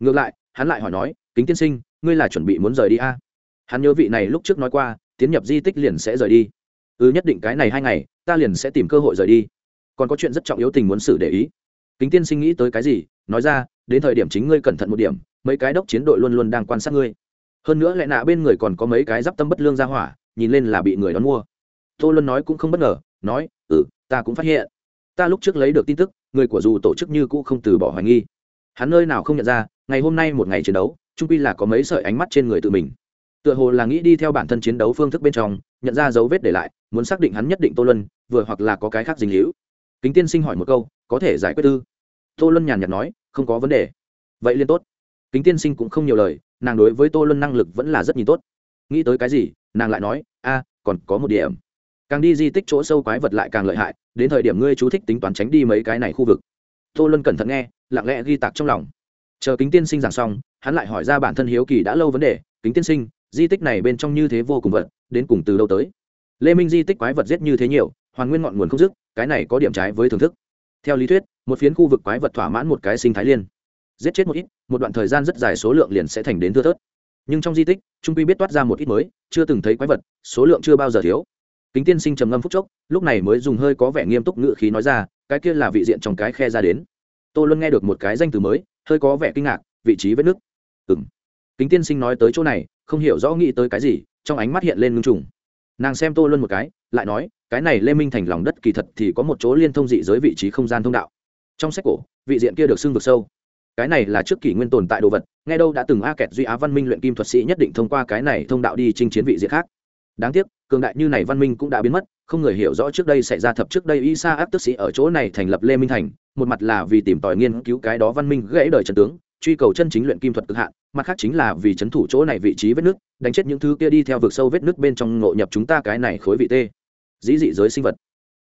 ngược lại, hắn lại hỏi nói, kính tiên sinh, ngươi là chuẩn bị muốn rời đi a? À? hắn nhớ vị này lúc trước nói qua, tiến nhập di tích liền sẽ rời đi. Ừ nhất định cái này hai ngày, ta liền sẽ tìm cơ hội rời đi. Còn có chuyện rất trọng yếu tình muốn xử để ý. Kính tiên sinh nghĩ tới cái gì? Nói ra, đến thời điểm chính ngươi cẩn thận một điểm, mấy cái đốc chiến đội luôn luôn đang quan sát ngươi. Hơn nữa lại nạ bên người còn có mấy cái d i p tâm bất lương ra hỏa, nhìn lên là bị người đón mua. Tô luân nói cũng không bất ngờ, nói ừ ta cũng phát hiện. Ta lúc trước lấy được tin tức, người của dù tổ chức như cũ không từ bỏ hoài nghi. Hắn nơi nào không nhận ra ngày hôm nay một ngày chiến đấu, trung quy là có mấy sợi ánh mắt trên người tự mình. Tựa hồ là nghĩ đi theo bản thân chiến đấu phương thức bên trong, nhận ra dấu vết để lại, muốn xác định hắn nhất định tô luân, vừa hoặc là có cái khác dình hữu kính tiên sinh hỏi một câu, có thể giải quyết tư tô luân nhàn nhạt nói, không có vấn đề. Vậy liên tốt. Kính tiên sinh cũng không nhiều lời, nàng đối với tô luân năng lực vẫn là rất nhìn tốt. Nghĩ tới cái gì, nàng lại nói, a, còn có một điểm. Càng đi di tích chỗ sâu quái vật lại càng lợi hại, đến thời điểm ngươi chú thích tính toán tránh đi mấy cái này khu vực. Tô luân cẩn thận nghe, lặng lẽ ghi tạc trong lòng chờ kính tiên sinh giảng xong, hắn lại hỏi ra bản thân hiếu kỳ đã lâu vấn đề, kính tiên sinh, di tích này bên trong như thế vô cùng vật, đến cùng từ đâu tới? Lê minh di tích quái vật giết như thế nhiều, hoàn nguyên ngọn nguồn không dứt, cái này có điểm trái với thưởng thức. Theo lý thuyết, một phiến khu vực quái vật thỏa mãn một cái sinh thái liên. Giết chết một ít, một đoạn thời gian rất dài số lượng liền sẽ thành đến thưa thớt. Nhưng trong di tích, trung quy biết toát ra một ít mới, chưa từng thấy quái vật, số lượng chưa bao giờ thiếu. Kính tiên sinh trầm ngâm phúc chốc, lúc này mới dùng hơi có vẻ nghiêm túc ngự khí nói ra, cái kia là vị diện trong cái khe ra đến. Tôi luôn nghe được một cái danh từ mới hơi có vẻ kinh ngạc, vị trí vết nước ừng kính tiên sinh nói tới chỗ này, không hiểu rõ nghĩ tới cái gì, trong ánh mắt hiện lên ngưng trùng. Nàng xem tô luân một cái, lại nói, cái này lê minh thành lòng đất kỳ thật thì có một chỗ liên thông dị giới vị trí không gian thông đạo. Trong sách cổ, vị diện kia được xưng vực sâu. Cái này là trước kỷ nguyên tồn tại đồ vật, nghe đâu đã từng a kẹt duy á văn minh luyện kim thuật sĩ nhất định thông qua cái này thông đạo đi chinh chiến vị diện khác. Đáng tiếc, cường đại như này văn minh cũng đã biến mất, không người hiểu rõ trước đây xảy ra thập trước đây y sa áp tức sĩ ở chỗ này thành lập lê minh thành một mặt là vì tìm tòi nghiên cứu cái đó văn minh gãy đời trần tướng, truy cầu chân chính luyện kim thuật cực hạn, mặt khác chính là vì c h ấ n thủ chỗ này vị trí vết nước, đánh chết những thứ kia đi theo vực sâu vết nước bên trong ngộ nhập chúng ta cái này khối vị tê. Dĩ dị giới sinh vật.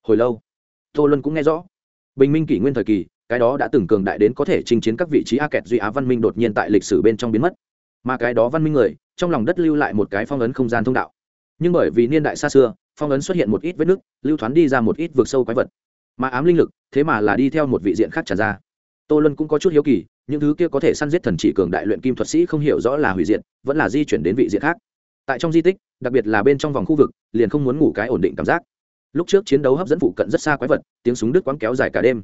Hồi lâu, tô luân cũng nghe rõ. Bình minh kỷ nguyên thời kỳ, cái đó đã từng cường đại đến có thể chinh chiến các vị trí a kẹt duy á văn minh đột nhiên tại lịch sử bên trong biến mất. Mà cái đó văn minh người, trong lòng đất lưu lại một cái phong ấn không gian thông đạo. Nhưng bởi vì niên đại xa xưa, phong ấn xuất hiện một ít vết nứt lưu thoáng đi ra một ít vượt sâu quái vật mà ám linh lực thế mà là đi theo một vị diện khác tràn ra. Tô lân cũng có chút hiếu kỳ những thứ kia có thể săn giết thần chỉ cường đại luyện kim thuật sĩ không hiểu rõ là hủy diện, vẫn là di chuyển đến vị diện khác. Tại trong di tích đặc biệt là bên trong vòng khu vực liền không muốn ngủ cái ổn định cảm giác. Lúc trước chiến đấu hấp dẫn phụ cận rất xa quái vật tiếng súng đứt quãng kéo dài cả đêm.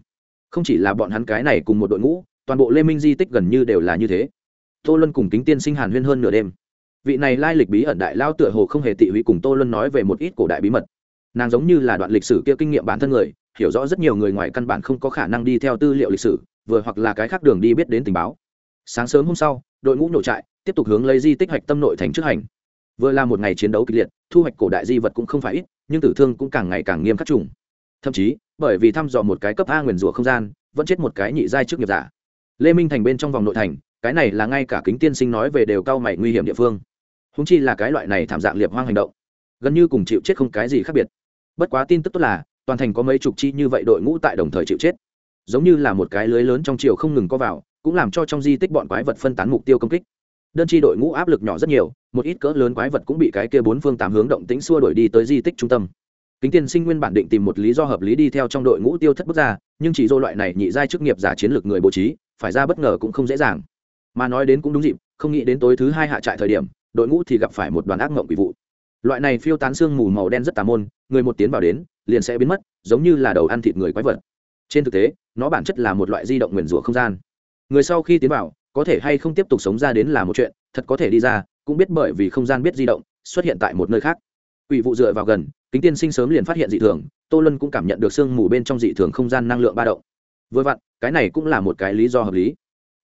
Không chỉ là bọn hắn cái này cùng một đội ngũ toàn bộ lê minh di tích gần như đều là như thế. Tô luân cùng kính tiên sinh hàn huyên hơn nửa đêm. Vị này lai lịch bí ẩn đại lao tựa hồ không hề tị hủy cùng tô luân nói về một ít cổ đại bí mật. Nàng giống như là đoạn lịch sử kia kinh nghiệm bản thân người hiểu rõ rất nhiều người ngoài căn bản không có khả năng đi theo tư liệu lịch sử, vừa hoặc là cái khác đường đi biết đến tình báo. Sáng sớm hôm sau, đội ngũ nổ trại tiếp tục hướng lấy di tích hạch tâm nội thành trước hành. Vừa là một ngày chiến đấu kịch liệt, thu hoạch cổ đại di vật cũng không phải ít, nhưng tử thương cũng càng ngày càng nghiêm khắc trùng. Thậm chí, bởi vì thăm dò một cái cấp a nguyền rủa không gian, vẫn chết một cái nhị giai trước nghiệp giả. Lê minh thành bên trong vòng nội thành, cái này là ngay cả kính tiên sinh nói về đều cao mày nguy hiểm địa phương. Húng chi là cái loại này thảm dạng liệp hoang hành động, gần như cùng chịu chết không cái gì khác biệt. Bất quá tin tức tốt là toàn thành có mấy chục chi như vậy đội ngũ tại đồng thời chịu chết. Giống như là một cái lưới lớn trong chiều không ngừng có vào, cũng làm cho trong di tích bọn quái vật phân tán mục tiêu công kích. Đơn chi đội ngũ áp lực nhỏ rất nhiều, một ít cỡ lớn quái vật cũng bị cái kia bốn phương tám hướng động tĩnh xua đổi đi tới di tích trung tâm. Kính tiên sinh nguyên bản định tìm một lý do hợp lý đi theo trong đội ngũ tiêu thất bước ra, nhưng chỉ do loại này nhị giai chức nghiệp giả chiến lược người bố trí, phải ra bất ngờ cũng không dễ dàng. Mà nói đến cũng đúng dịp, không nghĩ đến tối thứ hai hạ trại thời điểm, đội ngũ thì gặp phải một đoàn ác mộng quỷ vụ. Loại này phiêu tán xương mù màu đen rất tà môn, người một tiến vào đến liền sẽ biến mất, giống như là đầu ăn thịt người quái vật. Trên thực tế, nó bản chất là một loại di động nguyền rủa không gian. Người sau khi tiến vào, có thể hay không tiếp tục sống ra đến là một chuyện, thật có thể đi ra, cũng biết bởi vì không gian biết di động, xuất hiện tại một nơi khác. Quỷ vụ dựa vào gần, kính tiên sinh sớm liền phát hiện dị thường, tô lân cũng cảm nhận được sương mù bên trong dị thường không gian năng lượng ba động. Vừa vặn, cái này cũng là một cái lý do hợp lý.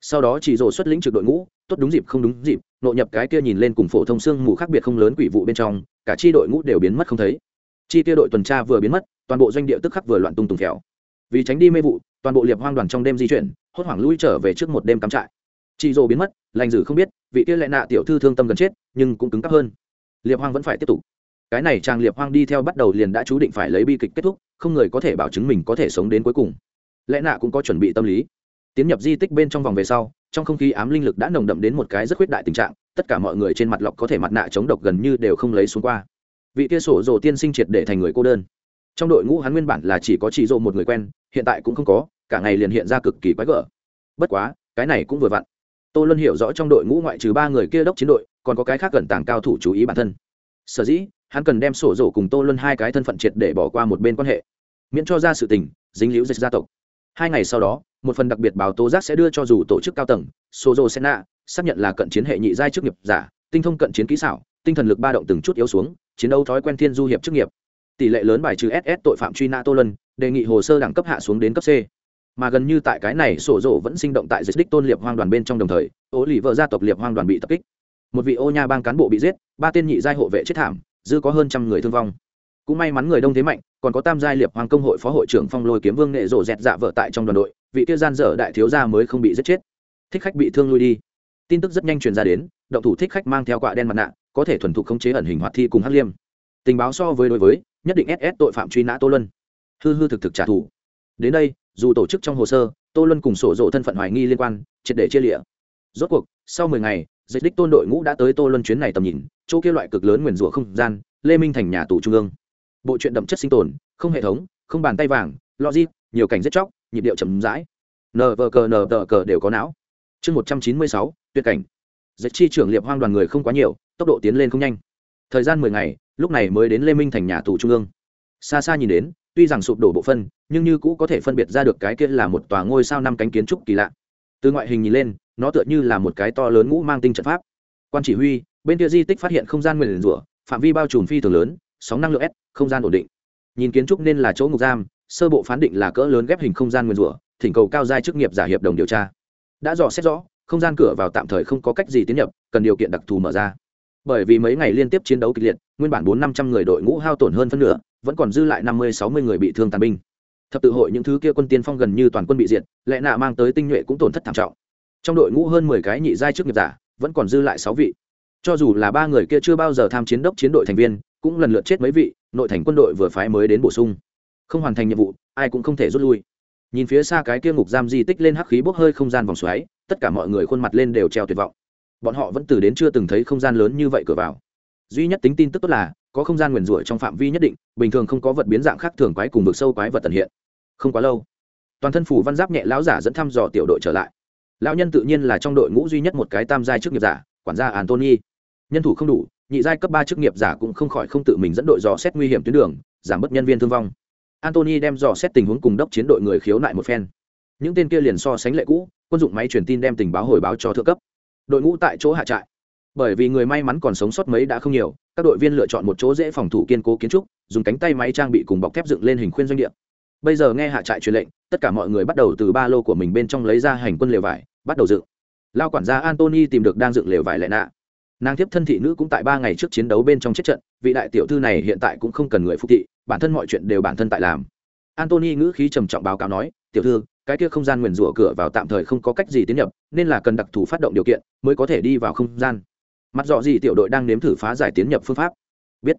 Sau đó chỉ rồ xuất lĩnh trực đội ngũ, tốt đúng dịp không đúng dịp, nội nhập cái kia nhìn lên cùng phổ thông sương mù khác biệt không lớn quỷ vụ bên trong, cả chi đội ngũ đều biến mất không thấy chi tiêu đội tuần tra vừa biến mất, toàn bộ doanh địa tức khắc vừa loạn tung tùng khéo vì tránh đi mê vụ, toàn bộ liệp hoang đoàn trong đêm di chuyển, hốt hoảng lui trở về trước một đêm cắm trại. Chị rồ biến mất, lành dử không biết, vị kia lại nạ tiểu thư thương tâm gần chết, nhưng cũng cứng cắp hơn. Liệp hoang vẫn phải tiếp tục. Cái này trang liệp hoang đi theo bắt đầu liền đã chú định phải lấy bi kịch kết thúc, không người có thể bảo chứng mình có thể sống đến cuối cùng. Lẽ nạ cũng có chuẩn bị tâm lý. Tiến nhập di tích bên trong vòng về sau, trong không khí ám linh lực đã nồng đậm đến một cái rất khuyết đại tình trạng, tất cả mọi người trên mặt lọc có thể mặt nạ chống độc gần như đều không lấy xuống qua vị kia sổ rồ tiên sinh triệt để thành người cô đơn. Trong đội ngũ hắn nguyên bản là chỉ có chị rồ một người quen, hiện tại cũng không có, cả ngày liền hiện ra cực kỳ quái gở. Bất quá, cái này cũng vừa vặn. Tô luôn hiểu rõ trong đội ngũ ngoại trừ ba người kia đốc chiến đội, còn có cái khác gần tàng cao thủ chú ý bản thân. Sở dĩ, hắn cần đem sổ rổ cùng tô luân hai cái thân phận triệt để bỏ qua một bên quan hệ. Miễn cho ra sự tình, dính liễu dịch gia tộc. Hai ngày sau đó, một phần đặc biệt báo tố giác sẽ đưa cho dù tổ chức cao tầng, sổ rổ senna, xác nhận là cận chiến hệ nhị giai chức nghiệp giả, tinh thông cận chiến kỹ xảo tinh thần lực ba động từng chút yếu xuống, chiến đấu thói quen thiên du hiệp chức nghiệp. Tỷ lệ lớn bài trừ ss tội phạm truy nã tô lân đề nghị hồ sơ đẳng cấp hạ xuống đến cấp c. Mà gần như tại cái này, sổ rộ vẫn sinh động tại dịch đích tôn liệp hoang đoàn bên trong đồng thời ố lì vợ gia tộc liệp hoang đoàn bị tập kích. Một vị ô nha bang cán bộ bị giết, ba tên nhị giai hộ vệ chết thảm, dư có hơn trăm người thương vong. Cũng may mắn người đông thế mạnh, còn có tam giai liệp hoàng công hội phó hội trưởng phong lôi kiếm vương nghệ rộ dẹt dạ vợ tại trong đoàn đội, vị kia gian dở đại thiếu gia mới không bị giết chết. Thích khách bị thương lui đi. Tin tức rất nhanh truyền ra đến, động thủ thích khách mang theo quạ đen mặt nạ có thể thuần thục khống chế ẩn hình hoạt thi cùng hắc liêm. Tình báo so với đối với, nhất định ss tội phạm truy nã tô luân. Hư hư thực thực trả thù. Đến đây, dù tổ chức trong hồ sơ, tô luân cùng sổ rộ thân phận hoài nghi liên quan, triệt để chia lịa. Rốt cuộc, sau mười ngày, dịch đích tôn đội ngũ đã tới tô luân chuyến này tầm nhìn, chỗ kia loại cực lớn nguyền rủa không gian, lê minh thành nhà tù trung ương. Bộ truyện đậm chất sinh tồn, không hệ thống, không bàn tay vàng, logic, nhiều cảnh rất chóc, nhịp điệu chậm rãi. Nờ vờ cờ nờ tờ cờ đều có não. Chương một trăm chín mươi sáu, tuyệt cảnh. Dịch chi trưởng liệp hoang đoàn người không quá nhiều tốc độ tiến lên không nhanh. Thời gian mười ngày, lúc này mới đến lê minh thành nhà tù trung ương. Xa xa nhìn đến, tuy rằng sụp đổ bộ phân nhưng như cũ có thể phân biệt ra được cái kia là một tòa ngôi sao năm cánh kiến trúc kỳ lạ. Từ ngoại hình nhìn lên, nó tựa như là một cái to lớn ngũ mang tinh trận pháp. Quan chỉ huy, bên kia di tích phát hiện không gian nguyền rủa, phạm vi bao trùm phi thường lớn, sóng năng lượng s, không gian ổn định. Nhìn kiến trúc nên là chỗ ngục giam, sơ bộ phán định là cỡ lớn ghép hình không gian nguyền rủa, thỉnh cầu cao giai chức nghiệp giả hiệp đồng điều tra. Đã dò xét rõ, không gian cửa vào tạm thời không có cách gì tiến nhập, cần điều kiện đặc thù mở ra bởi vì mấy ngày liên tiếp chiến đấu kịch liệt, nguyên bản bốn năm trăm người đội ngũ hao tổn hơn phân nửa, vẫn còn dư lại năm mươi, sáu mươi người bị thương tàn binh. Thập tự hội những thứ kia quân tiên phong gần như toàn quân bị diệt, lẽ nạ mang tới tinh nhuệ cũng tổn thất thảm trọng. Trong đội ngũ hơn mười cái nhị giai trước nghiệp giả, vẫn còn dư lại sáu vị. Cho dù là ba người kia chưa bao giờ tham chiến đốc chiến đội thành viên, cũng lần lượt chết mấy vị, nội thành quân đội vừa phái mới đến bổ sung. Không hoàn thành nhiệm vụ, ai cũng không thể rút lui. Nhìn phía xa cái kia ngục giam di tích lên hắc khí bốc hơi không gian vòng xoáy, tất cả mọi người khuôn mặt lên đều treo tuyệt vọng bọn họ vẫn từ đến chưa từng thấy không gian lớn như vậy cửa vào. Duy nhất tính tin tức tốt là, có không gian nguyền rủa trong phạm vi nhất định, bình thường không có vật biến dạng khác thường quái cùng vực sâu quái vật tận hiện. Không quá lâu, toàn thân phủ văn giáp nhẹ lão giả dẫn thăm dò tiểu đội trở lại. Lão nhân tự nhiên là trong đội ngũ duy nhất một cái tam giai chức nghiệp giả, quản gia antony nhân thủ không đủ, nhị giai cấp ba chức nghiệp giả cũng không khỏi không tự mình dẫn đội dò xét nguy hiểm tuyến đường, giảm bớt nhân viên thương vong. Antony đem dò xét tình huống cùng đốc chiến đội người khiếu nại một phen. Những tên kia liền so sánh lệ cũ, quân dụng máy truyền tin đem tình báo hồi báo cho thượng cấp đội ngũ tại chỗ hạ trại. Bởi vì người may mắn còn sống sót mấy đã không nhiều, các đội viên lựa chọn một chỗ dễ phòng thủ kiên cố kiến trúc, dùng cánh tay máy trang bị cùng bọc thép dựng lên hình khuyên doanh địa. Bây giờ nghe hạ trại truyền lệnh, tất cả mọi người bắt đầu từ ba lô của mình bên trong lấy ra hành quân lều vải, bắt đầu dựng. Lao quản gia antony tìm được đang dựng lều vải lại nạ. Nàng thiếp thân thị nữ cũng tại ba ngày trước chiến đấu bên trong chết trận, vị đại tiểu thư này hiện tại cũng không cần người phục thị, bản thân mọi chuyện đều bản thân tại làm. Antony ngữ khí trầm trọng báo cáo nói, tiểu thư cái kia không gian nguyền rủa cửa vào tạm thời không có cách gì tiến nhập, nên là cần đặc thù phát động điều kiện mới có thể đi vào không gian. Mặt dọ gì tiểu đội đang nếm thử phá giải tiến nhập phương pháp. Biết.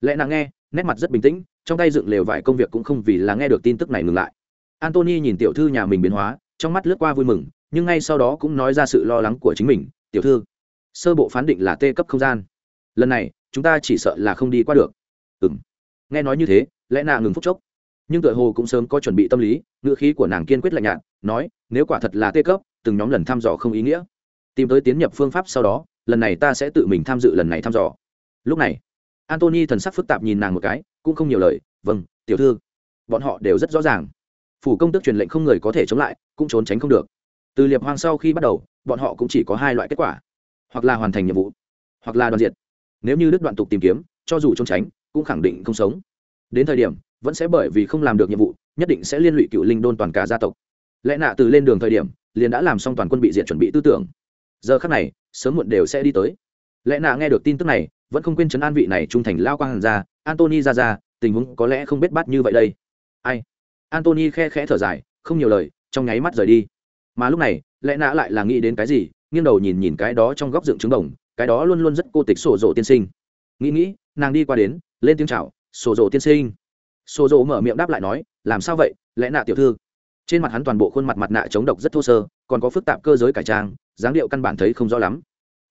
Lẽ nàng nghe, nét mặt rất bình tĩnh, trong tay dựng lều vải công việc cũng không vì là nghe được tin tức này ngừng lại. Antony nhìn tiểu thư nhà mình biến hóa, trong mắt lướt qua vui mừng, nhưng ngay sau đó cũng nói ra sự lo lắng của chính mình, tiểu thư, sơ bộ phán định là tê cấp không gian. Lần này, chúng ta chỉ sợ là không đi qua được. Ừ m nghe nói như thế lẽ nạ ngừng phúc chốc nhưng tựa hồ cũng sớm có chuẩn bị tâm lý, ngữ khí của nàng kiên quyết lạnh nhạt, nói, nếu quả thật là tê cấp, từng nhóm lần thăm dò không ý nghĩa. Tìm tới tiến nhập phương pháp sau đó, lần này ta sẽ tự mình tham dự lần này thăm dò. Lúc này antony thần sắc phức tạp nhìn nàng một cái, cũng không nhiều lời vâng tiểu thư. Bọn họ đều rất rõ ràng. Phủ công tức truyền lệnh không người có thể chống lại, cũng trốn tránh không được. Từ liệp hoang sau khi bắt đầu, bọn họ cũng chỉ có hai loại kết quả, hoặc là hoàn thành nhiệm vụ, hoặc là đoàn diệt. Nếu như đức đoạn tục tìm kiếm, cho dù trốn tránh, cũng khẳng định không sống. Đến thời điểm vẫn sẽ bởi vì không làm được nhiệm vụ, nhất định sẽ liên lụy cựu linh đôn toàn cả gia tộc. Lẽ nạ từ lên đường thời điểm, liền đã làm xong toàn quân bị diệt chuẩn bị tư tưởng. Giờ khác này, sớm muộn đều sẽ đi tới. Lẽ nạ nghe được tin tức này, vẫn không quên chấn an vị này trung thành lao quang hàn ra antony ra ra tình huống có lẽ không biết bắt như vậy đây. Ai? Antony khe khẽ thở dài, không nhiều lời, trong nháy mắt rời đi. Mà lúc này, lẽ nạ lại là nghĩ đến cái gì, nghiêng đầu nhìn nhìn cái đó trong góc dựng trứng đồng, cái đó luôn luôn rất cô tịch sổ rộ tiên sinh. Nghĩ nghĩ, nàng đi qua đến, lên tiếng chào, sổ rộ tiên sinh. Xô rộ mở miệng đáp lại nói, làm sao vậy, lẽ nạ tiểu thư? Trên mặt hắn toàn bộ khuôn mặt mặt nạ chống độc rất thô sơ, còn có phức tạp cơ giới cải trang, dáng điệu căn bản thấy không rõ lắm.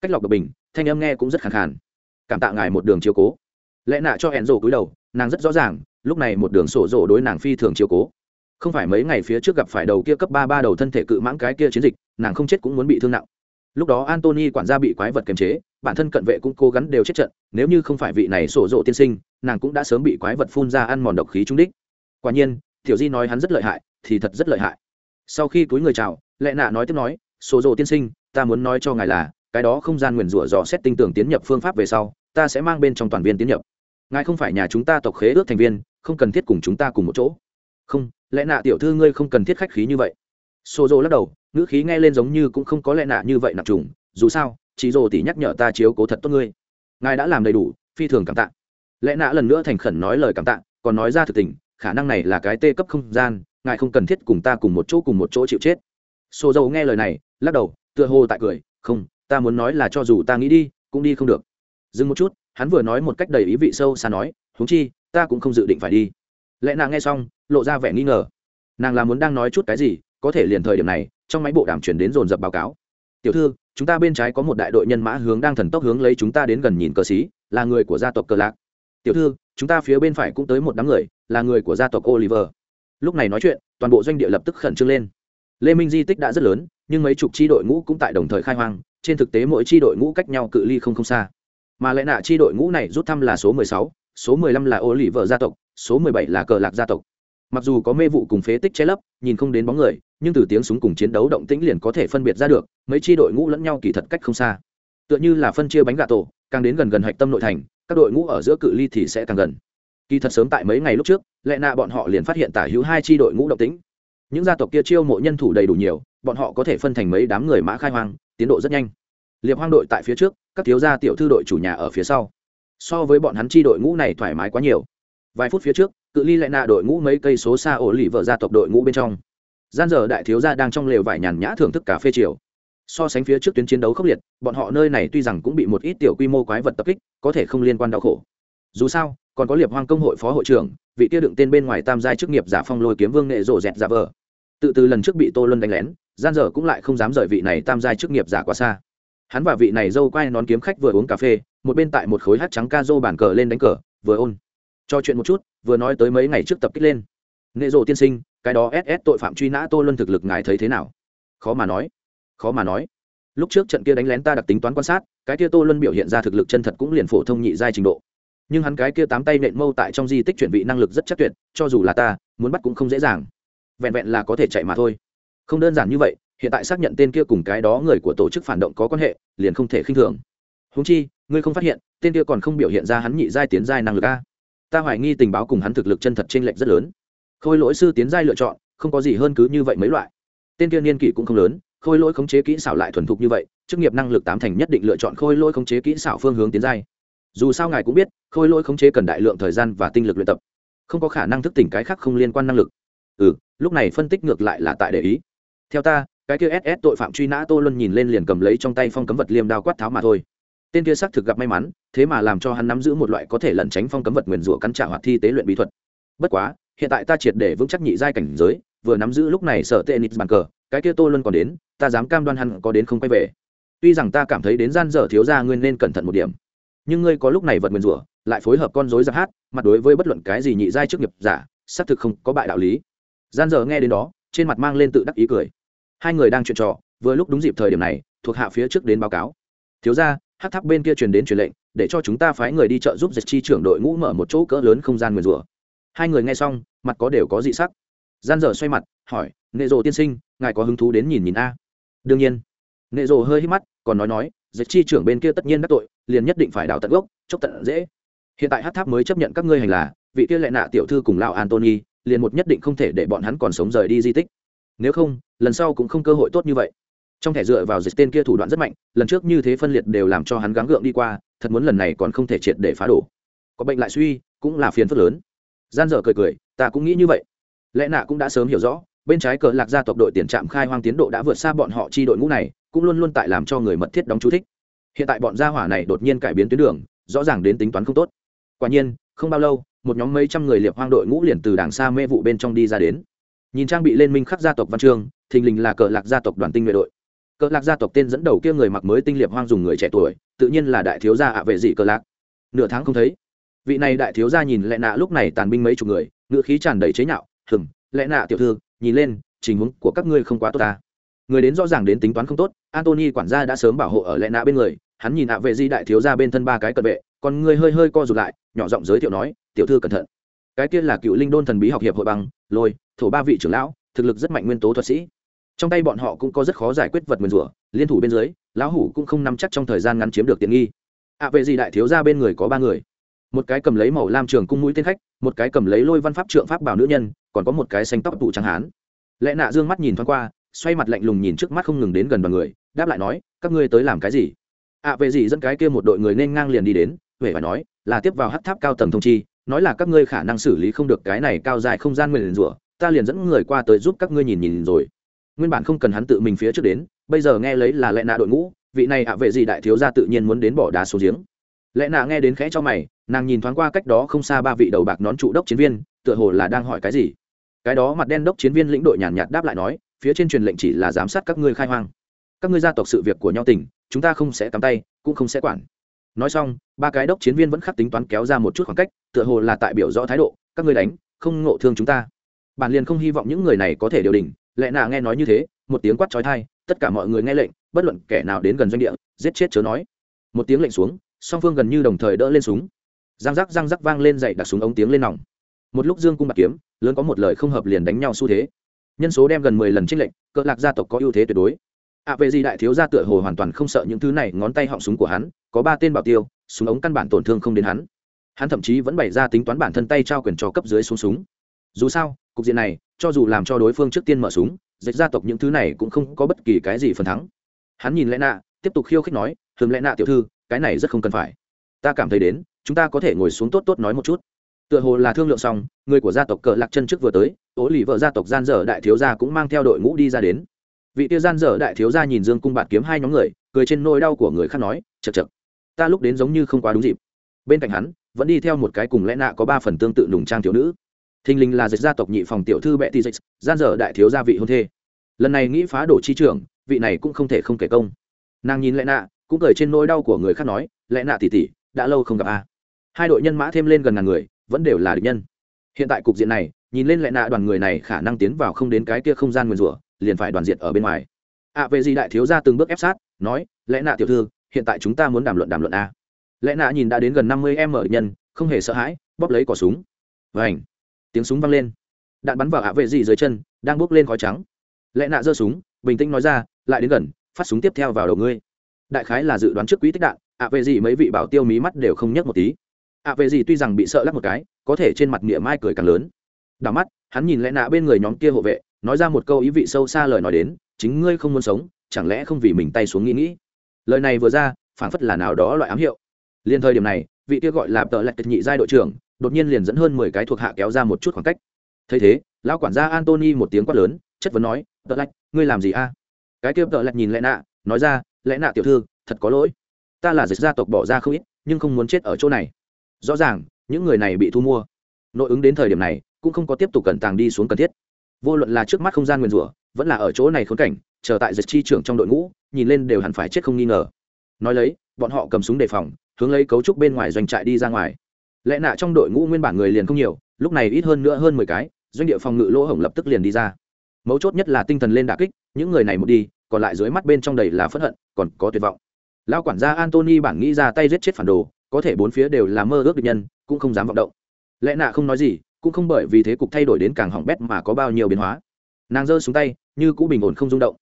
Cách lọc độc bình, thanh âm nghe cũng rất khẳng khàn. Cảm tạ ngài một đường chiếu cố. Lẽ nạ cho hẹn rổ cúi đầu, nàng rất rõ ràng, lúc này một đường sổ rổ đối nàng phi thường chiếu cố. Không phải mấy ngày phía trước gặp phải đầu kia cấp ba ba đầu thân thể cự mãng cái kia chiến dịch, nàng không chết cũng muốn bị thương nặng lúc đó antony quản gia bị quái vật kiềm chế, bản thân cận vệ cũng cố gắng đều chết trận, nếu như không phải vị này sổ rộ tiên sinh, nàng cũng đã sớm bị quái vật phun ra ăn mòn độc khí trúng đích. Quả nhiên, tiểu di nói hắn rất lợi hại, thì thật rất lợi hại. Sau khi túi người chào, lệ nạ nói tiếp nói, sổ rộ tiên sinh, ta muốn nói cho ngài là, cái đó không gian nguyền rủa dò xét tinh tưởng tiến nhập phương pháp về sau, ta sẽ mang bên trong toàn viên tiến nhập. Ngài không phải nhà chúng ta tộc khế ước thành viên, không cần thiết cùng chúng ta cùng một chỗ. Không lẽ nạ tiểu thư ngươi không cần thiết khách khí như vậy. Xô dô lắc đầu ngữ khí nghe lên giống như cũng không có lẽ nạ như vậy nặng trùng, dù sao, chị dô tỉ nhắc nhở ta chiếu cố thật tốt ngươi. Ngài đã làm đầy đủ, phi thường cảm tạ. Lẽ nạ lần nữa thành khẩn nói lời cảm tạ, còn nói ra thực tình, khả năng này là cái tê cấp không gian, ngài không cần thiết cùng ta cùng một chỗ cùng một chỗ chịu chết. Xô dâu nghe lời này, lắc đầu, tựa hồ tại cười, không, ta muốn nói là cho dù ta nghĩ đi, cũng đi không được. Dừng một chút, hắn vừa nói một cách đầy ý vị sâu xa nói, huống chi, ta cũng không dự định phải đi. Lẽ nàng nghe xong, lộ ra vẻ nghi ngờ. Nàng là muốn đang nói chút cái gì, có thể liền thời điểm này trong máy bộ đàm chuyển đến dồn dập báo cáo. Tiểu thư, chúng ta bên trái có một đại đội nhân mã hướng đang thần tốc hướng lấy chúng ta đến gần nhìn cờ xí là người của gia tộc cờ lạc. Tiểu thư, chúng ta phía bên phải cũng tới một đám người, là người của gia tộc oliver. Lúc này nói chuyện, toàn bộ doanh địa lập tức khẩn trương lên. Lê minh di tích đã rất lớn, nhưng mấy chục tri đội ngũ cũng tại đồng thời khai hoang, trên thực tế mỗi tri đội ngũ cách nhau cự ly không không xa. Mà lẽ nạ tri đội ngũ này rút thăm là số mười sáu, số mười lăm là ô vợ gia tộc, số mười bảy là cờ lạc gia tộc mặc dù có mê vụ cùng phế tích che lấp, nhìn không đến bóng người, nhưng từ tiếng súng cùng chiến đấu động tĩnh liền có thể phân biệt ra được, mấy tri đội ngũ lẫn nhau kỳ thật cách không xa. Tựa như là phân chia bánh gà tổ, càng đến gần gần hạch tâm nội thành, các đội ngũ ở giữa cự ly thì sẽ càng gần. Kỳ thật sớm tại mấy ngày lúc trước, lẽ nạ bọn họ liền phát hiện tả hữu hai tri đội ngũ động tĩnh. Những gia tộc kia chiêu mộ nhân thủ đầy đủ nhiều, bọn họ có thể phân thành mấy đám người mã khai hoang, tiến độ rất nhanh. Liệp hoang đội tại phía trước, các thiếu gia tiểu thư đội chủ nhà ở phía sau. So với bọn hắn chi đội ngũ này thoải mái quá nhiều. Vài phút phía trước cự ly lại nạ đội ngũ mấy cây số xa ổ lì vợ gia tộc đội ngũ bên trong. Gian giờ đại thiếu gia đang trong lều vải nhàn nhã thưởng thức cà phê chiều. So sánh phía trước tuyến chiến đấu khốc liệt, bọn họ nơi này tuy rằng cũng bị một ít tiểu quy mô quái vật tập kích, có thể không liên quan đau khổ. Dù sao, còn có liệp hoang công hội phó hội trưởng, vị kia đựng tên bên ngoài tam giai chức nghiệp giả phong lôi kiếm vương nghệ rộ dẹt giả vờ. Tự từ lần trước bị tô luân đánh lén, gian dở cũng lại không dám rời vị này tam giai chức nghiệp giả quá xa. Hắn và vị này dâu quay nón kiếm khách vừa uống cà phê, một bên tại một khối hát trắng ca dô bàn cờ lên đánh cờ, vừa ôn cho chuyện một chút, vừa nói tới mấy ngày trước tập kích lên. Nghệ rộ tiên sinh, cái đó ss tội phạm truy nã tô luân thực lực ngài thấy thế nào? Khó mà nói. Khó mà nói. Lúc trước trận kia đánh lén ta đặc tính toán quan sát, cái kia tô luân biểu hiện ra thực lực chân thật cũng liền phổ thông nhị giai trình độ. Nhưng hắn cái kia tám tay nện mâu tại trong di tích chuyển vị năng lực rất chắc tuyệt, cho dù là ta, muốn bắt cũng không dễ dàng. Vẹn vẹn là có thể chạy mà thôi. Không đơn giản như vậy, hiện tại xác nhận tên kia cùng cái đó người của tổ chức phản động có quan hệ, liền không thể khinh thường. Húng chi, ngươi không phát hiện, tên kia còn không biểu hiện ra hắn nhị giai tiến giai năng lực a ta hoài nghi tình báo cùng hắn thực lực chân thật trên lệch rất lớn. Khôi lỗi sư tiến giai lựa chọn, không có gì hơn cứ như vậy mấy loại. Tên kia niên kỷ cũng không lớn, khôi lỗi khống chế kỹ xảo lại thuần thục như vậy, chức nghiệp năng lực tám thành nhất định lựa chọn khôi lỗi khống chế kỹ xảo phương hướng tiến giai. Dù sao ngài cũng biết, khôi lỗi khống chế cần đại lượng thời gian và tinh lực luyện tập. Không có khả năng thức tỉnh cái khác không liên quan năng lực. Ừ lúc này phân tích ngược lại là tại để ý. Theo ta, cái kia ss tội phạm truy nã tô luân nhìn lên liền cầm lấy trong tay phong cấm vật liêm đao quát tháo mà thôi tên kia xác thực gặp may mắn, thế mà làm cho hắn nắm giữ một loại có thể lẩn tránh phong cấm vật nguyền rủa cắn trả hoạt thi tế luyện bí thuật. Bất quá, hiện tại ta triệt để vững chắc nhị giai cảnh giới, vừa nắm giữ lúc này sở tệ nít bàn cờ, cái kia tô luân còn đến, ta dám cam đoan hắn có đến không quay về. Tuy rằng ta cảm thấy đến gian dở thiếu ra ngươi nên cẩn thận một điểm, nhưng ngươi có lúc này vật nguyền rủa, lại phối hợp con dối giáp hát, mặt đối với bất luận cái gì nhị giai trước nghiệp giả, xác thực không có bại đạo lý. Gian dở nghe đến đó, trên mặt mang lên tự đắc ý cười. Hai người đang chuyện trò, vừa lúc đúng dịp thời điểm này, thuộc hạ phía trước đến báo cáo. Thiếu ra hát tháp bên kia truyền đến truyền lệnh, để cho chúng ta phái người đi chợ giúp dịch chi trưởng đội ngũ mở một chỗ cỡ lớn không gian nguyền rủa. Hai người nghe xong, mặt có đều có dị sắc. Gian dở xoay mặt, hỏi, nệ rộ tiên sinh, ngài có hứng thú đến nhìn nhìn a? Đương nhiên. Nệ rộ hơi hít mắt, còn nói nói, dịch chi trưởng bên kia tất nhiên đắc tội, liền nhất định phải đào tận gốc, chốc tận dễ. Hiện tại hát tháp mới chấp nhận các ngươi hành là, vị kia lại nạ tiểu thư cùng lão antony, liền một nhất định không thể để bọn hắn còn sống rời đi di tích. Nếu không, lần sau cũng không cơ hội tốt như vậy trong thẻ dựa vào dịch tên kia thủ đoạn rất mạnh, lần trước như thế phân liệt đều làm cho hắn gắng gượng đi qua, thật muốn lần này còn không thể triệt để phá đổ. Có bệnh lại suy, cũng là phiền phức lớn. Gian dở cười cười, ta cũng nghĩ như vậy. Lẽ nạ cũng đã sớm hiểu rõ, bên trái cờ lạc gia tộc đội tiền trạm khai hoang tiến độ đã vượt xa bọn họ chi đội ngũ này, cũng luôn luôn tại làm cho người mật thiết đóng chú thích. Hiện tại bọn gia hỏa này đột nhiên cải biến tuyến đường, rõ ràng đến tính toán không tốt. Quả nhiên, không bao lâu, một nhóm mấy trăm người liệp hoang đội ngũ liền từ đàng xa mê vụ bên trong đi ra đến. Nhìn trang bị lên minh khắc gia tộc văn chương, thình lình là cờ lạc gia tộc đoàn tinh nhuệ đội cờ lạc gia tộc tên dẫn đầu kia người mặc mới tinh liệp hoang dùng người trẻ tuổi, tự nhiên là đại thiếu gia ạ vệ dị cờ lạc. Nửa tháng không thấy. Vị này đại thiếu gia nhìn lẹ nạ lúc này tàn binh mấy chục người, ngữ khí tràn đầy chế nhạo hừng lẹ nạ tiểu thư, nhìn lên tình huống của các ngươi không quá tốt ta. Người đến rõ ràng đến tính toán không tốt, antony quản gia đã sớm bảo hộ ở lẹ nạ bên người, hắn nhìn ạ vệ di đại thiếu gia bên thân ba cái cận vệ còn ngươi hơi hơi co rụt lại, nhỏ giọng giới thiệu nói, tiểu thư cẩn thận. Cái kia là cựu linh đôn thần bí học hiệp hội bằng lôi, thổ ba vị trưởng lão, thực lực rất mạnh nguyên tố thuật sĩ trong tay bọn họ cũng có rất khó giải quyết vật nguyên rủa, liên thủ bên dưới, lão hủ cũng không nắm chắc trong thời gian ngắn chiếm được tiện nghi. Ạ vệ gì đại thiếu ra bên người có ba người. Một cái cầm lấy màu lam trường cung mũi tên khách, một cái cầm lấy lôi văn pháp trượng pháp bảo nữ nhân, còn có một cái xanh tóc tụ trắng hán. Lẽ nạ dương mắt nhìn thoáng qua, xoay mặt lạnh lùng nhìn trước mắt không ngừng đến gần đoàn người, đáp lại nói, các ngươi tới làm cái gì? Ạ vệ gì dẫn cái kia một đội người nên ngang liền đi đến huệ phải nói, là tiếp vào hát tháp cao tầng thông chi, nói là các ngươi khả năng xử lý không được cái này cao dài không gian nguyền rủa, ta liền dẫn người qua tới giúp các ngươi nhìn nhìn rồi nguyên bản không cần hắn tự mình phía trước đến, bây giờ nghe lấy là lẽ nạ đội ngũ, vị này ạ vệ gì đại thiếu gia tự nhiên muốn đến bỏ đá xuống giếng. Lẽ nạ nghe đến khẽ cho mày, nàng nhìn thoáng qua cách đó không xa ba vị đầu bạc nón trụ đốc chiến viên, tựa hồ là đang hỏi cái gì. Cái đó mặt đen đốc chiến viên lĩnh đội nhàn nhạt đáp lại nói, phía trên truyền lệnh chỉ là giám sát các ngươi khai hoang. Các ngươi gia tộc sự việc của nhau tỉnh chúng ta không sẽ cắm tay, cũng không sẽ quản. Nói xong, ba cái đốc chiến viên vẫn khắc tính toán kéo ra một chút khoảng cách, tựa hồ là tại biểu rõ thái độ, các ngươi đánh, không ngộ thương chúng ta. Bản liền không hy vọng những người này có thể điều đình lẽ nạ nghe nói như thế một tiếng quát trói thai tất cả mọi người nghe lệnh bất luận kẻ nào đến gần doanh địa giết chết chớ nói. Một tiếng lệnh xuống song phương gần như đồng thời đỡ lên súng. Răng rắc răng rắc vang lên dậy đặt súng ống tiếng lên nòng. Một lúc dương cung bạc kiếm lớn có một lời không hợp liền đánh nhau xu thế. Nhân số đem gần mười lần trích lệnh cỡ lạc gia tộc có ưu thế tuyệt đối. Ạ à, về gì đại thiếu gia tựa hồ hoàn toàn không sợ những thứ này ngón tay họng súng của hắn có ba tên bảo tiêu súng ống căn bản tổn thương không đến hắn. Hắn thậm chí vẫn bày ra tính toán bản thân tay trao quyền cho cấp dưới xuống súng. Dù sao cục diện này cho dù làm cho đối phương trước tiên mở súng, dịch gia tộc những thứ này cũng không có bất kỳ cái gì phần thắng. Hắn nhìn lẽ nạ, tiếp tục khiêu khích nói thường lẽ nạ tiểu thư, cái này rất không cần phải. Ta cảm thấy đến, chúng ta có thể ngồi xuống tốt tốt nói một chút. Tựa hồ là thương lượng xong, người của gia tộc cờ lạc chân trước vừa tới, ố lì vợ gia tộc gian dở đại thiếu gia cũng mang theo đội ngũ đi ra đến. Vị tiêu gian dở đại thiếu gia nhìn dương cung bạt kiếm hai nhóm người, cười trên nỗi đau của người khác nói chật chật ta lúc đến giống như không quá đúng dịp. Bên cạnh hắn, vẫn đi theo một cái cùng lẽ nạ có ba phần tương tự nùng trang thiếu nữ thình lình là dịch gia tộc nhị phòng tiểu thư bệ tỷ dịch gian dở đại thiếu gia vị hôn thê. Lần này nghĩ phá đổ chi trưởng vị này cũng không thể không kể công. Nàng nhìn lẽ nạ, cũng cười trên nỗi đau của người khác nói lẽ nạ tỉ tỉ đã lâu không gặp a. Hai đội nhân mã thêm lên gần ngàn người, vẫn đều là địch nhân. Hiện tại cục diện này, nhìn lên lẽ nạ đoàn người này khả năng tiến vào không đến cái kia không gian nguyền rủa, liền phải đoàn diệt ở bên ngoài. Ạ về gì đại thiếu gia từng bước ép sát, nói lẽ nạ tiểu thư, hiện tại chúng ta muốn đàm luận đàm luận a. Lẽ nạ nhìn đã đến gần năm mươi em ở nhân, không hề sợ hãi, bóp lấy cỏ súng. Vảnh tiếng súng vang lên. Đạn bắn vào ạ vệ dị dưới chân, đang bốc lên khói trắng. Lẽ nạ giơ súng, bình tĩnh nói ra, lại đến gần, phát súng tiếp theo vào đầu ngươi. Đại khái là dự đoán trước quý tích đạn, ạ vệ dị mấy vị bảo tiêu mí mắt đều không nhấc một tí. ạ vệ dị tuy rằng bị sợ lắc một cái, có thể trên mặt miệng mai cười càng lớn. Đảo mắt, hắn nhìn lẽ nạ bên người nhóm kia hộ vệ, nói ra một câu ý vị sâu xa lời nói đến, chính ngươi không muốn sống, chẳng lẽ không vì mình tay xuống nghĩ nghĩ? Lời này vừa ra, phảng phất là nào đó loại ám hiệu. Liên thời điểm này, vị kia gọi là tợ lạch nhị giai đội trưởng đột nhiên liền dẫn hơn mười cái thuộc hạ kéo ra một chút khoảng cách. Thấy thế, lão quản gia antony một tiếng quát lớn, chất vấn nói, tợ lạch, ngươi làm gì a? Cái kia tợ lạch nhìn lẽ nạ, nói ra lẽ nạ tiểu thư, thật có lỗi. Ta là dịch gia tộc bỏ ra không ít, nhưng không muốn chết ở chỗ này. Rõ ràng, những người này bị thu mua. Nội ứng đến thời điểm này, cũng không có tiếp tục cẩn tàng đi xuống cần thiết. Vô luận là trước mắt không gian nguyên rủa, vẫn là ở chỗ này khốn cảnh, chờ tại dịch chi trưởng trong đội ngũ, nhìn lên đều hẳn phải chết không nghi ngờ. Nói lấy, bọn họ cầm súng đề phòng, hướng lấy cấu trúc bên ngoài doanh trại đi ra ngoài lẽ nạ trong đội ngũ nguyên bản người liền không nhiều, lúc này ít hơn nữa hơn mười cái, doanh địa phòng ngự lỗ hổng lập tức liền đi ra. Mấu chốt nhất là tinh thần lên đà kích, những người này một đi, còn lại dưới mắt bên trong đầy là phẫn hận, còn có tuyệt vọng. Lao quản gia antony bản nghĩ ra tay giết chết phản đồ, có thể bốn phía đều là mơ ước địch nhân, cũng không dám vọng động. Lẽ nạ không nói gì, cũng không bởi vì thế cục thay đổi đến càng hỏng bét mà có bao nhiêu biến hóa. Nàng giơ xuống tay, như cũ bình ổn không rung động.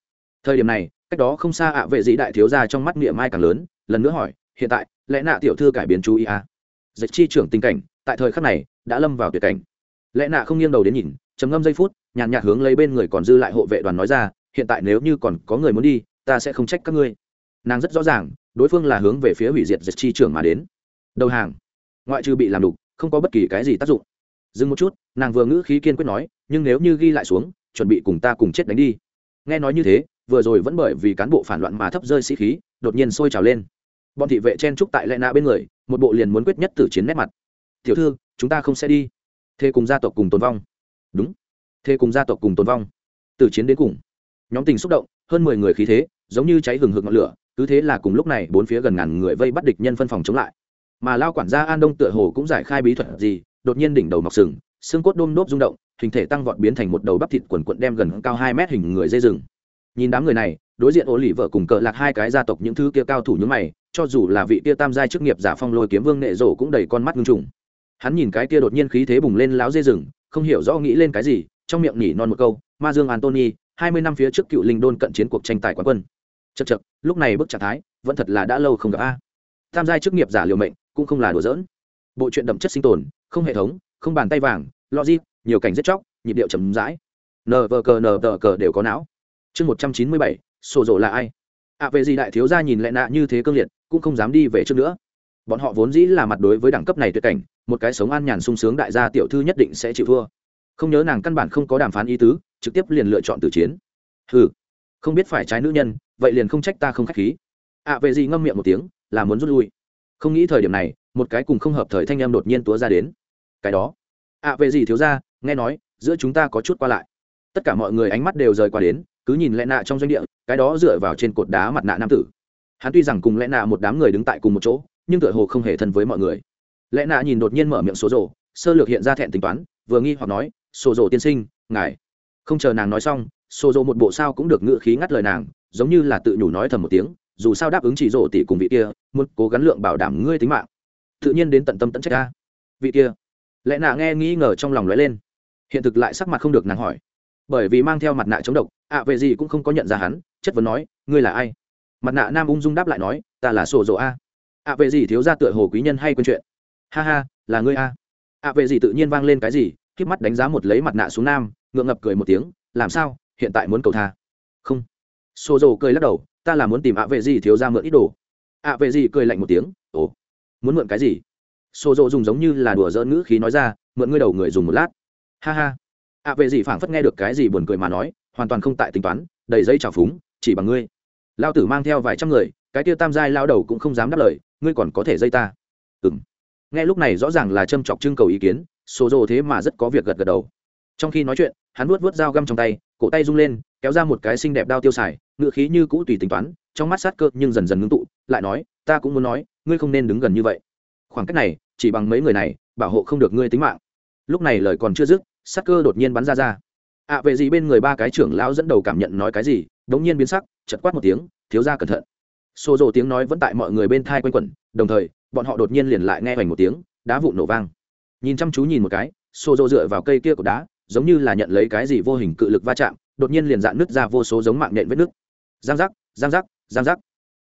Thời điểm này, cách đó không xa ạ vệ dĩ đại thiếu ra trong mắt miệng mai càng lớn, lần nữa hỏi, hiện tại, lẽ nạ tiểu thư cải biến chú ý à? Dịch chi trưởng tình cảnh, tại thời khắc này, đã lâm vào tuyệt cảnh. Lẽ nạ không nghiêng đầu đến nhìn, trầm ngâm giây phút, nhàn nhạt hướng lấy bên người còn dư lại hộ vệ đoàn nói ra, hiện tại nếu như còn có người muốn đi, ta sẽ không trách các ngươi. Nàng rất rõ ràng, đối phương là hướng về phía hủy diệt dịch chi trưởng mà đến. Đầu hàng. Ngoại trừ bị làm đục, không có bất kỳ cái gì tác dụng. Dừng một chút, nàng vừa ngữ khí kiên quyết nói, nhưng nếu như ghi lại xuống, chuẩn bị cùng ta cùng chết đánh đi. Nghe nói như thế, vừa rồi vẫn bởi vì cán bộ phản loạn mà thấp rơi sĩ khí, đột nhiên sôi trào lên bọn thị vệ chen trúc tại lệ nạ bên người, một bộ liền muốn quyết nhất tử chiến nét mặt. Tiểu thư, chúng ta không sẽ đi. Thế cùng gia tộc cùng tồn vong. Đúng. Thế cùng gia tộc cùng tồn vong. Từ chiến đến cùng. Nhóm tình xúc động, hơn mười người khí thế, giống như cháy hừng hực ngọn lửa, cứ thế là cùng lúc này bốn phía gần ngàn người vây bắt địch nhân phân phòng chống lại. Mà lao quản gia an đông tựa hồ cũng giải khai bí thuật gì, đột nhiên đỉnh đầu mọc sừng, xương cốt đôm nốt rung động, hình thể tăng vọt biến thành một đầu bắp thịt quần quận đem gần cao hai mét hình người dây rừng. Nhìn đám người này, đối diện ổ lì vợ cùng cờ lạc hai cái gia tộc những thứ kia cao thủ như mày cho dù là vị kia tam giai chức nghiệp giả phong lôi kiếm vương nệ rổ cũng đầy con mắt ngưng trùng. Hắn nhìn cái kia đột nhiên khí thế bùng lên láo dê rừng không hiểu rõ nghĩ lên cái gì trong miệng nhỉ non một câu ma dương antony hai mươi năm phía trước cựu linh đôn cận chiến cuộc tranh tài quán quân. Chật chật lúc này bức trạng thái vẫn thật là đã lâu không gặp a. Tam giai chức nghiệp giả liều mệnh cũng không là đùa giỡn. Bộ chuyện đậm chất sinh tồn không hệ thống không bàn tay vàng logic nhiều cảnh giết chóc nhịp điệu chấm dãi nờ vờ cờ nờ vờ cờ đều có não. Chương một trăm chín mươi bảy sổ rộ là ai? Ạ à, về gì đại thiếu gia nhìn lại nạ như thế cương liệt cũng không dám đi về trước nữa. Bọn họ vốn dĩ là mặt đối với đẳng cấp này tuyệt cảnh một cái sống an nhàn sung sướng đại gia tiểu thư nhất định sẽ chịu thua. Không nhớ nàng căn bản không có đàm phán ý tứ trực tiếp liền lựa chọn tử chiến. Ừ không biết phải trái nữ nhân vậy liền không trách ta không k h á c h khí. Ạ à, về gì ngâm miệng một tiếng là muốn rút lui. Không nghĩ thời điểm này một cái cùng không hợp thời thanh em đột nhiên túa ra đến. Cái đó. Ạ à, về gì thiếu ra nghe nói giữa chúng ta có chút qua lại. Tất cả mọi người ánh mắt đều rời qua đến cứ nhìn lẹ nạ trong doanh địa cái đó dựa vào trên cột đá mặt nạ nam tử hắn tuy rằng cùng lẽ nạ một đám người đứng tại cùng một chỗ nhưng tựa hồ không hề thân với mọi người. Lẽ nạ nhìn đột nhiên mở miệng số rồ, sơ lược hiện ra thẹn tính toán vừa nghi hoặc nói sổ rồ tiên sinh ngài. Không chờ nàng nói xong sổ rồ một bộ sao cũng được ngự khí ngắt lời nàng giống như là tự nhủ nói thầm một tiếng dù sao đáp ứng chỉ rổ tỷ cùng vị kia muốn cố gắng lượng bảo đảm ngươi tính mạng. Tự nhiên đến tận tâm tận trách ta. Vị kia. Lẽ nạ nghe nghi ngờ trong lòng lóe lên. Hiện thực lại sắc mặt không được nàng hỏi. Bởi vì mang theo mặt nạ chống độc ạ à, về gì cũng không có nhận ra hắn chất vấn nói ngươi là ai? Mặt nạ nam ung dung đáp lại nói, ta là sổ dỗ a. Ạ, vệ gì thiếu ra tựa hồ quý nhân hay quên chuyện? Ha ha, là ngươi a. Ạ, vệ gì tự nhiên vang lên cái gì k mắt đánh giá một lấy mặt nạ xuống nam, ngượng ngập cười một tiếng, làm sao, hiện tại muốn cầu tha? Không. Sổ dỗ cười lắc đầu, ta là muốn tìm ạ vệ gì thiếu ra mượn ít đồ. Ạ, vệ gì? cười lạnh một tiếng, ồ, muốn mượn cái gì? Sổ dỗ dùng giống như là đùa dỡ ngữ khí nói ra, mượn ngươi đầu người dùng một lát. Ha ha. Ạ, vệ gì phảng phất nghe được cái gì buồn cười mà nói, hoàn toàn không tại tính toán, đầy dây trào phúng, chỉ bằng ngươi lao tử mang theo vài trăm người cái tiêu tam giai lao đầu cũng không dám đáp lời ngươi còn có thể dây ta. Ừng nghe lúc này rõ ràng là châm chọc trưng cầu ý kiến số rồ thế mà rất có việc gật gật đầu. Trong khi nói chuyện hắn vuốt vuốt dao găm trong tay cổ tay rung lên kéo ra một cái xinh đẹp đao tiêu xài ngựa khí như cũ tùy tính toán trong mắt sát cơ nhưng dần dần ngưng tụ lại nói ta cũng muốn nói ngươi không nên đứng gần như vậy. Khoảng cách này chỉ bằng mấy người này bảo hộ không được ngươi tính mạng. Lúc này lời còn chưa dứt sát cơ đột nhiên bắn ra ra. Ạ à, về gì bên người ba cái trưởng lão dẫn đầu cảm nhận nói cái gì đống nhiên biến sắc chật quát một tiếng, thiếu ra cẩn thận. Xô rộ tiếng nói vẫn tại mọi người bên thai quanh quẩn, đồng thời, bọn họ đột nhiên liền lại nghe hoành một tiếng, đá vụn nổ vang. Nhìn chăm chú nhìn một cái xô rộ dựa vào cây kia của đá, giống như là nhận lấy cái gì vô hình cự lực va chạm, đột nhiên liền dạn nứt ra vô số giống mạng nện vết nứt. Giang giác giang giác giang giác.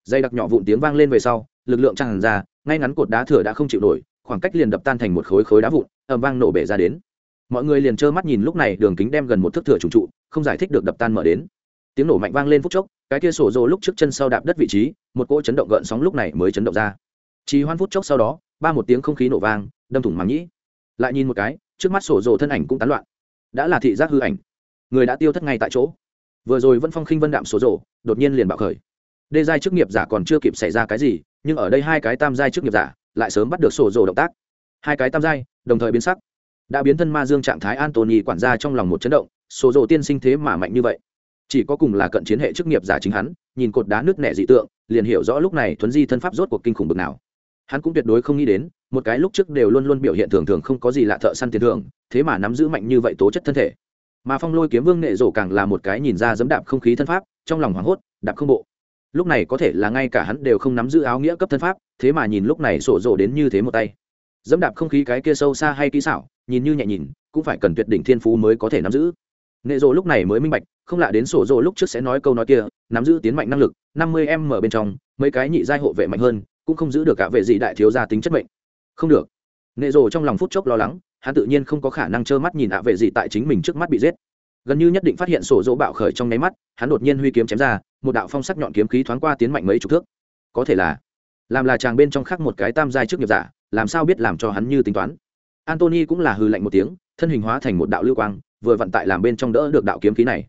Dây đặc nhỏ vụn tiếng vang lên về sau, lực lượng tràn ra, ngay ngắn cột đá thừa đã không chịu nổi, khoảng cách liền đập tan thành một khối khối đá vụn, ầm vang nổ bể ra đến. Mọi người liền trơ mắt nhìn lúc này, đường kính đem gần một thước thừa trùng trụ, không giải thích được đập tan mở đến tiếng nổ mạnh vang lên phút chốc, cái kia sổ rồ lúc trước chân sau đạp đất vị trí, một cỗ chấn động gợn sóng lúc này mới chấn động ra. Chỉ hoan phút chốc sau đó, ba một tiếng không khí nổ vang, đâm thủng màng nhĩ. Lại nhìn một cái, trước mắt sổ rồ thân ảnh cũng tán loạn. Đã là thị giác hư ảnh. Người đã tiêu thất ngay tại chỗ. Vừa rồi vẫn phong khinh vân đạm sổ rồ, đột nhiên liền bạo khởi. Đê giai chức nghiệp giả còn chưa kịp xảy ra cái gì, nhưng ở đây hai cái tam giai chức nghiệp giả lại sớm bắt được sổ rồ động tác. Hai cái tam giai, đồng thời biến sắc. Đã biến thân ma dương trạng thái antony quản gia trong lòng một chấn động, sổ rồ tiên sinh thế mà mạnh như vậy chỉ có cùng là cận chiến hệ chức nghiệp giả chính hắn, nhìn cột đá nước nẻ dị tượng, liền hiểu rõ lúc này thuấn di thân pháp rốt cuộc kinh khủng bực nào. Hắn cũng tuyệt đối không nghĩ đến, một cái lúc trước đều luôn luôn biểu hiện thường thường không có gì lạ thợ săn tiền thưởng, thế mà nắm giữ mạnh như vậy tố chất thân thể. Mà phong lôi kiếm vương nghệ rổ càng là một cái nhìn ra dẫm đạp không khí thân pháp, trong lòng hoảng hốt, đạp không bộ. Lúc này có thể là ngay cả hắn đều không nắm giữ áo nghĩa cấp thân pháp, thế mà nhìn lúc này sổ rộ đến như thế một tay. Dẫm đạp không khí cái kia sâu xa hay kỹ xảo, nhìn như nhẹ nhìn, cũng phải cần tuyệt đỉnh thiên phú mới có thể nắm giữ nệ rộ lúc này mới minh bạch, không lạ đến sổ rộ lúc trước sẽ nói câu nói kia, nắm giữ tiến mạnh năng lực, năm mươi em ở bên trong, mấy cái nhị giai hộ vệ mạnh hơn, cũng không giữ được cả vệ gì đại thiếu gia tính chất mệnh. Không được. Nệ rộ trong lòng phút chốc lo lắng, hắn tự nhiên không có khả năng trơ mắt nhìn ạ vệ gì tại chính mình trước mắt bị giết. Gần như nhất định phát hiện sổ rỗ bạo khởi trong nháy mắt, hắn đột nhiên huy kiếm chém ra, một đạo phong sắc nhọn kiếm khí thoáng qua tiến mạnh mấy chục thước. Có thể là, làm là chàng bên trong khác một cái tam giai trước nghiệp giả, làm sao biết làm cho hắn như tính toán. Antony cũng là hư lạnh một tiếng, thân hình hóa thành một đạo lưu quang vừa vận tại làm bên trong đỡ được đạo kiếm khí này.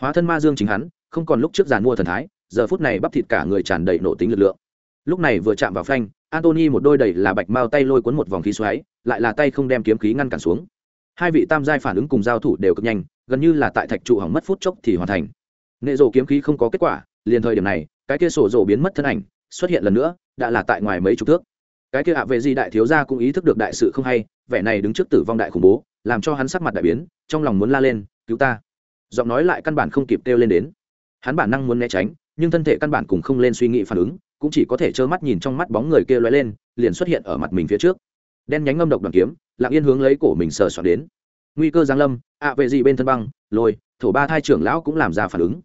Hóa thân ma dương chính hắn, không còn lúc trước giàn mua thần thái, giờ phút này bắp thịt cả người tràn đầy nổ tính lực lượng. Lúc này vừa chạm vào phanh antony một đôi đầy là bạch mao tay lôi cuốn một vòng khí xoáy, lại là tay không đem kiếm khí ngăn cản xuống. Hai vị tam giai phản ứng cùng giao thủ đều cực nhanh, gần như là tại thạch trụ hỏng mất phút chốc thì hoàn thành. Nệ rổ kiếm khí không có kết quả, liền thời điểm này, cái kia sổ rổ biến mất thân ảnh, xuất hiện lần nữa, đã là tại ngoài mấy chục thước. Cái kia ạ vệ di đại thiếu gia cũng ý thức được đại sự không hay, vẻ này đứng trước tử vong đại khủng bố, làm cho hắn sắc mặt đại biến trong lòng muốn la lên, cứu ta. Giọng nói lại căn bản không kịp kêu lên đến. Hắn bản năng muốn né tránh, nhưng thân thể căn bản cùng không lên suy nghĩ phản ứng, cũng chỉ có thể trơ mắt nhìn trong mắt bóng người kia lóe lên, liền xuất hiện ở mặt mình phía trước. Đen nhánh ngâm độc đoàn kiếm, lặng yên hướng lấy cổ mình sờ soạn đến. Nguy cơ giáng lâm, ạ về gì bên thân băng, lôi, thổ ba thai trưởng lão cũng làm ra phản ứng.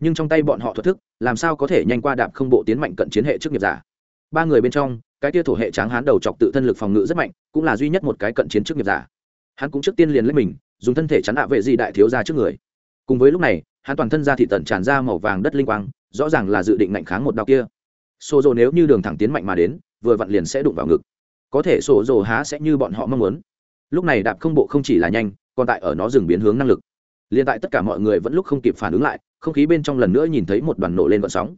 Nhưng trong tay bọn họ thoát thức, làm sao có thể nhanh qua đạp không bộ tiến mạnh cận chiến hệ trước nghiệp giả? Ba người bên trong, cái tia thổ hệ tráng hán đầu chọc tự thân lực phòng ngự rất mạnh, cũng là duy nhất một cái cận chiến trước nghiệp giả. Hắn cũng trước tiên liền lấy mình dùng thân thể chắn ạ vệ gì đại thiếu ra trước người. Cùng với lúc này, hắn toàn thân ra thị tận tràn ra màu vàng đất linh quang, rõ ràng là dự định ngạnh kháng một đạo kia. Xô rồ nếu như đường thẳng tiến mạnh mà đến, vừa vặn liền sẽ đụng vào ngực. Có thể xô rồ há sẽ như bọn họ mong muốn. Lúc này đạp không bộ không chỉ là nhanh, còn tại ở nó dừng biến hướng năng lực. Liền tại tất cả mọi người vẫn lúc không kịp phản ứng lại, không khí bên trong lần nữa nhìn thấy một đoàn nổ lên vận sóng.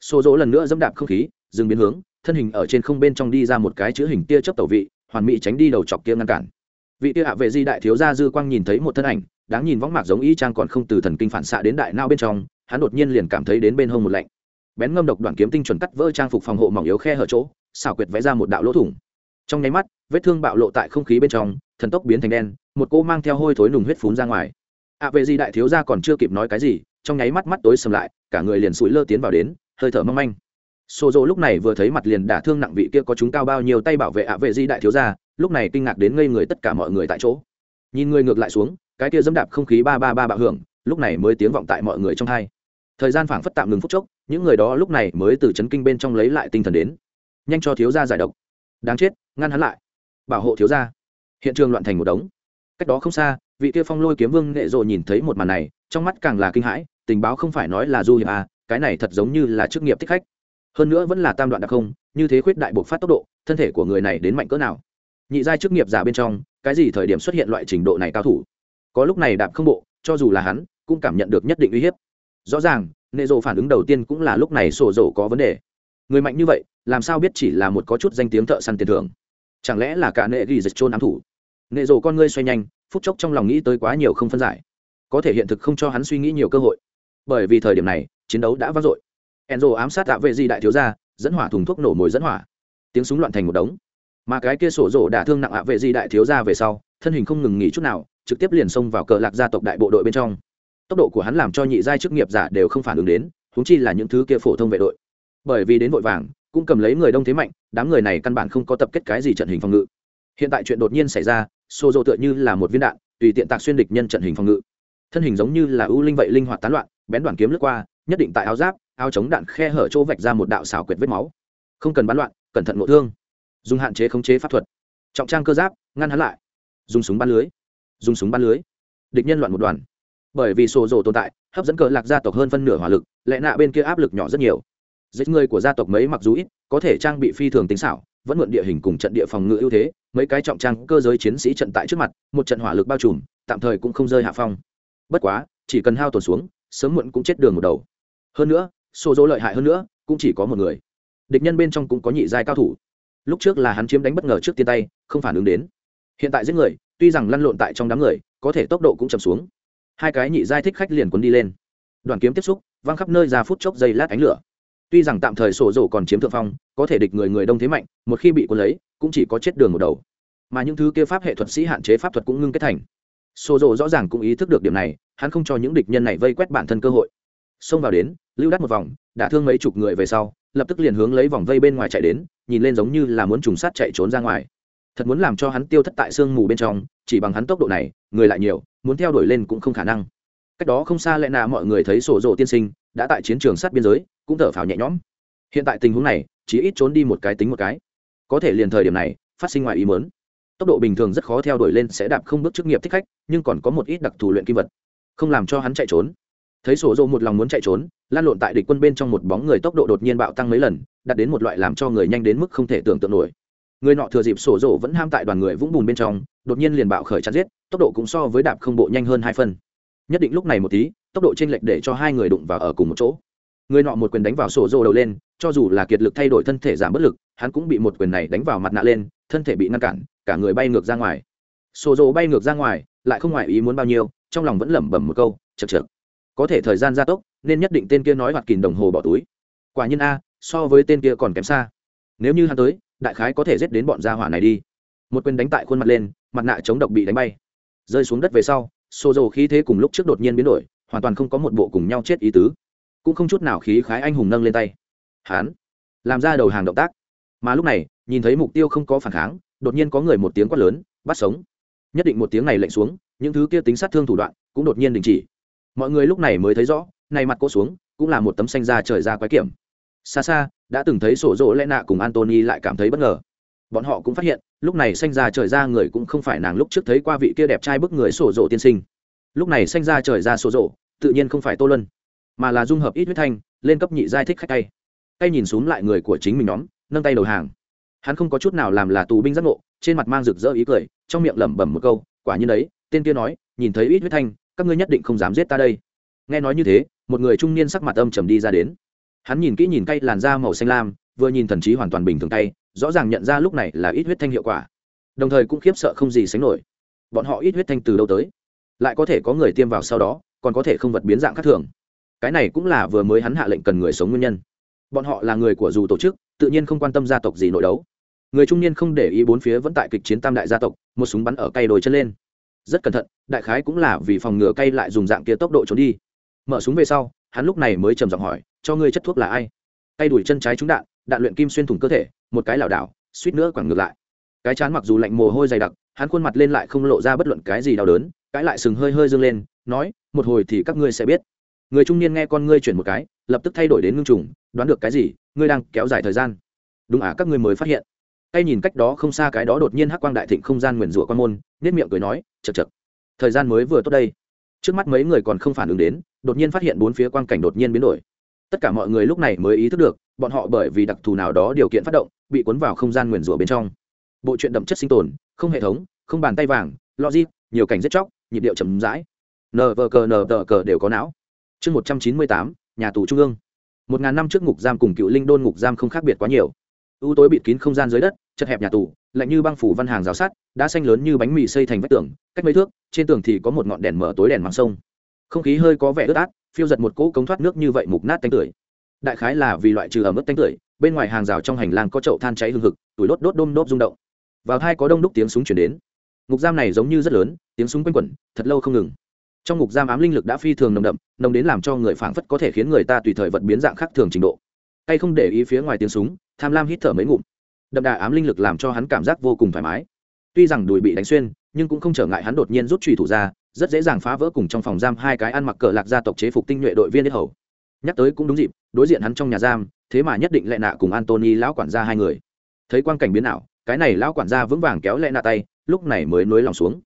Xô rỗ lần nữa dẫm đạp không khí, dừng biến hướng, thân hình ở trên không bên trong đi ra một cái chữ hình tia chớp tẩu vị, hoàn mỹ tránh đi đầu chọc kia ngăn cản vị tia hạ vệ di đại thiếu gia dư quang nhìn thấy một thân ảnh, đáng nhìn võng mạc giống y trang còn không từ thần kinh phản xạ đến đại nao bên trong, hắn đột nhiên liền cảm thấy đến bên hông một lạnh. Bén ngâm độc đoạn kiếm tinh chuẩn cắt vỡ trang phục phòng hộ mỏng yếu khe hở chỗ, xảo quyệt vẽ ra một đạo lỗ thủng. Trong nháy mắt, vết thương bạo lộ tại không khí bên trong, thần tốc biến thành đen, một cô mang theo hôi thối nùng huyết phún ra ngoài. Ạ vệ di đại thiếu gia còn chưa kịp nói cái gì, trong nháy mắt mắt tối sầm lại, cả người liền sủi lơ tiến vào đến, hơi thở mong manh. Sô Dô lúc này vừa thấy mặt liền đả thương nặng vị kia có chúng cao bao nhiêu tay bảo vệ ạ vệ di đại thiếu gia, lúc này kinh ngạc đến ngây người tất cả mọi người tại chỗ. Nhìn người ngược lại xuống, cái kia dẫm đạp không khí ba ba ba bạo hưởng, lúc này mới tiếng vọng tại mọi người trong hai. Thời gian phảng phất tạm ngừng phút chốc, những người đó lúc này mới từ chấn kinh bên trong lấy lại tinh thần đến. Nhanh cho thiếu gia giải độc. Đáng chết, ngăn hắn lại. Bảo hộ thiếu gia. Hiện trường loạn thành một đống. Cách đó không xa, vị kia phong lôi kiếm vương nghệ rồi nhìn thấy một màn này, trong mắt càng là kinh hãi, tình báo không phải nói là du hiệp à cái này thật giống như là chức nghiệp thích khách hơn nữa vẫn là tam đoạn đặc không, như thế khuyết đại bộc phát tốc độ, thân thể của người này đến mạnh cỡ nào. Nhị giai chức nghiệp giả bên trong, cái gì thời điểm xuất hiện loại trình độ này cao thủ? Có lúc này đạp không bộ, cho dù là hắn, cũng cảm nhận được nhất định uy hiếp. Rõ ràng, nệ rộ phản ứng đầu tiên cũng là lúc này sổ rổ có vấn đề. Người mạnh như vậy, làm sao biết chỉ là một có chút danh tiếng thợ săn tiền thưởng? Chẳng lẽ là cả nệ ghi dịch trôn ám thủ? Nệ rộ con ngươi xoay nhanh, phút chốc trong lòng nghĩ tới quá nhiều không phân giải. Có thể hiện thực không cho hắn suy nghĩ nhiều cơ hội. Bởi vì thời điểm này, chiến đấu đã vang dội enzo ám sát tạ vệ di đại thiếu gia, dẫn hỏa thùng thuốc nổ mồi dẫn hỏa. Tiếng súng loạn thành một đống. Mà cái kia sổ rổ đả thương nặng ạ vệ di đại thiếu gia về sau, thân hình không ngừng nghỉ chút nào, trực tiếp liền xông vào cờ lạc gia tộc đại bộ đội bên trong. Tốc độ của hắn làm cho nhị giai chức nghiệp giả đều không phản ứng đến húng chi là những thứ kia phổ thông vệ đội. Bởi vì đến vội vàng, cũng cầm lấy người đông thế mạnh, đám người này căn bản không có tập kết cái gì trận hình phòng ngự. Hiện tại chuyện đột nhiên xảy ra xô dô tựa như là một viên đạn, tùy tiện tạc xuyên địch nhân trận hình phòng ngự. Thân hình giống như là ưu linh vậy linh hoạt tán loạn, bén đoàn kiếm lướt qua, nhất định tại áo giáp áo chống đạn khe hở chỗ vạch ra một đạo xảo quyệt vết máu. Không cần bắn loạn, cẩn thận ngộ thương. Dùng hạn chế khống chế pháp thuật. Trọng trang cơ giáp, ngăn hắn lại. Dùng súng bắn lưới. Dùng súng bắn lưới. Địch nhân loạn một đoàn. Bởi vì sổ rồ tồn tại, hấp dẫn cờ lạc gia tộc hơn phân nửa hỏa lực, lẽ nạ bên kia áp lực nhỏ rất nhiều. Giết người của gia tộc mấy mặc dù ít, có thể trang bị phi thường tính xảo, vẫn mượn địa hình cùng trận địa phòng ngự ưu thế, mấy cái trọng trang cơ giới chiến sĩ trận tại trước mặt, một trận hỏa lực bao trùm, tạm thời cũng không rơi hạ phong. Bất quá, chỉ cần hao tổn xuống, sớm muộn cũng chết đường một đầu. Hơn nữa xô dỗ lợi hại hơn nữa, cũng chỉ có một người. Địch nhân bên trong cũng có nhị giai cao thủ. Lúc trước là hắn chiếm đánh bất ngờ trước tiên tay, không phản ứng đến. Hiện tại giết người, tuy rằng lăn lộn tại trong đám người, có thể tốc độ cũng chậm xuống. Hai cái nhị giai thích khách liền cuốn đi lên. Đoàn kiếm tiếp xúc, văng khắp nơi ra phút chốc dây lát ánh lửa. Tuy rằng tạm thời sổ rổ còn chiếm thượng phong, có thể địch người người đông thế mạnh, một khi bị cuốn lấy, cũng chỉ có chết đường một đầu. Mà những thứ kia pháp hệ thuật sĩ hạn chế pháp thuật cũng ngưng kết thành. Sổ rổ rõ ràng cũng ý thức được điểm này, hắn không cho những địch nhân này vây quét bản thân cơ hội xông vào đến, lưu đắt một vòng đã thương mấy chục người về sau, lập tức liền hướng lấy vòng vây bên ngoài chạy đến, nhìn lên giống như là muốn trùng sát chạy trốn ra ngoài. Thật muốn làm cho hắn tiêu thất tại sương mù bên trong, chỉ bằng hắn tốc độ này, người lại nhiều, muốn theo đuổi lên cũng không khả năng. Cách đó không xa lẽ nào mọi người thấy sổ rộ tiên sinh, đã tại chiến trường sát biên giới, cũng thở phào nhẹ nhõm. Hiện tại tình huống này, chỉ ít trốn đi một cái tính một cái. Có thể liền thời điểm này, phát sinh ngoài ý mớn tốc độ bình thường rất khó theo đuổi lên sẽ đạp không bước chức nghiệp thích khách, nhưng còn có một ít đặc thù luyện kim vật, không làm cho hắn chạy trốn thấy sổ dô một lòng muốn chạy trốn, lan lộn tại địch quân bên trong một bóng người tốc độ đột nhiên bạo tăng mấy lần, đạt đến một loại làm cho người nhanh đến mức không thể tưởng tượng nổi. Người nọ thừa dịp sổ dô vẫn ham tại đoàn người vũng bùn bên trong, đột nhiên liền bạo khởi chặt giết, tốc độ cũng so với đạp không bộ nhanh hơn hai phân nhất định lúc này một tí, tốc độ t r ê n lệch để cho hai người đụng vào ở cùng một chỗ. Người nọ một quyền đánh vào sổ dô đầu lên, cho dù là kiệt lực thay đổi thân thể giảm bất lực, hắn cũng bị một quyền này đánh vào mặt nạ lên, thân thể bị ngăn cản, cả người bay ngược ra ngoài. Sổ dô bay ngược ra ngoài, lại không ngoài ý muốn bao nhiêu, trong lòng vẫn lẩm bẩm một câu chật chật có thể thời gian gia tốc, nên nhất định tên kia nói hoạt kìm đồng hồ bỏ túi. Quả nhiên a, so với tên kia còn kém xa. Nếu như hắn tới, đại khái có thể giết đến bọn gia hỏa này đi. Một quyền đánh tại khuôn mặt lên, mặt nạ chống độc bị đánh bay. Rơi xuống đất về sau xô dầu khí thế cùng lúc trước đột nhiên biến đổi, hoàn toàn không có một bộ cùng nhau chết ý tứ. Cũng không chút nào khí khái anh hùng nâng lên tay. Hán làm ra đầu hàng động tác. Mà lúc này, nhìn thấy mục tiêu không có phản kháng, đột nhiên có người một tiếng quát lớn, bắt sống. Nhất định một tiếng này lệnh xuống, những thứ kia tính sát thương thủ đoạn cũng đột nhiên đình chỉ mọi người lúc này mới thấy rõ, này mặt cô xuống, cũng là một tấm xanh da trời ra quái kiểm. Xa xa, đã từng thấy sổ rỗ lẽ nạ cùng antony lại cảm thấy bất ngờ. Bọn họ cũng phát hiện, lúc này xanh ra trời ra người cũng không phải nàng lúc trước thấy qua vị kia đẹp trai bức người sổ rỗ tiên sinh. Lúc này xanh ra trời ra sổ rỗ, tự nhiên không phải tô lân mà là dung hợp ít huyết thanh, lên cấp nhị giai thích khách tay. Tay nhìn xuống lại người của chính mình nhóm, nâng tay đầu hàng. Hắn không có chút nào làm là tù binh giác ngộ, trên mặt mang rực rỡ ý cười, trong miệng lẩm bẩm một câu, quả như đấy, tên kia nói, nhìn thấy ít huyết thanh các ngươi nhất định không dám giết ta đây. Nghe nói như thế, một người trung niên sắc mặt âm trầm đi ra đến. Hắn nhìn kỹ nhìn cay làn da màu xanh lam, vừa nhìn thần trí hoàn toàn bình thường tay rõ ràng nhận ra lúc này là ít huyết thanh hiệu quả. Đồng thời cũng khiếp sợ không gì sánh nổi. Bọn họ ít huyết thanh từ đâu tới? Lại có thể có người tiêm vào sau đó, còn có thể không vật biến dạng khác thường. Cái này cũng là vừa mới hắn hạ lệnh cần người sống nguyên nhân. Bọn họ là người của dù tổ chức, tự nhiên không quan tâm gia tộc gì nội đấu. Người trung niên không để ý bốn phía vẫn tại kịch chiến tam đại gia tộc, một súng bắn ở cây đồi chân lên rất cẩn thận, đại khái cũng là vì phòng ngừa cay lại dùng dạng kia tốc độ trốn đi. Mở súng về sau, hắn lúc này mới trầm giọng hỏi, cho ngươi chất thuốc là ai? Tay đuổi chân trái trúng đạn đạn luyện kim xuyên thủng cơ thể, một cái lảo đảo, suýt nữa quẳng ngược lại. Cái chán mặc dù lạnh mồ hôi dày đặc, hắn khuôn mặt lên lại không lộ ra bất luận cái gì đau đớn, cái lại sừng hơi hơi dâng lên, nói, một hồi thì các ngươi sẽ biết. Người trung niên nghe con ngươi chuyển một cái, lập tức thay đổi đến ngưng trùng, đoán được cái gì, ngươi đang kéo dài thời gian. Đúng à các ngươi mới phát hiện. Tay nhìn cách đó không xa cái đó đột nhiên hắc quang đại thịnh không gian nguyền rủa quan môn nết miệng cười nói chật chật thời gian mới vừa tốt đây. Trước mắt mấy người còn không phản ứng đến, đột nhiên phát hiện bốn phía quang cảnh đột nhiên biến đổi. Tất cả mọi người lúc này mới ý thức được, bọn họ bởi vì đặc thù nào đó điều kiện phát động, bị cuốn vào không gian nguyền rủa bên trong. Bộ chuyện đậm chất sinh tồn, không hệ thống, không bàn tay vàng, logic, nhiều cảnh giết chóc, nhịp điệu chậm rãi. Nờ vờ cờ nờ tờ cờ đều có não. Chương một trăm chín mươi tám, nhà tù trung ương. Một ngàn năm trước ngục giam cùng cựu linh đôn ngục giam không khác biệt quá nhiều. Ưu tối bịt kín không gian dưới đất, chật hẹp nhà tù lạnh như băng phủ văn hàng rào sắt đã xanh lớn như bánh mì xây thành vách tường, cách mấy thước, trên tường thì có một ngọn đèn mở tối đèn mang sông. Không khí hơi có vẻ ướt át, phiêu giật một cỗ cống thoát nước như vậy mục nát tanh tưởi. Đại khái là vì loại trừ ẩm ướt tanh tưởi, bên ngoài hàng rào trong hành lang có chậu than cháy hừng hực tuổi đốt đốt đôm đốt rung động. Vào thai có đông đúc tiếng súng chuyển đến. Ngục giam này giống như rất lớn, tiếng súng quanh quẩn, thật lâu không ngừng. Trong ngục giam ám linh lực đã phi thường nồng đậm, nồng đến làm cho người phảng phất có thể khiến người ta tùy thời vật biến dạng khác thường trình độ. Tay không để ý phía ngoài tiếng súng, tham lam hít thở mấy ngụm đậm đà ám linh lực làm cho hắn cảm giác vô cùng thoải mái. Tuy rằng đùi bị đánh xuyên, nhưng cũng không trở ngại hắn đột nhiên rút trùy thủ ra, rất dễ dàng phá vỡ cùng trong phòng giam hai cái ăn mặc cờ lạc gia tộc chế phục tinh nhuệ đội viên đế hầu. Nhắc tới cũng đúng dịp, đối diện hắn trong nhà giam, thế mà nhất định lệ nạ cùng antony lão quản gia hai người. Thấy quan cảnh biến ảo, cái này lão quản gia vững vàng kéo lệ nạ tay, lúc này mới nối lòng xuống.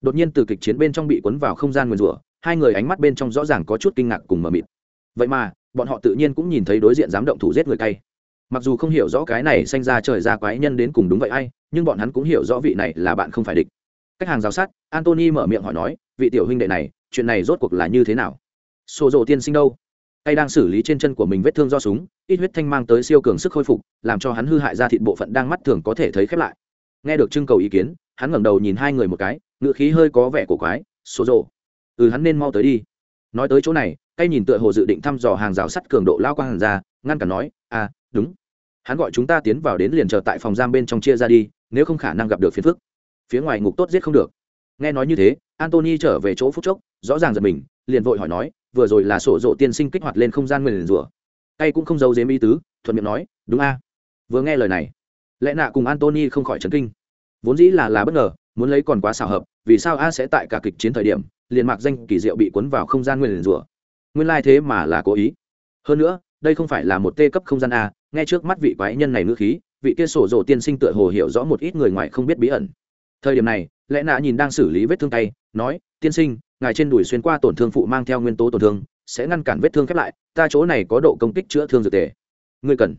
Đột nhiên từ kịch chiến bên trong bị cuốn vào không gian nguyền rủa, hai người ánh mắt bên trong rõ ràng có chút kinh ngạc cùng mờ mịt. Vậy mà, bọn họ tự nhiên cũng nhìn thấy đối diện dám động thủ giết người cay mặc dù không hiểu rõ cái này sanh ra trời ra quái nhân đến cùng đúng vậy ai, nhưng bọn hắn cũng hiểu rõ vị này là bạn không phải địch. Cách hàng rào sát antony mở miệng hỏi nói, vị tiểu huynh đệ này, chuyện này rốt cuộc là như thế nào? Xô rộ tiên sinh đâu? Tay đang xử lý trên chân của mình vết thương do súng, ít huyết thanh mang tới siêu cường sức khôi phục, làm cho hắn hư hại ra thịt bộ phận đang mắt thường có thể thấy khép lại. Nghe được trưng cầu ý kiến, hắn ngẩng đầu nhìn hai người một cái, ngựa khí hơi có vẻ cổ quái số rộ ừ hắn nên mau tới đi. Nói tới chỗ này, tay nhìn tựa hồ dự định thăm dò hàng rào sắt cường độ lao quang hàn ra, ngăn cản nói à đúng. Hắn gọi chúng ta tiến vào đến liền chờ tại phòng giam bên trong chia ra đi, nếu không khả năng gặp được phiền phức. Phía ngoài ngục tốt giết không được. Nghe nói như thế antony trở về chỗ phút chốc, rõ ràng giật mình, liền vội hỏi nói, vừa rồi là sổ rộ tiên sinh kích hoạt lên không gian nguyền rủa. Tay cũng không giấu dếm ý tứ, thuận miệng nói, đúng a. Vừa nghe lời này, lẽ nạ cùng antony không khỏi chấn kinh. Vốn dĩ là là bất ngờ, muốn lấy còn quá xảo hợp, vì sao a sẽ tại cả kịch chiến thời điểm, liền mạc danh kỳ diệu bị cuốn vào không gian nguyền rủa? Nguyên lai thế mà là cố ý. Hơn nữa, đây không phải là một tê cấp không gian a nghe trước mắt vị quái nhân này ngữ khí, vị kia sổ rồ tiên sinh tựa hồ hiểu rõ một ít người ngoài không biết bí ẩn. Thời điểm này lẽ nạ nhìn đang xử lý vết thương tay, nói, tiên sinh, ngài trên đùi xuyên qua tổn thương phụ mang theo nguyên tố tổn thương, sẽ ngăn cản vết thương khép lại, ta chỗ này có độ công kích chữa thương dược tề. Ngươi cần.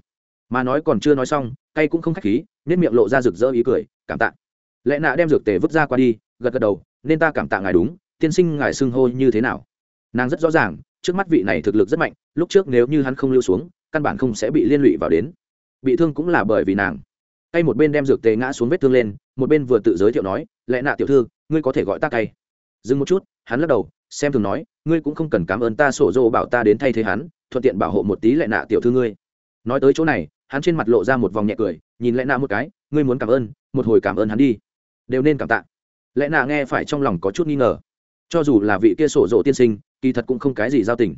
Mà nói còn chưa nói xong, tay cũng không khách khí nên miệng lộ ra rực rỡ ý cười, cảm tạ. Lẽ nạ đem dược tề vứt ra qua đi, gật gật đầu, nên ta cảm tạ ngài đúng, tiên sinh ngài xưng hô như thế nào? Nàng rất rõ ràng, trước mắt vị này thực lực rất mạnh, lúc trước nếu như hắn không lưu xuống căn bản không sẽ bị liên lụy vào đến. Bị thương cũng là bởi vì nàng. Tay một bên đem dược tề ngã xuống vết thương lên, một bên vừa tự giới thiệu nói lẽ nạ tiểu thư, ngươi có thể gọi ta cay dừng một chút, hắn lắc đầu, xem thường nói, ngươi cũng không cần cảm ơn ta sổ dô bảo ta đến thay thế hắn, thuận tiện bảo hộ một tí lẽ nạ tiểu thư ngươi. Nói tới chỗ này, hắn trên mặt lộ ra một vòng nhẹ cười, nhìn lẽ nạ một cái, ngươi muốn cảm ơn, một hồi cảm ơn hắn đi. Đều nên cảm tạ. Lẽ nạ nghe phải trong lòng có chút nghi ngờ. Cho dù là vị kia sổ dỗ tiên sinh, kỳ thật cũng không cái gì giao tình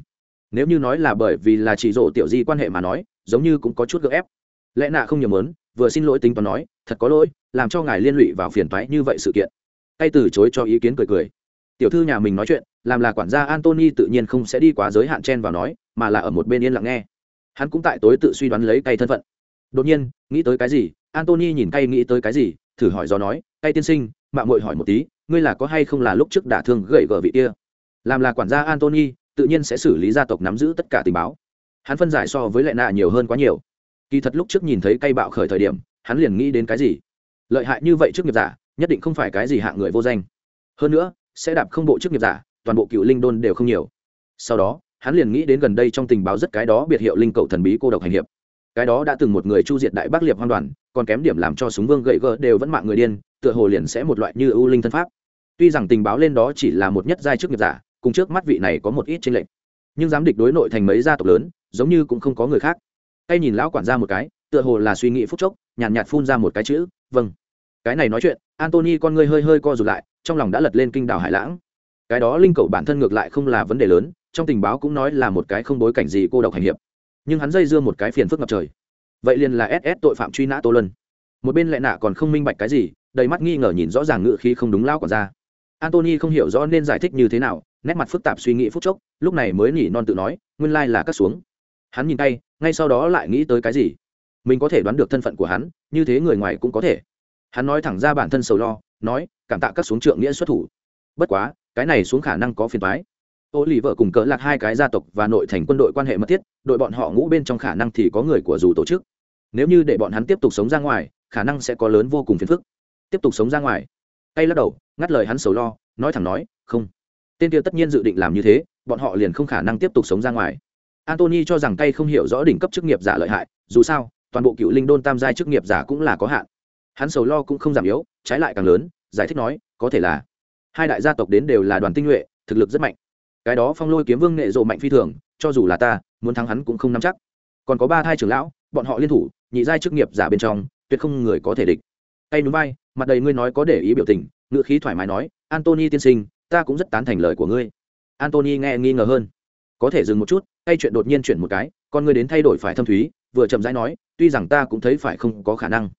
nếu như nói là bởi vì là chỉ rộ tiểu di quan hệ mà nói, giống như cũng có chút gợ ép. Lẽ nạ không nhiều mớn vừa xin lỗi tính toán nói, thật có lỗi, làm cho ngài liên lụy vào phiền toái như vậy sự kiện. Tay từ chối cho ý kiến cười cười. Tiểu thư nhà mình nói chuyện, làm là quản gia antony tự nhiên không sẽ đi quá giới hạn chen vào nói, mà là ở một bên yên lặng nghe. Hắn cũng tại tối tự suy đoán lấy cây thân phận. Đột nhiên, nghĩ tới cái gì, antony nhìn cây nghĩ tới cái gì, thử hỏi do nói Cây tiên sinh, mạng mội hỏi một tí, ngươi là có hay không là lúc trước đả thương gậy gở vị kia? Làm là quản gia antony tự nhiên sẽ xử lý gia tộc nắm giữ tất cả tình báo. Hắn phân giải so với lệ nạ nhiều hơn quá nhiều. Kỳ thật lúc trước nhìn thấy cây bạo khởi thời điểm, hắn liền nghĩ đến cái gì? Lợi hại như vậy trước nghiệp giả, nhất định không phải cái gì hạng người vô danh. Hơn nữa, sẽ đạp không bộ trước nghiệp giả, toàn bộ cựu linh đôn đều không nhiều. Sau đó, hắn liền nghĩ đến gần đây trong tình báo rất cái đó biệt hiệu linh cầu thần bí cô độc hành hiệp. Cái đó đã từng một người chu diệt đại bắc liệp hoan đoàn, còn kém điểm làm cho súng vương gậy gỡ đều vẫn mạng người điên, tựa hồ liền sẽ một loại như ưu linh thân pháp. Tuy rằng tình báo lên đó chỉ là một nhất giai trước nghiệp giả cùng trước mắt vị này có một ít chênh lệch. Nhưng dám địch đối nội thành mấy gia tộc lớn giống như cũng không có người khác. Tay nhìn lão quản gia một cái tựa hồ là suy nghĩ phút chốc nhàn nhạt, nhạt phun ra một cái chữ vâng. Cái này nói chuyện antony con ngươi hơi hơi co rụt lại trong lòng đã lật lên kinh đảo hải lãng. Cái đó linh cầu bản thân ngược lại không là vấn đề lớn trong tình báo cũng nói là một cái không bối cảnh gì cô độc hành hiệp. Nhưng hắn dây dưa một cái phiền phức ngập trời. Vậy liền là ss tội phạm truy nã tô lân một bên lại nạ còn không minh bạch cái gì đầy mắt nghi ngờ nhìn rõ ràng ngựa khí không đúng lão quản gia. antony không hiểu rõ nên giải thích như thế nào nét mặt phức tạp suy nghĩ phút chốc, lúc này mới nhỉ non tự nói, nguyên lai là cắt xuống. Hắn nhìn tay, ngay sau đó lại nghĩ tới cái gì? Mình có thể đoán được thân phận của hắn, như thế người ngoài cũng có thể. Hắn nói thẳng ra bản thân sầu lo, nói, cảm tạ các xuống trượng nghĩa xuất thủ. Bất quá, cái này xuống khả năng có phiền thoái ô lì vợ cùng cỡ lạc hai cái gia tộc và nội thành quân đội quan hệ mật thiết, đội bọn họ ngũ bên trong khả năng thì có người của dù tổ chức. Nếu như để bọn hắn tiếp tục sống ra ngoài, khả năng sẽ có lớn vô cùng phiền phức. Tiếp tục sống ra ngoài. Tay lắc đầu, ngắt lời hắn sầu lo, nói thẳng nói, không tên kia tất nhiên dự định làm như thế, bọn họ liền không khả năng tiếp tục sống ra ngoài. Antony cho rằng tay không hiểu rõ đỉnh cấp chức nghiệp giả lợi hại, dù sao, toàn bộ cựu linh đôn tam giai chức nghiệp giả cũng là có hạn. Hắn sầu lo cũng không giảm yếu, trái lại càng lớn, giải thích nói, có thể là hai đại gia tộc đến đều là đoàn tinh nhuệ, thực lực rất mạnh. Cái đó phong lôi kiếm vương nghệ rộ mạnh phi thường, cho dù là ta, muốn thắng hắn cũng không nắm chắc. Còn có ba thai trưởng lão, bọn họ liên thủ, nhị giai chức nghiệp giả bên trong, tuyệt không người có thể địch. Tay núi bay, mặt đầy ngươi nói có để ý biểu tình, ngựa khí thoải mái nói antony tiên sinh ta cũng rất tán thành lời của ngươi. Antony nghe nghi ngờ hơn. Có thể dừng một chút hay chuyện đột nhiên chuyển một cái, con ngươi đến thay đổi phải thâm thúy, vừa chậm rãi nói, tuy rằng ta cũng thấy phải không có khả năng,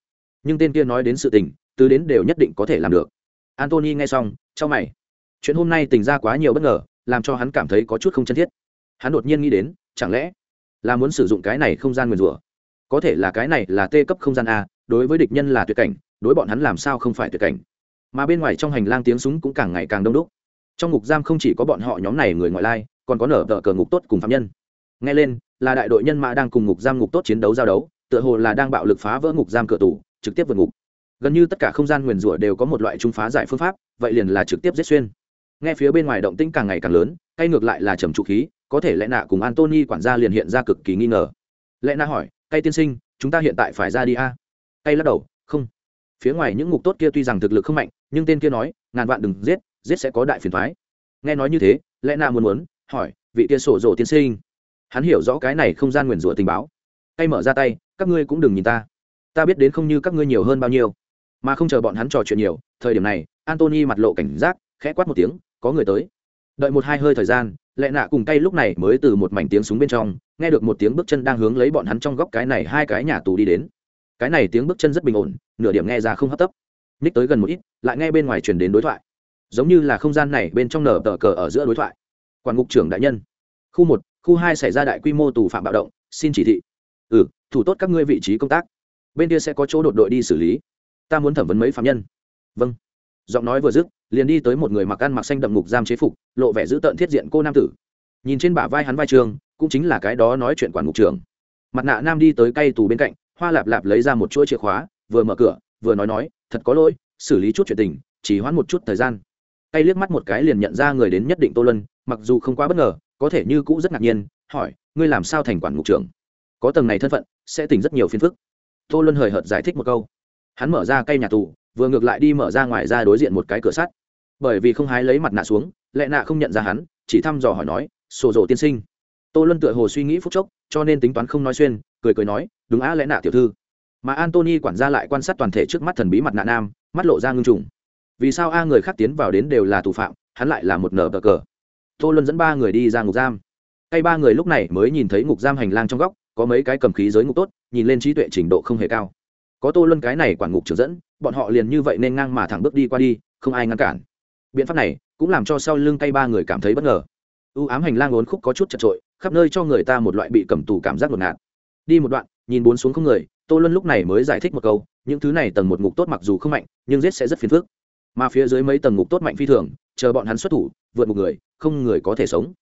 nhưng tên kia nói đến sự tình, từ đến đều nhất định có thể làm được. Antony nghe xong cho mày. Chuyện hôm nay tình ra quá nhiều bất ngờ, làm cho hắn cảm thấy có chút không chân thiết. Hắn đột nhiên nghĩ đến, chẳng lẽ là muốn sử dụng cái này không gian nguyền rủa? Có thể là cái này là tê cấp không gian a, đối với địch nhân là tuyệt cảnh, đối bọn hắn làm sao không phải tuyệt cảnh? Mà bên ngoài trong hành lang tiếng súng cũng càng ngày càng đông đúc trong ngục giam không chỉ có bọn họ nhóm này người ngoại lai, còn có nở tờ cờ ngục tốt cùng phạm nhân. Nghe lên, là đại đội nhân mã đang cùng ngục giam ngục tốt chiến đấu giao đấu, tựa hồ là đang bạo lực phá vỡ ngục giam cửa tủ, trực tiếp vượt ngục. Gần như tất cả không gian nguyền rủa đều có một loại trung phá giải phương pháp, vậy liền là trực tiếp giết xuyên. Nghe phía bên ngoài động tĩnh càng ngày càng lớn hay ngược lại là trầm trụ khí, có thể lẽ nạ cùng antony quản gia liền hiện ra cực kỳ nghi ngờ. Lẽ nạ hỏi cây tiên sinh, chúng ta hiện tại phải ra đi a? À? cây lắc đầu, không. Phía ngoài những ngục tốt kia tuy rằng thực lực không mạnh, nhưng tên kia nói, ngàn vạn đừng giết giết sẽ có đại phiền thoái. Nghe nói như thế lẽ nạ muốn muốn, hỏi, vị kia sổ rổ tiên sinh. Hắn hiểu rõ cái này không gian nguyền rủa tình báo. Tay mở ra tay, các ngươi cũng đừng nhìn ta. Ta biết đến không như các ngươi nhiều hơn bao nhiêu. Mà không chờ bọn hắn trò chuyện nhiều, thời điểm này antony mặt lộ cảnh giác, khẽ quát một tiếng, có người tới. Đợi một hai hơi thời gian, lệ nạ cùng tay lúc này mới từ một mảnh tiếng súng bên trong, nghe được một tiếng bước chân đang hướng lấy bọn hắn trong góc cái này hai cái nhà tù đi đến. Cái này tiếng bước chân rất bình ổn, nửa điểm nghe ra không hấp tấp. Ních tới gần một ít, lại nghe bên ngoài truyền đến đối thoại giống như là không gian này bên trong nở tờ cờ ở giữa đối thoại. Quản ngục trưởng đại nhân. Khu một, khu hai xảy ra đại quy mô tù phạm bạo động, xin chỉ thị. Ừ thủ tốt các ngươi vị trí công tác. Bên kia sẽ có chỗ đột đội đi xử lý. Ta muốn thẩm vấn mấy phạm nhân. Vâng. Giọng nói vừa dứt, liền đi tới một người mặc ăn mặc xanh đậm ngục giam chế phục, lộ vẻ dữ tợn thiết diện cô nam tử. Nhìn trên bả vai hắn vai trường, cũng chính là cái đó nói chuyện quản ngục trưởng. Mặt nạ nam đi tới cây tù bên cạnh, hoa lạp lạp lấy ra một chuỗi chìa khóa, vừa mở cửa, vừa nói nói, thật có lỗi, xử lý chút chuyện tình, chỉ hoãn một chút thời gian tay liếc mắt một cái liền nhận ra người đến nhất định tô lân mặc dù không quá bất ngờ, có thể như cũ rất ngạc nhiên, hỏi, ngươi làm sao thành quản ngục trưởng? Có tầng này thân phận, sẽ tỉnh rất nhiều phiền phức. Tô lân hời hợt giải thích một câu. Hắn mở ra cây nhà tù, vừa ngược lại đi mở ra ngoài ra đối diện một cái cửa sắt. Bởi vì không hái lấy mặt nạ xuống lệ nạ không nhận ra hắn, chỉ thăm dò hỏi nói, sổ rộ tiên sinh. Tô luân tựa hồ suy nghĩ phút chốc, cho nên tính toán không nói xuyên, cười cười nói, đúng á, lẽ nạ tiểu thư. Mà antony quản gia lại quan sát toàn thể trước mắt thần bí mặt nạ nam, mắt lộ ra ngưng trùng vì sao a người khác tiến vào đến đều là tù phạm, hắn lại là một nở bờ cờ. Tô luân dẫn ba người đi ra ngục giam. Tay ba người lúc này mới nhìn thấy ngục giam hành lang trong góc, có mấy cái cầm khí giới ngục tốt, nhìn lên trí tuệ trình độ không hề cao. Có tô luân cái này quản ngục trưởng dẫn, bọn họ liền như vậy nên ngang mà thẳng bước đi qua đi, không ai ngăn cản. Biện pháp này cũng làm cho sau lưng tay ba người cảm thấy bất ngờ. Ưu ám hành lang ốn khúc có chút chật trội khắp nơi cho người ta một loại bị cầm tù cảm giác ngột ngạt. Đi một đoạn, nhìn bốn xuống không người, tô luân lúc này mới giải thích một câu, những thứ này tầng một ngục tốt mặc dù không mạnh, nhưng giết sẽ rất phiền phức mà phía dưới mấy tầng ngục tốt mạnh phi thường, chờ bọn hắn xuất thủ, vượt một người, không người có thể sống.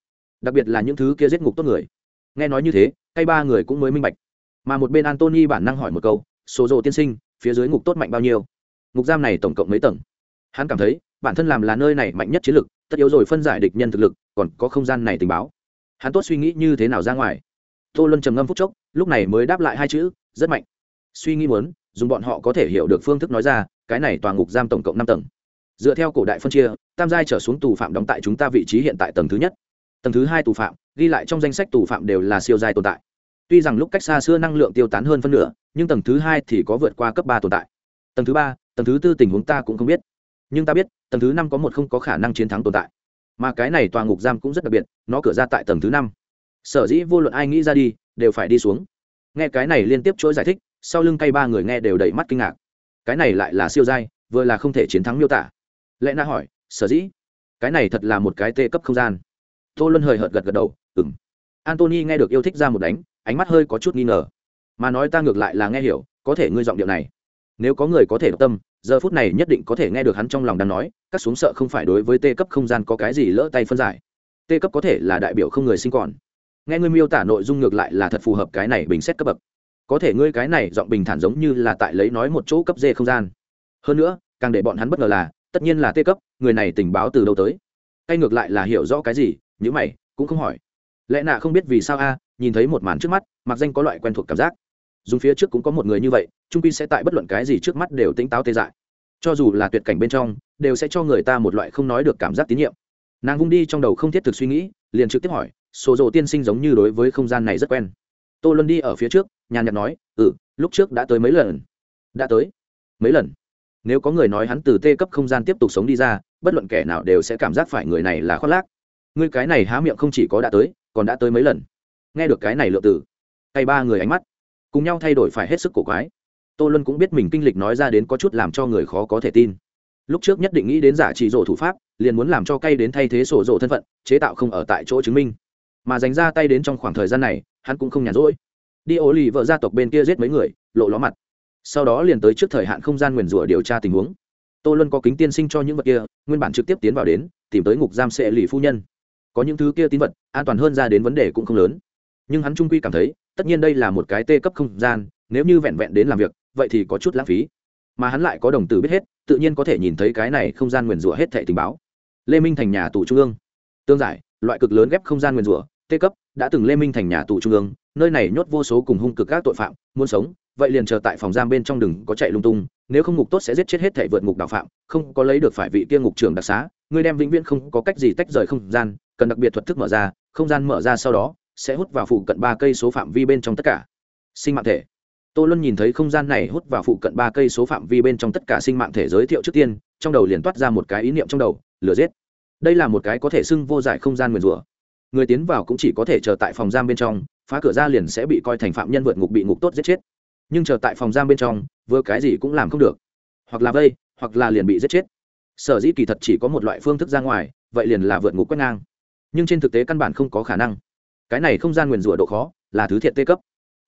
Đặc biệt là những thứ kia giết ngục tốt người. Nghe nói như thế cây ba người cũng mới minh bạch. Mà một bên antony bản năng hỏi một câu, số rộ tiên sinh, phía dưới ngục tốt mạnh bao nhiêu? Ngục giam này tổng cộng mấy tầng? Hắn cảm thấy, bản thân làm là nơi này mạnh nhất chiến lực, tất yếu rồi phân giải địch nhân thực lực, còn có không gian này tình báo. Hắn tốt suy nghĩ như thế nào ra ngoài? Tô luân trầm ngâm phút chốc, lúc này mới đáp lại hai chữ, rất mạnh. Suy nghĩ muốn, dùng bọn họ có thể hiểu được phương thức nói ra, cái này toàn ngục giam tổng cộng năm tầng dựa theo cổ đại phân chia, tam giai trở xuống tù phạm đóng tại chúng ta vị trí hiện tại tầng thứ nhất. Tầng thứ hai tù phạm, ghi lại trong danh sách tù phạm đều là siêu giai tồn tại. Tuy rằng lúc cách xa xưa năng lượng tiêu tán hơn phân nửa, nhưng tầng thứ hai thì có vượt qua cấp ba tồn tại. Tầng thứ ba, tầng thứ tư tình huống ta cũng không biết. Nhưng ta biết, tầng thứ năm có một không có khả năng chiến thắng tồn tại. Mà cái này tòa ngục giam cũng rất đặc biệt, nó cửa ra tại tầng thứ năm. Sở dĩ vô luận ai nghĩ ra đi, đều phải đi xuống. Nghe cái này liên tiếp chuỗi giải thích, sau lưng cây ba người nghe đều đầy mắt kinh ngạc. Cái này lại là siêu giai, vừa là không thể chiến thắng miêu tả lẽ na hỏi, sở dĩ? Cái này thật là một cái tê cấp không gian. Tô luân hời hợt gật gật đầu ừng antony nghe được yêu thích ra một đánh, ánh mắt hơi có chút nghi ngờ. Mà nói ta ngược lại là nghe hiểu, có thể ngươi giọng điệu này, nếu có người có thể tâm, giờ phút này nhất định có thể nghe được hắn trong lòng đang nói, các xuống sợ không phải đối với tê cấp không gian có cái gì lỡ tay phân giải. Tê cấp có thể là đại biểu không người sinh còn. Nghe ngươi miêu tả nội dung ngược lại là thật phù hợp cái này bình xét cấp bậc. Có thể ngươi cái này giọng bình thản giống như là tại lấy nói một chỗ cấp dê không gian. Hơn nữa, càng để bọn hắn bất ngờ là tất nhiên là tê cấp, người này tình báo từ đâu tới? Tay ngược lại là hiểu rõ cái gì nhữ mày, cũng không hỏi. Lẽ nạ không biết vì sao a, nhìn thấy một màn trước mắt, mặc danh có loại quen thuộc cảm giác. Dùng phía trước cũng có một người như vậy, trung pi sẽ tại bất luận cái gì trước mắt đều tính táo tê dại. Cho dù là tuyệt cảnh bên trong, đều sẽ cho người ta một loại không nói được cảm giác tín nhiệm. Nàng vung đi trong đầu không thiết thực suy nghĩ, liền trực tiếp hỏi số dồ tiên sinh giống như đối với không gian này rất quen. Tô luân đi ở phía trước, nhàn nhạt nói ừ lúc trước đã tới mấy lần? Đã tới. Mấy lần? Nếu có người nói hắn từ tê cấp không gian tiếp tục sống đi ra, bất luận kẻ nào đều sẽ cảm giác phải người này là khoác lác. Ngươi cái này há miệng không chỉ có đã tới, còn đã tới mấy lần. Nghe được cái này lượng tử hay ba người ánh mắt, cùng nhau thay đổi phải hết sức cổ quái. Tô luân cũng biết mình kinh lịch nói ra đến có chút làm cho người khó có thể tin. Lúc trước nhất định nghĩ đến giả trị rổ thủ pháp, liền muốn làm cho cay đến thay thế sổ rổ thân phận, chế tạo không ở tại chỗ chứng minh. Mà dành ra tay đến trong khoảng thời gian này, hắn cũng không nhàn rỗi. Đi ô lì vợ gia tộc bên kia giết mấy người, lộ ló mặt sau đó liền tới trước thời hạn không gian nguyền rủa điều tra tình huống. Tô luân có kính tiên sinh cho những vật kia, nguyên bản trực tiếp tiến vào đến, tìm tới ngục giam sệ lì phu nhân. Có những thứ kia tín vật, an toàn hơn ra đến vấn đề cũng không lớn. Nhưng hắn trung quy cảm thấy, tất nhiên đây là một cái tê cấp không gian, nếu như vẹn vẹn đến làm việc, vậy thì có chút lãng phí. Mà hắn lại có đồng tử biết hết, tự nhiên có thể nhìn thấy cái này không gian nguyền rủa hết thẻ tình báo. Lê minh thành nhà tù trung ương. Tương giải, loại cực lớn ghép không gian nguyền rủa, tê cấp, đã từng lê minh thành nhà tù trung ương, nơi này nhốt vô số cùng hung cực các tội phạm, muốn sống vậy liền chờ tại phòng giam bên trong đừng có chạy lung tung, nếu không ngục tốt sẽ giết chết hết thể vượt ngục đạo phạm, không có lấy được phải vị kia ngục trưởng đặc xá, ngươi đem vĩnh viễn không có cách gì tách rời không gian, cần đặc biệt thuật thức mở ra, không gian mở ra sau đó, sẽ hút vào phụ cận ba cây số phạm vi bên trong tất cả sinh mạng thể. Tô luân nhìn thấy không gian này hút vào phụ cận ba cây số phạm vi bên trong tất cả sinh mạng thể giới thiệu trước tiên, trong đầu liền toát ra một cái ý niệm trong đầu, lửa giết. Đây là một cái có thể xưng vô giải không gian nguyền rủa. Người tiến vào cũng chỉ có thể chờ tại phòng giam bên trong, phá cửa ra liền sẽ bị coi thành phạm nhân vượt ngục bị ngục tốt giết chết nhưng chờ tại phòng giam bên trong, vừa cái gì cũng làm không được. Hoặc là vây, hoặc là liền bị giết chết. Sở dĩ kỳ thật chỉ có một loại phương thức ra ngoài, vậy liền là vượt ngục quét ngang. Nhưng trên thực tế căn bản không có khả năng. Cái này không gian nguyền rủa độ khó, là thứ thiện tê cấp.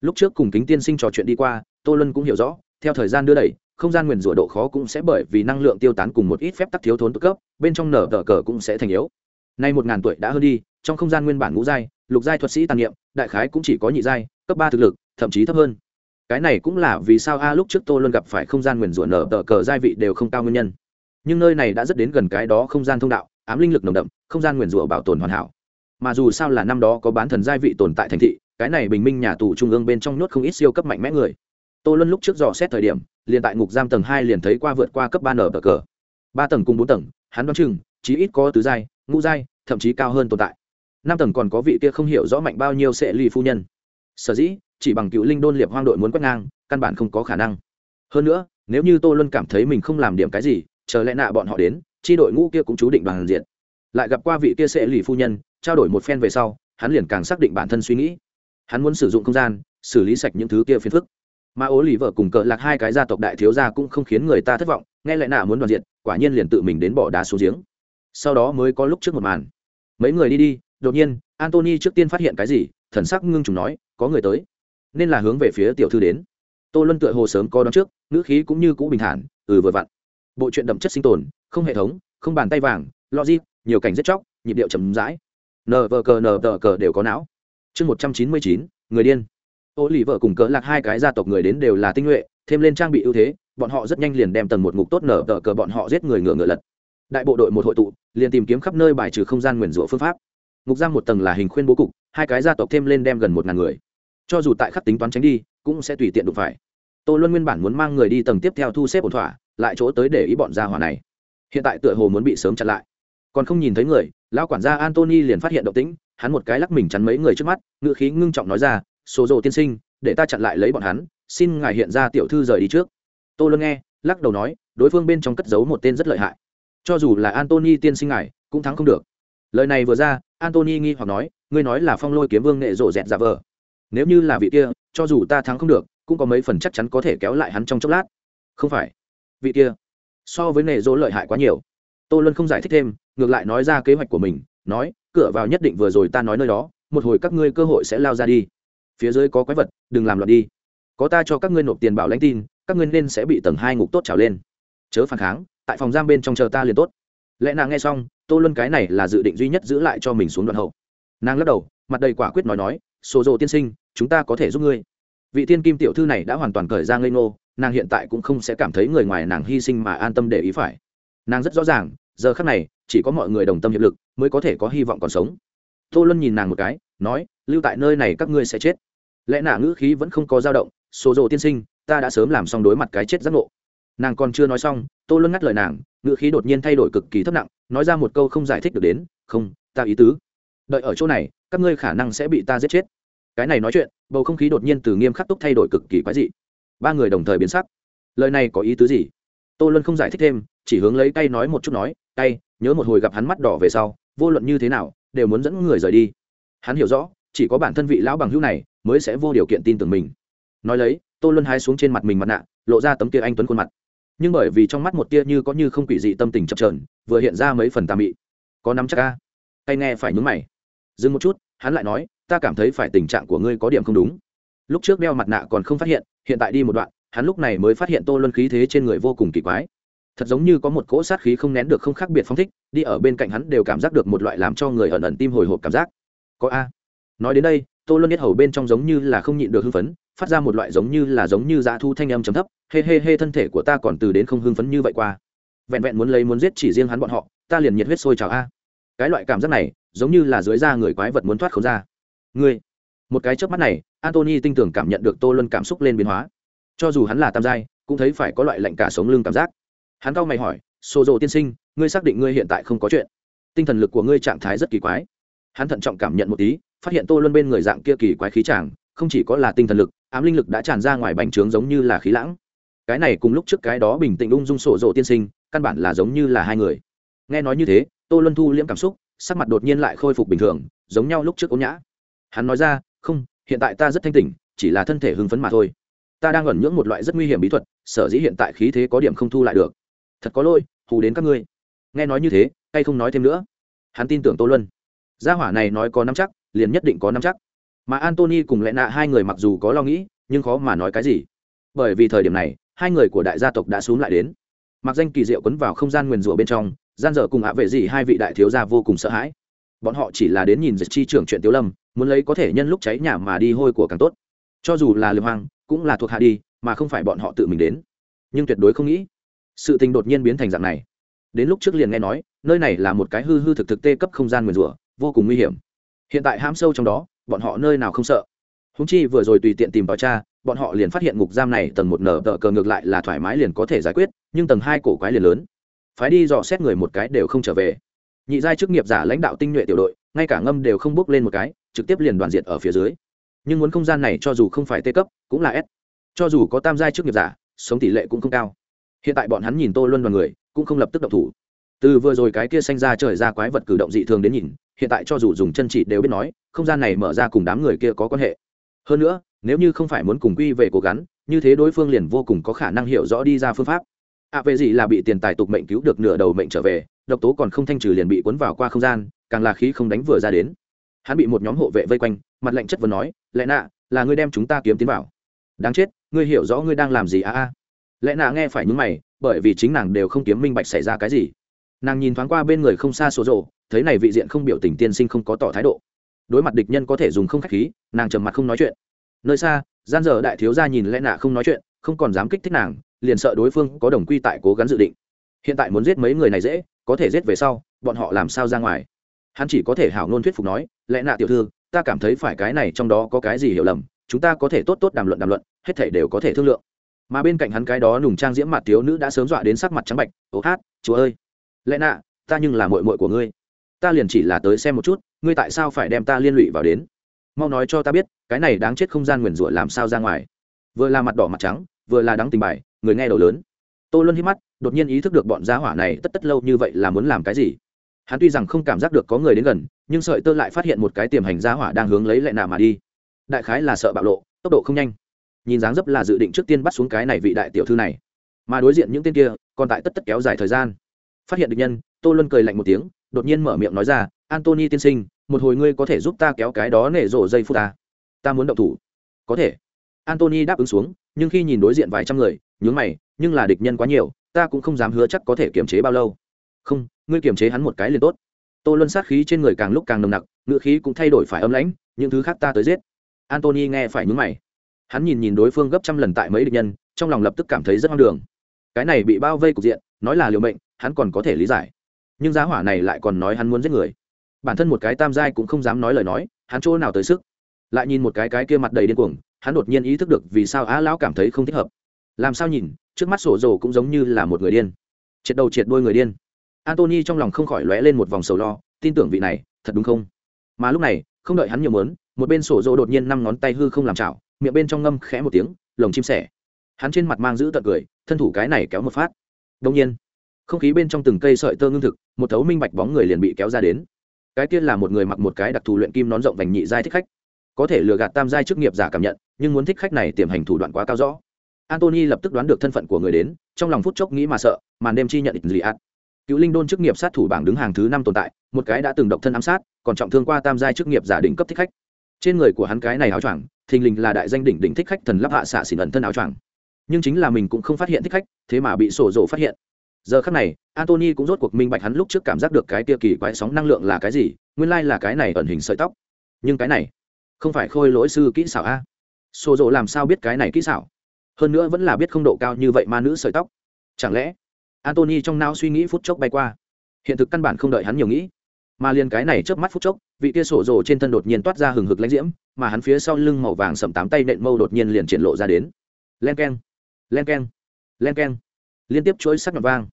Lúc trước cùng kính tiên sinh trò chuyện đi qua, tô lân cũng hiểu rõ, theo thời gian đưa đẩy, không gian nguyền rủa độ khó cũng sẽ bởi vì năng lượng tiêu tán cùng một ít phép tắc thiếu thốn tức cấp, bên trong nở tờ cờ cũng sẽ thành yếu. Nay một ngàn tuổi đã hơn đi, trong không gian nguyên bản ngũ giai, lục giai thuật sĩ tàn niệm, đại khái cũng chỉ có nhị giai, cấp ba thực lực, thậm chí thấp hơn cái này cũng là vì sao a lúc trước tô luôn gặp phải không gian nguyền rủa nở tờ cờ giai vị đều không cao nguyên nhân. Nhưng nơi này đã rất đến gần cái đó không gian thông đạo, ám linh lực nồng đậm, không gian nguyền rủa bảo tồn hoàn hảo. Mà dù sao là năm đó có bán thần giai vị tồn tại thành thị, cái này bình minh nhà tù trung ương bên trong nhốt không ít siêu cấp mạnh mẽ người. Tô luôn lúc trước dò xét thời điểm, liền tại ngục giam tầng hai liền thấy qua vượt qua cấp ba nở tờ cờ. Ba tầng cùng bốn tầng, hắn đoán chừng, chí ít có tứ giai, ngũ giai, thậm chí cao hơn tồn tại. Năm tầng còn có vị kia không hiểu rõ mạnh bao nhiêu sẽ ly phu nhân. Sở dĩ chỉ bằng cựu linh đôn liệp hoang đội muốn quét ngang, căn bản không có khả năng. Hơn nữa, nếu như tô luân cảm thấy mình không làm điểm cái gì, chờ lẽ nạ bọn họ đến, chi đội ngũ kia cũng chú định bằng diện. Lại gặp qua vị kia sẽ lì phu nhân, trao đổi một phen về sau, hắn liền càng xác định bản thân suy nghĩ. Hắn muốn sử dụng không gian, xử lý sạch những thứ kia phiền phức. Mà ố lì vợ cùng cờ lạc hai cái gia tộc đại thiếu gia cũng không khiến người ta thất vọng, nghe lại nạ muốn đoàn diện, quả nhiên liền tự mình đến bỏ đá xuống giếng. Sau đó mới có lúc trước một màn. Mấy người đi đi, đột nhiên antony trước tiên phát hiện cái gì, thần sắc ngưng trùng nói, có người tới nên là hướng về phía tiểu thư đến. Tô luân tựa hồ sớm có đón trước, ngữ khí cũng như cũ bình thản ừ vừa vặn. Bộ chuyện đậm chất sinh tồn, không hệ thống, không bàn tay vàng, logic, nhiều cảnh rất chóc, nhịp điệu chậm rãi. nờ vờ cờ nờ tờ cờ đều có não. Chương một trăm chín mươi chín, người điên. Ô lì vợ cùng cỡ lạc hai cái gia tộc người đến đều là tinh nhuệ, thêm lên trang bị ưu thế, bọn họ rất nhanh liền đem tầng một ngục tốt nở tờ cờ bọn họ giết người ngựa ngựa lật. Đại bộ đội một hội tụ, liền tìm kiếm khắp nơi bài trừ không gian nguyền rủa phương pháp. Ngục giam một tầng là hình khuyên bố cục, hai cái gia tộc thêm lên đem gần một ngàn người cho dù tại khắc tính toán tránh đi, cũng sẽ tùy tiện đụng phải. Tô luân nguyên bản muốn mang người đi tầng tiếp theo thu xếp ổn thỏa, lại chỗ tới để ý bọn gia hỏa này. Hiện tại tựa hồ muốn bị sớm chặn lại. Còn không nhìn thấy người, lão quản gia antony liền phát hiện động tĩnh, hắn một cái lắc mình chắn mấy người trước mắt ngựa khí ngưng trọng nói ra số rồ tiên sinh, để ta chặn lại lấy bọn hắn, xin ngài hiện ra tiểu thư rời đi trước. Tô luân nghe, lắc đầu nói, đối phương bên trong cất giấu một tên rất lợi hại. Cho dù là antony tiên sinh ngài, cũng thắng không được. Lời này vừa ra antony nghi hoặc nói, ngươi nói là phong lôi kiếm vương nghệ rộ dẹt giả vờ nếu như là vị kia, cho dù ta thắng không được, cũng có mấy phần chắc chắn có thể kéo lại hắn trong chốc lát. Không phải. Vị kia, so với nệ dỗ lợi hại quá nhiều. Tô luân không giải thích thêm, ngược lại nói ra kế hoạch của mình, nói, cửa vào nhất định vừa rồi ta nói nơi đó, một hồi các ngươi cơ hội sẽ lao ra đi. Phía dưới có quái vật, đừng làm loạn đi. Có ta cho các ngươi nộp tiền bảo lãnh tin, các ngươi nên sẽ bị tầng hai ngục tốt trào lên. Chớ phản kháng, tại phòng giam bên trong chờ ta liền tốt. Lẽ nàng nghe xong, tô luân cái này là dự định duy nhất giữ lại cho mình xuống đoạn hậu. Nàng lắc đầu, mặt đầy quả quyết nói nói sổ dồ tiên sinh chúng ta có thể giúp ngươi. Vị thiên kim tiểu thư này đã hoàn toàn cởi ra ngây ngô, nàng hiện tại cũng không sẽ cảm thấy người ngoài nàng hy sinh mà an tâm để ý phải. Nàng rất rõ ràng, giờ khắc này, chỉ có mọi người đồng tâm hiệp lực mới có thể có hy vọng còn sống. Tô luân nhìn nàng một cái, nói, lưu tại nơi này các ngươi sẽ chết. Lẽ nạ ngữ khí vẫn không có dao động số rộ tiên sinh, ta đã sớm làm xong đối mặt cái chết giác ngộ. Nàng còn chưa nói xong, tô luân ngắt lời nàng, ngữ khí đột nhiên thay đổi cực kỳ thấp nặng, nói ra một câu không giải thích được đến, không, ta ý tứ. Đợi ở chỗ này, các ngươi khả năng sẽ bị ta giết chết cái này nói chuyện, bầu không khí đột nhiên từ nghiêm khắc túc thay đổi cực kỳ quái dị. Ba người đồng thời biến sắc. Lời này có ý tứ gì? Tô luân không giải thích thêm, chỉ hướng lấy tay nói một chút nói, tay, nhớ một hồi gặp hắn mắt đỏ về sau, vô luận như thế nào, đều muốn dẫn người rời đi. Hắn hiểu rõ, chỉ có bản thân vị lão bằng hữu này mới sẽ vô điều kiện tin tưởng mình. Nói lấy, tô luân hai xuống trên mặt mình mặt nạ, lộ ra tấm kia anh tuấn khuôn mặt. Nhưng bởi vì trong mắt một tia như có như không quỷ dị tâm tình chập trờn vừa hiện ra mấy phần tà mị. Có nắm chắc ca tay nghe phải nhúng mày. Dừng một chút, hắn lại nói ta cảm thấy phải tình trạng của ngươi có điểm không đúng. Lúc trước đeo mặt nạ còn không phát hiện hiện tại đi một đoạn, hắn lúc này mới phát hiện tô luân khí thế trên người vô cùng kỳ quái. Thật giống như có một cỗ sát khí không nén được không khác biệt phong thích, đi ở bên cạnh hắn đều cảm giác được một loại làm cho người ẩn ẩn tim hồi hộp cảm giác. Có a. Nói đến đây, tô luân biết hầu bên trong giống như là không nhịn được hưng phấn, phát ra một loại giống như là giống như dã thu thanh âm chấm thấp, hê hê hê, thân thể của ta còn từ đến không hưng phấn như vậy qua. Vẹn vẹn muốn lấy muốn giết chỉ riêng hắn bọn họ, ta liền nhiệt huyết sôi trào a. Cái loại cảm giác này, giống như là dưới da người quái vật muốn thoát khốn ra ngươi. Một cái chớp mắt này antony tinh tưởng cảm nhận được tô luân cảm xúc lên biến hóa. Cho dù hắn là tam giai, cũng thấy phải có loại lạnh cả sống lưng cảm giác. Hắn cau mày hỏi xô rộ tiên sinh, ngươi xác định ngươi hiện tại không có chuyện? Tinh thần lực của ngươi trạng thái rất kỳ quái. Hắn thận trọng cảm nhận một tí, phát hiện tô luân bên người dạng kia kỳ quái khí tràng không chỉ có là tinh thần lực, ám linh lực đã tràn ra ngoài bành trướng giống như là khí lãng. Cái này cùng lúc trước cái đó bình tĩnh ung dung sổ rộ tiên sinh, căn bản là giống như là hai người. Nghe nói như thế, tô luân thu liễm cảm xúc, sắc mặt đột nhiên lại khôi phục bình thường, giống nhau lúc trước ôn nhã hắn nói ra, không, hiện tại ta rất thanh tỉnh, chỉ là thân thể hưng phấn mà thôi. Ta đang ẩn nhưỡng một loại rất nguy hiểm bí thuật, sở dĩ hiện tại khí thế có điểm không thu lại được. Thật có lỗi, hù đến các ngươi. Nghe nói như thế hay không nói thêm nữa. Hắn tin tưởng tô luân. Gia hỏa này nói có năm chắc, liền nhất định có năm chắc. Mà antony cùng lẽ nạ hai người mặc dù có lo nghĩ, nhưng khó mà nói cái gì. Bởi vì thời điểm này, hai người của đại gia tộc đã xuống lại đến. Mặc danh kỳ diệu quấn vào không gian nguyền rủa bên trong, gian dở cùng ạ vệ gì hai vị đại thiếu gia vô cùng sợ hãi. Bọn họ chỉ là đến nhìn dịch chi trưởng chuyện tiếu lâm muốn lấy có thể nhân lúc cháy nhà mà đi hôi của càng tốt. Cho dù là liều hoang, cũng là thuộc hạ đi, mà không phải bọn họ tự mình đến. Nhưng tuyệt đối không nghĩ, sự tình đột nhiên biến thành dạng này. Đến lúc trước liền nghe nói, nơi này là một cái hư hư thực thực tê cấp không gian nguyền rủa, vô cùng nguy hiểm. Hiện tại hãm sâu trong đó, bọn họ nơi nào không sợ. Húng chi vừa rồi tùy tiện tìm vào cha bọn họ liền phát hiện ngục giam này tầng một nở tờ cờ ngược lại là thoải mái liền có thể giải quyết, nhưng tầng hai cổ quái liền lớn. Phái đi dò xét người một cái đều không trở về. Nhị giai chức nghiệp giả lãnh đạo tinh nhuệ tiểu đội, ngay cả ngâm đều không bước lên một cái trực tiếp liền đoàn diệt ở phía dưới. Nhưng muốn không gian này cho dù không phải tê cấp cũng là s. Cho dù có tam giai chức nghiệp giả sống tỷ lệ cũng không cao. Hiện tại bọn hắn nhìn tô luân đoàn người cũng không lập tức động thủ. Từ vừa rồi cái kia xanh ra trời ra quái vật cử động dị thường đến nhìn hiện tại cho dù dùng chân chỉ đều biết nói không gian này mở ra cùng đám người kia có quan hệ. Hơn nữa nếu như không phải muốn cùng quy về cố gắng như thế đối phương liền vô cùng có khả năng hiểu rõ đi ra phương pháp. Ạ à, về gì là bị tiền tài tục mệnh cứu được nửa đầu mệnh trở về độc tố còn không thanh trừ liền bị cuốn vào qua không gian càng là khí không đánh vừa ra đến hắn bị một nhóm hộ vệ vây quanh, mặt lệnh chất vấn nói lẽ nạ, là ngươi đem chúng ta kiếm tiến vào. Đáng chết, ngươi hiểu rõ ngươi đang làm gì a a lẽ nạ nghe phải nhúng mày, bởi vì chính nàng đều không kiếm minh bạch xảy ra cái gì. Nàng nhìn thoáng qua bên người không xa số rộ thấy này vị diện không biểu tình tiên sinh không có tỏ thái độ. Đối mặt địch nhân có thể dùng không khách khí, nàng trầm mặt không nói chuyện. Nơi xa, gian dở đại thiếu gia nhìn lẽ nạ không nói chuyện, không còn dám kích thích nàng, liền sợ đối phương có đồng quy tại cố gắng dự định. Hiện tại muốn giết mấy người này dễ, có thể giết về sau, bọn họ làm sao ra ngoài? Hắn chỉ có thể hảo ngôn thuyết phục nói lẽ nạ tiểu thư, ta cảm thấy phải cái này trong đó có cái gì hiểu lầm, chúng ta có thể tốt tốt đàm luận đàm luận, hết thể đều có thể thương lượng. Mà bên cạnh hắn cái đó nùng trang diễm mặt thiếu nữ đã sớm dọa đến sắc mặt trắng bạch ố hát, chúa ơi, lẽ nạ, ta nhưng là mội mội của ngươi. Ta liền chỉ là tới xem một chút, ngươi tại sao phải đem ta liên lụy vào đến? Mau nói cho ta biết, cái này đáng chết không gian nguyền rủa làm sao ra ngoài. Vừa là mặt đỏ mặt trắng, vừa là đáng tình bài, người nghe đầu lớn. Tô luân hít mắt, đột nhiên ý thức được bọn giá hỏa này tất tất lâu như vậy là muốn làm cái gì? Hắn tuy rằng không cảm giác được có người đến gần, nhưng sợi tơ lại phát hiện một cái tiềm hành giá hỏa đang hướng lấy lệ nạ mà đi. Đại khái là sợ bạo lộ, tốc độ không nhanh. Nhìn dáng dấp là dự định trước tiên bắt xuống cái này vị đại tiểu thư này. Mà đối diện những tên kia, còn tại tất tất kéo dài thời gian. Phát hiện được nhân, tô luân cười lạnh một tiếng, đột nhiên mở miệng nói ra, antony tiên sinh, một hồi ngươi có thể giúp ta kéo cái đó nể rộ dây phút ta? Ta muốn động thủ. Có thể. Antony đáp ứng xuống, nhưng khi nhìn đối diện vài trăm người, nhướng mày, nhưng là địch nhân quá nhiều, ta cũng không dám hứa chắc có thể kiềm chế bao lâu. Không ngươi kiềm chế hắn một cái liền tốt. Tô luân sát khí trên người càng lúc càng nồng nặc ngựa khí cũng thay đổi phải âm lãnh, những thứ khác ta tới giết. Antony nghe phải nhúng mày. Hắn nhìn nhìn đối phương gấp trăm lần tại mấy địch nhân, trong lòng lập tức cảm thấy rất hoang đường. Cái này bị bao vây cục diện, nói là liều mệnh, hắn còn có thể lý giải. Nhưng giá hỏa này lại còn nói hắn muốn giết người. Bản thân một cái tam giai cũng không dám nói lời nói, hắn chỗ nào tới sức? Lại nhìn một cái cái kia mặt đầy điên cuồng, hắn đột nhiên ý thức được vì sao á lão cảm thấy không thích hợp. Làm sao nhìn, trước mắt sổ rồ cũng giống như là một người điên. Triệt đầu triệt đôi người điên antony trong lòng không khỏi lóe lên một vòng sầu lo, tin tưởng vị này, thật đúng không? Mà lúc này, không đợi hắn nhiều mớn một bên sổ dồ đột nhiên năm ngón tay hư không làm chảo, miệng bên trong ngâm khẽ một tiếng, lồng chim sẻ. Hắn trên mặt mang giữ tận cười, thân thủ cái này kéo một phát. Đông nhiên, không khí bên trong từng cây sợi tơ ngưng thực, một thấu minh bạch bóng người liền bị kéo ra đến. Cái tiên là một người mặc một cái đặc thù luyện kim nón rộng vành nhị giai thích khách. Có thể lừa gạt tam giai chức nghiệp giả cảm nhận, nhưng muốn thích khách này tiềm hành thủ đoạn quá cao rõ. Antony lập tức đoán được thân phận của người đến, trong lòng phút chốc nghĩ mà sợ, màn đêm chi nhận ít gì ạt cựu linh đôn chức nghiệp sát thủ bảng đứng hàng thứ năm tồn tại, một cái đã từng độc thân ám sát, còn trọng thương qua tam giai chức nghiệp giả định cấp thích khách. Trên người của hắn cái này áo choàng, thình lình là đại danh đỉnh đỉnh thích khách thần lắp hạ xạ xỉn ẩn thân áo choàng. Nhưng chính là mình cũng không phát hiện thích khách, thế mà bị sổ rộ phát hiện. Giờ khắc này antony cũng rốt cuộc minh bạch hắn lúc trước cảm giác được cái tia kỳ quái sóng năng lượng là cái gì, nguyên lai là cái này ẩn hình sợi tóc. Nhưng cái này, không phải khôi lỗi sư kỹ xảo a? Sổ rộ làm sao biết cái này kỹ xảo? Hơn nữa vẫn là biết không độ cao như vậy ma nữ sợi tóc. Chẳng lẽ antony trong não suy nghĩ phút chốc bay qua. Hiện thực căn bản không đợi hắn nhiều nghĩ. Mà liền cái này chớp mắt phút chốc, vị kia sổ rồ trên thân đột nhiên toát ra hừng hực lãnh diễm, mà hắn phía sau lưng màu vàng sầm tám tay nện mâu đột nhiên liền triển lộ ra đến. Len keng len keng, len k liên tiếp chuỗi sắc nhọn vang.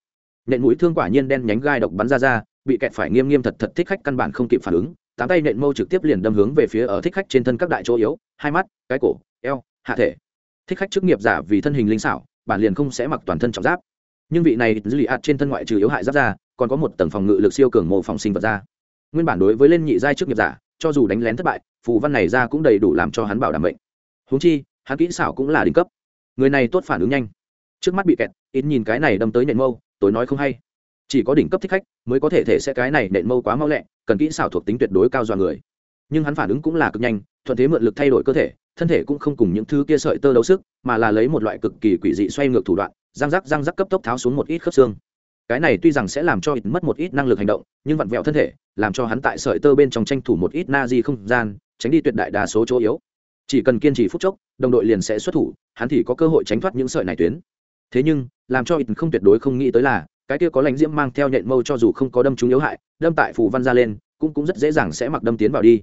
Nện mũi thương quả nhiên đen nhánh gai độc bắn ra ra, bị kẹt phải nghiêm nghiêm thật thật thích khách căn bản không kịp phản ứng. Tám tay nện mâu trực tiếp liền đâm hướng về phía ở thích khách trên thân các đại chỗ yếu, hai mắt, cái cổ, eo, hạ thể. Thích khách chức nghiệp giả vì thân hình linh xảo, bản liền không sẽ mặc toàn thân trọng giáp nhưng vị này dư lì ạt trên thân ngoại trừ yếu hại giáp ra còn có một tầng phòng ngự lực siêu cường mô phòng sinh vật ra nguyên bản đối với lên nhị giai trước nghiệp giả, cho dù đánh lén thất bại, phù văn này ra cũng đầy đủ làm cho hắn bảo đảm bệnh húng chi, hắn kỹ xảo cũng là đỉnh cấp. Người này tốt phản ứng nhanh. Trước mắt bị kẹt, ít nhìn cái này đâm tới nện mâu, tối nói không hay. Chỉ có đỉnh cấp thích khách mới có thể thể sẽ cái này nện mâu quá mau lẹ, cần kỹ xảo thuộc tính tuyệt đối cao dọa người. Nhưng hắn phản ứng cũng là cực nhanh, thuận thế mượn lực thay đổi cơ thể, thân thể cũng không cùng những thứ kia sợi tơ đấu sức, mà là lấy một loại cực kỳ quỷ dị xoay ngược thủ đoạn răng rắc răng rắc cấp tốc tháo xuống một ít khớp xương. Cái này tuy rằng sẽ làm cho ít mất một ít năng lực hành động, nhưng vặn vẹo thân thể, làm cho hắn tại sợi tơ bên trong tranh thủ một ít na di không gian, tránh đi tuyệt đại đa số chỗ yếu. Chỉ cần kiên trì phút chốc, đồng đội liền sẽ xuất thủ, hắn thì có cơ hội tránh thoát những sợi này tuyến. Thế nhưng, làm cho ít không tuyệt đối không nghĩ tới là, cái kia có lãnh diễm mang theo nhện mâu cho dù không có đâm chúng yếu hại, đâm tại phù văn ra lên, cũng cũng rất dễ dàng sẽ mặc đâm tiến vào đi.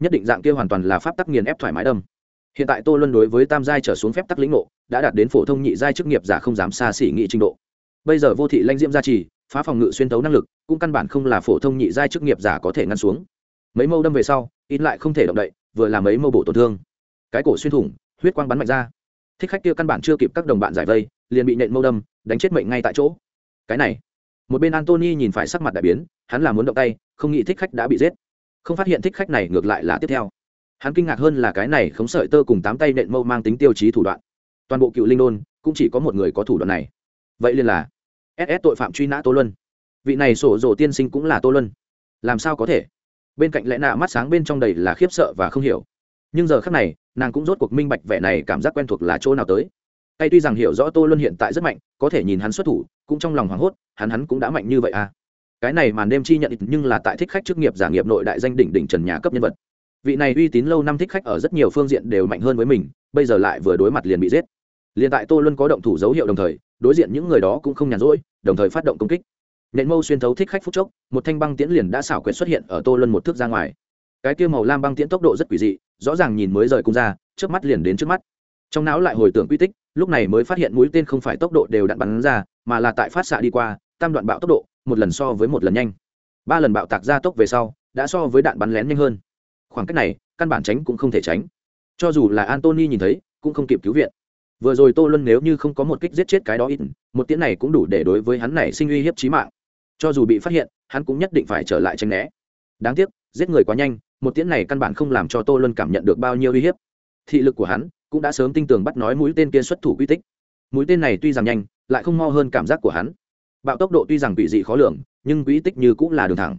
Nhất định dạng kia hoàn toàn là pháp tắc nghiền ép thoải mái đâm hiện tại tô luân đối với tam giai trở xuống phép tắc lĩnh ngộ, đã đạt đến phổ thông nhị giai chức nghiệp giả không dám xa xỉ nghị trình độ. Bây giờ vô thị lanh diễm gia trì, phá phòng ngự xuyên tấu năng lực, cũng căn bản không là phổ thông nhị giai chức nghiệp giả có thể ngăn xuống. Mấy mâu đâm về sau, ít lại không thể động đậy, vừa làm mấy mâu bổ tổn thương. Cái cổ xuyên thủng, huyết quang bắn mạnh ra. Thích khách kia căn bản chưa kịp các đồng bạn giải vây, liền bị nện mâu đâm, đánh chết mệnh ngay tại chỗ. Cái này, một bên antony nhìn phải sắc mặt đại biến, hắn là muốn động tay, không nghĩ thích khách đã bị giết. Không phát hiện thích khách này ngược lại là tiếp theo hắn kinh ngạc hơn là cái này khống sợi tơ cùng tám tay nện mâu mang tính tiêu chí thủ đoạn. Toàn bộ cựu linh đôn, cũng chỉ có một người có thủ đoạn này. Vậy liền là ss tội phạm truy nã tô luân. Vị này sổ rồ tiên sinh cũng là tô luân. Làm sao có thể? Bên cạnh lẽ nạ mắt sáng bên trong đầy là khiếp sợ và không hiểu. Nhưng giờ khác này, nàng cũng rốt cuộc minh bạch vẻ này cảm giác quen thuộc là chỗ nào tới. Hay tuy rằng hiểu rõ tô luân hiện tại rất mạnh, có thể nhìn hắn xuất thủ, cũng trong lòng hoảng hốt, hắn hắn cũng đã mạnh như vậy à. Cái này màn đêm chi nhận, nhưng là tại thích khách chức nghiệp giả nghiệp nội đại danh đỉnh đỉnh trần nhà cấp nhân vật vị này uy tín lâu năm thích khách ở rất nhiều phương diện đều mạnh hơn với mình, bây giờ lại vừa đối mặt liền bị giết. Liền tại tô luân có động thủ dấu hiệu đồng thời, đối diện những người đó cũng không nhàn rỗi, đồng thời phát động công kích. Nện mâu xuyên thấu thích khách phút chốc, một thanh băng tiễn liền đã xảo quyệt xuất hiện ở tô luân một thước ra ngoài. Cái kia màu lam băng tiễn tốc độ rất quỷ dị, rõ ràng nhìn mới rời cung ra trước mắt liền đến trước mắt. Trong não lại hồi tưởng quy tích, lúc này mới phát hiện mũi tên không phải tốc độ đều đặn bắn ra, mà là tại phát xạ đi qua, tam đoạn bạo tốc độ, một lần so với một lần nhanh. Ba lần bạo tạc ra tốc về sau, đã so với đạn bắn lén nhanh hơn khoảng cách này, căn bản tránh cũng không thể tránh. Cho dù là antony nhìn thấy, cũng không kịp cứu viện. Vừa rồi tô luân nếu như không có một kích giết chết cái đó ít, một tiếng này cũng đủ để đối với hắn này sinh uy hiếp trí mạng. Cho dù bị phát hiện, hắn cũng nhất định phải trở lại tranh né. Đáng tiếc, giết người quá nhanh, một tiếng này căn bản không làm cho tô luân cảm nhận được bao nhiêu uy hiếp. Thị lực của hắn cũng đã sớm tin tưởng bắt nói mũi tên kia xuất thủ quy tích. Mũi tên này tuy rằng nhanh, lại không mo hơn cảm giác của hắn. Bạo tốc độ tuy rằng bị dị khó lường, nhưng quỹ tích như cũng là đường thẳng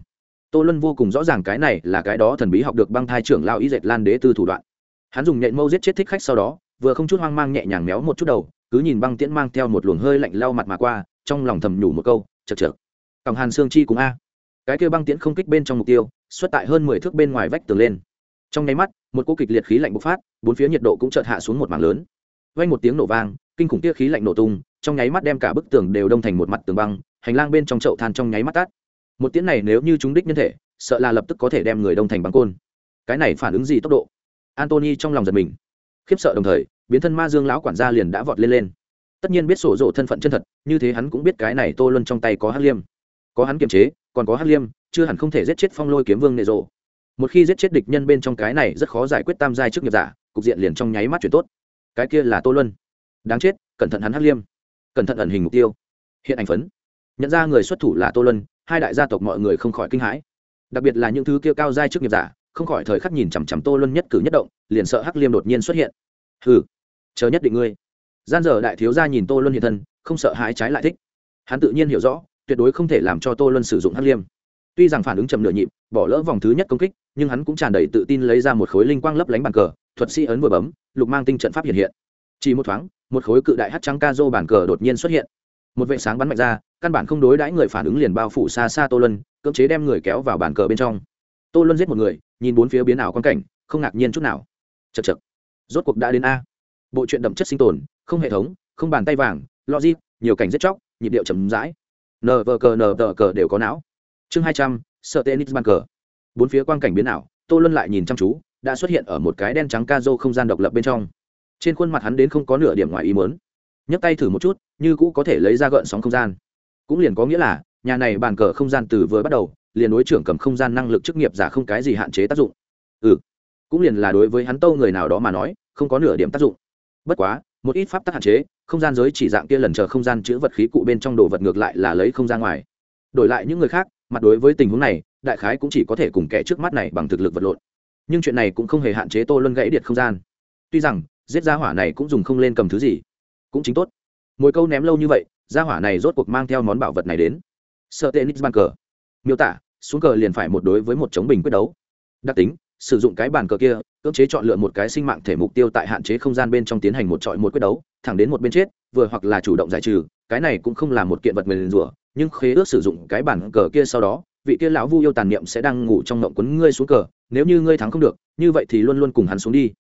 tô luân vô cùng rõ ràng cái này là cái đó thần bí học được băng thai trưởng lao ý dệt lan đế tư thủ đoạn. Hắn dùng nhện mâu giết chết thích khách sau đó, vừa không chút hoang mang nhẹ nhàng méo một chút đầu, cứ nhìn băng tiễn mang theo một luồng hơi lạnh lau mặt mà qua, trong lòng thầm nhủ một câu chật chật còng hàn xương chi cũng a. Cái kêu băng tiễn không kích bên trong mục tiêu, xuất tại hơn mười thước bên ngoài vách tường lên. Trong nháy mắt, một cỗ kịch liệt khí lạnh bộc phát, bốn phía nhiệt độ cũng chợt hạ xuống một mảng lớn. Vang một tiếng nổ vang, kinh khủng tia khí lạnh nổ tung, trong nháy mắt đem cả bức tường đều đông thành một mặt tường băng, hành lang bên trong chậu than trong nháy mắt tắt một tiếng này nếu như chúng đích nhân thể, sợ là lập tức có thể đem người đông thành băng côn. Cái này phản ứng gì tốc độ? Antony trong lòng giật mình. Khiếp sợ đồng thời, biến thân ma dương lão quản gia liền đã vọt lên lên. Tất nhiên biết sổ rộ thân phận chân thật, như thế hắn cũng biết cái này tô luân trong tay có hát liêm. Có hắn kiềm chế, còn có hát liêm, chưa hẳn không thể giết chết phong lôi kiếm vương nệ rộ. Một khi giết chết địch nhân bên trong cái này rất khó giải quyết tam giai trước nghiệp giả, cục diện liền trong nháy mắt chuyển tốt. Cái kia là tô luân. Đáng chết, cẩn thận hắn hát liêm. Cẩn thận ẩn hình mục tiêu. Hiện ảnh phấn. Nhận ra người xuất thủ là tô luân hai đại gia tộc mọi người không khỏi kinh hãi. Đặc biệt là những thứ kia cao giai chức nghiệp giả, không khỏi thời khắc nhìn chằm chằm tô luân nhất cử nhất động, liền sợ hắc liêm đột nhiên xuất hiện. Hừ, chờ nhất định ngươi. Gian giờ đại thiếu gia nhìn tô luân hiện thân, không sợ hãi trái lại thích. Hắn tự nhiên hiểu rõ, tuyệt đối không thể làm cho tô luân sử dụng hắc liêm. Tuy rằng phản ứng chậm nửa nhịp, bỏ lỡ vòng thứ nhất công kích, nhưng hắn cũng tràn đầy tự tin lấy ra một khối linh quang lấp lánh bàn cờ, thuật sĩ ấn vừa bấm, lục mang tinh trận pháp hiện hiện. Chỉ một thoáng, một khối cự đại hát trắng ca dô bàn cờ đột nhiên xuất hiện một vệ sáng bắn mạnh ra, căn bản không đối đãi người phản ứng liền bao phủ xa xa tô luân, cưỡng chế đem người kéo vào bàn cờ bên trong. Tô luân giết một người, nhìn bốn phía biến ảo quan cảnh, không ngạc nhiên chút nào. Chật chật rốt cuộc đã đến a. Bộ truyện đậm chất sinh tồn, không hệ thống, không bàn tay vàng, logic, nhiều cảnh giết chóc, nhịp điệu chậm rãi. nờ vờ cờ nờ vờ cờ đều có não. Chương hai trăm sợ tennis bàn cờ. Bốn phía quang cảnh biến ảo, tô luân lại nhìn chăm chú, đã xuất hiện ở một cái đen trắng ca dô không gian độc lập bên trong. Trên khuôn mặt hắn đến không có nửa điểm ngoài ý mớn nhấc tay thử một chút, như cũ có thể lấy ra gợn sóng không gian. Cũng liền có nghĩa là, nhà này bàn cờ không gian từ vừa bắt đầu, liền đối trưởng cầm không gian năng lực chức nghiệp giả không cái gì hạn chế tác dụng. Ừ. Cũng liền là đối với hắn tâu người nào đó mà nói, không có nửa điểm tác dụng. Bất quá, một ít pháp tắc hạn chế, không gian giới chỉ dạng kia lần chờ không gian chữ vật khí cụ bên trong đồ vật ngược lại là lấy không ra ngoài. Đổi lại những người khác, mặt đối với tình huống này, đại khái cũng chỉ có thể cùng kẻ trước mắt này bằng thực lực vật lộn. Nhưng chuyện này cũng không hề hạn chế tô luân gãy điện không gian. Tuy rằng, giết ra hỏa này cũng dùng không lên cầm thứ gì cũng chính tốt. Mỗi câu ném lâu như vậy, gia hỏa này rốt cuộc mang theo món bảo vật này đến. Sợ tên nix ban cờ. Miêu tả, xuống cờ liền phải một đối với một chống bình quyết đấu. Đặc tính, sử dụng cái bàn cờ kia, cưỡng chế chọn lựa một cái sinh mạng thể mục tiêu tại hạn chế không gian bên trong tiến hành một trọi một quyết đấu, thẳng đến một bên chết, vừa hoặc là chủ động giải trừ, cái này cũng không là một kiện vật mềm rủa, nhưng khế ước sử dụng cái bàn cờ kia sau đó, vị kia lão vu yêu tàn niệm sẽ đang ngủ trong ngộng quấn ngươi xuống cờ, nếu như ngươi thắng không được, như vậy thì luôn luôn cùng hắn xuống đi.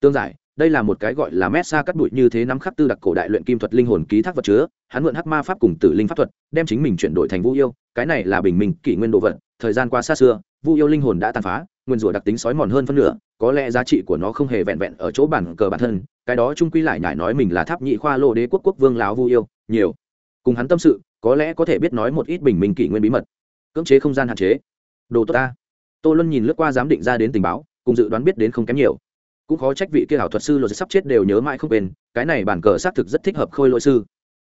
Tương giải đây là một cái gọi là mét xa cắt bụi như thế nắm khắc tư đặc cổ đại luyện kim thuật linh hồn ký thác vật chứa, hắn mượn hắc ma pháp cùng tử linh pháp thuật, đem chính mình chuyển đổi thành vu yêu. Cái này là bình minh, kỷ nguyên đồ vật, thời gian qua xa xưa, vu yêu linh hồn đã tàn phá, nguyên rủa đặc tính sói mòn hơn phân nửa, có lẽ giá trị của nó không hề vẹn vẹn ở chỗ bản cờ bản thân, cái đó trung quy lại nhải nói mình là tháp nhị khoa lô đế quốc quốc vương láo vu yêu, nhiều. Cùng hắn tâm sự, có lẽ có thể biết nói một ít bình minh, kỷ nguyên bí mật. Cưỡng chế không gian hạn chế. Đồ tốt ta. Tô luân nhìn lướt qua giám định ra đến tình báo, cùng dự đoán biết đến không kém nhiều cũng khó trách vị kia ảo thuật sư lột sắp chết đều nhớ mãi không quên, cái này bản cờ xác thực rất thích hợp khôi lỗi sư.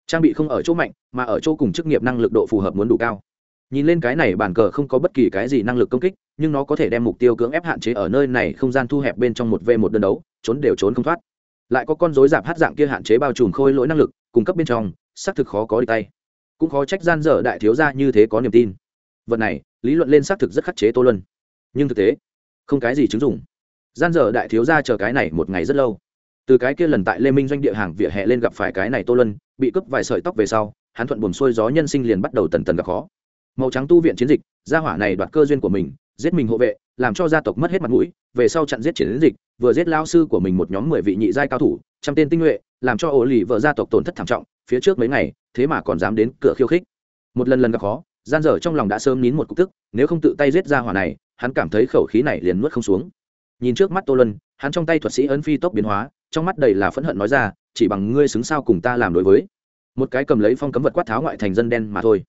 Trang bị không ở chỗ mạnh, mà ở chỗ cùng chức nghiệp năng lực độ phù hợp muốn đủ cao. Nhìn lên cái này bản cờ không có bất kỳ cái gì năng lực công kích, nhưng nó có thể đem mục tiêu cưỡng ép hạn chế ở nơi này không gian thu hẹp bên trong một v một đơn đấu, trốn đều trốn không thoát. Lại có con dối giảm hát dạng kia hạn chế bao trùm khôi lỗi năng lực, cung cấp bên trong, xác thực khó có đi tay. Cũng khó trách gian dở đại thiếu gia như thế có niềm tin. Vật này, lý luận lên xác thực rất khắc chế tô luân. Nhưng thực tế, không cái gì chứng dụng gian dở đại thiếu gia chờ cái này một ngày rất lâu. Từ cái kia lần tại lê minh doanh địa hàng vỉa hè lên gặp phải cái này tô lân bị cướp vài sợi tóc về sau, hắn thuận buồn xuôi gió nhân sinh liền bắt đầu tần tần gặp khó. Màu trắng tu viện chiến dịch, gia hỏa này đoạt cơ duyên của mình, giết mình hộ vệ, làm cho gia tộc mất hết mặt mũi, về sau chặn giết chiến dịch, vừa giết lao sư của mình một nhóm mười vị nhị giai cao thủ, trăm tên tinh nhuệ, làm cho ổ lì vợ gia tộc tổn thất thảm trọng, phía trước mấy ngày, thế mà còn dám đến cửa khiêu khích. Một lần lần gặp khó, gian dở trong lòng đã sớm nín một cục tức, nếu không tự tay giết gia hỏa này, hắn cảm thấy khẩu khí này liền nuốt không xuống nhìn trước mắt tô lân hắn trong tay thuật sĩ ấn phi tốc biến hóa, trong mắt đầy là phẫn hận nói ra, chỉ bằng ngươi xứng sao cùng ta làm đối với. Một cái cầm lấy phong cấm vật quát tháo ngoại thành dân đen mà thôi.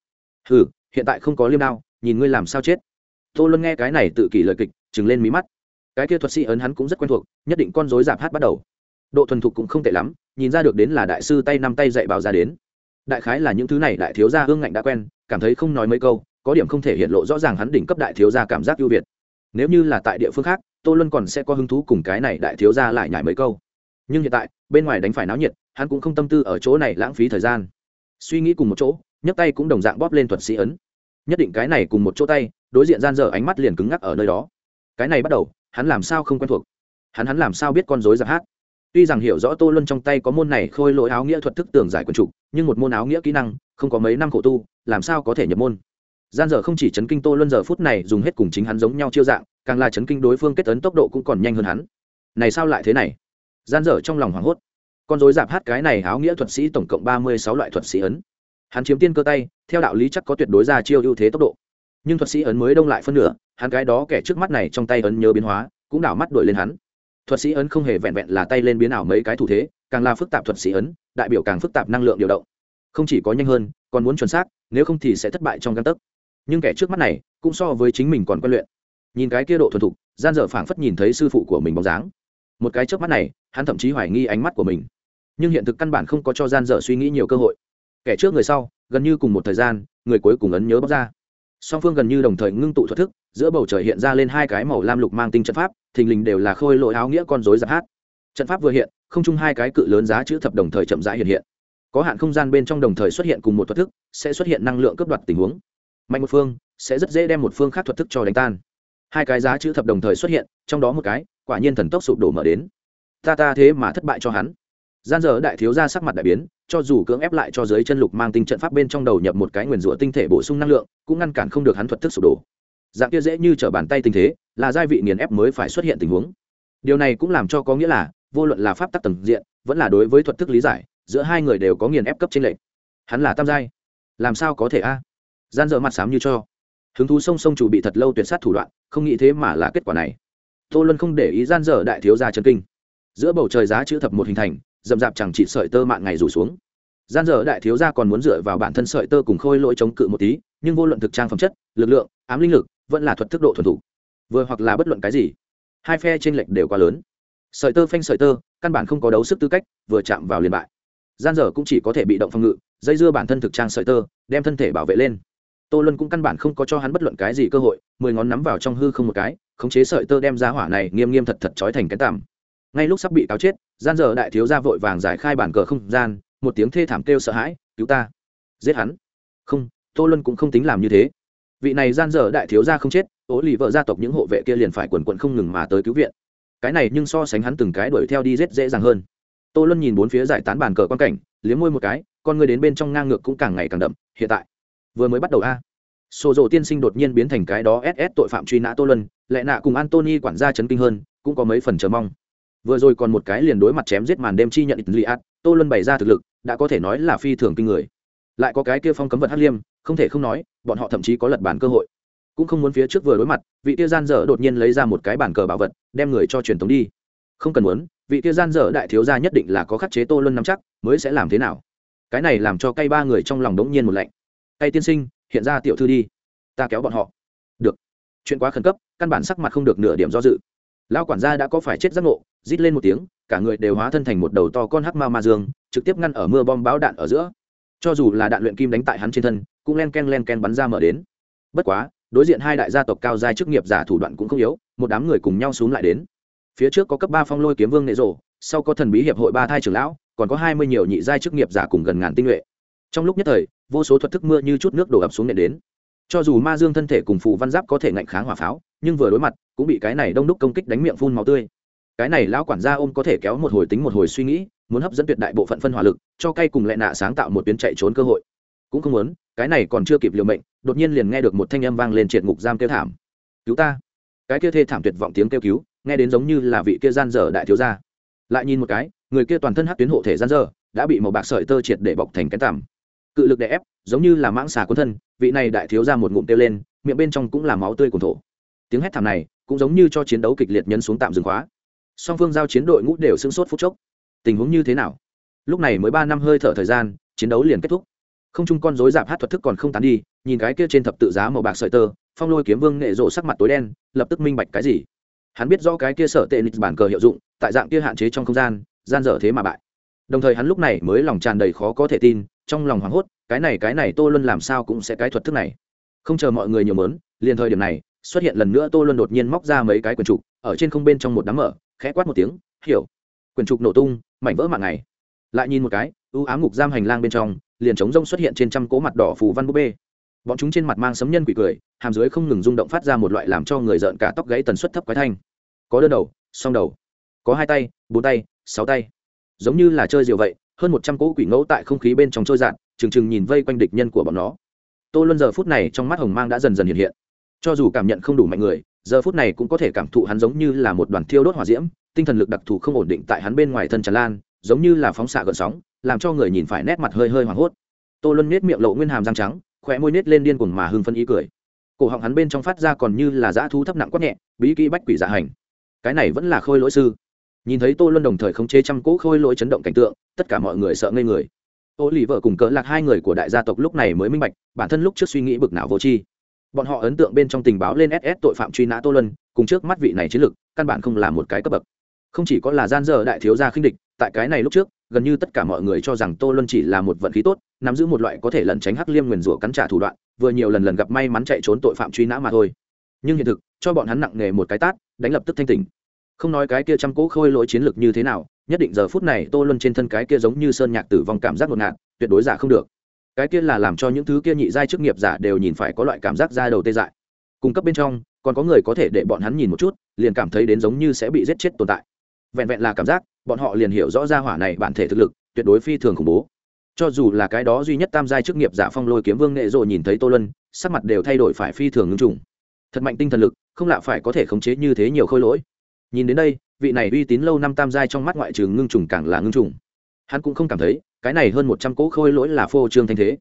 Hừ, hiện tại không có liêm đao, nhìn ngươi làm sao chết. Tô luân nghe cái này tự kỷ lời kịch chừng lên mí mắt. Cái kia thuật sĩ ấn hắn cũng rất quen thuộc, nhất định con dối giảm hát bắt đầu. Độ thuần thục cũng không tệ lắm, nhìn ra được đến là đại sư tay năm tay dạy bảo ra đến. Đại khái là những thứ này đại thiếu gia hương ngạnh đã quen, cảm thấy không nói mấy câu, có điểm không thể hiện lộ rõ ràng hắn đỉnh cấp đại thiếu gia cảm giác ưu việt. Nếu như là tại địa phương khác tô luân còn sẽ có hứng thú cùng cái này đại thiếu gia lại nhải mấy câu. Nhưng hiện tại, bên ngoài đánh phải náo nhiệt, hắn cũng không tâm tư ở chỗ này lãng phí thời gian. Suy nghĩ cùng một chỗ, nhấc tay cũng đồng dạng bóp lên thuật sĩ ấn. Nhất định cái này cùng một chỗ tay, đối diện gian dở ánh mắt liền cứng ngắc ở nơi đó. Cái này bắt đầu, hắn làm sao không quen thuộc? Hắn hắn làm sao biết con dối giặc hát? Tuy rằng hiểu rõ tô luân trong tay có môn này khôi lỗi áo nghĩa thuật thức tường giải quần trục, nhưng một môn áo nghĩa kỹ năng, không có mấy năm khổ tu, làm sao có thể nhập môn? Gian dở không chỉ chấn kinh tô luân giờ phút này dùng hết cùng chính hắn giống nhau chiêu dạng càng là chấn kinh đối phương kết ấn tốc độ cũng còn nhanh hơn hắn. Này sao lại thế này? Gian dở trong lòng hoảng hốt. Con dối giảm hát cái này áo nghĩa thuật sĩ tổng cộng ba mươi sáu loại thuật sĩ ấn. Hắn chiếm tiên cơ tay, theo đạo lý chắc có tuyệt đối ra chiêu ưu thế tốc độ. Nhưng thuật sĩ ấn mới đông lại phân nửa, hắn cái đó kẻ trước mắt này trong tay ấn nhớ biến hóa, cũng đảo mắt đổi lên hắn. Thuật sĩ ấn không hề vẹn vẹn là tay lên biến ảo mấy cái thủ thế, càng là phức tạp thuật sĩ ấn, đại biểu càng phức tạp năng lượng điều động. Không chỉ có nhanh hơn, còn muốn chuẩn xác, nếu không thì sẽ thất bại trong căn tấc. Nhưng kẻ trước mắt này, cũng so với chính mình còn quen luyện nhìn cái kia độ thuần thục, gian dở phảng phất nhìn thấy sư phụ của mình bóng dáng. Một cái trước mắt này, hắn thậm chí hoài nghi ánh mắt của mình. Nhưng hiện thực căn bản không có cho gian dở suy nghĩ nhiều cơ hội. Kẻ trước người sau, gần như cùng một thời gian, người cuối cùng ấn nhớ bóc ra. Song phương gần như đồng thời ngưng tụ thuật thức, giữa bầu trời hiện ra lên hai cái màu lam lục mang tinh trận pháp, thình lình đều là khôi lội áo nghĩa con dối giáp hát. Trận pháp vừa hiện, không chung hai cái cự lớn giá chữ thập đồng thời chậm rãi hiện hiện. Có hạn không gian bên trong đồng thời xuất hiện cùng một thuật thức, sẽ xuất hiện năng lượng cướp đoạt tình huống. Mạnh một phương, sẽ rất dễ đem một phương khác thuật thức cho đánh tan hai cái giá chữ thập đồng thời xuất hiện, trong đó một cái, quả nhiên thần tốc sụp đổ mở đến. Ta ta thế mà thất bại cho hắn. Gian dở đại thiếu ra sắc mặt đại biến, cho dù cưỡng ép lại cho giới chân lục mang tinh trận pháp bên trong đầu nhập một cái nguyền rủa tinh thể bổ sung năng lượng, cũng ngăn cản không được hắn thuật thức sụp đổ. Dạng kia dễ như t r ở bàn tay tình thế, là giai vị nghiền ép mới phải xuất hiện tình huống. Điều này cũng làm cho có nghĩa là, vô luận là pháp tắc tầng diện, vẫn là đối với thuật thức lý giải, giữa hai người đều có nghiền ép cấp trên lệnh. Hắn là tam giai. Làm sao có thể a? Gian dở mặt sám như cho hứng thú sông sông chủ bị thật lâu tuyệt sát thủ đoạn, không nghĩ thế mà là kết quả này. Tô luân không để ý gian dở đại thiếu gia chân kinh. Giữa bầu trời giá chữ thập một hình thành dầm dạp chẳng chỉ sợi tơ mạng ngày rủ xuống. Gian dở đại thiếu gia còn muốn dựa vào bản thân sợi tơ cùng khôi lỗi chống cự một tí, nhưng vô luận thực trang phẩm chất, lực lượng, ám linh lực, vẫn là thuật thức độ thuần thủ vừa hoặc là bất luận cái gì, hai phe trên lệch đều quá lớn. Sợi tơ phanh sợi tơ, căn bản không có đấu sức tư cách, vừa chạm vào liền bại. Gian dở cũng chỉ có thể bị động phòng ngự, dây dưa bản thân thực trang sợi tơ, đem thân thể bảo vệ lên tô luân cũng căn bản không có cho hắn bất luận cái gì cơ hội, mười ngón nắm vào trong hư không một cái, khống chế sợi tơ đem ra hỏa này nghiêm nghiêm thật thật trói thành cái tằm. Ngay lúc sắp bị cáo chết, gian dở đại thiếu gia vội vàng giải khai bản cờ không gian, một tiếng thê thảm kêu sợ hãi, cứu ta! Giết hắn! Không, tô luân cũng không tính làm như thế. Vị này gian dở đại thiếu gia không chết, ố lì vợ gia tộc những hộ vệ kia liền phải quần quận không ngừng mà tới cứu viện. Cái này nhưng so sánh hắn từng cái đuổi theo đi rất dễ dàng hơn. Tô luân nhìn bốn phía giải tán bàn cờ quan cảnh, liếm môi một cái, con người đến bên trong ngang ngược cũng càng ngày càng đậm, hiện tại vừa mới bắt đầu a. Sổ dồ tiên sinh đột nhiên biến thành cái đó ss tội phạm truy nã tô lân lẽ nạ cùng antony quản gia chấn kinh hơn, cũng có mấy phần chờ mong. Vừa rồi còn một cái liền đối mặt chém giết màn đêm chi nhận lì ạt tô lân bày ra thực lực, đã có thể nói là phi thường kinh người. Lại có cái kia phong cấm vật hắc liêm, không thể không nói, bọn họ thậm chí có lật bản cơ hội. Cũng không muốn phía trước vừa đối mặt, vị kia gian dở đột nhiên lấy ra một cái bản cờ bảo vật, đem người cho truyền tống đi. Không cần muốn, vị kia gian dở đại thiếu gia nhất định là có khắc chế tô luân nắm chắc, mới sẽ làm thế nào? Cái này làm cho cây ba người trong lòng đống nhiên một lạnh cây tiên sinh, hiện ra tiểu thư đi, ta kéo bọn họ. Được. Chuyện quá khẩn cấp, căn bản sắc mặt không được nửa điểm do dự. Lão quản gia đã có phải chết giác ngộ, rít lên một tiếng, cả người đều hóa thân thành một đầu to con hắc ma ma dương, trực tiếp ngăn ở mưa bom báo đạn ở giữa. Cho dù là đạn luyện kim đánh tại hắn trên thân, cũng len ken len ken bắn ra mở đến. Bất quá, đối diện hai đại gia tộc cao giai chức nghiệp giả thủ đoạn cũng không yếu, một đám người cùng nhau xuống lại đến. Phía trước có cấp ba phong lôi kiếm vương nệ rộ, sau có thần bí hiệp hội ba thai trưởng lão, còn có hai mươi nhiều nhị giai chức nghiệp giả cùng gần ngàn tinh nhuệ trong lúc nhất thời, vô số thuật thức mưa như chút nước đổ ập xuống nện đến. Cho dù ma dương thân thể cùng phụ văn giáp có thể ngạnh kháng hỏa pháo, nhưng vừa đối mặt, cũng bị cái này đông đúc công kích đánh miệng phun màu tươi. Cái này lão quản gia ôm có thể kéo một hồi tính một hồi suy nghĩ, muốn hấp dẫn tuyệt đại bộ phận phân hỏa lực, cho cây cùng lệ nạ sáng tạo một tuyến chạy trốn cơ hội. Cũng không muốn, cái này còn chưa kịp liều mệnh, đột nhiên liền nghe được một thanh âm vang lên triệt ngục giam kêu thảm. Cứu ta! Cái kia thê thảm tuyệt vọng tiếng kêu cứu, nghe đến giống như là vị kia gian dở đại thiếu gia. Lại nhìn một cái, người kia toàn thân hát tuyến hộ thể gian dở, đã bị màu bạc sợi tơ triệt để bọc thành cái tằm cự lực đè ép, giống như là mãng xà cuốn thân, vị này đại thiếu ra một ngụm kêu lên, miệng bên trong cũng là máu tươi cùng thổ. Tiếng hét thảm này cũng giống như cho chiến đấu kịch liệt nhân xuống tạm dừng khóa. Song phương giao chiến đội ngũ đều sưng sốt phút chốc. Tình huống như thế nào? Lúc này mới ba năm hơi thở thời gian, chiến đấu liền kết thúc. Không chung con dối dạp hát thuật thức còn không tán đi, nhìn cái kia trên thập tự giá màu bạc sợi tơ, phong lôi kiếm vương nghệ rộ sắc mặt tối đen, lập tức minh bạch cái gì. Hắn biết rõ cái kia sợ tệ nịch bản cờ hiệu dụng, tại dạng kia hạn chế trong không gian gian dở thế mà bại. Đồng thời hắn lúc này mới lòng tràn đầy khó có thể tin trong lòng hoảng hốt, cái này cái này tô luân làm sao cũng sẽ cái thuật thức này. Không chờ mọi người nhiều mớn liền thời điểm này, xuất hiện lần nữa tô luân đột nhiên móc ra mấy cái quyển trục, ở trên không bên trong một đám mở, khẽ quát một tiếng, hiểu. Quyển trục nổ tung, mảnh vỡ mạng này lại nhìn một cái, ưu ám ngục giam hành lang bên trong, liền trống rông xuất hiện trên trăm cỗ mặt đỏ phù văn búp bê. Bọn chúng trên mặt mang sấm nhân quỷ cười, hàm dưới không ngừng rung động phát ra một loại làm cho người rợn cả tóc gãy tần suất thấp quái thanh. Có đơn đầu, song đầu. Có hai tay, bốn tay, sáu tay. Giống như là chơi diều vậy hơn một trăm cỗ quỷ ngẫu tại không khí bên trong trôi dạn trừng trừng nhìn vây quanh địch nhân của bọn nó. Tô luân giờ phút này trong mắt hồng mang đã dần dần hiện hiện. Cho dù cảm nhận không đủ mạnh người, giờ phút này cũng có thể cảm thụ hắn giống như là một đoàn thiêu đốt hỏa diễm, tinh thần lực đặc thù không ổn định tại hắn bên ngoài thân tràn lan, giống như là phóng xạ gợn sóng, làm cho người nhìn phải nét mặt hơi hơi hoảng hốt. Tô luân nết miệng lộ nguyên hàm răng trắng, khóe môi nết lên điên cuồng mà hưng phân ý cười. Cổ họng hắn bên trong phát ra còn như là dã thú thấp nặng quát nhẹ, bí kỹ bách quỷ dạ hành. Cái này vẫn là khôi lỗi sư nhìn thấy tô luân đồng thời khống chế trăm cỗ khôi lỗi chấn động cảnh tượng, tất cả mọi người sợ ngây người. Ô lì vợ cùng cỡ lạc hai người của đại gia tộc lúc này mới minh bạch, bản thân lúc trước suy nghĩ bực não vô tri. Bọn họ ấn tượng bên trong tình báo lên ss tội phạm truy nã tô luân, cùng trước mắt vị này chiến lược căn bản không là một cái cấp bậc. Không chỉ có là gian dở đại thiếu gia khinh địch, tại cái này lúc trước, gần như tất cả mọi người cho rằng tô luân chỉ là một vận khí tốt, nắm giữ một loại có thể lẩn tránh hắc liêm nguyền rủa cắn trả thủ đoạn, vừa nhiều lần lần gặp may mắn chạy trốn tội phạm truy nã mà thôi. Nhưng hiện thực, cho bọn hắn nặng nề một cái tát, đánh lập tức thanh tỉnh không nói cái kia trăm cỗ khôi lỗi chiến lược như thế nào, nhất định giờ phút này tô luân trên thân cái kia giống như sơn nhạc tử vong cảm giác ngột ngạt, tuyệt đối giả không được. Cái kia là làm cho những thứ kia nhị giai chức nghiệp giả đều nhìn phải có loại cảm giác ra đầu tê dại. Cung cấp bên trong, còn có người có thể để bọn hắn nhìn một chút, liền cảm thấy đến giống như sẽ bị giết chết tồn tại. Vẹn vẹn là cảm giác, bọn họ liền hiểu rõ ra hỏa này bản thể thực lực, tuyệt đối phi thường khủng bố. Cho dù là cái đó duy nhất tam giai chức nghiệp giả phong lôi kiếm vương nghệ rồi nhìn thấy tô lân sắc mặt đều thay đổi phải phi thường ngưng trùng. Thật mạnh tinh thần lực, không lạ phải có thể khống chế như thế nhiều khôi lỗi nhìn đến đây, vị này uy tín lâu năm tam giai trong mắt ngoại trừ ngưng trùng càng là ngưng trùng. Hắn cũng không cảm thấy, cái này hơn một trăm cỗ khôi lỗi là phô trương thanh thế.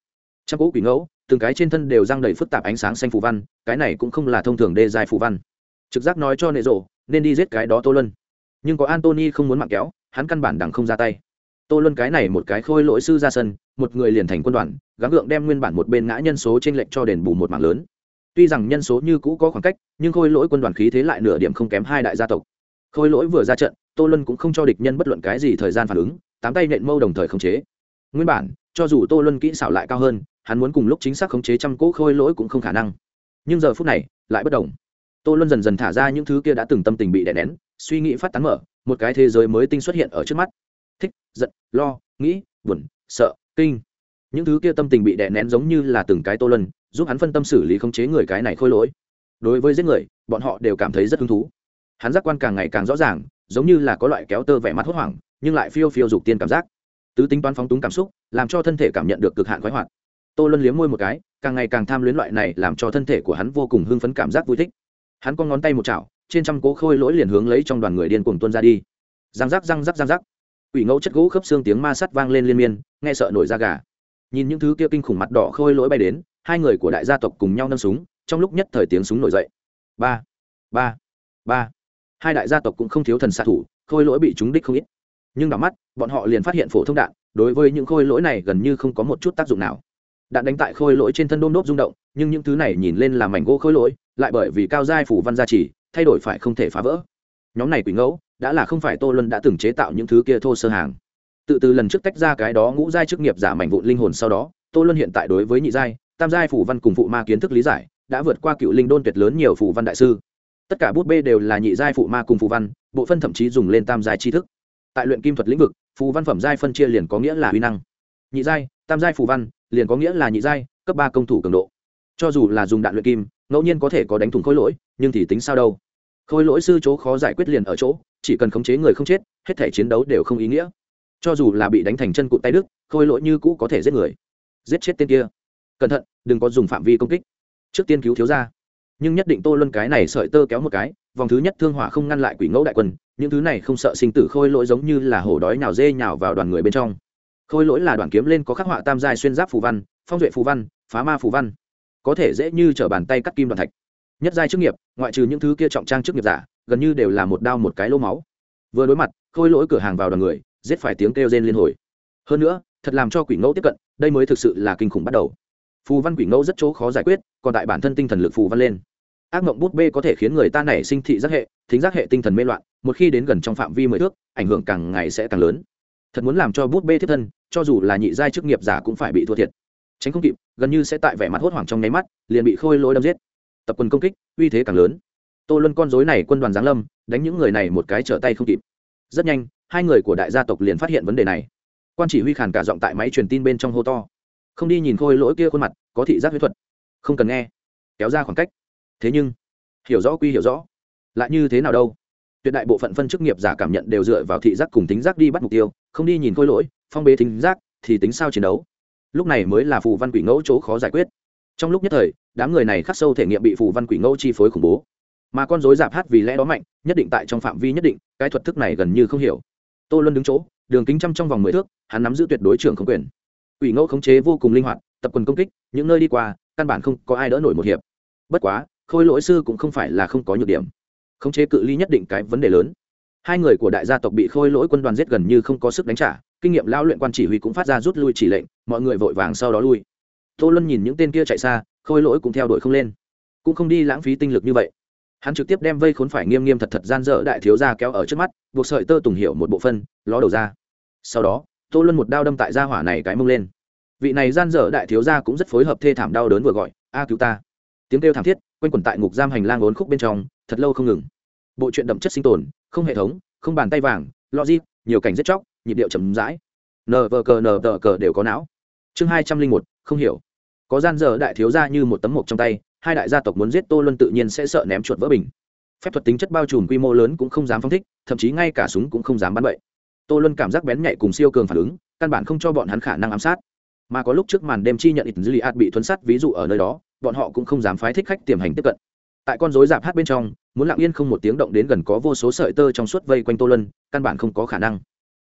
Trăm cỗ quỷ ngẫu, từng cái trên thân đều răng đầy phức tạp ánh sáng xanh phù văn, cái này cũng không là thông thường đê dài phù văn. Trực giác nói cho nệ rộ, nên đi giết cái đó tô lân nhưng có antony không muốn mạng kéo, hắn căn bản đằng không ra tay. Tô luân cái này một cái khôi lỗi sư ra sân, một người liền thành quân đoàn, gắng gượng đem nguyên bản một bên ngã nhân số t r ê n lệch cho đền bù một mạng lớn. Tuy rằng nhân số như cũ có khoảng cách, nhưng khôi lỗi quân đoàn khí thế lại nửa điểm không kém hai đại gia tộc khôi lỗi vừa ra trận, tô luân cũng không cho địch nhân bất luận cái gì thời gian phản ứng, tám tay nện mâu đồng thời khống chế. Nguyên bản, cho dù tô luân kỹ xảo lại cao hơn, hắn muốn cùng lúc chính xác khống chế trăm cỗ khôi lỗi cũng không khả năng. Nhưng giờ phút này, lại bất đồng. Tô luân dần dần thả ra những thứ kia đã từng tâm tình bị đè nén, suy nghĩ phát tán mở, một cái thế giới mới tinh xuất hiện ở trước mắt. Thích, giận, lo, nghĩ, buồn, sợ, kinh. Những thứ kia tâm tình bị đè nén giống như là từng cái tô lân giúp hắn phân tâm xử lý khống chế người cái này khôi lỗi. Đối với giết người, bọn họ đều cảm thấy rất hứng thú hắn giác quan càng ngày càng rõ ràng, giống như là có loại kéo tơ vẻ mặt hốt hoảng, nhưng lại phiêu phiêu dục tiên cảm giác. Tứ tính toán phóng túng cảm xúc, làm cho thân thể cảm nhận được cực hạn khoái hoạt. Tô luân liếm môi một cái, càng ngày càng tham luyến loại này làm cho thân thể của hắn vô cùng hưng phấn cảm giác vui thích. Hắn con ngón tay một chảo, trên trăm cố khôi lỗi liền hướng lấy trong đoàn người điên cuồng tuân ra đi. Răng rắc răng rắc răng rắc. Ủy ngẫu chất gỗ khớp xương tiếng ma sắt vang lên liên miên, nghe sợ nổi da gà. Nhìn những thứ kia kinh khủng mặt đỏ khôi lỗi bay đến, hai người của đại gia tộc cùng nhau nâng súng, trong lúc nhất thời tiếng súng nổi dậy. Ba ba ba hai đại gia tộc cũng không thiếu thần xạ thủ, khôi lỗi bị chúng đích không ít. Nhưng đỏ mắt, bọn họ liền phát hiện phổ thông đạn, đối với những khôi lỗi này gần như không có một chút tác dụng nào. Đạn đánh tại khôi lỗi trên thân đôm đốt rung động, nhưng những thứ này nhìn lên là mảnh gỗ khôi lỗi, lại bởi vì cao giai phủ văn gia trì, thay đổi phải không thể phá vỡ. Nhóm này quỷ ngẫu, đã là không phải tô luân đã từng chế tạo những thứ kia thô sơ hàng. Tự từ lần trước tách ra cái đó ngũ giai chức nghiệp giả mảnh vụn linh hồn sau đó, tô luân hiện tại đối với nhị giai, tam giai phủ văn cùng phụ ma kiến thức lý giải, đã vượt qua cựu linh đôn tuyệt lớn nhiều phủ văn đại sư tất cả bút bê đều là nhị giai phụ ma cùng phù văn, bộ phân thậm chí dùng lên tam giai tri thức. Tại luyện kim thuật lĩnh vực, phù văn phẩm giai phân chia liền có nghĩa là huy năng. Nhị giai, tam giai phù văn, liền có nghĩa là nhị giai, cấp ba công thủ cường độ. Cho dù là dùng đạn luyện kim, ngẫu nhiên có thể có đánh thủng khối lỗi, nhưng thì tính sao đâu. Khối lỗi sư chỗ khó giải quyết liền ở chỗ, chỉ cần khống chế người không chết, hết thể chiến đấu đều không ý nghĩa. Cho dù là bị đánh thành chân cụt tay đức khôi lỗi như cũ có thể giết người. Giết chết tên kia. Cẩn thận, đừng có dùng phạm vi công kích. Trước tiên cứu thiếu gia nhưng nhất định tô luân cái này sợi tơ kéo một cái, vòng thứ nhất thương hỏa không ngăn lại quỷ ngẫu đại quân, những thứ này không sợ sinh tử khôi lỗi giống như là hổ đói nhào dê nhào vào đoàn người bên trong. Khôi lỗi là đoàn kiếm lên có khắc họa tam giai xuyên giáp phù văn, phong duệ phù văn, phá ma phù văn. Có thể dễ như t r ở bàn tay cắt kim đoàn thạch. Nhất giai chức nghiệp, ngoại trừ những thứ kia trọng trang chức nghiệp giả, gần như đều là một đao một cái lô máu. Vừa đối mặt, khôi lỗi cửa hàng vào đoàn người, giết phải tiếng kêu rên liên hồi. Hơn nữa, thật làm cho quỷ ngẫu tiếp cận, đây mới thực sự là kinh khủng bắt đầu phù văn quỷ ngẫu rất chỗ khó giải quyết, còn tại bản thân tinh thần lực phù văn lên. Ác mộng bút bê có thể khiến người ta nảy sinh thị giác hệ, thính giác hệ tinh thần mê loạn, một khi đến gần trong phạm vi mười thước, ảnh hưởng càng ngày sẽ càng lớn. Thật muốn làm cho bút bê thiết thân, cho dù là nhị giai chức nghiệp giả cũng phải bị thua thiệt. Tránh không kịp, gần như sẽ tại vẻ mặt hốt hoảng trong nháy mắt, liền bị khôi lỗi đâm giết. Tập quân công kích, uy thế càng lớn. Tô luân con dối này quân đoàn giáng lâm, đánh những người này một cái trở tay không kịp. Rất nhanh, hai người của đại gia tộc liền phát hiện vấn đề này. Quan chỉ huy khàn cả giọng tại máy truyền tin bên trong hô to không đi nhìn khôi lỗi kia khuôn mặt, có thị giác huyết thuật. Không cần nghe. Kéo ra khoảng cách. Thế nhưng, hiểu rõ quy hiểu rõ. Lại như thế nào đâu? Tuyệt đại bộ phận phân chức nghiệp giả cảm nhận đều dựa vào thị giác cùng tính giác đi bắt mục tiêu, không đi nhìn khôi lỗi, phong bế tính giác thì tính sao chiến đấu. Lúc này mới là phù văn quỷ ngẫu chỗ khó giải quyết. Trong lúc nhất thời, đám người này khắc sâu thể nghiệm bị phù văn quỷ ngẫu chi phối khủng bố. Mà con dối giạp hát vì lẽ đó mạnh, nhất định tại trong phạm vi nhất định, cái thuật thức này gần như không hiểu. Tô luân đứng chỗ, đường kính trăm trong vòng mười thước, hắn nắm giữ tuyệt đối trưởng không quyền ủy ngẫu khống chế vô cùng linh hoạt, tập quần công kích, những nơi đi qua, căn bản không có ai đỡ nổi một hiệp. Bất quá, khôi lỗi sư cũng không phải là không có nhược điểm. Khống chế cự ly nhất định cái vấn đề lớn. Hai người của đại gia tộc bị khôi lỗi quân đoàn giết gần như không có sức đánh trả, kinh nghiệm lao luyện quan chỉ huy cũng phát ra rút lui chỉ lệnh, mọi người vội vàng sau đó lui. Tô luân nhìn những tên kia chạy xa, khôi lỗi cũng theo đuổi không lên. Cũng không đi lãng phí tinh lực như vậy. Hắn trực tiếp đem vây khốn phải nghiêm nghiêm thật thật gian dở đại thiếu gia kéo ở trước mắt, buộc sợi tơ tùng hiểu một bộ phân, ló đầu ra. Sau đó tô luân một đao đâm tại gia hỏa này cái mông lên. Vị này gian dở đại thiếu gia cũng rất phối hợp thê thảm đau đớn vừa gọi, a, cứu ta. Tiếng kêu thảm thiết, quanh quẩn tại ngục giam hành lang ốn khúc bên trong, thật lâu không ngừng. Bộ truyện đậm chất sinh tồn, không hệ thống, không bàn tay vàng, logic, nhiều cảnh giết chóc, nhịp điệu chậm rãi. Nờ vờ cờ nờ vờ cờ đều có não. Chương hai trăm linh một, không hiểu. Có gian dở đại thiếu gia như một tấm mộc trong tay, hai đại gia tộc muốn giết tô luân tự nhiên sẽ sợ ném chuột vỡ bình. Phép thuật tính chất bao trùm quy mô lớn cũng không dám phong thích, thậm chí ngay cả súng cũng không dám bắn bậy tô luân cảm giác bén nhạy cùng siêu cường phản ứng, căn bản không cho bọn hắn khả năng ám sát. Mà có lúc trước màn đêm chi nhận ít dư li ạt bị thuấn sát ví dụ ở nơi đó, bọn họ cũng không dám phái thích khách tiềm hành tiếp cận. Tại con rối dạp hát bên trong, muốn lặng yên không một tiếng động đến gần có vô số sợi tơ trong suốt vây quanh tô luân, căn bản không có khả năng.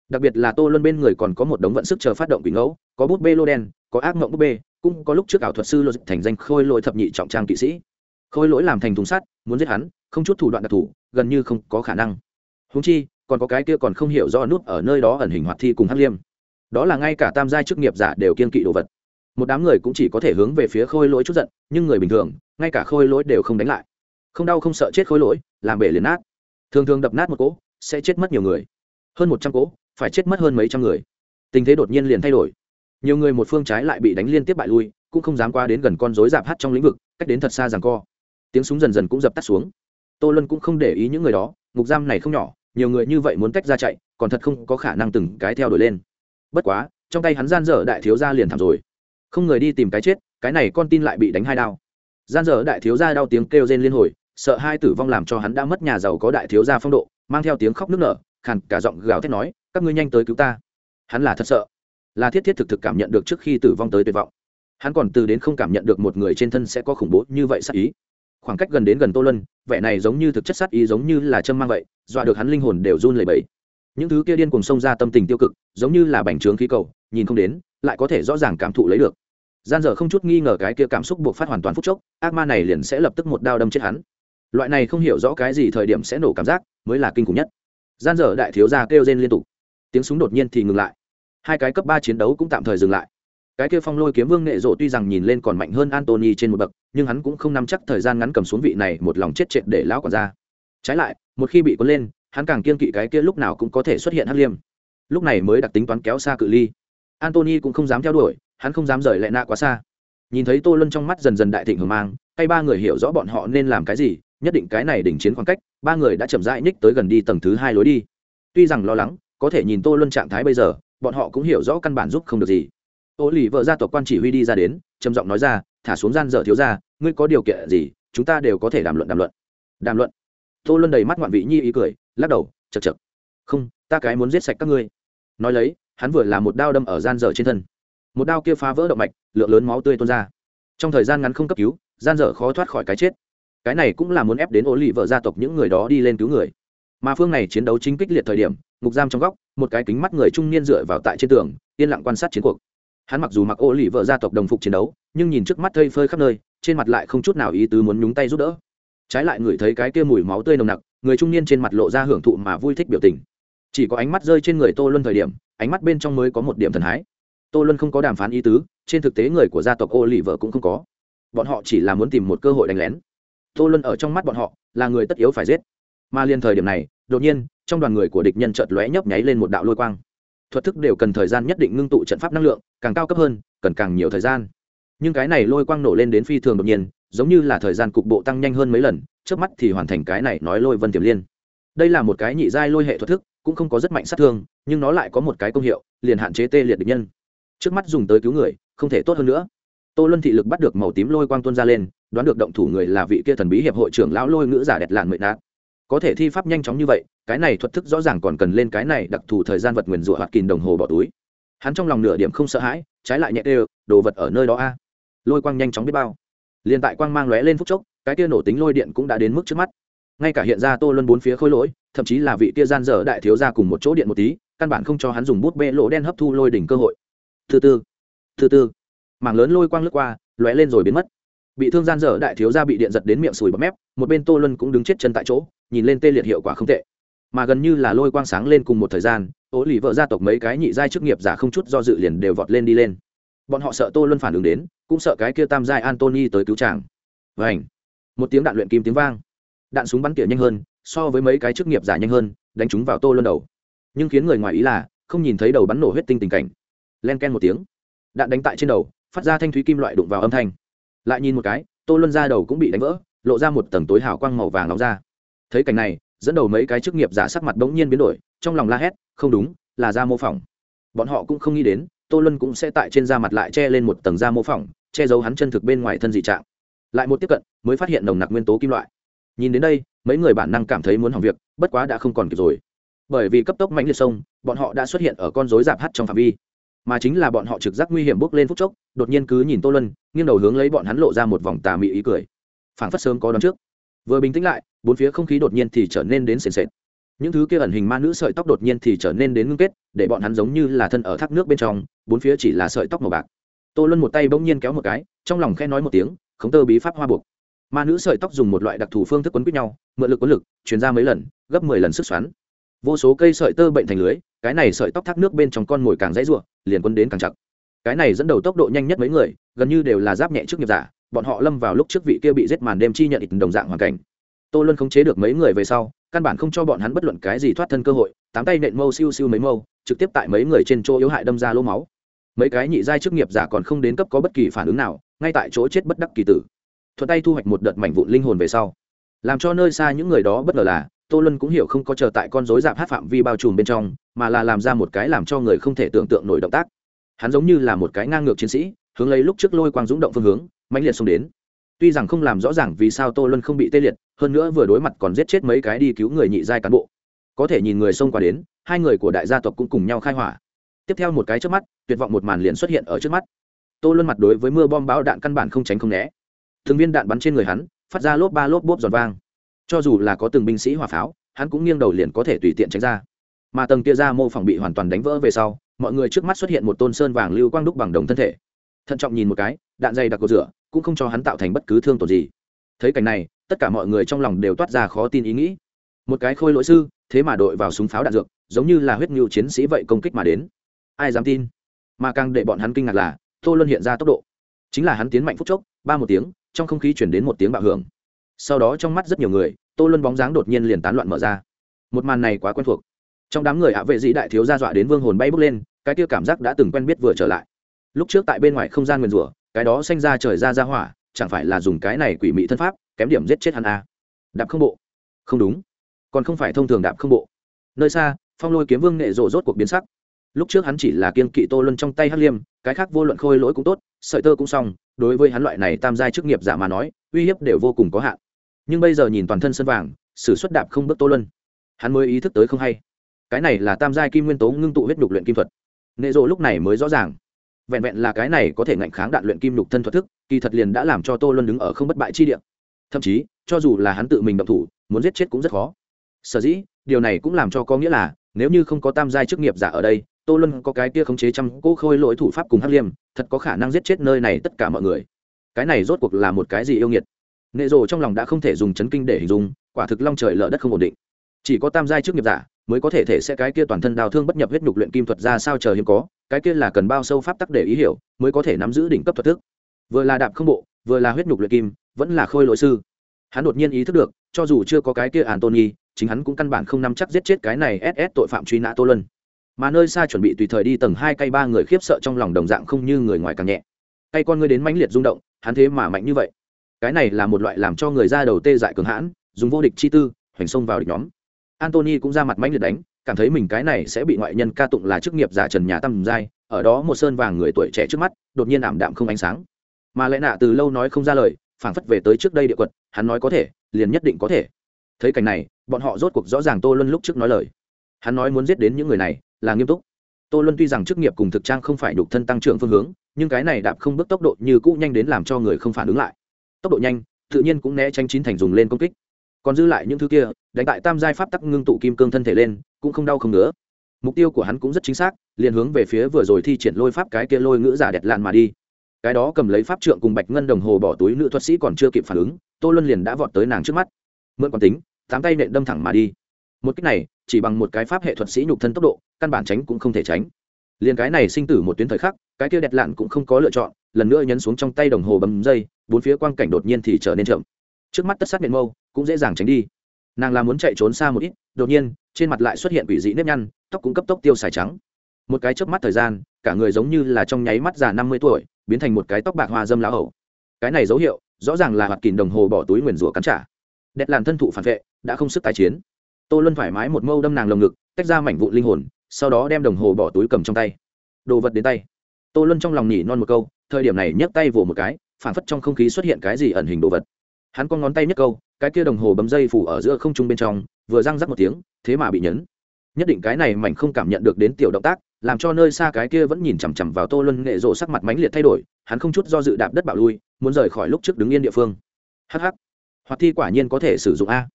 Đặc biệt là tô luân bên người còn có một đống vận sức chờ phát động quỷ ngẫu, có bút bê lô đen, có ác mộng bút bê, cũng có lúc trước ảo thuật sư lột thành danh khôi lỗi thập nhị trọng trang kỵ sĩ. Khôi lỗi làm thành thùng sắt, muốn giết hắn, không chút thủ đoạn đặc thù gần như không có khả năng. Húng chi còn có cái kia còn không hiểu do nút ở nơi đó ẩn hình hoạt thi cùng hắc liêm. Đó là ngay cả tam giai chức nghiệp giả đều kiên kỵ đồ vật. Một đám người cũng chỉ có thể hướng về phía khôi lỗi chút giận, nhưng người bình thường, ngay cả khôi lỗi đều không đánh lại. Không đau không sợ chết khôi lỗi, làm bể liền nát. Thường thường đập nát một cỗ, sẽ chết mất nhiều người. Hơn một trăm cỗ, phải chết mất hơn mấy trăm người. Tình thế đột nhiên liền thay đổi. Nhiều người một phương trái lại bị đánh liên tiếp bại lui, cũng không dám qua đến gần con rối giạp hát trong lĩnh vực, cách đến thật xa rằng co. Tiếng súng dần dần cũng dập tắt xuống. Tô lân cũng không để ý những người đó, ngục giam này không nhỏ nhiều người như vậy muốn tách ra chạy, còn thật không có khả năng từng cái theo đuổi lên. Bất quá, trong tay hắn gian dở đại thiếu gia liền thảm rồi. Không người đi tìm cái chết, cái này con tin lại bị đánh hai đao. Gian dở đại thiếu gia đau tiếng kêu rên liên hồi, sợ hai tử vong làm cho hắn đã mất nhà giàu có đại thiếu gia phong độ, mang theo tiếng khóc nức nở, khàn cả giọng gào thét nói, các ngươi nhanh tới cứu ta. Hắn là thật sợ. Là thiết thiết thực thực cảm nhận được trước khi tử vong tới tuyệt vọng. Hắn còn từ đến không cảm nhận được một người trên thân sẽ có khủng bố như vậy sát ý khoảng cách gần đến gần tô lân vẻ này giống như thực chất sát ý giống như là châm mang vậy, dọa được hắn linh hồn đều run lẩy bẩy. Những thứ kia điên cùng xông ra tâm tình tiêu cực, giống như là bành trướng khí cầu, nhìn không đến, lại có thể rõ ràng cảm thụ lấy được. Gian dở không chút nghi ngờ cái kia cảm xúc buộc phát hoàn toàn phúc chốc, ác ma này liền sẽ lập tức một đao đâm chết hắn. Loại này không hiểu rõ cái gì thời điểm sẽ nổ cảm giác, mới là kinh khủng nhất. Gian dở đại thiếu gia kêu rên liên tục. Tiếng súng đột nhiên thì ngừng lại. Hai cái cấp ba chiến đấu cũng tạm thời dừng lại cái kia phong lôi kiếm vương nệ rộ tuy rằng nhìn lên còn mạnh hơn antony trên một bậc, nhưng hắn cũng không nắm chắc thời gian ngắn cầm xuống vị này một lòng chết trệt để lão còn ra trái lại, một khi bị cuốn lên, hắn càng kiên kỵ cái kia lúc nào cũng có thể xuất hiện hắc liêm. Lúc này mới đặc tính toán kéo xa cự ly. Antony cũng không dám theo đuổi, hắn không dám rời lại nạ quá xa. Nhìn thấy tô luân trong mắt dần dần đại thịnh hưởng mang, hay ba người hiểu rõ bọn họ nên làm cái gì, nhất định cái này đỉnh chiến khoảng cách, ba người đã chậm rãi nhích tới gần đi tầng thứ hai lối đi. Tuy rằng lo lắng, có thể nhìn tô luân trạng thái bây giờ, bọn họ cũng hiểu rõ căn bản giúp không được gì ô lì vợ gia tộc quan chỉ huy đi ra đến, trầm giọng nói ra, thả xuống gian dở thiếu ra ngươi có điều kiện gì, chúng ta đều có thể đàm luận đàm luận. Đàm luận? Tô luân đầy mắt ngoạn vị nhi ý cười, lắc đầu chật chật không, ta cái muốn giết sạch các ngươi. Nói lấy, hắn vừa là một đao đâm ở gian dở trên thân. Một đao kia phá vỡ động mạch, lượng lớn máu tươi tuôn ra. Trong thời gian ngắn không cấp cứu, gian dở khó thoát khỏi cái chết. Cái này cũng là muốn ép đến ô lì vợ gia tộc những người đó đi lên cứu người. Mà phương này chiến đấu chính kích liệt thời điểm, ngục giam trong góc, một cái kính mắt người trung niên dựa vào tại trên tường, yên lặng quan sát chiến cuộc hắn mặc dù mặc ô lì vợ gia tộc đồng phục chiến đấu, nhưng nhìn trước mắt thây phơi khắp nơi, trên mặt lại không chút nào ý tứ muốn nhúng tay giúp đỡ. Trái lại ngửi thấy cái kia mùi máu tươi nồng nặc, người trung niên trên mặt lộ ra hưởng thụ mà vui thích biểu tình. Chỉ có ánh mắt rơi trên người tô luân thời điểm, ánh mắt bên trong mới có một điểm thần hái. Tô luân không có đàm phán ý tứ, trên thực tế người của gia tộc ô lì vợ cũng không có. Bọn họ chỉ là muốn tìm một cơ hội đánh lén. Tô luân ở trong mắt bọn họ, là người tất yếu phải giết. Mà liên thời điểm này, đột nhiên, trong đoàn người của địch nhân chợt lóe nhấp nháy lên một đạo lôi quang thuật thức đều cần thời gian nhất định ngưng tụ trận pháp năng lượng, càng cao cấp hơn, cần càng nhiều thời gian. Nhưng cái này lôi quang nổ lên đến phi thường đột nhiên, giống như là thời gian cục bộ tăng nhanh hơn mấy lần trước mắt thì hoàn thành cái này nói lôi vân tiềm liên. Đây là một cái nhị giai lôi hệ thuật thức, cũng không có rất mạnh sát thương, nhưng nó lại có một cái công hiệu, liền hạn chế tê liệt địch nhân. Trước mắt dùng tới cứu người, không thể tốt hơn nữa. Tô luân thị lực bắt được màu tím lôi quang tuôn ra lên, đoán được động thủ người là vị kia thần bí hiệp hội trưởng lão lôi ngữ giả đẹp lạn mệnh nát có thể thi pháp nhanh chóng như vậy, cái này thuật thức rõ ràng còn cần lên cái này đặc thù thời gian vật nguyền rủa hoạt kìm đồng hồ bỏ túi. Hắn trong lòng nửa điểm không sợ hãi, trái lại nhẹ đều đồ vật ở nơi đó a. Lôi quang nhanh chóng biết bao. Liền tại quang mang lóe lên phút chốc, cái kia nổ tính lôi điện cũng đã đến mức trước mắt. Ngay cả hiện ra tô luân bốn phía khôi lỗi, thậm chí là vị kia gian dở đại thiếu ra cùng một chỗ điện một tí, căn bản không cho hắn dùng bút bê lỗ đen hấp thu lôi đỉnh cơ hội. Thứ tư thứ tư. Mảng lớn lôi quang lướt qua, lóe lên rồi biến mất. Bị thương gian dở đại thiếu ra bị điện giật đến miệng sùi bọt mép, một bên tô luân cũng đứng chết chân tại chỗ nhìn lên tê liệt hiệu quả không tệ. Mà gần như là lôi quang sáng lên cùng một thời gian ố lì vợ gia tộc mấy cái nhị giai chức nghiệp giả không chút do dự liền đều vọt lên đi lên. Bọn họ sợ tô luân phản ứng đến, cũng sợ cái kia tam giai antony tới cứu chàng. Vảnh một tiếng đạn luyện kim tiếng vang. Đạn súng bắn tỉa nhanh hơn, so với mấy cái chức nghiệp giả nhanh hơn, đánh chúng vào tô luân đầu. Nhưng khiến người ngoài ý là, không nhìn thấy đầu bắn nổ huyết tinh tình cảnh. Len ken một tiếng. Đạn đánh tại trên đầu, phát ra thanh thúy kim loại đụng vào âm thanh. Lại nhìn một cái, tô luân ra đầu cũng bị đánh vỡ, lộ ra một tầng tối hào quang màu vàng nóng ra thấy cảnh này, dẫn đầu mấy cái chức nghiệp giả sắc mặt bỗng nhiên biến đổi, trong lòng la hét, không đúng, là da mô phỏng. Bọn họ cũng không nghĩ đến, tô luân cũng sẽ tại trên da mặt lại che lên một tầng da mô phỏng, che giấu hắn chân thực bên ngoài thân dị trạng. Lại một tiếp cận, mới phát hiện nồng nặc nguyên tố kim loại. Nhìn đến đây, mấy người bản năng cảm thấy muốn hỏng việc, bất quá đã không còn kịp rồi. Bởi vì cấp tốc mạnh liệt sông, bọn họ đã xuất hiện ở con rối giảm hát trong phạm vi. Mà chính là bọn họ trực giác nguy hiểm bước lên phút chốc, đột nhiên cứ nhìn tô luân, nghiêng đầu hướng lấy bọn hắn lộ ra một vòng tà mị ý cười. Phảng phất sớm có đón trước vừa bình tĩnh lại, bốn phía không khí đột nhiên thì trở nên đến sền sệt. Những thứ kia ẩn hình ma nữ sợi tóc đột nhiên thì trở nên đến ngưng kết, để bọn hắn giống như là thân ở thác nước bên trong, bốn phía chỉ là sợi tóc màu bạc. Tô luân một tay bỗng nhiên kéo một cái, trong lòng khe nói một tiếng khống tơ bí pháp hoa buộc. Ma nữ sợi tóc dùng một loại đặc thù phương thức quấn quýt nhau, mượn lực quấn lực chuyển ra mấy lần, gấp mười lần sức xoắn. Vô số cây sợi tơ bệnh thành lưới, cái này sợi tóc thác nước bên trong con mồi càng dãy r u ộ liền quấn đến càng chặt. Cái này dẫn đầu tốc độ nhanh nhất mấy người, gần như đều là giáp nhẹ trước nghiệp giả bọn họ lâm vào lúc trước vị kia bị giết màn đêm chi nhận ít đồng dạng hoàn cảnh. Tô luân khống chế được mấy người về sau, căn bản không cho bọn hắn bất luận cái gì thoát thân cơ hội, tám tay nện mâu siêu siêu mấy mâu, trực tiếp tại mấy người trên chỗ yếu hại đâm ra lỗ máu. Mấy cái nhị giai chức nghiệp giả còn không đến cấp có bất kỳ phản ứng nào, ngay tại chỗ chết bất đắc kỳ tử. Thuận tay thu hoạch một đợt mảnh vụn linh hồn về sau. Làm cho nơi xa những người đó bất ngờ là, tô luân cũng hiểu không có chờ tại con dối dạp hát phạm vi bao trùm bên trong, mà là làm ra một cái làm cho người không thể tưởng tượng nổi động tác. Hắn giống như là một cái ngang ngược chiến sĩ hướng lấy lúc trước lôi quang dũng động phương hướng, mãnh liệt xông đến. Tuy rằng không làm rõ ràng vì sao tô luân không bị tê liệt, hơn nữa vừa đối mặt còn giết chết mấy cái đi cứu người nhị giai cán bộ. Có thể nhìn người xông qua đến, hai người của đại gia tộc cũng cùng nhau khai hỏa. Tiếp theo một cái trước mắt, tuyệt vọng một màn liền xuất hiện ở trước mắt. Tô luân mặt đối với mưa bom bão đạn căn bản không tránh không né. Thường viên đạn bắn trên người hắn, phát ra lốp ba lốp bốp giòn vang. Cho dù là có từng binh sĩ hỏa pháo, hắn cũng nghiêng đầu liền có thể tùy tiện tránh ra. Mà tầng kia ra mô phỏng bị hoàn toàn đánh vỡ về sau, mọi người trước mắt xuất hiện một tôn sơn vàng lưu quang đúc bằng đồng thân thể thận trọng nhìn một cái, đạn dày đặc cột rửa, cũng không cho hắn tạo thành bất cứ thương tổn gì. Thấy cảnh này, tất cả mọi người trong lòng đều toát ra khó tin ý nghĩ. Một cái khôi lỗi sư, thế mà đội vào súng pháo đạn dược, giống như là huyết nhu chiến sĩ vậy công kích mà đến. Ai dám tin? Mà càng để bọn hắn kinh ngạc là, tô luân hiện ra tốc độ. Chính là hắn tiến mạnh phút chốc, ba một tiếng, trong không khí chuyển đến một tiếng bạo hưởng. Sau đó trong mắt rất nhiều người, tô luân bóng dáng đột nhiên liền tán loạn mở ra. Một màn này quá quen thuộc. Trong đám người hạ vệ dĩ đại thiếu gia dọa đến vương hồn bay bước lên, cái kia cảm giác đã từng quen biết vừa trở lại lúc trước tại bên ngoài không gian nguyền rủa, cái đó xanh ra trời ra ra hỏa, chẳng phải là dùng cái này quỷ mị thân pháp, kém điểm giết chết hắn à. đạp không bộ. Không đúng. Còn không phải thông thường đạp không bộ. Nơi xa, phong lôi kiếm vương nghệ rộ rốt cuộc biến sắc. Lúc trước hắn chỉ là kiên kỵ tô luân trong tay hắc liêm, cái khác vô luận khôi lỗi cũng tốt, sợi tơ cũng xong, đối với hắn loại này tam giai chức nghiệp giả mà nói, uy hiếp đều vô cùng có hạn. Nhưng bây giờ nhìn toàn thân sân vàng, sử xuất đạp không bước tô luân. Hắn mới ý thức tới không hay. Cái này là tam giai kim nguyên tố ngưng tụ huyết đục luyện kim thuật. Nệ rộ lúc này mới rõ ràng vẹn vẹn là cái này có thể ngạnh kháng đạn luyện kim lục thân thuật thức, kỳ thật liền đã làm cho tô luân đứng ở không bất bại chi địa. Thậm chí, cho dù là hắn tự mình động thủ, muốn giết chết cũng rất khó. Sở dĩ, điều này cũng làm cho có nghĩa là, nếu như không có tam giai chức nghiệp giả ở đây, tô luân có cái kia khống chế trăm cỗ khôi lỗi thủ pháp cùng hắc liêm, thật có khả năng giết chết nơi này tất cả mọi người. Cái này rốt cuộc là một cái gì yêu nghiệt? Nệ rồ trong lòng đã không thể dùng chấn kinh để hình dung, quả thực long trời lở đất không ổn định. Chỉ có tam giai chức nghiệp giả, mới có thể thể sẽ cái kia toàn thân đào thương bất nhập huyết nhục luyện kim thuật ra sao chờ hiếm có cái kia là cần bao sâu pháp tắc để ý hiểu, mới có thể nắm giữ đỉnh cấp thuật thức. Vừa là đạp không bộ, vừa là huyết nhục luyện kim, vẫn là khôi lỗi sư. Hắn đột nhiên ý thức được, cho dù chưa có cái kia antony chính hắn cũng căn bản không nắm chắc giết chết cái này ss tội phạm truy nã tô lân mà nơi xa chuẩn bị tùy thời đi tầng hai cây ba người khiếp sợ trong lòng đồng dạng không như người ngoài càng nhẹ. Cây con ngươi đến mãnh liệt rung động, hắn thế mà mạnh như vậy. Cái này là một loại làm cho người ra đầu tê dại cường hãn, dùng vô địch chi tư, hoành xông vào địch nhóm. Antony cũng ra mặt mãnh liệt đánh cảm thấy mình cái này sẽ bị ngoại nhân ca tụng là chức nghiệp giả trần nhà tâm giai, ở đó một sơn vàng người tuổi trẻ trước mắt, đột nhiên ảm đạm không ánh sáng. Mà lẽ nạ từ lâu nói không ra lời, phảng phất về tới trước đây địa quật, hắn nói có thể, liền nhất định có thể. Thấy cảnh này, bọn họ rốt cuộc rõ ràng tô luân lúc trước nói lời. Hắn nói muốn giết đến những người này là nghiêm túc. Tô luân tuy rằng chức nghiệp cùng thực trang không phải đục thân tăng trưởng phương hướng, nhưng cái này đạp không bước tốc độ như cũ nhanh đến làm cho người không phản ứng lại. Tốc độ nhanh, tự nhiên cũng né tránh chín thành dùng lên công kích còn dư lại những thứ kia, đánh tại tam giai pháp tắc ngưng tụ kim cương thân thể lên, cũng không đau không nữa mục tiêu của hắn cũng rất chính xác, liền hướng về phía vừa rồi thi triển lôi pháp cái kia lôi ngữ giả đẹp lạn mà đi. Cái đó cầm lấy pháp trượng cùng bạch ngân đồng hồ bỏ túi nữ thuật sĩ còn chưa kịp phản ứng, tô luân liền đã vọt tới nàng trước mắt. Mượn còn tính, tám tay nện đâm thẳng mà đi. Một cách này, chỉ bằng một cái pháp hệ thuật sĩ nhục thân tốc độ, căn bản tránh cũng không thể tránh. Liền cái này sinh tử một tuyến thời khắc, cái kia đẹp lạn cũng không có lựa chọn, lần nữa nhấn xuống trong tay đồng hồ bấm dây, bốn phía quang cảnh đột nhiên thì trở nên chậm trước mắt tất sát miệng mâu cũng dễ dàng tránh đi nàng là muốn chạy trốn xa một ít đột nhiên trên mặt lại xuất hiện quỷ dị nếp nhăn tóc cũng cấp tốc tiêu xài trắng một cái chớp mắt thời gian cả người giống như là trong nháy mắt già năm mươi tuổi biến thành một cái tóc bạc hoa dâm lá hậu cái này dấu hiệu rõ ràng là hoạt kìm đồng hồ bỏ túi nguyền rủa cắn trả đẹp làn thân thụ phản vệ đã không sức tái chiến tô luân thoải mái một mâu đâm nàng lồng ngực tách ra mảnh vụ linh hồn sau đó đem đồng hồ bỏ túi cầm trong tay đồ vật đến tay tô luân trong lòng nhỉ non một câu thời điểm này nhấc tay vỗ một cái phản phất trong không khí xuất hiện cái gì ẩn hình đồ vật hắn con ngón tay nhấc câu cái kia đồng hồ bấm dây phủ ở giữa không trung bên trong vừa răng rắc một tiếng thế mà bị nhấn. Nhất định cái này mảnh không cảm nhận được đến tiểu động tác làm cho nơi xa cái kia vẫn nhìn chằm chằm vào tô luân nghệ rộ sắc mặt mãnh liệt thay đổi hắn không chút do dự đạp đất bạo lui muốn rời khỏi lúc trước đứng yên địa phương. Hh hoạt thi quả nhiên có thể sử dụng a.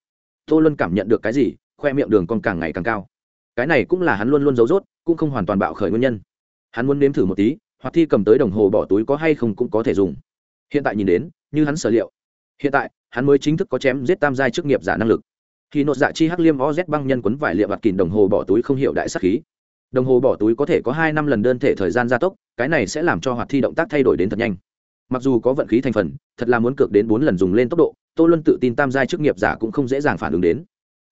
Tô luân cảm nhận được cái gì khoe miệng đường còn càng ngày càng cao. Cái này cũng là hắn luôn luôn giấu rốt, cũng không hoàn toàn bạo khởi nguyên nhân. Hắn muốn nếm thử một tí hoạt thi cầm tới đồng hồ bỏ túi có hay không cũng có thể dùng. Hiện tại nhìn đến như hắn sở liệu hiện tại, hắn mới chính thức có chém giết tam giai chức nghiệp giả năng lực. Khi nốt dạ chi hắc liêm oz băng nhân quấn vải liệm bạt kìm đồng hồ bỏ túi không hiểu đại sắc khí. Đồng hồ bỏ túi có thể có hai năm lần đơn thể thời gian gia tốc, cái này sẽ làm cho hoạt thi động tác thay đổi đến thật nhanh. Mặc dù có vận khí thành phần, thật là muốn cược đến bốn lần dùng lên tốc độ, tô luân tự tin tam giai chức nghiệp giả cũng không dễ dàng phản ứng đến.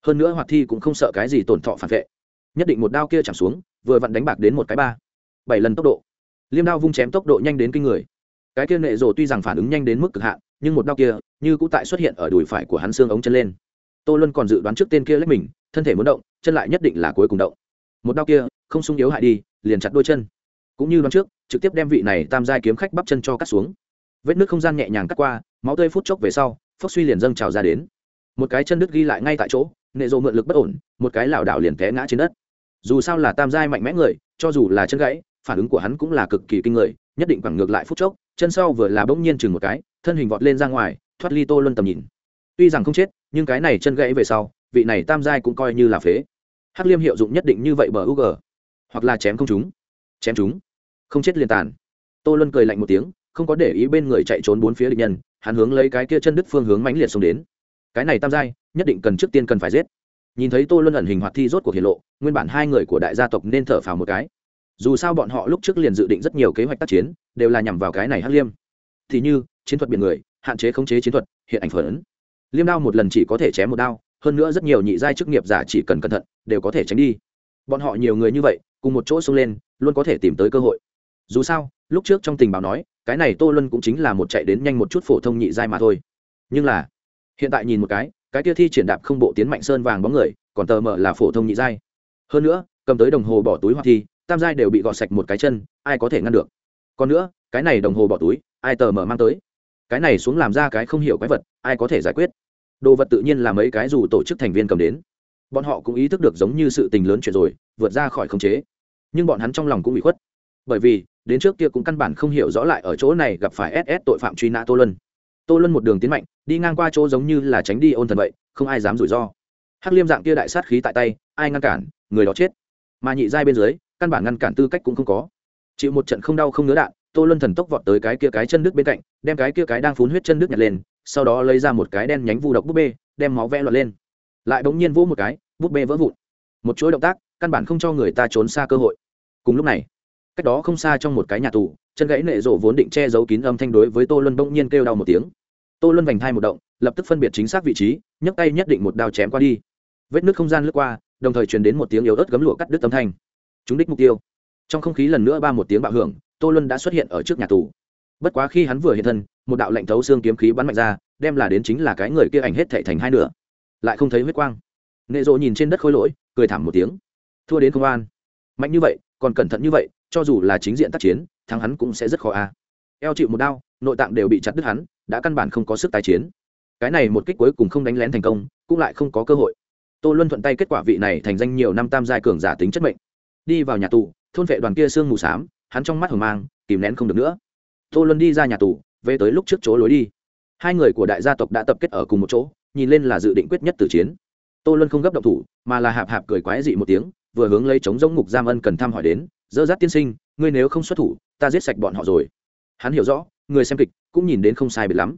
Hơn nữa hoạt thi cũng không sợ cái gì tổn thọ phản vệ. Nhất định một đao kia chẳng xuống, vừa vặn đánh bạc đến một cái ba, bảy lần tốc độ. Liêm đao vung chém tốc độ nhanh đến kinh người. Cái kia nệ rồ tuy rằng phản ứng nhanh đến mức cực hạn nhưng một đao kia như cũng tại xuất hiện ở đùi phải của hắn xương ống chân lên. Tô luân còn dự đoán trước tên kia lấy mình, thân thể muốn động, chân lại nhất định là cuối cùng động. Một đao kia, không sung yếu hại đi, liền chặt đôi chân. Cũng như đoán trước, trực tiếp đem vị này tam giai kiếm khách bắp chân cho cắt xuống. Vết nước không gian nhẹ nhàng cắt qua, máu tươi phút chốc về sau, phốc suy liền dâng trào ra đến. Một cái chân đứt ghi lại ngay tại chỗ, nệ rộ mượn lực bất ổn, một cái lảo đảo liền té ngã trên đất. Dù sao là tam giai mạnh mẽ người, cho dù là chân gãy, phản ứng của hắn cũng là cực kỳ kinh người nhất định quẳng ngược lại phút chốc, chân sau vừa là bỗng nhiên chừng một cái, thân hình vọt lên ra ngoài, thoát ly tô luân tầm nhìn. Tuy rằng không chết, nhưng cái này chân gãy về sau, vị này tam giai cũng coi như là phế. Hắc liêm hiệu dụng nhất định như vậy bờ ug hoặc là chém không chúng chém chúng không chết liền tàn. Tô luân cười lạnh một tiếng, không có để ý bên người chạy trốn bốn phía địch nhân, hắn hướng lấy cái kia chân đứt phương hướng mãnh liệt xông đến. Cái này tam giai, nhất định cần trước tiên cần phải giết. Nhìn thấy tô luân ẩn hình hoạt thi rốt cuộc hiển lộ, nguyên bản hai người của đại gia tộc nên thở phào một cái dù sao bọn họ lúc trước liền dự định rất nhiều kế hoạch tác chiến, đều là nhằm vào cái này hắc liêm. Thì như, chiến thuật biển người, hạn chế khống chế chiến thuật, hiện ảnh phấn. Liêm đao một lần chỉ có thể chém một đao, hơn nữa rất nhiều nhị giai chức nghiệp giả chỉ cần cẩn thận, đều có thể tránh đi. Bọn họ nhiều người như vậy, cùng một chỗ xông lên, luôn có thể tìm tới cơ hội. Dù sao, lúc trước trong tình báo nói, cái này tô luân cũng chính là một chạy đến nhanh một chút phổ thông nhị giai mà thôi. Nhưng là, hiện tại nhìn một cái cái kia thi triển đạp không bộ tiến mạnh sơn vàng bóng người, còn tờ mờ là phổ thông nhị giai. Hơn nữa, cầm tới đồng hồ bỏ túi hoa thi tam giai đều bị gọt sạch một cái chân, ai có thể ngăn được? Còn nữa, cái này đồng hồ bỏ túi, ai tờ mở mang tới? Cái này xuống làm ra cái không hiểu cái vật, ai có thể giải quyết? Đồ vật tự nhiên là mấy cái dù tổ chức thành viên cầm đến. Bọn họ cũng ý thức được giống như sự tình lớn chuyện rồi, vượt ra khỏi khống chế. Nhưng bọn hắn trong lòng cũng bị khuất. Bởi vì, đến trước kia cũng căn bản không hiểu rõ lại ở chỗ này gặp phải ss tội phạm truy nã tô lân tô lân một đường tiến mạnh, đi ngang qua chỗ giống như là tránh đi ôn thần vậy, không ai dám rủi ro. Hắc liêm dạng kia đại sát khí tại tay, ai ngăn cản? Người đó chết. Mà nhị giai bên dưới căn bản ngăn cản tư cách cũng không có. Chịu một trận không đau không ngứa đạn, tô luân thần tốc vọt tới cái kia cái chân nước bên cạnh, đem cái kia cái đang phun huyết chân nước nhặt lên, sau đó lấy ra một cái đen nhánh vu độc búp bê, đem máu vẽ loạt lên. Lại bỗng nhiên vỗ một cái, búp bê vỡ vụn. Một chuỗi động tác, căn bản không cho người ta trốn xa cơ hội. Cùng lúc này, cách đó không xa trong một cái nhà tù, chân gãy nệ rộ vốn định che giấu kín âm thanh đối với tô luân bỗng nhiên kêu đau một tiếng. Tô luân vành thai một động, lập tức phân biệt chính xác vị trí, nhấc tay nhất định một đao chém qua đi. Vết nước không gian lướt qua, đồng thời truyền đến một tiếng yếu ớt gấm lụa cắt đứt âm thanh chúng đích mục tiêu. Trong không khí lần nữa ba một tiếng bạo hưởng, tô luân đã xuất hiện ở trước nhà tù. Bất quá khi hắn vừa hiện thân, một đạo lệnh thấu xương kiếm khí bắn mạnh ra, đem là đến chính là cái người kia ảnh hết thệ thành hai nửa. Lại không thấy huyết quang. Nệ rộ nhìn trên đất khôi lỗi, cười thảm một tiếng. Thua đến công an. Mạnh như vậy, còn cẩn thận như vậy, cho dù là chính diện tác chiến, thắng hắn cũng sẽ rất khó a. Eo chịu một đau nội tạng đều bị chặt đứt hắn, đã căn bản không có sức tái chiến. Cái này một kích cuối cùng không đánh lén thành công, cũng lại không có cơ hội. Tô luân thuận tay kết quả vị này thành danh nhiều năm tam giai cường giả tính chất mệnh đi vào nhà tù, thôn vệ đoàn kia sương mù s á m hắn trong mắt hở mang, kìm nén không được nữa. Tô luân đi ra nhà tù, về tới lúc trước chỗ lối đi. Hai người của đại gia tộc đã tập kết ở cùng một chỗ, nhìn lên là dự định quyết nhất tử chiến. Tô luân không gấp động thủ, mà là hạp hạp cười quái dị một tiếng, vừa hướng lấy chống giống ngục giam ân cần thăm hỏi đến, dơ dắt tiên sinh, ngươi nếu không xuất thủ, ta giết sạch bọn họ rồi. Hắn hiểu rõ, người xem kịch cũng nhìn đến không sai biệt lắm.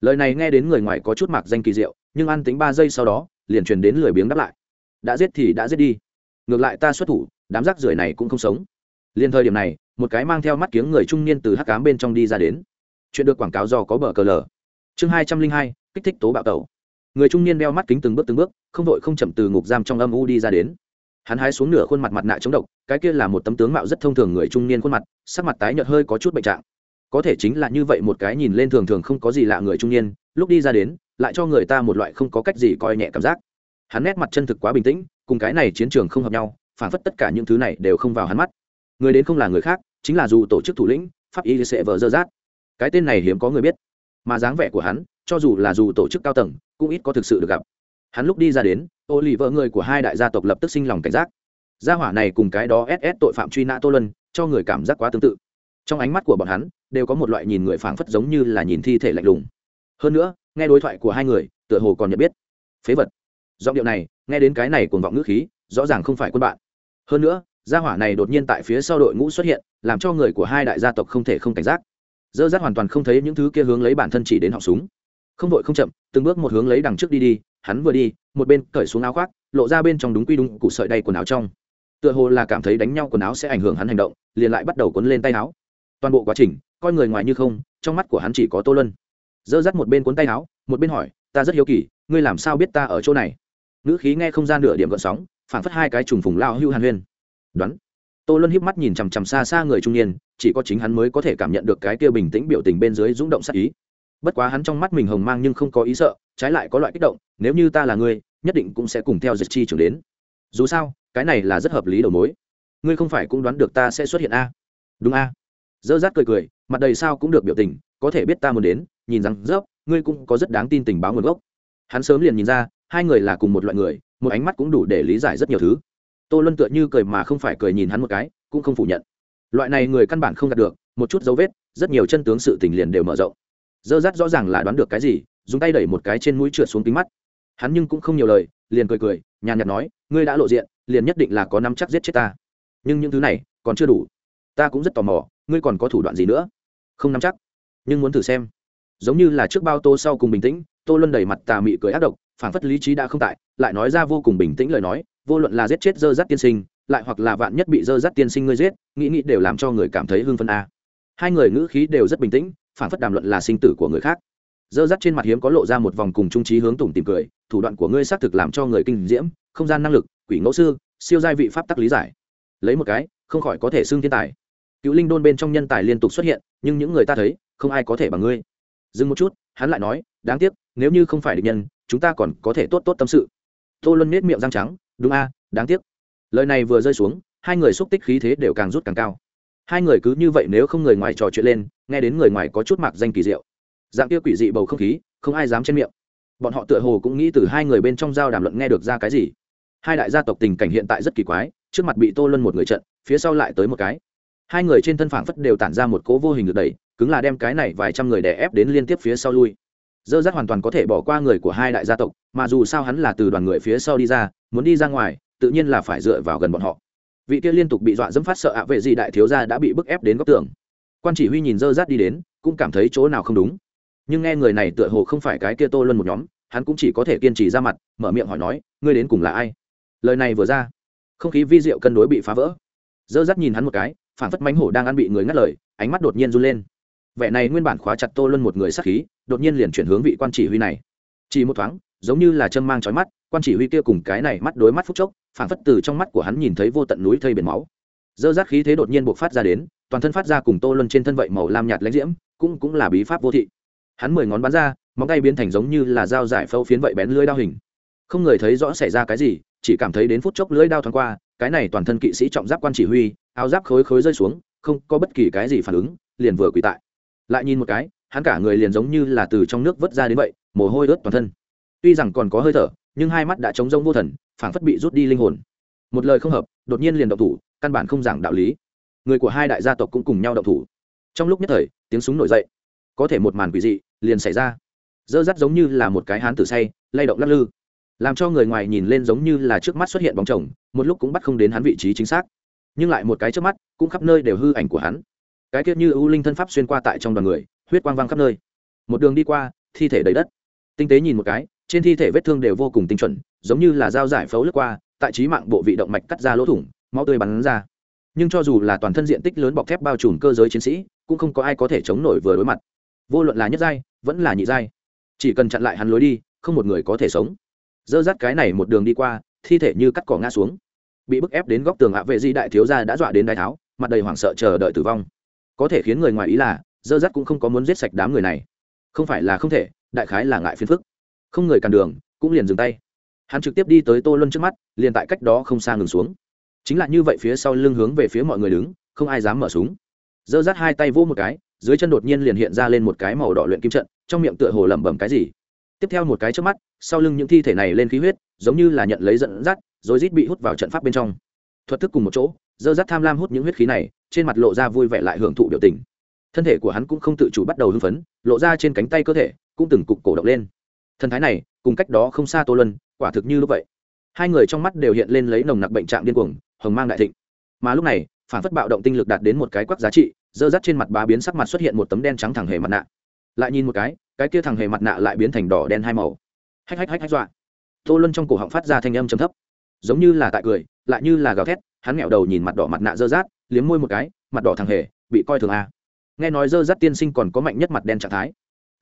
Lời này nghe đến người ngoài có chút mạc danh kỳ diệu, nhưng ăn tính ba giây sau đó, liền truyền đến lười biếng đáp lại. Đã giết thì đã giết đi ngược lại ta xuất thủ, đám rác rưởi này cũng không sống. Liền thời điểm này, một cái mang theo mắt kiếng người trung niên từ hắc cám bên trong đi ra đến. Chuyện được quảng cáo do có bờ cờ lờ. Chương hai trăm linh hai, kích thích tố bạo tẩu. Người trung niên đeo mắt kính từng bước từng bước, không vội không chậm từ ngục giam trong âm u đi ra đến. Hắn hái xuống nửa khuôn mặt mặt nạ chống độc, cái kia là một tấm tướng mạo rất thông thường người trung niên khuôn mặt, sắc mặt tái nhợt hơi có chút bệnh trạng. Có thể chính là như vậy một cái nhìn lên thường thường không có gì lạ người trung niên, lúc đi ra đến, lại cho người ta một loại không có cách gì coi nhẹ cảm giác. Hắn nét mặt chân thực quá bình tĩnh cùng cái này chiến trường không hợp nhau, phản phất tất cả những thứ này đều không vào hắn mắt. Người đến không là người khác, chính là dù tổ chức thủ lĩnh, pháp y sẽ vờ dơ rát. Cái tên này hiếm có người biết, mà dáng vẻ của hắn, cho dù là dù tổ chức cao tầng, cũng ít có thực sự được gặp. Hắn lúc đi ra đến ô lì vợ người của hai đại gia tộc lập tức sinh lòng cảnh giác. Gia hỏa này cùng cái đó ss tội phạm truy nã tô lân cho người cảm giác quá tương tự. Trong ánh mắt của bọn hắn, đều có một loại nhìn người phảng phất giống như là nhìn thi thể lạnh lùng. Hơn nữa, nghe đối thoại của hai người, tựa hồ còn nhận biết. Phế vật. Giọng điệu này nghe đến cái này cuồng vọng ngữ khí, rõ ràng không phải quân bạn. Hơn nữa, gia hỏa này đột nhiên tại phía sau đội ngũ xuất hiện, làm cho người của hai đại gia tộc không thể không cảnh giác. Dơ dắt hoàn toàn không thấy những thứ kia hướng lấy bản thân chỉ đến họng súng. Không vội không chậm, từng bước một hướng lấy đằng trước đi đi, hắn vừa đi, một bên cởi xuống áo khoác, lộ ra bên trong đúng quy đúng cụ sợi đầy quần áo trong. Tựa hồ là cảm thấy đánh nhau quần áo sẽ ảnh hưởng hắn hành động, liền lại bắt đầu quấn lên tay áo. Toàn bộ quá trình, coi người ngoài như không, trong mắt của hắn chỉ có tô lân dơ dắt một bên cuốn tay áo, một bên hỏi, ta rất hiếu kỳ, ngươi làm sao biết ta ở chỗ này? Ngữ khí nghe không gian nửa điểm gợn sóng phản phất hai cái trùng phùng lao hưu hàn huyên. Đoán. Tô luân híp mắt nhìn chằm chằm xa xa người trung niên, chỉ có chính hắn mới có thể cảm nhận được cái kia bình tĩnh biểu tình bên dưới rúng động sắc ý. Bất quá hắn trong mắt mình hồng mang nhưng không có ý sợ, trái lại có loại kích động, nếu như ta là ngươi, nhất định cũng sẽ cùng theo dịch chi trưởng đến. Dù sao, cái này là rất hợp lý đầu mối. Ngươi không phải cũng đoán được ta sẽ xuất hiện a? Đúng a. Dơ rát cười cười, mặt đầy sao cũng được biểu tình, có thể biết ta muốn đến, nhìn rằng rớp ngươi cũng có rất đáng tin tình báo nguồn gốc. Hắn sớm liền nhìn ra hai người là cùng một loại người, một ánh mắt cũng đủ để lý giải rất nhiều thứ. Tô luân tựa như cười mà không phải cười nhìn hắn một cái, cũng không phủ nhận. Loại này người căn bản không đạt được, một chút dấu vết, rất nhiều chân tướng sự tình liền đều mở rộng. Dơ dắt rõ ràng là đoán được cái gì, dùng tay đẩy một cái trên mũi trượt xuống tính mắt. Hắn nhưng cũng không nhiều lời, liền cười cười, nhàn nhạt nói, ngươi đã lộ diện, liền nhất định là có năm chắc giết chết ta. Nhưng những thứ này, còn chưa đủ. Ta cũng rất tò mò, ngươi còn có thủ đoạn gì nữa? Không nắm chắc, nhưng muốn thử xem giống như là trước bao tô sau cùng bình tĩnh, tô luân đẩy mặt tà mị cười ác độc, phản phất lý trí đã không tại, lại nói ra vô cùng bình tĩnh lời nói, vô luận là giết chết dơ dắt tiên sinh, lại hoặc là vạn nhất bị dơ dắt tiên sinh ngươi giết, nghĩ nghĩ đều làm cho người cảm thấy hưng phân a. Hai người ngữ khí đều rất bình tĩnh, phản phất đàm luận là sinh tử của người khác. Dơ dắt trên mặt hiếm có lộ ra một vòng cùng trung trí hướng tủm tìm cười, thủ đoạn của ngươi xác thực làm cho người kinh diễm, không gian năng lực, quỷ ngẫu sư, siêu giai vị pháp tắc lý giải. Lấy một cái, không khỏi có thể xưng thiên tài. Cựu linh đôn bên trong nhân tài liên tục xuất hiện, nhưng những người ta thấy, không ai có thể bằng ngươi dừng một chút, hắn lại nói, đáng tiếc, nếu như không phải địch nhân, chúng ta còn có thể tốt tốt tâm sự. Tô luân nết miệng răng trắng, đúng a, đáng tiếc. Lời này vừa rơi xuống, hai người xúc tích khí thế đều càng rút càng cao. Hai người cứ như vậy nếu không người ngoài trò chuyện lên, nghe đến người ngoài có chút mặc danh kỳ diệu. Dạng kia quỷ dị bầu không khí, không ai dám trên miệng. Bọn họ tựa hồ cũng nghĩ từ hai người bên trong giao đàm luận nghe được ra cái gì. Hai đại gia tộc tình cảnh hiện tại rất kỳ quái, trước mặt bị tô luân một người trận, phía sau lại tới một cái. Hai người trên thân phảng phất đều tản ra một cố vô hình được đẩy cứng là đem cái này vài trăm người đè ép đến liên tiếp phía sau lui. Dơ dắt hoàn toàn có thể bỏ qua người của hai đại gia tộc, mà dù sao hắn là từ đoàn người phía sau đi ra, muốn đi ra ngoài, tự nhiên là phải dựa vào gần bọn họ. Vị kia liên tục bị dọa dẫm phát sợ ạ vệ gì đại thiếu gia đã bị bức ép đến góc tường. Quan chỉ huy nhìn dơ dắt đi đến, cũng cảm thấy chỗ nào không đúng. Nhưng nghe người này tựa hồ không phải cái kia tô luân một nhóm, hắn cũng chỉ có thể kiên trì ra mặt, mở miệng hỏi nói, ngươi đến cùng là ai? Lời này vừa ra, không khí vi diệu cân đối bị phá vỡ. Dơ dắt nhìn hắn một cái phản phất mánh hổ đang ăn bị người ngắt lời, ánh mắt đột nhiên run lên vẻ này nguyên bản khóa chặt tô luân một người sắc khí, đột nhiên liền chuyển hướng vị quan chỉ huy này. Chỉ một thoáng, giống như là châm mang trói mắt, quan chỉ huy kia cùng cái này mắt đối mắt phút chốc phản phất từ trong mắt của hắn nhìn thấy vô tận núi thây biển máu. Dơ rác khí thế đột nhiên buộc phát ra đến, toàn thân phát ra cùng tô luân trên thân vậy màu lam nhạt lãnh diễm, cũng cũng là bí pháp vô thị. Hắn mười ngón bắn ra, móng tay biến thành giống như là dao giải phâu phiến vậy bén lưới đao hình. Không người thấy rõ xảy ra cái gì, chỉ cảm thấy đến phút chốc lưới đao thoáng qua, cái này toàn thân kỵ sĩ trọng giáp quan chỉ huy, áo giáp khối khối rơi xuống, không có bất kỳ cái gì phản ứng, liền vừa quỳ tại lại nhìn một cái, hắn cả người liền giống như là từ trong nước vớt ra đến vậy, mồ hôi ướt toàn thân. Tuy rằng còn có hơi thở, nhưng hai mắt đã trống rông vô thần, phảng phất bị rút đi linh hồn. Một lời không hợp, đột nhiên liền động thủ, căn bản không giảng đạo lý. Người của hai đại gia tộc cũng cùng nhau động thủ. Trong lúc nhất thời, tiếng súng nổi dậy. Có thể một màn quỷ dị liền xảy ra. Dơ dắt giống như là một cái hán tử say, lay động lắc lư. Làm cho người ngoài nhìn lên giống như là trước mắt xuất hiện bóng chồng, một lúc cũng bắt không đến hắn vị trí chính xác. Nhưng lại một cái trước mắt, cũng khắp nơi đều hư ảnh của hắn cái tiết như ưu linh thân pháp xuyên qua tại trong đoàn người, huyết quang vang khắp nơi. Một đường đi qua, thi thể đầy đất. Tinh tế nhìn một cái, trên thi thể vết thương đều vô cùng tinh chuẩn, giống như là dao giải phẫu lướt qua, tại trí mạng bộ vị động mạch cắt ra lỗ thủng, máu tươi bắn ra. Nhưng cho dù là toàn thân diện tích lớn bọc thép bao trùm cơ giới chiến sĩ, cũng không có ai có thể chống nổi vừa đối mặt. Vô luận là nhất giai, vẫn là nhị giai, chỉ cần chặn lại hắn lối đi, không một người có thể sống. Dơ dắt cái này một đường đi qua, thi thể như cắt cỏ ngã xuống. Bị bức ép đến góc tường hạ vệ di đại thiếu gia đã dọa đến đai tháo, mặt đầy hoảng sợ chờ đợi tử vong có thể khiến người ngoài ý là, dơ dắt cũng không có muốn giết sạch đám người này. Không phải là không thể, đại khái là ngại phiền phức. Không người cản đường, cũng liền dừng tay. Hắn trực tiếp đi tới tô luân trước mắt, liền tại cách đó không xa ngừng xuống. Chính là như vậy phía sau lưng hướng về phía mọi người đứng, không ai dám mở súng. Dơ dắt hai tay vỗ một cái, dưới chân đột nhiên liền hiện ra lên một cái màu đỏ luyện kim trận, trong miệng tựa hồ lẩm bẩm cái gì. Tiếp theo một cái trước mắt, sau lưng những thi thể này lên khí huyết, giống như là nhận lấy dẫn dắt, rồi rít bị hút vào trận pháp bên trong thuật thức cùng một chỗ, dơ dắt tham lam hút những huyết khí này, trên mặt lộ ra vui vẻ lại hưởng thụ biểu tình. Thân thể của hắn cũng không tự chủ bắt đầu hưng phấn, lộ ra trên cánh tay cơ thể, cũng từng cục cổ động lên. Thần thái này, cùng cách đó không xa tô lân quả thực như lúc vậy. Hai người trong mắt đều hiện lên lấy nồng nặc bệnh trạng điên cuồng, hồng mang đại thịnh. Mà lúc này, phản phất bạo động tinh lực đạt đến một cái quắc giá trị, dơ dắt trên mặt bá biến sắc mặt xuất hiện một tấm đen trắng thẳng hề mặt nạ. Lại nhìn một cái cái kia thẳng hề mặt nạ lại biến thành đỏ đen hai màu. Hách hách hách hách dọa. Tô luân trong cổ họng phát ra thanh âm trầm thấp, giống như là tại cười lại như là gào thét, hắn nghẹo đầu nhìn mặt đỏ mặt nạ dơ rát, liếm môi một cái, mặt đỏ thằng hề, bị coi thường a nghe nói dơ rát tiên sinh còn có mạnh nhất mặt đen trạng thái.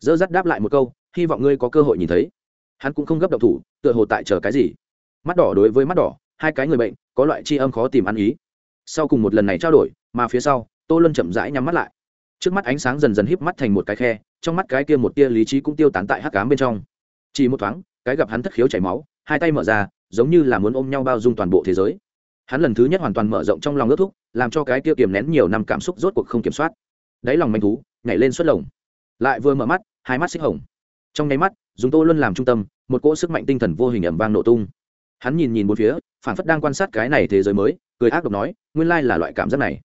Dơ rát đáp lại một câu, hy vọng ngươi có cơ hội nhìn thấy. Hắn cũng không gấp động thủ, tựa hồ tại chờ cái gì. Mắt đỏ đối với mắt đỏ, hai cái người bệnh, có loại tri âm khó tìm ăn ý. Sau cùng một lần này trao đổi, mà phía sau, tô luân chậm rãi nhắm mắt lại. Trước mắt ánh sáng dần dần híp mắt thành một cái khe, trong mắt cái kia một tia lý trí cũng tiêu tán tại hắc cám bên trong. Chỉ một thoáng cái gặp hắn thất khiếu chảy máu, hai tay mở ra, giống như là muốn ôm nhau bao dung toàn bộ thế giới. Hắn lần thứ nhất hoàn toàn mở rộng trong lòng ước thúc, làm cho cái kia kiềm nén nhiều năm cảm xúc rốt cuộc không kiểm soát. Đáy lòng manh thú, nhảy lên suốt lồng. Lại vừa mở mắt, hai mắt xích hồng. Trong nháy mắt, dùng tô luân làm trung tâm, một cỗ sức mạnh tinh thần vô hình ẩm vang nổ tung. Hắn nhìn nhìn một phía, phản phất đang quan sát cái này thế giới mới, cười ác độc nói, nguyên lai là loại cảm giác này.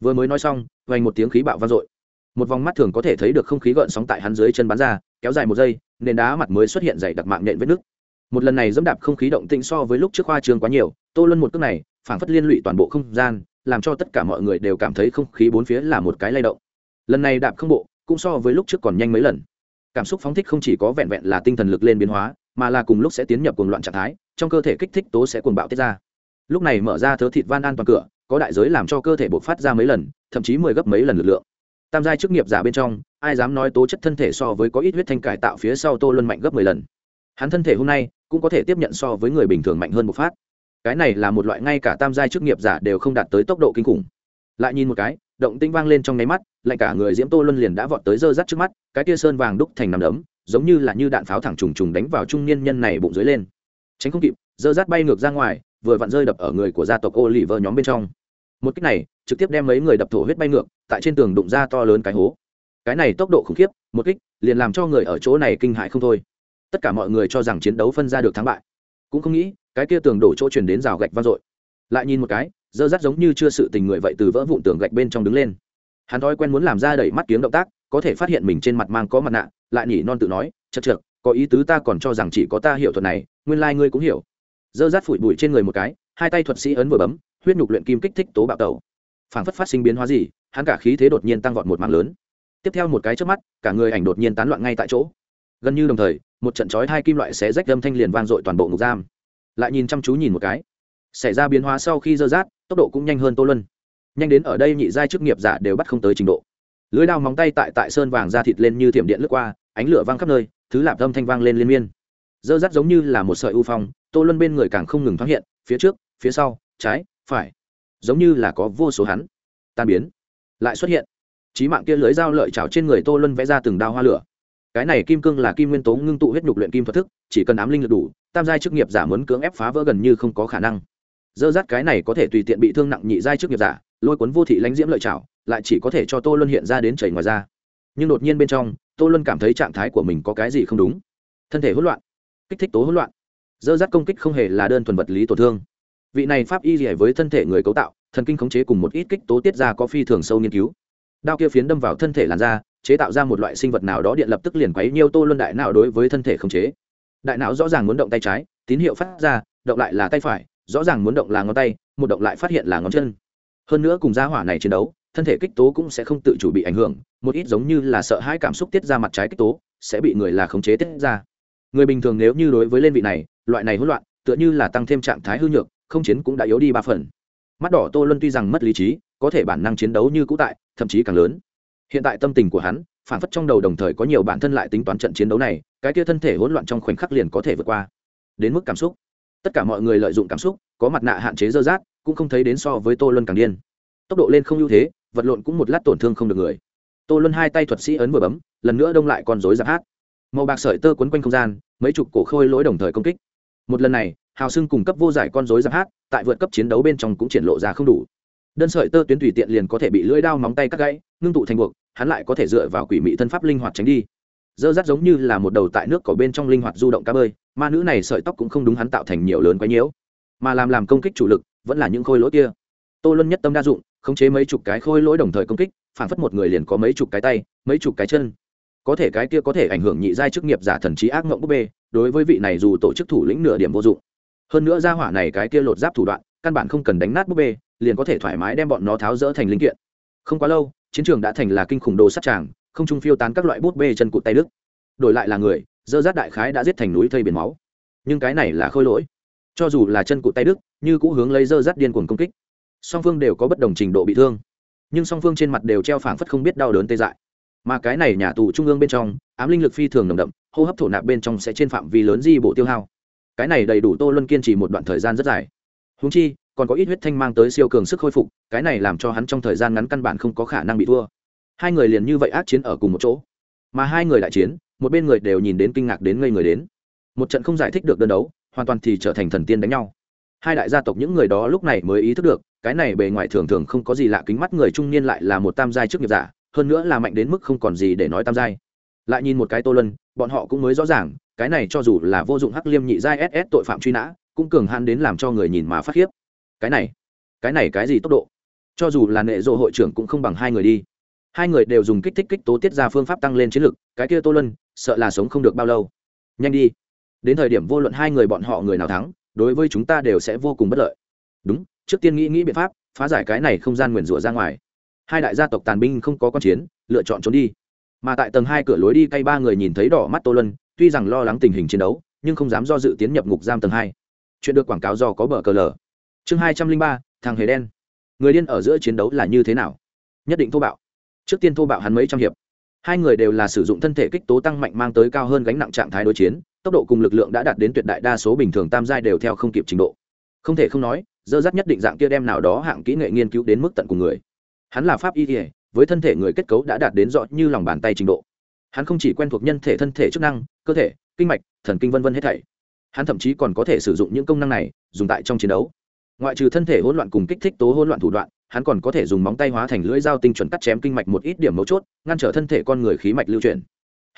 Vừa mới nói xong vành một tiếng khí bạo vang dội. Một vòng mắt thường có thể thấy được không khí gợn sóng tại hắn dưới chân bắn ra, kéo dài một giây nền đá mặt mới xuất hiện dày đặc mạng nện vết nước một lần này dẫm đạp không khí động tĩnh so với lúc trước khoa trường quá nhiều, tô luân một cước này, phảng phất liên lụy toàn bộ không gian, làm cho tất cả mọi người đều cảm thấy không khí bốn phía là một cái lay động. Lần này đạp không bộ, cũng so với lúc trước còn nhanh mấy lần. Cảm xúc phóng thích không chỉ có vẹn vẹn là tinh thần lực lên biến hóa, mà là cùng lúc sẽ tiến nhập cuồng loạn trạng thái, trong cơ thể kích thích tố sẽ cuồng bạo tiết ra. Lúc này mở ra thớ thịt van an toàn cửa, có đại giới làm cho cơ thể bộc phát ra mấy lần, thậm chí mười gấp mấy lần lực lượng tam giai chức nghiệp giả bên trong, ai dám nói tố chất thân thể so với có ít huyết thanh cải tạo phía sau tô luân mạnh gấp mười lần. Hắn thân thể hôm nay cũng có thể tiếp nhận so với người bình thường mạnh hơn một phát. Cái này là một loại ngay cả tam giai chức nghiệp giả đều không đạt tới tốc độ kinh khủng. Lại nhìn một cái, động tinh vang lên trong nháy mắt lại cả người diễm tô luân liền đã vọt tới dơ rắt trước mắt, cái tia sơn vàng đúc thành nằm đấm, giống như là như đạn pháo thẳng trùng trùng đánh vào trung niên nhân này bụng dưới lên. Tránh không kịp, dơ rát bay ngược ra ngoài, vừa vặn rơi đập ở người của gia tộc ô lì vợ nhóm bên trong một cách này, trực tiếp đem mấy người đập thổ huyết bay ngược, tại trên tường đụng ra to lớn cái hố. Cái này tốc độ khủng khiếp, một kích, liền làm cho người ở chỗ này kinh hãi không thôi. Tất cả mọi người cho rằng chiến đấu phân ra được thắng bại. Cũng không nghĩ, cái kia tường đổ chỗ truyền đến rào gạch vang dội. Lại nhìn một cái, dơ rắt giống như chưa sự tình người vậy từ vỡ vụn tường gạch bên trong đứng lên. Hắn thói quen muốn làm ra đẩy mắt kiếm động tác, có thể phát hiện mình trên mặt mang có mặt nạ, lại nhỉ non tự nói chật chật có ý tứ ta còn cho rằng chỉ có ta hiểu thuật này, nguyên lai、like、ngươi cũng hiểu. Dơ dắt phủi bụi trên người một cái hai tay thuật sĩ ấn vừa bấm, huyết nhục luyện kim kích thích tố bạo tẩu. Phảng phất phát sinh biến hóa gì, hắn cả khí thế đột nhiên tăng vọt một mạng lớn. Tiếp theo một cái trước mắt, cả người ảnh đột nhiên tán loạn ngay tại chỗ. Gần như đồng thời, một trận chói hai kim loại xé rách âm thanh liền vang dội toàn bộ ngục giam. Lại nhìn chăm chú nhìn một cái. Xảy ra biến hóa sau khi dơ rát, tốc độ cũng nhanh hơn tô luân. Nhanh đến ở đây nhị giai chức nghiệp giả đều bắt không tới trình độ. Lưới đao móng tay tại tại sơn vàng ra thịt lên như thiểm điện lướt qua, ánh lửa vang khắp nơi, thứ lạp âm thanh vang lên liên miên. Dơ rát giống như là một sợi u phong, tô luân bên người càng không ngừng thoáng hiện, phía trước phía sau, trái, phải. Giống như là có vô số hắn. Tan biến. Lại xuất hiện. Trí mạng kia lưới dao lợi chảo trên người tô luân vẽ ra từng đao hoa lửa. Cái này kim cương là kim nguyên tố ngưng tụ huyết nhục luyện kim thuật thức, chỉ cần ám linh lực đủ, tam giai chức nghiệp giả muốn cưỡng ép phá vỡ gần như không có khả năng. Dơ dắt cái này có thể tùy tiện bị thương nặng nhị giai chức nghiệp giả, lôi cuốn vô thị lãnh diễm lợi chảo, lại chỉ có thể cho tô luân hiện ra đến chảy ngoài ra nhưng đột nhiên bên trong, tô luân cảm thấy trạng thái của mình có cái gì không đúng. Thân thể hỗn loạn, kích thích tố hỗn loạn. Dơ dắt công kích không hề là đơn thuần vật lý tổn thương vị này pháp y rỉa với thân thể người cấu tạo, thần kinh khống chế cùng một ít kích tố tiết ra có phi thường sâu nghiên cứu. Đao kia phiến đâm vào thân thể làn da, chế tạo ra một loại sinh vật nào đó điện lập tức liền quấy nhiều tô luân đại não đối với thân thể khống chế. Đại não rõ ràng muốn động tay trái, tín hiệu phát ra, động lại là tay phải, rõ ràng muốn động là ngón tay, một động lại phát hiện là ngón chân. Hơn nữa cùng gia hỏa này chiến đấu, thân thể kích tố cũng sẽ không tự chủ bị ảnh hưởng, một ít giống như là sợ hãi cảm xúc tiết ra mặt trái kích tố, sẽ bị người là khống chế tiết ra. Người bình thường nếu như đối với lên vị này, loại này hỗn loạn, tựa như là tăng thêm trạng thái hư nhược không chiến cũng đã yếu đi ba phần. Mắt đỏ tô luân tuy rằng mất lý trí, có thể bản năng chiến đấu như cũ tại, thậm chí càng lớn. Hiện tại tâm tình của hắn, phản phất trong đầu đồng thời có nhiều bản thân lại tính toán trận chiến đấu này, cái kia thân thể hỗn loạn trong khoảnh khắc liền có thể vượt qua. Đến mức cảm xúc. Tất cả mọi người lợi dụng cảm xúc, có mặt nạ hạn chế dơ rát, cũng không thấy đến so với tô luân càng điên. Tốc độ lên không ưu thế, vật lộn cũng một lát tổn thương không được người. Tô luân hai tay thuật sĩ ấn vừa bấm, lần nữa đông lại con rối giáp hát. Màu bạc sợi tơ quấn quanh không gian, mấy chục cổ khôi lỗi đồng thời công kích. Một lần này hào xưng cung cấp vô giải con rối giáp hát, tại vượt cấp chiến đấu bên trong cũng triển lộ ra không đủ. Đơn sợi tơ tuyến tùy tiện liền có thể bị lưỡi đao móng tay cắt gãy, ngưng tụ thành buộc, hắn lại có thể dựa vào quỷ mị thân pháp linh hoạt tránh đi. Dơ rắt giống như là một đầu tại nước cỏ bên trong linh hoạt du động cá bơi ma nữ này sợi tóc cũng không đúng hắn tạo thành nhiều lớn quái nhiễu, mà làm làm công kích chủ lực vẫn là những khôi lỗi kia. Tô luân nhất tâm đa dụng, khống chế mấy chục cái khôi lỗi đồng thời công kích, phản phất một người liền có mấy chục cái tay, mấy chục cái chân. Có thể cái kia có thể ảnh hưởng nhị giai chức nghiệp giả thần trí ác mộng búp bê, đối với vị này dù tổ chức thủ lĩnh nửa điểm vô dụng hơn nữa ra hỏa này cái kia lột giáp thủ đoạn, căn bản không cần đánh nát búp bê, liền có thể thoải mái đem bọn nó tháo rỡ thành linh kiện. Không quá lâu, chiến trường đã thành là kinh khủng đồ sát tràng, không trung phiêu tán các loại bút bê chân cụt tay đức đổi lại là người, dơ rát đại khái đã giết thành núi thây biển máu. Nhưng cái này là khôi lỗi. Cho dù là chân cụt tay đức như cũ hướng lấy dơ rát điên cuồng công kích. Song phương đều có bất đồng trình độ bị thương. Nhưng song phương trên mặt đều treo phảng phất không biết đau đớn tê dại. Mà cái này nhà tù trung ương bên trong, ám linh lực phi thường nồng đậm, hô hấp thổ nạp bên trong sẽ trên phạm vi lớn di bộ tiêu hao cái này đầy đủ tô luân kiên trì một đoạn thời gian rất dài. Húng chi, còn có ít huyết thanh mang tới siêu cường sức khôi phục, cái này làm cho hắn trong thời gian ngắn căn bản không có khả năng bị thua. Hai người liền như vậy ác chiến ở cùng một chỗ. Mà hai người đại chiến, một bên người đều nhìn đến kinh ngạc đến ngây người đến. Một trận không giải thích được đơn đấu, hoàn toàn thì trở thành thần tiên đánh nhau. Hai đại gia tộc những người đó lúc này mới ý thức được, cái này bề ngoài thường thường không có gì lạ kính mắt người trung niên lại là một tam giai trước nghiệp giả, hơn nữa là mạnh đến mức không còn gì để nói tam giai. Lại nhìn một cái tô lân bọn họ cũng mới rõ ràng cái này cho dù là vô dụng hắc liêm nhị giai ss tội phạm truy nã, cũng cường han đến làm cho người nhìn mà phát khiếp. Cái này cái này cái gì tốc độ? Cho dù là nệ rộ hội trưởng cũng không bằng hai người đi. Hai người đều dùng kích thích kích tố tiết ra phương pháp tăng lên chiến lực, cái kia tô lân sợ là sống không được bao lâu. Nhanh đi. Đến thời điểm vô luận hai người bọn họ người nào thắng, đối với chúng ta đều sẽ vô cùng bất lợi. Đúng, trước tiên nghĩ nghĩ biện pháp, phá giải cái này không gian nguyền rủa ra ngoài. Hai đại gia tộc tàn binh không có con chiến, lựa chọn trốn đi. Mà tại tầng hai cửa lối đi, cay ba người nhìn thấy đỏ mắt tô lân tuy rằng lo lắng tình hình chiến đấu nhưng không dám do dự tiến nhập ngục giam tầng hai. Chuyện được quảng cáo do có bờ cờ lờ. Chương hai trăm linh ba thằng hề đen. Người điên ở giữa chiến đấu là như thế nào? Nhất định thô bạo. Trước tiên thô bạo hắn mấy trăm hiệp. Hai người đều là sử dụng thân thể kích tố tăng mạnh mang tới cao hơn gánh nặng trạng thái đối chiến tốc độ cùng lực lượng đã đạt đến tuyệt đại đa số bình thường tam giai đều theo không kịp trình độ. Không thể không nói dơ dắt nhất định dạng kia đem nào đó hạng kỹ nghệ nghiên cứu đến mức tận cùng người. Hắn là pháp y thể, với thân thể người kết cấu đã đạt đến rõ như lòng bàn tay trình độ hắn không chỉ quen thuộc nhân thể thân thể chức năng, cơ thể, kinh mạch, thần kinh vân vân hết thảy. Hắn thậm chí còn có thể sử dụng những công năng này dùng tại trong chiến đấu. Ngoại trừ thân thể hỗn loạn cùng kích thích tố hỗn loạn thủ đoạn, hắn còn có thể dùng móng tay hóa thành lưỡi dao tinh chuẩn cắt chém kinh mạch một ít điểm mấu chốt, ngăn trở thân thể con người khí mạch lưu chuyển.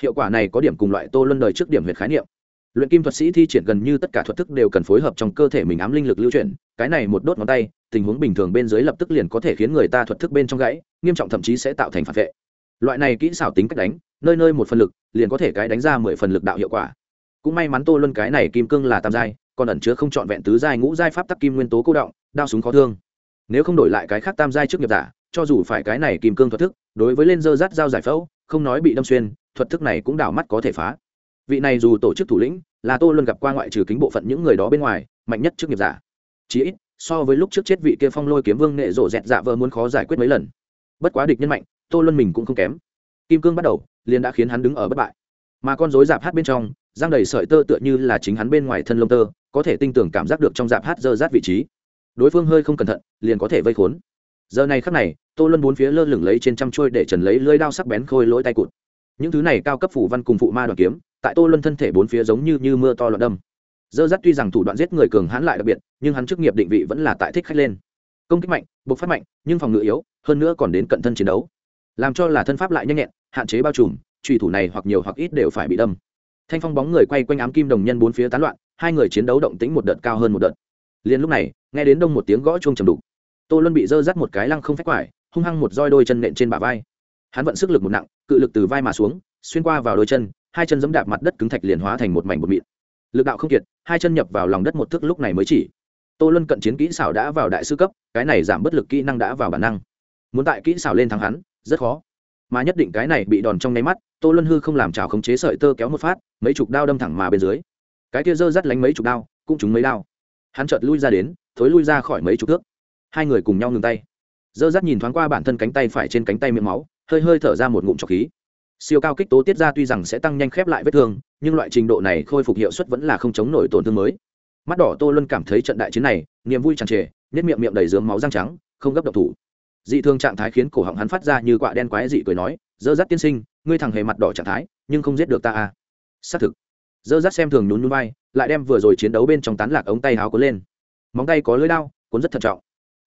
Hiệu quả này có điểm cùng loại tô luân đời trước điểm huyệt khái niệm. Luyện kim thuật sĩ thi triển gần như tất cả thuật thức đều cần phối hợp trong cơ thể mình ám linh lực lưu chuyển, cái này một đốt ngón tay, tình huống bình thường bên dưới lập tức liền có thể khiến người ta thuật thức bên trong gãy, nghiêm trọng thậm chí sẽ tạo thành phản vệ. Loại này kỹ xảo tính cách đánh nơi nơi một phần lực, liền có thể cái đánh ra mười phần lực đạo hiệu quả. Cũng may mắn tô luân cái này kim cương là tam giai, còn ẩn chứa không trọn vẹn tứ giai ngũ giai pháp tắc kim nguyên tố cố động, đao súng khó thương. Nếu không đổi lại cái khác tam giai trước nghiệp giả, cho dù phải cái này kim cương thuật thức, đối với lên dơ rát dao giải phẫu, không nói bị đâm xuyên, thuật thức này cũng đảo mắt có thể phá. Vị này dù tổ chức thủ lĩnh, là tô luân gặp qua ngoại trừ kính bộ phận những người đó bên ngoài, mạnh nhất trước nghiệp giả. Chí ít, so với lúc trước chết vị kia phong lôi kiếm vương nghệ rộ dẹt dạ vờ muốn khó giải quyết mấy lần. Bất quá địch nhân mạnh, tô luân mình cũng không kém kim cương bắt đầu liền đã khiến hắn đứng ở bất bại. Mà con dối dạp hát bên trong giang đầy sợi tơ tựa như là chính hắn bên ngoài thân lông tơ có thể tinh tưởng cảm giác được trong dạp hát dơ rát vị trí. Đối phương hơi không cẩn thận liền có thể vây khốn. Giờ này khắc này tô luân bốn phía lơ lửng lấy trên trăm trôi để trần lấy lưới đao sắc bén khôi lỗi tay cụt. Những thứ này cao cấp phủ văn cùng phụ ma đoàn kiếm tại tô luân thân thể bốn phía giống như, như mưa to loạn đâm. Dơ dắt tuy rằng thủ đoạn giết người cường hãn lại đặc biệt nhưng hắn chức nghiệp định vị vẫn là tại thích khách lên. Công kích mạnh bộc phát mạnh nhưng phòng ngự yếu hơn nữa còn đến cận thân chiến đấu làm cho là thân pháp lại nhanh nhẹn, hạn chế bao trùm, trùy thủ này hoặc nhiều hoặc ít đều phải bị đâm. Thanh phong bóng người quay quanh ám kim đồng nhân bốn phía tán loạn, hai người chiến đấu động tĩnh một đợt cao hơn một đợt. Liền lúc này, nghe đến đông một tiếng gõ chuông trầm đục. Tô luân bị dơ dắt một cái lăng không phách quải, hung hăng một roi đôi chân nện trên bả vai. Hắn vận sức lực một nặng, cự lực từ vai mà xuống, xuyên qua vào đôi chân, hai chân giẫm đạp mặt đất cứng thạch liền hóa thành một mảnh bột mịn. Lực đạo không kiệt, hai chân nhập vào lòng đất một thước lúc này mới chỉ. Tô luân cận chiến kỹ xảo đã vào đại sư cấp, cái này giảm bất lực kỹ năng đã vào bản năng. Muốn tại kỹ xảo lên thắng hắn rất khó. Mà nhất định cái này bị đòn trong nháy mắt, tô luân hư không làm trào khống chế sợi tơ kéo một phát, mấy chục đao đâm thẳng mà bên dưới. Cái kia dơ dắt lánh mấy chục đao, cũng trúng mấy đao. Hắn chợt lui ra đến, thối lui ra khỏi mấy chục thước. Hai người cùng nhau ngừng tay. Dơ dắt nhìn thoáng qua bản thân cánh tay phải trên cánh tay miệng máu, hơi hơi thở ra một ngụm trọc khí. Siêu cao kích tố tiết ra tuy rằng sẽ tăng nhanh khép lại vết thương, nhưng loại trình độ này khôi phục hiệu suất vẫn là không chống nổi tổn thương mới. Mắt đỏ tô luân cảm thấy trận đại chiến này, niềm vui tràn trề nhất miệng miệng đầy dướng máu răng trắng, không gấp độc thủ dị thương trạng thái khiến cổ họng hắn phát ra như quạ đen quái dị cười nói, dơ dắt tiên sinh, ngươi thằng hề mặt đỏ trạng thái, nhưng không giết được ta à? Xác thực. Dơ dắt xem thường nhún nhún vai, lại đem vừa rồi chiến đấu bên trong tán lạc ống tay háo cuốn lên. Móng tay có lưỡi đao, cuốn rất thận trọng.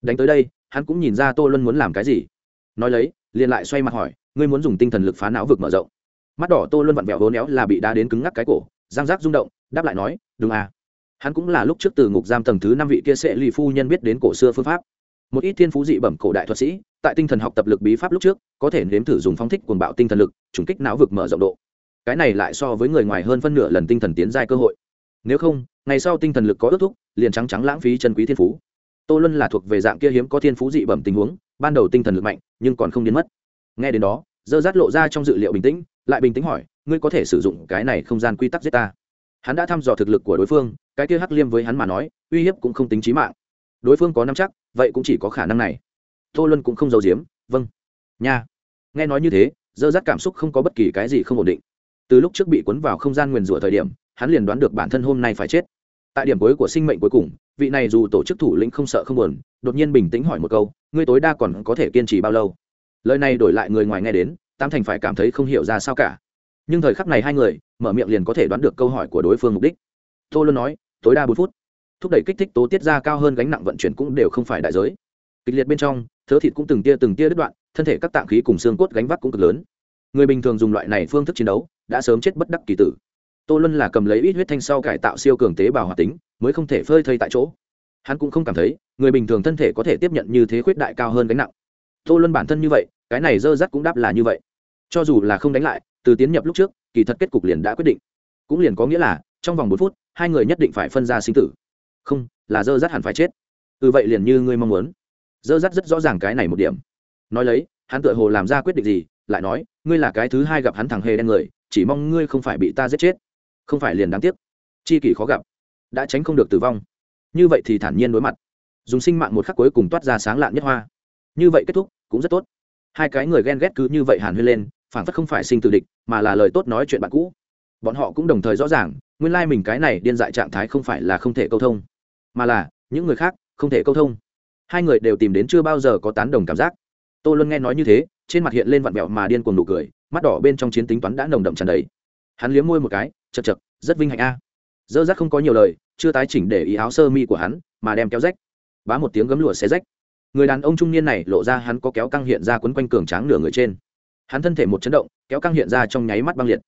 Đánh tới đây, hắn cũng nhìn ra tô luân muốn làm cái gì. Nói lấy, liền lại xoay mặt hỏi, ngươi muốn dùng tinh thần lực phá não vực mở rộng? Mắt đỏ tô luân vặn vẹo hố néo là bị đá đến cứng ngắc cái cổ giang giác rung động, đáp lại nói, đúng à. Hắn cũng là lúc trước từ ngục giam tầng thứ năm vị kia sẽ lì phu nhân biết đến cổ xưa phương pháp một ít thiên phú dị bẩm cổ đại thuật sĩ, tại tinh thần học tập lực bí pháp lúc trước, có thể nếm thử dùng phong thích cuồng bạo tinh thần lực, trùng kích não vực mở rộng độ. Cái này lại so với người ngoài hơn phân nửa lần tinh thần tiến giai cơ hội. Nếu không, ngày sau tinh thần lực có ước thúc, liền trắng trắng lãng phí chân quý thiên phú. Tô luân là thuộc về dạng kia hiếm có thiên phú dị bẩm tình huống, ban đầu tinh thần lực mạnh, nhưng còn không biến mất. Nghe đến đó dơ dắt lộ ra trong dự liệu bình tĩnh, lại bình tĩnh hỏi, ngươi có thể sử dụng cái này không gian quy tắc giết ta? Hắn đã thăm dò thực lực của đối phương, cái kia hắc liêm với hắn mà nói, uy hiếp cũng không tính trí mạng đối phương có năm chắc, vậy cũng chỉ có khả năng này. Tô luân cũng không giấu giếm vâng nha. Nghe nói như thế, dơ dắt cảm xúc không có bất kỳ cái gì không ổn định. Từ lúc trước bị cuốn vào không gian nguyền rủa thời điểm, hắn liền đoán được bản thân hôm nay phải chết. Tại điểm cuối của sinh mệnh cuối cùng, vị này dù tổ chức thủ lĩnh không sợ không buồn, đột nhiên bình tĩnh hỏi một câu, ngươi tối đa còn có thể kiên trì bao lâu? Lời này đổi lại người ngoài nghe đến, tam thành phải cảm thấy không hiểu ra sao cả. Nhưng thời khắc này hai người, mở miệng liền có thể đoán được câu hỏi của đối phương mục đích. Tô luôn nói, tối đa bốn phút thúc đẩy kích thích tố tiết ra cao hơn gánh nặng vận chuyển cũng đều không phải đại giới. Kịch liệt bên trong, thớ thịt cũng từng tia từng tia đứt đoạn, thân thể các tạng khí cùng xương cốt gánh vác cũng cực lớn. Người bình thường dùng loại này phương thức chiến đấu, đã sớm chết bất đắc kỳ tử. Tô luân là cầm lấy ít huyết thanh sau cải tạo siêu cường tế bào hoạt tính, mới không thể phơi thây tại chỗ. Hắn cũng không cảm thấy, người bình thường thân thể có thể tiếp nhận như thế khuyết đại cao hơn gánh nặng. Tô luân bản thân như vậy, cái này dơ dắt cũng đáp là như vậy. Cho dù là không đánh lại, từ tiến nhập lúc trước, kỳ thật kết cục liền đã quyết định. Cũng liền có nghĩa là, trong vòng bốn phút, hai người nhất định phải phân ra sinh tử không, là dơ dắt hẳn phải chết. Ừ vậy liền như ngươi mong muốn. Dơ dắt rất rõ ràng cái này một điểm. Nói lấy, hắn tựa hồ làm ra quyết định gì, lại nói, ngươi là cái thứ hai gặp hắn thằng hề đen người, chỉ mong ngươi không phải bị ta giết chết. Không phải liền đáng tiếc. Chi kỷ khó gặp. Đã tránh không được tử vong. Như vậy thì thản nhiên đối mặt. Dùng sinh mạng một khắc cuối cùng toát ra sáng lạn nhất hoa. Như vậy kết thúc, cũng rất tốt. Hai cái người ghen ghét cứ như vậy hàn huyên lên phản phất không phải sinh tử địch, mà là lời tốt nói chuyện bạn cũ. Bọn họ cũng đồng thời rõ ràng, nguyên lai mình cái này điên dại trạng thái không phải là không thể câu thông mà là, những người khác không thể câu thông. Hai người đều tìm đến chưa bao giờ có tán đồng cảm giác. To luôn nghe nói như thế, trên mặt hiện lên vặn vẹo mà điên cuồng nụ cười, mắt đỏ bên trong chiến tính toán đã nồng đậm tràn đầy. Hắn liếm môi một cái, chật chật, rất vinh hạnh a. Dơ rác không có nhiều lời, chưa tái chỉnh để ý áo sơ mi của hắn, mà đem kéo rách. Bá một tiếng gấm lụa xé rách. Người đàn ông trung niên này lộ ra hắn có kéo căng hiện ra quấn quanh cường tráng nửa người trên. Hắn thân thể một chấn động, kéo căng hiện ra trong nháy mắt băng liệt.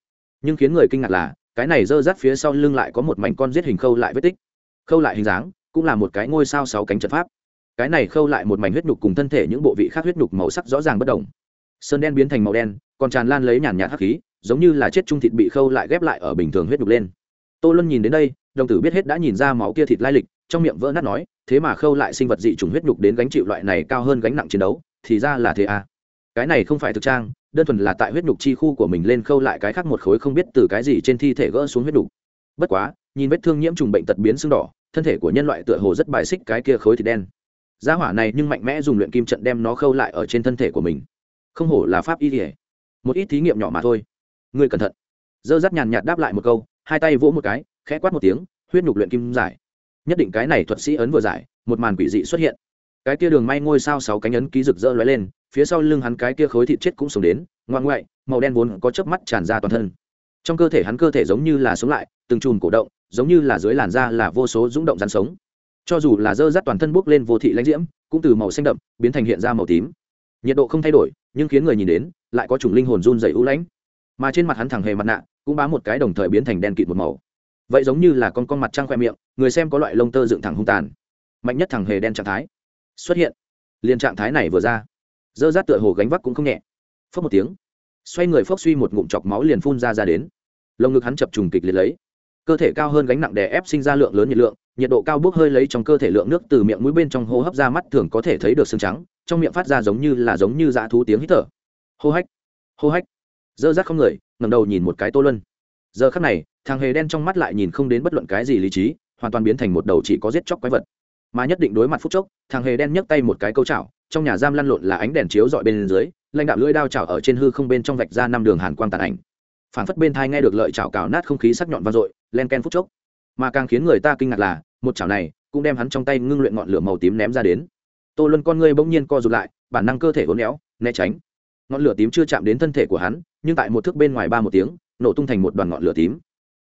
Nhưng khiến người kinh ngạc là, cái này dơ rát phía sau lưng lại có một mảnh con giết hình khâu lại vết tích khâu lại hình dáng cũng là một cái ngôi sao sáu cánh trận pháp. Cái này khâu lại một mảnh huyết nhục cùng thân thể những bộ vị khác huyết nhục màu sắc rõ ràng bất đồng. Sơn đen biến thành màu đen, còn tràn lan lấy nhàn nhạt hắc khí, giống như là chết trung thịt bị khâu lại ghép lại ở bình thường huyết nhục lên. Tô luân nhìn đến đây, đồng tử biết hết đã nhìn ra máu kia thịt lai lịch, trong miệng vỡ nát nói, thế mà khâu lại sinh vật dị chủng huyết nhục đến gánh chịu loại này cao hơn gánh nặng chiến đấu, thì ra là thế à? Cái này không phải thực trang, đơn thuần là tại huyết nhục chi khu của mình lên khâu lại cái khác một khối không biết từ cái gì trên thi thể gỡ xuống huyết nhục. Bất quá, nhìn vết thương nhiễm trùng bệnh tật biến sưng đỏ thân thể của nhân loại tựa hồ rất bài xích cái kia khối thịt đen. Gia hỏa này nhưng mạnh mẽ dùng luyện kim trận đem nó khâu lại ở trên thân thể của mình. Không hổ là pháp y thể một ít thí nghiệm nhỏ mà thôi. Ngươi cẩn thận. Dơ dắt nhàn nhạt đáp lại một câu, hai tay vỗ một cái, khẽ quát một tiếng, huyết nhục luyện kim giải. Nhất định cái này thuật sĩ ấn vừa giải, một màn quỷ dị xuất hiện. Cái kia đường may ngôi sao sáu cánh ấn ký rực rỡ lóe lên, phía sau lưng hắn cái kia khối thịt chết cũng sống đến, ngoan ngoại màu đen vốn có chớp mắt tràn ra toàn thân. Trong cơ thể hắn cơ thể giống như là sống lại, từng chùm cổ động giống như là dưới làn da là vô số rung động rắn sống. Cho dù là dơ rắt toàn thân bốc lên vô thị lãnh diễm, cũng từ màu xanh đậm biến thành hiện ra màu tím. Nhiệt độ không thay đổi, nhưng khiến người nhìn đến, lại có chủng linh hồn run dày ưu lãnh. Mà trên mặt hắn thẳng hề mặt nạ, cũng bám một cái đồng thời biến thành đen kịt một màu. Vậy giống như là con con mặt trăng khoe miệng, người xem có loại lông tơ dựng thẳng hung tàn. Mạnh nhất thằng hề đen trạng thái. Xuất hiện. Liền trạng thái này vừa ra, dơ rát tựa hồ gánh vác cũng không nhẹ. Phớt một tiếng, xoay người phốc suy một ngụm chọc máu liền phun ra ra đến. Lồng ngực hắn chập trùng kịch liệt lấy cơ thể cao hơn gánh nặng đè ép sinh ra lượng lớn nhiệt lượng, nhiệt độ cao bốc hơi lấy trong cơ thể lượng nước từ miệng mũi bên trong hô hấp ra mắt thường có thể thấy được xương trắng, trong miệng phát ra giống như là giống như dã thú tiếng hít thở. Hô hách hô hách. Dơ rác không người ngầm đầu nhìn một cái tô luân. Giờ khắc này, thằng hề đen trong mắt lại nhìn không đến bất luận cái gì lý trí, hoàn toàn biến thành một đầu chỉ có giết chóc quái vật. Mà nhất định đối mặt phút chốc, thằng hề đen nhấc tay một cái câu chảo, trong nhà giam lăn lộn là ánh đèn chiếu dọi bên dưới, lãnh đạo lưỡi đao chảo ở trên hư không bên trong vạch ra năm đường hàn quang tàn ảnh phảng phất bên thai nghe được lợi chảo cào nát không khí sắc nhọn vang dội, len ken phút chốc. Mà càng khiến người ta kinh ngạc là, một chảo này cũng đem hắn trong tay ngưng luyện ngọn lửa màu tím ném ra đến. Tô luân con ngươi bỗng nhiên co rụt lại, bản năng cơ thể uốn éo, né tránh. Ngọn lửa tím chưa chạm đến thân thể của hắn, nhưng tại một thước bên ngoài ba một tiếng, nổ tung thành một đoàn ngọn lửa tím.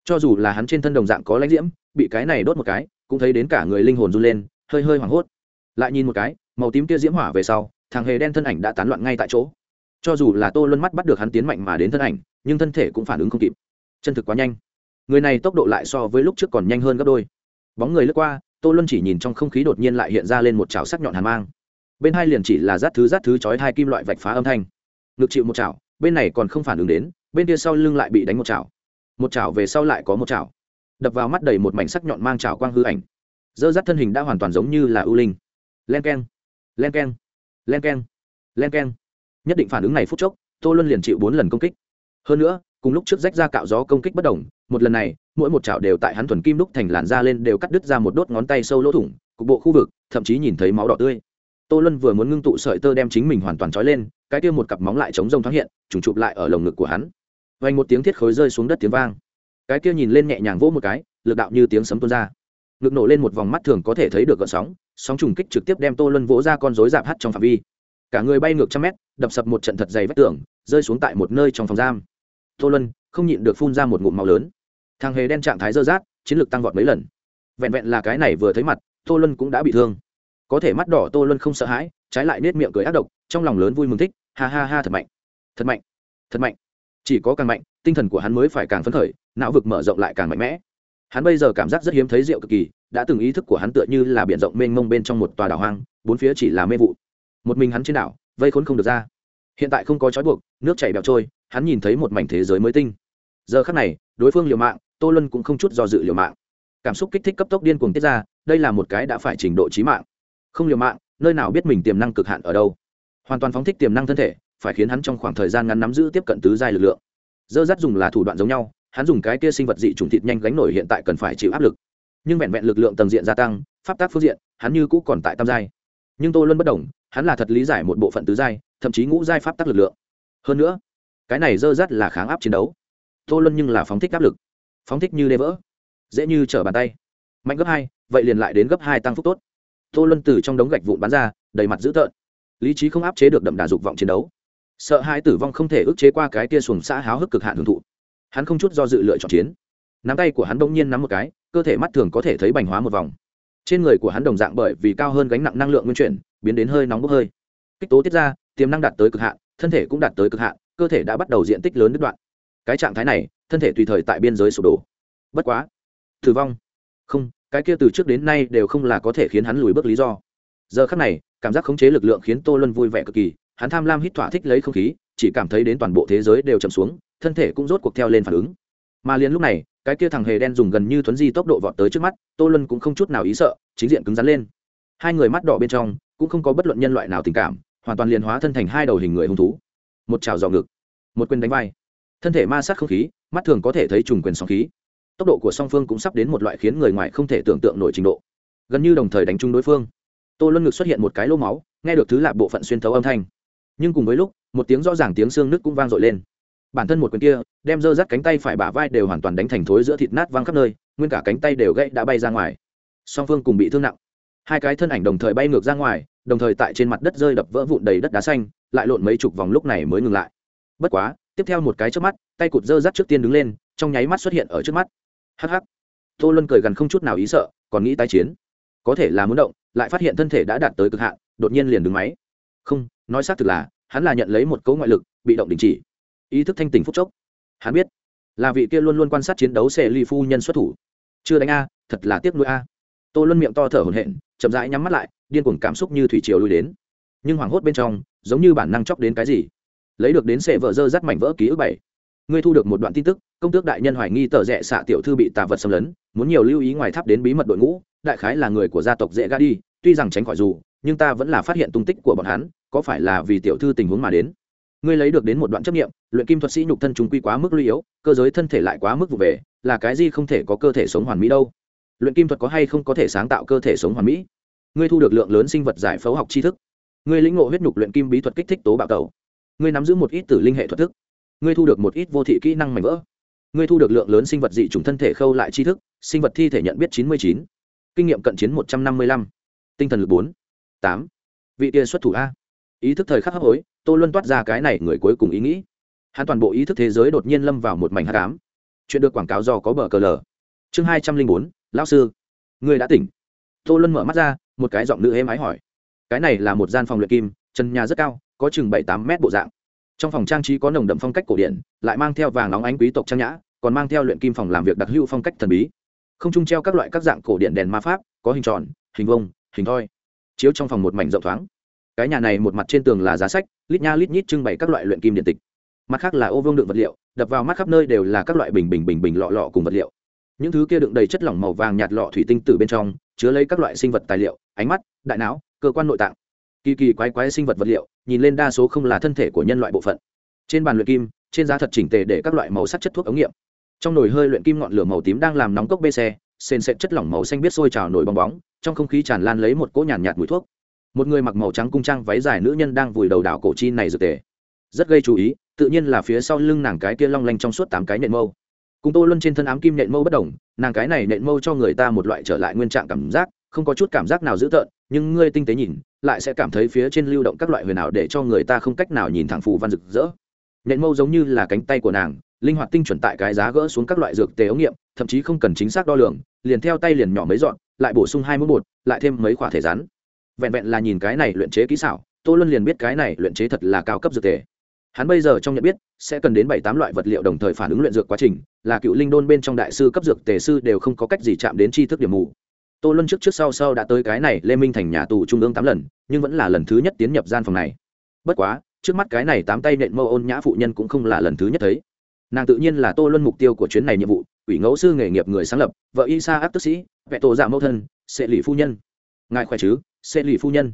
Cho dù là hắn trên thân đồng dạng có lãnh diễm, bị cái này đốt một cái, cũng thấy đến cả người linh hồn run lên, hơi hơi hoảng hốt. Lại nhìn một cái, màu tím kia diễm hỏa về sau, thằng hề đen thân ảnh đã tán loạn ngay tại chỗ. Cho dù là tô luân mắt bắt được hắn tiến mạnh mà đến thân ảnh nhưng thân thể cũng phản ứng không kịp. Chân thực quá nhanh. Người này tốc độ lại so với lúc trước còn nhanh hơn gấp đôi. Bóng người lướt qua, tô luân chỉ nhìn trong không khí đột nhiên lại hiện ra lên một chảo sắc nhọn hàn mang. Bên hai liền chỉ là rát thứ rát thứ chói hai kim loại vạch phá âm thanh. Ngực chịu một chảo, bên này còn không phản ứng đến, bên kia sau lưng lại bị đánh một chảo. Một chảo về sau lại có một chảo. Đập vào mắt đầy một mảnh sắc nhọn mang chảo quang hư ảnh. Dơ rát thân hình đã hoàn toàn giống như là ưu linh. Len keng len keng len keng len keng. Nhất định phản ứng này phút chốc, tô luân liền chịu bốn lần công kích hơn nữa, cùng lúc trước rách ra cạo gió công kích bất đồng, một lần này, mỗi một chảo đều tại hắn thuần kim đúc thành làn da lên đều cắt đứt ra một đốt ngón tay sâu lỗ thủng, cục bộ khu vực, thậm chí nhìn thấy máu đỏ tươi. Tô luân vừa muốn ngưng tụ sợi tơ đem chính mình hoàn toàn trói lên, cái kia một cặp móng lại chống rông thoáng hiện, trùng chụp lại ở lồng ngực của hắn. Vành một tiếng thiết khối rơi xuống đất tiếng vang. Cái kia nhìn lên nhẹ nhàng vỗ một cái, lực đạo như tiếng sấm tuôn ra. Ngực nổ lên một vòng mắt thường có thể thấy được gợn sóng sóng trùng kích trực tiếp đem tô luân vỗ ra con rối dạp hắt trong phạm vi. Cả người bay ngược trăm mét, đập sập một trận thật dày vách tường, rơi xuống tại một nơi trong phòng giam tô luân không nhịn được phun ra một ngụm màu lớn. Thằng hề đen trạng thái dơ rát, chiến lược tăng vọt mấy lần. Vẹn vẹn là cái này vừa thấy mặt, tô luân cũng đã bị thương. Có thể mắt đỏ tô luân không sợ hãi, trái lại nết miệng cười ác độc, trong lòng lớn vui mừng thích, ha ha ha thật mạnh thật mạnh thật mạnh. Chỉ có càng mạnh, tinh thần của hắn mới phải càng phấn khởi, não vực mở rộng lại càng mạnh mẽ. Hắn bây giờ cảm giác rất hiếm thấy rượu cực kỳ, đã từng ý thức của hắn tựa như là biển rộng mênh mông bên trong một tòa đảo hoang, bốn phía chỉ là mê vụ. Một mình hắn trên đảo, vây khốn không được ra. Hiện tại không có trói buộc, nước chảy bẹo trôi hắn nhìn thấy một mảnh thế giới mới tinh. Giờ khắc này, đối phương liều mạng, tô lân cũng không chút do dự liều mạng. Cảm xúc kích thích cấp tốc điên cuồng tiết ra, đây là một cái đã phải trình độ trí mạng. Không liều mạng, nơi nào biết mình tiềm năng cực hạn ở đâu. Hoàn toàn phóng thích tiềm năng thân thể, phải khiến hắn trong khoảng thời gian ngắn nắm giữ tiếp cận tứ giai lực lượng. Dơ dắt dùng là thủ đoạn giống nhau, hắn dùng cái kia sinh vật dị trùng thịt nhanh gánh nổi hiện tại cần phải chịu áp lực. Nhưng vẹn vẹn lực lượng tầng diện gia tăng, pháp tác phương diện, hắn như cũ còn tại tam giai. Nhưng tô luân bất đồng, hắn là thật lý giải một bộ phận tứ giai, thậm chí ngũ giai pháp tác lực lượng. Hơn nữa cái này dơ dắt là kháng áp chiến đấu. Tô luân nhưng là phóng thích áp lực. Phóng thích như đê vỡ. Dễ như trở bàn tay. Mạnh gấp hai, vậy liền lại đến gấp hai tăng phúc tốt. Tô luân từ trong đống gạch vụn bắn ra, đầy mặt dữ tợn. Lý trí không áp chế được đậm đà dục vọng chiến đấu. Sợ hai tử vong không thể ức chế qua cái kia xuồng xã háo hức cực hạn hưởng thụ. Hắn không chút do dự lựa chọn chiến. Nắm tay của hắn bỗng nhiên nắm một cái, cơ thể mắt thường có thể thấy bành hóa một vòng. Trên người của hắn đồng dạng bởi vì cao hơn gánh nặng năng lượng nguyên chuyển, biến đến hơi nóng bốc hơi. Kích tố tiết ra, tiềm năng đạt tới cực hạn, thân thể cũng đạt tới cực hạn cơ thể đã bắt đầu diện tích lớn đứt đoạn. Cái trạng thái này, thân thể tùy thời tại biên giới sụp đổ. Bất quá thử vong. Không, cái kia từ trước đến nay đều không là có thể khiến hắn lùi bước lý do. Giờ khắc này, cảm giác khống chế lực lượng khiến tô luân vui vẻ cực kỳ, hắn tham lam hít thỏa thích lấy không khí, chỉ cảm thấy đến toàn bộ thế giới đều chậm xuống, thân thể cũng rốt cuộc theo lên phản ứng. Mà liền lúc này, cái kia thằng hề đen dùng gần như thuấn di tốc độ vọt tới trước mắt, tô luân cũng không chút nào ý sợ, chính diện cứng rắn lên. Hai người mắt đỏ bên trong, cũng không có bất luận nhân loại nào tình cảm, hoàn toàn liền hóa thân thành hai đầu hình người hung thú một trào dò ngực, một quyền đánh vai. Thân thể ma sát không khí, mắt thường có thể thấy trùng quyền sóng khí. Tốc độ của song phương cũng sắp đến một loại khiến người ngoài không thể tưởng tượng nổi trình độ. Gần như đồng thời đánh trúng đối phương. Tô luân ngực xuất hiện một cái lô máu, nghe được thứ là bộ phận xuyên thấu âm thanh. Nhưng cùng với lúc, một tiếng rõ ràng tiếng xương nứt cũng vang dội lên. Bản thân một quyền kia, đem dơ dắt cánh tay phải bả vai đều hoàn toàn đánh thành thối giữa thịt nát văng khắp nơi, nguyên cả cánh tay đều gãy đã bay ra ngoài. Song phương cùng bị thương nặng. Hai cái thân ảnh đồng thời bay ngược ra ngoài, đồng thời tại trên mặt đất rơi đập vỡ vụn đầy đất đá xanh lại lộn mấy chục vòng lúc này mới ngừng lại. Bất quá, tiếp theo một cái trước mắt, tay cụt dơ dắt trước tiên đứng lên, trong nháy mắt xuất hiện ở trước mắt. Hh tô luân cười gần không chút nào ý sợ, còn nghĩ tái chiến. Có thể là muốn động, lại phát hiện thân thể đã đạt tới cực hạn, đột nhiên liền đứng máy. Không, nói xác thực là, hắn là nhận lấy một cấu ngoại lực, bị động đình chỉ. Ý thức thanh tỉnh phúc chốc. Hắn biết, là vị kia luôn luôn quan sát chiến đấu xe ly phu nhân xuất thủ. Chưa đánh a, thật là tiếc nuôi a. Tô luân miệng to thở hổn hển, chậm rãi nhắm mắt lại, điên cuồng cảm xúc như thủy triều lui đến nhưng hoảng hốt bên trong, giống như bản năng chóc đến cái gì. Lấy được đến sệ vợ dơ dắt mảnh vỡ ký ức bảy. Ngươi thu được một đoạn tin tức, công tước đại nhân hoài nghi tờ rẽ xạ tiểu thư bị tà vật xâm lấn, muốn nhiều lưu ý ngoài tháp đến bí mật đội ngũ, đại khái là người của gia tộc dễ ga đi, tuy rằng tránh khỏi dù, nhưng ta vẫn là phát hiện tung tích của bọn hắn, có phải là vì tiểu thư tình huống mà đến. Ngươi lấy được đến một đoạn chấp nghiệm, luyện kim thuật sĩ nhục thân chúng quy quá mức lưu yếu, cơ giới thân thể lại quá mức vụ về, là cái gì không thể có cơ thể sống hoàn mỹ đâu. Luyện kim thuật có hay không có thể sáng tạo cơ thể sống hoàn mỹ? Ngươi thu được lượng lớn sinh vật giải phẫu học tri thức ngươi lĩnh ngộ huyết nhục luyện kim bí thuật kích thích tố bạo tẩu. Ngươi nắm giữ một ít tử linh hệ thuật thức. Ngươi thu được một ít vô thị kỹ năng mảnh vỡ. Ngươi thu được lượng lớn sinh vật dị chủng thân thể khâu lại tri thức, sinh vật thi thể nhận biết chín mươi chín. Kinh nghiệm cận chiến một trăm năm mươi lăm. Tinh thần lực bốn, tám. Vị kia xuất thủ a. Ý thức thời khắc hấp hối, tô luân toát ra cái này người cuối cùng ý nghĩ. Hắn toàn bộ ý thức thế giới đột nhiên lâm vào một mảnh hát cám chuyện được quảng cáo do có bờ cờ lờ. Chương hai trăm linh bốn, lão sư. Người đã tỉnh. Tô luân mở mắt ra, một cái giọng nữ êm ái hỏi cái này là một gian phòng luyện kim, trần nhà rất cao, có chừng bảy tám mét bộ dạng. Trong phòng trang trí có nồng đậm phong cách cổ điển, lại mang theo vàng nóng ánh quý tộc trang nhã, còn mang theo luyện kim phòng làm việc đặc hữu phong cách thần bí. Không chung treo các loại các dạng cổ điện đèn ma pháp, có hình tròn, hình vông hình thoi, chiếu trong phòng một mảnh rộng thoáng. Cái nhà này một mặt trên tường là giá sách, lít nha lít nhít trưng bày các loại luyện kim điện tịch. Mặt khác là ô vương đựng vật liệu, đập vào mắt khắp nơi đều là các loại bình bình bình bình lọ lọ cùng vật liệu. Những thứ kia đựng đầy chất lỏng màu vàng nhạt lọ thủy tinh từ bên trong, chứa lấy các loại sinh vật tài liệu, ánh mắt, đại não cơ quan nội tạng. Kỳ kỳ quái quái sinh vật vật liệu nhìn lên đa số không là thân thể của nhân loại bộ phận. Trên bàn luyện kim trên giá thật chỉnh tề để các loại màu sắc chất thuốc ống nghiệm. Trong nồi hơi luyện kim ngọn lửa màu tím đang làm nóng cốc bê xe sền sệt chất lỏng màu xanh biết sôi trào nổi bong bóng trong không khí tràn lan lấy một cỗ nhàn nhạt, nhạt mùi thuốc. Một người mặc màu trắng cung trang váy dài nữ nhân đang vùi đầu đảo cổ chi này dược tề. Rất gây chú ý tự nhiên là phía sau lưng nàng cái kia long lanh trong suốt tám cái nện mâu. Cùng tô luân trên thân ám kim nện mâu bất đồng nàng cái này nện mâu cho người ta một loại trở lại nguyên trạng cảm giác không có chút cảm giác nào dữ tợn, nhưng ngươi tinh tế nhìn, lại sẽ cảm thấy phía trên lưu động các loại huyền ảo để cho người ta không cách nào nhìn thẳng phù văn rực rỡ. Nện mâu giống như là cánh tay của nàng, linh hoạt tinh chuẩn tại cái giá gỡ xuống các loại dược tề ống nghiệm, thậm chí không cần chính xác đo lường, liền theo tay liền nhỏ mấy dọn, lại bổ sung hai mũi bột, lại thêm mấy quả thể rắn. Vẹn vẹn là nhìn cái này luyện chế kỹ xảo, tô luân liền biết cái này luyện chế thật là cao cấp dược tề. Hắn bây giờ trong nhận biết, sẽ cần đến bảy tám loại vật liệu đồng thời phản ứng luyện dược quá trình, là cựu linh đôn bên trong đại sư cấp dược tề sư đều không có cách gì chạm đến tri thức điểm mù tô luân trước trước sau sau đã tới cái này lê minh thành nhà tù trung ương tám lần, nhưng vẫn là lần thứ nhất tiến nhập gian phòng này. Bất quá, trước mắt cái này tám tay nện mâu ôn nhã phụ nhân cũng không là lần thứ nhất thấy. Nàng tự nhiên là tô luân mục tiêu của chuyến này nhiệm vụ, ủy ngẫu sư nghề nghiệp người sáng lập, vợ y sa áp tức sĩ, vẹ tổ dạ mẫu thân, sệ lì phu nhân. Ngài khỏe chứ, sệ lì phu nhân?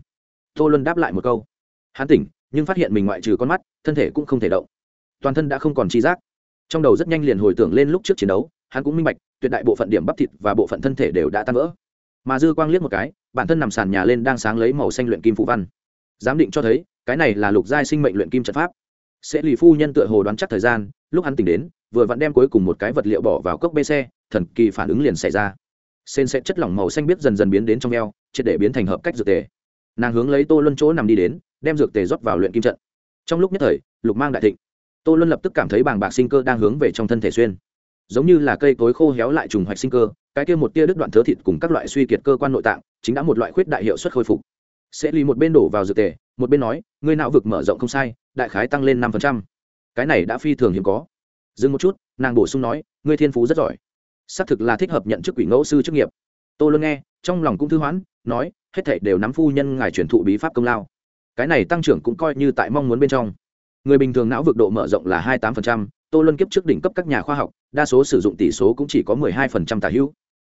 Tô luân đáp lại một câu. Hắn tỉnh, nhưng phát hiện mình ngoại trừ con mắt, thân thể cũng không thể động. Toàn thân đã không còn chi giác. Trong đầu rất nhanh liền hồi tưởng lên lúc trước chiến đấu, hắn cũng minh bạch, tuyệt đại bộ phận điểm bắp thịt và bộ phận thân thể đều đã tan vỡ mà dư quang liếc một cái, bản thân nằm sàn nhà lên đang sáng lấy màu xanh luyện kim phụ văn. Giám định cho thấy, cái này là lục giai sinh mệnh luyện kim trận pháp. Sẽ lì phu nhân tựa hồ đoán chắc thời gian, lúc hắn tỉnh đến, vừa vặn đem cuối cùng một cái vật liệu bỏ vào cốc bê xe, thần kỳ phản ứng liền xảy ra. Sên sẽ chất lỏng màu xanh biết dần dần biến đến trong eo, triệt để biến thành hợp cách dược tề. Nàng hướng lấy tô luân chỗ nằm đi đến, đem dược tề rót vào luyện kim trận. Trong lúc nhất thời, lục mang đại thịnh. Tô luân lập tức cảm thấy bàng bạc sinh cơ đang hướng về trong thân thể xuyên giống như là cây cối khô héo lại trùng hoạch sinh cơ, cái kia một tia đứt đoạn thớ thịt cùng các loại suy kiệt cơ quan nội tạng, chính đã một loại khuyết đại hiệu suất khôi phục. Sẽ lì một bên đổ vào dược tề, một bên nói, ngươi não vực mở rộng không sai, đại khái tăng lên năm phần trăm. Cái này đã phi thường hiếm có. Dừng một chút, nàng bổ sung nói, ngươi thiên phú rất giỏi. Xác thực là thích hợp nhận chức quỷ ngẫu sư chức nghiệp. Tô luôn nghe, trong lòng cũng thư hoãn nói, hết thảy đều nắm phu nhân ngài truyền thụ bí pháp công lao. Cái này tăng trưởng cũng coi như tại mong muốn bên trong. Người bình thường não vực độ mở rộng là hai tám tô luân kiếp trước đỉnh cấp các nhà khoa học đa số sử dụng tỷ số cũng chỉ có mười hai tả hữu.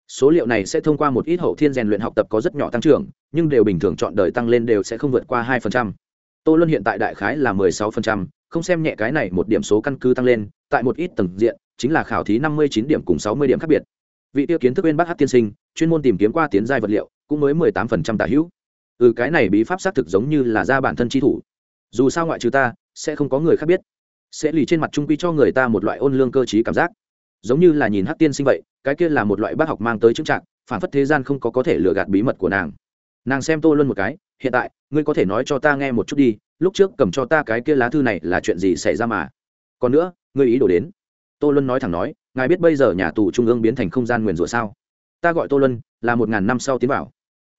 Số liệu này sẽ thông qua một ít hậu thiên rèn luyện học tập có rất nhỏ tăng trưởng, nhưng đều bình thường chọn đời tăng lên đều sẽ không vượt qua hai tô luân hiện tại đại khái là mười sáu không xem nhẹ cái này một điểm số căn cứ tăng lên, tại một ít tầng diện, chính là khảo thí năm mươi chín điểm cùng sáu mươi điểm khác biệt. Vị tiêu kiến thức bên bắc hát tiên sinh, chuyên môn tìm kiếm qua tiến giai vật liệu, cũng mới mười tám phần trăm tả hữu. Ừ cái này bí pháp xác thực giống như là ra bản thân chi thủ. Dù sao ngoại trừ ta, sẽ không có người khác biết. Sẽ lì trên mặt trung quy cho người ta một loại ôn lương cơ trí cảm giác giống như là nhìn hát tiên sinh vậy, cái kia là một loại bác học mang tới chứng trạng, phản phất thế gian không có có thể lừa gạt bí mật của nàng. Nàng xem tô luân một cái, hiện tại, ngươi có thể nói cho ta nghe một chút đi, lúc trước cầm cho ta cái kia lá thư này là chuyện gì xảy ra mà? Còn nữa, ngươi ý đồ đến. Tô luân nói thẳng nói, ngài biết bây giờ nhà tù trung ương biến thành không gian nguyền rủa sao? Ta gọi tô luân, là một ngàn năm sau tiến vào.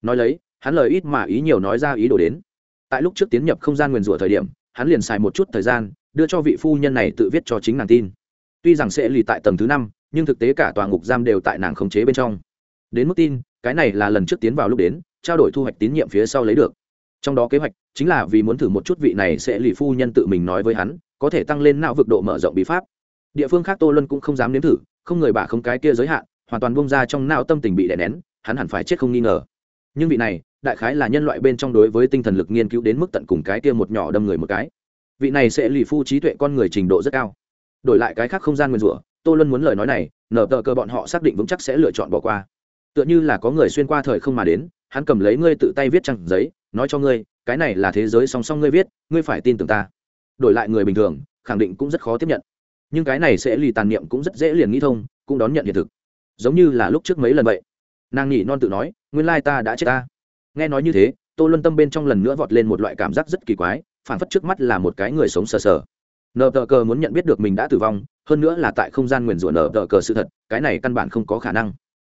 Nói lấy, hắn lời ít mà ý nhiều nói ra ý đồ đến. Tại lúc trước tiến nhập không gian nguyền rủa thời điểm, hắn liền xài một chút thời gian, đưa cho vị phu nhân này tự viết cho chính nàng tin tuy rằng sẽ lì tại tầng thứ năm, nhưng thực tế cả tòa ngục giam đều tại nàng khống chế bên trong. Đến mức tin, cái này là lần trước tiến vào lúc đến, trao đổi thu hoạch tín nhiệm phía sau lấy được. Trong đó kế hoạch chính là vì muốn thử một chút vị này sẽ lì phu nhân tự mình nói với hắn, có thể tăng lên não vực độ mở rộng bí pháp. Địa phương khác tô luân cũng không dám nếm thử, không người bà không cái kia giới hạn, hoàn toàn bông ra trong não tâm tình bị đè nén, hắn hẳn phải chết không nghi ngờ. Nhưng vị này, đại khái là nhân loại bên trong đối với tinh thần lực nghiên cứu đến mức tận cùng cái kia một nhỏ đâm người một cái. Vị này sẽ lì phu trí tuệ con người trình độ rất cao đổi lại cái khác không gian nguyên rủa, tô luân muốn lời nói này, nở tờ cơ bọn họ xác định vững chắc sẽ lựa chọn bỏ qua. Tựa như là có người xuyên qua thời không mà đến, hắn cầm lấy ngươi tự tay viết trăng giấy, nói cho ngươi, cái này là thế giới song song ngươi viết, ngươi phải tin tưởng ta. Đổi lại người bình thường, khẳng định cũng rất khó tiếp nhận. Nhưng cái này sẽ lì tàn niệm cũng rất dễ liền nghĩ thông, cũng đón nhận hiện thực. Giống như là lúc trước mấy lần vậy. Nàng nhỉ non tự nói, nguyên lai ta đã chết ta. Nghe nói như thế, tô luân tâm bên trong lần nữa vọt lên một loại cảm giác rất kỳ quái phản phất trước mắt là một cái người sống sờ sờ nờ tờ cờ muốn nhận biết được mình đã tử vong, hơn nữa là tại không gian nguyền rủa nờ tờ cờ sự thật, cái này căn bản không có khả năng.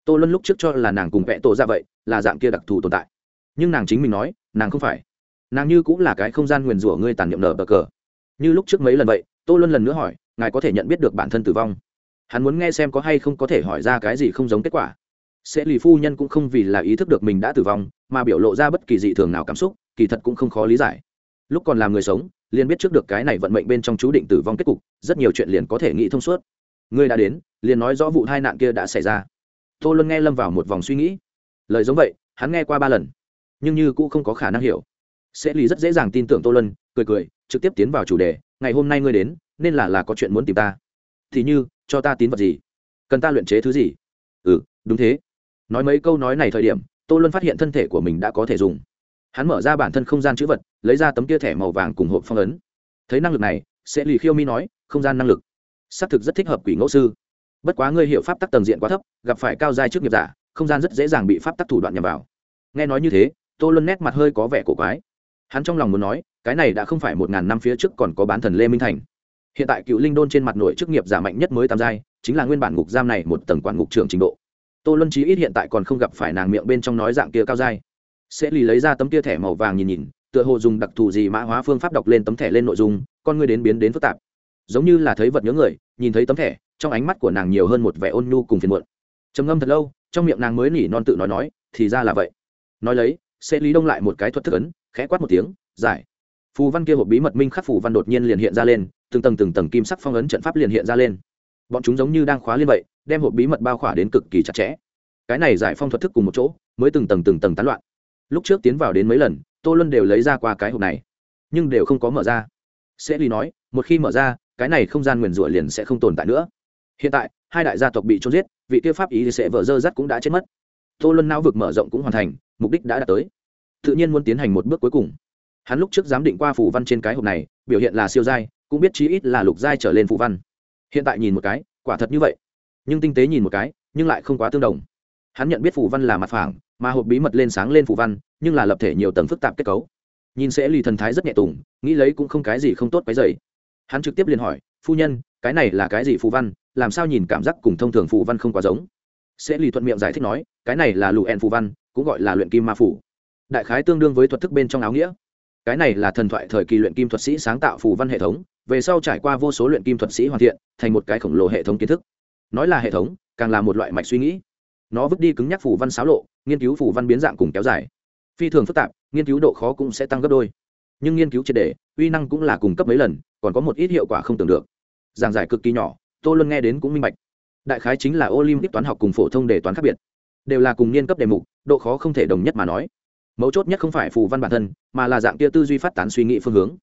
Tô luân lúc trước cho là nàng cùng vẽ tổ ra vậy, là dạng kia đặc thù tồn tại. Nhưng nàng chính mình nói, nàng không phải. Nàng như cũng là cái không gian nguyền rủa ngươi tàn niệm nờ tờ cờ. Như lúc trước mấy lần vậy, tô luân lần nữa hỏi, ngài có thể nhận biết được bản thân tử vong? Hắn muốn nghe xem có hay không có thể hỏi ra cái gì không giống kết quả. Sẽ lì phu nhân cũng không vì là ý thức được mình đã tử vong, mà biểu lộ ra bất kỳ dị thường nào cảm xúc, kỳ thật cũng không khó lý giải. Lúc còn làm người sống liền biết trước được cái này vận mệnh bên trong chú định tử vong kết cục, rất nhiều chuyện liền có thể nghĩ thông suốt. Ngươi đã đến, liền nói rõ vụ hai nạn kia đã xảy ra. Tô luân nghe lâm vào một vòng suy nghĩ. Lời giống vậy, hắn nghe qua ba lần, nhưng như cũng không có khả năng hiểu. Sẽ lì rất dễ dàng tin tưởng tô luân, cười cười, trực tiếp tiến vào chủ đề, ngày hôm nay ngươi đến, nên là là có chuyện muốn tìm ta. Thì như, cho ta tín vật gì? Cần ta luyện chế thứ gì? Ừ đúng thế. Nói mấy câu nói này thời điểm, tô luân phát hiện thân thể của mình đã có thể dùng hắn mở ra bản thân không gian chữ vật, lấy ra tấm kia thẻ màu vàng cùng hộp phong ấn. Thấy năng lực này, sẽ lì khiêu mi nói, không gian năng lực. Xác thực rất thích hợp quỷ ngẫu sư. Bất quá ngươi hiệu pháp tắc tầng diện quá thấp, gặp phải cao giai trước nghiệp giả, không gian rất dễ dàng bị pháp tắc thủ đoạn nhằm vào. Nghe nói như thế, tô luân nét mặt hơi có vẻ cổ quái. Hắn trong lòng muốn nói, cái này đã không phải một ngàn năm phía trước còn có bán thần lê minh thành. Hiện tại cựu linh đôn trên mặt nội chức nghiệp giả mạnh nhất mới tam giai, chính là nguyên bản ngục giam này một tầng quản ngục trưởng trình độ. Tô luân chí ít hiện tại còn không gặp phải nàng miệng bên trong nói dạng kia cao giai sẽ lì lấy ra tấm kia thẻ màu vàng nhìn nhìn, tựa hồ dùng đặc thù gì mã hóa phương pháp đọc lên tấm thẻ lên nội dung, con người đến biến đến phức tạp. Giống như là thấy vật nhớ người, nhìn thấy tấm thẻ, trong ánh mắt của nàng nhiều hơn một vẻ ôn nhu cùng phiền muộn. Trầm ngâm thật lâu, trong miệng nàng mới nỉ non tự nói nói, thì ra là vậy. Nói lấy, sẽ lý đông lại một cái thuật thức ấn, khẽ quát một tiếng, giải. Phù văn kia hộp bí mật minh khắc phù văn đột nhiên liền hiện ra lên, từng tầng từng tầng kim sắc phong ấn trận pháp liền hiện ra lên. Bọn chúng giống như đang khóa liên vậy, đem hộp bí mật bao khỏa đến cực kỳ chặt chẽ. Cái này giải phong thuật thức cùng một chỗ, mới từng tầng từng tầng tán loạn lúc trước tiến vào đến mấy lần, tô luân đều lấy ra qua cái hộp này, nhưng đều không có mở ra. Sẽ ly nói, một khi mở ra, cái này không gian nguyền rủa liền sẽ không tồn tại nữa. Hiện tại, hai đại gia tộc bị trốn giết, vị tiêu pháp ý sẽ vợ dơ dắt cũng đã chết mất. Tô luân não vực mở rộng cũng hoàn thành, mục đích đã đạt tới. Tự nhiên muốn tiến hành một bước cuối cùng. Hắn lúc trước giám định qua phủ văn trên cái hộp này, biểu hiện là siêu giai, cũng biết chí ít là lục giai trở lên phủ văn. Hiện tại nhìn một cái, quả thật như vậy. Nhưng tinh tế nhìn một cái, nhưng lại không quá tương đồng. Hắn nhận biết phủ văn là mặt phẳng mà hộp bí mật lên sáng lên phủ văn, nhưng là lập thể nhiều tầng phức tạp kết cấu. Nhìn sẽ lì thần thái rất nhẹ tùng, nghĩ lấy cũng không cái gì không tốt cái dày hắn trực tiếp liền hỏi, phu nhân, cái này là cái gì phù văn? Làm sao nhìn cảm giác cùng thông thường phù văn không quá giống? Sẽ lì thuận miệng giải thích nói, cái này là lụ ẹn phù văn, cũng gọi là luyện kim ma phủ đại khái tương đương với thuật thức bên trong áo nghĩa. Cái này là thần thoại thời kỳ luyện kim thuật sĩ sáng tạo phù văn hệ thống, về sau trải qua vô số luyện kim thuật sĩ hoàn thiện, thành một cái khổng lồ hệ thống kiến thức. Nói là hệ thống, càng là một loại mạch suy nghĩ nó vứt đi cứng nhắc phủ văn xáo lộ, nghiên cứu phủ văn biến dạng cùng kéo dài. Phi thường phức tạp, nghiên cứu độ khó cũng sẽ tăng gấp đôi. Nhưng nghiên cứu triệt đề uy năng cũng là cùng cấp mấy lần, còn có một ít hiệu quả không tưởng được. Giảng giải cực kỳ nhỏ, tô luân nghe đến cũng minh bạch. Đại khái chính là olympic toán học cùng phổ thông đề toán khác biệt. Đều là cùng niên cấp đề mục, độ khó không thể đồng nhất mà nói. Mấu chốt nhất không phải phù văn bản thân, mà là dạng kia tư duy phát tán suy nghĩ phương hướng.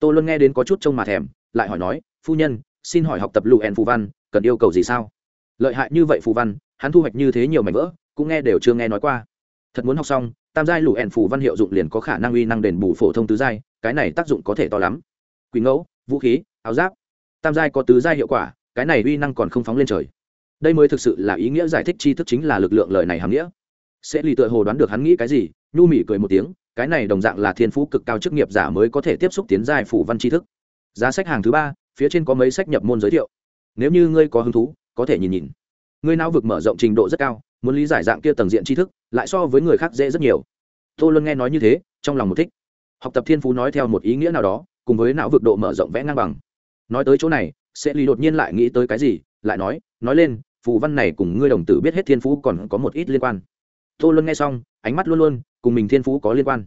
Tô luân nghe đến có chút trông mà thèm, lại hỏi nói, phu nhân, xin hỏi học tập lụ ẻn phù văn, cần yêu cầu gì sao? Lợi hại như vậy phù văn hắn thu hoạch như thế nhiều mảnh vỡ, cũng nghe đều chưa nghe nói qua. Thật muốn học xong, tam giai lũ ẻn phù văn hiệu dụng liền có khả năng uy năng đền bù phổ thông tứ giai, cái này tác dụng có thể to lắm. Quỷ ngẫu, vũ khí, áo giáp, tam giai có tứ giai hiệu quả, cái này uy năng còn không phóng lên trời. Đây mới thực sự là ý nghĩa giải thích tri thức chính là lực lượng lời này hàm nghĩa. Sẽ lì tựa hồ đoán được hắn nghĩ cái gì, nhu mỉ cười một tiếng, cái này đồng dạng là thiên phú cực cao chức nghiệp giả mới có thể tiếp xúc tiến giai phủ văn tri thức. Giá sách hàng thứ ba, phía trên có mấy sách nhập môn giới thiệu. Nếu như ngươi có hứng thú, có thể nhìn nhìn ngươi não vực mở rộng trình độ rất cao, muốn lý giải dạng kia tầng diện tri thức, lại so với người khác dễ rất nhiều. Tô luân nghe nói như thế, trong lòng một thích. Học tập thiên phú nói theo một ý nghĩa nào đó, cùng với não vực độ mở rộng vẽ ngang bằng. Nói tới chỗ này sẽ lì đột nhiên lại nghĩ tới cái gì, lại nói nói lên, phù văn này cùng ngươi đồng tử biết hết thiên phú còn có một ít liên quan. Tô luân nghe xong, ánh mắt luôn luôn, cùng mình thiên phú có liên quan.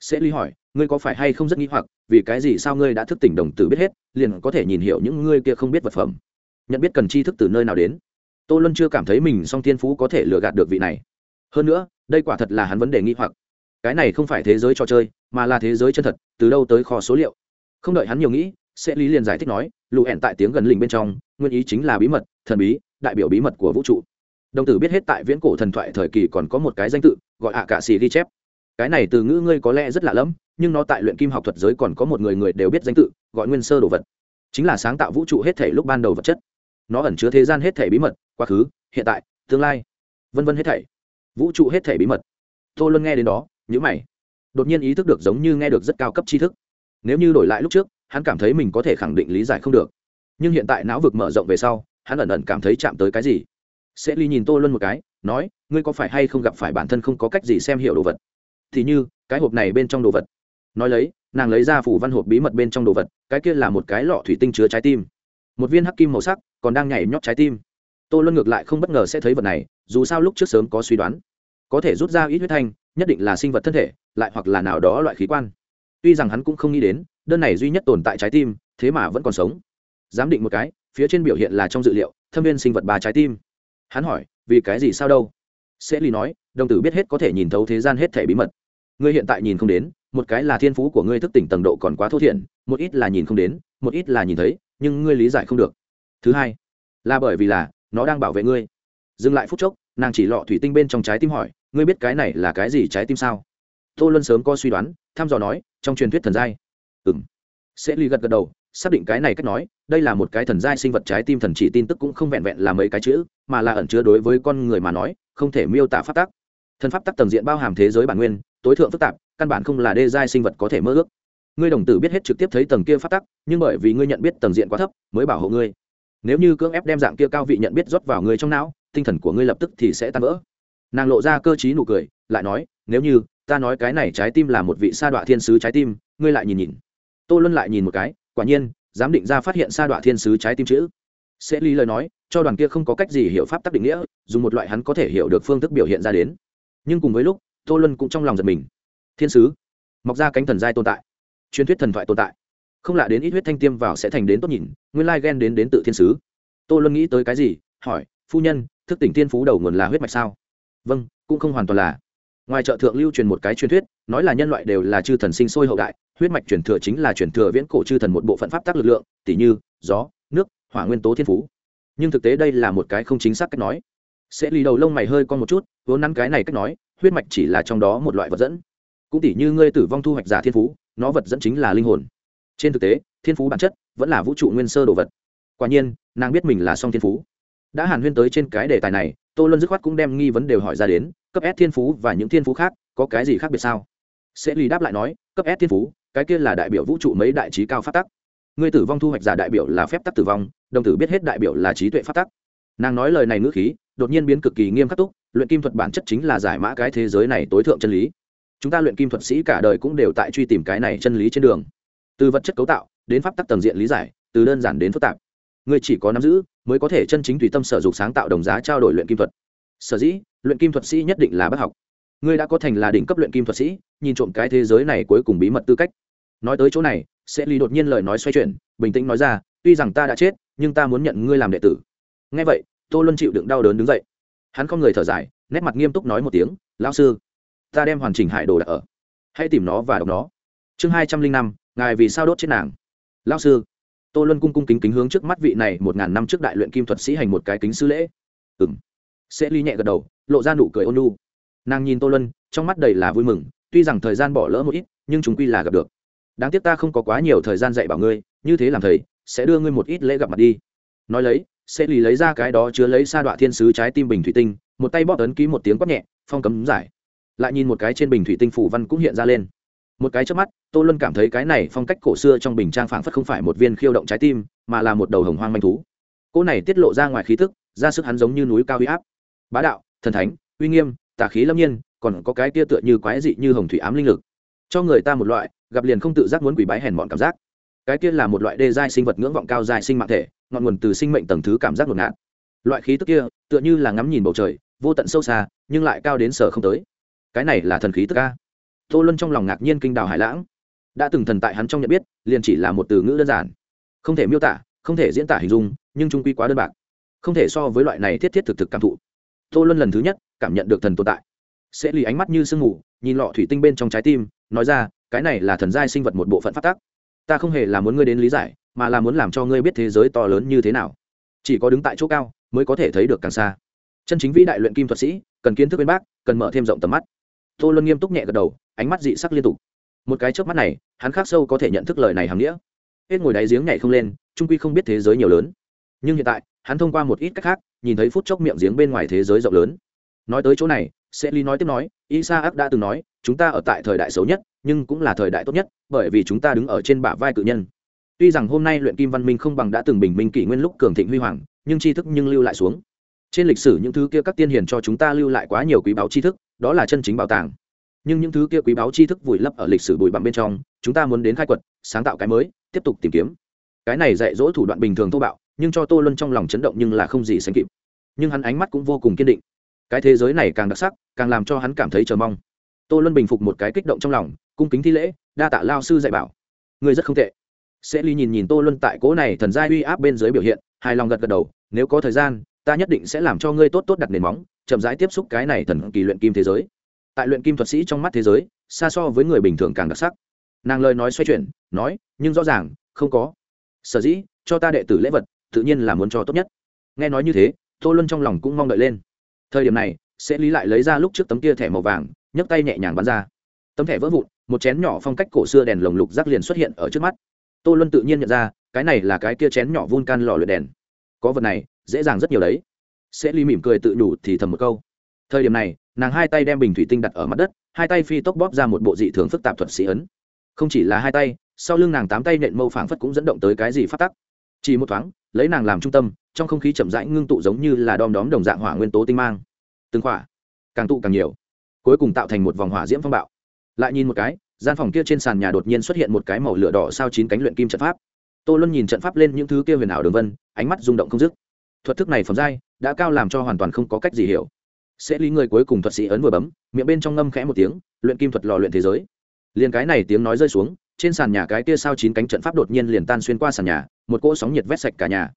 Sẽ lý hỏi, ngươi có phải hay không rất nghĩ hoặc, vì cái gì sao ngươi đã thức tỉnh đồng tử biết hết, liền có thể nhìn hiểu những ngươi kia không biết vật phẩm? Nhận biết cần tri thức từ nơi nào đến? Tô luân chưa cảm thấy mình song thiên phú có thể lừa gạt được vị này. Hơn nữa, đây quả thật là hắn vấn đề nghi hoặc. Cái này không phải thế giới trò chơi, mà là thế giới chân thật, từ đâu tới kho số liệu. Không đợi hắn nhiều nghĩ sẽ lý liền giải thích nói lụ hẹn tại tiếng gần lình bên trong, nguyên ý chính là bí mật, thần bí, đại biểu bí mật của vũ trụ. Đồng tử biết hết tại viễn cổ thần thoại thời kỳ còn có một cái danh tự, gọi ạ cạ xì ghi chép. Cái này từ ngữ ngươi có lẽ rất lạ lẫm, nhưng nó tại luyện kim học thuật giới còn có một người người đều biết danh tự, gọi nguyên sơ đồ vật. Chính là sáng tạo vũ trụ hết thể lúc ban đầu vật chất. Nó ẩn chứa thế gian hết thể bí mật quá khứ, hiện tại, tương lai. Vân vân hết thảy. Vũ trụ hết thể bí mật. Tô luân nghe đến đó nhữ mày. Đột nhiên ý thức được giống như nghe được rất cao cấp tri thức. Nếu như đổi lại lúc trước, hắn cảm thấy mình có thể khẳng định lý giải không được. Nhưng hiện tại não vực mở rộng về sau, hắn ẩn ẩn cảm thấy chạm tới cái gì? Sẽ ly nhìn tô luân một cái, nói, ngươi có phải hay không gặp phải bản thân không có cách gì xem hiểu đồ vật? Thì như, cái hộp này bên trong đồ vật. Nói lấy, nàng lấy ra phủ văn hộp bí mật bên trong đồ vật, cái kia là một cái lọ thủy tinh chứa trái tim. Một viên hắc kim màu sắc, còn đang nhảy nhót trái tim tô luân ngược lại không bất ngờ sẽ thấy vật này, dù sao lúc trước sớm có suy đoán. Có thể rút ra ít huyết thanh, nhất định là sinh vật thân thể, lại hoặc là nào đó loại khí quan. Tuy rằng hắn cũng không nghĩ đến, đơn này duy nhất tồn tại trái tim, thế mà vẫn còn sống. Giám định một cái, phía trên biểu hiện là trong dự liệu, thâm viên sinh vật ba trái tim. Hắn hỏi, vì cái gì sao đâu? Sẽ ly nói, đồng tử biết hết có thể nhìn thấu thế gian hết thể bí mật. Ngươi hiện tại nhìn không đến, một cái là thiên phú của ngươi thức tỉnh tầng độ còn quá thô thiển, một ít là nhìn không đến, một ít là nhìn thấy, nhưng ngươi lý giải không được. Thứ hai, là bởi vì là nó đang bảo vệ ngươi. Dừng lại phút chốc, nàng chỉ lọ thủy tinh bên trong trái tim hỏi, ngươi biết cái này là cái gì trái tim sao? Tô luân sớm có suy đoán, thăm dò nói, trong truyền thuyết thần giai. Ừ m sẽ ly gật gật đầu, xác định cái này cách nói, đây là một cái thần giai sinh vật trái tim thần chỉ tin tức cũng không vẹn vẹn là mấy cái chữ, mà là ẩn chứa đối với con người mà nói, không thể miêu tả pháp tắc. Thần pháp tắc tầng diện bao hàm thế giới bản nguyên, tối thượng phức tạp, căn bản không là đê giai sinh vật có thể mơ ước. Ngươi đồng tử biết hết trực tiếp thấy tầng kia pháp tắc, nhưng bởi vì ngươi nhận biết tầng diện quá thấp, mới bảo hộ ngươi nếu như cưỡng ép đem dạng kia cao vị nhận biết rót vào ngươi trong não, tinh thần của ngươi lập tức thì sẽ tan vỡ. Nàng lộ ra cơ t nụ cười, lại nói, nếu như, ta nói cái này trái tim là một vị sa đọa thiên sứ trái tim, ngươi lại nhìn nhìn. Tô luân lại nhìn một cái, quả nhiên, giám định ra phát hiện sa đọa thiên sứ trái tim chữ. Sẽ lý lời nói, cho đoàn kia không có cách gì hiểu pháp tắc định nghĩa, dùng một loại hắn có thể hiểu được phương thức biểu hiện ra đến. Nhưng cùng với lúc, tô luân cũng trong lòng giật mình. Thiên sứ, mọc ra cánh thần giai tồn tại, truyền thuyết thần thoại tồn tại không lạ đến ít huyết thanh tiêm vào sẽ thành đến tốt nhìn, nguyên lai ghen đến đến tự thiên sứ. Tô luân nghĩ tới cái gì, hỏi, phu nhân, thức tỉnh thiên phú đầu nguồn là huyết mạch sao? Vâng cũng không hoàn toàn là. Ngoài chợ thượng lưu truyền một cái truyền thuyết, nói là nhân loại đều là chư thần sinh sôi hậu đại, huyết mạch truyền thừa chính là truyền thừa viễn cổ chư thần một bộ phận pháp tác lực lượng, tỉ như gió, nước, hỏa nguyên tố thiên phú. Nhưng thực tế đây là một cái không chính xác cách nói. Sẽ lì đầu lông mày hơi con một chút, vốn nắn cái này cách nói, huyết mạch chỉ là trong đó một loại vật dẫn. Cũng tỉ như ngươi tử vong thu hoạch giả thiên phú, nó vật dẫn chính là linh hồn trên thực tế, thiên phú bản chất vẫn là vũ trụ nguyên sơ đồ vật. Quả nhiên, nàng biết mình là song thiên phú. Đã hàn huyên tới trên cái đề tài này, tô luân dứt khoát cũng đem nghi vấn đều hỏi ra đến, cấp s thiên phú và những thiên phú khác, có cái gì khác biệt sao? Sẽ lì đáp lại nói, cấp s thiên phú, cái kia là đại biểu vũ trụ mấy đại trí cao phát tắc. Người tử vong thu hoạch giả đại biểu là phép tắc tử vong, đồng tử biết hết đại biểu là trí tuệ phát tắc. Nàng nói lời này ngữ khí, đột nhiên biến cực kỳ nghiêm khắc túc, luyện kim thuật bản chất chính là giải mã cái thế giới này tối thượng chân lý. Chúng ta luyện kim thuật sĩ cả đời cũng đều tại truy tìm cái này chân lý trên đường từ vật chất cấu tạo đến pháp tắc tầng diện lý giải, từ đơn giản đến phức tạp. Người chỉ có nắm giữ mới có thể chân chính tùy tâm sở dục sáng tạo đồng giá trao đổi luyện kim thuật. Sở dĩ, luyện kim thuật sĩ nhất định là bác học. Ngươi đã có thành là đỉnh cấp luyện kim thuật sĩ, nhìn trộm cái thế giới này cuối cùng bí mật tư cách. Nói tới chỗ này sẽ ly đột nhiên lời nói xoay chuyển, bình tĩnh nói ra, tuy rằng ta đã chết, nhưng ta muốn nhận ngươi làm đệ tử. Ngay vậy, tô luân chịu đựng đau đớn đứng dậy. Hắn không người thở dài, nét mặt nghiêm túc nói một tiếng, lão sư, ta đem hoàn chỉnh hải đồ đặt ở. Hãy tìm nó và đọc nó. Chương hai trăm linh năm ngài vì sao đốt chết nàng? Lão sư, tô luân cung cung kính kính hướng trước mắt vị này một ngàn năm trước đại luyện kim thuật sĩ hành một cái kính sư lễ. Ừng sẽ ly nhẹ gật đầu, lộ ra nụ cười ôn lu nàng nhìn tô luân, trong mắt đầy là vui mừng, tuy rằng thời gian bỏ lỡ một ít, nhưng chúng quy là gặp được. Đáng tiếc ta không có quá nhiều thời gian dạy bảo ngươi, như thế làm thầy, sẽ đưa ngươi một ít lễ gặp mặt đi. Nói lấy, sẽ lì lấy ra cái đó chứa lấy sa đọa thiên sứ trái tim bình thủy tinh, một tay bóp ấn ký một tiếng quát nhẹ, phong cấm giải. Lại nhìn một cái trên bình thủy tinh phủ văn cũng hiện ra lên một cái trước mắt, tô luân cảm thấy cái này phong cách cổ xưa trong bình trang phảng phất không phải một viên khiêu động trái tim, mà là một đầu hồng hoang manh thú. Cỗ này tiết lộ ra ngoài khí tức, ra sức hắn giống như núi cao huy áp. Bá đạo, thần thánh, uy nghiêm, tà khí lâm nhiên, còn có cái tia tựa như quái dị như hồng thủy ám linh lực. Cho người ta một loại, gặp liền không tự giác muốn quỷ bái hèn mọn cảm giác. Cái kia là một loại đê giai sinh vật ngưỡng vọng cao dài sinh mạng thể, ngọn nguồn từ sinh mệnh tầng thứ cảm giác ngột. Ngạt loại khí tức kia, tựa như là ngắm nhìn bầu trời, vô tận sâu xa, nhưng lại cao đến sở không tới. Cái này là thần khí tức ca tô luân trong lòng ngạc nhiên kinh đào hải lãng. Đã từng thần tại hắn trong nhận biết, liền chỉ là một từ ngữ đơn giản. Không thể miêu tả, không thể diễn tả hình dung, nhưng trung quy quá đơn bạc. Không thể so với loại này thiết thiết thực thực cảm thụ. Tô luân lần thứ nhất cảm nhận được thần tồn tại. Sẽ lì ánh mắt như sương mù, nhìn lọ thủy tinh bên trong trái tim, nói ra, cái này là thần giai sinh vật một bộ phận phát tác. Ta không hề là muốn ngươi đến lý giải, mà là muốn làm cho ngươi biết thế giới to lớn như thế nào. Chỉ có đứng tại chỗ cao, mới có thể thấy được càng xa. Chân chính vĩ đại luyện kim thuật sĩ, cần kiến thức bên bác, cần mở thêm rộng tầm mắt tô luân nghiêm túc nhẹ gật đầu, ánh mắt dị sắc liên tục. Một cái trước mắt này, hắn khác sâu có thể nhận thức lời này hàm nghĩa. Hết ngồi đáy giếng nhảy không lên trung quy không biết thế giới nhiều lớn. Nhưng hiện tại, hắn thông qua một ít cách khác, nhìn thấy phút chốc miệng giếng bên ngoài thế giới rộng lớn. Nói tới chỗ này sẽ ly nói tiếp nói isa ác đã từng nói, chúng ta ở tại thời đại xấu nhất, nhưng cũng là thời đại tốt nhất, bởi vì chúng ta đứng ở trên bả vai cự nhân. Tuy rằng hôm nay luyện kim văn minh không bằng đã từng bình minh kỷ nguyên lúc cường thịnh huy hoàng, nhưng tri thức nhưng lưu lại xuống. Trên lịch sử những thứ kia các tiên hiền cho chúng ta lưu lại quá nhiều quý báu tri thức đó là chân chính bảo tàng. Nhưng những thứ kia quý báu tri thức vùi lấp ở lịch sử bụi bặm bên trong, chúng ta muốn đến khai quật, sáng tạo cái mới, tiếp tục tìm kiếm. Cái này dạy dỗ thủ đoạn bình thường thô bạo, nhưng cho tô luân trong lòng chấn động nhưng là không gì sánh kịp. Nhưng hắn ánh mắt cũng vô cùng kiên định. Cái thế giới này càng đặc sắc, càng làm cho hắn cảm thấy chờ mong. Tô luân bình phục một cái kích động trong lòng, cung kính thi lễ, đa tạ lao sư dạy bảo. Người rất không tệ. Sẽ ly nhìn nhìn tô luân tại cố này thần gia uy áp bên dưới biểu hiện, hài lòng gật gật đầu, nếu có thời gian ta nhất định sẽ làm cho ngươi tốt tốt đặt nền móng, chậm rãi tiếp xúc cái này thần kỳ luyện kim thế giới. Tại luyện kim thuật sĩ trong mắt thế giới, xa so với người bình thường càng đặc sắc. Nàng lời nói xoay chuyển, nói, nhưng rõ ràng, không có. Sở dĩ, cho ta đệ tử lễ vật, tự nhiên là muốn cho tốt nhất. Nghe nói như thế, tô luân trong lòng cũng mong đợi lên. Thời điểm này, sẽ lý lại lấy ra lúc trước tấm kia thẻ màu vàng, nhấc tay nhẹ nhàng bắn ra. Tấm thẻ vỡ vụn, một chén nhỏ phong cách cổ xưa đèn lồng lục rác liền xuất hiện ở trước mắt. Tô luân tự nhiên nhận ra, cái này là cái kia chén nhỏ vun can lò luyện đèn. Có vật này dễ dàng rất nhiều đấy. Sẽ ly mỉm cười tự nhủ thì thầm một câu. Thời điểm này, nàng hai tay đem bình thủy tinh đặt ở mặt đất, hai tay phi tốc bóp ra một bộ dị thường phức tạp thuật sĩ ấn. Không chỉ là hai tay, sau lưng nàng tám tay nện mâu phảng phất cũng dẫn động tới cái gì phát tắc chỉ một thoáng, lấy nàng làm trung tâm, trong không khí chậm rãi ngưng tụ giống như là đom đóm đồng dạng hỏa nguyên tố tinh mang. Từng khỏa, càng tụ càng nhiều, cuối cùng tạo thành một vòng hỏa diễm phong bạo. Lại nhìn một cái, gian phòng kia trên sàn nhà đột nhiên xuất hiện một cái màu lửa đỏ sao chín cánh luyện kim trận pháp. Tô luân nhìn trận pháp lên những thứ kia huyền ảo đường vân, ánh mắt rung động không dứt thuật thức này phẩm giai, đã cao làm cho hoàn toàn không có cách gì hiểu. Sẽ lý người cuối cùng thuật sĩ ấn vừa bấm, miệng bên trong ngâm khẽ một tiếng, luyện kim thuật lò luyện thế giới. Liền cái này tiếng nói rơi xuống, trên sàn nhà cái kia sao chín cánh trận pháp đột nhiên liền tan xuyên qua sàn nhà, một cỗ sóng nhiệt vét sạch cả nhà.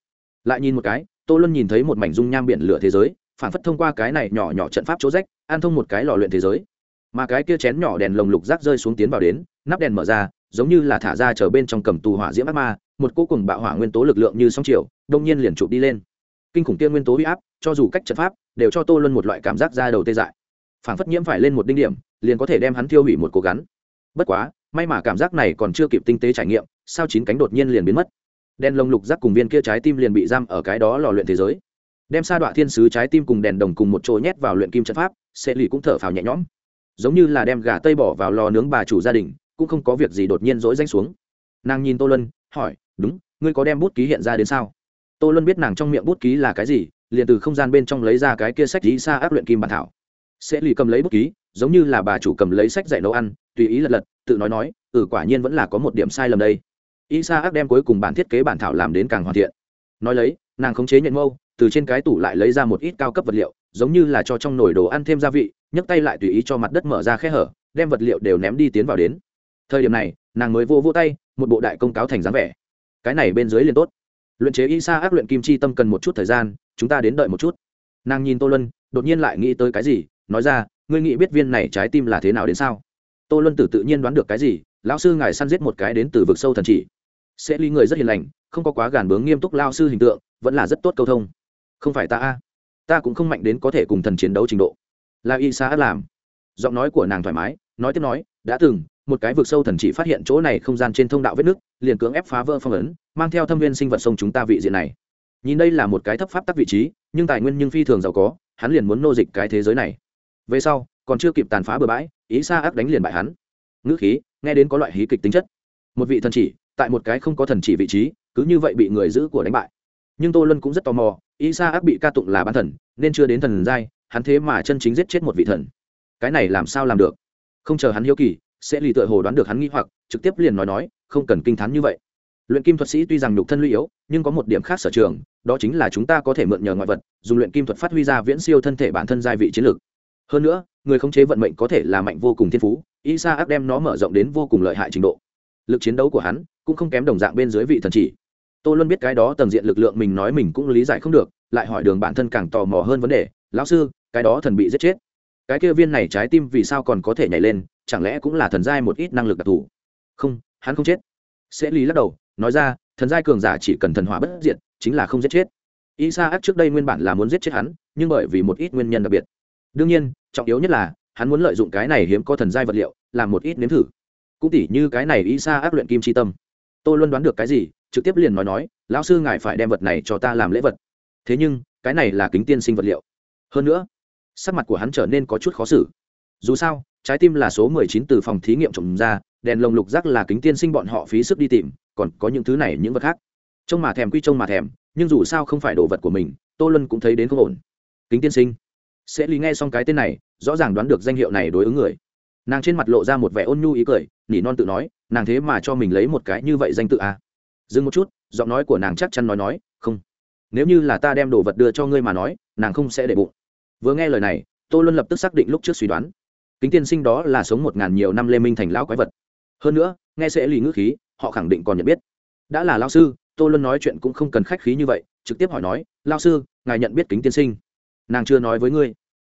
Lại nhìn một cái, tô luân nhìn thấy một mảnh dung nham biển lửa thế giới, phản phất thông qua cái này nhỏ nhỏ trận pháp chỗ rách, an thông một cái lò luyện thế giới. Mà cái kia chén nhỏ đèn lồng lục rác rơi xuống tiến vào đến, nắp đèn mở ra, giống như là thả ra trở bên trong cầm tù hỏa diễm ác ma, một cỗ cùng bạo hỏa nguyên tố lực lượng như sóng chiều, đông nhiên liền chụp đi lên kinh khủng kia nguyên tố huy áp, cho dù cách trận pháp, đều cho tô luân một loại cảm giác ra đầu tê dại. Phản phất nhiễm phải lên một đinh điểm, liền có thể đem hắn tiêu hủy một cố gắng. Bất quá, may mà cảm giác này còn chưa kịp tinh tế trải nghiệm, sao chín cánh đột nhiên liền biến mất? Đèn lồng lục rác cùng viên kia trái tim liền bị giam ở cái đó lò luyện thế giới. Đem sa đọa thiên sứ trái tim cùng đèn đồng cùng một chỗ nhét vào luyện kim trận pháp sẽ lì cũng thở phào nhẹ nhõm. Giống như là đem gà tây bỏ vào lò nướng bà chủ gia đình, cũng không có việc gì đột nhiên dỗi danh xuống. Nàng nhìn tô luân, hỏi, đúng, ngươi có đem bút ký hiện ra đến sao? Tô luân biết nàng trong miệng bút ký là cái gì, liền từ không gian bên trong lấy ra cái kia sách lý xa áp luyện kim bản thảo. Sẽ lì cầm lấy bút ký, giống như là bà chủ cầm lấy sách dạy nấu ăn, tùy ý lật lật, tự nói nói ừ quả nhiên vẫn là có một điểm sai lầm đây. Y sa áp đem cuối cùng bản thiết kế bản thảo làm đến càng hoàn thiện. Nói lấy, nàng khống chế nhận mâu, từ trên cái tủ lại lấy ra một ít cao cấp vật liệu, giống như là cho trong nồi đồ ăn thêm gia vị, nhấc tay lại tùy ý cho mặt đất mở ra khe hở, đem vật liệu đều ném đi tiến vào đến. Thời điểm này, nàng mới vô vô tay, một bộ đại công cáo thành dáng vẻ. Cái này bên dưới liền tốt luyện chế y sa ác luyện kim chi tâm cần một chút thời gian, chúng ta đến đợi một chút. Nàng nhìn tô luân, đột nhiên lại nghĩ tới cái gì, nói ra, ngươi nghĩ biết viên này trái tim là thế nào đến sao? Tô luân tử tự nhiên đoán được cái gì, lão sư ngài săn giết một cái đến từ vực sâu thần chỉ. Sẽ ly người rất hiền lành, không có quá gàn bướng nghiêm túc lao sư hình tượng, vẫn là rất tốt câu thông. Không phải ta a, ta cũng không mạnh đến có thể cùng thần chiến đấu trình độ. Là y sa làm. Giọng nói của nàng thoải mái, nói tiếp nói, đã từng một cái vực sâu thần chỉ phát hiện chỗ này không gian trên thông đạo vết nước, liền cưỡng ép phá vỡ phong ấn, mang theo thâm viên sinh vật sông chúng ta vị diện này. Nhìn đây là một cái thấp pháp tắc vị trí, nhưng tài nguyên nhưng phi thường giàu có, hắn liền muốn nô dịch cái thế giới này. Về sau, còn chưa kịp tàn phá bừa bãi, ý xa ác đánh liền bại hắn. Ngữ khí, nghe đến có loại hí kịch tính chất. Một vị thần chỉ, tại một cái không có thần chỉ vị trí, cứ như vậy bị người giữ của đánh bại. Nhưng tô lân cũng rất tò mò, ý xa ác bị ca tụng là bán thần, nên chưa đến thần giai, hắn thế mà chân chính giết chết một vị thần. Cái này làm sao làm được? Không chờ hắn hiếu kỳ sẽ lì tựa hồ đoán được hắn nghi hoặc, trực tiếp liền nói nói, không cần kinh t h á n như vậy. Luyện kim thuật sĩ tuy rằng nhục thân lũy yếu, nhưng có một điểm khác sở trường, đó chính là chúng ta có thể mượn nhờ ngoại vật, dùng luyện kim thuật phát huy ra viễn siêu thân thể bản thân giai vị chiến lược. Hơn nữa, người khống chế vận mệnh có thể là mạnh vô cùng thiên phú isa áp đem nó mở rộng đến vô cùng lợi hại trình độ. Lực chiến đấu của hắn cũng không kém đồng dạng bên dưới vị thần chỉ. Tôi luôn biết cái đó tầng diện lực lượng mình nói mình cũng lý giải không được, lại hỏi đường bản thân càng tò mò hơn vấn đề, lão sư, cái đó thần bị giết chết. Cái kia viên này trái tim vì sao còn có thể nhảy lên chẳng lẽ cũng là thần giai một ít năng lực đặc thù? Không, hắn không chết. Sẽ lý lắc đầu, nói ra, thần giai cường giả chỉ cần thần hỏa bất diệt, chính là không giết chết. Isa ác trước đây nguyên bản là muốn giết chết hắn, nhưng bởi vì một ít nguyên nhân đặc biệt. Đương nhiên, trọng yếu nhất là, hắn muốn lợi dụng cái này hiếm có thần giai vật liệu, làm một ít nếm thử. Cũng tỉ như cái này isa ác luyện kim chi tâm. Tôi luôn đoán được cái gì, trực tiếp liền nói nói, lão sư ngài phải đem vật này cho ta làm lễ vật. Thế nhưng, cái này là kính tiên sinh vật liệu. Hơn nữa, sắc mặt của hắn trở nên có chút khó xử. Dù sao trái tim là số mười chín từ phòng thí nghiệm trồng ra, đèn lồng lục giác là kính tiên sinh bọn họ phí sức đi tìm, còn có những thứ này, những vật khác. Trông mà thèm quy trông mà thèm, nhưng dù sao không phải đồ vật của mình, tô luân cũng thấy đến không ổn. Kính tiên sinh. Sẽ lý nghe xong cái tên này, rõ ràng đoán được danh hiệu này đối ứng người. Nàng trên mặt lộ ra một vẻ ôn nhu ý cười, nỉ non tự nói, nàng thế mà cho mình lấy một cái như vậy danh tự à. dừng một chút, giọng nói của nàng chắc chắn nói nói, không. Nếu như là ta đem đồ vật đưa cho ngươi mà nói, nàng không sẽ để bụng. Vừa nghe lời này, tô luân lập tức xác định lúc trước suy đoán kính tiên sinh đó là sống một ngàn nhiều năm lê minh thành lão quái vật. Hơn nữa, nghe sẽ lì ngữ khí, họ khẳng định còn nhận biết. Đã là lao sư, tô luân nói chuyện cũng không cần khách khí như vậy, trực tiếp hỏi nói lao sư, ngài nhận biết kính tiên sinh? Nàng chưa nói với ngươi.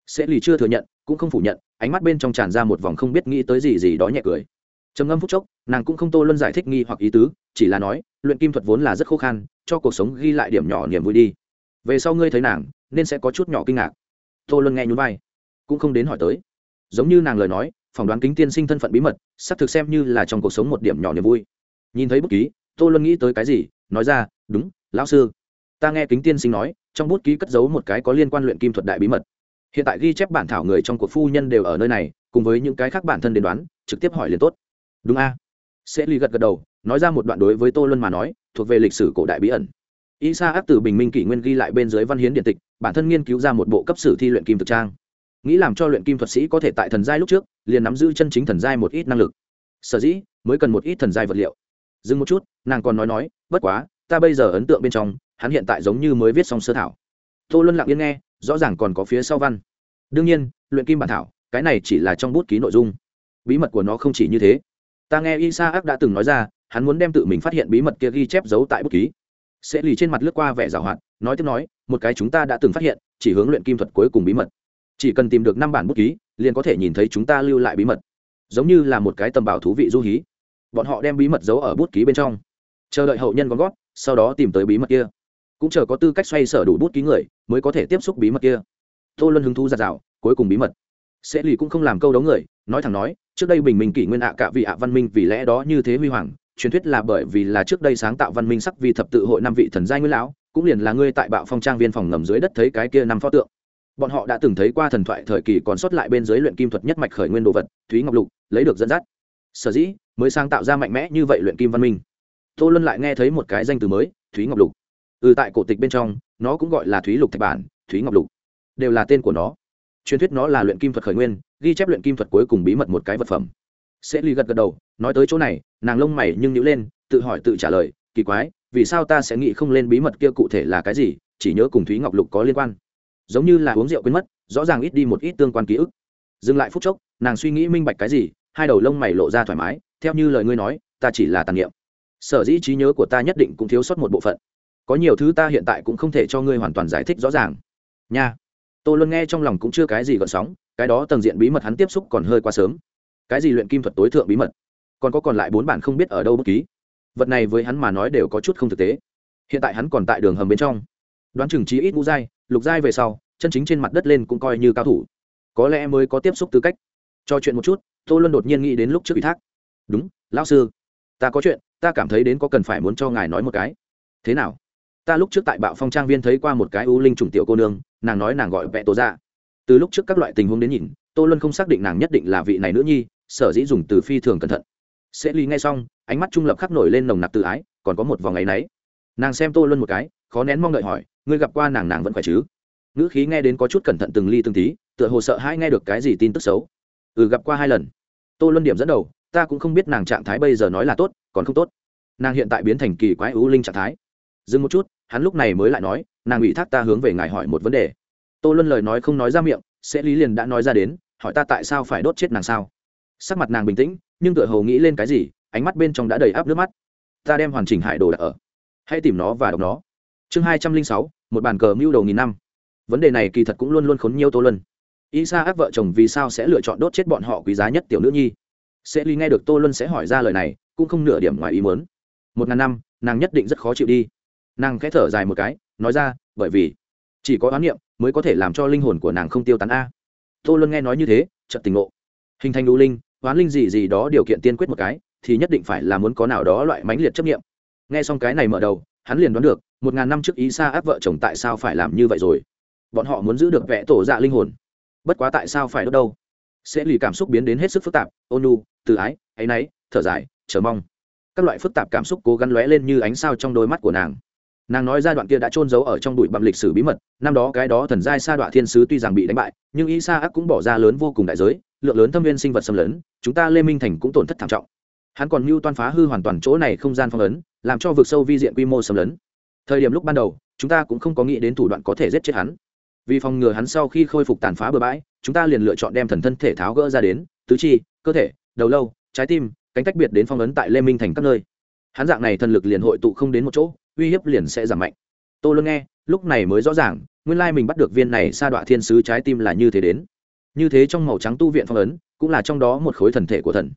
Sẽ lì chưa thừa nhận, cũng không phủ nhận, ánh mắt bên trong tràn ra một vòng không biết nghĩ tới gì gì đó nhẹ cười. Trầm ngâm phút chốc, nàng cũng không tô luân giải thích nghi hoặc ý tứ, chỉ là nói, luyện kim thuật vốn là rất khô khan, cho cuộc sống ghi lại điểm nhỏ niềm vui đi. Về sau ngươi thấy nàng, nên sẽ có chút nhỏ kinh ngạc. Tô luân nghe nhún vai, cũng không đến hỏi tới giống như nàng lời nói, phỏng đoán kính tiên sinh thân phận bí mật, sắp thực xem như là trong cuộc sống một điểm nhỏ niềm vui. Nhìn thấy bút ký, tô luân nghĩ tới cái gì, nói ra, đúng, lão sư. Ta nghe kính tiên sinh nói, trong bút ký cất giấu một cái có liên quan luyện kim thuật đại bí mật. Hiện tại ghi chép bản thảo người trong cuộc phu nhân đều ở nơi này, cùng với những cái khác bản thân đến đoán, trực tiếp hỏi liền tốt. Đúng a. Sẽ ly gật gật đầu, nói ra một đoạn đối với tô luân mà nói, thuộc về lịch sử cổ đại bí ẩn. Y sa áp từ bình minh kỷ nguyên ghi lại bên dưới văn hiến điện tịch, bản thân nghiên cứu ra một bộ cấp sử thi luyện kim thực trang nghĩ làm cho luyện kim thuật sĩ có thể tại thần giai lúc trước, liền nắm giữ chân chính thần giai một ít năng lực. Sở dĩ, mới cần một ít thần giai vật liệu. Dừng một chút, nàng còn nói nói, bất quá, ta bây giờ ấn tượng bên trong, hắn hiện tại giống như mới viết xong sơ thảo. Tô luân lặng yên nghe, rõ ràng còn có phía sau văn. Đương nhiên, luyện kim bản thảo, cái này chỉ là trong bút ký nội dung. Bí mật của nó không chỉ như thế. Ta nghe isa ác đã từng nói ra, hắn muốn đem tự mình phát hiện bí mật kia ghi chép giấu tại bút ký. Sẽ lì trên mặt lướt qua vẻ giảo hoạt, nói tiếp nói, một cái chúng ta đã từng phát hiện, chỉ hướng luyện kim thuật cuối cùng bí mật chỉ cần tìm được năm bản bút ký, liền có thể nhìn thấy chúng ta lưu lại bí mật. Giống như là một cái tầm bảo thú vị du hí. Bọn họ đem bí mật giấu ở bút ký bên trong. Chờ đợi hậu nhân gom gót sau đó tìm tới bí mật kia. Cũng chờ có tư cách xoay sở đủ bút ký người, mới có thể tiếp xúc bí mật kia. Tô luân hứng thú giạt rào cuối cùng bí mật. Sẽ lì cũng không làm câu đấu người, nói thẳng nói, trước đây bình minh kỷ nguyên ạ cả vị ạ văn minh vì lẽ đó như thế huy hoàng, truyền thuyết là bởi vì là trước đây sáng tạo văn minh sắc vì thập tự hội năm vị thần giai nguyên lão, cũng liền là ngươi tại bạo phong trang viên phòng ngầm dưới đất thấy cái kia năm pho tượng bọn họ đã từng thấy qua thần thoại thời kỳ còn sót lại bên dưới luyện kim thuật nhất mạch khởi nguyên đồ vật, thúy ngọc lục, lấy được dẫn dắt. Sở dĩ, mới sáng tạo ra mạnh mẽ như vậy luyện kim văn minh. Tô luân lại nghe thấy một cái danh từ mới, thúy ngọc lục. Ừ tại cổ tịch bên trong, nó cũng gọi là thúy lục thạch bản, thúy ngọc lục. Đều là tên của nó. Truyền thuyết nó là luyện kim thuật khởi nguyên, ghi chép luyện kim thuật cuối cùng bí mật một cái vật phẩm. Sẽ ly gật gật đầu, nói tới chỗ này, nàng lông mày nhưng nhữ lên, tự hỏi tự trả lời, kỳ quái, vì sao ta sẽ nghĩ không lên bí mật kia cụ thể là cái gì, chỉ nhớ cùng thúy ngọc lục có liên quan? Giống như là uống rượu quên mất, rõ ràng ít đi một ít tương quan ký ức. Dừng lại phút chốc, nàng suy nghĩ minh bạch cái gì, hai đầu lông mày lộ ra thoải mái, theo như lời ngươi nói, ta chỉ là tàn niệm. Sở dĩ trí nhớ của ta nhất định cũng thiếu sót một bộ phận. Có nhiều thứ ta hiện tại cũng không thể cho ngươi hoàn toàn giải thích rõ ràng. Nha. Tô luân nghe trong lòng cũng chưa cái gì gợn sóng, cái đó tầng diện bí mật hắn tiếp xúc còn hơi quá sớm. Cái gì luyện kim thuật tối thượng bí mật? Còn có còn lại bốn bản không biết ở đâu bất ký. Vật này với hắn mà nói đều có chút không thực tế. Hiện tại hắn còn tại đường hầm bên trong đoán chừng trí ít ngũ giai, lục giai về sau, chân chính trên mặt đất lên cũng coi như cao thủ. Có lẽ mới có tiếp xúc tư cách. Cho chuyện một chút, tô luân đột nhiên nghĩ đến lúc trước ủy thác. Đúng, lão sư. Ta có chuyện, ta cảm thấy đến có cần phải muốn cho ngài nói một cái. Thế nào? Ta lúc trước tại bạo phong trang viên thấy qua một cái ưu linh trùng tiểu cô nương, nàng nói nàng gọi vẹ tố ra dạ. từ lúc trước các loại tình huống đến nhìn, tô luân không xác định nàng nhất định là vị này nữ nhi, sở dĩ dùng từ phi thường cẩn thận. Sẽ ly ngay xong, ánh mắt trung lập khắc nổi lên nồng nặc tự ái, còn có một vòng áy náy nàng xem tô luân một cái khó nén mong đợi hỏi, ngươi gặp qua nàng nàng vẫn khỏe chứ? Ngữ khí nghe đến có chút cẩn thận từng ly từng tí, tựa hồ sợ hai nghe được cái gì tin tức xấu. Ừ gặp qua hai lần. Tô luân điểm dẫn đầu, ta cũng không biết nàng trạng thái bây giờ nói là tốt, còn không tốt. Nàng hiện tại biến thành kỳ quái ưu linh trạng thái. Dừng một chút, hắn lúc này mới lại nói, nàng ủy thác ta hướng về ngài hỏi một vấn đề. Tô luân lời nói không nói ra miệng, sẽ lý liền đã nói ra đến, hỏi ta tại sao phải đốt chết nàng sao? Sắc mặt nàng bình tĩnh, nhưng tựa hồ nghĩ lên cái gì, ánh mắt bên trong đã đầy áp nước mắt. Ta đem hoàn chỉnh hải đồ đặt ở, hãy tìm nó và đọc nó chương hai trăm linh sáu, một bàn cờ mưu đầu nghìn năm. Vấn đề này kỳ thật cũng luôn luôn khốn nhiều tô luân. Y sa ác vợ chồng vì sao sẽ lựa chọn đốt chết bọn họ quý giá nhất tiểu nữ nhi? Sẽ ly nghe được tô luân sẽ hỏi ra lời này, cũng không nửa điểm ngoài ý muốn. Một ngàn năm, nàng nhất định rất khó chịu đi. Nàng khẽ thở dài một cái, nói ra, bởi vì chỉ có oán niệm mới có thể làm cho linh hồn của nàng không tiêu tán a. Tô luân nghe nói như thế, chợt tình ngộ. Hình thành đu linh, oán linh gì gì đó điều kiện tiên quyết một cái, thì nhất định phải là muốn có nào đó loại mãnh liệt chấp nghiệm nghe xong cái này mở đầu hắn liền đoán được, một ngàn năm trước ý xa áp vợ chồng tại sao phải làm như vậy rồi? Bọn họ muốn giữ được vẽ tổ dạ linh hồn. Bất quá tại sao phải đốt đâu? Sẽ lì cảm xúc biến đến hết sức phức tạp, ôn nu tự ái, áy náy, thở dài, chờ mong. Các loại phức tạp cảm xúc cố gắng lóe lên như ánh sao trong đôi mắt của nàng. Nàng nói giai đoạn kia đã trôn giấu ở trong bụi bặm lịch sử bí mật, năm đó cái đó thần giai sa đoạn thiên sứ tuy rằng bị đánh bại, nhưng ý sa ác cũng bỏ ra lớn vô cùng đại giới, lượng lớn thâm viên sinh vật xâm lấn, chúng ta lê minh thành cũng tổn thất thảm trọng. Hắn còn mưu toan phá hư hoàn toàn chỗ này không gian phong ấn làm cho vực sâu vi diện quy mô xâm lấn. Thời điểm lúc ban đầu, chúng ta cũng không có nghĩ đến thủ đoạn có thể giết chết hắn. Vì phòng ngừa hắn sau khi khôi phục tàn phá bừa bãi, chúng ta liền lựa chọn đem thần thân thể tháo gỡ ra đến, tứ chi, cơ thể, đầu lâu, trái tim, cánh tách biệt đến phong ấn tại lê minh thành các nơi. Hắn dạng này thần lực liền hội tụ không đến một chỗ, uy hiếp liền sẽ giảm mạnh. Tô lương nghe, lúc này mới rõ ràng, nguyên lai mình bắt được viên này sa đọa thiên sứ trái tim là như thế đến. Như thế trong màu trắng tu viện phong ấn, cũng là trong đó một khối thần thể của thần.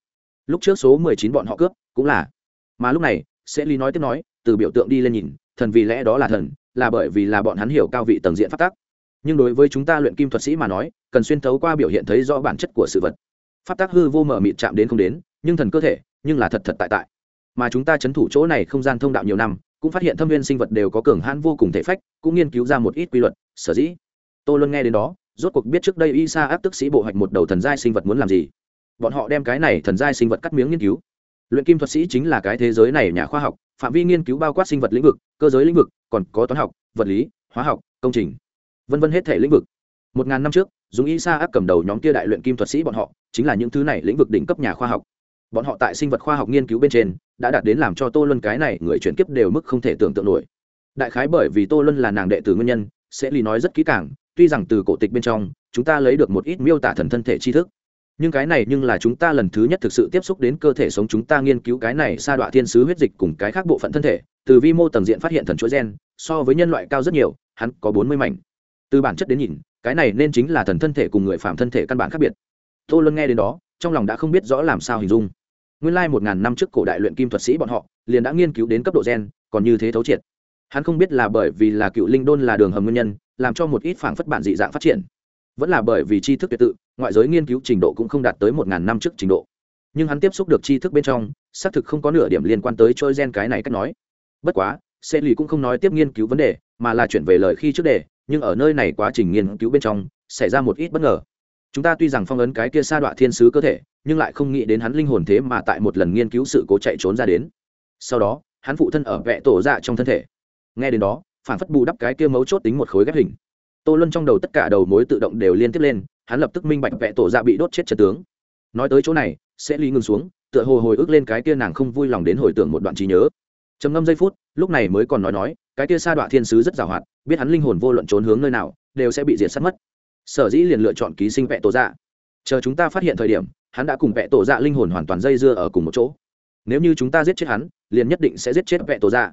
Lúc trước số mười chín bọn họ cướp, cũng là. Mà lúc này sẽ lý nói tiếp nói, từ biểu tượng đi lên nhìn, thần vì lẽ đó là thần, là bởi vì là bọn hắn hiểu cao vị tầng diện phát tác nhưng đối với chúng ta luyện kim thuật sĩ mà nói, cần xuyên thấu qua biểu hiện thấy rõ bản chất của sự vật. Phát tác hư vô mở mịt chạm đến không đến, nhưng thần cơ thể, nhưng là thật thật tại tại. Mà chúng ta chấn thủ chỗ này không gian thông đạo nhiều năm, cũng phát hiện thâm viên sinh vật đều có cường hãn vô cùng thể phách, cũng nghiên cứu ra một ít quy luật, sở dĩ. Tô luôn nghe đến đó, rốt cuộc biết trước đây y sa áp tức sĩ bộ hoạch một đầu thần giai sinh vật muốn làm gì. Bọn họ đem cái này thần giai sinh vật cắt miếng nghiên cứu luyện kim thuật sĩ chính là cái thế giới này nhà khoa học, phạm vi nghiên cứu bao quát sinh vật lĩnh vực, cơ giới lĩnh vực, còn có toán học, vật lý, hóa học, công trình, vân vân hết thể lĩnh vực. Một ngàn năm trước, dùng y sa áp cầm đầu nhóm kia đại luyện kim thuật sĩ bọn họ, chính là những thứ này lĩnh vực đỉnh cấp nhà khoa học. Bọn họ tại sinh vật khoa học nghiên cứu bên trên, đã đạt đến làm cho tô luân cái này người chuyển kiếp đều mức không thể tưởng tượng nổi. Đại khái bởi vì tô luân là nàng đệ tử nguyên nhân sẽ lý nói rất kỹ càng, tuy rằng từ cổ tịch bên trong, chúng ta lấy được một ít miêu tả thần thân thể tri thức nhưng cái này nhưng là chúng ta lần thứ nhất thực sự tiếp xúc đến cơ thể sống chúng ta nghiên cứu cái này sa đọa thiên sứ huyết dịch cùng cái khác bộ phận thân thể. Từ vi mô tầng diện phát hiện thần chuỗi gen, so với nhân loại cao rất nhiều, hắn có bốn mươi mảnh. Từ bản chất đến nhìn, cái này nên chính là thần thân thể cùng người phạm thân thể căn bản khác biệt. Tô luân nghe đến đó, trong lòng đã không biết rõ làm sao hình dung. Nguyên lai một ngàn năm trước cổ đại luyện kim thuật sĩ bọn họ, liền đã nghiên cứu đến cấp độ gen, còn như thế thấu triệt. Hắn không biết là bởi vì là cựu linh đôn là đường hầm nguyên nhân, làm cho một ít phảng phất bản dị dạng phát triển vẫn là bởi vì tri thức tuyệt tự, ngoại giới nghiên cứu trình độ cũng không đạt tới một ngàn năm trước trình độ. Nhưng hắn tiếp xúc được tri thức bên trong, xác thực không có nửa điểm liên quan tới trôi gen cái này cách nói. Bất quá xê lì cũng không nói tiếp nghiên cứu vấn đề, mà là chuyển về lời khi trước đề, nhưng ở nơi này quá trình nghiên cứu bên trong, xảy ra một ít bất ngờ. Chúng ta tuy rằng phong ấn cái kia sa đọa thiên sứ cơ thể, nhưng lại không nghĩ đến hắn linh hồn thế mà tại một lần nghiên cứu sự cố chạy trốn ra đến. Sau đó, hắn phụ thân ở vẽ tổ dạ trong thân thể. Nghe đến đó phản phất bù đắp cái kia mấu chốt tính một khối ghép hình tô luân trong đầu tất cả đầu mối tự động đều liên tiếp lên, hắn lập tức minh bạch vẽ tổ dạ bị đốt chết trật tướng. Nói tới chỗ này, sẽ ly ngừng xuống, tựa hồ hồi ức lên cái kia nàng không vui lòng đến hồi tưởng một đoạn trí nhớ. Trầm ngâm giây phút, lúc này mới còn nói nói, cái kia sa đọa thiên sứ rất giàu hoạt biết hắn linh hồn vô luận trốn hướng nơi nào, đều sẽ bị diệt sát mất. Sở dĩ liền lựa chọn ký sinh vẽ tổ dạ. Chờ chúng ta phát hiện thời điểm, hắn đã cùng vẽ tổ dạ linh hồn hoàn toàn dây dưa ở cùng một chỗ. Nếu như chúng ta giết chết hắn, liền nhất định sẽ giết chết vẽ tổ dạ.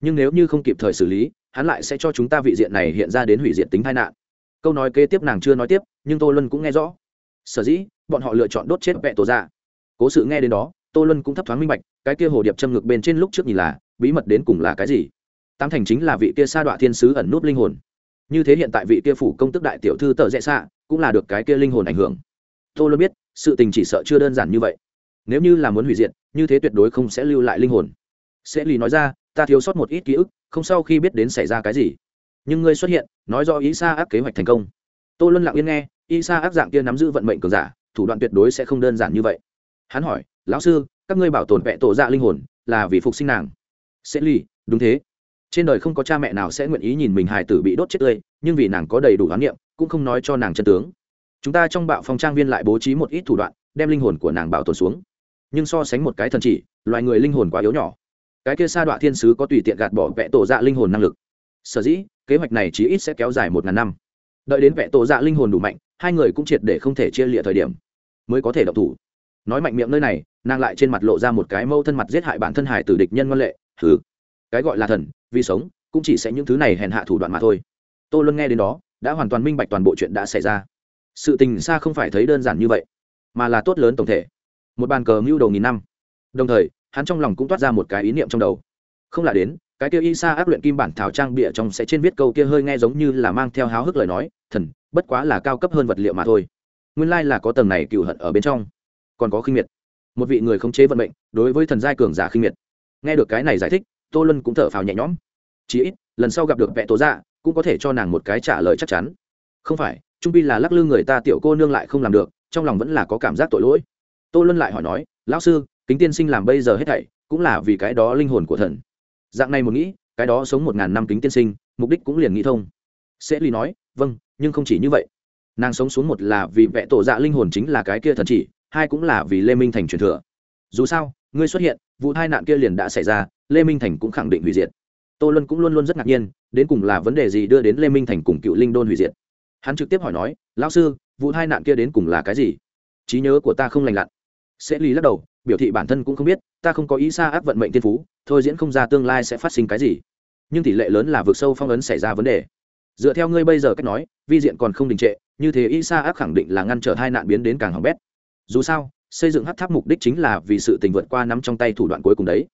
Nhưng nếu như không kịp thời xử lý hắn lại sẽ cho chúng ta vị diện này hiện ra đến hủy diệt tính tai nạn. Câu nói kế tiếp nàng chưa nói tiếp, nhưng tô luân cũng nghe rõ. Sở dĩ, bọn họ lựa chọn đốt chết vẽ tổ dạ. Cố sự nghe đến đó, tô luân cũng thấp thoáng minh bạch, cái kia hồ điệp châm ngực bên trên lúc trước nhìn là, bí mật đến cùng là cái gì? Tam thành chính là vị kia sa đọa thiên sứ ẩn nút linh hồn. Như thế hiện tại vị kia phủ công tức đại tiểu thư tợ rẽ xạ, cũng là được cái kia linh hồn ảnh hưởng. Tô luân biết, sự tình chỉ sợ chưa đơn giản như vậy. Nếu như là muốn hủy diệt, như thế tuyệt đối không sẽ lưu lại linh hồn. Sẽ lì nói ra ta thiếu sót một ít ký ức, không sau khi biết đến xảy ra cái gì. Nhưng ngươi xuất hiện, nói do ý sa áp kế hoạch thành công. Tô luân lặng yên nghe y sa áp dạng kia nắm giữ vận mệnh cường giả, thủ đoạn tuyệt đối sẽ không đơn giản như vậy. Hắn hỏi, lão sư, các ngươi bảo tồn vẹ tổ dạ linh hồn, là vì phục sinh nàng? Sẽ ly đúng thế. Trên đời không có cha mẹ nào sẽ nguyện ý nhìn mình hài tử bị đốt chết tươi, nhưng vì nàng có đầy đủ hoán niệm, cũng không nói cho nàng chân tướng. Chúng ta trong bạo phong trang viên lại bố trí một ít thủ đoạn, đem linh hồn của nàng bảo tồn xuống. Nhưng so sánh một cái thần chỉ, loài người linh hồn quá yếu nhỏ cái kia sa đọa thiên sứ có tùy tiện gạt bỏ vẽ tổ dạ linh hồn năng lực. Sở dĩ, kế hoạch này chí ít sẽ kéo dài một ngàn năm. Đợi đến vẽ tổ dạ linh hồn đủ mạnh, hai người cũng triệt để không thể chia lịa thời điểm, mới có thể độc thủ. Nói mạnh miệng nơi này, nàng lại trên mặt lộ ra một cái mâu thân mặt giết hại bản thân hải tử địch nhân văn lệ thứ cái gọi là thần, vì sống, cũng chỉ sẽ những thứ này hèn hạ thủ đoạn mà thôi. Tôi luôn nghe đến đó, đã hoàn toàn minh bạch toàn bộ chuyện đã xảy ra. Sự tình xa không phải thấy đơn giản như vậy, mà là tốt lớn tổng thể. Một bàn cờ mưu đầu nghìn năm. Đồng thời hắn trong lòng cũng toát ra một cái ý niệm trong đầu. Không là đến, cái kia y sa áp luyện kim bản thảo trang bịa trong sẽ trên viết câu kia hơi nghe giống như là mang theo háo hức lời nói, thần, bất quá là cao cấp hơn vật liệu mà thôi. Nguyên lai là có tầng này cựu hận ở bên trong. Còn có khinh miệt. Một vị người không chế vận mệnh, đối với thần giai cường giả khinh miệt. Nghe được cái này giải thích, tô lân cũng thở phào nhẹ nhõm. Chí ít, lần sau gặp được vẽ tố dạ cũng có thể cho nàng một cái trả lời chắc chắn. Không phải, trung pi là lắc lư người ta tiểu cô nương lại không làm được, trong lòng vẫn là có cảm giác tội lỗi. Tô lân lại hỏi nói, lão sư kính tiên sinh làm bây giờ hết thảy, cũng là vì cái đó linh hồn của thần. Dạng này một nghĩ, cái đó sống một ngàn năm kính tiên sinh, mục đích cũng liền nghĩ thông. Sẽ ly nói vâng nhưng không chỉ như vậy. Nàng sống xuống một là vì vẽ tổ dạ linh hồn chính là cái kia thần chỉ, hai cũng là vì lê minh thành truyền thừa. Dù sao, ngươi xuất hiện, vụ hai nạn kia liền đã xảy ra, lê minh thành cũng khẳng định hủy diệt. Tô luân cũng luôn luôn rất ngạc nhiên, đến cùng là vấn đề gì đưa đến lê minh thành cùng cựu linh đôn hủy diệt. Hắn trực tiếp hỏi nói, lão sư, vụ hai nạn kia đến cùng là cái gì? Trí nhớ của ta không lành lặn. Sẽ lý lắc đầu biểu thị bản thân cũng không biết, ta không có ý xa áp vận mệnh thiên phú, thôi diễn không ra tương lai sẽ phát sinh cái gì. Nhưng tỷ lệ lớn là vượt sâu phong ấn xảy ra vấn đề. Dựa theo ngươi bây giờ cách nói, vi diện còn không đình trệ, như thế y sa áp khẳng định là ngăn trở hai nạn biến đến càng hỏng bét. Dù sao, xây dựng hát tháp mục đích chính là vì sự tình vượt qua nắm trong tay thủ đoạn cuối cùng đấy.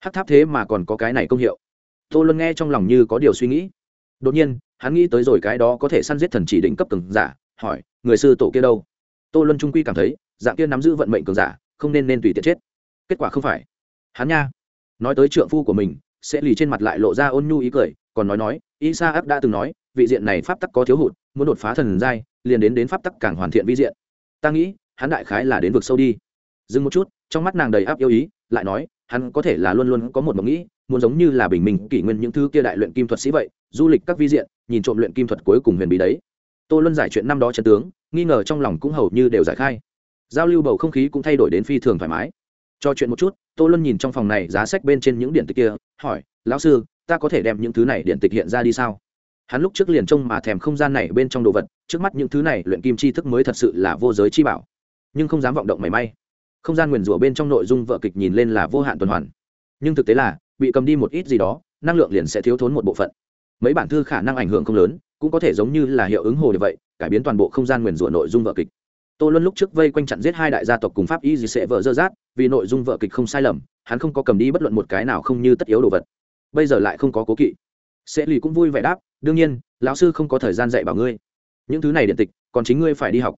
Hát tháp thế mà còn có cái này công hiệu. Tô luân nghe trong lòng như có điều suy nghĩ. Đột nhiên, hắn nghĩ tới rồi cái đó có thể săn giết thần chỉ định cấp cường giả, hỏi, người sư tổ kia đâu? Tô luân trung quy cảm thấy, dạng kia nắm giữ vận mệnh cường giả không nên nên tùy tiện chết. Kết quả không phải. Hắn nha. Nói tới trượng phu của mình, sẽ lì trên mặt lại lộ ra ôn nhu ý cười, còn nói nói isa áp đã từng nói, vị diện này pháp tắc có thiếu hụt, muốn đột phá thần giai, liền đến đến pháp tắc càng hoàn thiện vi diện. Ta nghĩ, hắn đại khái là đến vực sâu đi. Dừng một chút, trong mắt nàng đầy áp yêu ý, lại nói, hắn có thể là luôn luôn có một mộng nghĩ, muốn giống như là bình minh, kỷ nguyên những thứ kia đại luyện kim thuật sĩ vậy, du lịch các vi diện, nhìn trộm luyện kim thuật cuối cùng huyền bí đấy. Tô luân giải chuyện năm đó chân tướng, nghi ngờ trong lòng cũng hầu như đều giải khai giao lưu bầu không khí cũng thay đổi đến phi thường thoải mái. Cho chuyện một chút, tô luân nhìn trong phòng này giá sách bên trên những điện tịch kia, hỏi, lão sư, ta có thể đem những thứ này điện tịch hiện ra đi sao? Hắn lúc trước liền trông mà thèm không gian này bên trong đồ vật, trước mắt những thứ này luyện kim tri thức mới thật sự là vô giới chi bảo. Nhưng không dám vọng động mảy may. Không gian nguyền rủa bên trong nội dung vợ kịch nhìn lên là vô hạn tuần hoàn. Nhưng thực tế là, bị cầm đi một ít gì đó, năng lượng liền sẽ thiếu thốn một bộ phận. Mấy bản thư khả năng ảnh hưởng không lớn, cũng có thể giống như là hiệu ứng hồ như vậy, cải biến toàn bộ không gian nguyền rủa nội dung vợ kịch tô luân lúc trước vây quanh chặn giết hai đại gia tộc cùng pháp y gì sẽ vợ dơ rát, vì nội dung vợ kịch không sai lầm, hắn không có cầm đi bất luận một cái nào không như tất yếu đồ vật. Bây giờ lại không có cố kỵ. Sẽ lì cũng vui vẻ đáp, đương nhiên, lão sư không có thời gian dạy bảo ngươi. Những thứ này điện tịch, còn chính ngươi phải đi học.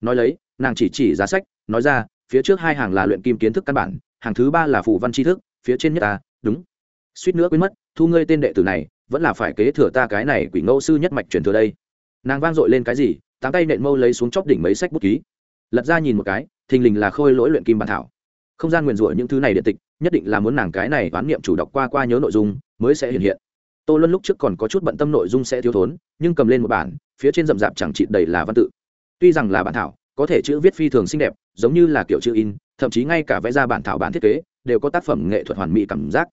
Nói lấy, nàng chỉ chỉ giá sách, nói ra, phía trước hai hàng là luyện kim kiến thức căn bản, hàng thứ ba là phụ văn tri thức, phía trên nhất ta, đúng. Suýt nữa quên mất, thu ngươi tên đệ tử này, vẫn là phải kế thừa ta cái này quỷ ngẫu sư nhất mạch truyền thừa đây. Nàng vang dội lên cái gì? Tám tay nện mâu lấy xuống chóp đỉnh mấy sách bút ký. Lật ra nhìn một cái, thình lình là khôi lỗi luyện kim bản thảo. Không gian nguyền rủa những thứ này điện tịch, nhất định là muốn nàng cái này oán niệm chủ đọc qua qua nhớ nội dung, mới sẽ hiện hiện. Tô luân lúc trước còn có chút bận tâm nội dung sẽ thiếu thốn, nhưng cầm lên một bản, phía trên rậm rạp chẳng chịt đầy là văn tự. Tuy rằng là bản thảo, có thể chữ viết phi thường xinh đẹp, giống như là kiểu chữ in, thậm chí ngay cả vẽ ra bản thảo bản thiết kế, đều có tác phẩm nghệ thuật hoàn mỹ cảm giác.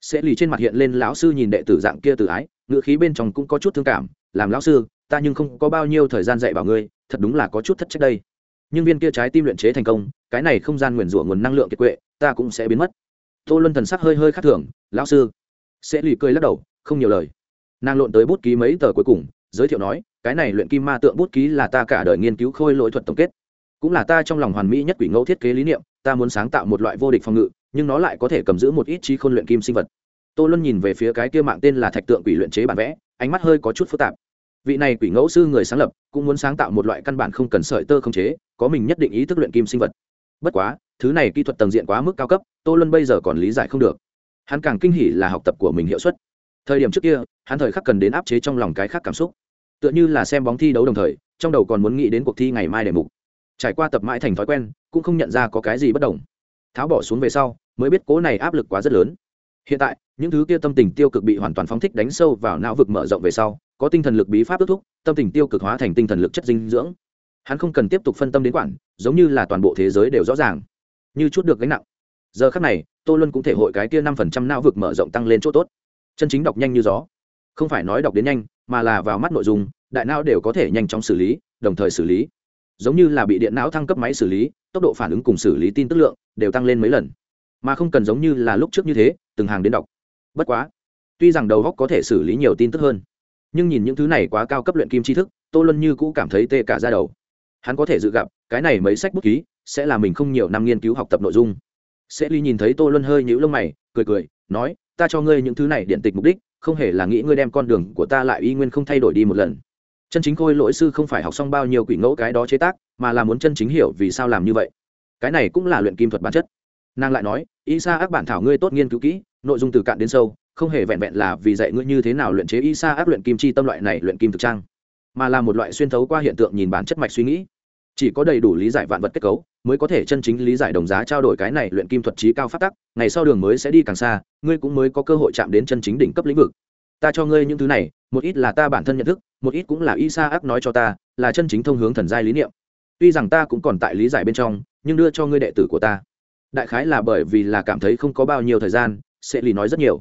Sẽ lì trên mặt hiện lên lão sư nhìn đệ tử dạng kia từ ái, ngữ khí bên trong cũng có chút thương cảm, làm lão sư ta nhưng không có bao nhiêu thời gian dạy bảo ngươi, thật đúng là có chút thất trách đây. Nhưng viên kia trái tim luyện chế thành công, cái này không gian nguyền rủa nguồn năng lượng kiệt quệ, ta cũng sẽ biến mất. Tô luân thần sắc hơi hơi khác thường, lão sư. Sẽ lì cười lắc đầu, không nhiều lời. Nàng lộn tới bút ký mấy tờ cuối cùng, giới thiệu nói, cái này luyện kim ma tượng bút ký là ta cả đời nghiên cứu khôi lỗi thuật tổng kết. Cũng là ta trong lòng hoàn mỹ nhất quỷ ngẫu thiết kế lý niệm, ta muốn sáng tạo một loại vô địch phòng ngự, nhưng nó lại có thể cầm giữ một ít trí khôn luyện kim sinh vật. Tô luân nhìn về phía cái kia mạng tên là thạch tượng quỷ luyện chế bản vẽ, ánh mắt hơi có chút phức tạp vị này quỷ ngẫu sư người sáng lập cũng muốn sáng tạo một loại căn bản không cần sợi tơ không chế, có mình nhất định ý thức luyện kim sinh vật. Bất quá, thứ này kỹ thuật tầng diện quá mức cao cấp, tô luân bây giờ còn lý giải không được. Hắn càng kinh hỉ là học tập của mình hiệu suất. Thời điểm trước kia, hắn thời khắc cần đến áp chế trong lòng cái khác cảm xúc. Tựa như là xem bóng thi đấu đồng thời, trong đầu còn muốn nghĩ đến cuộc thi ngày mai để mục. Trải qua tập mãi thành thói quen, cũng không nhận ra có cái gì bất đồng. Tháo bỏ xuống về sau, mới biết cố này áp lực quá rất lớn. Hiện tại, những thứ kia tâm tình tiêu cực bị hoàn toàn phóng thích đánh sâu vào não vực mở rộng về sau có tinh thần lực bí pháp ước thúc, tâm tình tiêu cực hóa thành tinh thần lực chất dinh dưỡng. Hắn không cần tiếp tục phân tâm đến quản, giống như là toàn bộ thế giới đều rõ ràng. Như chút được gánh nặng. Giờ khắc này, tô luân cũng thể hội cái kia năm phần trăm não vực mở rộng tăng lên chỗ tốt. Chân chính đọc nhanh như gió. Không phải nói đọc đến nhanh, mà là vào mắt nội dung, đại não đều có thể nhanh chóng xử lý, đồng thời xử lý. Giống như là bị điện não thăng cấp máy xử lý, tốc độ phản ứng cùng xử lý tin tức lượng đều tăng lên mấy lần. Mà không cần giống như là lúc trước như thế, từng hàng đến đọc. Bất quá, tuy rằng đầu góc có thể xử lý nhiều tin tức hơn nhưng nhìn những thứ này quá cao cấp luyện kim tri thức, tô luân như cũ cảm thấy tê cả ra đầu. Hắn có thể dự gặp, cái này mấy sách bút ký, sẽ là mình không nhiều năm nghiên cứu học tập nội dung. Sẽ ly nhìn thấy tô luân hơi nhũ lông mày, cười cười, nói, ta cho ngươi những thứ này điện tịch mục đích, không hề là nghĩ ngươi đem con đường của ta lại y nguyên không thay đổi đi một lần. Chân chính khôi lỗi sư không phải học xong bao nhiêu quỷ ngẫu cái đó chế tác, mà là muốn chân chính hiểu vì sao làm như vậy. Cái này cũng là luyện kim thuật bản chất. Nàng lại nói y xa ác bản thảo ngươi tốt nghiên cứu kỹ, nội dung từ cạn đến sâu không hề vẹn vẹn là vì dạy ngươi như thế nào luyện chế y sa áp luyện kim chi tâm loại này luyện kim thực trang, mà là một loại xuyên thấu qua hiện tượng nhìn bản chất mạch suy nghĩ. Chỉ có đầy đủ lý giải vạn vật kết cấu, mới có thể chân chính lý giải đồng giá trao đổi cái này luyện kim thuật trí cao phát tắc, ngày sau đường mới sẽ đi càng xa, ngươi cũng mới có cơ hội chạm đến chân chính đỉnh cấp lĩnh vực. Ta cho ngươi những thứ này, một ít là ta bản thân nhận thức, một ít cũng là y sa ác nói cho ta, là chân chính thông hướng thần giai lý niệm. Tuy rằng ta cũng còn tại lý giải bên trong, nhưng đưa cho ngươi đệ tử của ta. Đại khái là bởi vì là cảm thấy không có bao nhiêu thời gian sẽ lì nói rất nhiều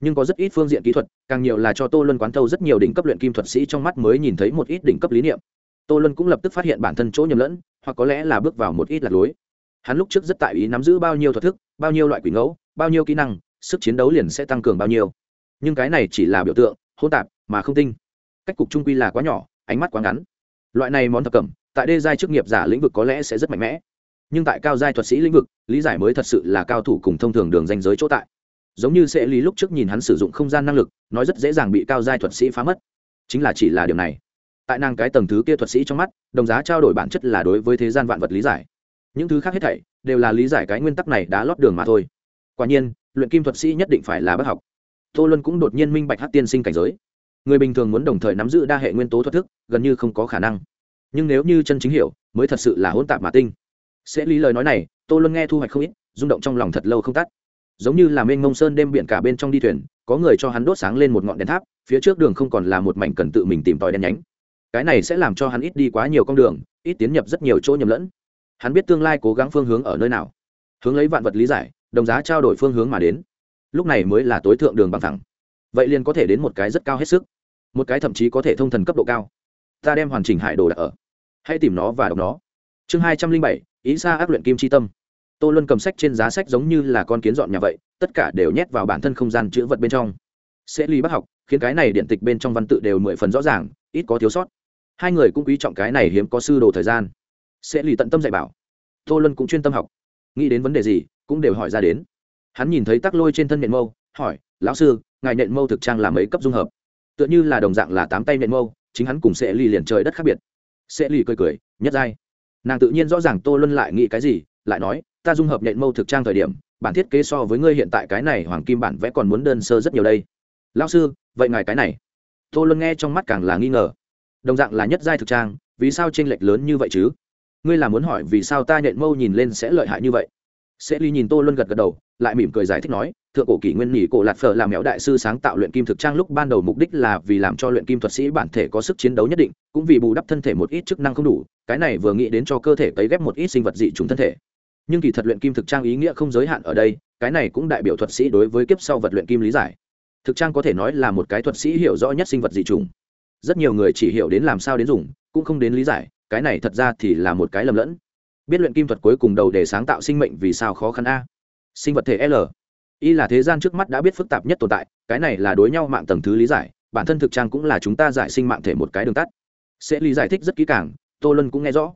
nhưng có rất ít phương diện kỹ thuật, càng nhiều là cho tô luân quán thâu rất nhiều đỉnh cấp luyện kim thuật sĩ trong mắt mới nhìn thấy một ít đỉnh cấp lý niệm. Tô luân cũng lập tức phát hiện bản thân chỗ nhầm lẫn, hoặc có lẽ là bước vào một ít lạc lối. Hắn lúc trước rất tại ý nắm giữ bao nhiêu thuật thức, bao nhiêu loại quỷ ngẫu, bao nhiêu kỹ năng, sức chiến đấu liền sẽ tăng cường bao nhiêu. Nhưng cái này chỉ là biểu tượng, hỗn tạp mà không tinh. Cách cục trung quy là quá nhỏ, ánh mắt quá ngắn. Loại này món thập cẩm, tại đê giai chức nghiệp giả lĩnh vực có lẽ sẽ rất mạnh mẽ. Nhưng tại cao giai thuật sĩ lĩnh vực, lý giải mới thật sự là cao thủ cùng thông thường đường danh giới chỗ tại giống như sẽ lý lúc trước nhìn hắn sử dụng không gian năng lực, nói rất dễ dàng bị cao giai thuật sĩ phá mất. Chính là chỉ là điều này. Tại nàng cái tầng thứ kia thuật sĩ trong mắt, đồng giá trao đổi bản chất là đối với thế gian vạn vật lý giải. Những thứ khác hết thảy đều là lý giải cái nguyên tắc này đã lót đường mà thôi. Quả nhiên, luyện kim thuật sĩ nhất định phải là bác học. Tô luân cũng đột nhiên minh bạch hát tiên sinh cảnh giới. Người bình thường muốn đồng thời nắm giữ đa hệ nguyên tố thuật thức, gần như không có khả năng. Nhưng nếu như chân chính hiểu, mới thật sự là hỗn tạp mà tinh. Sẽ lý lời nói này, tô luân nghe thu hoạch không ít, rung động trong lòng thật lâu không tắt giống như là mênh mông sơn đêm biển cả bên trong đi thuyền, có người cho hắn đốt sáng lên một ngọn đèn tháp, phía trước đường không còn là một mảnh cần tự mình tìm tòi đen nhánh. Cái này sẽ làm cho hắn ít đi quá nhiều con đường, ít tiến nhập rất nhiều chỗ nhầm lẫn. Hắn biết tương lai cố gắng phương hướng ở nơi nào. Hướng lấy vạn vật lý giải, đồng giá trao đổi phương hướng mà đến. Lúc này mới là tối thượng đường bằng thẳng. Vậy liền có thể đến một cái rất cao hết sức. Một cái thậm chí có thể thông thần cấp độ cao. Ta đem hoàn chỉnh hải đồ đặt ở. Hãy tìm nó và đọc nó. Chương hai trăm linh bảy, ý xa ác luyện kim c tâm tô luân cầm sách trên giá sách giống như là con kiến dọn nhà vậy, tất cả đều nhét vào bản thân không gian chữ vật bên trong. Sẽ ly bác học, khiến cái này điện tịch bên trong văn tự đều mười phần rõ ràng, ít có thiếu sót. Hai người cũng quý trọng cái này hiếm có sư đồ thời gian. Sẽ ly tận tâm dạy bảo. Tô luân cũng chuyên tâm học. Nghĩ đến vấn đề gì, cũng đều hỏi ra đến. Hắn nhìn thấy tắc lôi trên thân nện mâu, hỏi, lão sư, ngài nện mâu thực trang là mấy cấp dung hợp? Tựa như là đồng dạng là tám tay nện mâu, chính hắn cùng sẽ ly liền trời đất khác biệt. Sẽ ly cười cười, nhất giai. Nàng tự nhiên rõ ràng tô luân lại nghĩ cái gì, lại nói ta dung hợp nhện mâu thực trang thời điểm, bản thiết kế so với ngươi hiện tại cái này hoàng kim bản vẽ còn muốn đơn sơ rất nhiều đây. Lao sư, vậy ngài cái này. Tô luân nghe trong mắt càng là nghi ngờ. Đồng dạng là nhất giai thực trang, vì sao tranh lệch lớn như vậy chứ? Ngươi là muốn hỏi vì sao ta nhện mâu nhìn lên sẽ lợi hại như vậy? Sẽ ly nhìn tô luân gật gật đầu, lại mỉm cười giải thích nói, thượng cổ kỷ nguyên nghỉ cổ lạt phở làm mẹo đại sư sáng tạo luyện kim thực trang lúc ban đầu mục đích là vì làm cho luyện kim thuật sĩ bản thể có sức chiến đấu nhất định, cũng vì bù đắp thân thể một ít chức năng không đủ, cái này vừa nghĩ đến cho cơ thể cấy ghép một ít sinh vật dị trùng thân thể nhưng kỳ thật luyện kim thực trang ý nghĩa không giới hạn ở đây, cái này cũng đại biểu thuật sĩ đối với kiếp sau vật luyện kim lý giải. Thực trang có thể nói là một cái thuật sĩ hiểu rõ nhất sinh vật dị trùng rất nhiều người chỉ hiểu đến làm sao đến dùng, cũng không đến lý giải, cái này thật ra thì là một cái lầm lẫn. Biết luyện kim thuật cuối cùng đầu để sáng tạo sinh mệnh vì sao khó khăn a? Sinh vật thể l. Y là thế gian trước mắt đã biết phức tạp nhất tồn tại, cái này là đối nhau mạng tầng thứ lý giải, bản thân thực trang cũng là chúng ta giải sinh mạng thể một cái đường tắt. Sẽ lý giải thích rất kỹ càng, tô lân cũng nghe rõ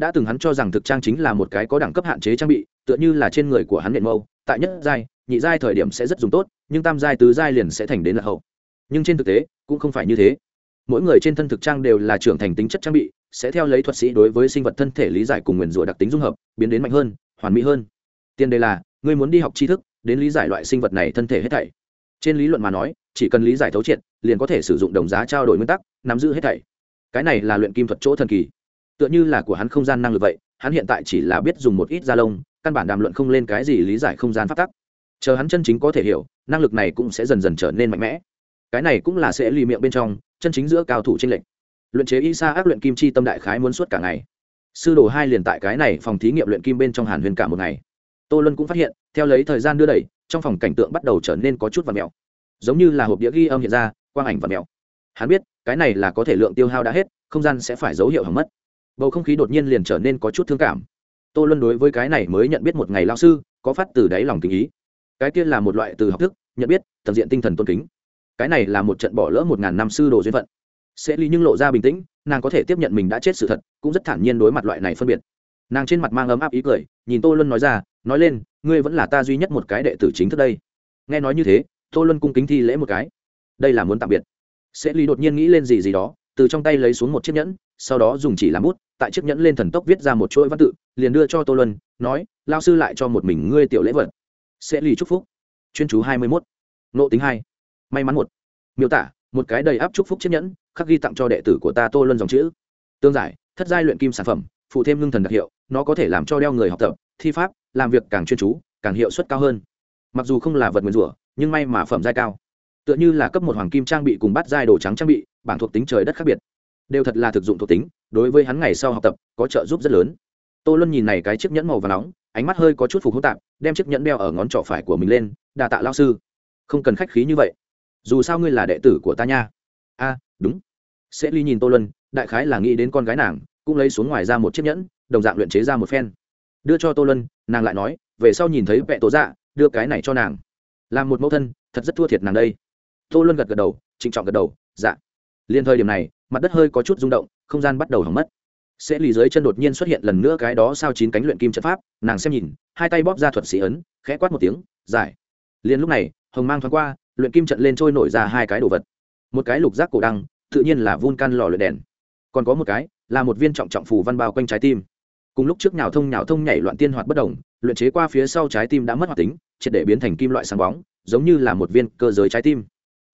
đã từng hắn cho rằng thực trang chính là một cái có đẳng cấp hạn chế trang bị, tựa như là trên người của hắn nện mâu, tại nhất giai, nhị giai thời điểm sẽ rất dùng tốt, nhưng tam giai, tứ giai liền sẽ thành đến là hậu. Nhưng trên thực tế, cũng không phải như thế. Mỗi người trên thân thực trang đều là trưởng thành tính chất trang bị, sẽ theo lấy thuật sĩ đối với sinh vật thân thể lý giải cùng nguyền rủa đặc tính dung hợp, biến đến mạnh hơn, hoàn mỹ hơn. Tiền đề là, ngươi muốn đi học tri thức, đến lý giải loại sinh vật này thân thể hết thảy. Trên lý luận mà nói, chỉ cần lý giải thấu triệt, liền có thể sử dụng đồng giá trao đổi nguyên tắc, nắm giữ hết thảy. Cái này là luyện kim thuật chỗ thần kỳ tựa như là của hắn không gian năng lực vậy, hắn hiện tại chỉ là biết dùng một ít da lông, căn bản đàm luận không lên cái gì lý giải không gian phát tắc. Chờ hắn chân chính có thể hiểu, năng lực này cũng sẽ dần dần trở nên mạnh mẽ. Cái này cũng là sẽ lì miệng bên trong, chân chính giữa cao thủ tranh lệch. Luyện chế y sa ác luyện kim chi tâm đại khái muốn suốt cả ngày. Sư đồ hai liền tại cái này phòng thí nghiệm luyện kim bên trong hàn huyền cả một ngày. Tô lân cũng phát hiện, theo lấy thời gian đưa đẩy, trong phòng cảnh tượng bắt đầu trở nên có chút và mèo. Giống như là hộp đĩa ghi âm hiện ra, quang ảnh và mèo. Hắn biết, cái này là có thể lượng tiêu hao đã hết, không gian sẽ phải dấu hiệu hỏng mất bầu không khí đột nhiên liền trở nên có chút thương cảm. Tô luân đối với cái này mới nhận biết một ngày lao sư, có phát từ đáy lòng kính ý. Cái kia là một loại từ học thức, nhận biết tận diện tinh thần tôn kính. Cái này là một trận bỏ lỡ một ngàn năm sư đồ duyên phận. Sẽ ly nhưng lộ ra bình tĩnh, nàng có thể tiếp nhận mình đã chết sự thật, cũng rất thản nhiên đối mặt loại này phân biệt. Nàng trên mặt mang ấm áp ý cười, nhìn tô luân nói ra, nói lên, ngươi vẫn là ta duy nhất một cái đệ tử chính thức đây. Nghe nói như thế, tô luân cung kính thi lễ một cái. Đây là muốn tạm biệt. Sẽ ly đột nhiên nghĩ lên gì gì đó từ trong tay lấy xuống một chiếc nhẫn, sau đó dùng chỉ làm bút, tại chiếc nhẫn lên thần tốc viết ra một chuỗi văn tự, liền đưa cho tô luân, nói lao sư lại cho một mình ngươi tiểu lễ vật. Sẽ lì chúc phúc. Chuyên chú hai mươi mốt. Nộ tính hai. May mắn một. Miêu tả, một cái đầy áp chúc phúc chiếc nhẫn, khắc ghi tặng cho đệ tử của ta tô luân dòng chữ. Tương giải, thất giai luyện kim sản phẩm, phụ thêm ngưng thần đặc hiệu, nó có thể làm cho đeo người học tập, thi pháp, làm việc càng chuyên chú, càng hiệu suất cao hơn. Mặc dù không là vật nguyên rủa, nhưng may mà phẩm giai cao tựa như là cấp một hoàng kim trang bị cùng bắt giai đồ trắng trang bị, bảng thuộc tính trời đất khác biệt. Đều thật là thực dụng thuộc tính, đối với hắn ngày sau học tập, có trợ giúp rất lớn. Tô luân nhìn này cái chiếc nhẫn màu và nóng, ánh mắt hơi có chút phục hỗn tạp, đem chiếc nhẫn đeo ở ngón trỏ phải của mình lên đà tạ lao sư. Không cần khách khí như vậy. Dù sao ngươi là đệ tử của ta nha. A, đúng. Sẽ ly nhìn tô luân, đại khái là nghĩ đến con gái nàng, cũng lấy xuống ngoài ra một chiếc nhẫn, đồng dạng luyện chế ra một phen. Đưa cho tô luân, nàng lại nói, về sau nhìn thấy vẹ tố dạ đưa cái này cho nàng. Làm một mẫu thân, thật rất thua thiệt nàng đây tô luân gật gật đầu, trịnh trọng gật đầu dạ. Liên thời điểm này, mặt đất hơi có chút rung động, không gian bắt đầu hỏng mất. Sẽ lì dưới chân đột nhiên xuất hiện lần nữa cái đó sao chín cánh luyện kim trận pháp, nàng xem nhìn, hai tay bóp ra thuật sĩ ấn, khẽ quát một tiếng, giải. Liền lúc này, hồng mang thoáng qua, luyện kim trận lên trôi nổi ra hai cái đồ vật. Một cái lục giác cổ đăng, tự nhiên là vun căn lò luyện đèn. Còn có một cái, là một viên trọng trọng phù văn bao quanh trái tim. Cùng lúc trước nhào thông nhào thông nhảy loạn tiên hoạt bất đồng, luyện chế qua phía sau trái tim đã mất hoạt tính, triệt để biến thành kim loại sáng bóng, giống như là một viên cơ giới trái tim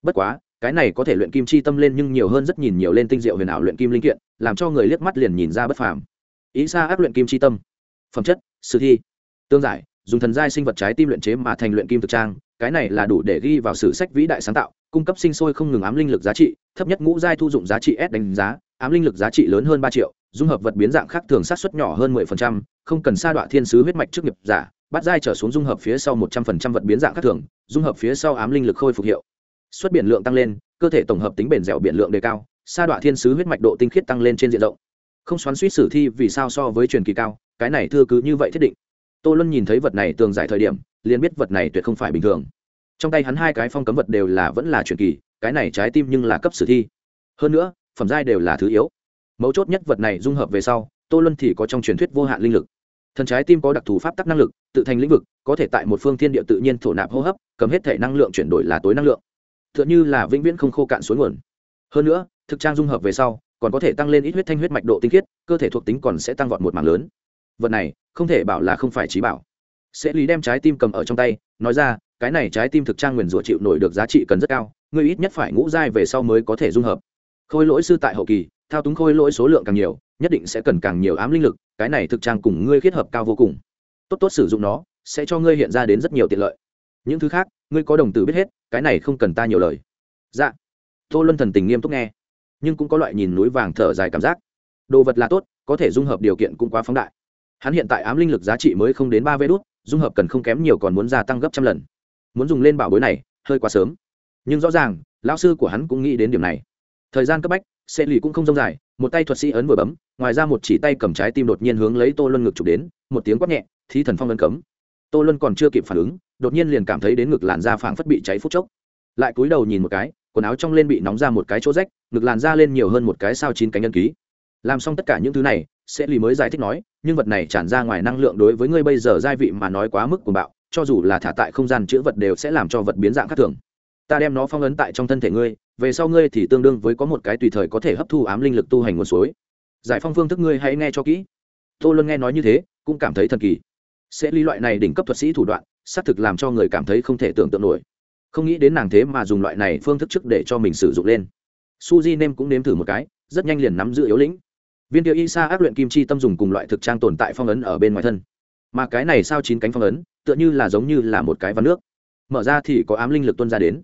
bất quá, cái này có thể luyện kim chi tâm lên nhưng nhiều hơn rất nhìn nhiều lên tinh diệu huyền ảo luyện kim linh kiện, làm cho người liếc mắt liền nhìn ra bất phàm. Ý xa áp luyện kim chi tâm. Phẩm chất, sử thi. Tương giải, dùng thần giai sinh vật trái tim luyện chế mà thành luyện kim thực trang, cái này là đủ để ghi vào sử sách vĩ đại sáng tạo, cung cấp sinh sôi không ngừng ám linh lực giá trị, thấp nhất ngũ giai thu dụng giá trị s đánh giá, ám linh lực giá trị lớn hơn ba triệu, dung hợp vật biến dạng khác thường sát xuất nhỏ hơn mười phần trăm, không cần sa đọa thiên sứ huyết mạch trước nghiệp giả, bắt giai trở xuống dung hợp phía sau một trăm phần trăm vật biến dạng khác thường, dung hợp phía sau ám linh lực khôi phục hiệu xuất biển lượng tăng lên, cơ thể tổng hợp tính bền dẻo biển lượng đề cao, sa đọa thiên sứ huyết mạch độ tinh khiết tăng lên trên diện rộng. Không xoắn suýt sử thi vì sao so với truyền kỳ cao, cái này thưa cứ như vậy thiết định. Tô luân nhìn thấy vật này tường giải thời điểm, liền biết vật này tuyệt không phải bình thường. Trong tay hắn hai cái phong cấm vật đều là vẫn là truyền kỳ, cái này trái tim nhưng là cấp sử thi. Hơn nữa, phẩm giai đều là thứ yếu. Mấu chốt nhất vật này dung hợp về sau, tô luân thì có trong truyền thuyết vô hạn linh lực. Thần trái tim có đặc thù pháp tắc năng lực, tự thành lĩnh vực, có thể tại một phương thiên địa tự nhiên thổ nạp hô hấp, cầm hết thể năng lượng chuyển đổi là tối năng lượng tựa như là vĩnh viễn không khô cạn suối nguồn. Hơn nữa, thực trang dung hợp về sau, còn có thể tăng lên ít huyết thanh huyết mạch độ tinh khiết, cơ thể thuộc tính còn sẽ tăng vọt một mảng lớn. Vật này, không thể bảo là không phải trí bảo. Sẽ lý đem trái tim cầm ở trong tay, nói ra, cái này trái tim thực trang nguyền rủa chịu nổi được giá trị cần rất cao, ngươi ít nhất phải ngũ giai về sau mới có thể dung hợp. Khôi lỗi sư tại hậu kỳ, thao túng khôi lỗi số lượng càng nhiều, nhất định sẽ cần càng nhiều ám linh lực, cái này thực trang cùng ngươi kết hợp cao vô cùng. Tốt tốt sử dụng nó, sẽ cho ngươi hiện ra đến rất nhiều tiện lợi. Những thứ khác, ngươi có đồng tử biết hết cái này không cần ta nhiều lời. Dạ. Tô luân thần tình nghiêm túc nghe, nhưng cũng có loại nhìn núi vàng thở dài cảm giác. Đồ vật là tốt, có thể dung hợp điều kiện cũng quá phóng đại. Hắn hiện tại ám linh lực giá trị mới không đến ba vê đốt dung hợp cần không kém nhiều còn muốn gia tăng gấp trăm lần. Muốn dùng lên bảo bối này, hơi quá sớm. Nhưng rõ ràng, lão sư của hắn cũng nghĩ đến điểm này. Thời gian cấp bách xe lì cũng không rông dài, một tay thuật sĩ ấn vừa bấm, ngoài ra một chỉ tay cầm trái tim đột nhiên hướng lấy tô luân ngực chụp đến, một tiếng quát nhẹ thi thần phong ấn cấm. Tô luân còn chưa kịp phản ứng đột nhiên liền cảm thấy đến ngực làn da phảng phất bị cháy phút chốc. Lại cúi đầu nhìn một cái, quần áo trong lên bị nóng ra một cái chỗ rách, ngực làn da lên nhiều hơn một cái sao chín cánh nhân ký. Làm xong tất cả những thứ này sẽ lì mới giải thích nói, nhưng vật này tràn ra ngoài năng lượng đối với ngươi bây giờ gia vị mà nói quá mức của bạo, cho dù là thả tại không gian chữ vật đều sẽ làm cho vật biến dạng khác thường. Ta đem nó phong ấn tại trong thân thể ngươi, về sau ngươi thì tương đương với có một cái tùy thời có thể hấp thu ám linh lực tu hành nguồn suối. Giải phong phương thức ngươi hãy nghe cho kỹ. Tô luân nghe nói như thế, cũng cảm thấy thần kỳ. Sẽ lý loại này đỉnh cấp thuật sĩ thủ đoạn xác thực làm cho người cảm thấy không thể tưởng tượng nổi. Không nghĩ đến nàng thế mà dùng loại này phương thức trước để cho mình sử dụng lên. Suji di nem cũng nếm thử một cái, rất nhanh liền nắm giữ yếu lĩnh. Viên tiêu y sa áp luyện kim chi tâm dùng cùng loại thực trang tồn tại phong ấn ở bên ngoài thân. Mà cái này sao chín cánh phong ấn, tựa như là giống như là một cái ván nước. Mở ra thì có ám linh lực tuân ra đến.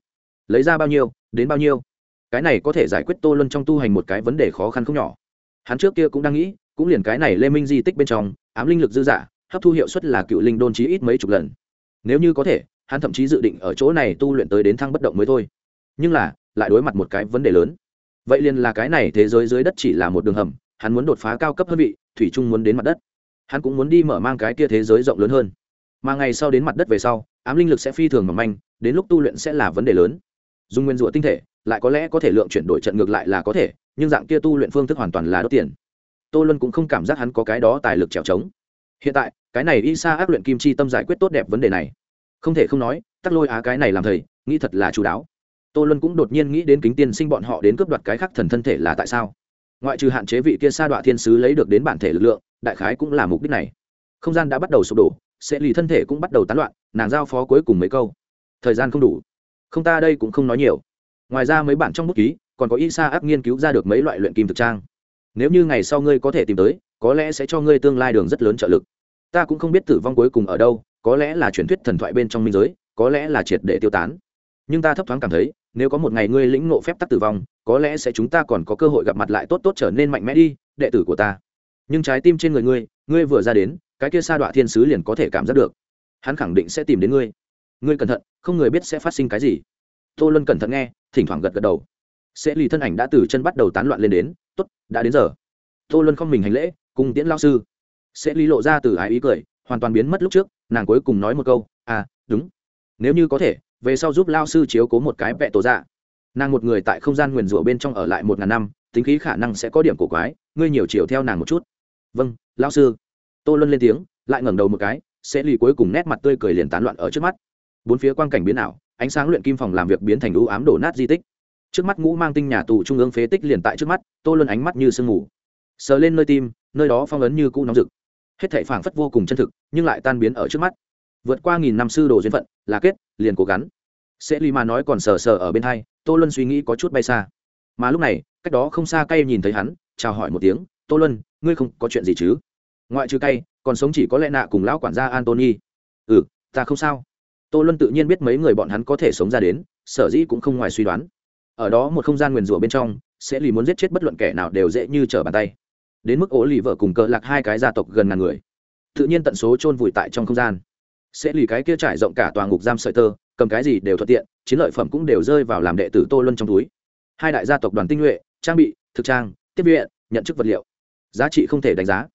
Lấy ra bao nhiêu, đến bao nhiêu. Cái này có thể giải quyết tô luân trong tu hành một cái vấn đề khó khăn không nhỏ. Hắn trước kia cũng đang nghĩ, cũng liền cái này lê minh di tích bên trong, ám linh lực dư giả hấp thu hiệu suất là cựu linh đôn chí ít mấy chục lần nếu như có thể, hắn thậm chí dự định ở chỗ này tu luyện tới đến thăng bất động mới thôi. Nhưng là, lại đối mặt một cái vấn đề lớn. Vậy liền là cái này thế giới dưới đất chỉ là một đường hầm, hắn muốn đột phá cao cấp hơn vị, thủy trung muốn đến mặt đất. Hắn cũng muốn đi mở mang cái kia thế giới rộng lớn hơn. Mà ngày sau đến mặt đất về sau, ám linh lực sẽ phi thường mỏng manh, đến lúc tu luyện sẽ là vấn đề lớn. Dùng nguyên rủa tinh thể, lại có lẽ có thể lượng chuyển đổi trận ngược lại là có thể, nhưng dạng kia tu luyện phương thức hoàn toàn là đốt tiền. Tô luân cũng không cảm giác hắn có cái đó tài lực trèo trống. Hiện tại cái này y sa ác luyện kim chi tâm giải quyết tốt đẹp vấn đề này. Không thể không nói, tắc lôi á cái này làm thầy, nghĩ thật là chú đáo. Tô luân cũng đột nhiên nghĩ đến kính tiên sinh bọn họ đến cướp đoạt cái khắc thần thân thể là tại sao? Ngoại trừ hạn chế vị kia sa đọa thiên sứ lấy được đến bản thể lực lượng, đại khái cũng là mục đích này. Không gian đã bắt đầu sụp đổ, sẽ lì thân thể cũng bắt đầu tán loạn, nàng giao phó cuối cùng mấy câu. Thời gian không đủ. Không ta đây cũng không nói nhiều. Ngoài ra mấy bản trong bút ký, còn có y sa áp nghiên cứu ra được mấy loại luyện kim thực trang. Nếu như ngày sau ngươi có thể tìm tới, có lẽ sẽ cho ngươi tương lai đường rất lớn trợ lực ta cũng không biết tử vong cuối cùng ở đâu, có lẽ là truyền thuyết thần thoại bên trong minh giới, có lẽ là triệt để tiêu tán. Nhưng ta thấp thoáng cảm thấy, nếu có một ngày ngươi lĩnh ngộ phép tắc tử vong, có lẽ sẽ chúng ta còn có cơ hội gặp mặt lại tốt tốt trở nên mạnh mẽ đi, đệ tử của ta. Nhưng trái tim trên người ngươi ngươi vừa ra đến, cái kia sa đọa thiên sứ liền có thể cảm giác được. Hắn khẳng định sẽ tìm đến ngươi. Ngươi cẩn thận, không người biết sẽ phát sinh cái gì. Tô luân cẩn thận nghe, thỉnh thoảng gật gật đầu. Sẽ lì thân ảnh đã từ chân bắt đầu tán loạn lên đến t ố t đã đến giờ. Tô luân không mình hành lễ, cùng tiễn lao sư sẽ lì lộ ra từ ái ý cười, hoàn toàn biến mất lúc trước, nàng cuối cùng nói một câu à đúng. Nếu như có thể, về sau giúp lao sư chiếu cố một cái vẹ tổ dạ. Nàng một người tại không gian nguyền rủa bên trong ở lại một ngàn năm, tính khí khả năng sẽ có điểm cổ quái, ngươi nhiều chiều theo nàng một chút. Vâng lao sư. Tô luân lên tiếng, lại ngẩng đầu một cái, sẽ lì cuối cùng nét mặt tươi cười liền tán loạn ở trước mắt. Bốn phía quang cảnh biến ảo, ánh sáng luyện kim phòng làm việc biến thành ưu ám đổ nát di tích. Trước mắt ngũ mang tinh nhà tù trung ương phế tích liền tại trước mắt, tô luân ánh mắt như sương mù. Sờ lên nơi tim, nơi đó phong ấn như cũ nóng rực hết thảy phảng phất vô cùng chân thực, nhưng lại tan biến ở trước mắt. Vượt qua nghìn năm sư đồ duyên phận, là kết, liền cố gắng. Sẽ lì mà nói còn sờ sờ ở bên hai, tô luân suy nghĩ có chút bay xa. Mà lúc này, cách đó không xa cay nhìn thấy hắn, chào hỏi một tiếng, tô luân, ngươi không có chuyện gì chứ? Ngoại trừ cay, còn sống chỉ có lẽ nạ cùng lão quản gia antony. Ừ ta không sao. Tô luân tự nhiên biết mấy người bọn hắn có thể sống ra đến, sở dĩ cũng không ngoài suy đoán. Ở đó một không gian nguyền rủa bên trong, sẽ lì muốn giết chết bất luận kẻ nào đều dễ như trở bàn tay đến mức ố lì vợ cùng cờ lạc hai cái gia tộc gần ngàn người. Tự nhiên tận số chôn vùi tại trong không gian. Sẽ lì cái kia trải rộng cả toàn ngục giam sợi tơ, cầm cái gì đều thuận tiện, chiến lợi phẩm cũng đều rơi vào làm đệ tử tô luân trong túi. Hai đại gia tộc đoàn tinh nhuệ, trang bị, thực trang, tiếp viện, nhận chức vật liệu. Giá trị không thể đánh giá.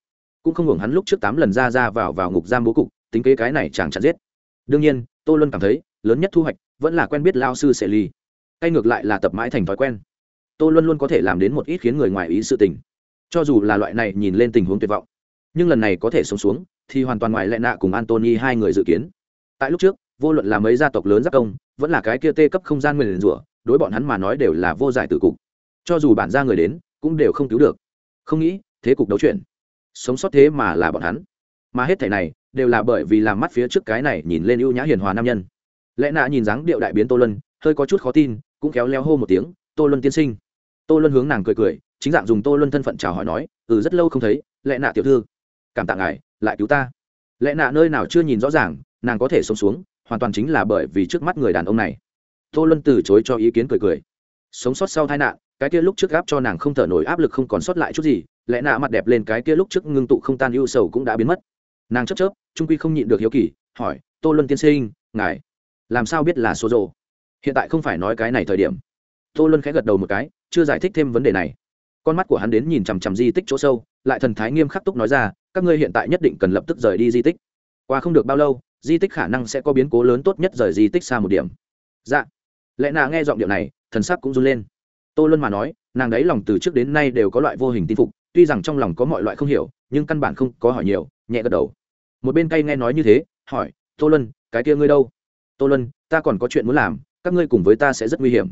Cũng không hưởng hắn lúc trước tám lần ra ra vào vào ngục giam bố cục, tính kế cái này chẳng chặn giết. Đương nhiên, tô luân cảm thấy, lớn nhất thu hoạch, vẫn là quen biết lao sư sẽ ly hay ngược lại là tập mãi thành thói quen. Tô luân luôn có thể làm đến một ít khiến người ngoài ý sự tình cho dù là loại này nhìn lên tình huống tuyệt vọng, nhưng lần này có thể sống xuống thì hoàn toàn ngoài lệ nạ cùng antony hai người dự kiến. Tại lúc trước, vô luận là mấy gia tộc lớn giác công, vẫn là cái kia tê cấp không gian nguyền rủa, đối bọn hắn mà nói đều là vô giải tử cục. Cho dù bản ra người đến, cũng đều không cứu được. Không nghĩ, thế cục đấu chuyện sống sót thế mà là bọn hắn. Mà hết thảy này, đều là bởi vì làm mắt phía trước cái này nhìn lên ưu nhã hiền hòa nam nhân. Lẽ nạ nhìn dáng điệu đại biến tô lân hơi có chút khó tin, cũng kéo leo hô một tiếng, tô luân tiên sinh. Tô luân hướng nàng cười cười chính dạng dùng tô luân thân phận chào hỏi nói ừ rất lâu không thấy lẽ nạ tiểu thư, cảm tạ ngài, lại cứu ta. Lẽ nạ nơi nào chưa nhìn rõ ràng, nàng có thể sống xuống, hoàn toàn chính là bởi vì trước mắt người đàn ông này. Tô luân từ chối cho ý kiến cười cười. Sống sót sau tai nạn, cái kia lúc trước gáp cho nàng không thở nổi áp lực không còn sót lại chút gì lẽ nạ mặt đẹp lên cái kia lúc trước ngưng tụ không tan ưu sầu cũng đã biến mất. Nàng chấp chớp, trung quy không nhịn được hiếu kỳ, hỏi, tô luân tiên sinh, ngài, làm sao biết là số rồ? Hiện tại không phải nói cái này thời điểm. Tô luân khẽ gật đầu một cái, chưa giải thích thêm vấn đề này con mắt của hắn đến nhìn chằm chằm di tích chỗ sâu, lại thần thái nghiêm khắc túc nói ra, các ngươi hiện tại nhất định cần lập tức rời đi di tích. Qua không được bao lâu, di tích khả năng sẽ có biến cố lớn tốt nhất rời di tích xa một điểm. Dạ. Lẽ nà nghe giọng điệu này, thần sắc cũng run lên. Tô luân mà nói, nàng đấy lòng từ trước đến nay đều có loại vô hình tin phục, tuy rằng trong lòng có mọi loại không hiểu, nhưng căn bản không có hỏi nhiều, nhẹ gật đầu. Một bên cay nghe nói như thế, hỏi, tô luân, cái kia ngươi đâu? Tô luân, ta còn có chuyện muốn làm, các ngươi cùng với ta sẽ rất nguy hiểm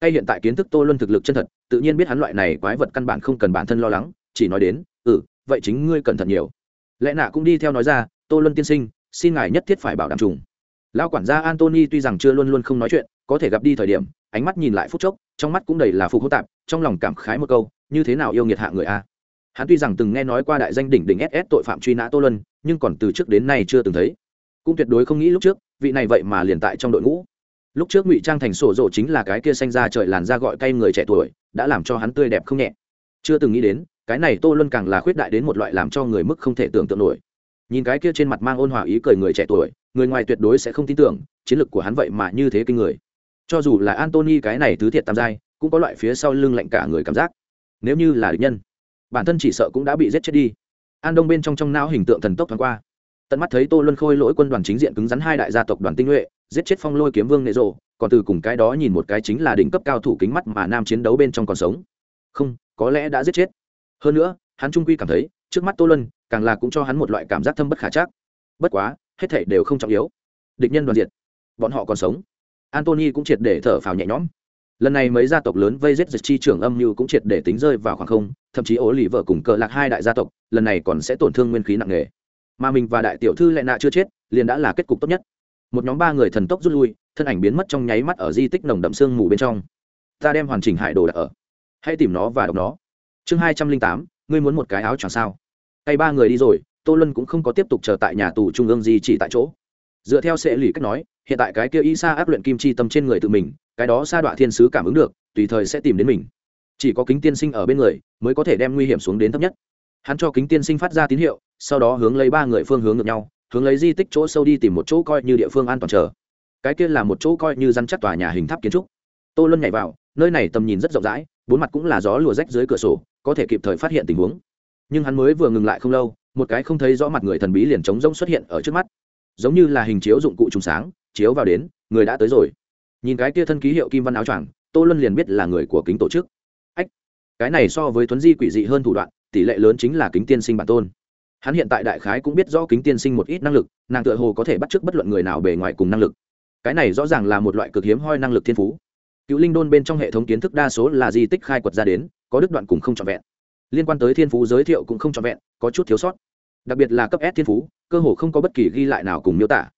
cây hiện tại kiến thức tô luân thực lực chân thật, tự nhiên biết hắn loại này quái vật căn bản không cần bản thân lo lắng, chỉ nói đến ừ vậy chính ngươi cẩn thận nhiều. Lẽ nạ cũng đi theo nói ra, tô luân tiên sinh, xin ngài nhất thiết phải bảo đảm trùng. Lao quản gia antony tuy rằng chưa luôn luôn không nói chuyện, có thể gặp đi thời điểm, ánh mắt nhìn lại phút chốc, trong mắt cũng đầy là phục hô tạp, trong lòng cảm khái một câu, như thế nào yêu nghiệt hạ người a? Hắn tuy rằng từng nghe nói qua đại danh đỉnh đỉnh ss tội phạm truy nã tô luân, nhưng còn từ trước đến nay chưa từng thấy. Cũng tuyệt đối không nghĩ lúc trước, vị này vậy mà liền tại trong đội ngũ lúc trước ngụy trang thành sổ rộ chính là cái kia xanh ra trời làn ra gọi cay người trẻ tuổi, đã làm cho hắn tươi đẹp không nhẹ. Chưa từng nghĩ đến, cái này tô luân càng là khuyết đại đến một loại làm cho người mức không thể tưởng tượng nổi. Nhìn cái kia trên mặt mang ôn hòa ý cười người trẻ tuổi, người ngoài tuyệt đối sẽ không tin tưởng, chiến lược của hắn vậy mà như thế kinh người. Cho dù là antony cái này thứ thiệt tam giai, cũng có loại phía sau lưng lạnh cả người cảm giác. Nếu như là địch nhân, bản thân chỉ sợ cũng đã bị giết chết đi. An đông bên trong trong não hình tượng thần tốc thoáng qua tận mắt thấy tô luân khôi lỗi quân đoàn chính diện cứng rắn hai đại gia tộc đoàn tinh nhuệ, giết chết phong lôi kiếm vương nệ rộ, còn từ cùng cái đó nhìn một cái chính là đỉnh cấp cao thủ kính mắt mà nam chiến đấu bên trong còn sống. Không, có lẽ đã giết chết. Hơn nữa, hắn trung quy cảm thấy, trước mắt tô luân, càng là cũng cho hắn một loại cảm giác thâm bất khả chắc. Bất quá, hết thảy đều không trọng yếu. Địch nhân đoàn diệt. Bọn họ còn sống. Antony cũng triệt để thở phào nhẹ nhõm. Lần này mấy gia tộc lớn vây giết dịch chi trưởng âm mưu cũng triệt để tính rơi vào khoảng không, thậm chí ố lì vợ cùng cờ lạc hai đại gia tộc, lần này còn sẽ tổn thương nguyên khí nặng nề mà mình và đại tiểu thư lại nạ chưa chết, liền đã là kết cục tốt nhất. Một nhóm ba người thần tốc rút lui, thân ảnh biến mất trong nháy mắt ở di tích nồng đậm sương mù bên trong. Ta đem hoàn chỉnh hải đồ đặt ở. Hãy tìm nó và đọc nó. Chương hai trăm linh tám, ngươi muốn một cái áo choàng sao? Tay ba người đi rồi, tô lân cũng không có tiếp tục chờ tại nhà tù trung ương gì chỉ tại chỗ. Dựa theo sẽ lì cách nói, hiện tại cái kia y sa áp luyện kim chi tâm trên người tự mình, cái đó sa đọa thiên sứ cảm ứng được, tùy thời sẽ tìm đến mình. Chỉ có kính tiên sinh ở bên người, mới có thể đem nguy hiểm xuống đến thấp nhất hắn cho kính tiên sinh phát ra tín hiệu, sau đó hướng lấy ba người phương hướng ngược nhau, hướng lấy di tích chỗ sâu đi tìm một chỗ coi như địa phương an toàn chờ. Cái kia là một chỗ coi như răn chắc tòa nhà hình tháp kiến trúc. Tô luân nhảy vào, nơi này tầm nhìn rất rộng rãi, bốn mặt cũng là gió lùa rách dưới cửa sổ, có thể kịp thời phát hiện tình huống. Nhưng hắn mới vừa ngừng lại không lâu, một cái không thấy rõ mặt người thần bí liền trống rỗng xuất hiện ở trước mắt. Giống như là hình chiếu dụng cụ trùng sáng, chiếu vào đến, người đã tới rồi. Nhìn cái kia thân ký hiệu kim văn áo choàng, tô luân liền biết là người của kính tổ chức. Ách, cái này so với tuấn di quỷ dị hơn thủ đoạn tỷ lệ lớn chính là kính tiên sinh bản tôn. Hắn hiện tại đại khái cũng biết rõ kính tiên sinh một ít năng lực, nàng tựa hồ có thể bắt chước bất luận người nào bề ngoài cùng năng lực. Cái này rõ ràng là một loại cực hiếm hoi năng lực thiên phú. Cựu linh đôn bên trong hệ thống kiến thức đa số là di tích khai quật ra đến, có đứt đoạn cùng không trọn vẹn. Liên quan tới thiên phú giới thiệu cũng không trọn vẹn, có chút thiếu sót. Đặc biệt là cấp s thiên phú, cơ hồ không có bất kỳ ghi lại nào cùng miêu tả.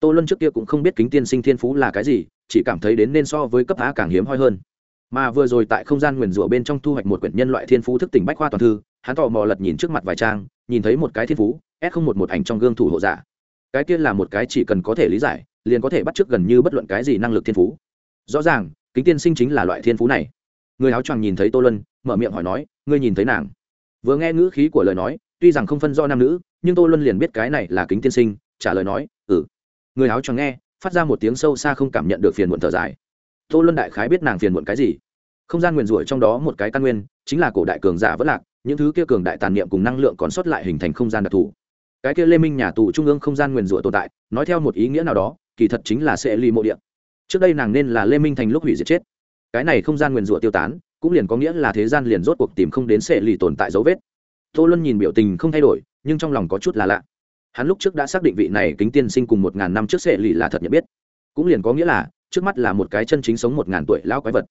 Tô luân trước kia cũng không biết kính tiên sinh thiên phú là cái gì, chỉ cảm thấy đến nên so với cấp a càng hiếm hoi hơn. Mà vừa rồi tại không gian nguyền rủa bên trong thu hoạch một quyển nhân loại thiên phú thức tỉnh bách khoa toàn thư hắn tò mò lật nhìn trước mặt vài trang, nhìn thấy một cái thiên phú s không một một ảnh trong gương thủ hộ giả. Cái kia là một cái chỉ cần có thể lý giải, liền có thể bắt chước gần như bất luận cái gì năng lực thiên phú. Rõ ràng, kính tiên sinh chính là loại thiên phú này. Người áo choàng nhìn thấy tô lân mở miệng hỏi nói, ngươi nhìn thấy nàng? Vừa nghe ngữ khí của lời nói, tuy rằng không phân do nam nữ, nhưng tô lân liền biết cái này là kính tiên sinh, trả lời nói ừ. Người áo choàng nghe, phát ra một tiếng sâu xa không cảm nhận được phiền muộn thở dài. Tô lân đại khái biết nàng phiền muộn cái gì. Không gian nguyền rủa trong đó một cái căn nguyên, chính là cổ đại cường giả vất lạc những thứ kia cường đại tàn niệm cùng năng lượng còn sót lại hình thành không gian đặc thù. Cái kia lê minh nhà tù trung ương không gian nguyền rủa tồn tại, nói theo một ý nghĩa nào đó, kỳ thật chính là sẽ ly mộ điện trước đây nàng nên là lê minh thành lúc hủy diệt chết. Cái này không gian nguyền rủa tiêu tán, cũng liền có nghĩa là thế gian liền rốt cuộc tìm không đến sẽ lì tồn tại dấu vết. Tô luân nhìn biểu tình không thay đổi, nhưng trong lòng có chút là lạ. Hắn lúc trước đã xác định vị này kính tiên sinh cùng một ngàn năm trước sẽ lì là thật nhận biết. Cũng liền có nghĩa là, trước mắt là một cái chân chính sống một ngàn tuổi lao quái vật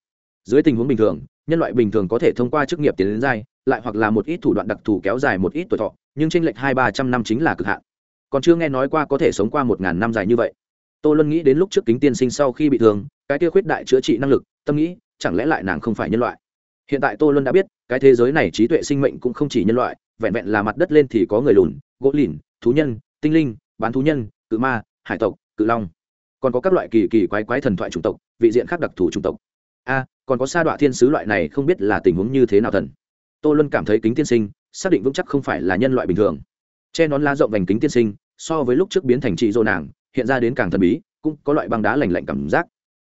dưới tình huống bình thường, nhân loại bình thường có thể thông qua chức nghiệp tiến đến giai, lại hoặc là một ít thủ đoạn đặc thù kéo dài một ít tuổi thọ, nhưng tranh lệch hai ba trăm năm chính là cực hạn. Còn chưa nghe nói qua có thể sống qua một ngàn năm dài như vậy. Tô luân nghĩ đến lúc trước kính tiên sinh sau khi bị thương, cái kia khuyết đại chữa trị năng lực, tâm nghĩ, chẳng lẽ lại nàng không phải nhân loại? Hiện tại tô luân đã biết, cái thế giới này trí tuệ sinh mệnh cũng không chỉ nhân loại, vẹn vẹn là mặt đất lên thì có người lùn, gỗ lìn, thú nhân, tinh linh, bán thú nhân, cự ma, hải tộc, cự long. Còn có các loại kỳ kỳ quái quái thần thoại chủng tộc, vị diện khác đặc thù chủng tộc a, còn có sa đọa thiên sứ loại này không biết là tình huống như thế nào thần. Tô luân cảm thấy kính tiên sinh, xác định vững chắc không phải là nhân loại bình thường. Che nón lá rộng vành kính tiên sinh, so với lúc trước biến thành trị dô nàng, hiện ra đến càng thần bí, cũng có loại băng đá lành lạnh cảm giác.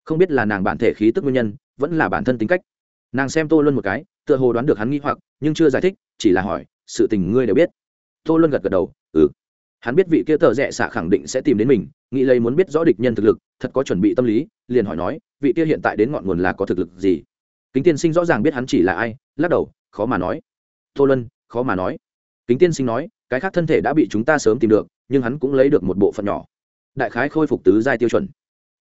Không biết là nàng bản thể khí tức nguyên nhân, vẫn là bản thân tính cách. Nàng xem tô luân một cái, tựa hồ đoán được hắn nghĩ hoặc, nhưng chưa giải thích, chỉ là hỏi, sự tình ngươi đều biết? Tô luân gật gật đầu ừ hắn biết vị kia tờ rẽ xạ khẳng định sẽ tìm đến mình, nghĩ lấy muốn biết rõ địch nhân thực lực, thật có chuẩn bị tâm lý, liền hỏi nói, vị kia hiện tại đến ngọn nguồn là có thực lực gì? Kính tiên sinh rõ ràng biết hắn chỉ là ai, lắc đầu, khó mà nói. Tô luân, khó mà nói. Kính tiên sinh nói, cái khác thân thể đã bị chúng ta sớm tìm được, nhưng hắn cũng lấy được một bộ phận nhỏ. Đại khái khôi phục tứ giai tiêu chuẩn.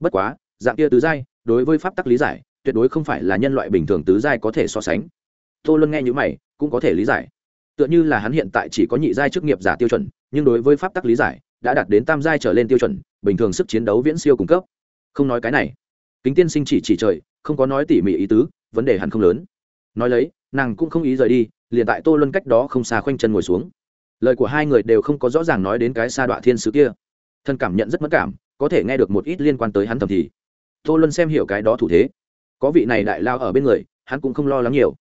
Bất quá, dạng kia tứ giai, đối với pháp tắc lý giải, tuyệt đối không phải là nhân loại bình thường tứ giai có thể so sánh. Tô luân nghe như mày, cũng có thể lý giải tựa như là hắn hiện tại chỉ có nhị giai chức nghiệp giả tiêu chuẩn, nhưng đối với pháp tắc lý giải, đã đạt đến tam giai trở lên tiêu chuẩn, bình thường sức chiến đấu viễn siêu cung cấp. Không nói cái này. Kính tiên sinh chỉ chỉ trời, không có nói tỉ mỉ ý tứ, vấn đề hẳn không lớn. Nói lấy, nàng cũng không ý rời đi, liền tại tô luân cách đó không xa khoanh chân ngồi xuống. Lời của hai người đều không có rõ ràng nói đến cái sa đọa thiên sứ kia. Thân cảm nhận rất mất cảm, có thể nghe được một ít liên quan tới hắn thầm thì. Tô luân xem hiểu cái đó thủ thế. Có vị này đại lao ở bên người, hắn cũng không lo lắng nhiều.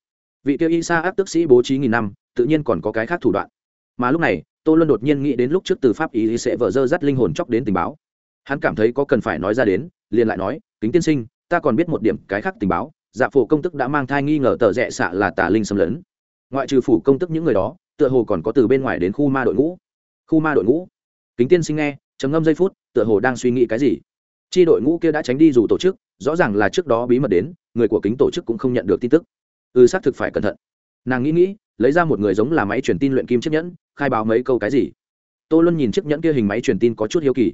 Vị tiêu y sa áp tức sĩ bố trí nghìn năm tự nhiên còn có cái khác thủ đoạn. Mà lúc này, tô luân đột nhiên nghĩ đến lúc trước từ pháp ý sẽ vợ dơ dắt linh hồn chóc đến tình báo. Hắn cảm thấy có cần phải nói ra đến, liền lại nói, kính tiên sinh, ta còn biết một điểm cái khác tình báo dạ phổ công tức đã mang thai nghi ngờ tờ rẽ xạ là tà linh xâm lấn. Ngoại trừ phủ công tức những người đó, tựa hồ còn có từ bên ngoài đến khu ma đội ngũ. Khu ma đội ngũ? Kính tiên sinh nghe, trầm ngâm giây phút, tựa hồ đang suy nghĩ cái gì? Chi đội ngũ kia đã tránh đi dù tổ chức, rõ ràng là trước đó bí mật đến, người của kính tổ chức cũng không nhận được tin tức. Ừ xác thực phải cẩn thận nàng nghĩ nghĩ, lấy ra một người giống là máy truyền tin luyện kim chiếc nhẫn, khai báo mấy câu cái gì. Tô luân nhìn chiếc nhẫn kia hình máy truyền tin có chút hiếu kỳ.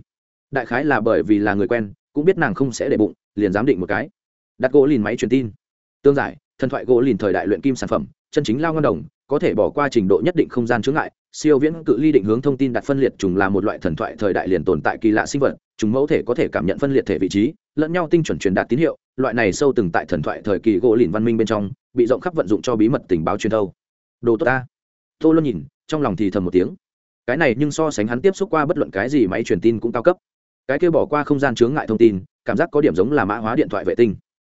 Đại khái là bởi vì là người quen, cũng biết nàng không sẽ để bụng, liền giám định một cái. Đặt gỗ lìn máy truyền tin. Tương giải, thần thoại gỗ lìn thời đại luyện kim sản phẩm, chân chính lao ngân đồng, có thể bỏ qua trình độ nhất định không gian chướng ngại. Siêu viễn cự ly định hướng thông tin đặt phân liệt trùng là một loại thần thoại thời đại liền tồn tại kỳ lạ sinh vật chúng mẫu thể có thể cảm nhận phân liệt thể vị trí, lẫn nhau tinh chuẩn truyền đạt tín hiệu, loại này sâu từng tại thần thoại thời kỳ gỗ lìn văn minh bên trong, bị rộng khắp vận dụng cho bí mật tình báo truyền thâu. Đồ tốt ta. Tô luôn nhìn, trong lòng thì thầm một tiếng. Cái này nhưng so sánh hắn tiếp xúc qua bất luận cái gì máy truyền tin cũng cao cấp. Cái kia bỏ qua không gian chướng ngại thông tin, cảm giác có điểm giống là mã hóa điện thoại vệ tinh.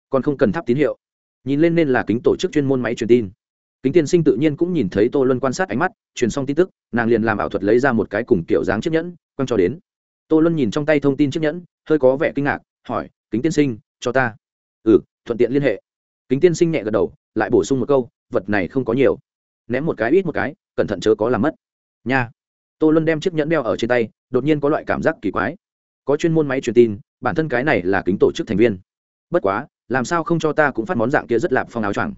Còn không cần thắp tín hiệu. Nhìn lên nên là kính tổ chức chuyên môn máy truyền tin. Kính tiên sinh tự nhiên cũng nhìn thấy tô luân quan sát ánh mắt, truyền xong tin tức, nàng liền làm ảo thuật lấy ra một cái cùng kiểu dáng chiếc nhẫn, quăng cho đến tô luân nhìn trong tay thông tin chiếc nhẫn, hơi có vẻ kinh ngạc, hỏi, kính tiên sinh, cho ta. Ừ thuận tiện liên hệ. Kính tiên sinh nhẹ gật đầu, lại bổ sung một câu, vật này không có nhiều. Ném một cái ít một cái, cẩn thận chớ có làm mất. Nha. Tô luân đem chiếc nhẫn đeo ở trên tay, đột nhiên có loại cảm giác kỳ quái. Có chuyên môn máy truyền tin, bản thân cái này là kính tổ chức thành viên. Bất quá, làm sao không cho ta cũng phát món dạng kia rất lạp phong áo choàng.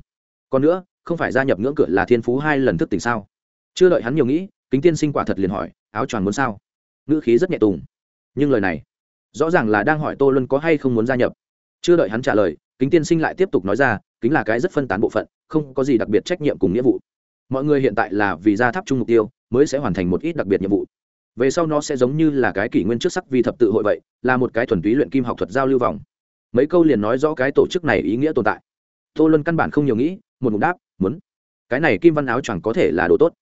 Còn nữa, không phải gia nhập ngưỡng cửa là thiên phú hai lần thức tỉnh sao? Chưa đợi hắn nhiều nghĩ, kính tiên sinh quả thật liền hỏi, áo choàng muốn sao? Ngữ khí rất nhẹ tùng nhưng lời này, rõ ràng là đang hỏi tô luân có hay không muốn gia nhập. Chưa đợi hắn trả lời, kính tiên sinh lại tiếp tục nói ra, kính là cái rất phân tán bộ phận, không có gì đặc biệt trách nhiệm cùng nghĩa vụ. Mọi người hiện tại là vì ra tháp chung mục tiêu, mới sẽ hoàn thành một ít đặc biệt nhiệm vụ. Về sau nó sẽ giống như là cái kỷ nguyên trước sắc vi thập tự hội vậy, là một cái thuần túy luyện kim học thuật giao lưu vòng. Mấy câu liền nói rõ cái tổ chức này ý nghĩa tồn tại. Tô luân căn bản không nhiều nghĩ, một ngụm đáp, muốn. Cái này kim văn áo chẳng có thể là đồ tốt.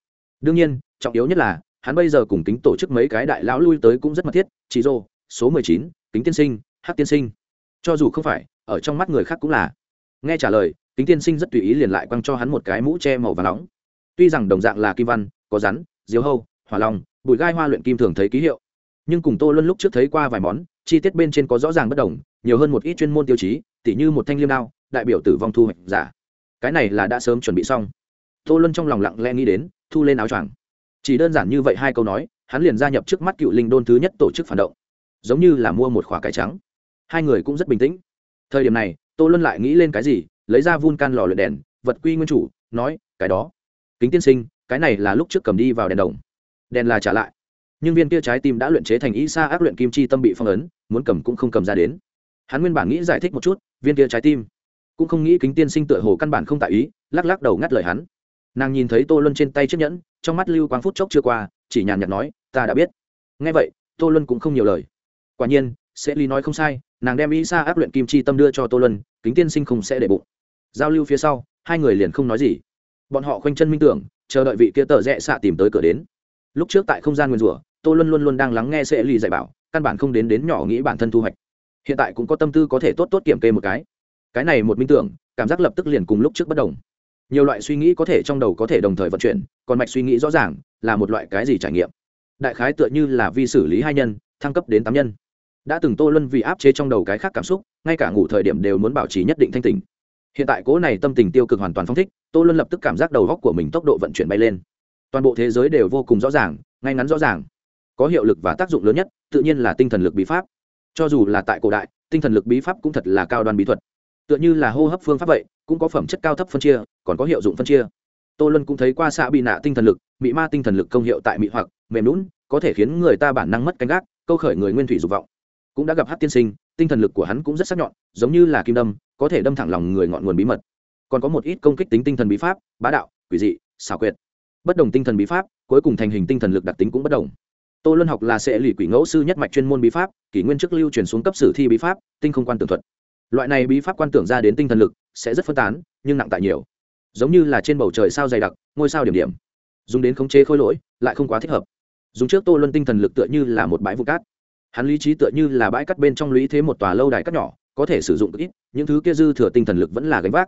Đương nhiên, trọng yếu nhất là hắn bây giờ cùng kính tổ chức mấy cái đại lão lui tới cũng rất mật thiết chị rô số mười chín, kính tiên sinh, hát tiên sinh. Cho dù không phải, ở trong mắt người khác cũng là. Nghe trả lời, kính tiên sinh rất tùy ý liền lại quăng cho hắn một cái mũ che màu và nóng. Tuy rằng đồng dạng là kim văn, có rắn diếu hâu, hỏa long, bụi gai hoa luyện kim thường thấy ký hiệu. Nhưng cùng tô luân lúc trước thấy qua vài món, chi tiết bên trên có rõ ràng bất đồng, nhiều hơn một ít chuyên môn tiêu chí, tỉ như một thanh liêm đao, đại biểu tử vong thu hoạch giả. Cái này là đã sớm chuẩn bị xong. Tô luân trong lòng lặng lẽ nghĩ đến, thu lên áo choàng chỉ đơn giản như vậy hai câu nói, hắn liền gia nhập trước mắt cựu linh đôn thứ nhất tổ chức phản động. Giống như là mua một khóa cải trắng. Hai người cũng rất bình tĩnh. Thời điểm này, tô luân lại nghĩ lên cái gì, lấy ra vun can lò luyện đèn, vật quy nguyên chủ, nói, cái đó. Kính tiên sinh, cái này là lúc trước cầm đi vào đèn đồng. Đèn là trả lại. Nhưng viên kia trái tim đã luyện chế thành ý xa ác luyện kim chi tâm bị phong ấn, muốn cầm cũng không cầm ra đến. Hắn nguyên bản nghĩ giải thích một chút, viên kia trái tim cũng không nghĩ kính tiên sinh tựa hồ căn bản không tại ý, lắc lắc đầu ngắt lời hắn. Nàng nhìn thấy tô luân trên tay chiếc nhẫn trong mắt lưu quang phút chốc chưa qua, chỉ nhàn nhạt nói, ta đã biết. Ngay vậy, tô luân cũng không nhiều lời. Quả nhiên sẽ lý nói không sai, nàng đem y sa áp luyện kim chi tâm đưa cho tô luân, kính tiên sinh không sẽ để bụng. Giao lưu phía sau, hai người liền không nói gì. Bọn họ khoanh chân minh tưởng, chờ đợi vị kia tờ rẽ xạ tìm tới cửa đến. Lúc trước tại không gian nguyên rủa, tô luân luôn luôn đang lắng nghe sẽ lì dạy bảo, căn bản không đến đến nhỏ nghĩ bản thân thu hoạch. Hiện tại cũng có tâm tư có thể tốt tốt kiểm kê một cái. Cái này một minh tưởng, cảm giác lập tức liền cùng lúc trước bất đồng nhiều loại suy nghĩ có thể trong đầu có thể đồng thời vận chuyển, còn mạch suy nghĩ rõ ràng là một loại cái gì trải nghiệm? Đại khái tựa như là vi xử lý hai nhân, thăng cấp đến tám nhân. Đã từng tô luân vì áp chế trong đầu cái khác cảm xúc, ngay cả ngủ thời điểm đều muốn bảo trì nhất định thanh tình hiện tại cố này tâm tình tiêu cực hoàn toàn phong thích, tô luân lập tức cảm giác đầu góc của mình tốc độ vận chuyển bay lên. Toàn bộ thế giới đều vô cùng rõ ràng, ngay ngắn rõ ràng. Có hiệu lực và tác dụng lớn nhất, tự nhiên là tinh thần lực bí pháp. Cho dù là tại cổ đại, tinh thần lực bí pháp cũng thật là cao đoan bí thuật. Tựa như là hô hấp phương pháp vậy cũng có phẩm chất cao thấp phân chia, còn có hiệu dụng phân chia. Tô luân cũng thấy qua xạ bị nạ tinh thần lực bị ma tinh thần lực công hiệu tại mỹ hoặc, mềm lún có thể khiến người ta bản năng mất canh gác, câu khởi người nguyên thủy dục vọng. Cũng đã gặp hát tiên sinh, tinh thần lực của hắn cũng rất sắc nhọn, giống như là kim đâm, có thể đâm thẳng lòng người ngọn nguồn bí mật. Còn có một ít công kích tính tinh thần bí pháp, bá đạo, quỷ dị, xảo quyệt. Bất đồng tinh thần bí pháp, cuối cùng thành hình tinh thần lực đặc tính cũng bất đồng. Tô luân học là sẽ lì quỷ ngẫu sư nhất mạch chuyên môn bí pháp, kỷ nguyên chức lưu truyền xuống cấp sử thi bí pháp, tinh không quan tưởng thuật loại này bí pháp quan tưởng ra đến tinh thần lực sẽ rất phân tán, nhưng nặng tại nhiều. Giống như là trên bầu trời sao dày đặc, ngôi sao điểm điểm. Dùng đến khống chế khôi lỗi, lại không quá thích hợp. Dùng trước tô luân tinh thần lực tựa như là một bãi vụ cát. Hắn lý trí tựa như là bãi cắt bên trong lũy thế một tòa lâu đài cắt nhỏ, có thể sử dụng ít, những thứ kia dư thừa tinh thần lực vẫn là gánh vác.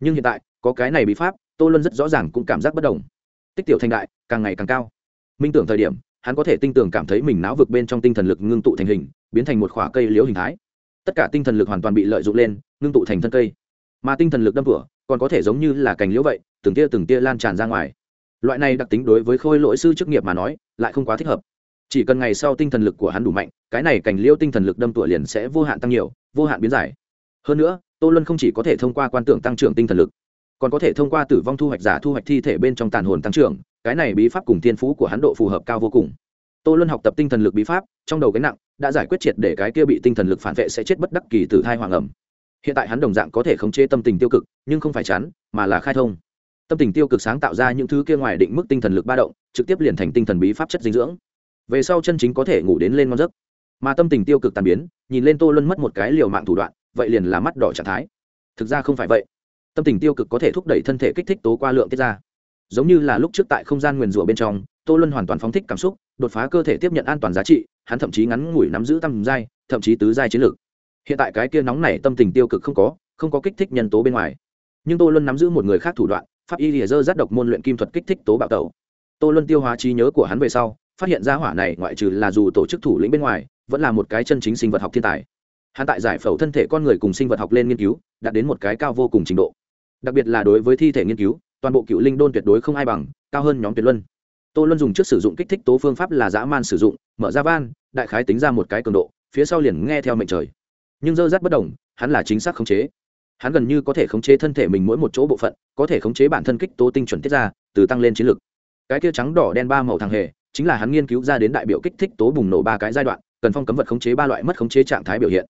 Nhưng hiện tại, có cái này bí pháp, tô luân rất rõ ràng cũng cảm giác bất đồng. Tích tiểu thành đại, càng ngày càng cao. Minh tưởng thời điểm, hắn có thể tinh tưởng cảm thấy mình não vực bên trong tinh thần lực ngưng tụ thành hình, biến thành một khoả cây liễu hình thái tất cả tinh thần lực hoàn toàn bị lợi dụng lên, ngưng tụ thành thân cây. Mà tinh thần lực đâm cửa còn có thể giống như là cành liễu vậy, từng tia từng tia lan tràn ra ngoài. Loại này đặc tính đối với khôi lỗi sư chức nghiệp mà nói, lại không quá thích hợp. Chỉ cần ngày sau tinh thần lực của hắn đủ mạnh, cái này cành liễu tinh thần lực đâm cửa liền sẽ vô hạn tăng nhiều, vô hạn biến giải. Hơn nữa, tô luân không chỉ có thể thông qua quan tưởng tăng trưởng tinh thần lực, còn có thể thông qua tử vong thu hoạch giả thu hoạch thi thể bên trong tàn hồn tăng trưởng, cái này bí pháp cùng tiên phú của hắn độ phù hợp cao vô cùng tô luân học tập tinh thần lực bí pháp, trong đầu cái nặng, đã giải quyết triệt để cái kia bị tinh thần lực phản vệ sẽ chết bất đắc kỳ từ thai hoàng ẩm. Hiện tại hắn đồng dạng có thể khống chế tâm tình tiêu cực, nhưng không phải chán, mà là khai thông. Tâm tình tiêu cực sáng tạo ra những thứ kia ngoài định mức tinh thần lực ba động, trực tiếp liền thành tinh thần bí pháp chất dinh dưỡng. Về sau chân chính có thể ngủ đến lên ngon giấc. Mà tâm tình tiêu cực tàn biến, nhìn lên tô luân mất một cái liều mạng thủ đoạn, vậy liền là mắt đỏ trạng thái. Thực ra không phải vậy. Tâm tình tiêu cực có thể thúc đẩy thân thể kích thích tố qua lượng tiết ra. Giống như là lúc trước tại không gian nguyền rủa bên trong tô luân hoàn toàn phóng thích cảm xúc, đột phá cơ thể tiếp nhận an toàn giá trị, hắn thậm chí ngắn ngủi nắm giữ tầm giai, thậm chí tứ giai chiến lược. Hiện tại cái kia nóng này tâm tình tiêu cực không có không có kích thích nhân tố bên ngoài. Nhưng tô luân nắm giữ một người khác thủ đoạn, pháp y lìa dơ rát độc môn luyện kim thuật kích thích tố bạo tẩu. Tô luân tiêu hóa trí nhớ của hắn về sau, phát hiện ra hỏa này ngoại trừ là dù tổ chức thủ lĩnh bên ngoài, vẫn là một cái chân chính sinh vật học thiên tài. Hắn tại giải phẫu thân thể con người cùng sinh vật học lên nghiên cứu, đạt đến một cái cao vô cùng trình độ. Đặc biệt là đối với thi thể nghiên cứu, toàn bộ cựu linh đôn tuyệt đối không ai bằng, cao hơn nhóm tuyệt luân tô luân dùng trước sử dụng kích thích tố phương pháp là dã man sử dụng, mở ra van, đại khái tính ra một cái cường độ, phía sau liền nghe theo mệnh trời. Nhưng dơ dắt bất đồng, hắn là chính xác khống chế. Hắn gần như có thể khống chế thân thể mình mỗi một chỗ bộ phận, có thể khống chế bản thân kích tố tinh chuẩn tiết ra, từ tăng lên chiến lược cái kia trắng đỏ đen ba màu thằng hề, chính là hắn nghiên cứu ra đến đại biểu kích thích tố bùng nổ ba cái giai đoạn, cần phong cấm vật khống chế ba loại mất khống chế trạng thái biểu hiện.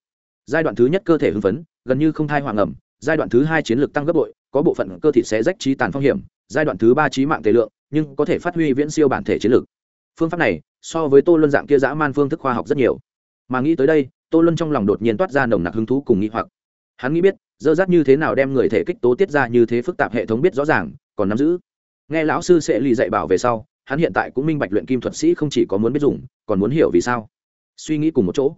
Giai đoạn thứ nhất cơ thể hưng phấn, gần như không thai hoàng ẩm, giai đoạn thứ hai chiến lược tăng gấp bội, có bộ phận cơ thể sẽ rách trí tàn phong hiểm, giai đoạn thứ ba trí mạng tề lượng nhưng có thể phát huy viễn siêu bản thể chiến lược. Phương pháp này, so với tô luân dạng kia dã man phương thức khoa học rất nhiều. Mà nghĩ tới đây, tô luân trong lòng đột nhiên toát ra nồng nặc hứng thú cùng nghĩ hoặc. Hắn nghĩ biết, dơ dắt như thế nào đem người thể kích tố tiết ra như thế phức tạp hệ thống biết rõ ràng, còn nắm giữ. Nghe lão sư sẽ lì dạy bảo về sau, hắn hiện tại cũng minh bạch luyện kim thuật sĩ không chỉ có muốn biết dùng, còn muốn hiểu vì sao. Suy nghĩ cùng một chỗ,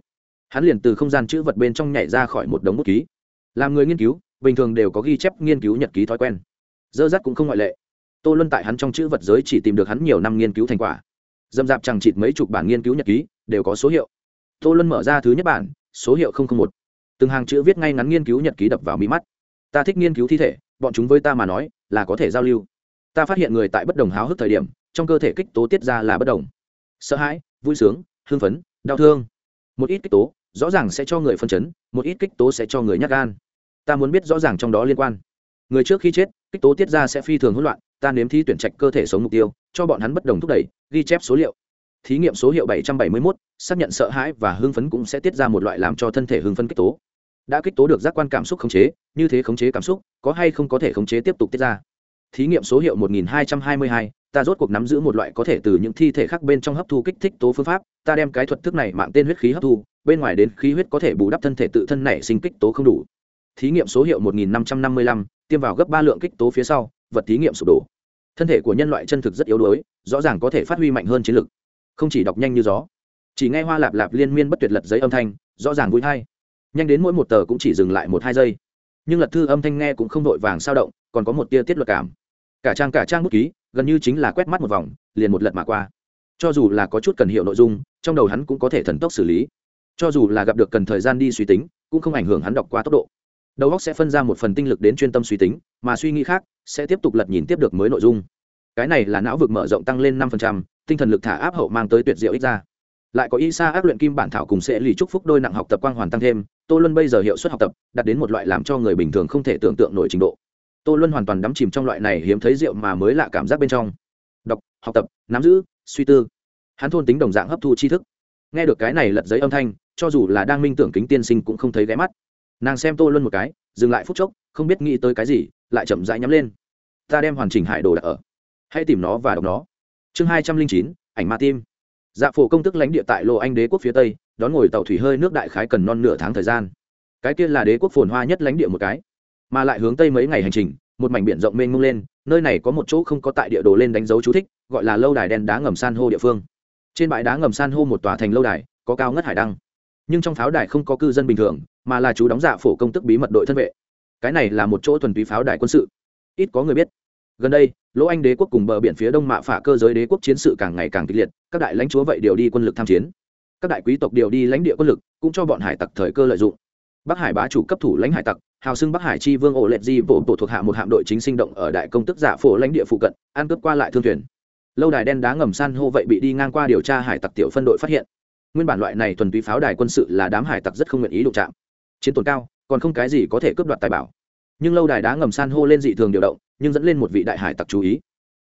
hắn liền từ không gian chữ vật bên trong nhảy ra khỏi một đống bút ký. Làm người nghiên cứu, bình thường đều có ghi chép nghiên cứu nhật ký thói quen. Dơ dắt cũng không ngoại lệ tô luân tại hắn trong chữ vật giới chỉ tìm được hắn nhiều năm nghiên cứu thành quả. Dâm dạp chẳng chịt mấy chục bản nghiên cứu nhật ký, đều có số hiệu. Tô luân mở ra thứ nhất bản, số hiệu một. Từng hàng chữ viết ngay ngắn nghiên cứu nhật ký đập vào mi mắt. Ta thích nghiên cứu thi thể, bọn chúng với ta mà nói, là có thể giao lưu. Ta phát hiện người tại bất đồng háo hức thời điểm, trong cơ thể kích tố tiết ra là bất đồng. Sợ hãi, vui sướng, hưng phấn, đau thương. Một ít kích tố, rõ ràng sẽ cho người phân chấn, một ít kích tố sẽ cho người nhắc gan. Ta muốn biết rõ ràng trong đó liên quan. Người trước khi chết, kích tố tiết ra sẽ phi thường hỗn loạn ta nếm thí tuyển trạch cơ thể sống mục tiêu cho bọn hắn bất đồng thúc đẩy ghi chép số liệu. Thí nghiệm số hiệu 771, xác nhận sợ hãi và hưng phấn cũng sẽ tiết ra một loại làm cho thân thể hưng phấn kích tố. Đã kích tố được giác quan cảm xúc khống chế như thế khống chế cảm xúc có hay không có thể khống chế tiếp tục tiết ra? Thí nghiệm số hiệu 1222, ta rốt cuộc nắm giữ một loại có thể từ những thi thể khác bên trong hấp thu kích thích tố phương pháp ta đem cái thuật thức này mạng tên huyết khí hấp thu bên ngoài đến khí huyết có thể bù đắp thân thể tự thân nảy sinh kích tố không đủ. Thí nghiệm số hiệu 1555, tiêm vào gấp ba lượng kích tố phía sau vật thí nghiệm sụp đổ thân thể của nhân loại chân thực rất yếu đuối, rõ ràng có thể phát huy mạnh hơn chiến lực. Không chỉ đọc nhanh như gió, chỉ nghe hoa lạp lạp liên miên bất tuyệt lật giấy âm thanh, rõ ràng vui hay nhanh đến mỗi một tờ cũng chỉ dừng lại một hai giây. Nhưng lật thư âm thanh nghe cũng không vội vàng sao động, còn có một tia tiết luật cảm. Cả trang cả trang bút ký, gần như chính là quét mắt một vòng, liền một lật mà qua. Cho dù là có chút cần hiểu nội dung, trong đầu hắn cũng có thể thần tốc xử lý. Cho dù là gặp được cần thời gian đi suy tính, cũng không ảnh hưởng hắn đọc qua tốc độ. Đầu óc sẽ phân ra một phần tinh lực đến chuyên tâm suy tính, mà suy nghĩ khác sẽ tiếp tục lật nhìn tiếp được mới nội dung. Cái này là não vực mở rộng tăng lên năm tinh thần lực thả áp hậu mang tới tuyệt diệu ích ra. Lại có y sa ác luyện kim bản thảo cùng sẽ lì chúc phúc đôi nặng học tập quang hoàn tăng thêm, tô luân bây giờ hiệu suất học tập, đạt đến một loại làm cho người bình thường không thể tưởng tượng nổi trình độ. Tô luân hoàn toàn đắm chìm trong loại này hiếm thấy rượu mà mới lạ cảm giác bên trong. Đọc, học tập, nắm giữ, suy tư. Hắn thôn tính đồng dạng hấp thu tri thức. Nghe được cái này lật giấy âm thanh, cho dù là đang minh tưởng kính tiên sinh cũng không thấy ghé mắt nàng xem tô luân một cái, dừng lại phút chốc, không biết nghĩ tới cái gì, lại chậm rãi nhắm lên. Ta đem hoàn chỉnh hải đồ đặt ở. Hãy tìm nó và đọc nó. Chương hai trăm linh chín, ảnh ma tim. Dạ phổ công tức lãnh địa tại lộ anh đế quốc phía tây, đón ngồi tàu thủy hơi nước đại khái cần non nửa tháng thời gian. Cái kia là đế quốc phồn hoa nhất lãnh địa một cái, mà lại hướng tây mấy ngày hành trình, một mảnh biển rộng mênh mông lên, nơi này có một chỗ không có tại địa đồ lên đánh dấu chú thích, gọi là lâu đài đen đá ngầm san hô địa phương. Trên bãi đá ngầm san hô một tòa thành lâu đài, có cao ngất hải đăng. Nhưng trong pháo đài không có cư dân bình thường mà là chú đóng giả phổ công tức bí mật đội thân vệ. Cái này là một chỗ thuần túy pháo đài quân sự. Ít có người biết. Gần đây, lỗ anh đế quốc cùng bờ biển phía đông mạ phả cơ giới đế quốc chiến sự càng ngày càng kịch liệt, các đại lãnh chúa vậy đều đi quân lực tham chiến. Các đại quý tộc đều đi lãnh địa quân lực, cũng cho bọn hải tặc thời cơ lợi dụng. Bắc hải bá chủ cấp thủ lãnh hải tặc, hào xưng bắc hải chi vương ổ lệ di bộ bộ thuộc hạ một hạm đội chính sinh động ở đại công tức giả phổ lãnh địa phụ cận an cướp qua lại thương thuyền. Lâu đài đen đá ngầm san hô vậy bị đi ngang qua điều tra hải tặc tiểu phân đội phát hiện. Nguyên bản loại này thuần túy pháo đài quân sự là đám hải tặc rất không nguyện ý đụng chạm chiến tổn cao, còn không cái gì có thể cướp đoạt tài bảo. Nhưng lâu đài đá ngầm san hô lên dị thường điều động, nhưng dẫn lên một vị đại hải tặc chú ý.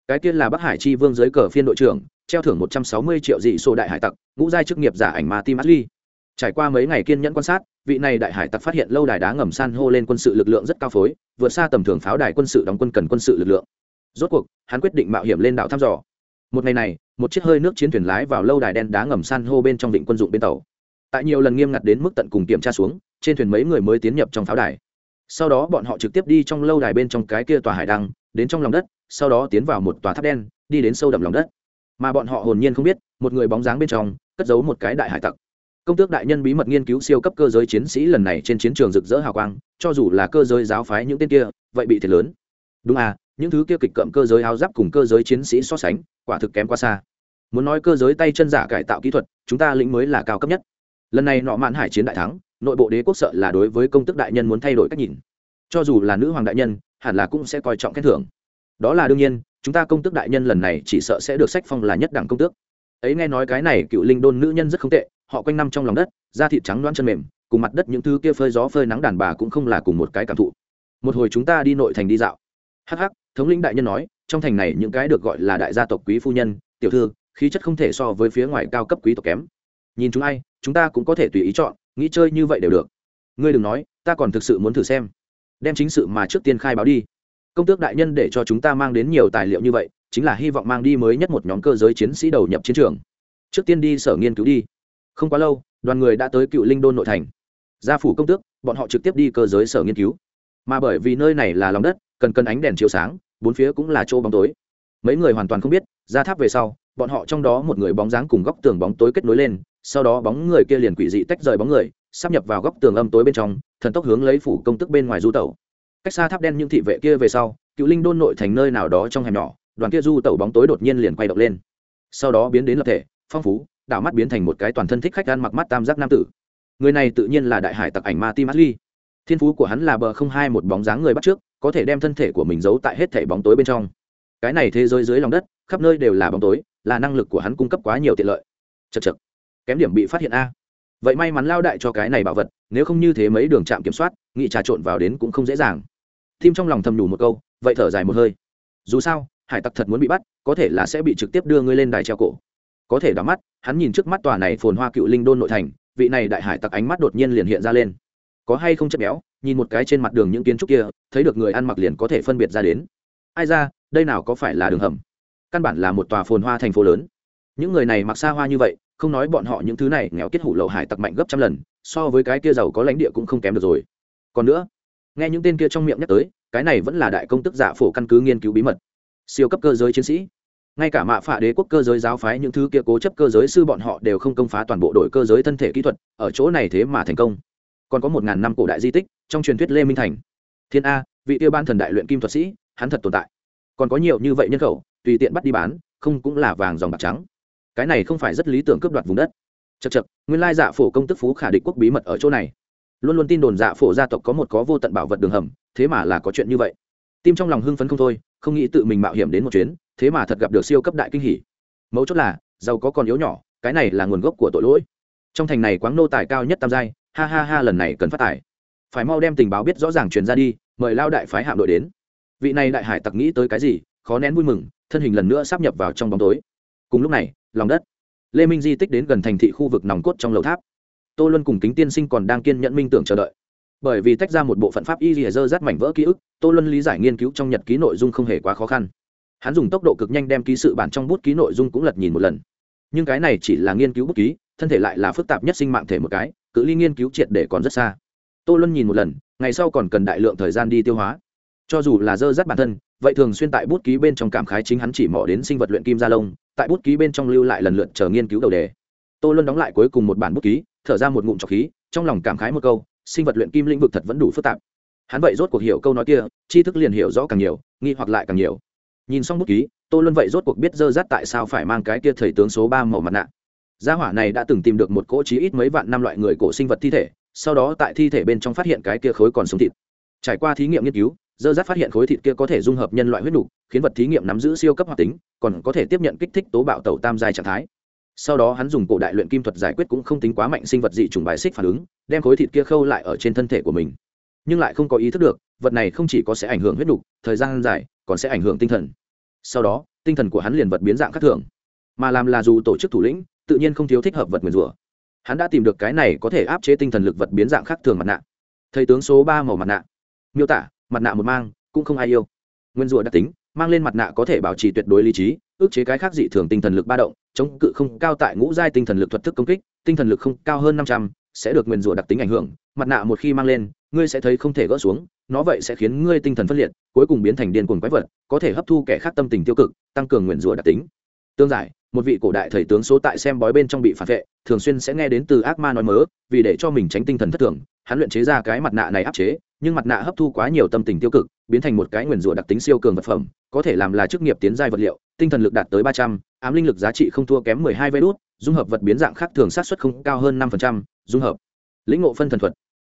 Cái tiên là bắc hải chi vương dưới cờ phiên đội trưởng, treo thưởng một trăm sáu mươi triệu dị sổ đại hải tặc, ngũ giai chức nghiệp giả ảnh ma tim ashley trải qua mấy ngày kiên nhẫn quan sát, vị này đại hải tặc phát hiện lâu đài đá ngầm san hô lên quân sự lực lượng rất cao phối, vượt xa tầm thường pháo đài quân sự đóng quân cần quân sự lực lượng. Rốt cuộc, hắn quyết định mạo hiểm lên đảo thăm dò. Một ngày này, một chiếc hơi nước chiến thuyền lái vào lâu đài đen đá ngầm san hô bên trong vịnh quân dụng bên tàu. Tại nhiều lần nghiêm ngặt đến mức tận cùng kiểm tra xuống trên thuyền mấy người mới tiến nhập trong pháo đài. Sau đó bọn họ trực tiếp đi trong lâu đài bên trong cái kia tòa hải đăng, đến trong lòng đất, sau đó tiến vào một tòa tháp đen, đi đến sâu đậm lòng đất. Mà bọn họ hồn nhiên không biết, một người bóng dáng bên trong, cất giấu một cái đại hải tặc. Công tước đại nhân bí mật nghiên cứu siêu cấp cơ giới chiến sĩ lần này trên chiến trường rực rỡ hào quang, cho dù là cơ giới giáo phái những tên kia, vậy bị thiệt lớn. Đúng à những thứ kia kịch cậm cơ giới áo giáp cùng cơ giới chiến sĩ so sánh, quả thực kém quá xa. Muốn nói cơ giới tay chân giả cải tạo kỹ thuật, chúng ta lĩnh mới là cao cấp nhất. Lần này nọ mạn hải chiến đại thắng nội bộ đế quốc sợ là đối với công tức đại nhân muốn thay đổi cách nhìn. Cho dù là nữ hoàng đại nhân, hẳn là cũng sẽ coi trọng khen thưởng. Đó là đương nhiên, chúng ta công tước đại nhân lần này chỉ sợ sẽ được sách phong là nhất đẳng công tước. Ấy nghe nói cái này cựu linh đôn nữ nhân rất không tệ, họ quanh năm trong lòng đất, da thịt trắng loan chân mềm, cùng mặt đất những thứ kia phơi gió phơi nắng đàn bà cũng không là cùng một cái cảm thụ. Một hồi chúng ta đi nội thành đi dạo. Hh thống lĩnh đại nhân nói, trong thành này những cái được gọi là đại gia tộc quý phu nhân, tiểu thư, khí chất không thể so với phía ngoài cao cấp quý tộc kém. Nhìn chúng ai, chúng ta cũng có thể tùy ý chọn nghĩ chơi như vậy đều được. Ngươi đừng nói, ta còn thực sự muốn thử xem. Đem chính sự mà trước tiên khai báo đi. Công tước đại nhân để cho chúng ta mang đến nhiều tài liệu như vậy, chính là hy vọng mang đi mới nhất một nhóm cơ giới chiến sĩ đầu nhập chiến trường. Trước tiên đi sở nghiên cứu đi. Không quá lâu, đoàn người đã tới cựu linh đôn nội thành. Gia phủ công tước, bọn họ trực tiếp đi cơ giới sở nghiên cứu. Mà bởi vì nơi này là lòng đất, cần cần ánh đèn chiếu sáng, bốn phía cũng là chỗ bóng tối. Mấy người hoàn toàn không biết, ra tháp về sau, bọn họ trong đó một người bóng dáng cùng góc tường bóng tối kết nối lên sau đó bóng người kia liền quỷ dị tách rời bóng người, sắp nhập vào góc tường âm tối bên trong, thần tốc hướng lấy phủ công tức bên ngoài du tẩu. Cách xa tháp đen những thị vệ kia về sau, cựu linh đôn nội thành nơi nào đó trong hẻm nhỏ, đoàn kia du tẩu bóng tối đột nhiên liền quay động lên. Sau đó biến đến lập thể, phong phú, đảo mắt biến thành một cái toàn thân thích khách ăn mặc mắt tam giác nam tử. Người này tự nhiên là đại hải tặc ảnh ma tim ashley thiên phú của hắn là bờ không hai một bóng dáng người bắt trước, có thể đem thân thể của mình giấu tại hết thể bóng tối bên trong. Cái này thế giới dưới lòng đất, khắp nơi đều là bóng tối, là năng lực của hắn cung cấp quá nhiều tiện lợi. Chật chật kém điểm bị phát hiện a. Vậy may mắn lao đại cho cái này bảo vật, nếu không như thế mấy đường trạm kiểm soát, nghị trà trộn vào đến cũng không dễ dàng. Tim trong lòng thầm nhủ một câu, vậy thở dài một hơi. Dù sao, hải tặc thật muốn bị bắt, có thể là sẽ bị trực tiếp đưa ngươi lên đài treo cổ. Có thể đắm mắt, hắn nhìn trước mắt tòa này phồn hoa cựu linh đôn nội thành, vị này đại hải tặc ánh mắt đột nhiên liền hiện ra lên. Có hay không chất béo, nhìn một cái trên mặt đường những kiến trúc kia, thấy được người ăn mặc liền có thể phân biệt ra đến. Ai ra, đây nào có phải là đường hầm? Căn bản là một tòa phồn hoa thành phố lớn. Những người này mặc xa hoa như vậy không nói bọn họ những thứ này nghèo kết hủ lậu hải tặc mạnh gấp trăm lần, so với cái kia giàu có lãnh địa cũng không kém được rồi. Còn nữa, nghe những tên kia trong miệng nhắc tới, cái này vẫn là đại công tức giả phổ căn cứ nghiên cứu bí mật. Siêu cấp cơ giới chiến sĩ. Ngay cả mạ phạ đế quốc cơ giới giáo phái những thứ kia cố chấp cơ giới sư bọn họ đều không công phá toàn bộ đội cơ giới thân thể kỹ thuật, ở chỗ này thế mà thành công. Còn có một ngàn năm cổ đại di tích, trong truyền thuyết lê minh thành. Thiên a, vị tiêu ban thần đại luyện kim thuật sĩ, hắn thật tồn tại. Còn có nhiều như vậy nhân khẩu, tùy tiện bắt đi bán, không cũng là vàng dòng bạc trắng cái này không phải rất lý tưởng cướp đoạt vùng đất. Chật chật nguyên lai dạ phổ công tức phú khả địch quốc bí mật ở chỗ này. Luôn luôn tin đồn dạ phổ gia tộc có một có vô tận bảo vật đường hầm, thế mà là có chuyện như vậy. Tim trong lòng hưng phấn không thôi, không nghĩ tự mình mạo hiểm đến một chuyến, thế mà thật gặp được siêu cấp đại kinh hỷ mấu chốt là, giàu có còn yếu nhỏ, cái này là nguồn gốc của tội lỗi. Trong thành này quáng nô tài cao nhất tam giai, ha ha ha, lần này cần phát tài. Phải mau đem tình báo biết rõ ràng truyền ra đi, mời lao đại phái hạm đội đến. Vị này đại hải tặc nghĩ tới cái gì, khó nén vui mừng, thân hình lần nữa sắp nhập vào trong bóng tối. Cùng lúc này lòng đất. Lê minh di tích đến gần thành thị khu vực nòng cốt trong lầu tháp. Tô luân cùng kính tiên sinh còn đang kiên nhẫn minh tưởng chờ đợi. Bởi vì tách ra một bộ phận pháp y dì dơ rát mảnh vỡ ký ức, tô luân lý giải nghiên cứu trong nhật ký nội dung không hề quá khó khăn. Hắn dùng tốc độ cực nhanh đem ký sự bản trong bút ký nội dung cũng lật nhìn một lần. Nhưng cái này chỉ là nghiên cứu bút ký, thân thể lại là phức tạp nhất sinh mạng thể một cái, cự ly nghiên cứu triệt để còn rất xa. Tô luân nhìn một lần, ngày sau còn cần đại lượng thời gian đi tiêu hóa cho dù là dơ dắt bản thân, vậy thường xuyên tại bút ký bên trong cảm khái chính hắn chỉ mỏ đến sinh vật luyện kim gia lông, tại bút ký bên trong lưu lại lần lượt chờ nghiên cứu đầu đề. Tô luân đóng lại cuối cùng một bản bút ký, thở ra một ngụm trọc khí, trong lòng cảm khái một câu, sinh vật luyện kim lĩnh vực thật vẫn đủ phức tạp. Hắn vậy rốt cuộc hiểu câu nói kia, tri thức liền hiểu rõ càng nhiều, nghi hoặc lại càng nhiều. Nhìn xong bút ký, tô luân vậy rốt cuộc biết dơ dắt tại sao phải mang cái kia thầy tướng số ba màu mặt nạ. Gia hỏa này đã từng tìm được một cỗ trí ít mấy vạn năm loại người cổ sinh vật thi thể, sau đó tại thi thể bên trong phát hiện cái kia khối còn sống thịt. Trải qua thí nghiệm nghiên cứu dơ dắt phát hiện khối thịt kia có thể dung hợp nhân loại huyết đủ, khiến vật thí nghiệm nắm giữ siêu cấp hoạt tính còn có thể tiếp nhận kích thích tố bạo tẩu tam giai trạng thái. Sau đó hắn dùng cổ đại luyện kim thuật giải quyết cũng không tính quá mạnh sinh vật dị trùng bài xích phản ứng đem khối thịt kia khâu lại ở trên thân thể của mình. Nhưng lại không có ý thức được vật này không chỉ có sẽ ảnh hưởng huyết đủ, thời gian dài còn sẽ ảnh hưởng tinh thần. Sau đó tinh thần của hắn liền vật biến dạng khác thường. Mà làm là dù tổ chức thủ lĩnh tự nhiên không thiếu thích hợp vật nguyền rủa. Hắn đã tìm được cái này có thể áp chế tinh thần lực vật biến dạng khác thường mặt nạ. Thầy tướng số ba màu mặt nạ. Miêu tả mặt nạ một mang, cũng không ai yêu. Nguyên rủa đặc tính, mang lên mặt nạ có thể bảo trì tuyệt đối lý trí, ước chế cái khác dị thường tinh thần lực ba động, chống cự không cao tại ngũ giai tinh thần lực thuật thức công kích, tinh thần lực không cao hơn năm trăm, sẽ được nguyên rủa đặc tính ảnh hưởng. Mặt nạ một khi mang lên, ngươi sẽ thấy không thể gỡ xuống, nó vậy sẽ khiến ngươi tinh thần phân liệt, cuối cùng biến thành điên cuồng quái vật, có thể hấp thu kẻ khác tâm tình tiêu cực, tăng cường nguyên rủa đặc tính tương giải, một vị cổ đại thầy tướng số tại xem bói bên trong bị phản vệ, thường xuyên sẽ nghe đến từ ác ma nói mớ, vì để cho mình tránh tinh thần thất thường, hắn luyện chế ra cái mặt nạ này áp chế, nhưng mặt nạ hấp thu quá nhiều tâm tình tiêu cực, biến thành một cái nguyền rủa đặc tính siêu cường vật phẩm, có thể làm là chức nghiệp tiến giai vật liệu, tinh thần lực đạt tới ba trăm, ám linh lực giá trị không thua kém mười hai vê đốt dung hợp vật biến dạng khác thường sát xuất không cao hơn năm phần trăm, dung hợp. Lĩnh ngộ phân thần thuật.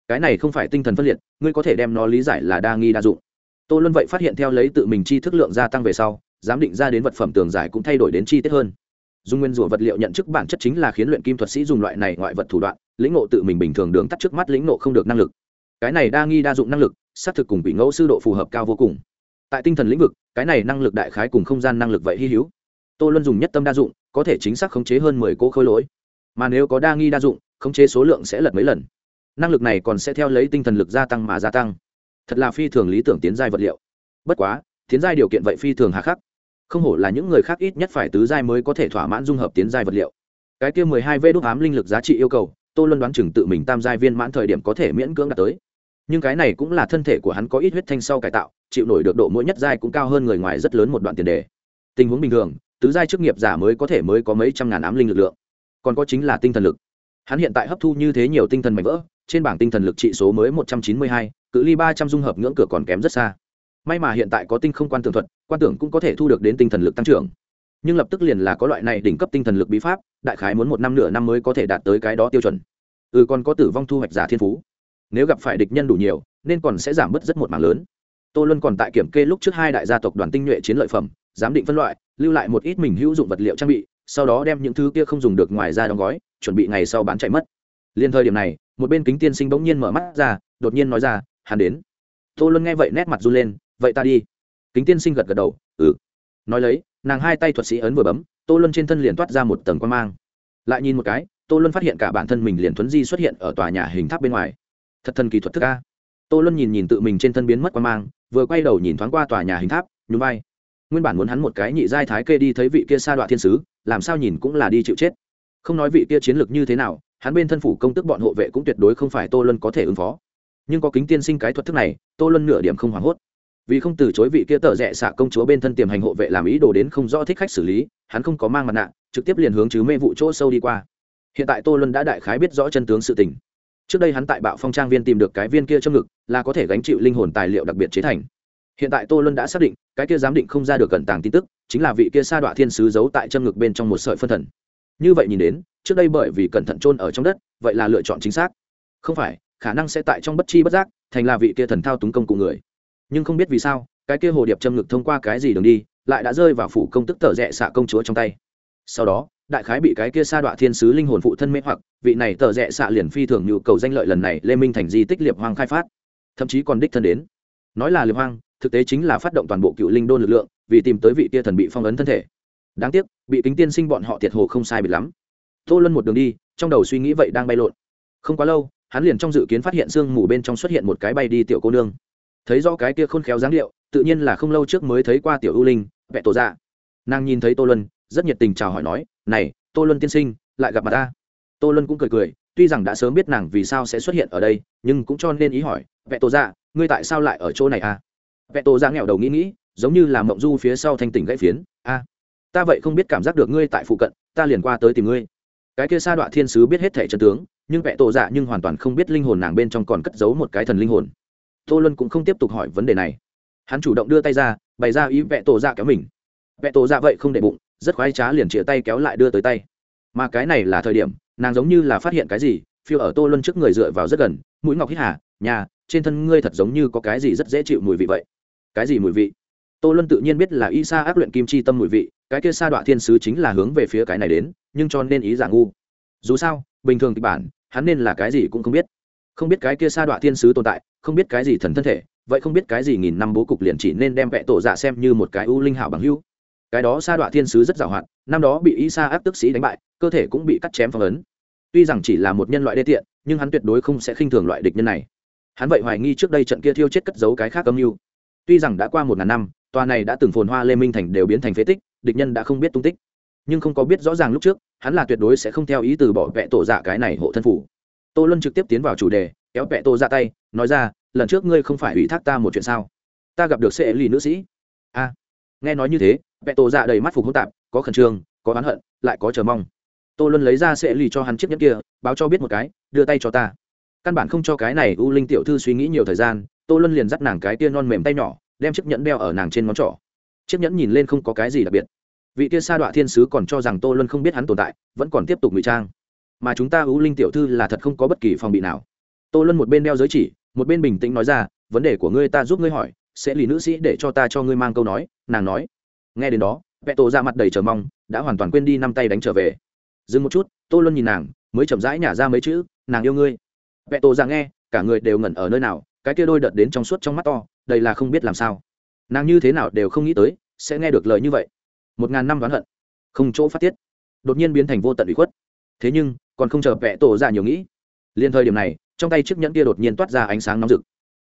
Cái này không phải tinh thần phân liệt, ngươi có thể đem nó lý giải là đa nghi đa dụng. Tô luân vậy phát hiện theo lấy tự mình chi thức lượng gia tăng về sau giám định ra đến vật phẩm tường giải cũng thay đổi đến chi tiết hơn. Dùng nguyên rủa vật liệu nhận chức bản chất chính là khiến luyện kim thuật sĩ dùng loại này ngoại vật thủ đoạn, lĩnh ngộ tự mình bình thường đường tắt trước mắt lĩnh ngộ không được năng lực. Cái này đa nghi đa dụng năng lực, xác thực cùng bị ngẫu sư độ phù hợp cao vô cùng. Tại tinh thần lĩnh vực, cái này năng lực đại khái cùng không gian năng lực vậy hy hữu. Tô luân dùng nhất tâm đa dụng, có thể chính xác khống chế hơn mười cỗ khối lỗi. Mà nếu có đa nghi đa dụng, khống chế số lượng sẽ lật mấy lần. Năng lực này còn sẽ theo lấy tinh thần lực gia tăng mà gia tăng. Thật là phi thường lý tưởng tiến giai vật liệu. Bất quá, tiến giai điều kiện vậy phi thường hà khắc không hổ là những người khác ít nhất phải tứ giai mới có thể thỏa mãn dung hợp tiến giai vật liệu. Cái kia mười hai vê đốt ám linh lực giá trị yêu cầu, tô luân đoán chừng tự mình tam giai viên mãn thời điểm có thể miễn cưỡng đạt tới. Nhưng cái này cũng là thân thể của hắn có ít huyết thanh sau cải tạo, chịu nổi được độ mỗi nhất giai cũng cao hơn người ngoài rất lớn một đoạn tiền đề. Tình huống bình thường, tứ giai chức nghiệp giả mới có thể mới có mấy trăm ngàn ám linh lực lượng. Còn có chính là tinh thần lực. Hắn hiện tại hấp thu như thế nhiều tinh thần mạnh vỡ, trên bảng tinh thần lực trị số mới một trăm chín mươi hai, cự ly ba trăm dung hợp ngưỡng cửa còn kém rất xa may mà hiện tại có tinh không quan tưởng thuật, quan tưởng cũng có thể thu được đến tinh thần lực tăng trưởng. Nhưng lập tức liền là có loại này đỉnh cấp tinh thần lực bí pháp, đại khái muốn một năm nửa năm mới có thể đạt tới cái đó tiêu chuẩn. Ừ còn có tử vong thu hoạch giả thiên phú. Nếu gặp phải địch nhân đủ nhiều, nên còn sẽ giảm bớt rất một mảng lớn. Tô luân còn tại kiểm kê lúc trước hai đại gia tộc đoàn tinh nhuệ chiến lợi phẩm, giám định phân loại, lưu lại một ít mình hữu dụng vật liệu trang bị, sau đó đem những thứ kia không dùng được ngoài ra đóng gói, chuẩn bị ngày sau bán chạy mất. Liền thời điểm này, một bên kính tiên sinh bỗng nhiên mở mắt ra, đột nhiên nói ra, hắn đến. Tô luân nghe vậy nét mặt run lên vậy ta đi. Kính tiên sinh gật gật đầu ừ. Nói lấy, nàng hai tay thuật sĩ ấn vừa bấm, tô luân trên thân liền toát ra một tầng quan mang. Lại nhìn một cái, tô luân phát hiện cả bản thân mình liền thuấn di xuất hiện ở tòa nhà hình tháp bên ngoài. Thật thần kỳ thuật thức ca tô luân nhìn nhìn tự mình trên thân biến mất quan mang, vừa quay đầu nhìn thoáng qua tòa nhà hình tháp, nhún vai. Nguyên bản muốn hắn một cái nhị giai thái kê đi thấy vị kia sa đoạn thiên sứ, làm sao nhìn cũng là đi chịu chết. Không nói vị kia chiến lược như thế nào, hắn bên thân phủ công tức bọn hộ vệ cũng tuyệt đối không phải tô luân có thể ứng phó. Nhưng có kính tiên sinh cái thuật thức này, tô luân nửa điểm không hoảng hốt vì không từ chối vị kia tờ rẽ xạ công chúa bên thân tiềm hành hộ vệ làm ý đồ đến không rõ thích khách xử lý, hắn không có mang mặt nạ, trực tiếp liền hướng chứ mê vụ chỗ sâu đi qua. Hiện tại tô luân đã đại khái biết rõ chân tướng sự tình. Trước đây hắn tại bạo phong trang viên tìm được cái viên kia trong ngực, là có thể gánh chịu linh hồn tài liệu đặc biệt chế thành. Hiện tại tô luân đã xác định, cái kia giám định không ra được cẩn tàng tin tức, chính là vị kia sa đọa thiên sứ giấu tại chân ngực bên trong một sợi phân thần. Như vậy nhìn đến, trước đây bởi vì cẩn thận trôn ở trong đất, vậy là lựa chọn chính xác. Không phải, khả năng sẽ tại trong bất chi bất giác, thành là vị kia thần thao túng công cụ người nhưng không biết vì sao, cái kia hồ điệp châm ngực thông qua cái gì đường đi, lại đã rơi vào phủ công tức tờ rẽ xạ công chúa trong tay. Sau đó, đại khái bị cái kia sa đọa thiên sứ linh hồn phụ thân mê hoặc, vị này tờ rẽ xạ liền phi thường nhu cầu danh lợi lần này, lê minh thành di tích liệp hoang khai phát. Thậm chí còn đích thân đến. Nói là liệp hoang, thực tế chính là phát động toàn bộ cựu linh đôn lực lượng, vì tìm tới vị kia thần bị phong ấn thân thể. Đáng tiếc, bị kính tiên sinh bọn họ thiệt hồ không sai biệt lắm. Tô luân một đường đi, trong đầu suy nghĩ vậy đang bay lộn. Không quá lâu, hắn liền trong dự kiến phát hiện sương mù bên trong xuất hiện một cái bay đi tiểu cô nương thấy do cái kia khôn khéo dáng điệu, tự nhiên là không lâu trước mới thấy qua tiểu ưu linh, vẹ tổ dạ. Nàng nhìn thấy tô luân, rất nhiệt tình chào hỏi nói, này, tô luân tiên sinh, lại gặp mặt ta? Tô luân cũng cười cười, tuy rằng đã sớm biết nàng vì sao sẽ xuất hiện ở đây, nhưng cũng cho nên ý hỏi, vẹ tổ dạ ngươi tại sao lại ở chỗ này à? Vẹ tổ dạ nghèo đầu nghĩ nghĩ, giống như là mộng du phía sau thanh tỉnh gãy phiến, a, ta vậy không biết cảm giác được ngươi tại phụ cận, ta liền qua tới tìm ngươi. Cái kia sa đọa thiên sứ biết hết thể chân tướng, nhưng vẹ tổ dạ nhưng hoàn toàn không biết linh hồn nàng bên trong còn cất giấu một cái thần linh hồn tô luân cũng không tiếp tục hỏi vấn đề này. Hắn chủ động đưa tay ra, bày ra ý vẹ tổ dạ kéo mình. Vẹ tổ dạ vậy không để bụng, rất khoái trá liền chĩa tay kéo lại đưa tới tay. Mà cái này là thời điểm, nàng giống như là phát hiện cái gì, phiêu ở tô luân trước người dựa vào rất gần, mũi ngọc hít hà, nhà, trên thân ngươi thật giống như có cái gì rất dễ chịu mùi vị vậy. Cái gì mùi vị? Tô luân tự nhiên biết là y sa ác luyện kim chi tâm mùi vị, cái kia sa đọa thiên sứ chính là hướng về phía cái này đến, nhưng cho nên ý giả ngu. Dù sao, bình thường kịch bản, hắn nên là cái gì cũng không biết không biết cái kia sa đọa thiên sứ tồn tại, không biết cái gì thần thân thể, vậy không biết cái gì nghìn năm bố cục liền chỉ nên đem vẽ tổ dạ xem như một cái ưu linh hảo bằng hữu. Cái đó sa đọa thiên sứ rất giàu hạn, năm đó bị y sa áp tức sĩ đánh bại, cơ thể cũng bị cắt chém phong ấn. Tuy rằng chỉ là một nhân loại đê tiện, nhưng hắn tuyệt đối không sẽ khinh thường loại địch nhân này. Hắn vậy hoài nghi trước đây trận kia thiêu chết cất giấu cái khác âm mưu. Tuy rằng đã qua một ngàn năm, tòa này đã từng phồn hoa lê minh thành đều biến thành phế tích, địch nhân đã không biết tung tích. Nhưng không có biết rõ ràng lúc trước, hắn là tuyệt đối sẽ không theo ý từ bỏ vẽ tổ dạ cái này hộ thân phủ tô luân trực tiếp tiến vào chủ đề, kéo vẹ tô ra tay, nói ra, lần trước ngươi không phải ủy thác ta một chuyện sao? Ta gặp được sệ lì nữ sĩ. A. Nghe nói như thế vẹ tô ra đầy mắt phục hỗn tạp, có khẩn trương, có oán hận, lại có chờ mong. Tô luân lấy ra sệ lì cho hắn chiếc nhẫn kia, báo cho biết một cái, đưa tay cho ta. Căn bản không cho cái này u linh tiểu thư suy nghĩ nhiều thời gian, tô luân liền dắt nàng cái tia non mềm tay nhỏ, đem chiếc nhẫn đeo ở nàng trên ngón trỏ. Chiếc nhẫn nhìn lên không có cái gì đặc biệt. Vị tia sa đọa thiên sứ còn cho rằng tô luân không biết hắn tồn tại, vẫn còn tiếp tục ngụy trang mà chúng ta ưu linh tiểu thư là thật không có bất kỳ phòng bị nào. Tô luân một bên đeo giới chỉ, một bên bình tĩnh nói ra, vấn đề của ngươi ta giúp ngươi hỏi, sẽ lì nữ sĩ để cho ta cho ngươi mang câu nói. Nàng nói. Nghe đến đó vẹ tổ ra mặt đầy chờ mong, đã hoàn toàn quên đi năm tay đánh trở về. Dừng một chút, tô luân nhìn nàng, mới chậm rãi nhả ra mấy chữ, nàng yêu ngươi. Vẹ tổ ra nghe, cả người đều ngẩn ở nơi nào, cái kia đôi đợt đến trong suốt trong mắt to đây là không biết làm sao. Nàng như thế nào đều không nghĩ tới, sẽ nghe được lời như vậy. Một ngàn năm đoán hận, không chỗ phát tiết, đột nhiên biến thành vô tận ủy khuất. Thế nhưng còn không chờ vẽ tổ dạ nhiều nghĩ. Liền thời điểm này, trong tay chiếc nhẫn kia đột nhiên toát ra ánh sáng nóng rực.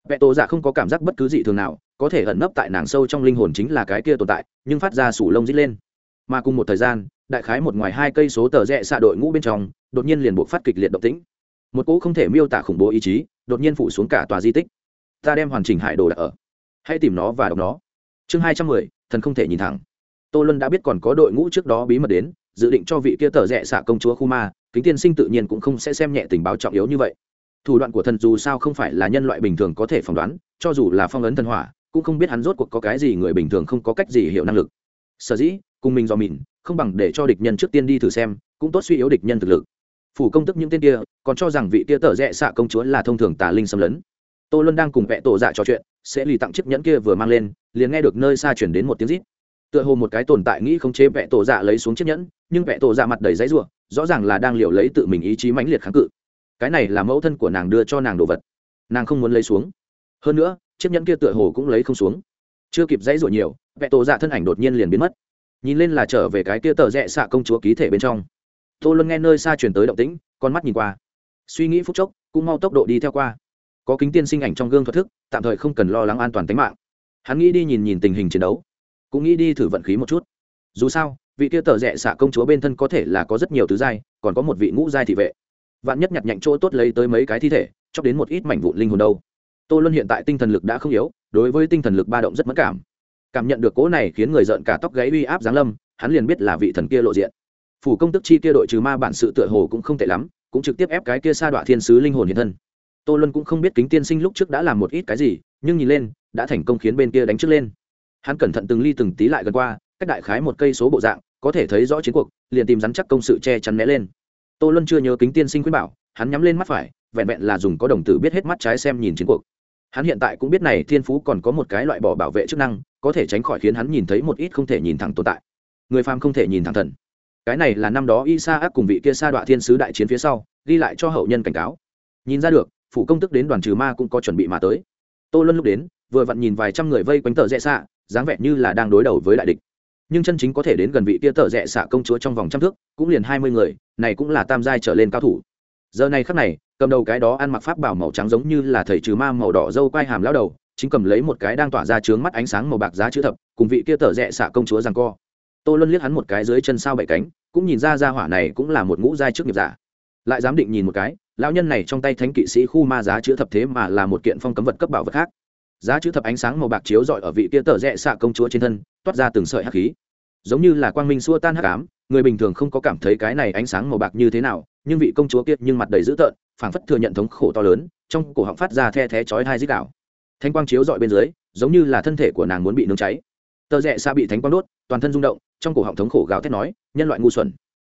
Vẽ tổ dạ không có cảm giác bất cứ gì thường nào, có thể ẩn nấp tại nàng sâu trong linh hồn chính là cái kia tồn tại, nhưng phát ra sủ lông dít lên. Mà cùng một thời gian, đại khái một ngoài hai cây số tờ rẽ xạ đội ngũ bên trong, đột nhiên liền buộc phát kịch liệt động tĩnh. Một cỗ không thể miêu tả khủng bố ý chí, đột nhiên phủ xuống cả tòa di tích. Ta đem hoàn chỉnh hải đồ đặt ở. Hãy tìm nó và đọc nó. Chương hai trăm mười, thần không thể nhìn thẳng. Tô luân đã biết còn có đội ngũ trước đó bí mật đến, dự định cho vị kia tờ rẽ xạ công chúa khu ma kính tiên sinh tự nhiên cũng không sẽ xem nhẹ tình báo trọng yếu như vậy. Thủ đoạn của thần dù sao không phải là nhân loại bình thường có thể phỏng đoán, cho dù là phong ấn thần hỏa, cũng không biết hắn rốt cuộc có cái gì người bình thường không có cách gì hiểu năng lực. Sở dĩ, cùng mình do mình không bằng để cho địch nhân trước tiên đi thử xem, cũng tốt suy yếu địch nhân thực lực. Phủ công tức những tên kia, còn cho rằng vị tia tở rẽ xạ công chúa là thông thường tà linh xâm lấn. Tô luân đang cùng vẽ tổ dạ trò chuyện, sẽ lì tặng chiếc nhẫn kia vừa mang lên, liền nghe được nơi xa chuyển đến một tiếng rít. Tựa hồ một cái tồn tại nghĩ không chế vẽ tổ dạ lấy xuống chiếc nhẫn, nhưng vẽ tổ dạ mặt đầy giấy ruộng rõ ràng là đang liều lấy tự mình ý chí mãnh liệt kháng cự. Cái này là mẫu thân của nàng đưa cho nàng đồ vật. Nàng không muốn lấy xuống. Hơn nữa, chiếc nhẫn kia tựa hồ cũng lấy không xuống. Chưa kịp dãy rủa nhiều vẽ tổ dạ thân ảnh đột nhiên liền biến mất. Nhìn lên là trở về cái kia tờ rẽ xạ công chúa ký thể bên trong. Tô luân nghe nơi xa truyền tới động tĩnh, con mắt nhìn qua. Suy nghĩ phút chốc, cũng mau tốc độ đi theo qua. Có kính tiên sinh ảnh trong gương thuật thức, tạm thời không cần lo lắng an toàn tính mạng. Hắn nghĩ đi nhìn nhìn tình hình chiến đấu, cũng nghĩ đi thử vận khí một chút. Dù sao vị kia tờ rẽ xạ công chúa bên thân có thể là có rất nhiều tứ giai, còn có một vị ngũ giai thị vệ. Vạn nhất nhặt nhạnh chỗ tốt lấy tới mấy cái thi thể chóc đến một ít mảnh vụn linh hồn đâu. Tô luân hiện tại tinh thần lực đã không yếu, đối với tinh thần lực ba động rất mất cảm. Cảm nhận được cỗ này khiến người giận cả tóc gáy uy áp giáng lâm, hắn liền biết là vị thần kia lộ diện. Phủ công tức chi kia đội trừ ma bản sự tựa hồ cũng không tệ lắm, cũng trực tiếp ép cái kia sa đọa thiên sứ linh hồn hiện thân. Tô luân cũng không biết kính tiên sinh lúc trước đã làm một ít cái gì, nhưng nhìn lên, đã thành công khiến bên kia đánh trước lên. Hắn cẩn thận từng ly từng tí lại gần qua, cách đại khái một cây số bộ dạng có thể thấy rõ chiến cuộc, liền tìm rắn chắc công sự che chắn né lên. Tô luân chưa nhớ kính tiên sinh khuyên bảo, hắn nhắm lên mắt phải, vẹn vẹn là dùng có đồng tử biết hết mắt trái xem nhìn chiến cuộc. Hắn hiện tại cũng biết này thiên phú còn có một cái loại bỏ bảo vệ chức năng, có thể tránh khỏi khiến hắn nhìn thấy một ít không thể nhìn thẳng tồn tại. Người phàm không thể nhìn thẳng thần. Cái này là năm đó y sa ác cùng vị kia sa đọa thiên sứ đại chiến phía sau, ghi lại cho hậu nhân cảnh cáo. Nhìn ra được, phủ công tức đến đoàn trừ ma cũng có chuẩn bị mà tới. Tô luân lúc đến, vừa vặn nhìn vài trăm người vây quanh tờ rẽ xạ, dáng vẻ như là đang đối đầu với đại địch nhưng chân chính có thể đến gần vị kia tờ rẽ xạ công chúa trong vòng trăm thước, cũng liền hai mươi người, này cũng là tam giai trở lên cao thủ. Giờ này khắc này, cầm đầu cái đó ăn mặc pháp bảo màu trắng giống như là thầy trừ ma màu đỏ dâu quai hàm lao đầu, chính cầm lấy một cái đang tỏa ra trướng mắt ánh sáng màu bạc giá chữ thập, cùng vị kia tở rẽ xạ công chúa rằng co. Tô luân liếc hắn một cái dưới chân sao bảy cánh, cũng nhìn ra ra hỏa này cũng là một ngũ giai trước nghiệp giả. Lại dám định nhìn một cái, lão nhân này trong tay thánh kỵ sĩ khu ma giá chữ thập thế mà là một kiện phong cấm vật cấp bảo vật khác giá chữ thập ánh sáng màu bạc chiếu rọi ở vị kia tờ rẽ xạ công chúa trên thân, toát ra từng sợi hắc khí. Giống như là quang minh xua tan hắc ám, người bình thường không có cảm thấy cái này ánh sáng màu bạc như thế nào, nhưng vị công chúa kia nhưng mặt đầy dữ tợn, phảng phất thừa nhận thống khổ to lớn, trong cổ họng phát ra the thé chói hai dích đạo thanh quang chiếu dọi bên dưới, giống như là thân thể của nàng muốn bị nướng cháy. Tờ rẽ xa bị thánh quang đốt, toàn thân rung động, trong cổ họng thống khổ gào thét nói, nhân loại ngu xuẩn.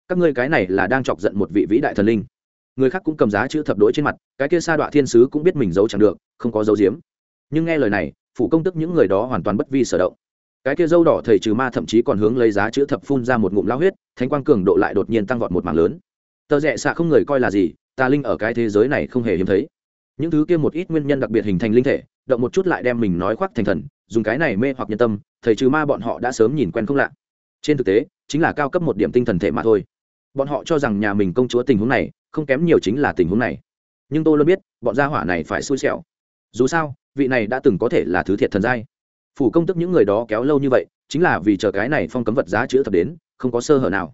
Các ngươi cái này là đang chọc giận một vị vĩ đại thần linh. Người khác cũng cầm giá chữ thập đối trên mặt, cái kia sa đọa thiên sứ cũng biết mình giấu chẳng được, không có dấu diếm nhưng nghe lời này, phủ công tức những người đó hoàn toàn bất vi sở động. Cái kia dâu đỏ thầy trừ ma thậm chí còn hướng lấy giá chữ thập phun ra một ngụm lao huyết, thánh quang cường độ lại đột nhiên tăng vọt một mảng lớn. Tờ rẽ xạ không người coi là gì, tà linh ở cái thế giới này không hề hiếm thấy. Những thứ kia một ít nguyên nhân đặc biệt hình thành linh thể, động một chút lại đem mình nói khoác thành thần, dùng cái này mê hoặc nhân tâm, thầy trừ ma bọn họ đã sớm nhìn quen không lạ. Trên thực tế, chính là cao cấp một điểm tinh thần thể mà thôi. Bọn họ cho rằng nhà mình công chúa tình huống này không kém nhiều chính là tình huống này. Nhưng tôi luôn biết, bọn gia hỏa này phải xui xẻo. Dù sao vị này đã từng có thể là thứ thiệt thần giai. Phủ công tức những người đó kéo lâu như vậy, chính là vì chờ cái này phong cấm vật giá chữ thập đến, không có sơ hở nào.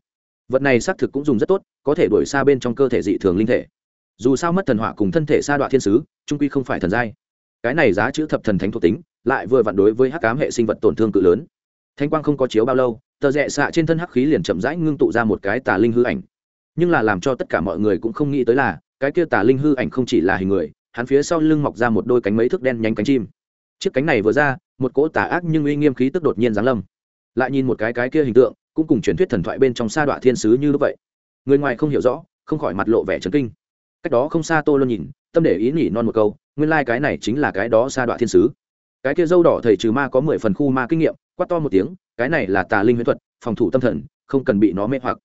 Vật này xác thực cũng dùng rất tốt, có thể đuổi xa bên trong cơ thể dị thường linh thể. Dù sao mất thần hỏa cùng thân thể sa đoạn thiên sứ, trung quy không phải thần giai. Cái này giá chữ thập thần thánh thuộc tính, lại vừa vặn đối với hắc cám hệ sinh vật tổn thương cự lớn. Thanh quang không có chiếu bao lâu, tờ rẽ xạ trên thân hắc khí liền chậm rãi ngưng tụ ra một cái tà linh hư ảnh. Nhưng là làm cho tất cả mọi người cũng không nghĩ tới là, cái kia tà linh hư ảnh không chỉ là hình người hắn phía sau lưng mọc ra một đôi cánh mấy thước đen nhánh cánh chim. Chiếc cánh này vừa ra, một cỗ tà ác nhưng uy nghiêm khí tức đột nhiên giáng lâm. Lại nhìn một cái cái kia hình tượng, cũng cùng truyền thuyết thần thoại bên trong sa đọa thiên sứ như lúc vậy. Người ngoài không hiểu rõ, không khỏi mặt lộ vẻ trấn kinh. Cách đó không xa tô luôn nhìn, tâm để ý nhỉ non một câu, nguyên lai、like、cái này chính là cái đó sa đọa thiên sứ. Cái kia dâu đỏ thầy trừ ma có mười phần khu ma kinh nghiệm, quát to một tiếng, cái này là tà linh huyễn thuật, phòng thủ tâm thần, không cần bị nó mê hoặc.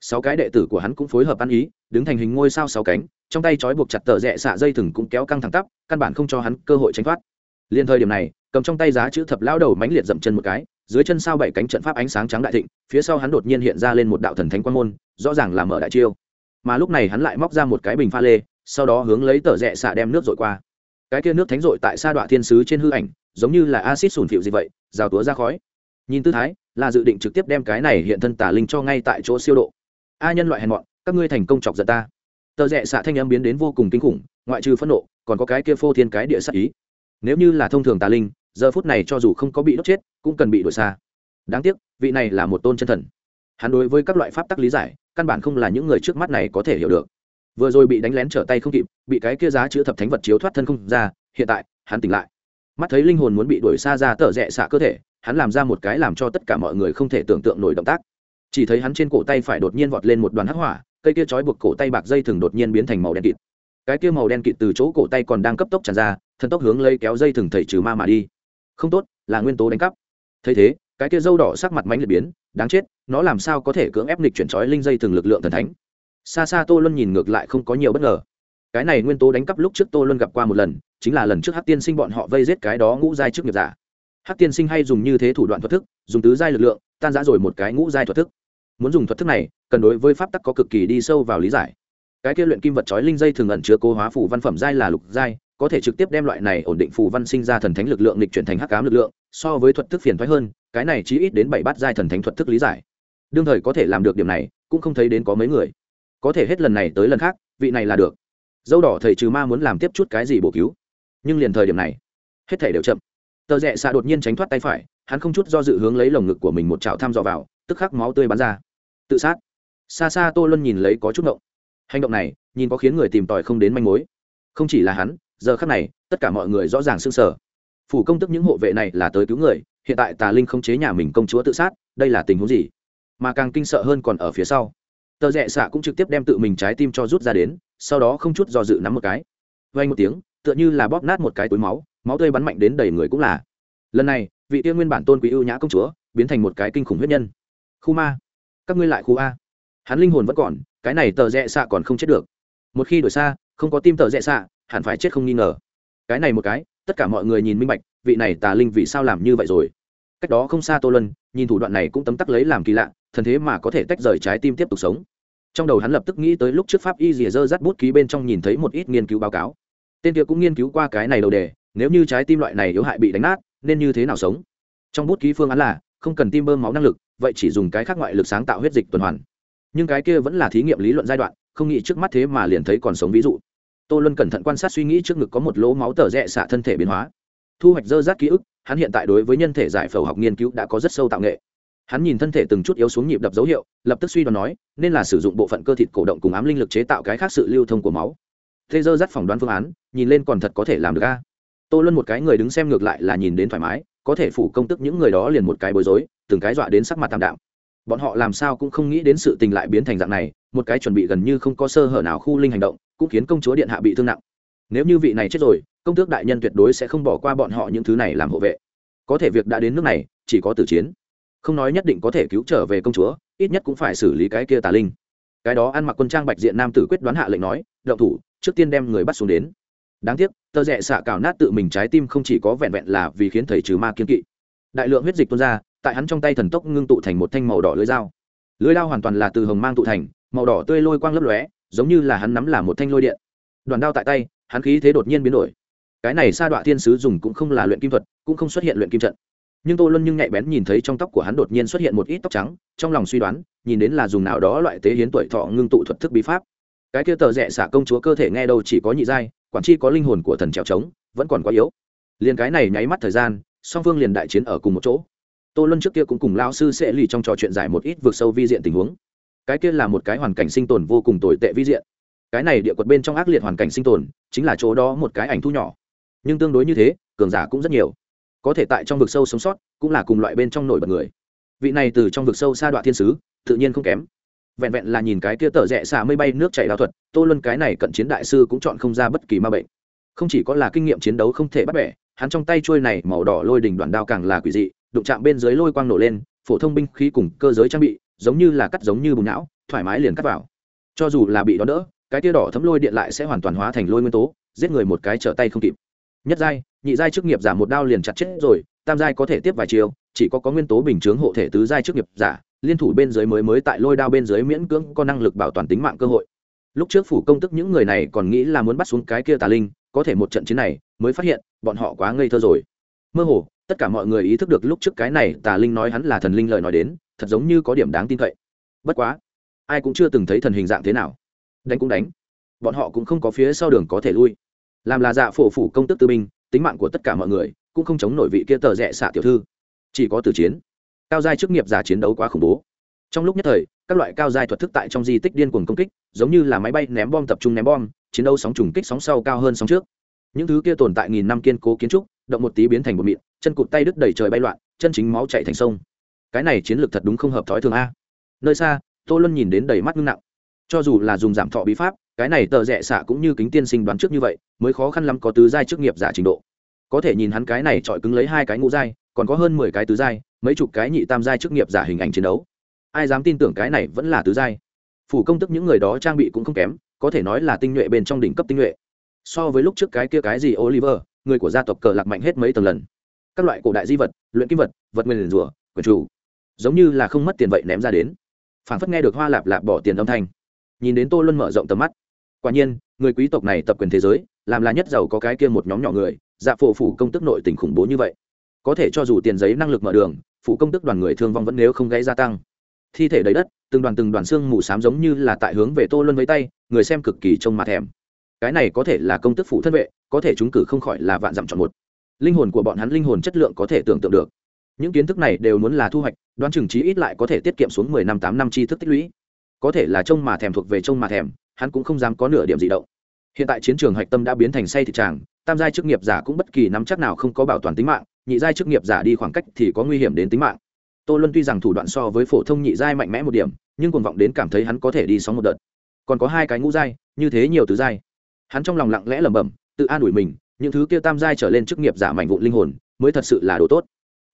Sáu cái đệ tử của hắn cũng phối hợp ăn ý, đứng thành hình ngôi sao sáu cánh trong tay trói buộc chặt tờ rẽ xạ dây thừng cũng kéo căng thẳng tắp, căn bản không cho hắn cơ hội tránh thoát. Liên thời điểm này, cầm trong tay giá chữ thập lao đầu mánh liệt dậm chân một cái, dưới chân sao bảy cánh trận pháp ánh sáng trắng đại thịnh, phía sau hắn đột nhiên hiện ra lên một đạo thần thánh quan môn, rõ ràng là mở đại chiêu. Mà lúc này hắn lại móc ra một cái bình pha lê, sau đó hướng lấy tờ rẽ xạ đem nước dội qua. Cái kia nước thánh dội tại sa đọa thiên sứ trên hư ảnh, giống như là acid sủn phịu gì vậy, rào túa ra khói. Nhìn tư thái, là dự định trực tiếp đem cái này hiện thân tả linh cho ngay tại chỗ siêu độ. A nhân loại hèn mọn, các ngươi thành công chọc giận ta tờ rẽ xạ thanh âm biến đến vô cùng kinh khủng, ngoại trừ phẫn nộ, còn có cái kia phô thiên cái địa sắc ý. Nếu như là thông thường tà linh, giờ phút này cho dù không có bị đốt chết, cũng cần bị đuổi xa. Đáng tiếc, vị này là một tôn chân thần. Hắn đối với các loại pháp tắc lý giải, căn bản không là những người trước mắt này có thể hiểu được. Vừa rồi bị đánh lén trở tay không kịp, bị cái kia giá chữ thập thánh vật chiếu thoát thân không ra, hiện tại, hắn tỉnh lại. Mắt thấy linh hồn muốn bị đuổi xa ra tở rẽ xạ cơ thể, hắn làm ra một cái làm cho tất cả mọi người không thể tưởng tượng nổi động tác. Chỉ thấy hắn trên cổ tay phải đột nhiên vọt lên một đoàn hắc hỏa cây kia trói buộc cổ tay bạc dây thừng đột nhiên biến thành màu đen kịt. Cái kia màu đen kịt từ chỗ cổ tay còn đang cấp tốc tràn ra, thần tốc hướng lấy kéo dây thừng thầy trừ ma mà đi. Không tốt, là nguyên tố đánh cắp. Thấy thế, cái kia dâu đỏ sắc mặt mánh liệt biến, đáng chết, nó làm sao có thể cưỡng ép nghịch chuyển trói linh dây thừng lực lượng thần thánh? Xa xa tô luân nhìn ngược lại không có nhiều bất ngờ. Cái này nguyên tố đánh cắp lúc trước tô luân gặp qua một lần, chính là lần trước hát tiên sinh bọn họ vây giết cái đó ngũ giai trước nghiệp giả. Hát tiên sinh hay dùng như thế thủ đoạn thuật thức, dùng tứ giai lực lượng, tan giã rồi một cái ngũ giai thuật thức muốn dùng thuật thức này, cần đối với pháp tắc có cực kỳ đi sâu vào lý giải. Cái kia luyện kim vật chói linh dây thường ẩn chứa cố hóa phủ văn phẩm giai là lục giai, có thể trực tiếp đem loại này ổn định phù văn sinh ra thần thánh lực lượng lịch chuyển thành hắc cám lực lượng, so với thuật thức phiền thoái hơn, cái này chỉ ít đến bảy bát giai thần thánh thuật thức lý giải. Đương thời có thể làm được điểm này, cũng không thấy đến có mấy người. Có thể hết lần này tới lần khác, vị này là được. Dâu đỏ thầy trừ ma muốn làm tiếp chút cái gì bổ cứu. Nhưng liền thời điểm này, hết thể đều chậm. Tờ rẽ xạ đột nhiên tránh thoát tay phải, hắn không chút do dự hướng lấy lồng ngực của mình một chảo thăm dò vào, tức khắc máu tươi bắn ra tự sát. Xa xa tô luân nhìn lấy có chút động hành động này, nhìn có khiến người tìm tòi không đến manh mối. Không chỉ là hắn, giờ khắc này, tất cả mọi người rõ ràng sưng sở phủ công tức những hộ vệ này là tới cứu người, hiện tại tà linh không chế nhà mình công chúa tự sát, đây là tình huống gì? Mà càng kinh sợ hơn còn ở phía sau. Tờ rẽ xạ cũng trực tiếp đem tự mình trái tim cho rút ra đến, sau đó không chút do dự nắm một cái. Vây một tiếng, tựa như là bóp nát một cái túi máu máu tươi bắn mạnh đến đầy người cũng là. Lần này, vị tiên nguyên bản tôn quý ưu nhã công chúa, biến thành một cái kinh khủng huyết nhân. Khu ma các ngươi lại khu a. Hắn linh hồn vẫn còn, cái này tờ rẽ xạ còn không chết được. Một khi đổi xa, không có tim tờ rẽ xạ, hẳn phải chết không nghi ngờ. Cái này một cái, tất cả mọi người nhìn minh bạch, vị này tà linh vì sao làm như vậy rồi? Cách đó không xa tô lân nhìn thủ đoạn này cũng tấm tắc lấy làm kỳ lạ, thần thế mà có thể tách rời trái tim tiếp tục sống. Trong đầu hắn lập tức nghĩ tới lúc trước pháp y rìa dơ dắt bút ký bên trong nhìn thấy một ít nghiên cứu báo cáo. Tên kia cũng nghiên cứu qua cái này đầu đề, nếu như trái tim loại này yếu hại bị đánh nát, nên như thế nào sống? Trong bút ký phương án là, không cần tim bơm máu năng lực vậy chỉ dùng cái khác ngoại lực sáng tạo huyết dịch tuần hoàn. Nhưng cái kia vẫn là thí nghiệm lý luận giai đoạn, không nghĩ trước mắt thế mà liền thấy còn sống ví dụ. Tô luân cẩn thận quan sát suy nghĩ trước ngực có một lỗ máu tờ rẽ xạ thân thể biến hóa. Thu hoạch dơ rát ký ức, hắn hiện tại đối với nhân thể giải phẫu học nghiên cứu đã có rất sâu tạo nghệ. Hắn nhìn thân thể từng chút yếu xuống nhịp đập dấu hiệu, lập tức suy đoán nói, nên là sử dụng bộ phận cơ thịt cổ động cùng ám linh lực chế tạo cái khác sự lưu thông của máu. Thế dơ dắt phỏng đoán phương án, nhìn lên còn thật có thể làm được a. Tô luân một cái người đứng xem ngược lại là nhìn đến thoải mái có thể phủ công tức những người đó liền một cái bối rối, từng cái dọa đến sắc mặt tạm đạm. Bọn họ làm sao cũng không nghĩ đến sự tình lại biến thành dạng này, một cái chuẩn bị gần như không có sơ hở nào khu linh hành động, cũng khiến công chúa điện hạ bị thương nặng. Nếu như vị này chết rồi, công tước đại nhân tuyệt đối sẽ không bỏ qua bọn họ những thứ này làm hộ vệ. Có thể việc đã đến nước này, chỉ có tử chiến. Không nói nhất định có thể cứu trở về công chúa, ít nhất cũng phải xử lý cái kia tà linh. Cái đó ăn mặc quân trang bạch diện nam tử quyết đoán hạ lệnh nói, động thủ, trước tiên đem người bắt xuống đến đáng tiếc tơ rẽ xạ cào nát tự mình trái tim không chỉ có vẹn vẹn là vì khiến thầy trừ ma kiên kỵ. Đại lượng huyết dịch tuôn ra, tại hắn trong tay thần tốc ngưng tụ thành một thanh màu đỏ lưới dao. Lưới dao hoàn toàn là từ hồng mang tụ thành, màu đỏ tươi lôi quang lấp lóe, giống như là hắn nắm là một thanh lôi điện. Đoàn đao tại tay, hắn khí thế đột nhiên biến đổi. Cái này sa đọa thiên sứ dùng cũng không là luyện kim thuật, cũng không xuất hiện luyện kim trận. Nhưng tô luân nhưng nhạy bén nhìn thấy trong tóc của hắn đột nhiên xuất hiện một ít tóc trắng, trong lòng suy đoán, nhìn đến là dùng nào đó loại tế hiến tuổi thọ ngưng tụ thuật thức bí pháp. Cái kia tờ rẽ xả công chúa cơ thể nghe đâu chỉ có nhị giai quản chi có linh hồn của thần trèo trống, vẫn còn quá yếu. Liền cái này nháy mắt thời gian, song phương liền đại chiến ở cùng một chỗ. Tô luân trước kia cũng cùng lao sư sẽ lì trong trò chuyện giải một ít vượt sâu vi diện tình huống. Cái kia là một cái hoàn cảnh sinh tồn vô cùng tồi tệ vi diện. Cái này địa quật bên trong ác liệt hoàn cảnh sinh tồn, chính là chỗ đó một cái ảnh thu nhỏ. Nhưng tương đối như thế, cường giả cũng rất nhiều. Có thể tại trong vực sâu sống sót, cũng là cùng loại bên trong nổi bật người. Vị này từ trong vực sâu sa đoạn thiên sứ, tự nhiên không kém vẹn vẹn là nhìn cái kia tở rẽ xả mây bay nước chảy đao thuật, tô luân cái này cận chiến đại sư cũng chọn không ra bất kỳ ma bệnh. Không chỉ có là kinh nghiệm chiến đấu không thể bắt bẻ, hắn trong tay trôi này màu đỏ lôi đỉnh đoạn đao càng là quỷ dị, đụng chạm bên dưới lôi quang nổ lên, phổ thông binh khí cùng cơ giới trang bị, giống như là cắt giống như bùng não, thoải mái liền cắt vào. Cho dù là bị đó đỡ, cái tia đỏ thấm lôi điện lại sẽ hoàn toàn hóa thành lôi nguyên tố, giết người một cái trở tay không kịp. Nhất giai, nhị giai chức nghiệp giả một đao liền chặt chết rồi, tam giai có thể tiếp vài chiều, chỉ có có nguyên tố bình chướng hộ thể tứ giai chức nghiệp giả liên thủ bên dưới mới mới tại lôi đao bên dưới miễn cưỡng có năng lực bảo toàn tính mạng cơ hội. Lúc trước phủ công tức những người này còn nghĩ là muốn bắt xuống cái kia tà linh, có thể một trận chiến này mới phát hiện, bọn họ quá ngây thơ rồi. Mơ hồ, tất cả mọi người ý thức được lúc trước cái này tà linh nói hắn là thần linh lời nói đến, thật giống như có điểm đáng tin cậy. Bất quá, ai cũng chưa từng thấy thần hình dạng thế nào. Đánh cũng đánh. Bọn họ cũng không có phía sau đường có thể lui. Làm là dạ phổ phủ công tức tư binh, tính mạng của tất cả mọi người cũng không chống nổi vị kia tờ rẽ xạ tiểu thư. Chỉ có từ chiến cao giai chức nghiệp giả chiến đấu quá khủng bố. Trong lúc nhất thời, các loại cao giai thuật thức tại trong di tích điên cuồng công kích, giống như là máy bay ném bom tập trung ném bom, chiến đấu sóng trùng kích sóng sau cao hơn sóng trước. Những thứ kia tồn tại nghìn năm kiên cố kiến trúc, động một tí biến thành một mịn, chân cụt tay đứt đầy trời bay loạn, chân chính máu chạy thành sông. Cái này chiến lược thật đúng không hợp thói thường a. Nơi xa, tô luân nhìn đến đầy mắt ngưng nặng. Cho dù là dùng giảm thọ bí pháp, cái này tờ rẽ xạ cũng như kính tiên sinh đoán trước như vậy, mới khó khăn lắm có tứ giai chức nghiệp giả trình độ. Có thể nhìn hắn cái này chọi cứng lấy hai cái ngũ giai còn có hơn mười cái tứ giai, mấy chục cái nhị tam giai chức nghiệp giả hình ảnh chiến đấu. Ai dám tin tưởng cái này vẫn là tứ giai. Phủ công tức những người đó trang bị cũng không kém, có thể nói là tinh nhuệ bên trong đỉnh cấp tinh nhuệ. So với lúc trước cái kia cái gì oliver, người của gia tộc cờ lạc mạnh hết mấy tầng lần. Các loại cổ đại di vật, luyện kim vật vật nguyên rủa quyền chủ giống như là không mất tiền vậy ném ra đến. Phảng phất nghe được hoa lạp lạp bỏ tiền âm thanh. Nhìn đến tô luân mở rộng tầm mắt. Quả nhiên, người quý tộc này tập quyền thế giới, làm là nhất giàu có cái kia một nhóm nhỏ người dạ phổ phủ công tức nội tình khủng bố như vậy có thể cho dù tiền giấy năng lực mở đường phụ công tức đoàn người thương vong vẫn nếu không gây gia tăng. Thi thể đầy đất, từng đoàn từng đoàn xương mù xám giống như là tại hướng về tô luân với tay, người xem cực kỳ trông mặt thèm. Cái này có thể là công tức phụ thân vệ, có thể chúng cử không khỏi là vạn dặm chọn một. Linh hồn của bọn hắn linh hồn chất lượng có thể tưởng tượng được. Những kiến thức này đều muốn là thu hoạch, đoán chừng trí ít lại có thể tiết kiệm xuống mười năm tám năm tri thức tích lũy. Có thể là trông mà thèm thuộc về trông mà thèm, hắn cũng không dám có nửa điểm gì động. Hiện tại chiến trường hạch tâm đã biến thành say thị tràng, tam giai chức nghiệp giả cũng bất kỳ nắm chắc nào không có bảo toàn tính mạng nhị giai chức nghiệp giả đi khoảng cách thì có nguy hiểm đến tính mạng. Tô luân tuy rằng thủ đoạn so với phổ thông nhị giai mạnh mẽ một điểm, nhưng cuồng vọng đến cảm thấy hắn có thể đi sóng một đợt. Còn có hai cái ngũ giai, như thế nhiều tứ giai. Hắn trong lòng lặng lẽ lẩm bẩm, tự an ủi mình, những thứ kia tam giai trở lên chức nghiệp giả mạnh vụn linh hồn, mới thật sự là đồ tốt.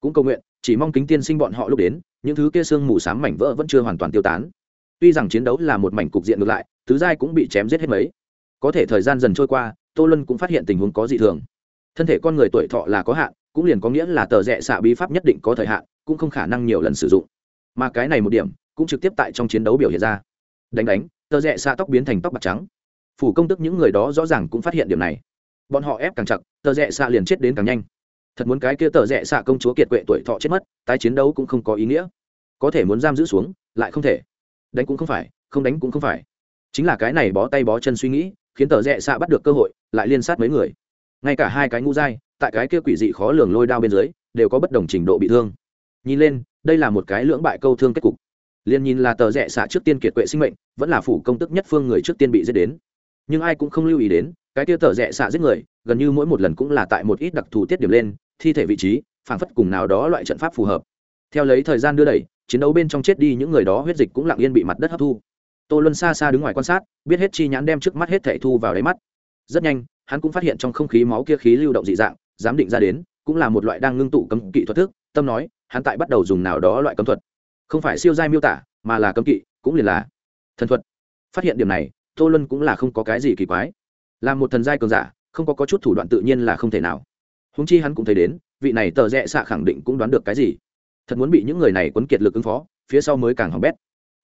Cũng cầu nguyện, chỉ mong kính tiên sinh bọn họ lúc đến, những thứ kia xương mù s mảnh vỡ vẫn chưa hoàn toàn tiêu tán. Tuy rằng chiến đấu là một mảnh cục diện ngược lại, tứ giai cũng bị chém giết hết mấy. Có thể thời gian dần trôi qua, tô Luân cũng phát hiện tình huống có dị thường. Thân thể con người tuổi thọ là có hạn cũng liền có nghĩa là tờ rẽ xạ bí pháp nhất định có thời hạn, cũng không khả năng nhiều lần sử dụng. Mà cái này một điểm, cũng trực tiếp tại trong chiến đấu biểu hiện ra. Đánh đánh, tờ rẽ xạ tóc biến thành tóc bạc trắng. Phủ công tức những người đó rõ ràng cũng phát hiện điểm này. Bọn họ ép càng chặt, tờ rẽ xạ liền chết đến càng nhanh. Thật muốn cái kia tờ rẽ xạ công chúa kiệt quệ tuổi thọ chết mất, tái chiến đấu cũng không có ý nghĩa. Có thể muốn giam giữ xuống, lại không thể. Đánh cũng không phải, không đánh cũng không phải. Chính là cái này bó tay bó chân suy nghĩ, khiến tờ rẽ xạ bắt được cơ hội, lại liên sát mấy người. Ngay cả hai cái ngũ dai tại cái kia quỷ dị khó lường lôi đao bên dưới, đều có bất đồng trình độ bị thương. Nhìn lên, đây là một cái lưỡng bại câu thương kết cục. Liền nhìn là tờ rẽ xạ trước tiên kiệt quệ sinh mệnh, vẫn là phủ công tức nhất phương người trước tiên bị giết đến. Nhưng ai cũng không lưu ý đến, cái kia tờ rẽ xạ giết người, gần như mỗi một lần cũng là tại một ít đặc thù tiết điểm lên, thi thể vị trí, phảng phất cùng nào đó loại trận pháp phù hợp. Theo lấy thời gian đưa đẩy, chiến đấu bên trong chết đi những người đó huyết dịch cũng lặng yên bị mặt đất hấp thu. Tô luân xa xa đứng ngoài quan sát, biết hết chi nhãn đem trước mắt hết thẻ thu vào đáy mắt. Rất nhanh, hắn cũng phát hiện trong không khí máu kia khí lưu động dị dạng giám định ra đến cũng là một loại đang ngưng tụ cấm kỵ thuật thức tâm nói hắn tại bắt đầu dùng nào đó loại cấm thuật. Không phải siêu giai miêu tả mà là cấm kỵ cũng liền là thần thuật. Phát hiện điểm này tô luân cũng là không có cái gì kỳ quái. Là một thần giai cường giả không có, có chút thủ đoạn tự nhiên là không thể nào. Húng chi hắn cũng thấy đến vị này tờ rẽ xạ khẳng định cũng đoán được cái gì. Thật muốn bị những người này quấn kiệt lực ứng phó phía sau mới càng hỏng bét.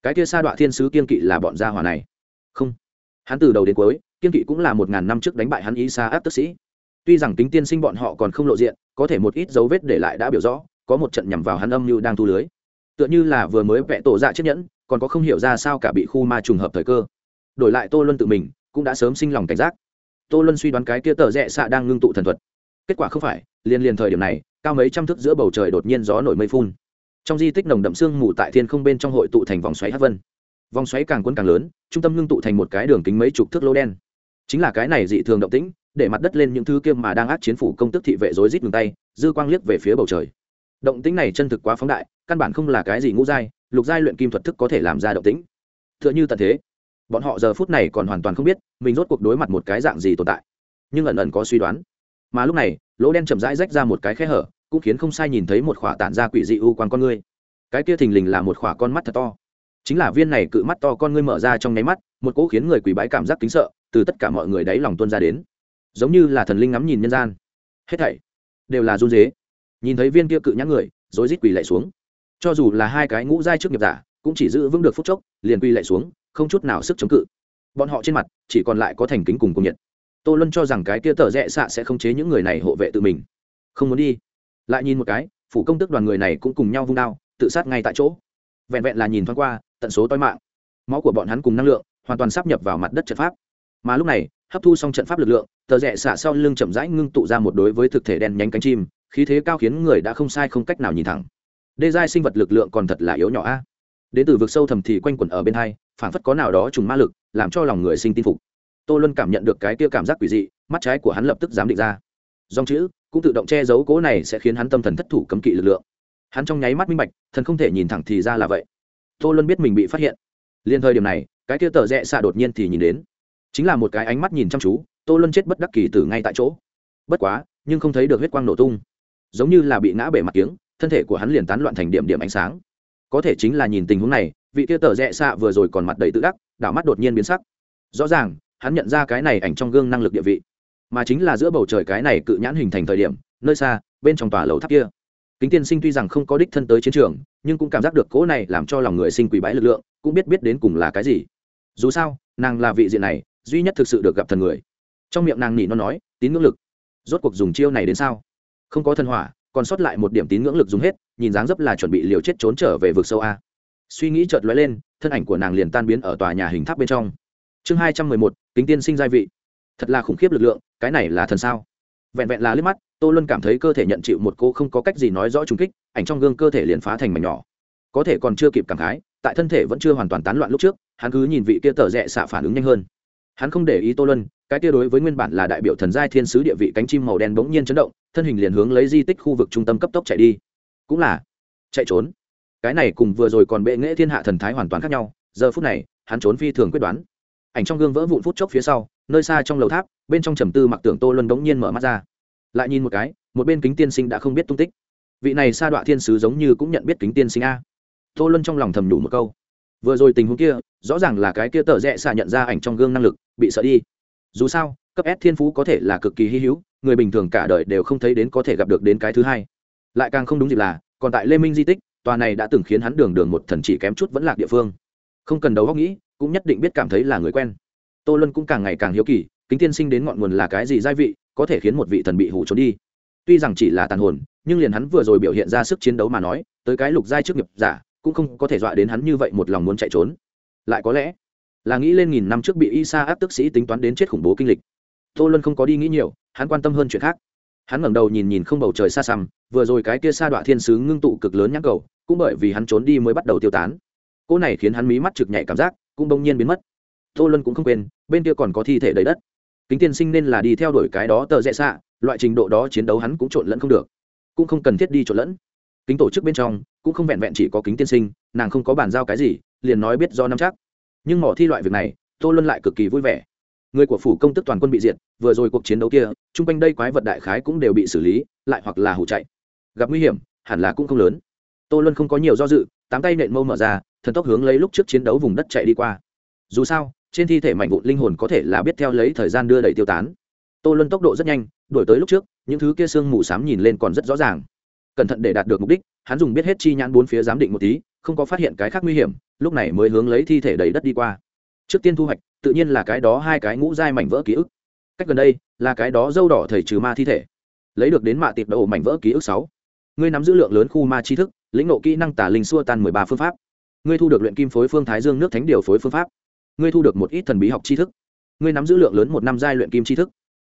Cái kia sa đọa thiên sứ kiên kỵ là bọn gia hỏa này. Không. Hắn từ đầu đến cuối kiên kỵ cũng là một ngàn năm trước đánh bại hắn ý xa áp tức sĩ tuy rằng tính tiên sinh bọn họ còn không lộ diện, có thể một ít dấu vết để lại đã biểu rõ, có một trận nhằm vào hắn âm như đang thu lưới. Tựa như là vừa mới vẽ tổ dạ chiếc nhẫn, còn có không hiểu ra sao cả bị khu ma trùng hợp thời cơ. Đổi lại tô luân tự mình, cũng đã sớm sinh lòng cảnh giác. Tô luân suy đoán cái kia tờ rẽ xạ đang ngưng tụ thần thuật. Kết quả không phải liền liền thời điểm này, cao mấy trăm thước giữa bầu trời đột nhiên gió nổi mây phun. Trong di tích nồng đậm sương mù tại thiên không bên trong hội tụ thành vòng xoáy hát vân. Vòng xoáy càng quấn càng lớn, trung tâm ngưng tụ thành một cái đường kính mấy chục thước lỗ đen. Chính là cái này dị thường động tĩnh để mặt đất lên những thứ kia mà đang ác chiến phủ công tức thị vệ rối rít ngừng tay, dư quang liếc về phía bầu trời. Động tĩnh này chân thực quá phóng đại, căn bản không là cái gì ngũ giai, lục giai luyện kim thuật thức có thể làm ra động tĩnh. T h ư ợ n h ư tận thế, bọn họ giờ phút này còn hoàn toàn không biết, mình rốt cuộc đối mặt một cái dạng gì tồn tại. Nhưng ẩn ẩn có suy đoán. Mà lúc này, lỗ đen chậm rãi rách ra một cái khe hở, cũng khiến không sai nhìn thấy một khỏa tản ra quỷ dị u quang con ngươi. Cái kia thình lình là một khỏa con mắt thật to. Chính là viên này cự mắt to con ngươi mở ra trong nháy mắt, một cỗ khiến người quỷ bái cảm giác kính sợ, từ tất cả mọi người đáy lòng tuân ra đến giống như là thần linh ngắm nhìn nhân gian. Hết thảy đều là run dế nhìn thấy viên kia cự nhãn người, rối rít quỳ lại xuống. Cho dù là hai cái ngũ giai trước nghiệp giả, cũng chỉ giữ vững được phút chốc, liền quỳ lại xuống, không chút nào sức chống cự. Bọn họ trên mặt chỉ còn lại có thành kính cùng cung nhiệt. Tô luân cho rằng cái kia tờ rẽ xạ sẽ không chế những người này hộ vệ tự mình. Không muốn đi. Lại nhìn một cái, phủ công tức đoàn người này cũng cùng nhau vung đao, tự sát ngay tại chỗ. Vẹn vẹn là nhìn thoáng qua, tận số toi mạng. Máu của bọn hắn cùng năng lượng hoàn toàn sắp nhập vào mặt đất trật pháp. Mà lúc này hấp thu xong trận pháp lực lượng, tờ rẽ xả sau lưng chậm rãi ngưng tụ ra một đối với thực thể đen nhánh cánh chim, khí thế cao khiến người đã không sai không cách nào nhìn thẳng. Đê giai sinh vật lực lượng còn thật là yếu nhỏ a. Đến từ vực sâu thầm thì quanh quẩn ở bên hai phản phất có nào đó trùng ma lực, làm cho lòng người sinh tin phục. Tô luân cảm nhận được cái kia cảm giác quỷ dị, mắt trái của hắn lập tức dám định ra. Dòng chữ, cũng tự động che giấu cố này sẽ khiến hắn tâm thần thất thủ cấm kỵ lực lượng. Hắn trong nháy mắt minh bạch, thần không thể nhìn thẳng thì ra là vậy. Tô luân biết mình bị phát hiện. Liên thời điểm này, cái kia tờ rẽ xạ đột nhiên thì nhìn đến chính là một cái ánh mắt nhìn chăm chú, tô luân chết bất đắc kỳ tử ngay tại chỗ. Bất quá, nhưng không thấy được huyết quang nổ tung. Giống như là bị ngã bể mặt kiếng, thân thể của hắn liền tán loạn thành điểm điểm ánh sáng. Có thể chính là nhìn tình huống này, vị kia tờ rẽ xạ vừa rồi còn mặt đầy tự đắc, đảo mắt đột nhiên biến sắc. Rõ ràng, hắn nhận ra cái này ảnh trong gương năng lực địa vị. Mà chính là giữa bầu trời cái này cự nhãn hình thành thời điểm, nơi xa, bên trong tòa lầu tháp kia. Kính tiên sinh tuy rằng không có đích thân tới chiến trường, nhưng cũng cảm giác được cỗ này làm cho lòng người sinh quỷ bái lực lượng, cũng biết biết đến cùng là cái gì. Dù sao, nàng là vị diện này duy nhất thực sự được gặp thần người. Trong miệng nàng nỉ nó nói, tín ngưỡng lực, rốt cuộc dùng chiêu này đến sao? Không có thần hỏa, còn sót lại một điểm tín ngưỡng lực dùng hết, nhìn dáng dấp là chuẩn bị liều chết trốn trở về vực sâu a. Suy nghĩ chợt lóe lên, thân ảnh của nàng liền tan biến ở tòa nhà hình tháp bên trong. Chương hai trăm mười một, kính tiên sinh gia vị. Thật là khủng khiếp lực lượng, cái này là thần sao? Vẹn vẹn là liếc mắt, tô luân cảm thấy cơ thể nhận chịu một cô không có cách gì nói rõ trùng kích, ảnh trong gương cơ thể liền phá thành mảnh nhỏ. Có thể còn chưa kịp cảm khái, tại thân thể vẫn chưa hoàn toàn tán loạn lúc trước, hắn cứ nhìn vị kia tờ rẽ xạ phản ứng nhanh hơn hắn không để ý tô luân, cái kia đối với nguyên bản là đại biểu thần giai thiên sứ địa vị cánh chim màu đen bỗng nhiên chấn động, thân hình liền hướng lấy di tích khu vực trung tâm cấp tốc chạy đi. Cũng là, chạy trốn. Cái này cùng vừa rồi còn bệ nghệ thiên hạ thần thái hoàn toàn khác nhau, giờ phút này, hắn trốn phi thường quyết đoán. Ảnh trong gương vỡ vụn phút chốc phía sau, nơi xa trong lầu tháp, bên trong trầm tư mặc tưởng tô luân bỗng nhiên mở mắt ra. Lại nhìn một cái, một bên kính tiên sinh đã không biết tung tích. Vị này sa đọa thiên sứ giống như cũng nhận biết kính tiên sinh a. Tô luân trong lòng thầm nhủ một câu vừa rồi tình huống kia, rõ ràng là cái kia tờ rẽ xạ nhận ra ảnh trong gương năng lực, bị sợ đi. Dù sao, cấp s thiên phú có thể là cực kỳ hy hữu, người bình thường cả đời đều không thấy đến có thể gặp được đến cái thứ hai. Lại càng không đúng dịp là, còn tại lê minh di tích, tòa này đã từng khiến hắn đường đường một thần chỉ kém chút vẫn lạc địa phương. Không cần đầu góc nghĩ, cũng nhất định biết cảm thấy là người quen. Tô luân cũng càng ngày càng hiếu kỳ, kính tiên sinh đến ngọn nguồn là cái gì gia vị, có thể khiến một vị thần bị hủ trốn đi. Tuy rằng chỉ là tàn hồn, nhưng liền hắn vừa rồi biểu hiện ra sức chiến đấu mà nói, tới cái lục giai trước nghiệp giả cũng không có thể dọa đến hắn như vậy một lòng muốn chạy trốn. Lại có lẽ là nghĩ lên nghìn năm trước bị y sa áp tức sĩ tính toán đến chết khủng bố kinh lịch. Tô luân không có đi nghĩ nhiều, hắn quan tâm hơn chuyện khác. Hắn ngẩng đầu nhìn nhìn không bầu trời xa xăm, vừa rồi cái kia sa đọa thiên sứ ngưng tụ cực lớn nhãn cầu, cũng bởi vì hắn trốn đi mới bắt đầu tiêu tán. Cỗ này khiến hắn mí mắt trực nhạy cảm giác cũng bỗng nhiên biến mất. Tô luân cũng không quên, bên kia còn có thi thể đầy đất. Kính tiên sinh nên là đi theo đuổi cái đó tờ rẽ xạ, loại trình độ đó chiến đấu hắn cũng trộn lẫn không được, cũng không cần thiết đi trộn lẫn. Kính tổ chức bên trong cũng không vẹn vẹn chỉ có kính tiên sinh, nàng không có bàn giao cái gì, liền nói biết do năm chắc. Nhưng mỏ thi loại việc này, tô luân lại cực kỳ vui vẻ. Người của phủ công tức toàn quân bị diệt, vừa rồi cuộc chiến đấu kia, chung quanh đây quái vật đại khái cũng đều bị xử lý, lại hoặc là hủ chạy. Gặp nguy hiểm, hẳn là cũng không lớn. Tô luân không có nhiều do dự, tám tay nện mâu mở ra, thần tốc hướng lấy lúc trước chiến đấu vùng đất chạy đi qua. Dù sao, trên thi thể mạnh vụn linh hồn có thể là biết theo lấy thời gian đưa đẩy tiêu tán. Tô luân tốc độ rất nhanh, đuổi tới lúc trước, những thứ kia sương mù s á m nhìn lên còn rất rõ ràng. Cẩn thận để đạt được mục đích hắn dùng biết hết chi nhãn bốn phía giám định một tí, không có phát hiện cái khác nguy hiểm, lúc này mới hướng lấy thi thể đầy đất đi qua. Trước tiên thu hoạch, tự nhiên là cái đó hai cái ngũ dai mảnh vỡ ký ức. Cách gần đây, là cái đó dâu đỏ thầy trừ ma thi thể. Lấy được đến mạ tiệp đậu mảnh vỡ ký ức sáu. Ngươi nắm giữ lượng lớn khu ma tri thức, lĩnh nộ kỹ năng tả linh xua tan mười ba phương pháp. Ngươi thu được luyện kim phối phương thái dương nước thánh điều phối phương pháp. Ngươi thu được một ít thần bí học tri thức. Ngươi nắm giữ lượng lớn một năm giai luyện kim tri thức.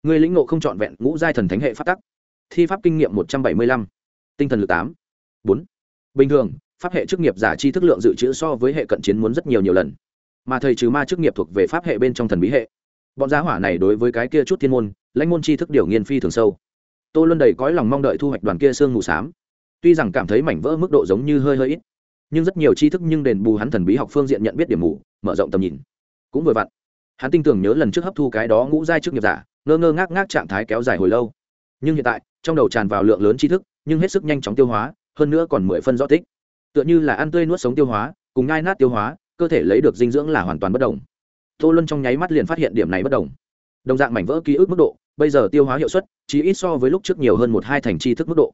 Ngươi lĩnh nộ không trọn vẹn ngũ giai thần thánh hệ phát tắc. Thi pháp kinh nghiệm một trăm bảy mươi lăm. Tinh thần lực tám bốn. Bình thường, pháp hệ chức nghiệp giả chi thức lượng dự trữ so với hệ cận chiến muốn rất nhiều nhiều lần. Mà thầy trừ ma chức nghiệp thuộc về pháp hệ bên trong thần bí hệ. Bọn giá hỏa này đối với cái kia chút thiên môn, lãnh môn chi thức điều nghiên phi thường sâu. Tô luân đầy cõi lòng mong đợi thu hoạch đoàn kia sương mù s á m tuy rằng cảm thấy mảnh vỡ mức độ giống như hơi hơi ít, nhưng rất nhiều tri thức nhưng đền bù hắn thần bí học phương diện nhận biết điểm mù, mở rộng tầm nhìn. Cũng vừa vặn, hắn tin tưởng nhớ lần trước hấp thu cái đó ngũ giai chức nghiệp giả, ngơ ngơ ngác ngác trạng thái kéo dài hồi lâu. Nhưng hiện tại, trong đầu tràn vào lượng lớn tri thức, nhưng hết sức nhanh chóng tiêu hóa hơn nữa còn mười phân rõ tích. Tựa như là ăn tươi nuốt sống tiêu hóa, cùng ngai nát tiêu hóa, cơ thể lấy được dinh dưỡng là hoàn toàn bất đồng. Tô luân trong nháy mắt liền phát hiện điểm này bất đồng. Đồng dạng mảnh vỡ ký ức mức độ, bây giờ tiêu hóa hiệu suất chỉ ít so với lúc trước nhiều hơn một hai thành tri thức mức độ.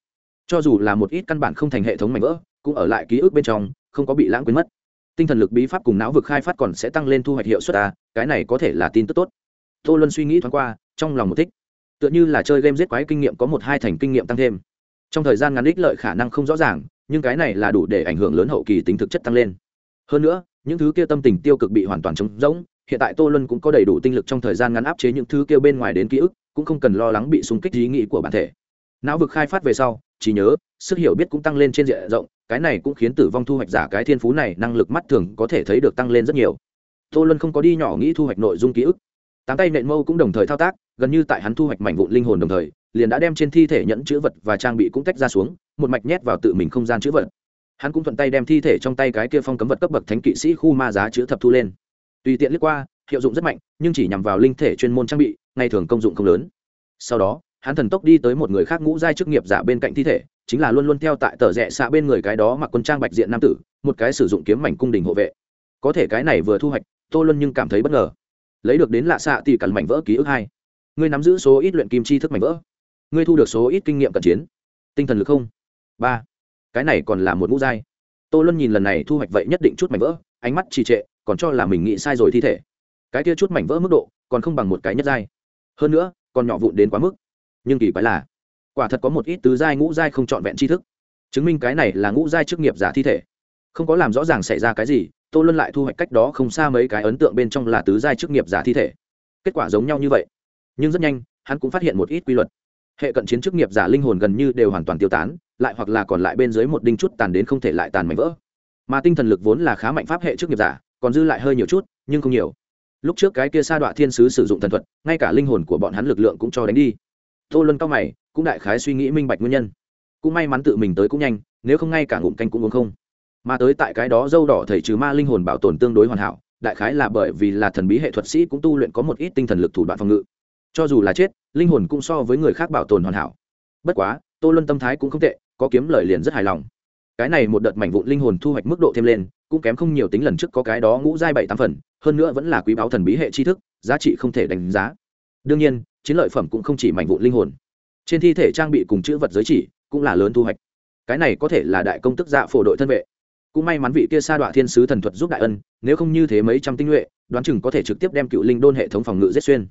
Cho dù là một ít căn bản không thành hệ thống mảnh vỡ, cũng ở lại ký ức bên trong, không có bị lãng quên mất. Tinh thần lực bí pháp cùng não vực khai phát còn sẽ tăng lên thu hoạch hiệu suất à cái này có thể là tin tức tốt. Tô luân suy nghĩ thoáng qua, trong lòng một thích. Tựa như là chơi game giết quái kinh nghiệm có một hai thành kinh nghiệm tăng thêm trong thời gian ngắn ích lợi khả năng không rõ ràng, nhưng cái này là đủ để ảnh hưởng lớn hậu kỳ tính thực chất tăng lên. Hơn nữa, những thứ kia tâm tình tiêu cực bị hoàn toàn trống rỗng, hiện tại tô luân cũng có đầy đủ tinh lực trong thời gian ngắn áp chế những thứ kia bên ngoài đến ký ức, cũng không cần lo lắng bị xung kích ý nghĩ của bản thể. Não vực khai phát về sau, trí nhớ, sức hiểu biết cũng tăng lên trên diện rộng, cái này cũng khiến tử vong thu hoạch giả cái thiên phú này năng lực mắt thường có thể thấy được tăng lên rất nhiều. Tô luân không có đi nhỏ nghĩ thu hoạch nội dung ký ức. Tám tay nện mâu cũng đồng thời thao tác, gần như tại hắn thu hoạch mảnh vụn linh hồn đồng thời liền đã đem trên thi thể nhẫn chữ vật và trang bị cũng tách ra xuống, một mạch nhét vào tự mình không gian chữ vật. Hắn cũng thuận tay đem thi thể trong tay cái kia phong cấm vật cấp bậc thánh kỵ sĩ khu ma giá chữ thập thu lên. Tùy tiện lướt qua, hiệu dụng rất mạnh, nhưng chỉ nhằm vào linh thể chuyên môn trang bị, ngày thường công dụng không lớn. Sau đó, hắn thần tốc đi tới một người khác ngũ giai chức nghiệp giả bên cạnh thi thể, chính là luôn luôn theo tại tờ rẽ xạ bên người cái đó mặc quân trang bạch diện nam tử, một cái sử dụng kiếm mảnh cung đình hộ vệ. Có thể cái này vừa thu hoạch, tô luân nhưng cảm thấy bất ngờ. Lấy được đến lạ xạ thì cần mảnh vỡ ký ức hai. Ngươi nắm giữ số ít luyện kim chi thức mảnh vỡ ngươi thu được số ít kinh nghiệm cận chiến. Tinh thần lực không? Ba. Cái này còn là một ngũ giai. Tô luân nhìn lần này thu hoạch vậy nhất định chút mảnh vỡ, ánh mắt trì trệ, còn cho là mình nghĩ sai rồi thi thể. Cái kia chút mảnh vỡ mức độ, còn không bằng một cái nhất giai. Hơn nữa, còn nhỏ vụn đến quá mức. Nhưng kỳ quái là, quả thật có một ít tứ giai ngũ giai không trọn vẹn tri thức. Chứng minh cái này là ngũ giai chức nghiệp giả thi thể. Không có làm rõ ràng xảy ra cái gì, tô luân lại thu hoạch cách đó không xa mấy cái ấn tượng bên trong là tứ giai chức nghiệp giả thi thể. Kết quả giống nhau như vậy. Nhưng rất nhanh, hắn cũng phát hiện một ít quy luật hệ cận chiến chức nghiệp giả linh hồn gần như đều hoàn toàn tiêu tán, lại hoặc là còn lại bên dưới một đinh chút tàn đến không thể lại tàn mảnh vỡ. Mà tinh thần lực vốn là khá mạnh pháp hệ chức nghiệp giả, còn dư lại hơi nhiều chút, nhưng không nhiều. Lúc trước cái kia sa đọa thiên sứ sử dụng thần thuật, ngay cả linh hồn của bọn hắn lực lượng cũng cho đánh đi. Tô luân cao mày, cũng đại khái suy nghĩ minh bạch nguyên nhân. Cũng may mắn tự mình tới cũng nhanh, nếu không ngay cả ngụm canh cũng uống không. Mà tới tại cái đó dâu đỏ thầy trừ ma linh hồn bảo tồn tương đối hoàn hảo, đại khái là bởi vì là thần bí hệ thuật sĩ cũng tu luyện có một ít tinh thần lực thủ đoạn phòng ngự. Cho dù là chết linh hồn cũng so với người khác bảo tồn hoàn hảo. Bất quá, tô luân tâm thái cũng không tệ, có kiếm lời liền rất hài lòng. Cái này một đợt mảnh vụn linh hồn thu hoạch mức độ thêm lên, cũng kém không nhiều tính lần trước có cái đó ngũ giai bảy tám phần, hơn nữa vẫn là quý báo thần bí hệ tri thức, giá trị không thể đánh giá. Đương nhiên, chiến lợi phẩm cũng không chỉ mảnh vụn linh hồn. Trên thi thể trang bị cùng chữ vật giới chỉ cũng là lớn thu hoạch. Cái này có thể là đại công tức dạ phổ đội thân vệ. Cũng may mắn vị kia sa đọa thiên sứ thần thuật giúp đại ân, nếu không như thế mấy trăm tinh nhuệ, đoán chừng có thể trực tiếp đem cựu linh đôn hệ thống phòng ngự giết xuyên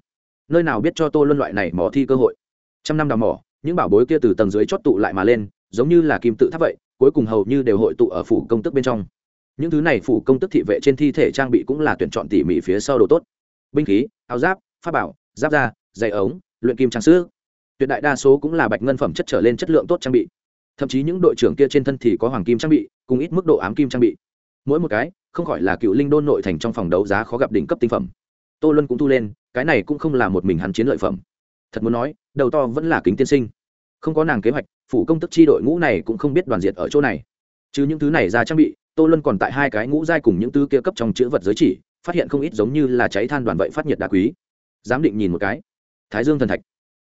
nơi nào biết cho tô luân loại này mỏ thi cơ hội. Trăm năm đào mỏ, những bảo bối kia từ tầng dưới chót tụ lại mà lên, giống như là kim tự tháp vậy, cuối cùng hầu như đều hội tụ ở phủ công tức bên trong. Những thứ này phủ công tức thị vệ trên thi thể trang bị cũng là tuyển chọn tỉ mỉ phía sau đồ tốt. Binh khí, áo giáp, pháp bảo, giáp da dày ống, luyện kim trang sứ tuyệt đại đa số cũng là bạch ngân phẩm chất trở lên chất lượng tốt trang bị. Thậm chí những đội trưởng kia trên thân thì có hoàng kim trang bị, cùng ít mức độ ám kim trang bị. Mỗi một cái, không khỏi là cựu linh đôn nội thành trong phòng đấu giá khó gặp đỉnh cấp tinh phẩm tô luân cũng thu lên, cái này cũng không là một mình hắn chiến lợi phẩm. Thật muốn nói, đầu to vẫn là kính tiên sinh. Không có nàng kế hoạch, phủ công tức chi đội ngũ này cũng không biết đoàn diệt ở chỗ này. Chứ những thứ này ra trang bị, tô luân còn tại hai cái ngũ giai cùng những thứ kia cấp trong chữ vật giới chỉ, phát hiện không ít giống như là cháy than đoàn vậy phát nhiệt đá quý. Giám định nhìn một cái. Thái dương thần thạch.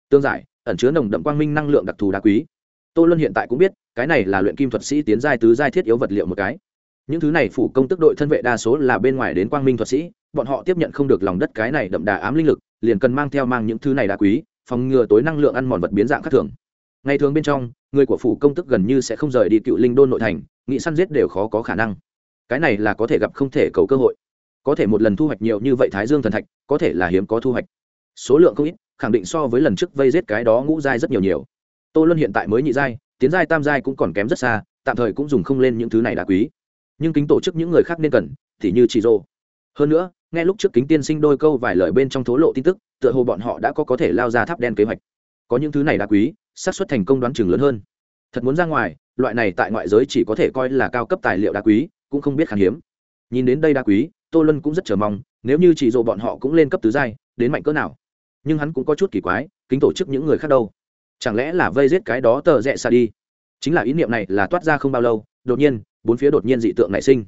Tương giải, ẩn chứa nồng đậm quang minh năng lượng đặc thù đá quý. Tô luân hiện tại cũng biết, cái này là luyện kim thuật sĩ tiến giai tứ giai thiết yếu vật liệu một cái. Những thứ này phủ công tức đội thân vệ đa số là bên ngoài đến quang minh thuật sĩ bọn họ tiếp nhận không được lòng đất cái này đậm đà ám linh lực, liền cần mang theo mang những thứ này đá quý, phòng ngừa tối năng lượng ăn mòn vật biến dạng khác thường. Ngày thường bên trong, người của phủ công tức gần như sẽ không rời đi cựu linh đôn nội thành, nghị săn giết đều khó có khả năng. Cái này là có thể gặp không thể cầu cơ hội. Có thể một lần thu hoạch nhiều như vậy thái dương thần thạch, có thể là hiếm có thu hoạch. Số lượng không ít, khẳng định so với lần trước vây giết cái đó ngũ giai rất nhiều nhiều. Tô luân hiện tại mới nhị giai, tiến giai tam giai cũng còn kém rất xa, tạm thời cũng dùng không lên những thứ này đá quý. Nhưng kính tổ chức những người khác nên cần, thì như chỉ rô hơn nữa nghe lúc trước kính tiên sinh đôi câu vài lời bên trong thố lộ tin tức, tựa hồ bọn họ đã có có thể lao ra tháp đen kế hoạch. Có những thứ này đã quý, xác suất thành công đoán chừng lớn hơn. Thật muốn ra ngoài, loại này tại ngoại giới chỉ có thể coi là cao cấp tài liệu đá quý, cũng không biết khan hiếm. Nhìn đến đây đá quý, tô luân cũng rất chờ mong, nếu như chỉ dụ bọn họ cũng lên cấp tứ giai, đến mạnh cỡ nào. Nhưng hắn cũng có chút kỳ quái, kính tổ chức những người khác đâu? Chẳng lẽ là vây giết cái đó tờ rẽ xa đi? Chính là ý niệm này là toát ra không bao lâu, đột nhiên, bốn phía đột nhiên dị tượng nảy sinh.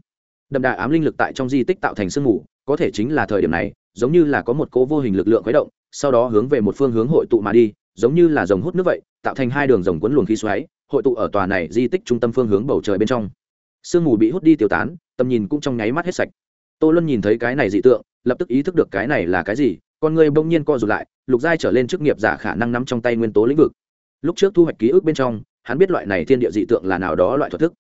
Đậm đà ám linh lực tại trong di tích tạo thành sương mù có thể chính là thời điểm này, giống như là có một cố vô hình lực lượng khuấy động, sau đó hướng về một phương hướng hội tụ mà đi, giống như là dòng hút nước vậy, tạo thành hai đường dòng cuốn luồng khí xoáy, hội tụ ở tòa này di tích trung tâm phương hướng bầu trời bên trong. Sương mù bị hút đi tiêu tán, tầm nhìn cũng trong nháy mắt hết sạch. Tô luân nhìn thấy cái này dị tượng, lập tức ý thức được cái này là cái gì, con người bỗng nhiên co rụt lại, lục giai trở lên chức nghiệp giả khả năng nắm trong tay nguyên tố lĩnh vực. Lúc trước thu hoạch ký ức bên trong, hắn biết loại này thiên địa dị tượng là nào đó loại thuật thức.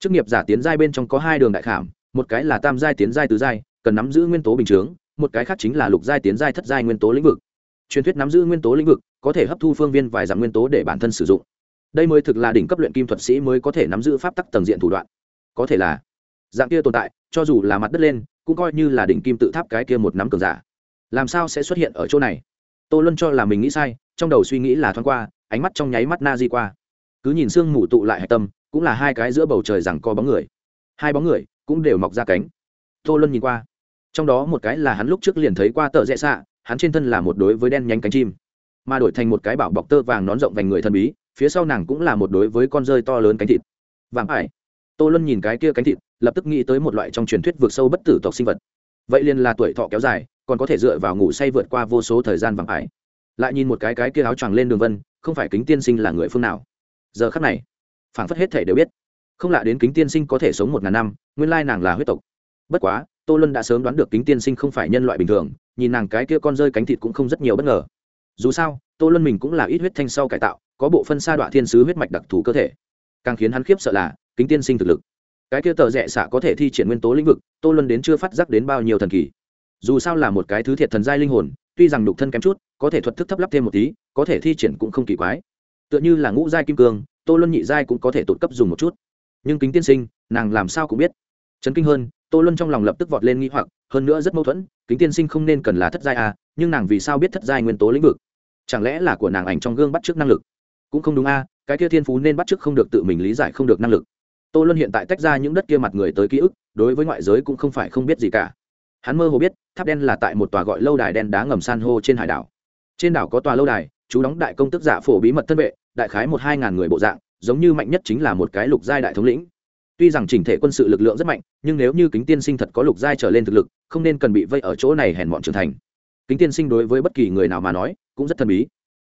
Chức nghiệp giả tiến giai bên trong có hai đường đại khảm, một cái là tam giai tiến giai tứ giai cần nắm giữ nguyên tố bình chướng, một cái khác chính là lục giai tiến giai thất giai nguyên tố lĩnh vực. Truyền thuyết nắm giữ nguyên tố lĩnh vực có thể hấp thu phương viên vài dạng nguyên tố để bản thân sử dụng. Đây mới thực là đỉnh cấp luyện kim thuật sĩ mới có thể nắm giữ pháp tắc tầng diện thủ đoạn. Có thể là, dạng kia tồn tại, cho dù là mặt đất lên, cũng coi như là đỉnh kim tự tháp cái kia một nắm cường giả. Làm sao sẽ xuất hiện ở chỗ này? Tô luân cho là mình nghĩ sai, trong đầu suy nghĩ là thoáng qua, ánh mắt trong nháy mắt na di qua. Cứ nhìn sương mù tụ lại hạch tâm, cũng là hai cái giữa bầu trời rằng co bóng người. Hai bóng người cũng đều mọc ra cánh tô luân nhìn qua. Trong đó một cái là hắn lúc trước liền thấy qua tờ rẽ xạ, hắn trên thân là một đối với đen nhánh cánh chim. Mà đổi thành một cái bảo bọc tơ vàng nón rộng vành người thần bí, phía sau nàng cũng là một đối với con rơi to lớn cánh thịt. Vàng ải. Tô luân nhìn cái kia cánh thịt, lập tức nghĩ tới một loại trong truyền thuyết vượt sâu bất tử tộc sinh vật. Vậy liền là tuổi thọ kéo dài, còn có thể dựa vào ngủ say vượt qua vô số thời gian vàng ải. Lại nhìn một cái cái kia áo choàng lên đường vân, không phải kính tiên sinh là người phương nào. Giờ khắc này, phảng phất hết thể đều biết. Không lạ đến kính tiên sinh có thể sống một ngàn năm, nguyên lai nàng là huyết tộc bất quá, tô luân đã sớm đoán được kính tiên sinh không phải nhân loại bình thường, nhìn nàng cái kia con rơi cánh thịt cũng không rất nhiều bất ngờ. Dù sao, tô luân mình cũng là ít huyết thanh sau cải tạo, có bộ phân sa đoạn thiên sứ huyết mạch đặc thù cơ thể. Càng khiến hắn khiếp sợ là, kính tiên sinh thực lực. Cái kia tờ rẽ xạ có thể thi triển nguyên tố lĩnh vực, tô luân đến chưa phát giác đến bao nhiêu thần kỳ. Dù sao là một cái thứ thiệt thần giai linh hồn, tuy rằng nhục thân kém chút, có thể thuật thức thấp lắp thêm một tí, có thể thi triển cũng không kỳ quái. Tựa như là ngũ giai kim cương, tô luân nhị giai cũng có thể tụt cấp dùng một chút. Nhưng kính tiên sinh, nàng làm sao cũng biết. Chấn kinh hơn tô luân trong lòng lập tức vọt lên nghĩ hoặc, hơn nữa rất mâu thuẫn, kính tiên sinh không nên cần là thất giai à nhưng nàng vì sao biết thất giai nguyên tố lĩnh vực? Chẳng lẽ là của nàng ảnh trong gương bắt chước năng lực? Cũng không đúng a cái kia thiên phú nên bắt chước không được tự mình lý giải không được năng lực. Tô luân hiện tại tách ra những đất kia mặt người tới ký ức, đối với ngoại giới cũng không phải không biết gì cả. Hắn mơ hồ biết, tháp đen là tại một tòa gọi lâu đài đen đá ngầm san hô trên hải đảo. Trên đảo có tòa lâu đài, chú đóng đại công tức giả phổ bí mật thân vệ, đại khái một hai ngàn người bộ dạng, giống như mạnh nhất chính là một cái lục giai đại thống lĩnh tuy rằng chỉnh thể quân sự lực lượng rất mạnh, nhưng nếu như kính tiên sinh thật có lục giai trở lên thực lực, không nên cần bị vây ở chỗ này hèn mọn trưởng thành. Kính tiên sinh đối với bất kỳ người nào mà nói, cũng rất thần bí.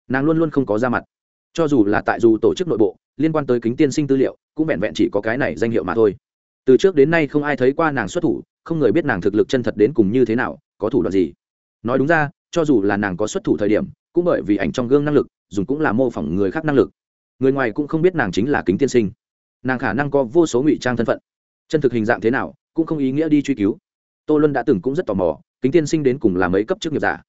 Nàng luôn luôn không có ra mặt. Cho dù là tại dù tổ chức nội bộ, liên quan tới kính tiên sinh tư liệu, cũng vẹn vẹn chỉ có cái này danh hiệu mà thôi. Từ trước đến nay không ai thấy qua nàng xuất thủ, không người biết nàng thực lực chân thật đến cùng như thế nào, có thủ đoạn gì. Nói đúng ra, cho dù là nàng có xuất thủ thời điểm, cũng bởi vì ảnh trong gương năng lực, dùng cũng là mô phỏng người khác năng lực. Người ngoài cũng không biết nàng chính là kính tiên sinh nàng khả năng có vô số ngụy trang thân phận. Chân thực hình dạng thế nào, cũng không ý nghĩa đi truy cứu. Tô luân đã từng cũng rất tò mò, kính tiên sinh đến cùng là mấy cấp chức nghiệp giả.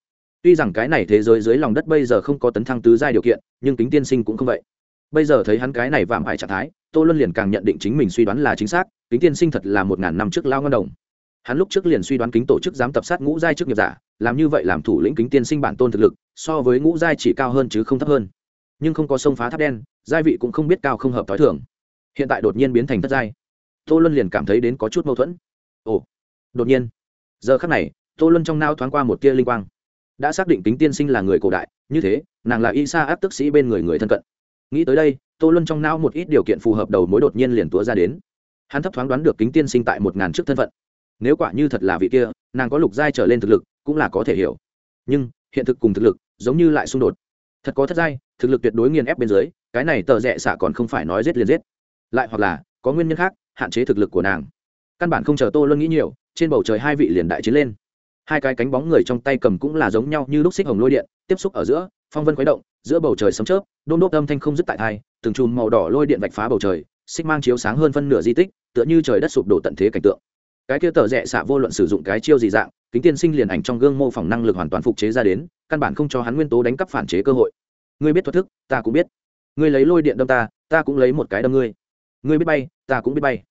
Tuy rằng cái này thế giới dưới lòng đất bây giờ không có tấn thăng tứ giai điều kiện, nhưng kính tiên sinh cũng không vậy. Bây giờ thấy hắn cái này vạm hại trạng thái, tô luân liền càng nhận định chính mình suy đoán là chính xác, kính tiên sinh thật là một ngàn năm trước lao ngân đồng. Hắn lúc trước liền suy đoán kính tổ chức dám tập sát ngũ giai chức nghiệp giả, làm như vậy làm thủ lĩnh kính tiên sinh bản tôn thực lực, so với ngũ giai chỉ cao hơn chứ không thấp hơn. Nhưng không có sông phá tháp đen, giai vị cũng không biết cao không hợp t h o i thường hiện tại đột nhiên biến thành thất giai. Tô luân liền cảm thấy đến có chút mâu thuẫn. Ồ, đột nhiên. Giờ khắc này, tô luân trong nao thoáng qua một tia linh quang. Đã xác định kính tiên sinh là người cổ đại, như thế, nàng là y sa áp tức sĩ bên người người thân cận. Nghĩ tới đây, tô luân trong não một ít điều kiện phù hợp đầu mối đột nhiên liền túa ra đến. Hắn thấp thoáng đoán được kính tiên sinh tại một ngàn trước thân phận. Nếu quả như thật là vị kia, nàng có lục giai trở lên thực lực, cũng là có thể hiểu. Nhưng, hiện thực cùng thực lực, giống như lại xung đột. Thật có thất giai, thực lực tuyệt đối nghiền ép bên dưới, cái này tờ rẽ xạ còn không phải nói giết liền giết lại hoặc là, có nguyên nhân khác, hạn chế thực lực của nàng. Căn bản không chờ tô luân nghĩ nhiều, trên bầu trời hai vị liền đại chiến lên. Hai cái cánh bóng người trong tay cầm cũng là giống nhau như lúc xích hồng lôi điện, tiếp xúc ở giữa, phong vân khuấy động, giữa bầu trời sấm chớp, đôn đốt âm thanh không dứt tại thai, từng chùm màu đỏ lôi điện vạch phá bầu trời, xích mang chiếu sáng hơn phân nửa di tích, tựa như trời đất sụp đổ tận thế cảnh tượng. Cái kia tờ rẽ xạ vô luận sử dụng cái chiêu gì dạng, kính tiên sinh liền ảnh trong gương mô phỏng năng lực hoàn toàn phục chế ra đến, căn bản không cho hắn nguyên tố đánh cắp phản chế cơ hội. Ngươi biết thoát thức, ta cũng biết. Ngươi lấy lôi điện đâm ta ta cũng lấy một cái đâm ngươi ngươi biết bay, ta cũng biết bay.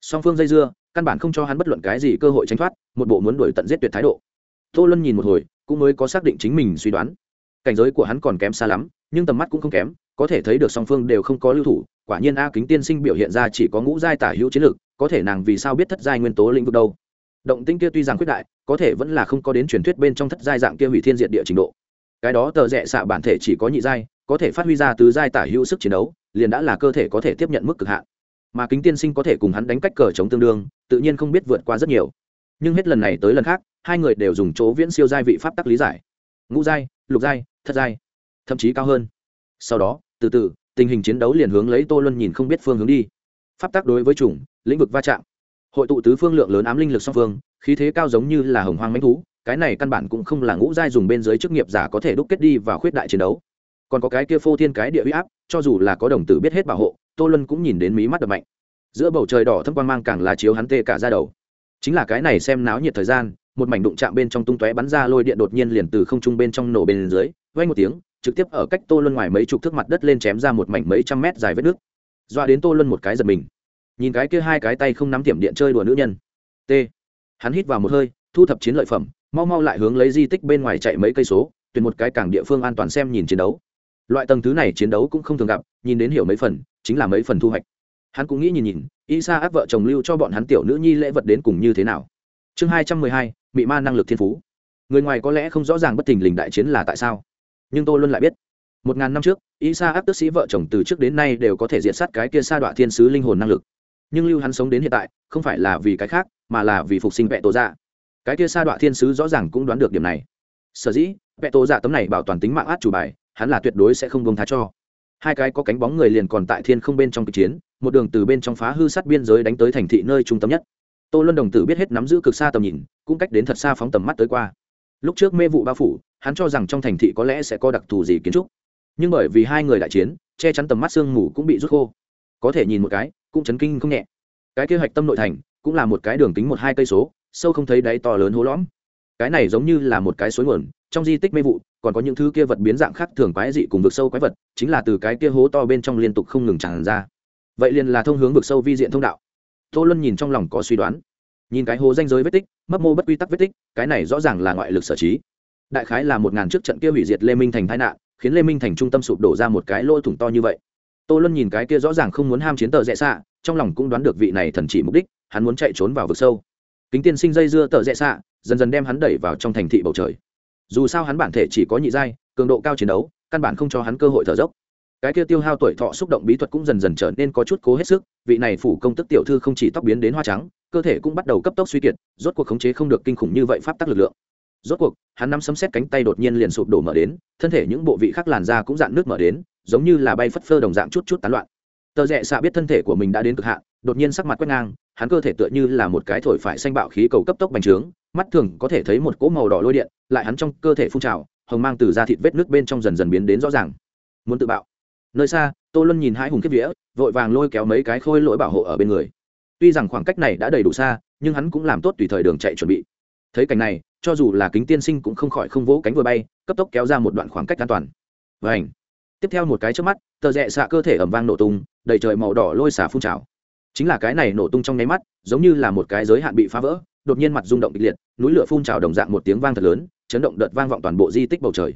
Song phương dây dưa, căn bản không cho hắn bất luận cái gì cơ hội tránh thoát, một bộ muốn đuổi tận giết tuyệt thái độ. Tô luân nhìn một hồi, cũng mới có xác định chính mình suy đoán. Cảnh giới của hắn còn kém xa lắm, nhưng tầm mắt cũng không kém, có thể thấy được song phương đều không có lưu thủ, quả nhiên a kính tiên sinh biểu hiện ra chỉ có ngũ giai tả hữu chiến lược có thể nàng vì sao biết thất giai nguyên tố lĩnh vực đâu? Động tinh kia tuy rằng quyết đại, có thể vẫn là không có đến truyền thuyết bên trong thất giai dạng kia hủy thiên diện địa trình độ. Cái đó tờ rẽ xạ bản thể chỉ có nhị giai, có thể phát huy ra tứ giai tả hữu sức chiến đấu, liền đã là cơ thể có thể tiếp nhận mức cực hạn mà kính tiên sinh có thể cùng hắn đánh cách cờ chống tương đương, tự nhiên không biết vượt qua rất nhiều. Nhưng hết lần này tới lần khác, hai người đều dùng chỗ viễn siêu giai vị pháp tắc lý giải. Ngũ giai, lục giai, thất giai, thậm chí cao hơn. Sau đó, từ từ, tình hình chiến đấu liền hướng lấy tô luân nhìn không biết phương hướng đi. Pháp tắc đối với chủng, lĩnh vực va chạm. Hội tụ tứ phương lượng lớn ám linh lực song phương, khí thế cao giống như là hồng hoang mánh thú, cái này căn bản cũng không là ngũ giai dùng bên dưới chức nghiệp giả có thể đúc kết đi và khuyết đại chiến đấu. Còn có cái kia phô thiên cái địa huy áp, cho dù là có đồng tử biết hết bảo hộ tô luân cũng nhìn đến mí mắt đập mạnh. Giữa bầu trời đỏ thâm quang mang càng là chiếu hắn tê cả ra đầu. Chính là cái này xem náo nhiệt thời gian, một mảnh đụng chạm bên trong tung tóe bắn ra lôi điện đột nhiên liền từ không trung bên trong nổ bên dưới vay một tiếng, trực tiếp ở cách tô luân ngoài mấy chục thước mặt đất lên chém ra một mảnh mấy trăm mét dài vết nước. Doa đến tô luân một cái giật mình. Nhìn cái kia hai cái tay không nắm tiệm điện chơi đùa nữ nhân. T. Hắn hít vào một hơi, thu thập chiến lợi phẩm, mau mau lại hướng lấy di tích bên ngoài chạy mấy cây số, tuyển một cái cảng địa phương an toàn xem nhìn chiến đấu loại tầng thứ này chiến đấu cũng không thường gặp, nhìn đến hiểu mấy phần, chính là mấy phần thu hoạch. Hắn cũng nghĩ nhìn nhìn y sa áp vợ chồng lưu cho bọn hắn tiểu nữ nhi lễ vật đến cùng như thế nào. Chương hai trăm mười hai, mị ma năng lực thiên phú. Người ngoài có lẽ không rõ ràng bất tình lình đại chiến là tại sao. Nhưng tôi luôn lại biết. Một ngàn năm trước y sa áp tức sĩ vợ chồng từ trước đến nay đều có thể diện sát cái kia sa đọa thiên sứ linh hồn năng lực. Nhưng lưu hắn sống đến hiện tại, không phải là vì cái khác, mà là vì phục sinh vẹ tổ dạ. Cái kia sa đọa thiên sứ rõ ràng cũng đoán được điểm này. Sở dĩ, vẹ tổ dạ tấm này bảo toàn tính mạng át chủ bài hắn là tuyệt đối sẽ không bông tha cho. Hai cái có cánh bóng người liền còn tại thiên không bên trong kịch chiến, một đường từ bên trong phá hư sát biên giới đánh tới thành thị nơi trung tâm nhất. Tô luân đồng tử biết hết nắm giữ cực xa tầm nhìn, cũng cách đến thật xa phóng tầm mắt tới qua. Lúc trước mê vụ bao phủ, hắn cho rằng trong thành thị có lẽ sẽ có đặc thù gì kiến trúc. Nhưng bởi vì hai người đại chiến, che chắn tầm mắt sương mù cũng bị rút khô. Có thể nhìn một cái, cũng chấn kinh không nhẹ. Cái kế hoạch tâm nội thành, cũng là một cái đường kính một hai cây số, sâu không thấy đáy to lớn hố lõm. Cái này giống như là một cái suối nguồn trong di tích mê vụ, còn có những thứ kia vật biến dạng khác thường quái dị cùng vực sâu quái vật, chính là từ cái kia hố to bên trong liên tục không ngừng tràn ra. Vậy liền là thông hướng vực sâu vi diện thông đạo. Tô luân nhìn trong lòng có suy đoán. Nhìn cái hố danh giới vết tích, mấp mô bất quy tắc vết tích, cái này rõ ràng là ngoại lực sở trí. Đại khái là một ngàn trước trận kia hủy diệt lê minh thành tai nạn, khiến lê minh thành trung tâm sụp đổ ra một cái lỗ thủng to như vậy. Tô luân nhìn cái kia rõ ràng không muốn ham chiến tờ rẽ xạ, trong lòng cũng đoán được vị này thần chỉ mục đích, hắn muốn chạy trốn vào vực sâu. Kính tiên sinh dây dưa tờ rẽ xạ, dần dần đem hắn đẩy vào trong thành thị bầu trời dù sao hắn bản thể chỉ có nhị giai, cường độ cao chiến đấu, căn bản không cho hắn cơ hội thở dốc. Cái kia tiêu hao tuổi thọ xúc động bí thuật cũng dần dần trở nên có chút cố hết sức, vị này phủ công tức tiểu thư không chỉ tóc biến đến hoa trắng, cơ thể cũng bắt đầu cấp tốc suy kiệt, rốt cuộc khống chế không được kinh khủng như vậy pháp tắc lực lượng. Rốt cuộc, hắn nắm sấm xét cánh tay đột nhiên liền sụp đổ mở đến, thân thể những bộ vị khác làn da cũng dạn nước mở đến, giống như là bay phất phơ đồng dạng chút chút tán loạn. Tờ rẽ xạ biết thân thể của mình đã đến cực hạn, đột nhiên sắc mặt quét ngang, hắn cơ thể tựa như là một cái thổi phải xanh bạo khí cầu cấp tốc bành trướng mắt thường có thể thấy một cỗ màu đỏ lôi điện, lại hắn trong cơ thể phun trào, hồng mang từ da thịt vết nước bên trong dần dần biến đến rõ ràng. Muốn tự bạo. Nơi xa, tô luân nhìn hai hùng kiếp vía, vội vàng lôi kéo mấy cái khôi lỗi bảo hộ ở bên người. Tuy rằng khoảng cách này đã đầy đủ xa, nhưng hắn cũng làm tốt tùy thời đường chạy chuẩn bị. Thấy cảnh này, cho dù là kính tiên sinh cũng không khỏi không vỗ cánh vừa bay, cấp tốc kéo ra một đoạn khoảng cách an toàn. Và ảnh tiếp theo một cái trước mắt, tờ rẽ xạ cơ thể ẩm vang nổ tung, đầy trời màu đỏ lôi xả phun trào. Chính là cái này nổ tung trong nháy mắt, giống như là một cái giới hạn bị phá vỡ đột nhiên mặt rung động kịch liệt, núi lửa phun trào đồng dạng một tiếng vang thật lớn, chấn động đợt vang vọng toàn bộ di tích bầu trời.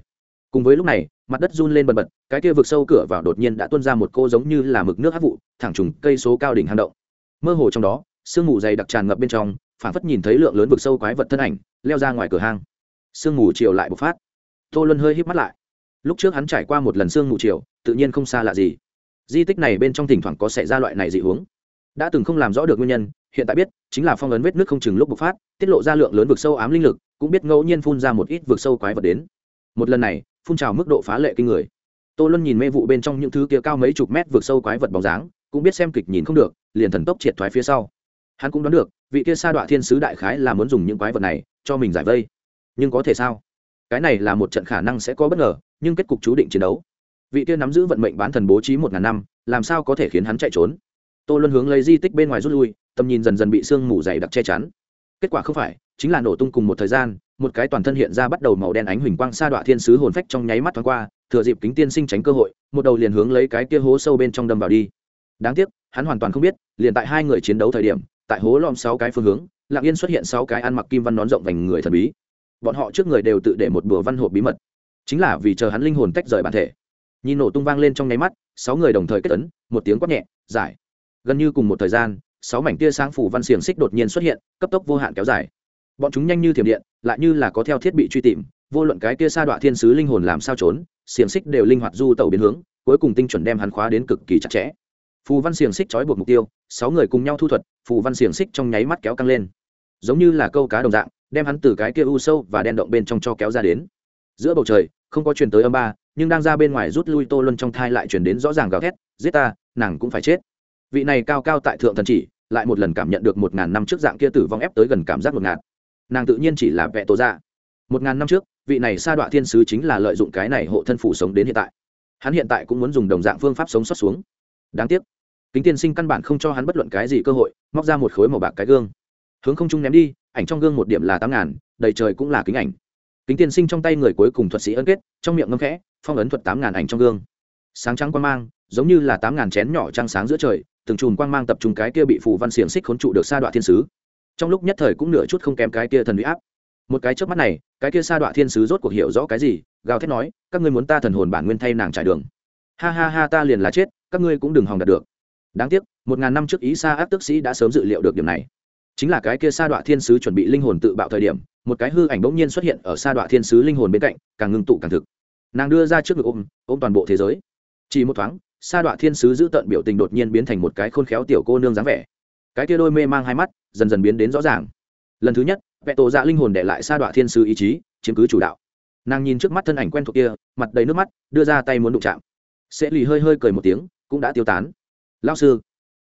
Cùng với lúc này, mặt đất run lên bần bật, cái kia vực sâu cửa vào đột nhiên đã tuôn ra một cô giống như là mực nước hấp vụ, thẳng trùng cây số cao đỉnh hang động. Mơ hồ trong đó, sương mù dày đặc tràn ngập bên trong phản phất nhìn thấy lượng lớn vực sâu quái vật thân ảnh, leo ra ngoài cửa hang. Sương mù chiều lại bộc phát. Tô luân hơi híp mắt lại. Lúc trước hắn trải qua một lần sương mù chiều, tự nhiên không xa lạ gì. Di tích này bên trong thỉnh thoảng có xảy ra loại này dị hướng. Đã từng không làm rõ được nguyên nhân hiện tại biết, chính là phong ấn vết nước không chừng lúc bộc phát, tiết lộ ra lượng lớn vực sâu ám linh lực, cũng biết ngẫu nhiên phun ra một ít vực sâu quái vật đến. Một lần này, phun trào mức độ phá lệ kinh người. Tô luân nhìn mê vụ bên trong những thứ kia cao mấy chục mét vực sâu quái vật bóng dáng, cũng biết xem kịch nhìn không được, liền thần tốc triệt thoái phía sau. Hắn cũng đoán được, vị kia sa đọa thiên sứ đại khái là muốn dùng những quái vật này cho mình giải vây. Nhưng có thể sao? Cái này là một trận khả năng sẽ có bất ngờ, nhưng kết cục chú định chiến đấu. Vị kia nắm giữ vận mệnh bán thần bố trí một ngàn năm, làm sao có thể khiến hắn chạy trốn? Tô luân hướng lấy di tích bên ngoài rút lui tầm nhìn dần dần bị sương mù dày đặc che chắn. Kết quả không phải, chính là nổ tung cùng một thời gian, một cái toàn thân hiện ra bắt đầu màu đen ánh huỳnh quang sa đọa thiên sứ hồn phách trong nháy mắt thoáng qua, thừa dịp kính tiên sinh tránh cơ hội, một đầu liền hướng lấy cái kia hố sâu bên trong đâm vào đi. Đáng tiếc, hắn hoàn toàn không biết, liền tại hai người chiến đấu thời điểm, tại hố lom sáu cái phương hướng lạng yên xuất hiện sáu cái ăn mặc kim văn nón rộng vành người thần bí. Bọn họ trước người đều tự để một bùa văn hộp bí mật. Chính là vì chờ hắn linh hồn tách rời bản thể. Nhìn nổ tung vang lên trong nháy mắt, sáu người đồng thời kết tấn một tiếng quát nhẹ, giải. Gần như cùng một thời gian sáu mảnh tia sáng phủ văn xiềng xích đột nhiên xuất hiện, cấp tốc vô hạn kéo dài. Bọn chúng nhanh như thiểm điện, lại như là có theo thiết bị truy tìm, vô luận cái tia sa đọa thiên sứ linh hồn làm sao trốn, xiềng xích đều linh hoạt du tàu biến hướng, cuối cùng tinh chuẩn đem hắn khóa đến cực kỳ chặt chẽ. Phù văn xiềng xích trói buộc mục tiêu, sáu người cùng nhau thu thuật, phù văn xiềng xích trong nháy mắt kéo căng lên. Giống như là câu cá đồng dạng, đem hắn từ cái kia u sâu và đen động bên trong cho kéo ra đến. Giữa bầu trời, không có truyền tới âm ba, nhưng đang ra bên ngoài rút lui tô luân trong thai lại truyền đến rõ ràng gào thét, giết ta, nàng cũng phải chết. Vị này cao cao tại thượng thần chỉ lại một lần cảm nhận được một ngàn năm trước dạng kia tử vong ép tới gần cảm giác ngột ngạt. Nàng tự nhiên chỉ là vẹ tổ ra một ngàn năm trước, vị này sa đọa thiên sứ chính là lợi dụng cái này hộ thân phủ sống đến hiện tại. Hắn hiện tại cũng muốn dùng đồng dạng phương pháp sống sót xuống. Đáng tiếc, kính tiên sinh căn bản không cho hắn bất luận cái gì cơ hội, móc ra một khối màu bạc cái gương. Hướng không trung ném đi, ảnh trong gương một điểm là tám ngàn, đầy trời cũng là kính ảnh. Kính tiên sinh trong tay người cuối cùng thuật sĩ ân kết, trong miệng ngâm khẽ, phong ấn thuật tám ngàn ảnh trong gương. Sáng trắng quan mang, giống như là tám ngàn chén nhỏ trăng sáng giữa trời từng chùm quang mang tập trung cái kia bị phù văn xiềng xích khốn trụ được sa đoạn thiên sứ. Trong lúc nhất thời cũng nửa chút không kém cái kia thần huy áp. Một cái trước mắt này, cái kia sa đoạn thiên sứ rốt cuộc hiểu rõ cái gì, gào thét nói, các ngươi muốn ta thần hồn bản nguyên thay nàng trải đường. Ha ha ha, ta liền là chết, các ngươi cũng đừng hòng đạt được. Đáng tiếc, một ngàn năm trước ý sa áp tức sĩ đã sớm dự liệu được điểm này. Chính là cái kia sa đoạn thiên sứ chuẩn bị linh hồn tự bạo thời điểm, một cái hư ảnh bỗng nhiên xuất hiện ở sa đoạn thiên sứ linh hồn bên cạnh, càng ngưng tụ càng thực. Nàng đưa ra trước ngực ôm ôm toàn bộ thế giới. Chỉ một thoáng sa đoạn thiên sứ giữ tận biểu tình đột nhiên biến thành một cái khôn khéo tiểu cô nương dáng vẻ. Cái kia đôi mê mang hai mắt dần dần biến đến rõ ràng. Lần thứ nhất vẹ tổ dạ linh hồn để lại sa đoạn thiên sứ ý chí, chiếm cứ chủ đạo. Nàng nhìn trước mắt thân ảnh quen thuộc kia, mặt đầy nước mắt, đưa ra tay muốn đụng chạm. Sẽ lì hơi hơi cười một tiếng, cũng đã tiêu tán. Lao sư.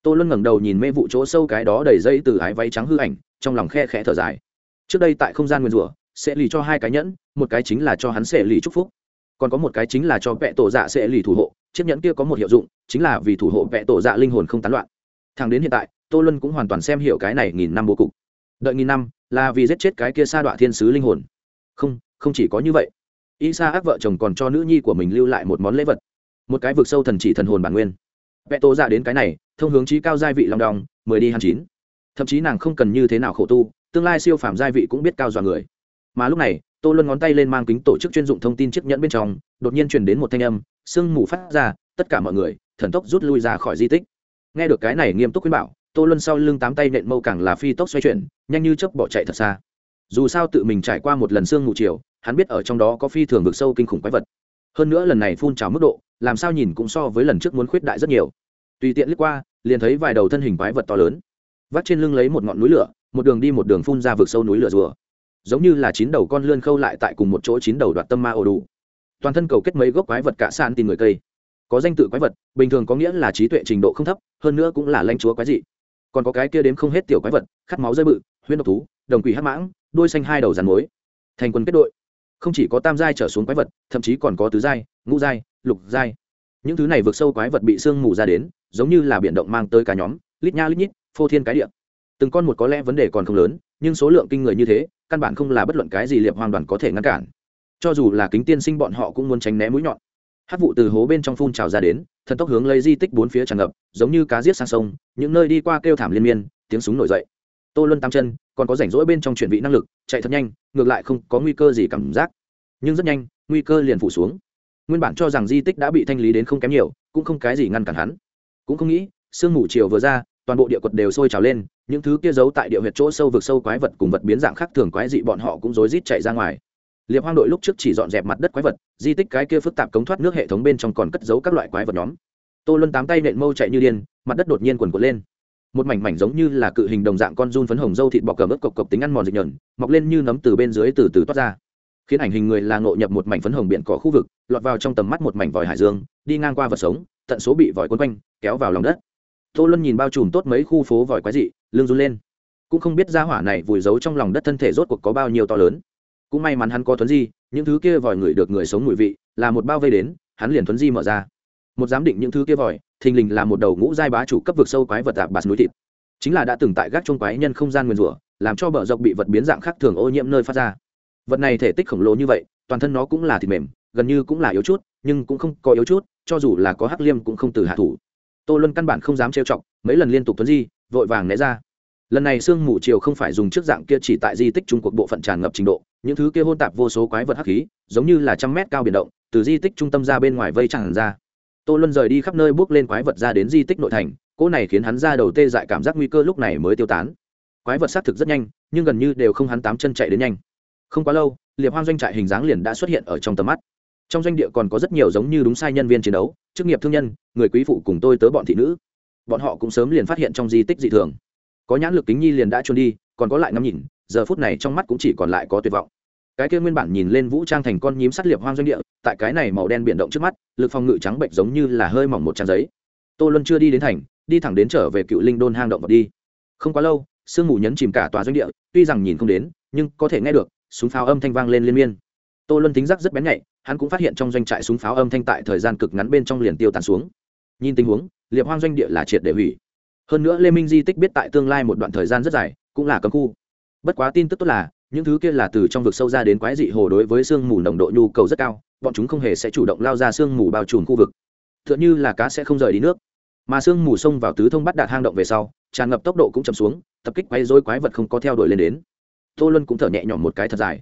Tô luân ngẩng đầu nhìn mê vụ chỗ sâu cái đó đầy dây từ ái váy trắng hư ảnh, trong lòng khe khẽ thở dài. Trước đây tại không gian nguyên rủa, sẽ lì cho hai cái nhẫn, một cái chính là cho hắn sẽ lì chúc phúc. Còn có một cái chính là cho vẹ tổ dạ sẽ lì thủ hộ chiếc nhẫn kia có một hiệu dụng, chính là vì thủ hộ vẽ tổ dạ linh hồn không tán loạn. Thằng đến hiện tại, tô luân cũng hoàn toàn xem hiểu cái này nghìn năm bố cục. Đợi nghìn năm, là vì giết chết cái kia sa đọa thiên sứ linh hồn. Không không chỉ có như vậy. Y sa ác vợ chồng còn cho nữ nhi của mình lưu lại một món lễ vật. Một cái vực sâu thần chỉ thần hồn bản nguyên. Vẽ tổ dạ đến cái này, thông hướng trí cao giai vị long đong, mười đi hai chín. Thậm chí nàng không cần như thế nào khổ tu, tương lai siêu phàm giai vị cũng biết cao dọa người. Mà lúc này tô luân ngón tay lên mang kính tổ chức chuyên dụng thông tin chiếc nhẫn bên trong, đột nhiên truyền đến một thanh âm, sương mù phát ra, tất cả mọi người, thần tốc rút lui ra khỏi di tích. Nghe được cái này nghiêm túc khuyên bảo, tô luân sau lưng tám tay nện mâu càng là phi tốc xoay chuyển, nhanh như chớp bỏ chạy thật xa. Dù sao tự mình trải qua một lần sương mù chiều, hắn biết ở trong đó có phi thường vực sâu kinh khủng quái vật. Hơn nữa lần này phun trào mức độ, làm sao nhìn cũng so với lần trước muốn khuyết đại rất nhiều. Tùy tiện lướt qua, liền thấy vài đầu thân hình quái vật to lớn. Vắt trên lưng lấy một ngọn núi lửa, một đường đi một đường phun ra vực sâu núi lửa rùa giống như là chín đầu con lươn khâu lại tại cùng một chỗ chín đầu đoạt tâm ma ồ đủ. Toàn thân cầu kết mấy gốc quái vật cả san tìm người cây. Có danh tự quái vật, bình thường có nghĩa là trí tuệ trình độ không thấp, hơn nữa cũng là lanh chúa quái dị. Còn có cái kia đếm không hết tiểu quái vật, khát máu rơi bự huyên độc thú, đồng quỷ hát mãng đuôi xanh hai đầu rắn mối thành quân kết đội. Không chỉ có tam giai trở xuống quái vật, thậm chí còn có tứ giai, ngũ giai, lục giai. Những thứ này vượt sâu quái vật bị sương mù ra đến, giống như là biển động mang tới cả nhóm, lít nha lít nhít, phô thiên cái địa. Từng con một có lẽ vấn đề còn không lớn nhưng số lượng kinh người như thế, căn bản không là bất luận cái gì liệp hoàn toàn có thể ngăn cản. Cho dù là kính tiên sinh bọn họ cũng muốn tránh né mũi nhọn. Hát vụ từ hố bên trong phun trào ra đến, thần tốc hướng lấy di tích bốn phía tràn ngập, giống như cá giết sang sông, những nơi đi qua kêu thảm liên miên, tiếng súng nổi dậy. Tô luân tam chân, còn có rảnh rỗi bên trong chuyển vị năng lực, chạy thật nhanh, ngược lại không có nguy cơ gì cảm giác. Nhưng rất nhanh, nguy cơ liền phủ xuống. Nguyên bản cho rằng di tích đã bị thanh lý đến không kém nhiều, cũng không cái gì ngăn cản hắn. Cũng không nghĩ, sương mù chiều vừa ra toàn bộ địa quật đều sôi trào lên, những thứ kia giấu tại địa huyệt chỗ sâu vực sâu quái vật cùng vật biến dạng khác thường quái dị bọn họ cũng rối rít chạy ra ngoài. Liệp hoang đội lúc trước chỉ dọn dẹp mặt đất quái vật, di tích cái kia phức tạp cống thoát nước hệ thống bên trong còn cất giấu các loại quái vật nhóm. Tô luân tám tay nện mâu chạy như điên, mặt đất đột nhiên quần quật lên. Một mảnh mảnh giống như là cự hình đồng dạng con run phấn hồng dâu thịt bọc cờ ớt cộc cộc tính ăn mòn dịch nhờn, mọc lên như nấm từ bên dưới từ từ toát ra. Khiến ảnh hình người là ngộ nhập một mảnh phấn hồng biển cỏ khu vực, lọt vào trong tầm mắt một mảnh vòi hải dương, đi ngang qua vật sống, tận số bị vòi quấn quanh, kéo vào lòng đất tô luân nhìn bao trùm tốt mấy khu phố vòi quái dị, lưng run lên. Cũng không biết ra hỏa này vùi giấu trong lòng đất thân thể rốt cuộc có bao nhiêu to lớn. Cũng may mắn hắn có thuấn di, những thứ kia vòi người được người sống mùi vị, là một bao vây đến, hắn liền thuấn di mở ra. Một giám định những thứ kia vòi, thình lình là một đầu ngũ giai bá chủ cấp vực sâu quái vật tạp bạt núi thịt. Chính là đã từng tại gác trông quái nhân không gian nguyên rủa, làm cho bờ dọc bị vật biến dạng khác thường ô nhiễm nơi phát ra. Vật này thể tích khổng lồ như vậy, toàn thân nó cũng là thịt mềm, gần như cũng là yếu chút, nhưng cũng không có yếu chút, cho dù là có hắc liêm cũng không từ hạ thủ tô luân căn bản không dám trêu chọc, mấy lần liên tục tuấn di, vội vàng né ra. Lần này sương mù chiều không phải dùng trước dạng kia chỉ tại di tích trung cuộc bộ phận tràn ngập trình độ, những thứ kia hôn tạp vô số quái vật hắc khí, giống như là trăm mét cao biển động, từ di tích trung tâm ra bên ngoài vây tràn ra. Tô luân rời đi khắp nơi bước lên quái vật ra đến di tích nội thành, cỗ này khiến hắn ra đầu tê dại cảm giác nguy cơ lúc này mới tiêu tán. Quái vật xác thực rất nhanh, nhưng gần như đều không hắn tám chân chạy đến nhanh. Không quá lâu, liệp hoang doanh trại hình dáng liền đã xuất hiện ở trong tầm mắt trong doanh địa còn có rất nhiều giống như đúng sai nhân viên chiến đấu, chức nghiệp thương nhân, người quý phụ cùng tôi tớ bọn thị nữ. Bọn họ cũng sớm liền phát hiện trong di tích dị thường. Có nhãn lực kính nhi liền đã trốn đi, còn có lại ngắm nhìn, giờ phút này trong mắt cũng chỉ còn lại có tuyệt vọng. Cái kia nguyên bản nhìn lên vũ trang thành con nhím sắt liệp hoang doanh địa, tại cái này màu đen biển động trước mắt, lực phòng ngự trắng bệnh giống như là hơi mỏng một trang giấy. Tô luân chưa đi đến thành, đi thẳng đến trở về cựu linh đôn hang động vào đi. Không quá lâu, sương mù nhấn chìm cả tòa doanh địa, tuy rằng nhìn không đến, nhưng có thể nghe được, súng pháo âm thanh vang lên liên miên tô luân tính giác rất bén nhạy, hắn cũng phát hiện trong doanh trại súng pháo âm thanh tại thời gian cực ngắn bên trong liền tiêu tàn xuống. Nhìn tình huống, liệp hoang doanh địa là triệt để hủy. Hơn nữa lê minh di tích biết tại tương lai một đoạn thời gian rất dài, cũng là cấm khu. Bất quá tin tức tốt là, những thứ kia là từ trong vực sâu ra đến quái dị hồ đối với sương mù nồng độ nhu cầu rất cao, bọn chúng không hề sẽ chủ động lao ra sương mù bao trùm khu vực. T h ư ợ n như là cá sẽ không rời đi nước. Mà sương mù xông vào tứ thông bắt đạt hang động về sau, tràn ngập tốc độ cũng chậm xuống, tập kích quay dối quái vật không có theo đuổi lên đến. Tô luân cũng thở nhẹ nhõm một cái thật dài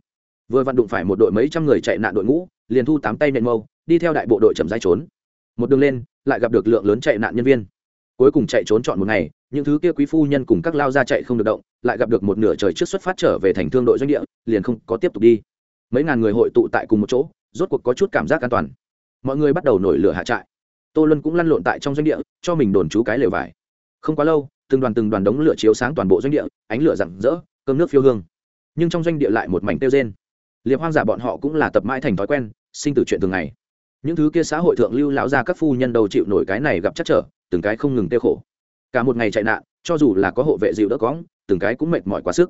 vừa vặn đụng phải một đội mấy trăm người chạy nạn đội ngũ, liền thu tám tay nện mâu, đi theo đại bộ đội chậm rãi trốn. Một đường lên, lại gặp được lượng lớn chạy nạn nhân viên. Cuối cùng chạy trốn chọn một ngày, những thứ kia quý phu nhân cùng các lao ra chạy không được động, lại gặp được một nửa trời trước xuất phát trở về thành thương đội doanh địa, liền không có tiếp tục đi. Mấy ngàn người hội tụ tại cùng một chỗ, rốt cuộc có chút cảm giác an toàn. Mọi người bắt đầu nổi lửa hạ trại. Tô luân cũng lăn lộn tại trong doanh địa, cho mình đồn trú cái lều vải. Không quá lâu, từng đoàn từng đoàn đống lửa chiếu sáng toàn bộ doanh địa, ánh lửa rặng rỡ, cơm nước phiêu hương. Nhưng trong doanh địa lại một mảnh tiêu rên liệp hoang giả bọn họ cũng là tập mãi thành thói quen, sinh từ chuyện thường ngày. Những thứ kia xã hội thượng lưu lão ra các phu nhân đầu chịu nổi cái này gặp chắc trở, từng cái không ngừng tiêu khổ. Cả một ngày chạy nạn, cho dù là có hộ vệ dịu đỡ cóng từng cái cũng mệt mỏi quá sức.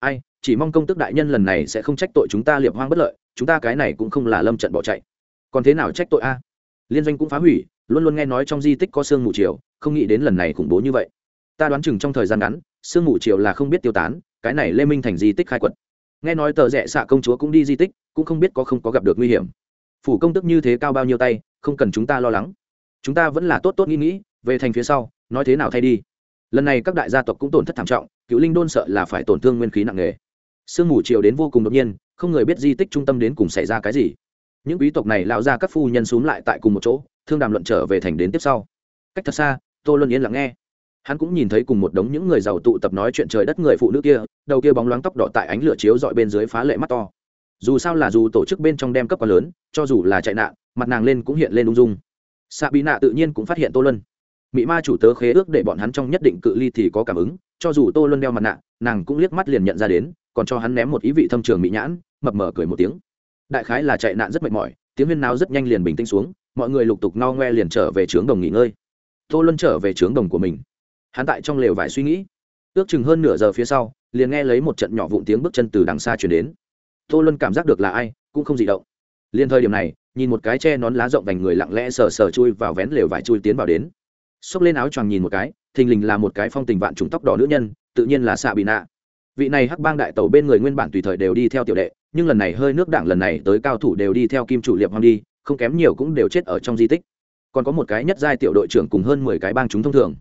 Ai, chỉ mong công tức đại nhân lần này sẽ không trách tội chúng ta liệp hoang bất lợi, chúng ta cái này cũng không là lâm trận bỏ chạy. Còn thế nào trách tội a? Liên doanh cũng phá hủy, luôn luôn nghe nói trong di tích có sương mù chiều, không nghĩ đến lần này khủng bố như vậy. Ta đoán chừng trong thời gian ngắn, sương mù chiều là không biết tiêu tán, cái này lê minh thành di tích khai quật nghe nói tờ rẽ xạ công chúa cũng đi di tích, cũng không biết có không có gặp được nguy hiểm. Phủ công tức như thế cao bao nhiêu tay, không cần chúng ta lo lắng. Chúng ta vẫn là tốt tốt nghĩ nghĩ, về thành phía sau, nói thế nào thay đi. Lần này các đại gia tộc cũng tổn thất thảm trọng, cựu linh đôn sợ là phải tổn thương nguyên khí nặng nề. Sương mù chiều đến vô cùng đột nhiên, không người biết di tích trung tâm đến cùng xảy ra cái gì. Những quý tộc này lao ra các phu nhân xúm lại tại cùng một chỗ, thương đàm luận trở về thành đến tiếp sau. Cách thật xa, tô luân yên lặng nghe hắn cũng nhìn thấy cùng một đống những người giàu tụ tập nói chuyện trời đất người phụ nữ kia, đầu kia bóng loáng tóc đỏ tại ánh lửa chiếu dọi bên dưới phá lệ mắt to. Dù sao là dù tổ chức bên trong đem cấp quá lớn, cho dù là chạy nạn, mặt nàng lên cũng hiện lên ung dung. Xạ bị nạ tự nhiên cũng phát hiện tô luân. Mỹ ma chủ tớ khế ước để bọn hắn trong nhất định cự ly thì có cảm ứng, cho dù tô luân đeo mặt nạ, nàng cũng liếc mắt liền nhận ra đến, còn cho hắn ném một ý vị thâm trường mỹ nhãn, mập mờ cười một tiếng. Đại khái là chạy nạn rất mệt mỏi, tiếng huyên náo rất nhanh liền bình tĩnh xuống, mọi người lục tục no ngoe liền trở về trướng đồng nghỉ ngơi. Tô luân trở về trướng đồng của mình hắn tại trong lều vải suy nghĩ. Ước chừng hơn nửa giờ phía sau, liền nghe lấy một trận nhỏ vụn tiếng bước chân từ đằng xa chuyển đến. Tô luân cảm giác được là ai, cũng không gì động. Liền thời điểm này, nhìn một cái che nón lá rộng vành người lặng lẽ sờ sờ chui vào vén lều vải chui tiến vào đến. Xốc lên áo choàng nhìn một cái, thình lình là một cái phong tình vạn trùng tóc đỏ nữ nhân, tự nhiên là xạ bị nạ. Vị này hắc bang đại tàu bên người nguyên bản tùy thời đều đi theo tiểu đệ, nhưng lần này hơi nước đảng lần này tới cao thủ đều đi theo kim chủ liệp hoang đi, không kém nhiều cũng đều chết ở trong di tích. Còn có một cái nhất giai tiểu đội trưởng cùng hơn mười cái bang chúng thông thường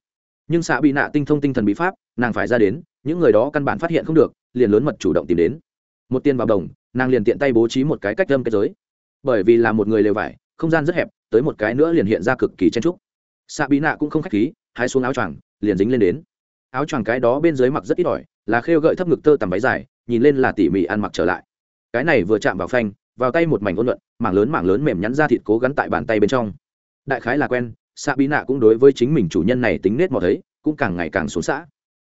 nhưng xạ bị nạ tinh thông tinh thần bí pháp, nàng phải ra đến, những người đó căn bản phát hiện không được, liền lớn mật chủ động tìm đến. Một tiền vào đồng, nàng liền tiện tay bố trí một cái cách lâm kết giới. Bởi vì là một người lều vải, không gian rất hẹp, tới một cái nữa liền hiện ra cực kỳ chen trúc. Xạ bị nạ cũng không k h á c h khí, hái xuống áo choàng, liền dính lên đến. Áo choàng cái đó bên dưới mặc rất ít ỏi, là khêu gợi thấp ngực tơ tằm váy dài, nhìn lên là tỉ mỉ ăn mặc trở lại. Cái này vừa chạm vào phanh, vào tay một mảnh ôn luận, mảng lớn mảng lớn mềm nhắn ra thịt cố gắn tại bàn tay bên trong. Đại khái là quen xạ bí nạ cũng đối với chính mình chủ nhân này tính nết mò thấy, cũng càng ngày càng xuống xã.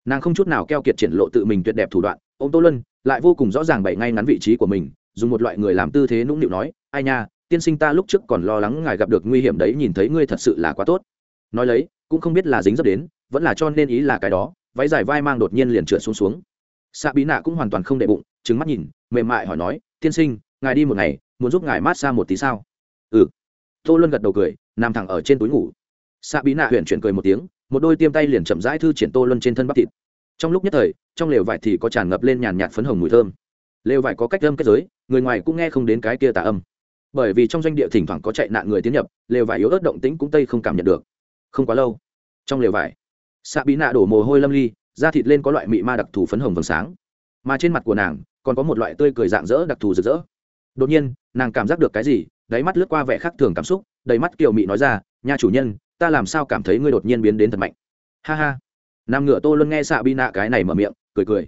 Nàng không chút nào keo kiệt triển lộ tự mình tuyệt đẹp thủ đoạn. Ô m tô lân lại vô cùng rõ ràng bày ngay ngắn vị trí của mình, dùng một loại người làm tư thế nũng nịu nói, ai nha, tiên sinh ta lúc trước còn lo lắng ngài gặp được nguy hiểm đấy, nhìn thấy ngươi thật sự là quá tốt. Nói lấy, cũng không biết là dính dấp đến, vẫn là cho nên ý là cái đó, váy dài vai mang đột nhiên liền trượt xuống xuống. Xạ bí nạ cũng hoàn toàn không đệ bụng trứng mắt nhìn, mềm mại hỏi nói, tiên sinh, ngài đi một ngày, muốn giúp ngài mát xa một tí sao? Ừ. Tô luân gật đầu cười nằm thẳng ở trên túi ngủ. Xạ bí nạ huyện chuyển cười một tiếng, một đôi tiêm tay liền chậm rãi thư triển tô luân trên thân bắp thịt. Trong lúc nhất thời, trong lều vải thì có tràn ngập lên nhàn nhạt phấn hồng mùi thơm. Lều vải có cách âm kết giới, người ngoài cũng nghe không đến cái kia tà âm. Bởi vì trong doanh địa thỉnh thoảng có chạy nạn người tiến nhập, lều vải yếu ớt động tĩnh cũng tây không cảm nhận được. Không quá lâu, trong lều vải xạ bí nạ đổ mồ hôi lâm ly, da thịt lên có loại mị ma đặc thù phấn hồng vầng sáng. Mà trên mặt của nàng, còn có một loại tươi cười dạng dỡ đặc thù rực rỡ. Đột nhiên, nàng cảm giác được cái gì, đáy mắt lướt qua vẻ khác thường cảm xúc đầy mắt kiều mị nói ra nhà chủ nhân, ta làm sao cảm thấy ngươi đột nhiên biến đến thật mạnh? Ha ha. Nam ngựa tô luôn nghe xạ bi nạ cái này mở miệng, cười cười.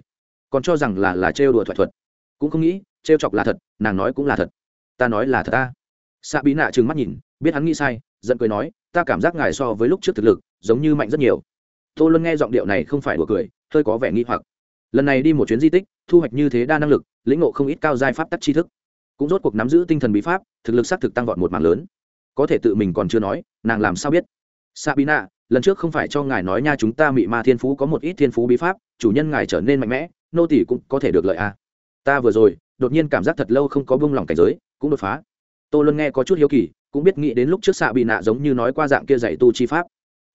Còn cho rằng là là trêu đùa thoại thuật. Cũng không nghĩ, trêu chọc là thật, nàng nói cũng là thật. Ta nói là thật ta. Xạ bi nạ trừng mắt nhìn, biết hắn nghĩ sai, giận cười nói, ta cảm giác ngài so với lúc trước thực lực, giống như mạnh rất nhiều. Tô luân nghe giọng điệu này không phải đùa cười, hơi có vẻ nghi hoặc. Lần này đi một chuyến di tích, thu hoạch như thế đa năng lực, lĩnh ngộ không ít cao giai pháp tắc tri thức. Cũng rốt cuộc nắm giữ tinh thần bí pháp, thực lực xác thực tăng vọt một mảng lớn có thể tự mình còn chưa nói, nàng làm sao biết? Sabina, lần trước không phải cho ngài nói nha chúng ta mị ma thiên phú có một ít thiên phú bí pháp, chủ nhân ngài trở nên mạnh mẽ, nô tỷ cũng có thể được lợi à. ta vừa rồi, đột nhiên cảm giác thật lâu không có bông lòng cảnh giới, cũng đột phá. Tô luân nghe có chút hiếu kỳ, cũng biết nghĩ đến lúc trước xạ bị nạ giống như nói qua dạng kia dạy tu chi pháp.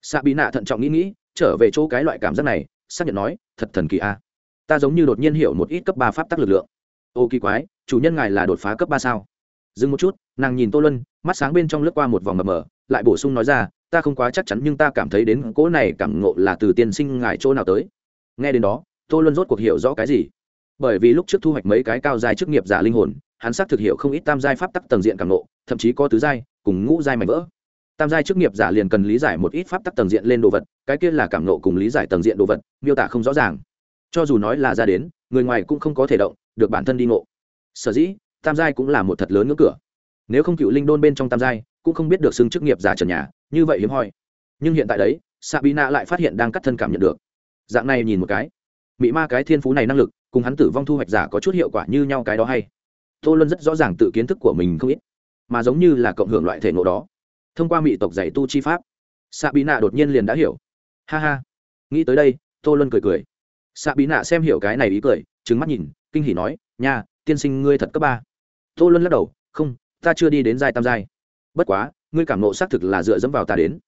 Xạ bị nạ thận trọng nghĩ nghĩ, trở về chỗ cái loại cảm giác này, xác nhận nói, thật thần kỳ a à. ta giống như đột nhiên hiểu một ít cấp ba pháp tắc lực lượng. Ô kỳ quái, chủ nhân ngài là đột phá cấp ba sao? Dừng một chút, nàng nhìn tô luân, mắt sáng bên trong lướt qua một vòng mờ mờ, lại bổ sung nói ra, ta không quá chắc chắn nhưng ta cảm thấy đến cỗ này cảm ngộ là từ tiên sinh ngài chỗ nào tới. Nghe đến đó, tô luân rốt cuộc hiểu rõ cái gì. Bởi vì lúc trước thu hoạch mấy cái cao dài chức nghiệp giả linh hồn, hắn xác thực hiểu không ít tam giai pháp tắc tầng diện cảm ngộ, thậm chí có tứ giai cùng ngũ giai mạnh vỡ. Tam giai chức nghiệp giả liền cần lý giải một ít pháp tắc tầng diện lên đồ vật, cái kia là cảm ngộ cùng lý giải tầng diện đồ vật, miêu tả không rõ ràng. Cho dù nói là ra đến, người ngoài cũng không có thể động, được bản thân đi ngộ. Sở dĩ tam giai cũng là một thật lớn ngưỡng cửa. Nếu không cựu linh đôn bên trong tam giai, cũng không biết được xưng chức nghiệp giả trần nhà, như vậy hiếm hoi. Nhưng hiện tại đấy, sabina lại phát hiện đang cắt thân cảm nhận được. Dạng này nhìn một cái mỹ ma cái thiên phú này năng lực, cùng hắn tử vong thu hoạch giả có chút hiệu quả như nhau cái đó hay. Tô luân rất rõ ràng tự kiến thức của mình không ít, mà giống như là cộng hưởng loại thể ngộ đó. Thông qua mỹ tộc dạy tu chi pháp, sabina đột nhiên liền đã hiểu. Ha ha. Nghĩ tới đây, tô luân cười cười. Sabina xem hiểu cái này ý cười trứng mắt nhìn, kinh hỉ nói, nha, tiên sinh ngươi thật cấp ba tô luân lắc đầu, không, ta chưa đi đến giai tam giai. Bất quá, ngươi cảm nộ xác thực là dựa dẫm vào ta đến.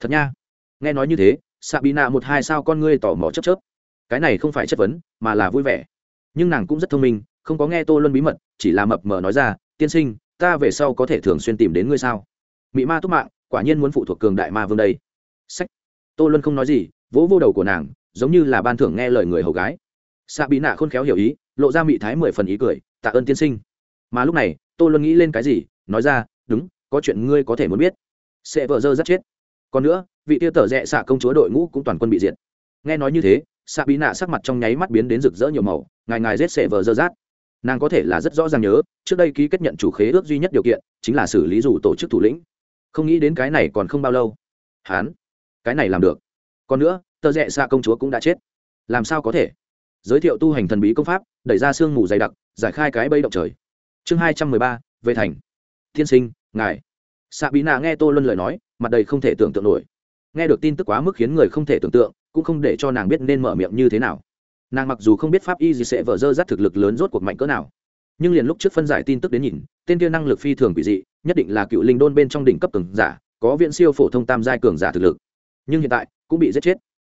Thật nha. Nghe nói như thế xạ bị nạ một hai sao con ngươi tỏ mò chấp chớp. Cái này không phải chất vấn, mà là vui vẻ. Nhưng nàng cũng rất thông minh, không có nghe tô luân bí mật, chỉ là mập mờ nói ra, tiên sinh, ta về sau có thể thường xuyên tìm đến ngươi sao? Mị ma túc mạng, quả nhiên muốn phụ thuộc cường đại ma vương đây. Sách. Tô luân không nói gì, vỗ vô đầu của nàng, giống như là ban thưởng nghe lời người hầu gái. Xạ bị nạ khôn khéo hiểu ý, lộ ra mị thái mười phần ý cười, tạ ơn tiên sinh mà lúc này, tô luân nghĩ lên cái gì, nói ra, đúng, có chuyện ngươi có thể muốn biết. Sẽ vợ dơ rất chết. Còn nữa, vị tiêu tở rẽ xạ công chúa đội ngũ cũng toàn quân bị diệt. Nghe nói như thế, xạ bí nạ sắc mặt trong nháy mắt biến đến rực rỡ nhiều màu, ngài ngài rết sệ vờ dơ rát nàng có thể là rất rõ ràng nhớ, trước đây ký kết nhận chủ khế ước duy nhất điều kiện, chính là xử lý dù tổ chức thủ lĩnh. Không nghĩ đến cái này còn không bao lâu. Hán, cái này làm được. Còn nữa tờ rẽ xạ công chúa cũng đã chết. Làm sao có thể? Giới thiệu tu hành thần bí công pháp, đẩy ra sương mù dày đặc, giải khai cái bây động trời chương hai trăm mười ba, về thành. Thiên sinh, ngài. Xạ bí nạ nghe tô luân lời nói, mặt đầy không thể tưởng tượng nổi. Nghe được tin tức quá mức khiến người không thể tưởng tượng, cũng không để cho nàng biết nên mở miệng như thế nào. Nàng mặc dù không biết pháp y gì sẽ vỡ dơ dắt thực lực lớn rốt cuộc mạnh cỡ nào, nhưng liền lúc trước phân giải tin tức đến nhìn, tên kia năng lực phi thường quỷ dị, nhất định là cựu linh đôn bên trong đỉnh cấp cường giả, có viện siêu phổ thông tam giai cường giả thực lực. Nhưng hiện tại, cũng bị giết chết.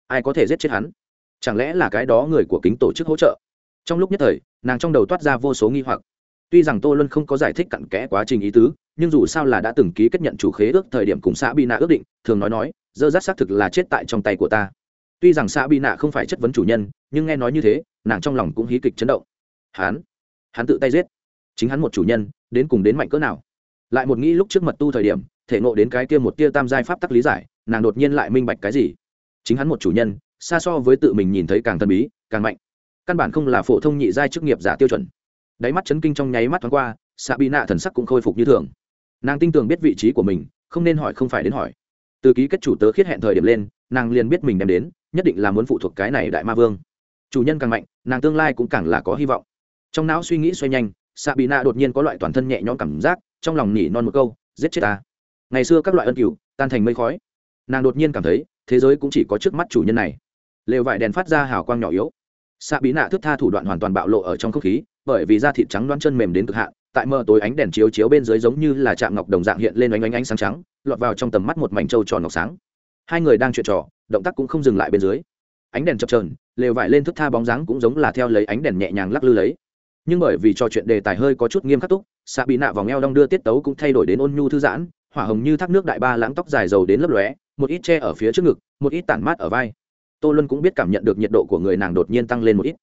Ai có thể giết chết hắn? Chẳng lẽ là cái đó người của kính tổ chức hỗ trợ? Trong lúc nhất thời, nàng trong đầu toát ra vô số nghi hoặc tuy rằng tô luân không có giải thích cặn kẽ quá trình ý tứ, nhưng dù sao là đã từng ký kết nhận chủ khế ước thời điểm cùng xã bị nạ ước định, thường nói nói, dơ rát xác thực là chết tại trong tay của ta. Tuy rằng xã bị nạ không phải chất vấn chủ nhân, nhưng nghe nói như thế, nàng trong lòng cũng hí kịch chấn động. Hắn hắn tự tay giết. Chính hắn một chủ nhân, đến cùng đến mạnh cỡ nào? Lại một nghĩ lúc trước mật tu thời điểm, thể ngộ đến cái kia một tia tam giai pháp tắc lý giải, nàng đột nhiên lại minh bạch cái gì? Chính hắn một chủ nhân, xa so với tự mình nhìn thấy càng thần bí, càng mạnh. Căn bản không là phổ thông nhị giai chức nghiệp giả tiêu chuẩn đáy mắt chấn kinh trong nháy mắt thoáng qua xạ bị nạ thần sắc cũng khôi phục như thường. Nàng tin tưởng biết vị trí của mình, không nên hỏi không phải đến hỏi. Từ ký kết chủ tớ khiết hẹn thời điểm lên, nàng liền biết mình đem đến, nhất định là muốn phụ thuộc cái này đại ma vương. Chủ nhân càng mạnh, nàng tương lai cũng càng là có hy vọng. Trong não suy nghĩ xoay nhanh xạ bị nạ đột nhiên có loại toàn thân nhẹ nhõm cảm giác, trong lòng nỉ non một câu, giết chết ta. Ngày xưa các loại ân cửu, tan thành mây khói. Nàng đột nhiên cảm thấy, thế giới cũng chỉ có trước mắt chủ nhân này. Lều vải đèn phát ra hào quang nhỏ yếu. Xạ bí nạ thức tha thủ đoạn hoàn toàn bạo lộ ở trong không khí bởi vì da thịt trắng đoán chân mềm đến cực hạn, tại mờ tối ánh đèn chiếu chiếu bên dưới giống như là chạm ngọc đồng dạng hiện lên oanh oanh ánh sáng trắng, lọt vào trong tầm mắt một mảnh trâu tròn ngọc sáng. Hai người đang chuyện trò, động tác cũng không dừng lại bên dưới. Ánh đèn chập trờn lều vải lên thức tha bóng dáng cũng giống là theo lấy ánh đèn nhẹ nhàng lắc lư lấy. Nhưng bởi vì trò chuyện đề tài hơi có chút nghiêm khắc túc xạ bị nạ vòng eo đong đưa tiết tấu cũng thay đổi đến ôn nhu thư giãn, hỏa hồng như thác nước đại ba lãng tóc dài dầu đến lấp lóe, một ít che ở phía trước ngực, một ít tản mát ở vai. Tô luân cũng biết cảm nhận được nhiệt độ của người nàng đột nhiên tăng lên một ít.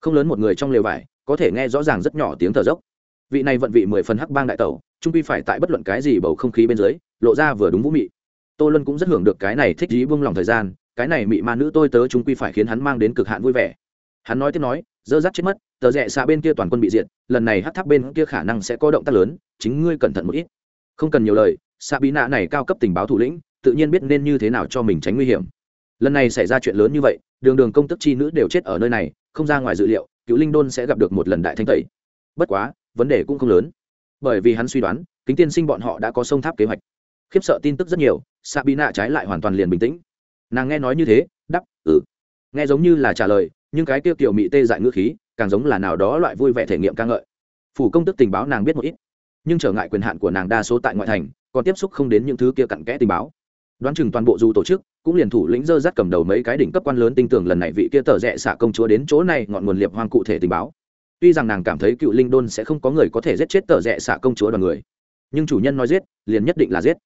Không lớn một người trong lều vải có thể nghe rõ ràng rất nhỏ tiếng thở dốc. Vị này vận vị mười phần hắc bang đại tẩu, trung quy phải tại bất luận cái gì bầu không khí bên dưới, lộ ra vừa đúng vũ mị. Tô luân cũng rất hưởng được cái này thích dí buông lòng thời gian, cái này mị ma nữ tôi tớ trung quy phải khiến hắn mang đến cực hạn vui vẻ. Hắn nói tiếp nói, dơ dắt chết mất, tờ rẽ xa bên kia toàn quân bị diệt, lần này hắc tháp bên kia khả năng sẽ có động tác lớn, chính ngươi cẩn thận một ít. Không cần nhiều lời xa bí nạ này cao cấp tình báo thủ lĩnh, tự nhiên biết nên như thế nào cho mình tránh nguy hiểm. Lần này xảy ra chuyện lớn như vậy, đường đường công tức chi nữ đều chết ở nơi này, không ra ngoài dự liệu cựu linh đôn sẽ gặp được một lần đại thanh tẩy. Bất quá, vấn đề cũng không lớn. Bởi vì hắn suy đoán, kính tiên sinh bọn họ đã có sông tháp kế hoạch. Khiếp sợ tin tức rất nhiều xạ bị nạ trái lại hoàn toàn liền bình tĩnh. Nàng nghe nói như thế đắp ừ. Nghe giống như là trả lời, nhưng cái tiêu kiểu mị tê dại ngữ khí, càng giống là nào đó loại vui vẻ thể nghiệm ca ngợi. Phủ công tức tình báo nàng biết một ít, nhưng trở ngại quyền hạn của nàng đa số tại ngoại thành, còn tiếp xúc không đến những thứ kia cặn kẽ tình báo. Đoán chừng toàn bộ dù tổ chức cũng liền thủ lĩnh dơ dắt cầm đầu mấy cái đỉnh cấp quan lớn tin tưởng lần này vị kia tờ rẽ xạ công chúa đến chỗ này ngọn nguồn liệp hoang cụ thể tình báo. Tuy rằng nàng cảm thấy cựu linh đôn sẽ không có người có thể giết chết tờ rẽ xạ công chúa đoàn người, nhưng chủ nhân nói giết, liền nhất định là giết.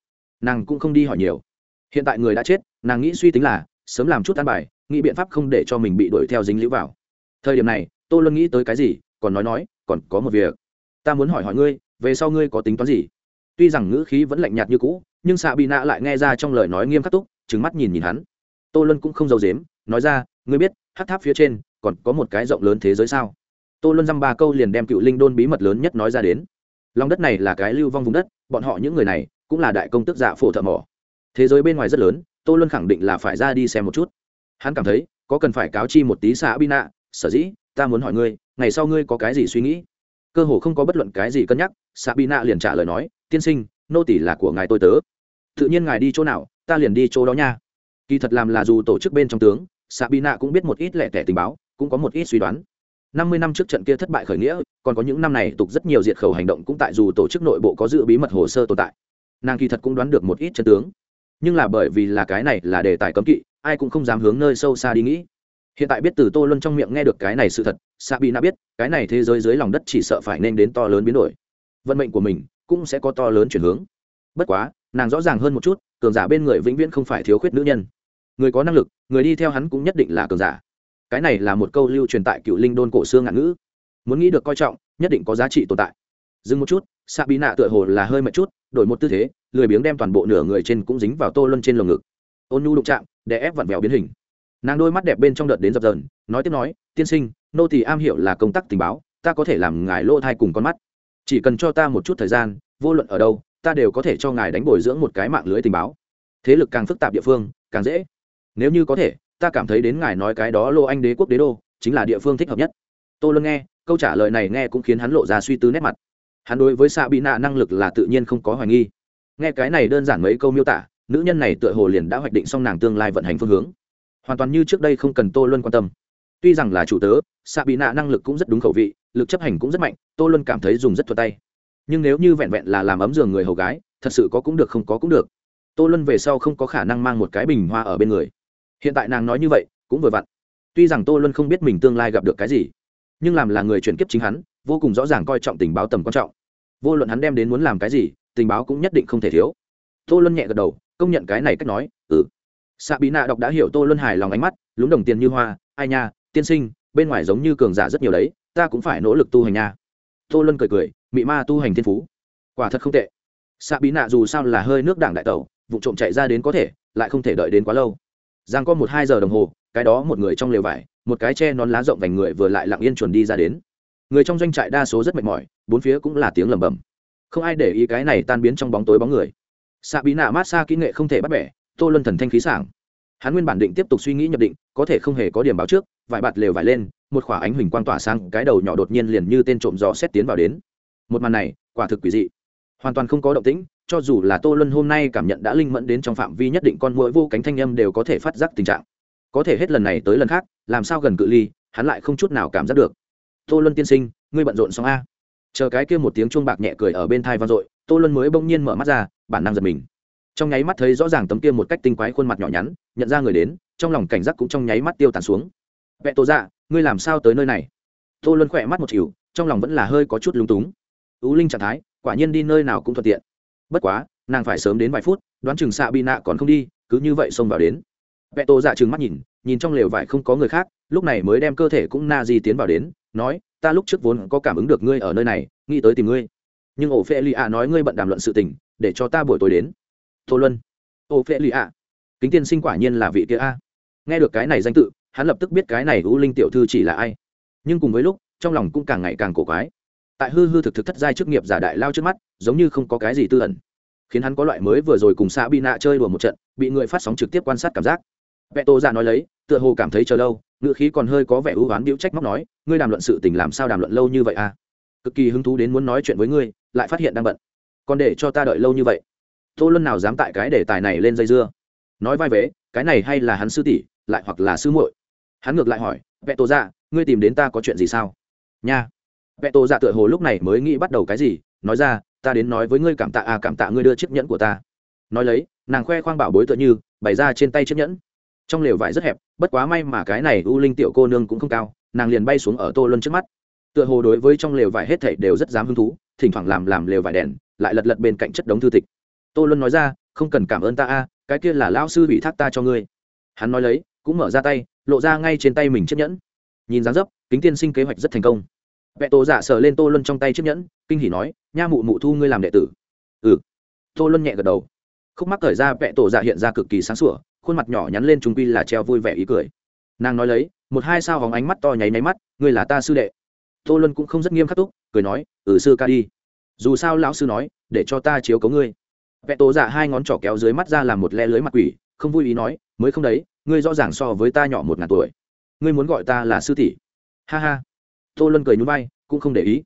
Nàng cũng không đi hỏi nhiều. Hiện tại người đã chết, nàng nghĩ suy tính là, sớm làm chút an bài, nghĩ biện pháp không để cho mình bị đuổi theo dính lũ vào. Thời điểm này, tô luân nghĩ tới cái gì, còn nói nói, còn có một việc. Ta muốn hỏi hỏi ngươi, về sau ngươi có tính toán gì? Tuy rằng ngữ khí vẫn lạnh nhạt như cũ, nhưng xạ bị nạ lại nghe ra trong lời nói nghiêm khắc túc trứng mắt nhìn nhìn hắn. Tô luân cũng không giấu dếm nói ra, ngươi biết, hát tháp phía trên còn có một cái rộng lớn thế giới sao? Tô luân dăm ba câu liền đem cựu linh đôn bí mật lớn nhất nói ra đến. Lòng đất này là cái lưu vong vùng đất, bọn họ những người này cũng là đại công tức dạ phổ thợ mỏ. Thế giới bên ngoài rất lớn, tô luân khẳng định là phải ra đi xem một chút. Hắn cảm thấy, có cần phải cáo chi một tí xã bi nạ, sở dĩ, ta muốn hỏi ngươi, ngày sau ngươi có cái gì suy nghĩ? Cơ hồ không có bất luận cái gì cân nhắc xã bi nạ liền trả lời nói, tiên sinh, nô tỷ là của ngài tôi tớ. Tự nhiên ngài đi chỗ nào ta liền đi chỗ đó nha. Kỳ thật làm là dù tổ chức bên trong tướng xã bi nạ cũng biết một ít lẻ tẻ tình báo, cũng có một ít suy đoán. Năm mươi năm trước trận kia thất bại khởi nghĩa, còn có những năm này tục rất nhiều diệt khẩu hành động cũng tại dù tổ chức nội bộ có dự bí mật hồ sơ tồn tại. Nàng kỳ thật cũng đoán được một ít chân tướng. Nhưng là bởi vì là cái này là đề tài cấm kỵ, ai cũng không dám hướng nơi sâu xa đi nghĩ. Hiện tại biết từ tô luân trong miệng nghe được cái này sự thật xạ nạ biết, cái này thế giới dưới lòng đất chỉ sợ phải nên đến to lớn biến đổi. Vận mệnh của mình cũng sẽ có to lớn chuyển hướng. Bất quá, nàng rõ ràng hơn một chút cường giả bên người vĩnh viễn không phải thiếu khuyết nữ nhân. Người có năng lực, người đi theo hắn cũng nhất định là cường giả. Cái này là một câu lưu truyền tại cựu linh đôn cổ xương ngạn ngữ. Muốn nghĩ được coi trọng, nhất định có giá trị tồn tại. Dừng một chút xạ bí nạ tựa hồ là hơi mệt chút, đổi một tư thế, lười biếng đem toàn bộ nửa người trên cũng dính vào tô luân trên lồng ngực. Ôn nhu đụng chạm để ép vặn vẹo biến hình. Nàng đôi mắt đẹp bên trong đợt đến dập dờn, nói tiếp nói, tiên sinh, nô tỳ am hiểu là công tác tình báo, ta có thể làm ngài lỗ thai cùng con mắt. Chỉ cần cho ta một chút thời gian, vô luận ở đâu ta đều có thể cho ngài đánh bồi dưỡng một cái mạng lưới tình báo. Thế lực càng phức tạp địa phương, càng dễ. Nếu như có thể, ta cảm thấy đến ngài nói cái đó lô anh đế quốc đế đô, chính là địa phương thích hợp nhất. Tô luân nghe, câu trả lời này nghe cũng khiến hắn lộ ra suy tư nét mặt. Hắn đối với xạ bị nạ năng lực là tự nhiên không có hoài nghi. Nghe cái này đơn giản mấy câu miêu tả, nữ nhân này tựa hồ liền đã hoạch định xong nàng tương lai vận hành phương hướng. Hoàn toàn như trước đây không cần tô luân quan tâm. Tuy rằng là chủ tớ xạ bị nạ năng lực cũng rất đúng khẩu vị, lực chấp hành cũng rất mạnh, tô luân cảm thấy dùng rất thuật tay nhưng nếu như vẹn vẹn là làm ấm giường người hầu gái, thật sự có cũng được không có cũng được. Tô luân về sau không có khả năng mang một cái bình hoa ở bên người. Hiện tại nàng nói như vậy, cũng vừa vặn. Tuy rằng tô luân không biết mình tương lai gặp được cái gì, nhưng làm là người chuyển kiếp chính hắn, vô cùng rõ ràng coi trọng tình báo tầm quan trọng. Vô luận hắn đem đến muốn làm cái gì, tình báo cũng nhất định không thể thiếu. Tô luân nhẹ gật đầu, công nhận cái này cách nói ừ. Xạ bí nạ đọc đã hiểu tô luân hài lòng ánh mắt, lúng đồng tiền như hoa, ai nha, tiên sinh, bên ngoài giống như cường giả rất nhiều đấy, ta cũng phải nỗ lực tu hành nha tô luân cười cười, mị ma tu hành thiên phú. Quả thật không tệ. Xạ bí nạ dù sao là hơi nước đảng đại tẩu, vụ trộm chạy ra đến có thể, lại không thể đợi đến quá lâu. Giang có một hai giờ đồng hồ, cái đó một người trong lều vải, một cái che nón lá rộng vành người vừa lại lặng yên chuẩn đi ra đến. Người trong doanh trại đa số rất mệt mỏi, bốn phía cũng là tiếng lầm bầm không ai để ý cái này tan biến trong bóng tối bóng người. Xạ bí nạ mát xa kỹ nghệ không thể bắt bẻ, tô luân thần thanh khí sảng. Hắn nguyên bản định tiếp tục suy nghĩ nhập định, có thể không hề có điểm báo trước vải bạt lều vải lên, một khỏa ánh huỳnh quang tỏa sang cái đầu nhỏ đột nhiên liền như tên trộm dò xét tiến vào đến. Một màn này, quả thực quỷ dị. Hoàn toàn không có động tĩnh, cho dù là tô luân hôm nay cảm nhận đã linh mẫn đến trong phạm vi nhất định con mũi vô cánh thanh âm đều có thể phát giác tình trạng. Có thể hết lần này tới lần khác, làm sao gần cự ly, hắn lại không chút nào cảm giác được. Tô luân tiên sinh, ngươi bận rộn xong a? Chờ cái kia một tiếng chuông bạc nhẹ cười ở bên thai vang dội, tô luân mới bỗng nhiên mở mắt ra, bản năng giật mình. Trong nháy mắt thấy rõ ràng tấm kia một cách tinh quái khuôn mặt nhỏ nhắn, nhận ra người đến, trong lòng cảnh giác cũng trong nháy mắt tiêu tàn xuống vẹ tô dạ ngươi làm sao tới nơi này? Tô luân khỏe mắt một chịu, trong lòng vẫn là hơi có chút lúng túng. Tú linh trạng thái, quả nhiên đi nơi nào cũng thuận tiện. Bất quá, nàng phải sớm đến vài phút, đoán chừng xạ bị nạ còn không đi, cứ như vậy xông vào đến. Vẹ tô dạ trừng mắt nhìn nhìn trong lều vải không có người khác, lúc này mới đem cơ thể cũng na di tiến vào đến, nói, ta lúc trước vốn có cảm ứng được ngươi ở nơi này, nghĩ tới tìm ngươi. Nhưng ổ phê lì ạ nói ngươi bận đàm luận sự tình, để cho ta buổi tối đến. Tô luân. Ổ phê lì ạ kính tiên sinh quả nhiên là vị kia a. Nghe được cái này danh tự hắn lập tức biết cái này u linh tiểu thư chỉ là ai. Nhưng cùng với lúc, trong lòng cũng càng ngày càng cổ quái. Tại hư hư thực thực thất giai chức nghiệp giả đại lao trước mắt, giống như không có cái gì tư ẩn. Khiến hắn có loại mới vừa rồi cùng xã bị nạ chơi đùa một trận, bị người phát sóng trực tiếp quan sát cảm giác. Vẹ tô ra nói lấy, tựa hồ cảm thấy chờ lâu ngựa khí còn hơi có vẻ ưu oán biểu trách móc nói, ngươi đàm luận sự tình làm sao đàm luận lâu như vậy à? Cực kỳ hứng thú đến muốn nói chuyện với ngươi, lại phát hiện đang bận. Còn để cho ta đợi lâu như vậy. Tô luân nào dám tại cái đề tài này lên dây dưa. Nói vai vế, cái này hay là hắn sư tỷ, lại hoặc là sư muội hắn ngược lại hỏi vẹ tô dạ, ngươi tìm đến ta có chuyện gì sao? Nha. Vẹ tô dạ tựa hồ lúc này mới nghĩ bắt đầu cái gì nói ra ta đến nói với ngươi cảm tạ à cảm tạ ngươi đưa chiếc nhẫn của ta. Nói lấy nàng khoe khoang bảo bối tựa như bày ra trên tay chiếc nhẫn. Trong lều vải rất hẹp bất quá may mà cái này u linh tiểu cô nương cũng không cao nàng liền bay xuống ở tô luân trước mắt. Tựa hồ đối với trong lều vải hết thảy đều rất dám hứng thú thỉnh thoảng làm làm lều vải đèn lại lật lật bên cạnh chất đống thư tịch. Tô luân nói ra không cần cảm ơn ta a cái kia là lão sư bị thác ta cho ngươi. Hắn nói lấy cũng mở ra tay, lộ ra ngay trên tay mình chiếc nhẫn. Nhìn dáng dấp, kính tiên sinh kế hoạch rất thành công. Vẹ tổ giả dạ sờ lên tô luân trong tay chiếc nhẫn, kinh hỉ nói, nha mụ mụ thu ngươi làm đệ tử. Ừ. Tô luân nhẹ gật đầu. Khúc mắc thời ra, vẹ tổ giả dạ hiện ra cực kỳ sáng sủa, khuôn mặt nhỏ nhắn lên trung quy là treo vui vẻ ý cười. Nàng nói lấy, một hai sao hóng ánh mắt to nháy máy mắt, ngươi là ta sư đệ. Tô luân cũng không rất nghiêm khắc túc, cười nói ừ sư ca đi. Dù sao lão sư nói, để cho ta chiếu cấu ngươi. Vẹ tổ giả dạ hai ngón trỏ kéo dưới mắt ra làm một le lưới mặt quỷ, không vui ý nói, mới không đấy ngươi rõ ràng so với ta nhỏ một ngàn tuổi. Ngươi muốn gọi ta là sư tỷ. Ha ha. Tô luân cười nhún vai, cũng không để ý.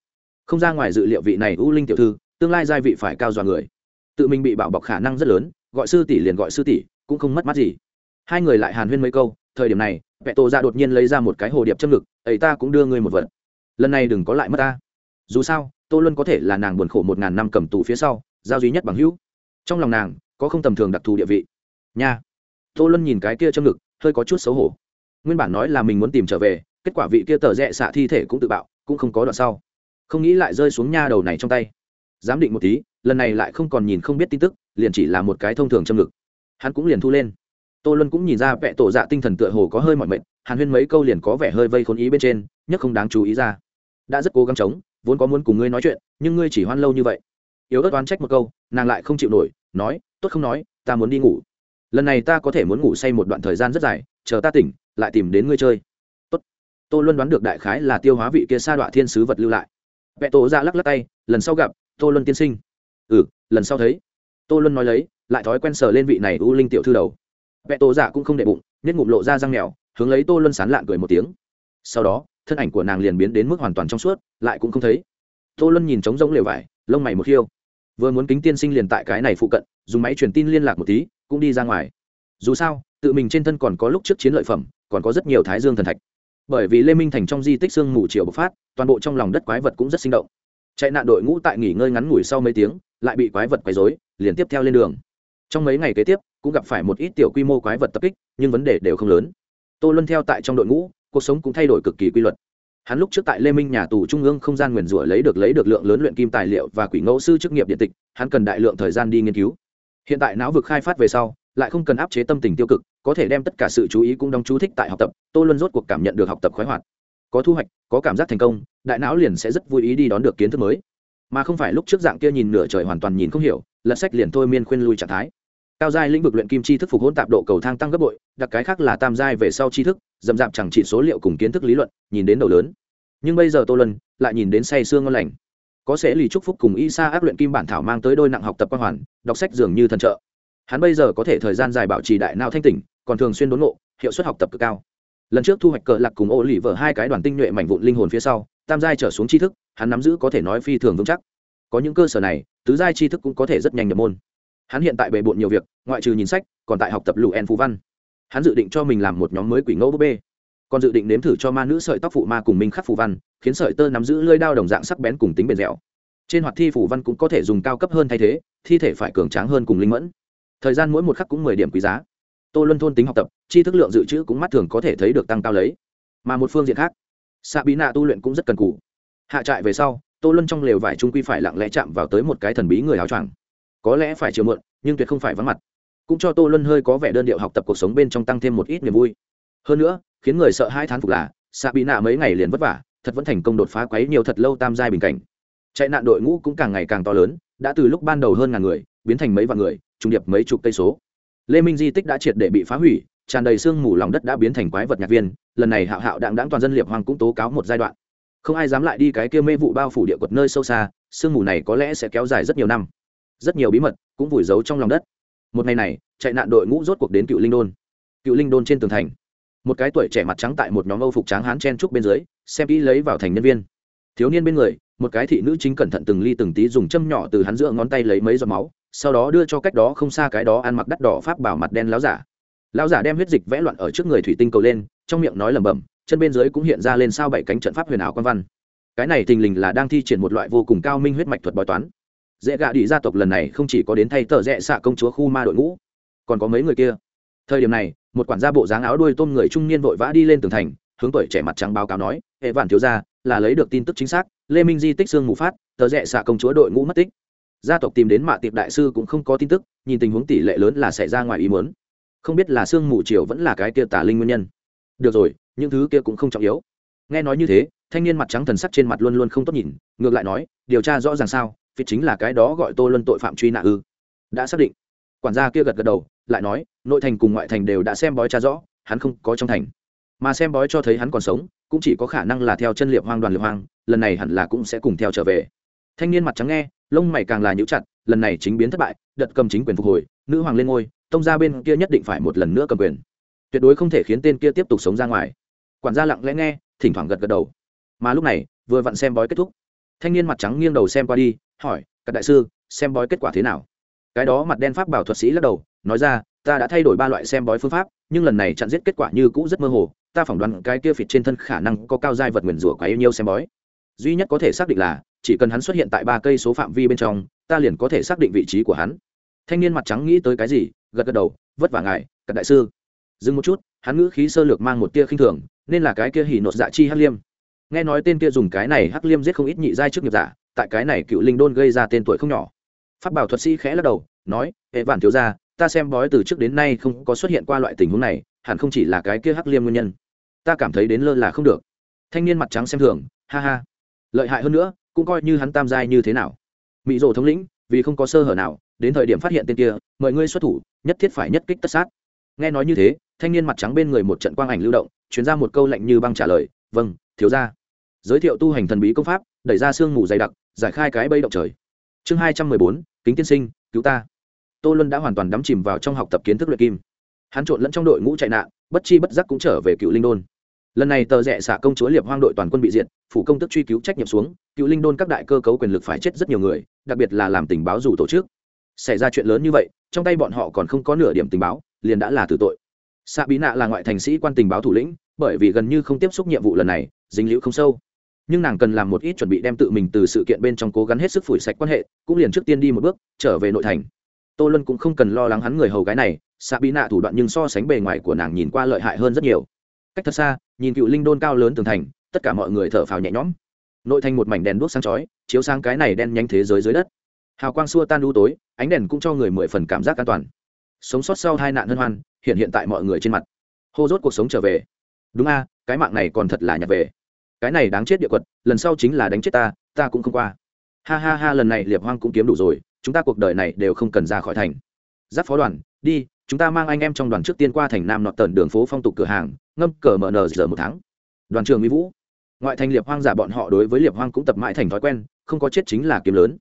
Không ra ngoài dự liệu vị này u linh tiểu thư, tương lai giai vị phải cao dọa người. Tự mình bị bảo bọc khả năng rất lớn, gọi sư tỷ liền gọi sư tỷ, cũng không mất mắt gì. Hai người lại hàn huyên mấy câu, thời điểm này vẹ tổ ra đột nhiên lấy ra một cái hồ điệp châm ngực, ấy ta cũng đưa ngươi một vật. Lần này đừng có lại mất ta. Dù sao, tô luân có thể là nàng buồn khổ một ngàn năm cầm tù phía sau, giao duy nhất bằng hữu. Trong lòng nàng, có không tầm thường đặc thù địa vị. Nha tô luân nhìn cái kia châm ngực, hơi có chút xấu hổ. Nguyên bản nói là mình muốn tìm trở về, kết quả vị kia tờ rẽ xạ thi thể cũng tự bạo, cũng không có đoạn sau. Không nghĩ lại rơi xuống nha đầu này trong tay. Giám định một tí, lần này lại không còn nhìn không biết tin tức, liền chỉ là một cái thông thường châm ngực. Hắn cũng liền thu lên. Tô luân cũng nhìn ra vẹ tổ dạ tinh thần tựa hồ có hơi mọi mệnh hàn huyên mấy câu liền có vẻ hơi vây khốn ý bên trên, nhất không đáng chú ý ra. Đã rất cố gắng chống, vốn có muốn cùng ngươi nói chuyện, nhưng ngươi chỉ hoan lâu như vậy. Yếu ớt oán trách một câu, nàng lại không chịu nổi, nói, tốt không nói, ta muốn đi ngủ lần này ta có thể muốn ngủ say một đoạn thời gian rất dài, chờ ta tỉnh, lại tìm đến ngươi chơi. Tốt. Tô luân đoán được đại khái là tiêu hóa vị kia sa đọa thiên sứ vật lưu lại. Vẽ tổ ra lắc lắc tay, lần sau gặp, tô luân tiên sinh. Ừ lần sau thấy. Tô luân nói lấy, lại thói quen sờ lên vị này u linh tiểu thư đầu. Vẽ tổ dạ cũng không để bụng nết ngụm lộ ra răng mèo, hướng lấy tô luân sán lạn cười một tiếng. Sau đó, thân ảnh của nàng liền biến đến mức hoàn toàn trong suốt, lại cũng không thấy. Tô luân nhìn trống rỗng lều vải, lông mày một khiêu. Vừa muốn kính tiên sinh liền tại cái này phụ cận, dùng máy truyền tin liên lạc một tí cũng đi ra ngoài. Dù sao, tự mình trên thân còn có lúc trước chiến lợi phẩm, còn có rất nhiều thái dương thần thạch. Bởi vì lê minh thành trong di tích sương mù chiều bộc phát, toàn bộ trong lòng đất quái vật cũng rất sinh động. Chạy nạn đội ngũ tại nghỉ ngơi ngắn ngủi sau mấy tiếng, lại bị quái vật quấy dối liền tiếp theo lên đường. Trong mấy ngày kế tiếp, cũng gặp phải một ít tiểu quy mô quái vật tập kích, nhưng vấn đề đều không lớn. Tô luân theo tại trong đội ngũ, cuộc sống cũng thay đổi cực kỳ quy luật. Hắn lúc trước tại lê minh nhà tù trung ương không gian nguyền rủa lấy được lấy được lượng lớn luyện kim tài liệu và quỷ ngẫu sư chức nghiệp điện tịch, hắn cần đại lượng thời gian đi nghiên cứu hiện tại não vực khai phát về sau, lại không cần áp chế tâm tình tiêu cực, có thể đem tất cả sự chú ý cũng đóng chú thích tại học tập, tô luân rốt cuộc cảm nhận được học tập khoái hoạt. Có thu hoạch, có cảm giác thành công, đại não liền sẽ rất vui ý đi đón được kiến thức mới. Mà không phải lúc trước dạng kia nhìn nửa trời hoàn toàn nhìn không hiểu, lật sách liền thôi miên khuyên lui trạng thái. Cao giai lĩnh vực luyện kim chi thức phục hỗn tạp độ cầu thang tăng gấp bội, đặc cái khác là tam giai về sau tri thức dầm dạp chẳng chỉ số liệu cùng kiến thức lý luận, nhìn đến đầu lớn. Nhưng bây giờ tô lân lại nhìn đến say sương ngon lành có sẽ lì chúc phúc cùng y sa áp luyện kim bản thảo mang tới đôi nặng học tập quan hoàn, đọc sách dường như thần trợ. Hắn bây giờ có thể thời gian dài bảo trì đại não thanh tỉnh, còn thường xuyên đốn ngộ, hiệu suất học tập cực cao. Lần trước thu hoạch cờ lạc cùng ô lì vở hai cái đoàn tinh nhuệ mảnh vụn linh hồn phía sau, tam giai trở xuống tri thức, hắn nắm giữ có thể nói phi thường vững chắc. Có những cơ sở này, tứ giai tri thức cũng có thể rất nhanh nhập môn. Hắn hiện tại bề bộn nhiều việc, ngoại trừ nhìn sách, còn tại học tập lụ en phú văn. Hắn dự định cho mình làm một nhóm mới quỷ ngẫu búp bê còn dự định nếm thử cho ma nữ sợi tóc phụ ma cùng minh khắc phù văn, khiến sợi tơ nắm giữ lơi đao đồng dạng sắc bén cùng tính bền dẻo. Trên hoạt thi phù văn cũng có thể dùng cao cấp hơn thay thế, thi thể phải cường tráng hơn cùng linh mẫn. Thời gian mỗi một khắc cũng mười điểm quý giá. Tô luân thôn tính học tập chi thức lượng dự trữ cũng mắt thường có thể thấy được tăng cao lấy. Mà một phương diện khác xạ bí nạ tu luyện cũng rất cần cù. Hạ trại về sau, tô luân trong lều vải trung quy phải lặng lẽ chạm vào tới một cái thần bí người áo choàng. Có lẽ phải chiều mượn nhưng tuyệt không phải vắng mặt. Cũng cho tô luân hơi có vẻ đơn điệu học tập cuộc sống bên trong tăng thêm một ít niềm vui. Hơn nữa khiến người sợ hai thán phục là xạ bị nạ mấy ngày liền vất vả, thật vẫn thành công đột phá quấy nhiều thật lâu tam giai bình cảnh. Chạy nạn đội ngũ cũng càng ngày càng to lớn, đã từ lúc ban đầu hơn ngàn người, biến thành mấy vạn người, trung điệp mấy chục cây số. Lê minh di tích đã triệt để bị phá hủy, tràn đầy sương mù lòng đất đã biến thành quái vật nhạc viên, lần này hạo hạo đạng đáng toàn dân liệp hoàng cũng tố cáo một giai đoạn. Không ai dám lại đi cái kia mê vụ bao phủ địa quật nơi sâu xa, sương mù này có lẽ sẽ kéo dài rất nhiều năm. Rất nhiều bí mật cũng vùi giấu trong lòng đất. Một ngày này, chạy nạn đội ngũ rốt cuộc đến cựu linh đôn. Cựu linh đôn trên tường thành một cái tuổi trẻ mặt trắng tại một nhóm âu phục tráng hán chen trúc bên dưới, xem kỹ lấy vào thành nhân viên. Thiếu niên bên người, một cái thị nữ chính cẩn thận từng ly từng tí dùng châm nhỏ từ hắn giữa ngón tay lấy mấy giọt máu, sau đó đưa cho cách đó không xa cái đó ăn mặc đắt đỏ pháp bảo mặt đen láo giả. Lão giả đem huyết dịch vẽ loạn ở trước người thủy tinh cầu lên, trong miệng nói lẩm bẩm, chân bên dưới cũng hiện ra lên sao bảy cánh trận pháp huyền ảo quan văn. Cái này thình lình là đang thi triển một loại vô cùng cao minh huyết mạch thuật bói toán. Dễ gạ đi gia tộc lần này không chỉ có đến thay tờ rẽ xạ công chúa khu ma đội ngũ, còn có mấy người kia. Thời điểm này một quản gia bộ dáng áo đuôi tôm người trung niên vội vã đi lên tường thành, hướng tuổi trẻ mặt trắng báo cáo nói, hệ vạn thiếu gia, là lấy được tin tức chính xác, lê minh di tích xương mù phát, tờ rẽ xạ công chúa đội ngũ mất tích. Gia tộc tìm đến mạ tiệp đại sư cũng không có tin tức, nhìn tình huống tỷ lệ lớn là xảy ra ngoài ý muốn. Không biết là xương mù chiều vẫn là cái kia tả linh nguyên nhân. Được rồi, những thứ kia cũng không trọng yếu. Nghe nói như thế, thanh niên mặt trắng thần sắc trên mặt luôn luôn không tốt nhìn, ngược lại nói, điều tra rõ ràng sao vì chính là cái đó gọi tô luân tội phạm truy nã ư. Đã xác định. Quản gia kia gật gật đầu lại nói, nội thành cùng ngoại thành đều đã xem bói cha rõ, hắn không có trong thành. Mà xem bói cho thấy hắn còn sống, cũng chỉ có khả năng là theo chân liệp hoang đoàn liệp hoang, lần này hẳn là cũng sẽ cùng theo trở về. Thanh niên mặt trắng nghe, lông mày càng là nhũ chặt, lần này chính biến thất bại, đợt cầm chính quyền phục hồi, nữ hoàng lên ngôi, tông ra bên kia nhất định phải một lần nữa cầm quyền. Tuyệt đối không thể khiến tên kia tiếp tục sống ra ngoài. Quản gia lặng lẽ nghe, thỉnh thoảng gật gật đầu. Mà lúc này, vừa vặn xem bói kết thúc. Thanh niên mặt trắng nghiêng đầu xem qua đi, hỏi các đại sư, xem bói kết quả thế nào? Cái đó mặt đen pháp bảo thuật sĩ lắc đầu nói ra, ta đã thay đổi ba loại xem bói phương pháp, nhưng lần này chặn giết kết quả như cũ rất mơ hồ, ta phỏng đoán cái kia phịt trên thân khả năng có cao giai vật nguyền rủa quá yêu nhiêu xem bói. Duy nhất có thể xác định là, chỉ cần hắn xuất hiện tại ba cây số phạm vi bên trong, ta liền có thể xác định vị trí của hắn. Thanh niên mặt trắng nghĩ tới cái gì, gật gật đầu, vất vả ngài cận đại sư. Dừng một chút, hắn ngữ khí sơ lược mang một tia khinh thường, nên là cái kia hỉ nột dạ chi hắc liêm. Nghe nói tên kia dùng cái này hắc liêm giết không ít nhị giai trước nghiệp giả, tại cái này cựu linh đôn gây ra tên tuổi không nhỏ. Phát bảo thuật sĩ khẽ lắc đầu, nói, hệ vạn thiếu gia ta xem bói từ trước đến nay không có xuất hiện qua loại tình huống này, hẳn không chỉ là cái kia hắc liêm nguyên nhân. Ta cảm thấy đến lơ là không được. Thanh niên mặt trắng xem thường, ha ha. Lợi hại hơn nữa, cũng coi như hắn tam giai như thế nào. Mỹ rồ thống lĩnh, vì không có sơ hở nào, đến thời điểm phát hiện tên kia, mời ngươi xuất thủ, nhất thiết phải nhất kích tất sát. Nghe nói như thế, thanh niên mặt trắng bên người một trận quang ảnh lưu động chuyển ra một câu lạnh như băng trả lời vâng thiếu ra giới thiệu tu hành thần bí công pháp, đẩy ra sương mù dày đặc, giải khai cái bây động trời. Chương hai trăm mười bốn, kính tiên sinh, cứu ta tô luân đã hoàn toàn đắm chìm vào trong học tập kiến thức luyện kim. Hắn trộn lẫn trong đội ngũ chạy nạn, bất chi bất giác cũng trở về cựu linh đôn. Lần này tờ rẽ xả công chúa liệp hoang đội toàn quân bị diệt, phủ công tức truy cứu trách nhiệm xuống, cựu linh đôn các đại cơ cấu quyền lực phải chết rất nhiều người, đặc biệt là làm tình báo dù tổ chức. Xảy ra chuyện lớn như vậy, trong tay bọn họ còn không có nửa điểm tình báo, liền đã là tử tội. Xạ bí nạ là ngoại thành sĩ quan tình báo thủ lĩnh, bởi vì gần như không tiếp xúc nhiệm vụ lần này, dính liễu không sâu. Nhưng nàng cần làm một ít chuẩn bị đem tự mình từ sự kiện bên trong cố gắng hết sức phủi sạch quan hệ, cũng liền trước tiên đi một bước, trở về nội thành tô luân cũng không cần lo lắng hắn người hầu gái này xạ bí nạ thủ đoạn nhưng so sánh bề ngoài của nàng nhìn qua lợi hại hơn rất nhiều. Cách thật xa, nhìn cựu linh đôn cao lớn tường thành, tất cả mọi người thở phào nhẹ nhõm. Nội thành một mảnh đèn đuốc sáng chói, chiếu sang cái này đen nhanh thế giới dưới đất. Hào quang xua tan đu tối, ánh đèn cũng cho người mười phần cảm giác an toàn. Sống sót sau hai nạn hân hoan, hiện hiện tại mọi người trên mặt. Hô rốt cuộc sống trở về. Đúng a, cái mạng này còn thật là nhặt về. Cái này đáng chết địa quật, lần sau chính là đánh chết ta ta cũng không qua. Ha ha ha, lần này liệp hoang cũng kiếm đủ rồi chúng ta cuộc đời này đều không cần ra khỏi thành. Giáp phó đoàn, đi, chúng ta mang anh em trong đoàn trước tiên qua thành nam nọt tần đường phố phong tục cửa hàng, ngâm cờ mở nờ giờ một tháng. Đoàn trường mỹ vũ, ngoại thành liệp hoang giả bọn họ đối với liệp hoang cũng tập mãi thành thói quen, không có chết chính là kiếm lớn.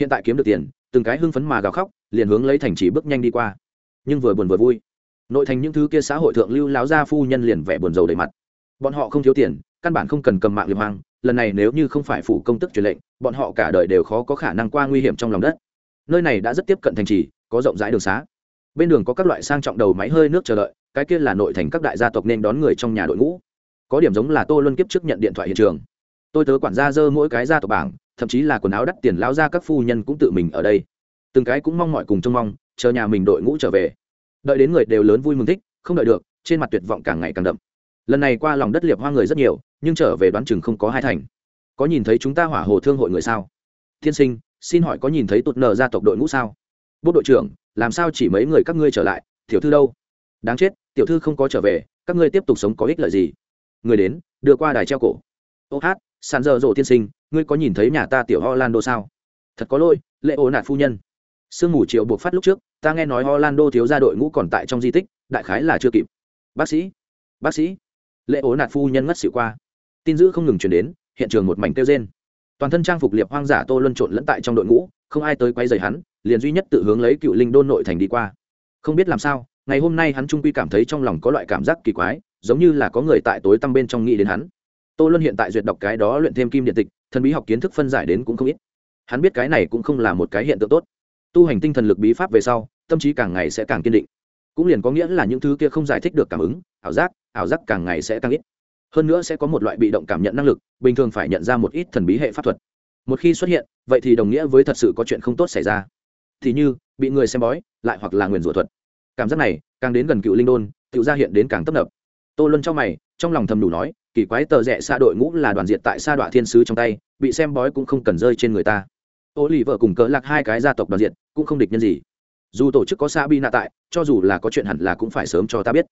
Hiện tại kiếm được tiền, từng cái hưng phấn mà gào khóc, liền hướng lấy thành chỉ bước nhanh đi qua. Nhưng vừa buồn vừa vui. Nội thành những thứ kia xã hội thượng lưu láo gia phu nhân liền vẻ buồn rầu đầy mặt. Bọn họ không thiếu tiền, căn bản không cần cầm mạng liệp hoang, lần này nếu như không phải phủ công tức truyền lệnh, bọn họ cả đời đều khó có khả năng qua nguy hiểm trong lòng đất nơi này đã rất tiếp cận thành trì, có rộng rãi đường xá. Bên đường có các loại sang trọng đầu máy hơi nước chờ đợi, cái kia là nội thành các đại gia tộc nên đón người trong nhà đội ngũ. Có điểm giống là tô luân kiếp trước nhận điện thoại hiện trường. Tôi tớ quản gia dơ mỗi cái gia tộc bảng, thậm chí là quần áo đắt tiền lao ra các phu nhân cũng tự mình ở đây. Từng cái cũng mong mọi cùng trông mong, chờ nhà mình đội ngũ trở về. Đợi đến người đều lớn vui mừng thích, không đợi được, trên mặt tuyệt vọng càng ngày càng đậm. Lần này qua lòng đất liệp hoa người rất nhiều, nhưng trở về đoán chừng không có hai thành. Có nhìn thấy chúng ta hỏa hồ thương hội người sao? Tiên sinh xin hỏi có nhìn thấy tụt nở gia tộc đội ngũ sao? Bốt đội trưởng, làm sao chỉ mấy người các ngươi trở lại? Tiểu thư đâu? Đáng chết, tiểu thư không có trở về, các ngươi tiếp tục sống có ích lợi gì? Người đến, đưa qua đài treo cổ. Ô hát, sàn dơ dỗ tiên sinh, ngươi có nhìn thấy nhà ta tiểu orlando sao? Thật có lỗi, lệ ô nạt phu nhân. Sương mù triệu buộc phát lúc trước, ta nghe nói orlando thiếu ra đội ngũ còn tại trong di tích, đại khái là chưa kịp. Bác sĩ bác sĩ. Lệ ố nạt phu nhân ngất xỉu qua. Tin dữ không ngừng chuyển đến, hiện trường một mảnh kêu trên toàn thân trang phục liệp hoang giả tô luân trộn lẫn tại trong đội ngũ, không ai tới quay dày hắn, liền duy nhất tự hướng lấy cựu linh đôn nội thành đi qua. Không biết làm sao, ngày hôm nay hắn trung quy cảm thấy trong lòng có loại cảm giác kỳ quái, giống như là có người tại tối tăm bên trong nghĩ đến hắn. Tô luân hiện tại duyệt đọc cái đó luyện thêm kim điện tịch, thần bí học kiến thức phân giải đến cũng không ít. Hắn biết cái này cũng không là một cái hiện tượng tốt. Tu hành tinh thần lực bí pháp về sau, tâm trí càng ngày sẽ càng kiên định. Cũng liền có nghĩa là những thứ kia không giải thích được cảm ứng, ảo giác ảo giác càng ngày sẽ càng ít hơn nữa sẽ có một loại bị động cảm nhận năng lực, bình thường phải nhận ra một ít thần bí hệ pháp thuật. Một khi xuất hiện, vậy thì đồng nghĩa với thật sự có chuyện không tốt xảy ra. Thì như, bị người xem bói, lại hoặc là nguyền rủa thuật. Cảm giác này, càng đến gần cựu linh đôn tự ra hiện đến càng tấp nập. Tô luân trong mày, trong lòng thầm đủ nói, kỳ quái tờ rẽ xa đội ngũ là đoàn diện tại sa đọa thiên sứ trong tay, bị xem bói cũng không cần rơi trên người ta. Ô lì vợ cùng cỡ lạc hai cái gia tộc đoàn diện cũng không địch nhân gì. Dù tổ chức có sa bi nạ tại, cho dù là có chuyện hẳn là cũng phải sớm cho ta biết.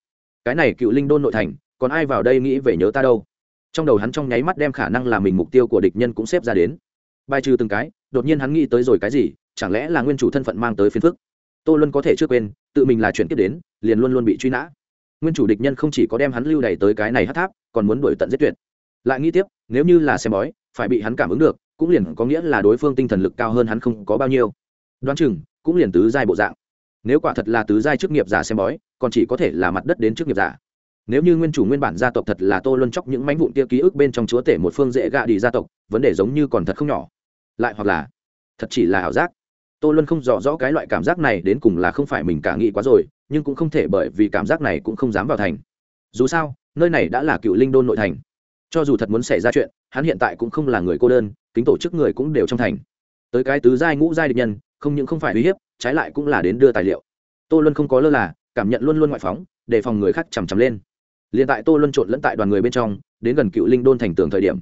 Cái này cựu linh đôn nội thành còn ai vào đây nghĩ về nhớ ta đâu. Trong đầu hắn trong nháy mắt đem khả năng là mình mục tiêu của địch nhân cũng xếp ra đến. Bài trừ từng cái, đột nhiên hắn nghĩ tới rồi cái gì, chẳng lẽ là nguyên chủ thân phận mang tới phiền phức? Tô luân có thể chưa quên, tự mình là chuyện tiếp đến, liền luôn luôn bị truy nã. Nguyên chủ địch nhân không chỉ có đem hắn lưu đày tới cái này hát tháp, còn muốn đuổi tận giết tuyệt. Lại nghĩ tiếp, nếu như là xem bói, phải bị hắn cảm ứng được, cũng liền có nghĩa là đối phương tinh thần lực cao hơn hắn không có bao nhiêu. Đoán chừng, cũng liền tứ giai bộ dạng. Nếu quả thật là tứ giai chức nghiệp giả xem bói, còn chỉ có thể là mặt đất đến chức nghiệp giả nếu như nguyên chủ nguyên bản gia tộc thật là tô luân chóc những mánh vụn kia ký ức bên trong chúa tể một phương dễ gạ đi gia tộc, vấn đề giống như còn thật không nhỏ. Lại hoặc là, thật chỉ là ảo giác. Tô luân không rõ rõ cái loại cảm giác này đến cùng là không phải mình cả nghĩ quá rồi, nhưng cũng không thể bởi vì cảm giác này cũng không dám vào thành. Dù sao, nơi này đã là cựu linh đôn nội thành. Cho dù thật muốn xảy ra chuyện, hắn hiện tại cũng không là người cô đơn, kính tổ chức người cũng đều trong thành. Tới cái tứ giai ngũ giai địch nhân, không những không phải uy hiếp, trái lại cũng là đến đưa tài liệu. Tô luân không có lơ là, cảm nhận luôn luôn ngoại phóng đề phòng người khác chằm chằm lên liền tại tô luân trộn lẫn tại đoàn người bên trong, đến gần cựu linh đôn thành tường thời điểm.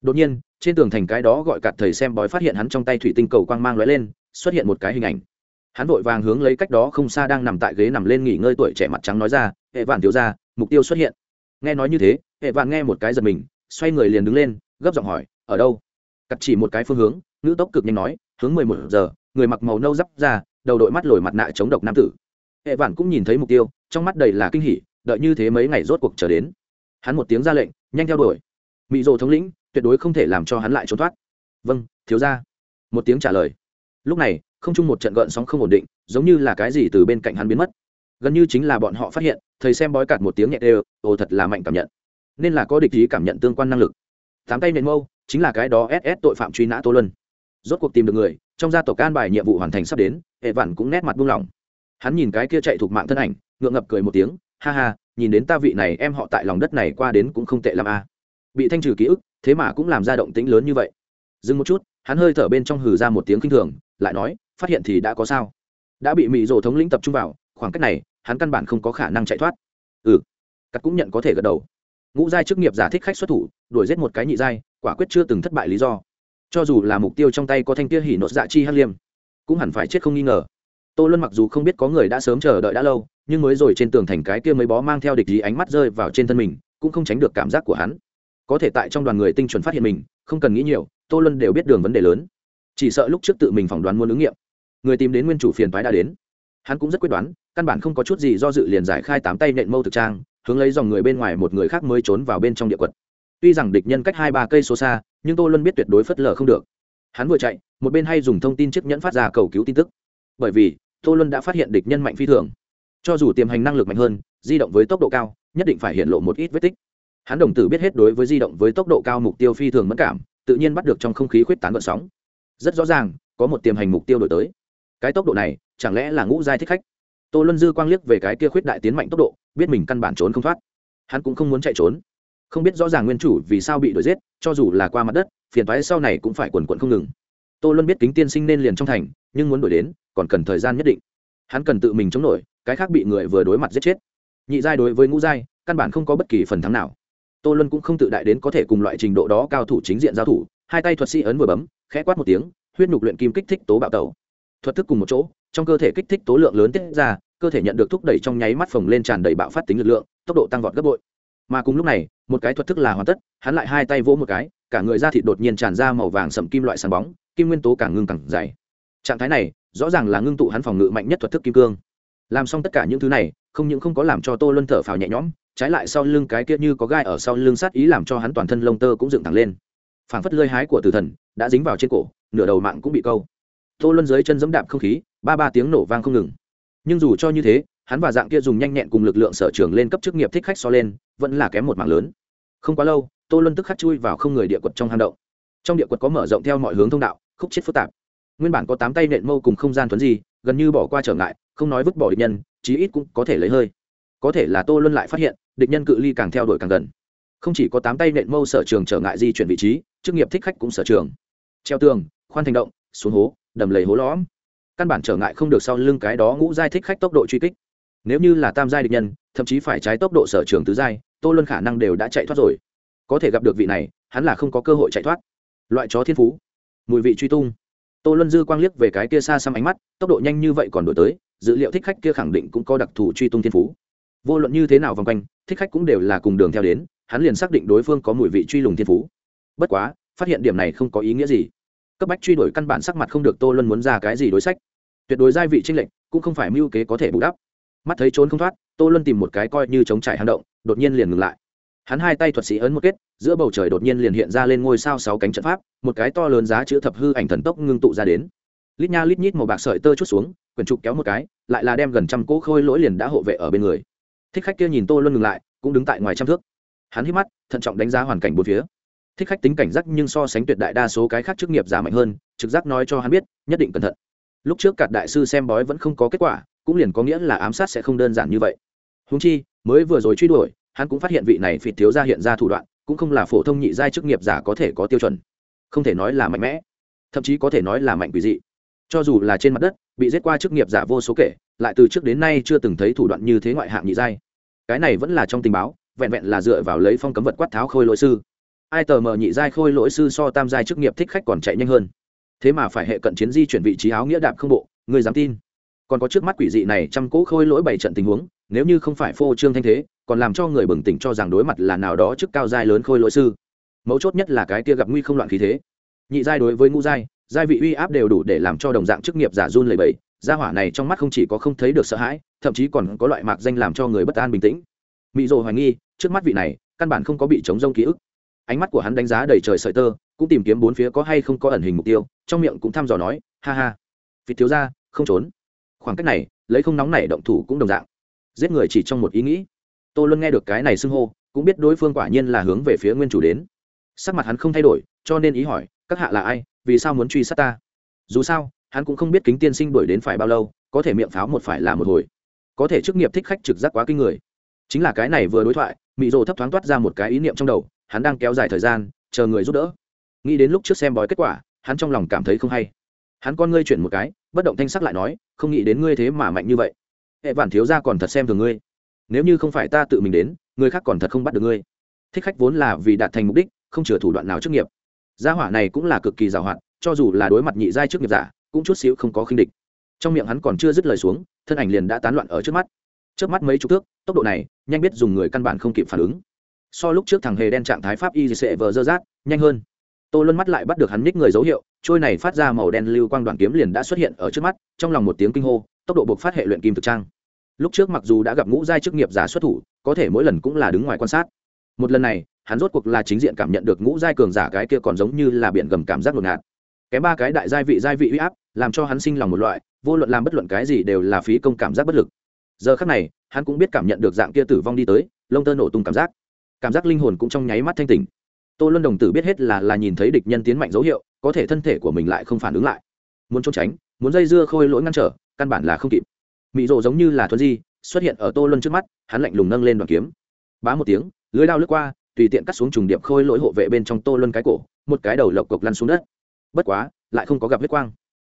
Đột nhiên, trên tường thành cái đó gọi cặt thầy xem bói phát hiện hắn trong tay thủy tinh cầu quang mang lóe lên, xuất hiện một cái hình ảnh. Hắn vội vàng hướng lấy cách đó không xa đang nằm tại ghế nằm lên nghỉ ngơi tuổi trẻ mặt trắng nói ra, hệ vạn thiếu ra mục tiêu xuất hiện. Nghe nói như thế, hệ vạn nghe một cái giật mình, xoay người liền đứng lên, gấp giọng hỏi, ở đâu? Cắt chỉ một cái phương hướng, ngữ tốc cực nhanh nói, hướng mười một giờ, người mặc màu nâu d ra, đầu đội mắt lồi mặt nạ chống độc nam tử. Hệ vạn cũng nhìn thấy mục tiêu, trong mắt đầy là kinh hỉ đợi như thế mấy ngày rốt cuộc trở đến. Hắn một tiếng ra lệnh, nhanh theo đuổi. Mỹ rồ thống lĩnh, tuyệt đối không thể làm cho hắn lại trốn thoát. Vâng thiếu ra một tiếng trả lời. Lúc này, không chung một trận gợn sóng không ổn định, giống như là cái gì từ bên cạnh hắn biến mất. Gần như chính là bọn họ phát hiện, thầy xem bói cạt một tiếng nhẹ đều, ồ, thật là mạnh cảm nhận. Nên là có địch ý cảm nhận tương quan năng lực. Tám tay nện mâu, chính là cái đó ss tội phạm truy nã tô luân. Rốt cuộc tìm được người, trong gia tộc can bài nhiệm vụ hoàn thành sắp đến, hệ vạn cũng nét mặt buông lỏng. Hắn nhìn cái kia chạy thuộc mạng thân ảnh, ngượng ngập cười một tiếng ha ha, nhìn đến ta vị này, em họ tại lòng đất này qua đến cũng không tệ làm a à. bị thanh trừ ký ức, thế mà cũng làm ra động tĩnh lớn như vậy. Dừng một chút, hắn hơi thở bên trong hừ ra một tiếng kinh thường, lại nói, phát hiện thì đã có sao. Đã bị mỹ rồ thống lĩnh tập trung vào, khoảng cách này, hắn căn bản không có khả năng chạy thoát. Ừ cắt cũng nhận có thể gật đầu. Ngũ giai chức nghiệp giả thích khách xuất thủ, đuổi giết một cái nhị giai, quả quyết chưa từng thất bại lý do. Cho dù là mục tiêu trong tay có thanh kia hỉ nốt dạ chi hắc liêm, cũng hẳn phải chết không nghi ngờ. Tô luân mặc dù không biết có người đã sớm chờ đợi đã lâu nhưng mới rồi trên tường thành cái kia mấy bó mang theo địch ý ánh mắt rơi vào trên thân mình, cũng không tránh được cảm giác của hắn. Có thể tại trong đoàn người tinh chuẩn phát hiện mình, không cần nghĩ nhiều, tô luân đều biết đường vấn đề lớn. Chỉ sợ lúc trước tự mình phỏng đoán muốn ứng nghiệm. Người tìm đến nguyên chủ phiền phái đã đến. Hắn cũng rất quyết đoán, căn bản không có chút gì do dự liền giải khai tám tay nện mâu thực trang, hướng lấy dòng người bên ngoài một người khác mới trốn vào bên trong địa quật. Tuy rằng địch nhân cách hai ba cây số xa, nhưng tô luân biết tuyệt đối phất lờ không được. Hắn vừa chạy, một bên hay dùng thông tin chiếc nhẫn phát ra cầu cứu tin tức. Bởi vì, tô luân đã phát hiện địch nhân mạnh phi thường cho dù tiềm hành năng lực mạnh hơn, di động với tốc độ cao, nhất định phải hiện lộ một ít vết tích. Hắn đồng tử biết hết đối với di động với tốc độ cao mục tiêu phi thường mất cảm, tự nhiên bắt được trong không khí khuyết tán gợn sóng. Rất rõ ràng, có một tiềm hành mục tiêu đổi tới. Cái tốc độ này, chẳng lẽ là ngũ giai thích khách? Tô luân dư quang liếc về cái kia khuyết đại tiến mạnh tốc độ, biết mình căn bản trốn không thoát. Hắn cũng không muốn chạy trốn. Không biết rõ ràng nguyên chủ vì sao bị đuổi giết, cho dù là qua mặt đất, phiền toái sau này cũng phải quần quận không ngừng. Tô luân biết kính tiên sinh nên liền trong thành, nhưng muốn đuổi đến, còn cần thời gian nhất định hắn cần tự mình chống nổi, cái khác bị người vừa đối mặt giết chết. Nhị giai đối với ngũ giai, căn bản không có bất kỳ phần thắng nào. Tô luân cũng không tự đại đến có thể cùng loại trình độ đó cao thủ chính diện giao thủ, hai tay thuật sĩ ấn vừa bấm, khẽ quát một tiếng, huyết nhục luyện kim kích thích tố bạo tẩu. Thuật thức cùng một chỗ, trong cơ thể kích thích tố lượng lớn tiết ra, cơ thể nhận được thúc đẩy trong nháy mắt phồng lên tràn đầy bạo phát tính lực lượng, tốc độ tăng vọt gấp bội. Mà cùng lúc này, một cái thuật thức là hoàn tất, hắn lại hai tay vỗ một cái, cả người da thịt đột nhiên tràn ra màu vàng sậm kim loại sáng bóng, kim nguyên tố càng ngưng càng dày. Trạng thái này rõ ràng là ngưng tụ hắn phòng ngự mạnh nhất thuật thức kim cương. Làm xong tất cả những thứ này, không những không có làm cho tô luân thở phào nhẹ nhõm, trái lại sau lưng cái kia như có gai ở sau lưng sát ý làm cho hắn toàn thân lông tơ cũng dựng thẳng lên. Phảng phất lơi hái của tử thần, đã dính vào trên cổ, nửa đầu mạng cũng bị câu. Tô luân dưới chân dẫm đạp không khí, ba ba tiếng nổ vang không ngừng. Nhưng dù cho như thế, hắn và dạng kia dùng nhanh nhẹn cùng lực lượng sở trường lên cấp chức nghiệp thích khách so lên, vẫn là kém một mạng lớn. Không quá lâu, tô luân tức khắc chui vào không người địa quật trong hang động. Trong địa quật có mở rộng theo mọi hướng thông đạo, khúc chết phức tạp nguyên bản có tám tay nện mâu cùng không gian thuấn gì gần như bỏ qua trở ngại, không nói vứt bỏ địch nhân, chí ít cũng có thể lấy hơi. Có thể là tô luân lại phát hiện, địch nhân cự ly càng theo đuổi càng gần. Không chỉ có tám tay nện mâu sở trường trở ngại di chuyển vị trí, chức nghiệp thích khách cũng sở trường. Treo tường, khoan thành động, xuống hố, đầm lầy hố lõm. Căn bản trở ngại không được sau lưng cái đó ngũ giai thích khách tốc độ truy kích. Nếu như là tam giai địch nhân, thậm chí phải trái tốc độ sở trường tứ giai, tô luân khả năng đều đã chạy thoát rồi. Có thể gặp được vị này, hắn là không có cơ hội chạy thoát. Loại chó thiên phú. Mùi vị truy tung tô luân dư quang liếc về cái kia xa xăm ánh mắt, tốc độ nhanh như vậy còn đổi tới, dữ liệu thích khách kia khẳng định cũng có đặc thù truy tung thiên phú. Vô luận như thế nào vòng quanh, thích khách cũng đều là cùng đường theo đến, hắn liền xác định đối phương có mùi vị truy lùng thiên phú. Bất quá, phát hiện điểm này không có ý nghĩa gì. Cấp bách truy đuổi căn bản sắc mặt không được tô luân muốn ra cái gì đối sách. Tuyệt đối gia vị tranh lệch, cũng không phải mưu kế có thể bù đắp. Mắt thấy trốn không thoát, tô luân tìm một cái coi như chống trải hang động, đột nhiên liền ngừng lại hắn hai tay thuật sĩ ấn một kết, giữa bầu trời đột nhiên liền hiện ra lên ngôi sao sáu cánh trận pháp, một cái to lớn giá chữ thập hư ảnh thần tốc ngưng tụ ra đến. Lít nha lít nhít màu bạc sợi tơ chút xuống, quyển trục kéo một cái, lại là đem gần trăm cỗ khôi lỗi liền đã hộ vệ ở bên người. Thích khách kia nhìn tô luân ngừng lại, cũng đứng tại ngoài trăm thước. Hắn hít mắt, thận trọng đánh giá hoàn cảnh bốn phía. Thích khách tính cảnh giác nhưng so sánh tuyệt đại đa số cái khác chức nghiệp giả mạnh hơn, trực giác nói cho hắn biết, nhất định cẩn thận. Lúc trước cạt đại sư xem bói vẫn không có kết quả, cũng liền có nghĩa là ám sát sẽ không đơn giản như vậy. Húng chi, mới vừa rồi truy đuổi hắn cũng phát hiện vị này phịt thiếu ra hiện ra thủ đoạn, cũng không là phổ thông nhị giai chức nghiệp giả có thể có tiêu chuẩn. Không thể nói là mạnh mẽ, thậm chí có thể nói là mạnh quỷ dị. Cho dù là trên mặt đất, bị giết qua chức nghiệp giả vô số kể, lại từ trước đến nay chưa từng thấy thủ đoạn như thế ngoại hạng nhị giai. Cái này vẫn là trong tình báo, vẹn vẹn là dựa vào lấy phong cấm vật quát tháo khôi lỗi sư. Ai tờ mờ nhị giai khôi lỗi sư so tam giai chức nghiệp thích khách còn chạy nhanh hơn. Thế mà phải hệ cận chiến di chuyển vị trí áo nghĩa đạp không bộ người dám tin? Còn có trước mắt quỷ dị này trăm cỗ khôi lỗi bảy trận tình huống nếu như không phải phô trương thanh thế, còn làm cho người bừng tỉnh cho rằng đối mặt là nào đó chức cao giai lớn khôi lỗi sư. Mấu chốt nhất là cái kia gặp nguy không loạn khí thế. Nhị giai đối với ngũ giai giai vị uy áp đều đủ để làm cho đồng dạng chức nghiệp giả run lầy bẩy, gia hỏa này trong mắt không chỉ có không thấy được sợ hãi, thậm chí còn có loại mạc danh làm cho người bất an bình tĩnh. Mỹ rồ hoài nghi, trước mắt vị này, căn bản không có bị chống rông ký ức. Ánh mắt của hắn đánh giá đầy trời sợi tơ, cũng tìm kiếm bốn phía có hay không có ẩn hình mục tiêu, trong miệng cũng thăm dò nói, ha ha vị thiếu ra không trốn. Khoảng cách này, lấy không nóng này động thủ cũng đồng dạng giết người chỉ trong một ý nghĩ. Tô luân nghe được cái này xưng hô, cũng biết đối phương quả nhiên là hướng về phía nguyên chủ đến. Sắc mặt hắn không thay đổi, cho nên ý hỏi, các hạ là ai? Vì sao muốn truy sát ta? Dù sao, hắn cũng không biết kính tiên sinh đuổi đến phải bao lâu, có thể miệng pháo một phải là một hồi. Có thể chức nghiệp thích khách trực giác quá kinh người. Chính là cái này vừa đối thoại, mị rồ thấp thoáng toát ra một cái ý niệm trong đầu, hắn đang kéo dài thời gian, chờ người giúp đỡ. Nghĩ đến lúc trước xem bói kết quả, hắn trong lòng cảm thấy không hay. Hắn con ngươi chuyển một cái, bất động thanh sắc lại nói, không nghĩ đến ngươi thế mà mạnh như vậy hệ vạn thiếu gia còn thật xem thường ngươi. Nếu như không phải ta tự mình đến, người khác còn thật không bắt được ngươi. Thích khách vốn là vì đạt thành mục đích, không chừa thủ đoạn nào trước nghiệp. Gia hỏa này cũng là cực kỳ giàu hoạt, cho dù là đối mặt nhị giai trước nghiệp giả, cũng chút xíu không có khinh địch. Trong miệng hắn còn chưa dứt lời xuống, thân ảnh liền đã tán loạn ở trước mắt. Trước mắt mấy chục thước, tốc độ này, nhanh biết dùng người căn bản không kịp phản ứng. So lúc trước thằng hề đen trạng thái pháp y sệ vờ dơ rát, nhanh hơn. Tô luân mắt lại bắt được hắn ních người dấu hiệu, trôi này phát ra màu đen lưu quang đoàn kiếm liền đã xuất hiện ở trước mắt, trong lòng một tiếng kinh hô tốc độ buộc phát hệ luyện kim thực trang. Lúc trước mặc dù đã gặp ngũ giai chức nghiệp giả xuất thủ, có thể mỗi lần cũng là đứng ngoài quan sát. Một lần này, hắn rốt cuộc là chính diện cảm nhận được ngũ giai cường giả cái kia còn giống như là biển gầm cảm giác ngột. Ngạt cái ba cái đại giai vị giai vị uy áp, làm cho hắn sinh lòng một loại, vô luận làm bất luận cái gì đều là phí công cảm giác bất lực. Giờ khắc này, hắn cũng biết cảm nhận được dạng kia tử vong đi tới, lông tơ nổ tung cảm giác. Cảm giác linh hồn cũng trong nháy mắt thanh tỉnh. Tô luân đồng tử biết hết là là nhìn thấy địch nhân tiến mạnh dấu hiệu, có thể thân thể của mình lại không phản ứng lại. Muốn trốn tránh, muốn dây dưa khôi lỗi ngăn trở căn bản là không kịp. Mị rộ giống như là thuần di, xuất hiện ở tô luân trước mắt, hắn lạnh lùng nâng lên đoàn kiếm. Bá một tiếng, lưới đao lướt qua, tùy tiện cắt xuống trùng điệp khôi lỗi hộ vệ bên trong tô luân cái cổ, một cái đầu lộc cộc lăn xuống đất. Bất quá, lại không có gặp huyết quang.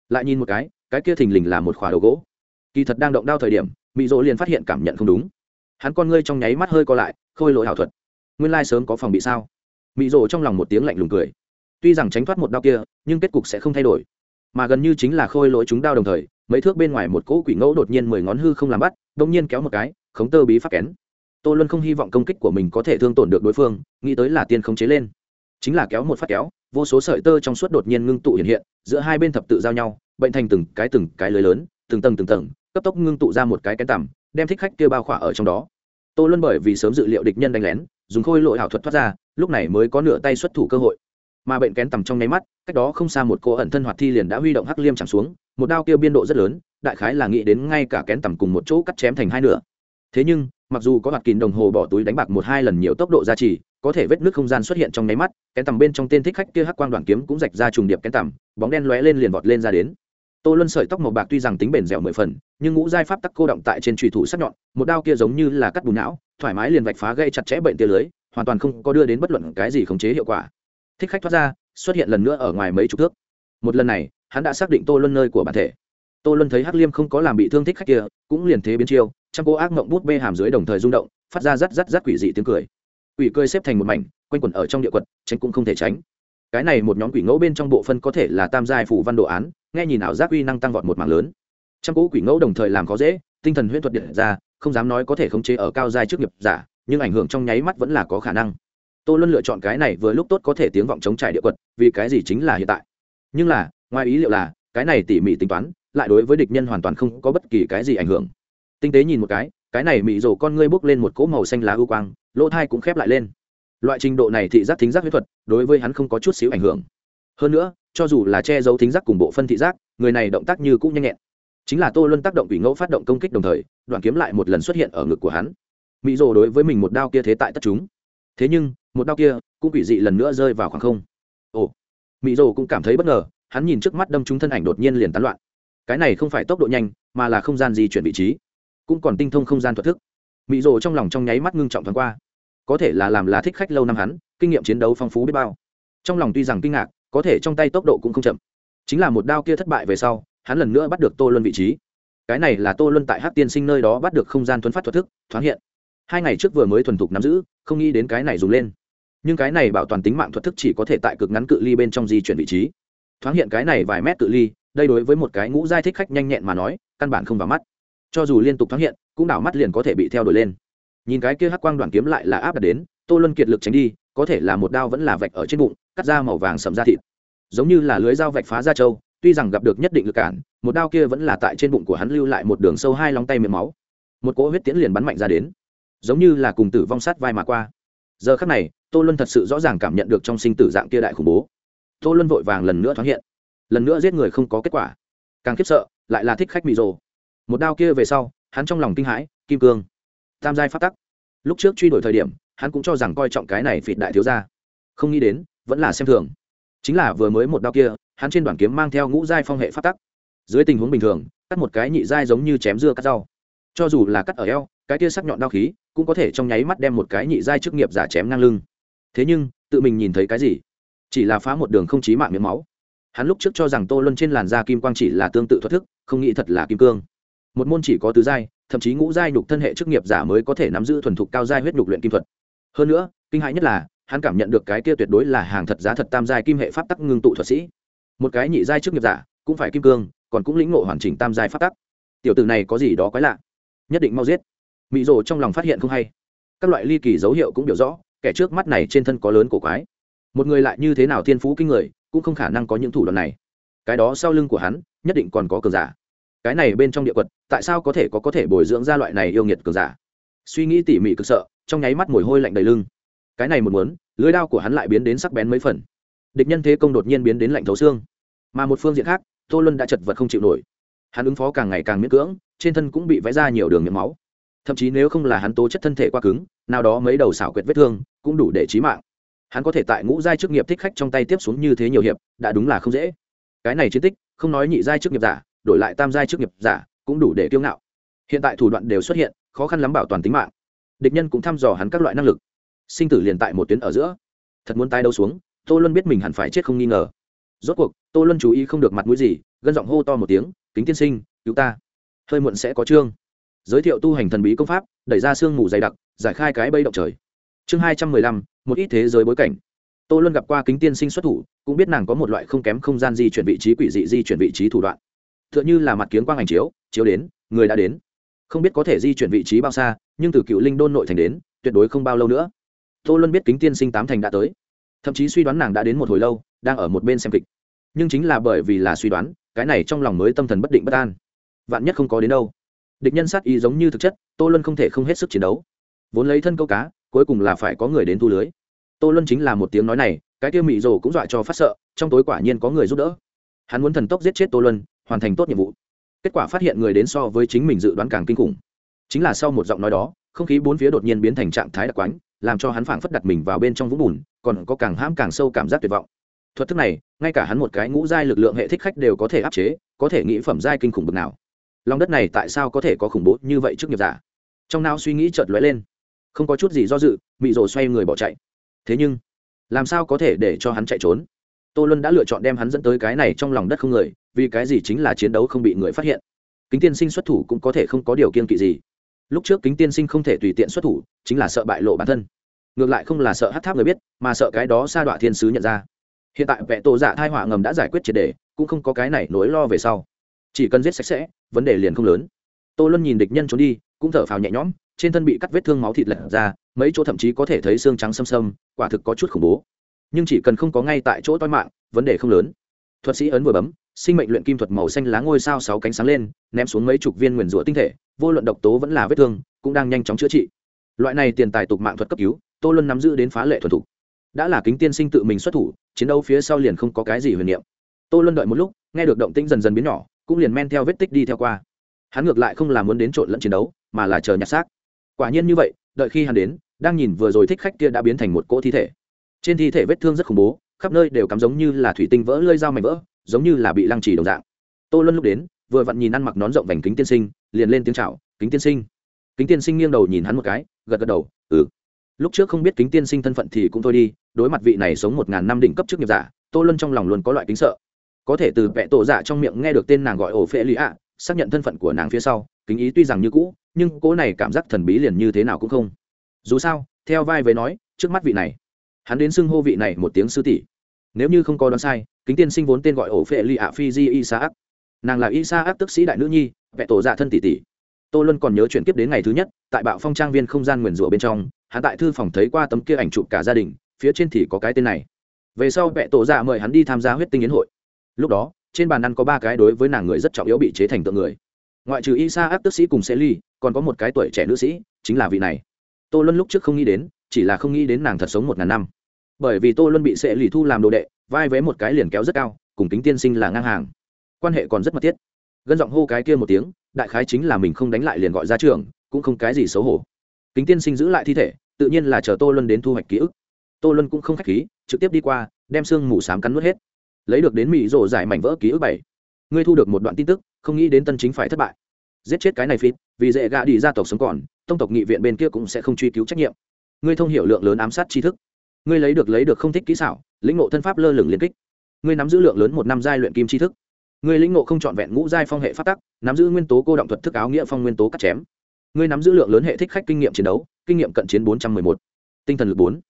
Lại nhìn một cái cái kia thình lình là một khỏa đầu gỗ. Kỳ thật đang động đao thời điểm mỹ dỗ liền phát hiện cảm nhận không đúng. Hắn con ngươi trong nháy mắt hơi co lại, khôi lỗi ảo thuật. Nguyên lai sớm có phòng bị sao? Mỹ dỗ trong lòng một tiếng lạnh lùng cười. Tuy rằng tránh thoát một đao kia, nhưng kết cục sẽ không thay đổi. Mà gần như chính là khôi lỗi chúng đao đồng thời mấy thước bên ngoài một cỗ quỷ ngẫu đột nhiên mười ngón hư không làm bắt, đông nhiên kéo một cái, khống tơ bí pháp kén. Tô luân không hy vọng công kích của mình có thể thương tổn được đối phương, nghĩ tới là tiên khống chế lên. Chính là kéo một phát kéo, vô số sợi tơ trong suốt đột nhiên ngưng tụ hiện hiện, giữa hai bên thập tự giao nhau, bệnh thành từng cái từng cái lưới lớn, từng tầng từng tầng, cấp tốc ngưng tụ ra một cái kén tằm, đem thích khách kia bao khỏa ở trong đó. Tô luân bởi vì sớm dự liệu địch nhân đánh lén, dùng khôi lội ảo thuật thoát ra, lúc này mới có nửa tay xuất thủ cơ hội mà bệnh kén tầm trong nháy mắt, cách đó không xa một cô ẩn thân hoạt thi liền đã huy động hắc liêm chẳng xuống, một đao kia biên độ rất lớn, đại khái là nghĩ đến ngay cả kén tầm cùng một chỗ cắt chém thành hai nửa. Thế nhưng, mặc dù có hoạt kín đồng hồ bỏ túi đánh bạc một hai lần nhiều tốc độ gia trì, có thể vết nước không gian xuất hiện trong nháy mắt, kén tầm bên trong tên thích khách kia hắc quang đoàn kiếm cũng rạch ra trùng điệp kén tầm, bóng đen lóe lên liền vọt lên ra đến. Tô luân sợi tóc màu bạc tuy rằng tính bền dẻo mười phần, nhưng ngũ giai pháp tắc cô động tại trên trùy thủ sắc nhọn, một đao kia giống như là cắt bùn não, thoải mái liền vạch phá gây chặt chẽ bệnh tia lưới, hoàn toàn không có đưa đến bất luận cái gì khống chế hiệu quả thích khách thoát ra, xuất hiện lần nữa ở ngoài mấy chục thước. Một lần này, hắn đã xác định tô luân nơi của bản thể. Tô luân thấy hắc liêm không có làm bị thương thích khách kia, cũng liền thế biến chiêu trong cô ác mộng bút bê hàm dưới đồng thời rung động, phát ra rắt rắt rắt quỷ dị tiếng cười. Quỷ cười xếp thành một mảnh, quanh quẩn ở trong địa quật, tránh cũng không thể tránh. Cái này một nhóm quỷ ngẫu bên trong bộ phân có thể là tam giai phủ văn đồ án, nghe nhìn ảo giác uy năng tăng vọt một mảng lớn. Trong cỗ quỷ ngẫu đồng thời làm khó dễ, tinh thần huyễn thuật điện ra, không dám nói có thể khống chế ở cao giai trước nghiệp giả, nhưng ảnh hưởng trong nháy mắt vẫn là có khả năng tô luân lựa chọn cái này vừa lúc tốt có thể tiếng vọng chống trải địa quật, vì cái gì chính là hiện tại? Nhưng là, ngoài ý liệu là, cái này tỉ mỉ tính toán, lại đối với địch nhân hoàn toàn không có bất kỳ cái gì ảnh hưởng. Tinh tế nhìn một cái cái này mị rổ con ngươi bốc lên một cỗ màu xanh lá ưu quang, lỗ thai cũng khép lại lên. Loại trình độ này thị giác thính giác huyết thuật, đối với hắn không có chút xíu ảnh hưởng. Hơn nữa, cho dù là che giấu thính giác cùng bộ phân thị giác, người này động tác như cũng nhanh nhẹn. Chính là tô luân tác động quỷ ngẫu phát động công kích đồng thời, đoạn kiếm lại một lần xuất hiện ở ngực của hắn. Mỹ rồ đối với mình một đao kia thế tại tất chúng. Thế nhưng một đao kia cũng quỷ dị lần nữa rơi vào khoảng không. Ồ mỹ rồ cũng cảm thấy bất ngờ, hắn nhìn trước mắt đâm trúng thân ảnh đột nhiên liền tán loạn. Cái này không phải tốc độ nhanh, mà là không gian di chuyển vị trí, cũng còn tinh thông không gian thuật thức. Mỹ rồ trong lòng trong nháy mắt ngưng trọng thoáng qua. Có thể là làm là thích khách lâu năm hắn, kinh nghiệm chiến đấu phong phú biết bao. Trong lòng tuy rằng kinh ngạc, có thể trong tay tốc độ cũng không chậm. Chính là một đao kia thất bại về sau, hắn lần nữa bắt được tô luân vị trí. Cái này là tô luân tại hát tiên sinh nơi đó bắt được không gian thuấn phát thuật thức, thoáng hiện. Hai ngày trước vừa mới thuần thục nắm giữ, không nghĩ đến cái này dùng lên nhưng cái này bảo toàn tính mạng thuật thức chỉ có thể tại cực ngắn cự ly bên trong di chuyển vị trí. Thoáng hiện cái này vài mét cự ly, đây đối với một cái ngũ giai thích khách nhanh nhẹn mà nói, căn bản không vào mắt. Cho dù liên tục thoáng hiện, cũng đảo mắt liền có thể bị theo đuổi lên. Nhìn cái kia hắc quang đoàn kiếm lại là áp đặt đến, tô luân kiệt lực tránh đi, có thể là một đao vẫn là vạch ở trên bụng, cắt ra màu vàng sầm da thịt. Giống như là lưới dao vạch phá da trâu, tuy rằng gặp được nhất định lực cản, một đao kia vẫn là tại trên bụng của hắn lưu lại một đường sâu hai lóng tay miệng máu. Một cỗ huyết tiễn liền bắn mạnh ra đến. Giống như là cùng tử vong sát vai mà qua giờ khắc này, tô luân thật sự rõ ràng cảm nhận được trong sinh tử dạng kia đại khủng bố. Tô luân vội vàng lần nữa thoáng hiện. Lần nữa giết người không có kết quả. Càng khiếp sợ, lại là thích khách mị rồ. Một đao kia về sau, hắn trong lòng kinh hãi, kim cương. Tam giai phát tắc. Lúc trước truy đuổi thời điểm, hắn cũng cho rằng coi trọng cái này phịt đại thiếu ra không nghĩ đến, vẫn là xem thường. Chính là vừa mới một đao kia, hắn trên đoàn kiếm mang theo ngũ giai phong hệ phát tắc. Dưới tình huống bình thường, cắt một cái nhị giai giống như chém dưa cắt rau cho dù là cắt ở eo, cái tia sắc nhọn đao khí cũng có thể trong nháy mắt đem một cái nhị giai chức nghiệp giả chém ngang lưng. Thế nhưng, tự mình nhìn thấy cái gì? Chỉ là phá một đường không chí mạng miếng máu. Hắn lúc trước cho rằng tô luân trên làn da kim quang chỉ là tương tự thoát thức, không nghĩ thật là kim cương. Một môn chỉ có tứ giai, thậm chí ngũ giai nhục thân hệ chức nghiệp giả mới có thể nắm giữ thuần thục cao giai huyết nhục luyện kim thuật. Hơn nữa, kinh hãi nhất là, hắn cảm nhận được cái kia tuyệt đối là hàng thật giá thật tam giai kim hệ pháp tắc ngưng tụ thuật sĩ. Một cái nhị giai chức nghiệp giả, cũng phải kim cương, còn cũng lĩnh ngộ hoàn chỉnh tam giai pháp tắc. Tiểu tử này có gì đó quái lạ nhất định mau giết. Mỹ rồ trong lòng phát hiện không hay. Các loại ly kỳ dấu hiệu cũng biểu rõ, kẻ trước mắt này trên thân có lớn cổ quái. Một người lại như thế nào thiên phú kinh người, cũng không khả năng có những thủ đoạn này. Cái đó sau lưng của hắn, nhất định còn có cường giả. Cái này bên trong địa quật, tại sao có thể có có thể bồi dưỡng ra loại này yêu nghiệt cường giả? Suy nghĩ tỉ mỉ cực sợ, trong nháy mắt mồ hôi lạnh đầy lưng. Cái này một muốn lưới đao của hắn lại biến đến sắc bén mấy phần. Địch nhân thế công đột nhiên biến đến lạnh thấu xương. Mà một phương diện khác, tô luân đã chật vật không chịu nổi hắn ứng phó càng ngày càng miễn cưỡng, trên thân cũng bị vẽ ra nhiều đường miệng máu. Thậm chí nếu không là hắn tố chất thân thể quá cứng, nào đó mấy đầu xảo quyệt vết thương cũng đủ để trí mạng. Hắn có thể tại ngũ giai chức nghiệp thích khách trong tay tiếp xuống như thế nhiều hiệp, đã đúng là không dễ. Cái này chiến tích, không nói nhị giai chức nghiệp giả, đổi lại tam giai chức nghiệp giả cũng đủ để kiêu ngạo. Hiện tại thủ đoạn đều xuất hiện, khó khăn lắm bảo toàn tính mạng. Địch nhân cũng thăm dò hắn các loại năng lực. Sinh tử liền tại một tuyến ở giữa. Thật muốn tay đâu xuống, tô luân biết mình hẳn phải chết không nghi ngờ. Rốt cuộc, tô luân chú ý không được mặt mũi gì, gân giọng hô to một tiếng kính tiên sinh, cứu ta. Hơi muộn sẽ có chương. Giới thiệu tu hành thần bí công pháp, đẩy ra sương mù dày đặc, giải khai cái bây động trời. Chương hai trăm mười lăm, một ít thế giới bối cảnh. Tôi luôn gặp qua kính tiên sinh xuất thủ, cũng biết nàng có một loại không kém không gian di chuyển vị trí quỷ dị di chuyển vị trí thủ đoạn. T h ư ợ n h ư là mặt kiếng quang ảnh chiếu chiếu đến, người đã đến. Không biết có thể di chuyển vị trí bao xa, nhưng từ cựu linh đôn nội thành đến, tuyệt đối không bao lâu nữa. Tôi luôn biết kính tiên sinh tám thành đã tới. Thậm chí suy đoán nàng đã đến một hồi lâu, đang ở một bên xem kịch. Nhưng chính là bởi vì là suy đoán cái này trong lòng mới tâm thần bất định bất an. Vạn nhất không có đến đâu. Địch nhân sát ý giống như thực chất, tô luân không thể không hết sức chiến đấu. Vốn lấy thân câu cá, cuối cùng là phải có người đến thu lưới. Tô luân chính là một tiếng nói này, cái kia mị rồ cũng dọa cho phát sợ, trong tối quả nhiên có người giúp đỡ. Hắn muốn thần tốc giết chết tô luân, hoàn thành tốt nhiệm vụ. Kết quả phát hiện người đến so với chính mình dự đoán càng kinh khủng. Chính là sau một giọng nói đó, không khí bốn phía đột nhiên biến thành trạng thái đặc quánh, làm cho hắn phảng phất đặt mình vào bên trong vũng bùn, còn có càng hãm càng sâu cảm giác tuyệt vọng thuật thức này, ngay cả hắn một cái ngũ giai lực lượng hệ thích khách đều có thể áp chế, có thể nghĩ phẩm giai kinh khủng bực nào. Lòng đất này tại sao có thể có khủng bố như vậy trước nghiệp giả? Trong não suy nghĩ chợt lóe lên. Không có chút gì do dự, mị rồ xoay người bỏ chạy. Thế nhưng, làm sao có thể để cho hắn chạy trốn? Tô luân đã lựa chọn đem hắn dẫn tới cái này trong lòng đất không người, vì cái gì chính là chiến đấu không bị người phát hiện? Kính tiên sinh xuất thủ cũng có thể không có điều kiên kỵ gì. Lúc trước kính tiên sinh không thể tùy tiện xuất thủ, chính là sợ bại lộ bản thân. Ngược lại không là sợ hát tháp người biết, mà sợ cái đó sa đọa thiên sứ nhận ra hiện tại vẽ tổ dạ thai họa ngầm đã giải quyết triệt đề, cũng không có cái này nỗi lo về sau. Chỉ cần giết sạch sẽ, vấn đề liền không lớn. Tô luân nhìn địch nhân trốn đi, cũng thở phào nhẹ nhõm, trên thân bị cắt vết thương máu thịt lật ra, mấy chỗ thậm chí có thể thấy xương trắng xâm xâm, quả thực có chút khủng bố. Nhưng chỉ cần không có ngay tại chỗ toi mạng, vấn đề không lớn. Thuật sĩ ấn vừa bấm, sinh mệnh luyện kim thuật màu xanh lá ngôi sao sáu cánh sáng lên, ném xuống mấy chục viên nguyền rủa tinh thể, vô luận độc tố vẫn là vết thương, cũng đang nhanh chóng chữa trị. Loại này tiền tài tục mạng thuật cấp cứu, tô luân nắm giữ đến phá lệ thuần thục đã là kính tiên sinh tự mình xuất thủ, chiến đấu phía sau liền không có cái gì huyền niệm. Tô luân đợi một lúc, nghe được động tĩnh dần dần biến nhỏ, cũng liền men theo vết tích đi theo qua. Hắn ngược lại không là muốn đến trộn lẫn chiến đấu, mà là chờ nhặt xác. Quả nhiên như vậy, đợi khi hắn đến, đang nhìn vừa rồi thích khách kia đã biến thành một cỗ thi thể. Trên thi thể vết thương rất khủng bố, khắp nơi đều cắm giống như là thủy tinh vỡ lơi dao mảnh vỡ, giống như là bị lăng trì đồng dạng. Tô luân lúc đến, vừa vặn nhìn ăn mặc nón rộng vành kính tiên sinh, liền lên tiếng chào, kính tiên sinh. Kính tiên sinh nghiêng đầu nhìn hắn một cái, gật gật đầu ừ lúc trước không biết kính tiên sinh thân phận thì cũng thôi đi, đối mặt vị này sống một ngàn năm đỉnh cấp trước nghiệp giả, tô luân trong lòng luôn có loại kính sợ. Có thể từ vẽ tổ dạ trong miệng nghe được tên nàng gọi ổ phễ lý ạ, xác nhận thân phận của nàng phía sau, kính ý tuy rằng như cũ, nhưng cỗ này cảm giác thần bí liền như thế nào cũng không. Dù sao, theo vai với nói, trước mắt vị này, hắn đến xưng hô vị này một tiếng sư tỷ. Nếu như không có đoán sai, kính tiên sinh vốn tên gọi ổ phệ lì ạ phi di y sa ác. Nàng là y sa ác tức sĩ đại nữ nhi, vẹ tổ dạ thân tỷ tỷ. Tô luân còn nhớ chuyển kiếp đến ngày thứ nhất, tại bạo phong trang viên không gian nguyền rủa bên trong hắn tại thư phòng thấy qua tấm kia ảnh chụp cả gia đình, phía trên thì có cái tên này. Về sau vẹ tổ dạ mời hắn đi tham gia huyết tinh yến hội. Lúc đó, trên bàn ăn có ba cái đối với nàng người rất trọng yếu bị chế thành tượng người. Ngoại trừ isa áp tức sĩ cùng sẽ ly còn có một cái tuổi trẻ nữ sĩ, chính là vị này. Tô luân lúc trước không nghĩ đến, chỉ là không nghĩ đến nàng thật sống một ngàn năm. Bởi vì tô luân bị sẽ lì thu làm đồ đệ, vai vế một cái liền kéo rất cao, cùng kính tiên sinh là ngang hàng. Quan hệ còn rất mật thiết. Gân giọng hô cái kia một tiếng, đại khái chính là mình không đánh lại liền gọi ra trường, cũng không cái gì xấu hổ. Kính tiên sinh giữ lại thi thể tự nhiên là chờ tô luân đến thu hoạch ký ức. Tô luân cũng không k h á c h khí, trực tiếp đi qua, đem xương mù s á m cắn n u ố t hết. Lấy được đến mỹ rổ giải mảnh vỡ ký ức bảy. Ngươi thu được một đoạn tin tức, không nghĩ đến tân chính phải thất bại. Giết chết cái này phít vì dễ gạ đi gia tộc sống còn, tông tộc nghị viện bên kia cũng sẽ không truy cứu trách nhiệm. Ngươi thông hiểu lượng lớn ám sát tri thức. Ngươi lấy được lấy được không thích kỹ xảo, lĩnh ngộ thân pháp lơ lửng liên kích. Ngươi nắm giữ lượng lớn một năm giai luyện kim tri thức. Ngươi lĩnh ngộ không trọn vẹn ngũ giai phong hệ phát tắc, nắm giữ nguyên tố cô động thuật thức áo nghĩa phong nguyên tố cắt chém ngươi nắm giữ lượng lớn hệ thích khách kinh nghiệm chiến đấu, kinh nghiệm cận chiến bốn trăm mười một, tinh thần lực bốn,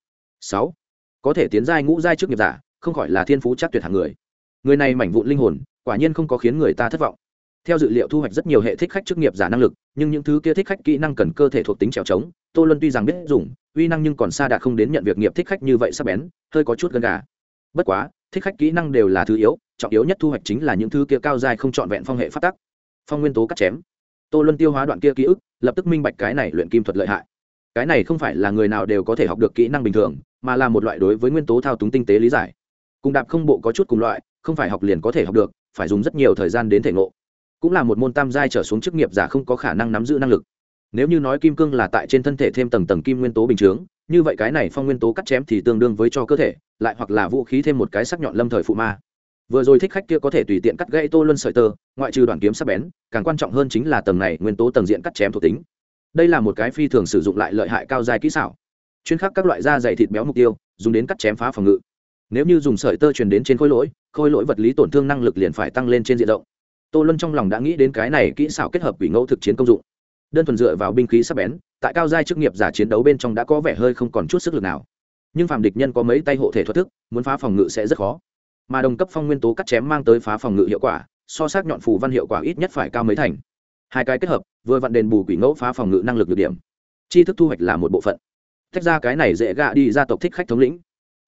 sáu. Có thể tiến giai ngũ giai trước nghiệp giả, không khỏi là thiên phú chắc tuyệt hạng người. Người này mảnh vụn linh hồn, quả nhiên không có khiến người ta thất vọng. Theo dự liệu thu hoạch rất nhiều hệ thích khách chức nghiệp giả năng lực, nhưng những thứ kia thích khách kỹ năng cần cơ thể thuộc tính trèo trống, tô luân tuy rằng biết dùng, uy năng nhưng còn xa đạt không đến nhận việc nghiệp thích khách như vậy sắp bén, hơi có chút gần gà. Bất quá, thích khách kỹ năng đều là thứ yếu, trọng yếu nhất thu hoạch chính là những thứ kia cao dài không trọn vẹn phong hệ phát tắc. Phong nguyên tố cắt chém tô luân tiêu hóa đoạn kia ký ức, lập tức minh bạch cái này luyện kim thuật lợi hại. Cái này không phải là người nào đều có thể học được kỹ năng bình thường, mà là một loại đối với nguyên tố thao túng tinh tế lý giải. Cùng đạp không bộ có chút cùng loại, không phải học liền có thể học được, phải dùng rất nhiều thời gian đến thể ngộ. Cũng là một môn tam giai trở xuống chức nghiệp giả không có khả năng nắm giữ năng lực. Nếu như nói kim cương là tại trên thân thể thêm tầng tầng kim nguyên tố bình chướng, như vậy cái này phong nguyên tố cắt chém thì tương đương với cho cơ thể, lại hoặc là vũ khí thêm một cái sắc nhọn lâm thời phụ ma vừa rồi thích khách kia có thể tùy tiện cắt gãy tô luân sợi tơ, ngoại trừ đoạn kiếm sắc bén, càng quan trọng hơn chính là tầng này nguyên tố tầng diện cắt chém thuộc tính. Đây là một cái phi thường sử dụng lại lợi hại cao dài kỹ xảo. Chuyên khắc các loại da dày thịt béo mục tiêu, dùng đến cắt chém phá phòng ngự. Nếu như dùng sợi tơ truyền đến trên khối lỗi khối lỗi vật lý tổn thương năng lực liền phải tăng lên trên diện rộng. Tô luân trong lòng đã nghĩ đến cái này kỹ xảo kết hợp quỷ ngẫu thực chiến công dụng. Đơn thuần dựa vào binh khí sắc bén, tại cao giai chức nghiệp giả chiến đấu bên trong đã có vẻ hơi không còn chút sức lực nào. Nhưng phạm địch nhân có mấy tay hộ thể thoát thức, muốn phá phòng ngự sẽ rất khó mà đồng cấp phong nguyên tố cắt chém mang tới phá phòng ngự hiệu quả, so sát nhọn phù văn hiệu quả ít nhất phải cao mấy thành. Hai cái kết hợp, vừa vặn đền bù quỷ ngẫu phá phòng ngự năng lực được điểm. Chi thức thu hoạch là một bộ phận. Tách ra cái này dễ gạ đi gia tộc thích khách thống lĩnh.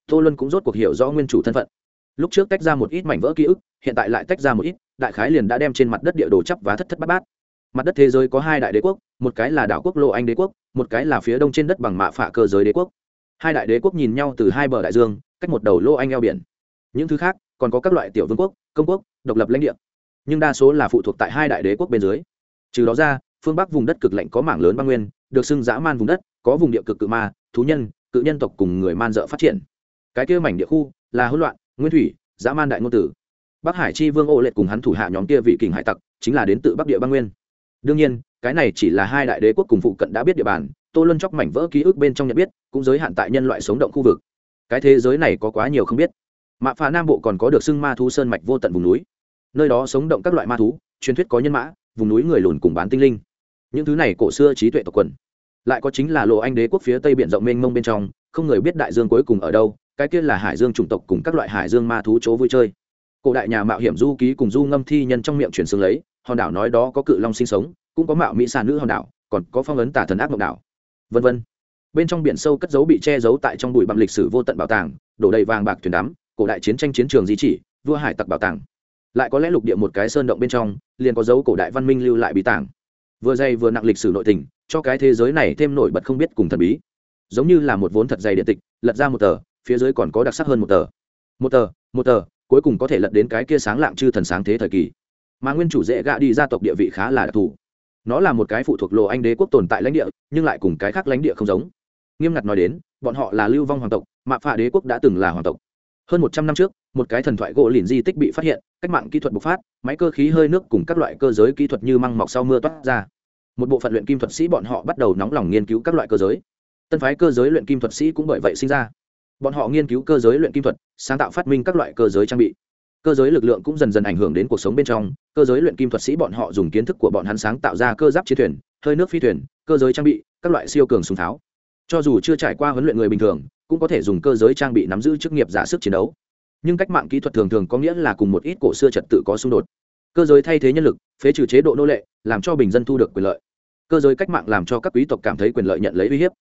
Tô luân cũng rốt cuộc hiểu rõ nguyên chủ thân phận. Lúc trước tách ra một ít mảnh vỡ ký ức, hiện tại lại tách ra một ít, đại khái liền đã đem trên mặt đất địa đồ chấp và thất thất bát bát. Mặt đất thế giới có hai đại đế quốc, một cái là đảo quốc lô anh đế quốc, một cái là phía đông trên đất bằng mạ phạ cơ giới đế quốc. Hai đại đế quốc nhìn nhau từ hai bờ đại dương, cách một đầu lô anh eo biển những thứ khác, còn có các loại tiểu vương quốc, công quốc, độc lập lãnh địa. Nhưng đa số là phụ thuộc tại hai đại đế quốc bên dưới. Trừ đó ra, phương bắc vùng đất cực lạnh có mảng lớn băng nguyên, được xưng dã man vùng đất, có vùng địa cực cự ma, thú nhân, cự nhân tộc cùng người man dợ phát triển. Cái kia mảnh địa khu là hỗn loạn, nguyên thủy, dã man đại ngôn tử. Bắc hải chi vương ô lệ cùng hắn thủ hạ nhóm kia vị kình hải tặc, chính là đến từ bắc địa băng nguyên. Đương nhiên, cái này chỉ là hai đại đế quốc cùng phụ cận đã biết địa bàn, tô luân chóc mảnh vỡ ký ức bên trong nhận biết, cũng giới hạn tại nhân loại sống động khu vực. Cái thế giới này có quá nhiều không biết mạ phà nam bộ còn có được xưng ma thú sơn mạch vô tận vùng núi. Nơi đó sống động các loại ma thú, truyền thuyết có nhân mã, vùng núi người lùn cùng bán tinh linh. Những thứ này cổ xưa trí tuệ tộc quần. Lại có chính là lộ anh đế quốc phía tây biển rộng mênh mông bên trong, không người biết đại dương cuối cùng ở đâu, cái kia là hải dương chủng tộc cùng các loại hải dương ma thú chỗ vui chơi. Cổ đại nhà mạo hiểm du ký cùng du ngâm thi nhân trong miệng truyền xương lấy, hòn đảo nói đó có cự long sinh sống, cũng có mạo mỹ xà nữ hòn đảo, còn có phong ấn tả thần ác mộng đảo. Vân vân. Bên trong biển sâu cất giấu bị che giấu tại trong bụi bặm lịch sử vô tận bảo tàng, đổ đầy vàng bạc thuyền đắm cổ đại chiến tranh chiến trường di chỉ, vua hải tặc bảo tàng. Lại có lẽ lục địa một cái sơn động bên trong, liền có dấu cổ đại văn minh lưu lại bí tàng vừa dày vừa nặng lịch sử nội tình, cho cái thế giới này thêm nổi bật không biết cùng thần bí. Giống như là một vốn thật dày điện tịch, lật ra một tờ, phía dưới còn có đặc sắc hơn một tờ. Một tờ một tờ, cuối cùng có thể lật đến cái kia sáng lạng chư thần sáng thế thời kỳ. Mà nguyên chủ dễ gạ đi gia tộc địa vị khá là đặc thù. Nó là một cái phụ thuộc lộ anh đế quốc tồn tại lãnh địa, nhưng lại cùng cái khác lãnh địa không giống. Nghiêm ngặt nói đến, bọn họ là lưu vong hoàng tộc mạ phạ đế quốc đã từng là hoàng tộc hơn một trăm năm trước, một cái thần thoại gỗ lìn di tích bị phát hiện, cách mạng kỹ thuật bộc phát, máy cơ khí hơi nước cùng các loại cơ giới kỹ thuật như măng mọc sau mưa toát ra. Một bộ phận luyện kim thuật sĩ bọn họ bắt đầu nóng lòng nghiên cứu các loại cơ giới. Tân phái cơ giới luyện kim thuật sĩ cũng bởi vậy sinh ra. Bọn họ nghiên cứu cơ giới luyện kim thuật, sáng tạo phát minh các loại cơ giới trang bị. Cơ giới lực lượng cũng dần dần ảnh hưởng đến cuộc sống bên trong. Cơ giới luyện kim thuật sĩ bọn họ dùng kiến thức của bọn hắn sáng tạo ra cơ giáp chiến thuyền, hơi nước phi thuyền, cơ giới trang bị, các loại siêu cường súng tháo cho dù chưa trải qua huấn luyện người bình thường, cũng có thể dùng cơ giới trang bị nắm giữ chức nghiệp giả sức chiến đấu. Nhưng cách mạng kỹ thuật thường thường có nghĩa là cùng một ít cổ xưa trật tự có xung đột. Cơ giới thay thế nhân lực, phế trừ chế độ nô lệ, làm cho bình dân thu được quyền lợi. Cơ giới cách mạng làm cho các quý tộc cảm thấy quyền lợi nhận lấy uy hiếp.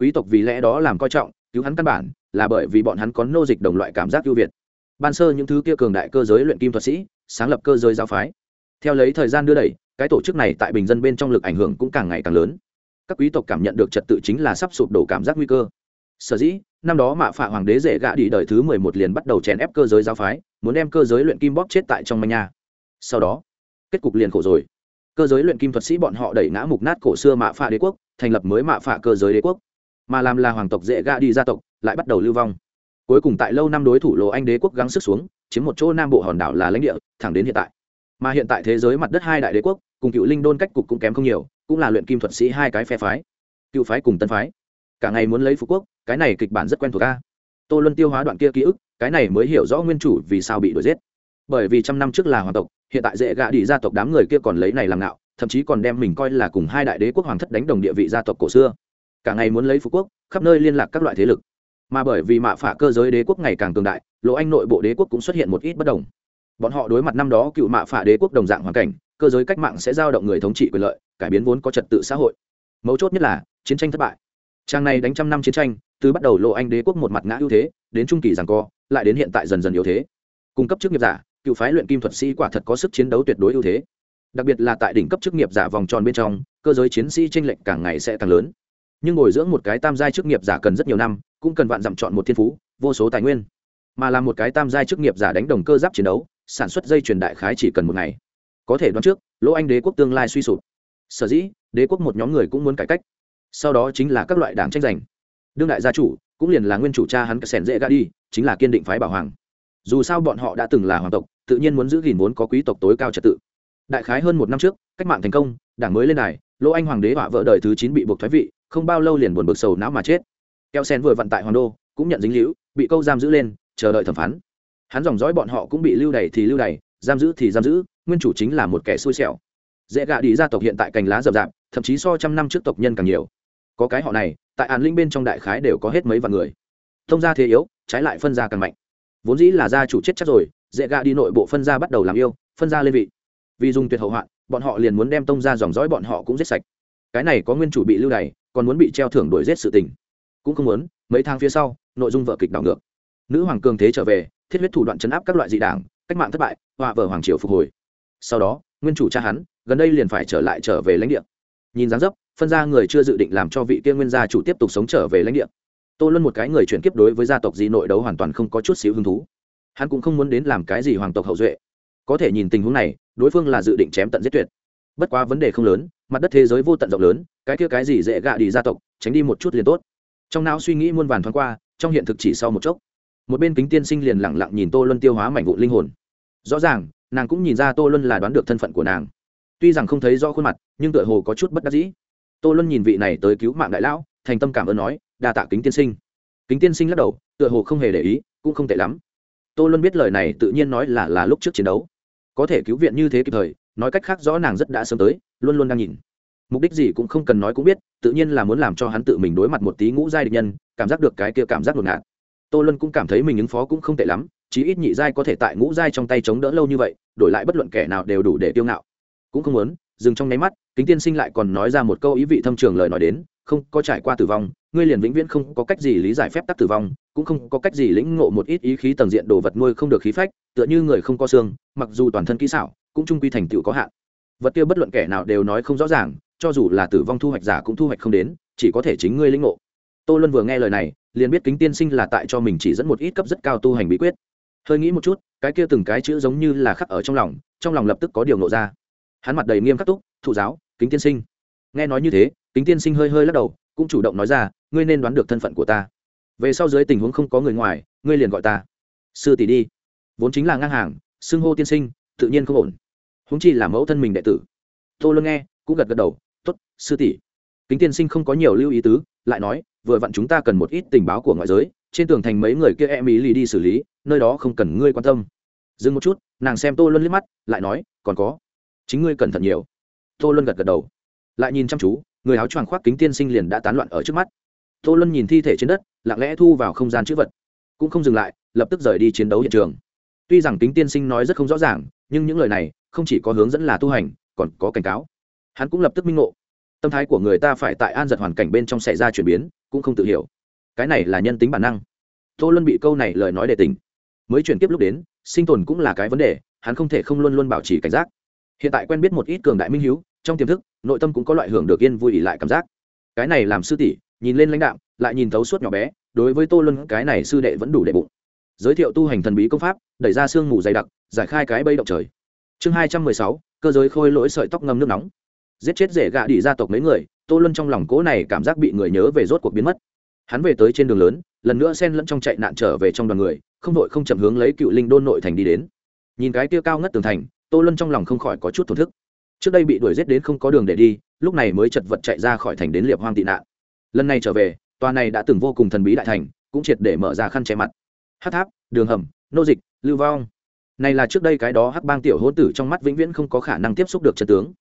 Quý tộc vì lẽ đó làm coi trọng, cứu hắn căn bản, là bởi vì bọn hắn có nô dịch đồng loại cảm giác ưu việt. Ban sơ những thứ kia cường đại cơ giới luyện kim thuật sĩ, sáng lập cơ giới giáo phái. Theo lấy thời gian đưa đẩy, cái tổ chức này tại bình dân bên trong lực ảnh hưởng cũng càng ngày càng lớn các quý tộc cảm nhận được trật tự chính là sắp sụp đổ cảm giác nguy cơ. Sở dĩ, năm đó mạ phạ hoàng đế dễ gạ đi đời thứ mười một liền bắt đầu chèn ép cơ giới giáo phái, muốn đem cơ giới luyện kim bóp chết tại trong manh nha. Sau đó, kết cục liền khổ rồi. Cơ giới luyện kim thuật sĩ bọn họ đẩy ngã mục nát cổ xưa mạ phạ đế quốc, thành lập mới mạ phạ cơ giới đế quốc. Mà làm là hoàng tộc dễ gạ đi gia tộc, lại bắt đầu lưu vong. Cuối cùng tại lâu năm đối thủ lộ anh đế quốc gắng sức xuống, chiếm một chỗ nam bộ hòn đảo là lãnh địa, thẳng đến hiện tại. Mà hiện tại thế giới mặt đất hai đại đế quốc, cùng cựu linh đôn cách cục cũng kém không nhiều cũng là luyện kim thuật sĩ hai cái phe phái. Cựu phái cùng tân phái. Cả ngày muốn lấy phú quốc, cái này kịch bản rất quen thuộc ca tô luân tiêu hóa đoạn kia ký ức, cái này mới hiểu rõ nguyên chủ vì sao bị đuổi giết. Bởi vì trăm năm trước là hoàng tộc, hiện tại dễ gạ đi gia tộc đám người kia còn lấy này làm ngạo, thậm chí còn đem mình coi là cùng hai đại đế quốc hoàng thất đánh đồng địa vị gia tộc cổ xưa. Cả ngày muốn lấy phú quốc, khắp nơi liên lạc các loại thế lực. Mà bởi vì mạ phả cơ giới đế quốc ngày càng cường đại, lỗ anh nội bộ đế quốc cũng xuất hiện một ít bất đồng. Bọn họ đối mặt năm đó cựu mạ phả đế quốc đồng dạng hoàn cảnh, cơ giới cách mạng sẽ giao động người thống trị quyền lợi cải biến vốn có trật tự xã hội. Mấu chốt nhất là, chiến tranh thất bại. Trang này đánh trăm năm chiến tranh, từ bắt đầu lộ anh đế quốc một mặt ngã ưu thế, đến trung kỳ rằng co, lại đến hiện tại dần dần yếu thế. Cung cấp chức nghiệp giả, cựu phái luyện kim thuật sĩ quả thật có sức chiến đấu tuyệt đối ưu thế. Đặc biệt là tại đỉnh cấp chức nghiệp giả vòng tròn bên trong, cơ giới chiến sĩ tranh lệch càng ngày sẽ càng lớn. Nhưng bồi dưỡng một cái tam giai chức nghiệp giả cần rất nhiều năm, cũng cần vạn dặm chọn một thiên phú, vô số tài nguyên. Mà là một cái tam giai chức nghiệp giả đánh đồng cơ giáp chiến đấu, sản xuất dây truyền đại khái chỉ cần một ngày. Có thể đoán trước, lỗ anh đế quốc tương lai suy sụp sở dĩ đế quốc một nhóm người cũng muốn cải cách. Sau đó chính là các loại đảng tranh giành. Đương đại gia chủ cũng liền là nguyên chủ cha hắn sẻn dễ ga đi chính là kiên định phái bảo hoàng. Dù sao bọn họ đã từng là hoàng tộc tự nhiên muốn giữ gìn vốn có quý tộc tối cao trật tự. Đại khái hơn một năm trước cách mạng thành công đảng mới lên đài lỗ anh hoàng đế họa vợ đời thứ chín bị buộc thoái vị không bao lâu liền buồn bực sầu não mà chết. Keo sen vừa vận tại hoàng đô cũng nhận dính liễu, bị câu giam giữ lên chờ đợi thẩm phán. Hắn dòng dõi bọn họ cũng bị lưu đày thì lưu đày giam giữ thì giam giữ nguyên chủ chính là một kẻ xui xẻo dễ gạ đi gia tộc hiện tại cành lá rậm rạp, thậm chí so trăm năm trước tộc nhân càng nhiều. Có cái họ này, tại án linh bên trong đại khái đều có hết mấy vạn người. Thông gia thế yếu, trái lại phân gia càng mạnh. Vốn dĩ là gia chủ chết chắc rồi, dễ gạ đi nội bộ phân gia bắt đầu làm yêu, phân gia lên vị. Vì dùng tuyệt hậu hoạn, bọn họ liền muốn đem tông ra dòng dõi bọn họ cũng giết sạch. Cái này có nguyên chủ bị lưu đày, còn muốn bị treo thưởng đuổi giết sự tình. Cũng không muốn, mấy tháng phía sau, nội dung vợ kịch đảo ngược. Nữ hoàng cường thế trở về, thiết huyết thủ đoạn chấn áp các loại dị đảng, cách mạng thất bại, họa vợ hoàng triều phục hồi. Sau đó, nguyên chủ cha hắn gần đây liền phải trở lại trở về lãnh địa. Nhìn dáng dấp, phân ra người chưa dự định làm cho vị kia nguyên gia chủ tiếp tục sống trở về lãnh địa. Tô luân một cái người chuyển kiếp đối với gia tộc gì nội đấu hoàn toàn không có chút xíu hứng thú. Hắn cũng không muốn đến làm cái gì hoàng tộc hậu duệ. Có thể nhìn tình huống này, đối phương là dự định chém tận giết tuyệt. Bất quá vấn đề không lớn, mặt đất thế giới vô tận rộng lớn, cái kia cái gì dễ gạ đi gia tộc, tránh đi một chút liền tốt. Trong não suy nghĩ muôn vàn thoáng qua, trong hiện thực chỉ sau một chốc, một bên kính tiên sinh liền lẳng lặng nhìn tô luân tiêu hóa mảnh vụ linh hồn. Rõ ràng, nàng cũng nhìn ra tô luân là đoán được thân phận của nàng tuy rằng không thấy rõ khuôn mặt, nhưng tựa hồ có chút bất đắc dĩ. Tô luân nhìn vị này tới cứu mạng đại lão, thành tâm cảm ơn nói, đa tạ kính tiên sinh. Kính tiên sinh lắc đầu, tựa hồ không hề để ý, cũng không tệ lắm. Tô luân biết lời này tự nhiên nói là là lúc trước chiến đấu. Có thể cứu viện như thế kịp thời, nói cách khác rõ nàng rất đã sớm tới, luôn luôn đang nhìn. Mục đích gì cũng không cần nói cũng biết, tự nhiên là muốn làm cho hắn tự mình đối mặt một tí ngũ giai địch nhân, cảm giác được cái kia cảm giác ngột ngạt. Tô luân cũng cảm thấy mình ứng phó cũng không tệ lắm, chí ít nhị giai có thể tại ngũ giai trong tay chống đỡ lâu như vậy, đổi lại bất luận kẻ nào đều đủ để tiêu ngạo cũng không muốn, dừng trong nháy mắt, kính tiên sinh lại còn nói ra một câu ý vị thâm trường lời nói đến, không có trải qua tử vong, ngươi liền vĩnh viễn không có cách gì lý giải phép tắc tử vong, cũng không có cách gì lĩnh ngộ một ít ý khí tầng diện đồ vật nuôi không được khí phách, tựa như người không có xương, mặc dù toàn thân kỹ xảo, cũng trung quy thành tựu có hạn. Vật kia bất luận kẻ nào đều nói không rõ ràng, cho dù là tử vong thu hoạch giả cũng thu hoạch không đến, chỉ có thể chính ngươi lĩnh ngộ. Tô luân vừa nghe lời này, liền biết kính tiên sinh là tại cho mình chỉ dẫn một ít cấp rất cao tu hành bí quyết. Hơi nghĩ một chút, cái kia từng cái chữ giống như là khắc ở trong lòng trong lòng lập tức có điều nộ ra hắn mặt đầy nghiêm khắc túc, thụ giáo, kính tiên sinh. Nghe nói như thế, kính tiên sinh hơi hơi lắc đầu, cũng chủ động nói ra, ngươi nên đoán được thân phận của ta. Về sau dưới tình huống không có người ngoài, ngươi liền gọi ta. Sư tỷ đi. Vốn chính là ngang hàng, xưng hô tiên sinh, tự nhiên không ổn. Húng chi là mẫu thân mình đệ tử. Tô luân nghe, cũng gật gật đầu t ố t sư tỷ. Kính tiên sinh không có nhiều lưu ý tứ, lại nói, vừa vặn chúng ta cần một ít tình báo của ngoại giới, trên tường thành mấy người kia em ý lì đi xử lý, nơi đó không cần ngươi quan tâm. Dừng một chút, nàng xem tô luân liếc mắt, lại nói, còn có chính ngươi cẩn thận nhiều. Tô luân gật gật đầu. Lại nhìn chăm chú, người áo choàng khoác kính tiên sinh liền đã tán loạn ở trước mắt. Tô luân nhìn thi thể trên đất, lặng lẽ thu vào không gian chữ vật. Cũng không dừng lại, lập tức rời đi chiến đấu hiện trường. Tuy rằng kính tiên sinh nói rất không rõ ràng, nhưng những lời này không chỉ có hướng dẫn là tu hành, còn có cảnh cáo. Hắn cũng lập tức minh ngộ. Tâm thái của người ta phải tại an giật hoàn cảnh bên trong xảy ra chuyển biến, cũng không tự hiểu. Cái này là nhân tính bản năng. Tô luân bị câu này lời nói để tỉnh. Mới chuyển tiếp lúc đến, sinh tồn cũng là cái vấn đề, hắn không thể không luôn luôn bảo trì cảnh giác hiện tại quen biết một ít cường đại minh h trong tiềm thức, nội tâm cũng có loại hưởng được yên vui ỉ lại cảm giác. Cái này làm sư tỷ, nhìn lên lãnh đạo lại nhìn thấu suốt nhỏ bé, đối với tô luân, cái này sư đệ vẫn đủ đệ bụng. Giới thiệu tu hành thần bí công pháp, đẩy ra sương mù dày đặc, giải khai cái bây động trời. Chương hai trăm mười sáu, cơ giới khôi lỗi sợi tóc ngâm nước nóng. Giết chết rể gạ đi gia tộc mấy người, tô luân trong lòng cố này cảm giác bị người nhớ về rốt cuộc biến mất. Hắn về tới trên đường lớn, lần nữa xen lẫn trong chạy nạn trở về trong đoàn người, không đội không chậm hướng lấy cựu linh đôn nội thành đi đến. Nhìn cái kia cao ngất tường thành tô luân trong lòng không khỏi có chút thổn thức. Trước đây bị đuổi g i ế t đến không có đường để đi lúc này mới chật vật chạy ra khỏi thành đến liệp hoang tị nạn. Lần này trở về tòa này đã từng vô cùng thần bí đại thành cũng triệt để mở ra khăn che mặt. Hát tháp đường hầm nô dịch lưu vong. Này là trước đây cái đó hắc bang tiểu hôn tử trong mắt vĩnh viễn không có khả năng tiếp xúc được trận tướng.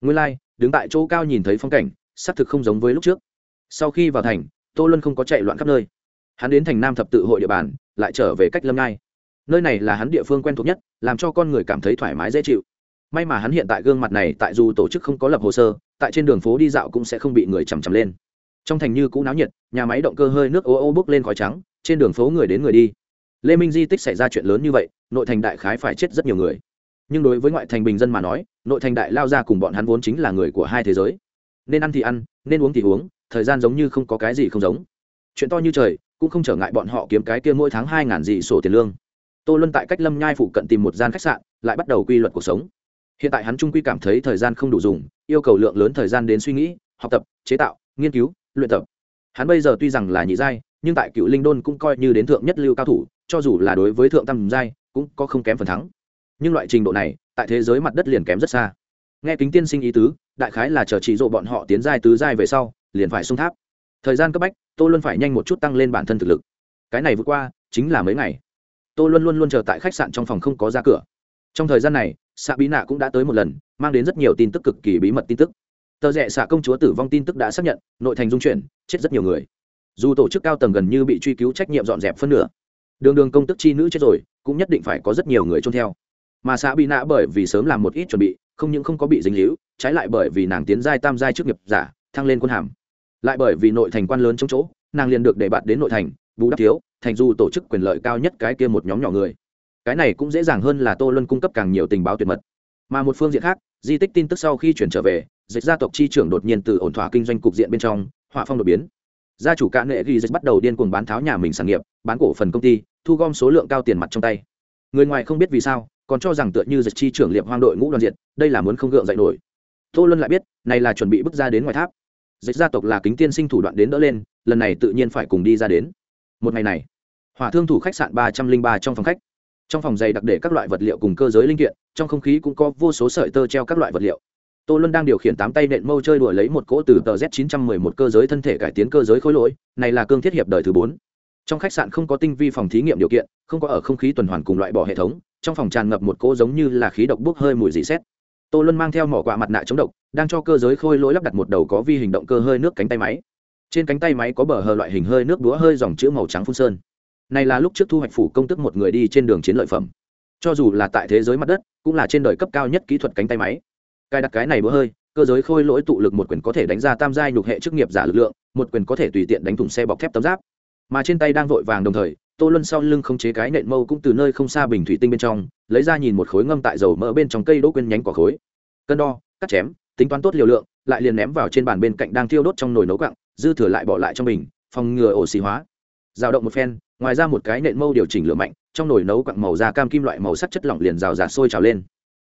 Nguyên lai、like, đứng tại chỗ cao nhìn thấy phong cảnh xác thực không giống với lúc trước. Sau khi vào thành tô luân không có chạy loạn khắp nơi. Hắn đến thành nam thập tự hội địa bàn lại trở về cách lâm ngai nơi này là hắn địa phương quen thuộc nhất, làm cho con người cảm thấy thoải mái dễ chịu. May mà hắn hiện tại gương mặt này, tại dù tổ chức không có lập hồ sơ, tại trên đường phố đi dạo cũng sẽ không bị người chằm chằm lên. Trong thành như cũ náo nhiệt, nhà máy động cơ hơi nước ô ô bốc lên khói trắng, trên đường phố người đến người đi. Lê minh di tích xảy ra chuyện lớn như vậy, nội thành đại khái phải chết rất nhiều người. Nhưng đối với ngoại thành bình dân mà nói, nội thành đại lao ra cùng bọn hắn vốn chính là người của hai thế giới. Nên ăn thì ăn, nên uống thì uống, thời gian giống như không có cái gì không giống. Chuyện to như trời, cũng không trở ngại bọn họ kiếm cái kia mỗi tháng hai ngàn dị sổ tiền lương tô luân tại cách lâm nhai phụ cận tìm một gian khách sạn, lại bắt đầu quy luật cuộc sống. Hiện tại hắn trung quy cảm thấy thời gian không đủ dùng, yêu cầu lượng lớn thời gian đến suy nghĩ, học tập, chế tạo, nghiên cứu, luyện tập. Hắn bây giờ tuy rằng là nhị giai, nhưng tại cựu linh đôn cũng coi như đến thượng nhất lưu cao thủ, cho dù là đối với thượng tam giai cũng có không kém phần thắng. Nhưng loại trình độ này, tại thế giới mặt đất liền kém rất xa. Nghe kính tiên sinh ý tứ, đại khái là chờ chỉ dụ bọn họ tiến giai tứ giai về sau, liền phải xung tháp. Thời gian cấp bách, tô luân phải nhanh một chút tăng lên bản thân thực lực. Cái này vượt qua, chính là mấy ngày tôi luôn luôn luôn chờ tại khách sạn trong phòng không có ra cửa. Trong thời gian này xạ bí nạ cũng đã tới một lần, mang đến rất nhiều tin tức cực kỳ bí mật tin tức. Tờ rẽ xạ công chúa tử vong tin tức đã xác nhận, nội thành dung chuyển, chết rất nhiều người. Dù tổ chức cao tầng gần như bị truy cứu trách nhiệm dọn dẹp phân nửa, đường đường công tức chi nữ chết rồi, cũng nhất định phải có rất nhiều người trôn theo. Mà xạ bị nạ bởi vì sớm làm một ít chuẩn bị, không những không có bị dính líu, trái lại bởi vì nàng tiến giai tam giai trước nghiệp giả, thăng lên quân hàm. Lại bởi vì nội thành quan lớn trong chỗ, nàng liền được đề bạt đến nội thành, bù đắp thiếu thành du tổ chức quyền lợi cao nhất cái kia một nhóm nhỏ người. Cái này cũng dễ dàng hơn là tô luân cung cấp càng nhiều tình báo tuyệt mật. Mà một phương diện khác, di tích tin tức sau khi chuyển trở về, dịch gia tộc chi trưởng đột nhiên từ ổn thỏa kinh doanh cục diện bên trong hỏa phong đột biến. Gia chủ cạn nghệ ghi dịch bắt đầu điên cuồng bán tháo nhà mình sản nghiệp, bán cổ phần công ty, thu gom số lượng cao tiền mặt trong tay. Người ngoài không biết vì sao, còn cho rằng tựa như dịch chi trưởng liệp hoang đội ngũ đoàn diện, đây là muốn không gượng dậy nổi. Tô luân lại biết, này là chuẩn bị bước ra đến ngoài tháp. Dịch gia tộc là kính tiên sinh thủ đoạn đến đỡ lên, lần này tự nhiên phải cùng đi ra đến. Một ngày này hỏa thương thủ khách sạn ba trăm linh ba trong phòng khách. Trong phòng dày đặc để các loại vật liệu cùng cơ giới linh kiện, trong không khí cũng có vô số sợi tơ treo các loại vật liệu. Tô luân đang điều khiển tám tay nện mâu chơi đùa lấy một cỗ từ tờ z chín trăm mười một cơ giới thân thể cải tiến cơ giới khối lỗi, này là cương thiết hiệp đời thứ bốn. Trong khách sạn không có tinh vi phòng thí nghiệm điều kiện, không có ở không khí tuần hoàn cùng loại bỏ hệ thống, trong phòng tràn ngập một cỗ giống như là khí độc bốc hơi mùi dị xét. Tô luân mang theo mỏ quạ mặt nạ chống độc, đang cho cơ giới khôi lỗi lắp đặt một đầu có vi hình động cơ hơi nước cánh tay máy. Trên cánh tay máy có bờ hờ loại hình hơi nước đúa hơi dòng chữ màu trắng phun sơn này là lúc trước thu hoạch phủ công tức một người đi trên đường chiến lợi phẩm. Cho dù là tại thế giới mặt đất, cũng là trên đời cấp cao nhất kỹ thuật cánh tay máy. Cài đặt cái này bữa hơi, cơ giới khôi lỗi tụ lực một quyền có thể đánh ra tam giai nhục hệ chức nghiệp giả lực lượng, một quyền có thể tùy tiện đánh thủng xe bọc thép tấm giáp. Mà trên tay đang vội vàng đồng thời, tô luân sau lưng không chế cái nện mâu cũng từ nơi không xa bình thủy tinh bên trong, lấy ra nhìn một khối ngâm tại dầu mỡ bên trong cây đỗ quên nhánh quả khối. Cân đo, cắt chém, tính toán tốt liều lượng, lại liền ném vào trên bàn bên cạnh đang thiêu đốt trong nồi nấu cặng dư thừa lại bỏ lại trong bình, phòng ngừa ổ xì hóa rào động một phen, ngoài ra một cái nện mâu điều chỉnh lửa mạnh, trong nồi nấu quặng màu da cam kim loại màu sắc chất lỏng liền rào rạt sôi trào lên.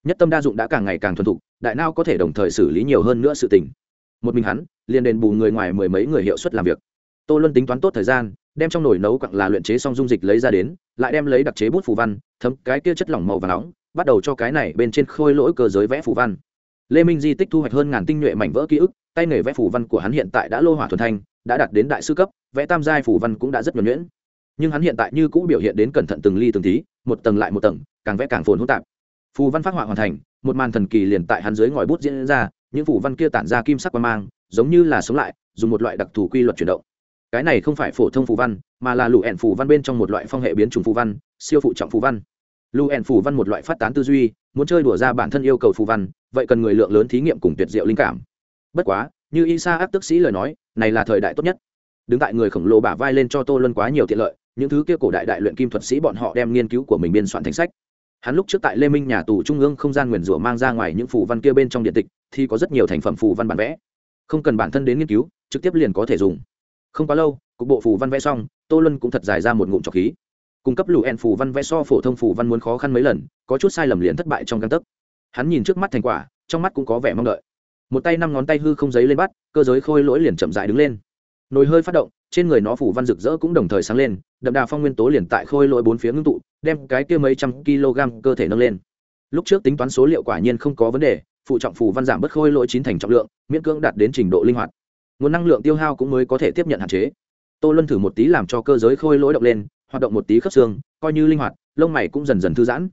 Nhất tâm đa dụng đã càng ngày càng thuần thục, đại nao có thể đồng thời xử lý nhiều hơn nữa sự tình. Một mình hắn, liền đền bù người ngoài mười mấy người hiệu suất làm việc. Tô luân tính toán tốt thời gian, đem trong nồi nấu quặng là luyện chế xong dung dịch lấy ra đến, lại đem lấy đặc chế bút phù văn, thấm cái kia chất lỏng màu và nóng, bắt đầu cho cái này bên trên khôi lỗi cơ giới vẽ phù văn. Lê minh di tích thu hoạch hơn ngàn tinh nhuệ mảnh vỡ ký ức, tay nghề vẽ phù văn của hắn hiện tại đã lô hỏa thuần thanh, đã đạt đến đại sư cấp vẽ tam giai phù văn cũng đã rất nhuẩn nhuyễn. Nhưng hắn hiện tại như cũ biểu hiện đến cẩn thận từng ly từng tí, một tầng lại một tầng, càng vẽ càng phồn hỗn tạp. Phù văn phát họa hoàn thành, một màn thần kỳ liền tại hắn dưới ngòi bút diễn ra, những phủ văn kia tản ra kim sắc qua mang, giống như là sống lại, dùng một loại đặc thù quy luật chuyển động. Cái này không phải phổ thông phù văn, mà là lụ ẹn phù văn bên trong một loại phong hệ biến chủng phù văn, siêu phụ trọng phù văn. Lụ ẹn phù văn một loại phát tán tư duy, muốn chơi đùa ra bản thân yêu cầu phù văn, vậy cần người lượng lớn thí nghiệm cùng tuyệt diệu linh cảm. Bất quá, như isa áp tức sĩ lời nói, này là thời đại tốt nhất đứng tại người khổng lồ bả vai lên cho tô luân quá nhiều tiện lợi, những thứ kia cổ đại đại luyện kim thuật sĩ bọn họ đem nghiên cứu của mình biên soạn thành sách. Hắn lúc trước tại lê minh nhà tù trung ương không gian nguyền rủa mang ra ngoài những phù văn kia bên trong điện tịch, thì có rất nhiều thành phẩm phù văn bản vẽ. Không cần bản thân đến nghiên cứu, trực tiếp liền có thể dùng. Không quá lâu, cục bộ phù văn vẽ xong, tô luân cũng thật dài ra một ngụm trọc khí. Cung cấp lũ en phù văn vẽ so phổ thông phù văn muốn khó khăn mấy lần, có chút sai lầm liền thất bại trong căn tấc. Hắn nhìn trước mắt thành quả, trong mắt cũng có vẻ mong đợi. Một tay năm ngón tay hư không giấy lên bắt, cơ giới khôi lỗi liền chậm dại đứng lên nồi hơi phát động, trên người nó phủ văn rực rỡ cũng đồng thời sáng lên, đậm đà phong nguyên tố liền tại khôi lỗi bốn phía ngưng tụ, đem cái kia mấy trăm kg cơ thể nâng lên. Lúc trước tính toán số liệu quả nhiên không có vấn đề, phụ trọng phủ văn giảm bớt khôi lỗi chín thành trọng lượng, miễn cưỡng đạt đến trình độ linh hoạt. Nguồn năng lượng tiêu hao cũng mới có thể tiếp nhận hạn chế. Tô luân thử một tí làm cho cơ giới khôi lỗi động lên, hoạt động một tí khớp xương, coi như linh hoạt, lông mày cũng dần dần thư giãn.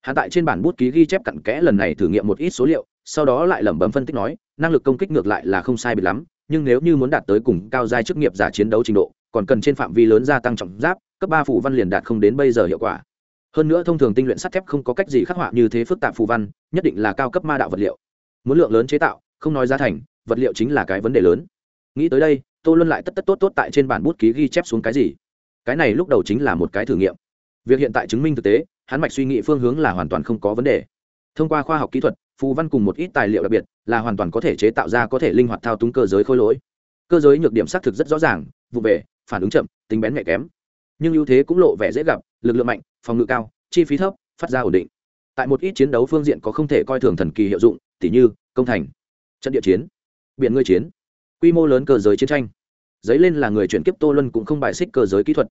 Hạ tại trên bản bút ký ghi chép cặn kẽ lần này thử nghiệm một ít số liệu, sau đó lại lẩm bẩm phân tích nói, năng lực công kích ngược lại là không sai biệt lắm nhưng nếu như muốn đạt tới cùng cao giai chức nghiệp giả chiến đấu trình độ, còn cần trên phạm vi lớn gia tăng trọng giáp, cấp ba phù văn liền đạt không đến bây giờ hiệu quả. Hơn nữa thông thường tinh luyện sắt thép không có cách gì khắc họa như thế phức tạp phù văn, nhất định là cao cấp ma đạo vật liệu. Muốn lượng lớn chế tạo, không nói giá thành, vật liệu chính là cái vấn đề lớn. Nghĩ tới đây, tô luân lại tất tất tốt tốt tại trên bản bút ký ghi chép xuống cái gì? Cái này lúc đầu chính là một cái thử nghiệm. Việc hiện tại chứng minh thực tế, hắn mạch suy nghĩ phương hướng là hoàn toàn không có vấn đề. Thông qua khoa học kỹ thuật phù văn cùng một ít tài liệu đặc biệt, là hoàn toàn có thể chế tạo ra có thể linh hoạt thao túng cơ giới khôi lỗi. Cơ giới nhược điểm xác thực rất rõ ràng, vụ về, phản ứng chậm, tính bén nhạy kém. Nhưng ưu thế cũng lộ vẻ dễ gặp, lực lượng mạnh, phòng ngự cao, chi phí thấp, phát ra ổn định. Tại một ít chiến đấu phương diện có không thể coi thường thần kỳ hiệu dụng, tỉ như, công thành, trận địa chiến, biển ngươi chiến, quy mô lớn cơ giới chiến tranh. Giấy lên là người chuyển kiếp tô luân cũng không bài xích cơ giới kỹ thuật.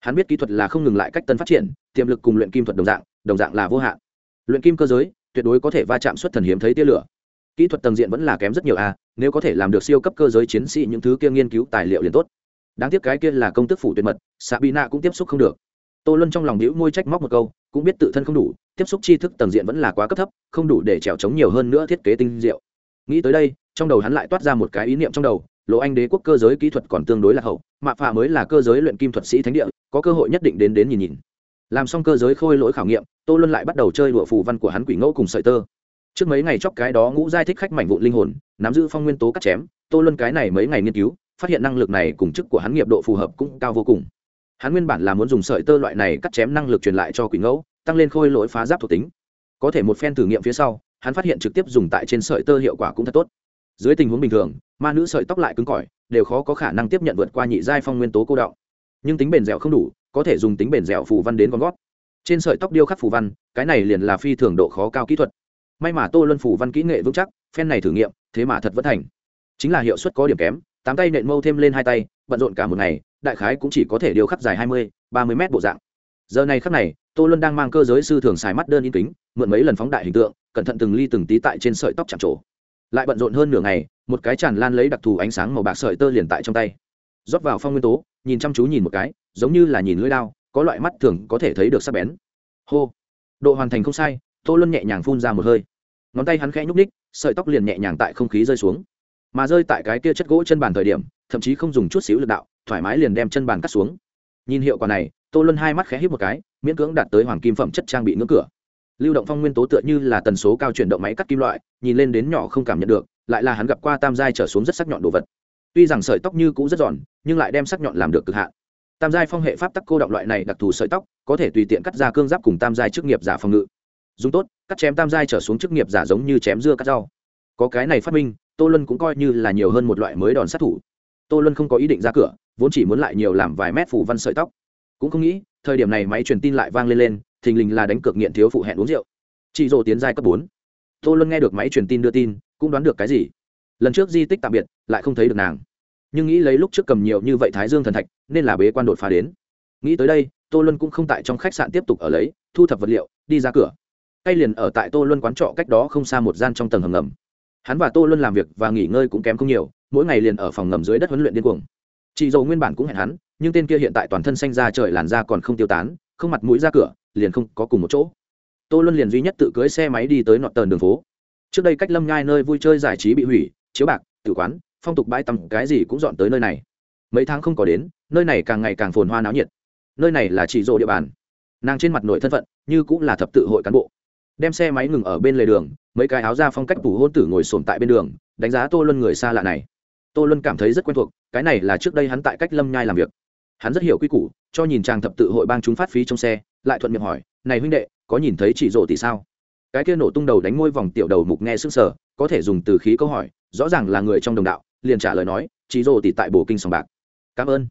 Hắn biết kỹ thuật là không ngừng lại cách tân phát triển, tiềm lực cùng luyện kim thuật đồng dạng đồng dạng là vô hạn. Luyện kim cơ giới tuyệt đối có thể va chạm xuất thần hiếm thấy tia lửa. Kỹ thuật tầng diện vẫn là kém rất nhiều a à, nếu có thể làm được siêu cấp cơ giới chiến sĩ những thứ kia nghiên cứu tài liệu liền tốt. Đáng tiếc cái kia là công tức phủ tuyệt mật xạ bị nạ cũng tiếp xúc không được. Tô luân trong lòng đĩu môi trách móc một câu cũng biết tự thân không đủ tiếp xúc tri thức tầng diện vẫn là quá cấp thấp không đủ để trèo trống nhiều hơn nữa thiết kế tinh diệu. Nghĩ tới đây trong đầu hắn lại toát ra một cái ý niệm trong đầu lộ anh đế quốc cơ giới kỹ thuật còn tương đối là hậu mạ phà mới là cơ giới luyện kim thuật sĩ thánh địa có cơ hội nhất định đến đến nhìn nhìn làm xong cơ giới khôi lỗi khảo nghiệm, tô luân lại bắt đầu chơi đùa phù văn của hắn quỷ ngẫu cùng sợi tơ. Trước mấy ngày chóc cái đó ngũ giai thích khách mảnh vụn linh hồn, nắm giữ phong nguyên tố cắt chém, tô luân cái này mấy ngày nghiên cứu, phát hiện năng lực này cùng chức của hắn nghiệp độ phù hợp cũng cao vô cùng. Hắn nguyên bản là muốn dùng sợi tơ loại này cắt chém năng lực truyền lại cho quỷ ngẫu, tăng lên khôi lỗi phá giáp thuộc tính. Có thể một phen thử nghiệm phía sau, hắn phát hiện trực tiếp dùng tại trên sợi tơ hiệu quả cũng thật tốt. Dưới tình huống bình thường, ma nữ sợi tóc lại cứng cỏi, đều khó có khả năng tiếp nhận vượt qua nhị giai phong nguyên tố cô đọng. Nhưng tính bền dẻo không đủ có thể dùng tính bền dẻo phù văn đến con gót. Trên sợi tóc điêu khắc phù văn, cái này liền là phi thường độ khó cao kỹ thuật. May mà tô luân phù văn kỹ nghệ vững chắc, phen này thử nghiệm, thế mà thật vẫn thành. Chính là hiệu suất có điểm kém, tám tay nện mâu thêm lên hai tay, bận rộn cả một ngày, đại khái cũng chỉ có thể điêu khắc dài hai mươi, ba mươi mét bộ dạng. Giờ này khắc này, tô luân đang mang cơ giới sư thường xài mắt đơn in kính, mượn mấy lần phóng đại hình tượng, cẩn thận từng ly từng tí tại trên sợi tóc chạm trổ. Lại bận rộn hơn nửa ngày, một cái tràn lan lấy đặc thù ánh sáng màu bạc sợi tơ liền tại trong tay rót vào phong nguyên tố, nhìn chăm chú nhìn một cái, giống như là nhìn lưỡi đao, có loại mắt thường có thể thấy được sắc bén. Hô. Độ hoàn thành không sai, tô luân nhẹ nhàng phun ra một hơi. Ngón tay hắn khẽ nhúc ních sợi tóc liền nhẹ nhàng tại không khí rơi xuống. Mà rơi tại cái kia chất gỗ chân bàn thời điểm, thậm chí không dùng chút xíu lực đạo, thoải mái liền đem chân bàn cắt xuống. Nhìn hiệu quả này, tô luân hai mắt khẽ hít một cái, miễn cưỡng đạt tới hoàng kim phẩm chất trang bị ngưỡng cửa. Lưu động phong nguyên tố tựa như là tần số cao chuyển động máy cắt kim loại, nhìn lên đến nhỏ không cảm nhận được, lại là hắn gặp qua tam giai trở xuống rất sắc nhọn đồ vật tuy rằng sợi tóc như cũ rất giòn, nhưng lại đem sắc nhọn làm được cực hạn. Tam giai phong hệ pháp tắc cô động loại này đặc thù sợi tóc, có thể tùy tiện cắt ra cương giáp cùng tam giai chức nghiệp giả phòng ngự. Dùng tốt, cắt chém tam giai trở xuống chức nghiệp giả giống như chém dưa cắt rau. Có cái này phát minh, tô luân cũng coi như là nhiều hơn một loại mới đòn sát thủ. Tô luân không có ý định ra cửa, vốn chỉ muốn lại nhiều làm vài mét phủ văn sợi tóc. Cũng không nghĩ, thời điểm này máy truyền tin lại vang lên lên, thình lình là đánh cược nghiện thiếu phụ hẹn uống rượu. Chị dỗ tiến giai cấp bốn. Tô luân nghe được máy truyền tin đưa tin, cũng đoán được cái gì? Lần trước di tích tạm biệt, lại không thấy được nàng. Nhưng nghĩ lấy lúc trước cầm nhiều như vậy thái dương thần thạch, nên là bế quan đột phá đến. Nghĩ tới đây, tô luân cũng không tại trong khách sạn tiếp tục ở lấy, thu thập vật liệu, đi ra cửa. Cây liền ở tại tô luân quán trọ cách đó không xa một gian trong tầng hầm ngầm. Hắn và tô luân làm việc và nghỉ ngơi cũng kém không nhiều, mỗi ngày liền ở phòng ngầm dưới đất huấn luyện điên cuồng. Chị dầu nguyên bản cũng hẹn hắn, nhưng tên kia hiện tại toàn thân xanh ra trời làn da còn không tiêu tán, không mặt mũi ra cửa, liền không có cùng một chỗ. Tô luân liền duy nhất tự cưới xe máy đi tới nọt tờn đường phố. Trước đây cách lâm ngai nơi vui chơi giải trí bị hủy chiếu bạc, tử quán, phong tục bãi tắm, cái gì cũng dọn tới nơi này. Mấy tháng không có đến, nơi này càng ngày càng phồn hoa náo nhiệt. Nơi này là chỉ rộ địa bàn. Nàng trên mặt nội thân phận, như cũng là thập tự hội cán bộ. Đem xe máy ngừng ở bên lề đường, mấy cái áo ra phong cách phủ hôn tử ngồi sồn tại bên đường, đánh giá tô luân người xa lạ này. Tô luân cảm thấy rất quen thuộc, cái này là trước đây hắn tại cách lâm nhai làm việc. Hắn rất hiểu quy củ, cho nhìn chàng thập tự hội bang chúng phát phí trong xe, lại thuận miệng hỏi, này huynh đệ, có nhìn thấy chị rộ tỷ sao? Cái kia nổ tung đầu đánh môi vòng tiểu đầu mục nghe sức sở có thể dùng từ khí câu hỏi rõ ràng là người trong đồng đạo, liền trả lời nói chỉ rộ tỷ tại bồ kinh sòng bạc. Cảm ơn.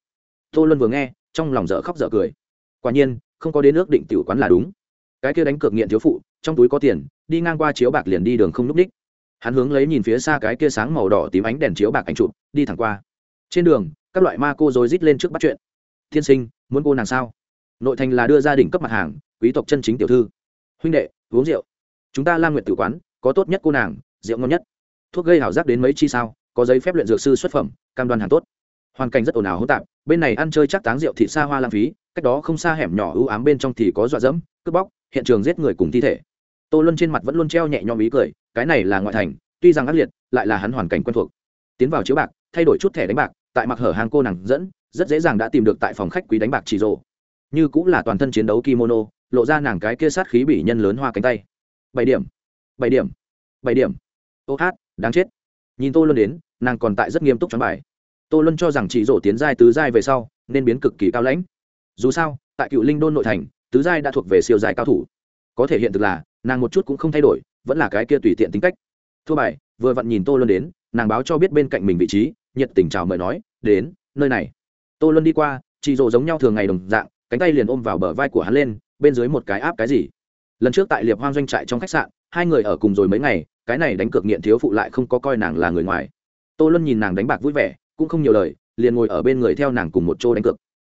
Tô luân vừa nghe, trong lòng dở khóc dở cười. Quả nhiên, không có đến ước định tiểu quán là đúng. Cái kia đánh cược nghiện thiếu phụ, trong túi có tiền, đi ngang qua chiếu bạc liền đi đường không núp ních hắn hướng lấy nhìn phía xa cái kia sáng màu đỏ tím ánh đèn chiếu bạc ảnh chụp, đi thẳng qua. Trên đường, các loại ma cô rồi rít lên trước bắt chuyện. Tiên sinh, muốn cô nàng sao? Nội thành là đưa gia đình cấp mặt hàng, quý tộc chân chính tiểu thư. Huynh đệ, uống rượu. Chúng ta lam nguyện tử quán, có tốt nhất cô nàng, rượu ngon nhất thuốc gây hảo giác đến mấy chi sao, có giấy phép luyện dược sư xuất phẩm, cam đoan hàng tốt. Hoàn cảnh rất ồn ào hỗn tạp, bên này ăn chơi chắc táng rượu thị xa hoa lãng phí, cách đó không xa hẻm nhỏ ưu ám bên trong thì có dọa dẫm, cướp bóc, hiện trường giết người cùng thi thể. Tô luân trên mặt vẫn luôn treo nhẹ nhõm ý cười, cái này là ngoại thành, tuy rằng ác liệt, lại là hắn hoàn cảnh quen thuộc. Tiến vào chiếu bạc, thay đổi chút thẻ đánh bạc, tại mặc hở hàng cô nàng dẫn, rất dễ dàng đã tìm được tại phòng khách quý đánh bạc chỉ rộ như cũng là toàn thân chiến đấu kimono, lộ ra nàng cái kia sát khí bị nhân lớn hoa cánh tay. Bảy điểm bảy điểm bảy điểm. Ô hát đáng chết. Nhìn tô luân đến, nàng còn tại rất nghiêm túc choáng bài. Tô luân cho rằng chỉ rổ tiến giai tứ giai về sau, nên biến cực kỳ cao lãnh. Dù sao, tại cựu linh đôn nội thành, tứ giai đã thuộc về siêu giai cao thủ. Có thể hiện thực là, nàng một chút cũng không thay đổi, vẫn là cái kia tùy tiện tính cách. Thua bài, vừa vặn nhìn tô luân đến, nàng báo cho biết bên cạnh mình vị trí, nhiệt tình chào mời nói, đến, nơi này. Tô luân đi qua chị rổ giống nhau thường ngày đồng dạng, cánh tay liền ôm vào bờ vai của hắn lên, bên dưới một cái áp cái gì. Lần trước tại liệp hoang doanh trại trong khách sạn hai người ở cùng rồi mấy ngày, cái này đánh cược nghiện thiếu phụ lại không có coi nàng là người ngoài. Tô luân nhìn nàng đánh bạc vui vẻ, cũng không nhiều lời, liền ngồi ở bên người theo nàng cùng một chỗ đánh cược.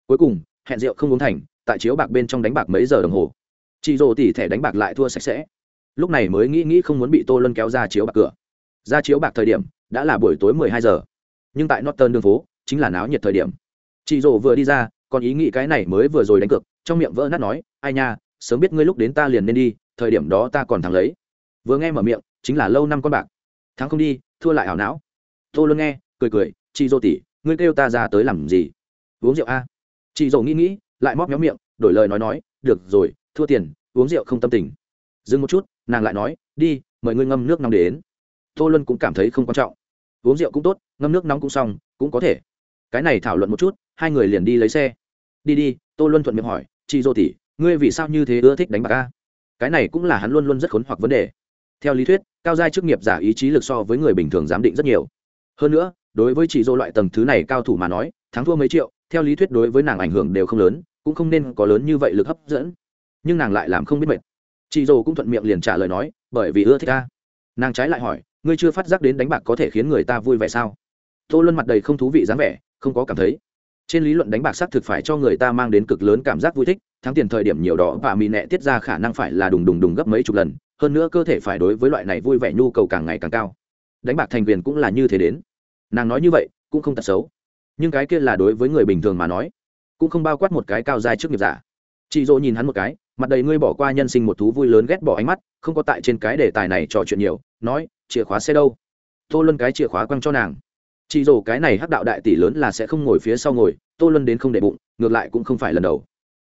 Cuối cùng, hẹn rượu không uống thành, tại chiếu bạc bên trong đánh bạc mấy giờ đồng hồ. Chị rồ tỉ thẻ đánh bạc lại thua sạch sẽ. Lúc này mới nghĩ nghĩ không muốn bị tô luân kéo ra chiếu bạc cửa. Ra chiếu bạc thời điểm, đã là buổi tối mười hai giờ. Nhưng tại norton đường phố, chính là náo nhiệt thời điểm. Chị rồ vừa đi ra, còn ý nghĩ cái này mới vừa rồi đánh cược, trong miệng vỡ nát nói, ai nha, sớm biết ngươi lúc đến ta liền nên đi, thời điểm đó ta còn thắng lấy vừa nghe mở miệng, chính là lâu năm con bạc. Thắng không đi, thua lại ảo não. Tô luân nghe, cười cười, chị dô tỉ ngươi kêu ta ra tới làm gì? Uống rượu a. Chị dô nghĩ nghĩ, lại móc méo miệng, đổi lời nói nói, được rồi, thua tiền, uống rượu không tâm tình. Dừng một chút, nàng lại nói, đi, mời ngươi ngâm nước nóng đến. Tô luân cũng cảm thấy không quan trọng. Uống rượu cũng tốt, ngâm nước nóng cũng xong, cũng có thể. Cái này thảo luận một chút, hai người liền đi lấy xe. Đi đi, tô luân thuận miệng hỏi, chị dô tỉ ngươi vì sao như thế ưa thích đánh bạc a? Cái này cũng là hắn luôn luôn rất khốn hoặc vấn đề theo lý thuyết, cao giai chức nghiệp giả ý chí lực so với người bình thường giám định rất nhiều. Hơn nữa, đối với chị dô loại tầng thứ này cao thủ mà nói, thắng thua mấy triệu, theo lý thuyết đối với nàng ảnh hưởng đều không lớn, cũng không nên có lớn như vậy lực hấp dẫn. Nhưng nàng lại làm không biết mệt. Chị dô cũng thuận miệng liền trả lời nói, bởi vì ưa thích ta. nàng trái lại hỏi, ngươi chưa phát giác đến đánh bạc có thể khiến người ta vui vẻ sao? Tô luân mặt đầy không thú vị dáng vẻ, không có cảm thấy. Trên lý luận đánh bạc xác thực phải cho người ta mang đến cực lớn cảm giác vui thích, thắng tiền thời điểm nhiều đỏ và mì nẹ tiết ra khả năng phải là đùng đùng đùng gấp mấy chục lần hơn nữa cơ thể phải đối với loại này vui vẻ nhu cầu càng ngày càng cao. Đánh bạc thành viên cũng là như thế đến. Nàng nói như vậy, cũng không tật xấu. Nhưng cái kia là đối với người bình thường mà nói, cũng không bao quát một cái cao dài trước nghiệp giả. Chị dỗ nhìn hắn một cái, mặt đầy ngươi bỏ qua nhân sinh một thú vui lớn ghét bỏ ánh mắt, không có tại trên cái đề tài này trò chuyện nhiều, nói, chìa khóa xe đâu? Tô luân cái chìa khóa quăng cho nàng. Chị dỗ cái này hắc đạo đại tỷ lớn là sẽ không ngồi phía sau ngồi, tô luân đến không để bụng, ngược lại cũng không phải lần đầu.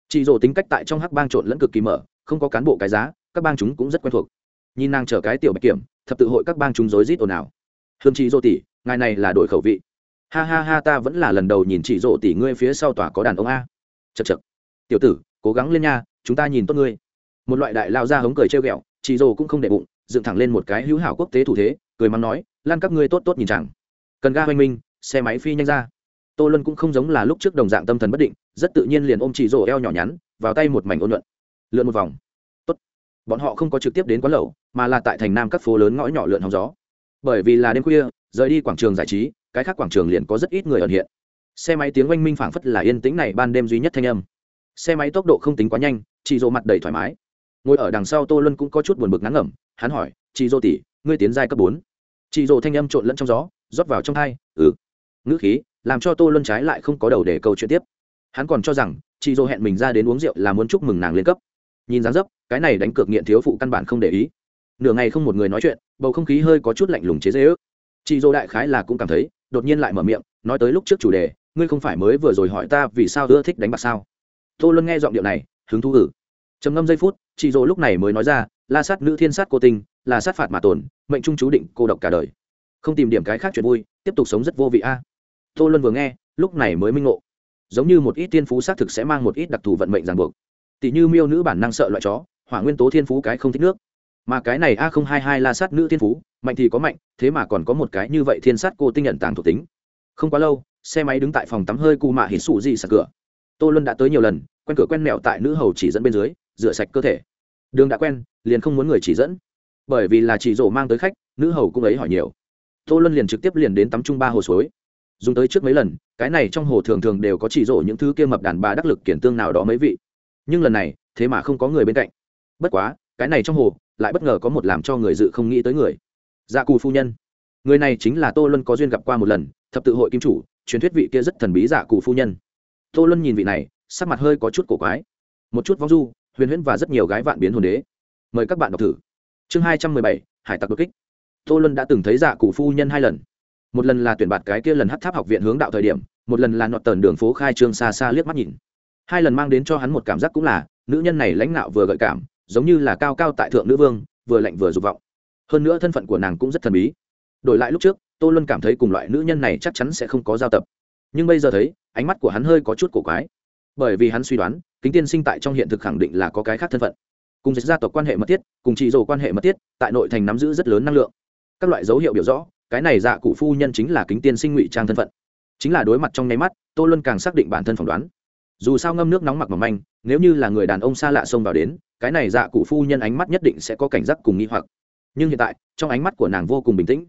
Chị dỗ tính cách tại trong hắc bang trộn lẫn cực kỳ mở, không có cán bộ cái giá các bang chúng cũng rất quen thuộc. Nhìn nàng chở cái tiểu bạch kiểm, thập tự hội các bang chúng rối rít ồn ào. Hương chị dô tỷ, ngài này là đổi khẩu vị. Ha ha ha, ta vẫn là lần đầu nhìn chị dỗ tỷ ngươi phía sau tòa có đàn ông a. Chật chật tiểu tử, cố gắng lên nha, chúng ta nhìn tốt ngươi. Một loại đại lao ra hống cười trêu ghẹo chị dỗ cũng không để bụng, dựng thẳng lên một cái hữu hảo quốc tế thủ thế, cười mắng nói, lan các ngươi tốt tốt nhìn chẳng cần ga hoanh minh, xe máy phi nhanh ra. Tô luân cũng không giống là lúc trước đồng dạng tâm thần bất định, rất tự nhiên liền ôm chị rổ eo nhỏ nhắn, vào tay một mảnh ôn luận. Lượn một vòng bọn họ không có trực tiếp đến quán lẩu, mà là tại thành nam các phố lớn ngõ nhỏ lượn hóng gió. Bởi vì là đêm khuya, rời đi quảng trường giải trí, cái khác quảng trường liền có rất ít người ẩn hiện. Xe máy tiếng oanh minh phảng phất là yên tĩnh này ban đêm duy nhất thanh âm. Xe máy tốc độ không tính quá nhanh, chị dô mặt đầy thoải mái. Ngồi ở đằng sau tô luân cũng có chút buồn bực ngắn ngẩm, hắn hỏi, chị dô tỷ, ngươi tiến giai cấp bốn? Chị dô thanh âm trộn lẫn trong gió, rót vào trong thai ừ. Ngữ khí, làm cho tô luân trái lại không có đầu để câu chuyện tiếp. Hắn còn cho rằng, chị dô hẹn mình ra đến uống rượu là muốn chúc mừng nàng lên cấp. Nhìn dáng dấp cái này đánh cược nghiện thiếu phụ căn bản không để ý. Nửa ngày không một người nói chuyện, bầu không khí hơi có chút lạnh lùng chế dễ ước chị dô đại khái là cũng cảm thấy, đột nhiên lại mở miệng, nói tới lúc trước chủ đề, ngươi không phải mới vừa rồi hỏi ta vì sao ưa thích đánh bạc sao? Tô luân nghe giọng điệu này, hứng thú ử. Trầm ngâm giây phút, chị dô lúc này mới nói ra, la sát nữ thiên sát cô tinh, là sát phạt mà tồn, mệnh trung chú định, cô độc cả đời. Không tìm điểm cái khác chuyện vui, tiếp tục sống rất vô vị a. Tô luân vừa nghe, lúc này mới minh ngộ. Giống như một ít tiên phú xác thực sẽ mang một ít đặc thù vận mệnh ràng buộc. Tỷ như miêu nữ bản năng sợ loại chó hỏa nguyên tố thiên phú cái không thích nước. Mà cái này a không hai hai la sát nữ thiên phú, mạnh thì có mạnh, thế mà còn có một cái như vậy thiên sát cô tinh nhận tàng thuộc tính. Không quá lâu, xe máy đứng tại phòng tắm hơi cù mạ hít sụ gì sạc cửa. Tô luân đã tới nhiều lần, quen cửa quen mẹo tại nữ hầu chỉ dẫn bên dưới, rửa sạch cơ thể. Đường đã quen, liền không muốn người chỉ dẫn. Bởi vì là chỉ rổ mang tới khách, nữ hầu cũng ấy hỏi nhiều. Tô luân liền trực tiếp liền đến tắm trung ba hồ suối. Dùng tới trước mấy lần, cái này trong hồ thường thường đều có chỉ rổ những thứ kia mập đàn bà đắc lực kiển tương nào đó mấy vị. Nhưng lần này, thế mà không có người bên cạnh bất quá, cái này trong hồ, lại bất ngờ có một làm cho người dự không nghĩ tới người. Dạ cù phu nhân. Người này chính là tô luân có duyên gặp qua một lần, thập tự hội kim chủ, truyền thuyết vị kia rất thần bí dạ cù phu nhân. Tô luân nhìn vị này, sắc mặt hơi có chút cổ quái. Một chút vong du, huyền huyễn và rất nhiều gái vạn biến hồn đế. Mời các bạn đọc thử. Chương hai trăm mười bảy, hải tặc đột kích. Tô luân đã từng thấy dạ cụ phu nhân hai lần. Một lần là tuyển bạt cái kia lần hát tháp học viện hướng đạo thời điểm, một lần là nọt tần đường phố khai trương xa xa liếc mắt nhìn. Hai lần mang đến cho hắn một cảm giác cũng là, nữ nhân này lãnh đạo vừa gợi cảm giống như là cao cao tại thượng nữ vương, vừa lạnh vừa dục vọng. Hơn nữa thân phận của nàng cũng rất thần bí. Đổi lại lúc trước, tô luân cảm thấy cùng loại nữ nhân này chắc chắn sẽ không có giao tập. Nhưng bây giờ thấy, ánh mắt của hắn hơi có chút cổ quái. Bởi vì hắn suy đoán, kính tiên sinh tại trong hiện thực khẳng định là có cái khác thân phận. Cùng dịch gia tộc quan hệ mật thiết, cùng chị dồ quan hệ mật thiết, tại nội thành nắm giữ rất lớn năng lượng. Các loại dấu hiệu biểu rõ, cái này dạ cụ phu nhân chính là kính tiên sinh ngụy trang thân phận. Chính là đối mặt trong nháy mắt, tô luân càng xác định bản thân phỏng đoán dù sao ngâm nước nóng mặc mỏng manh, nếu như là người đàn ông xa lạ xông vào đến, cái này dạ cụ phu nhân ánh mắt nhất định sẽ có cảnh giác cùng nghi hoặc. Nhưng hiện tại, trong ánh mắt của nàng vô cùng bình tĩnh.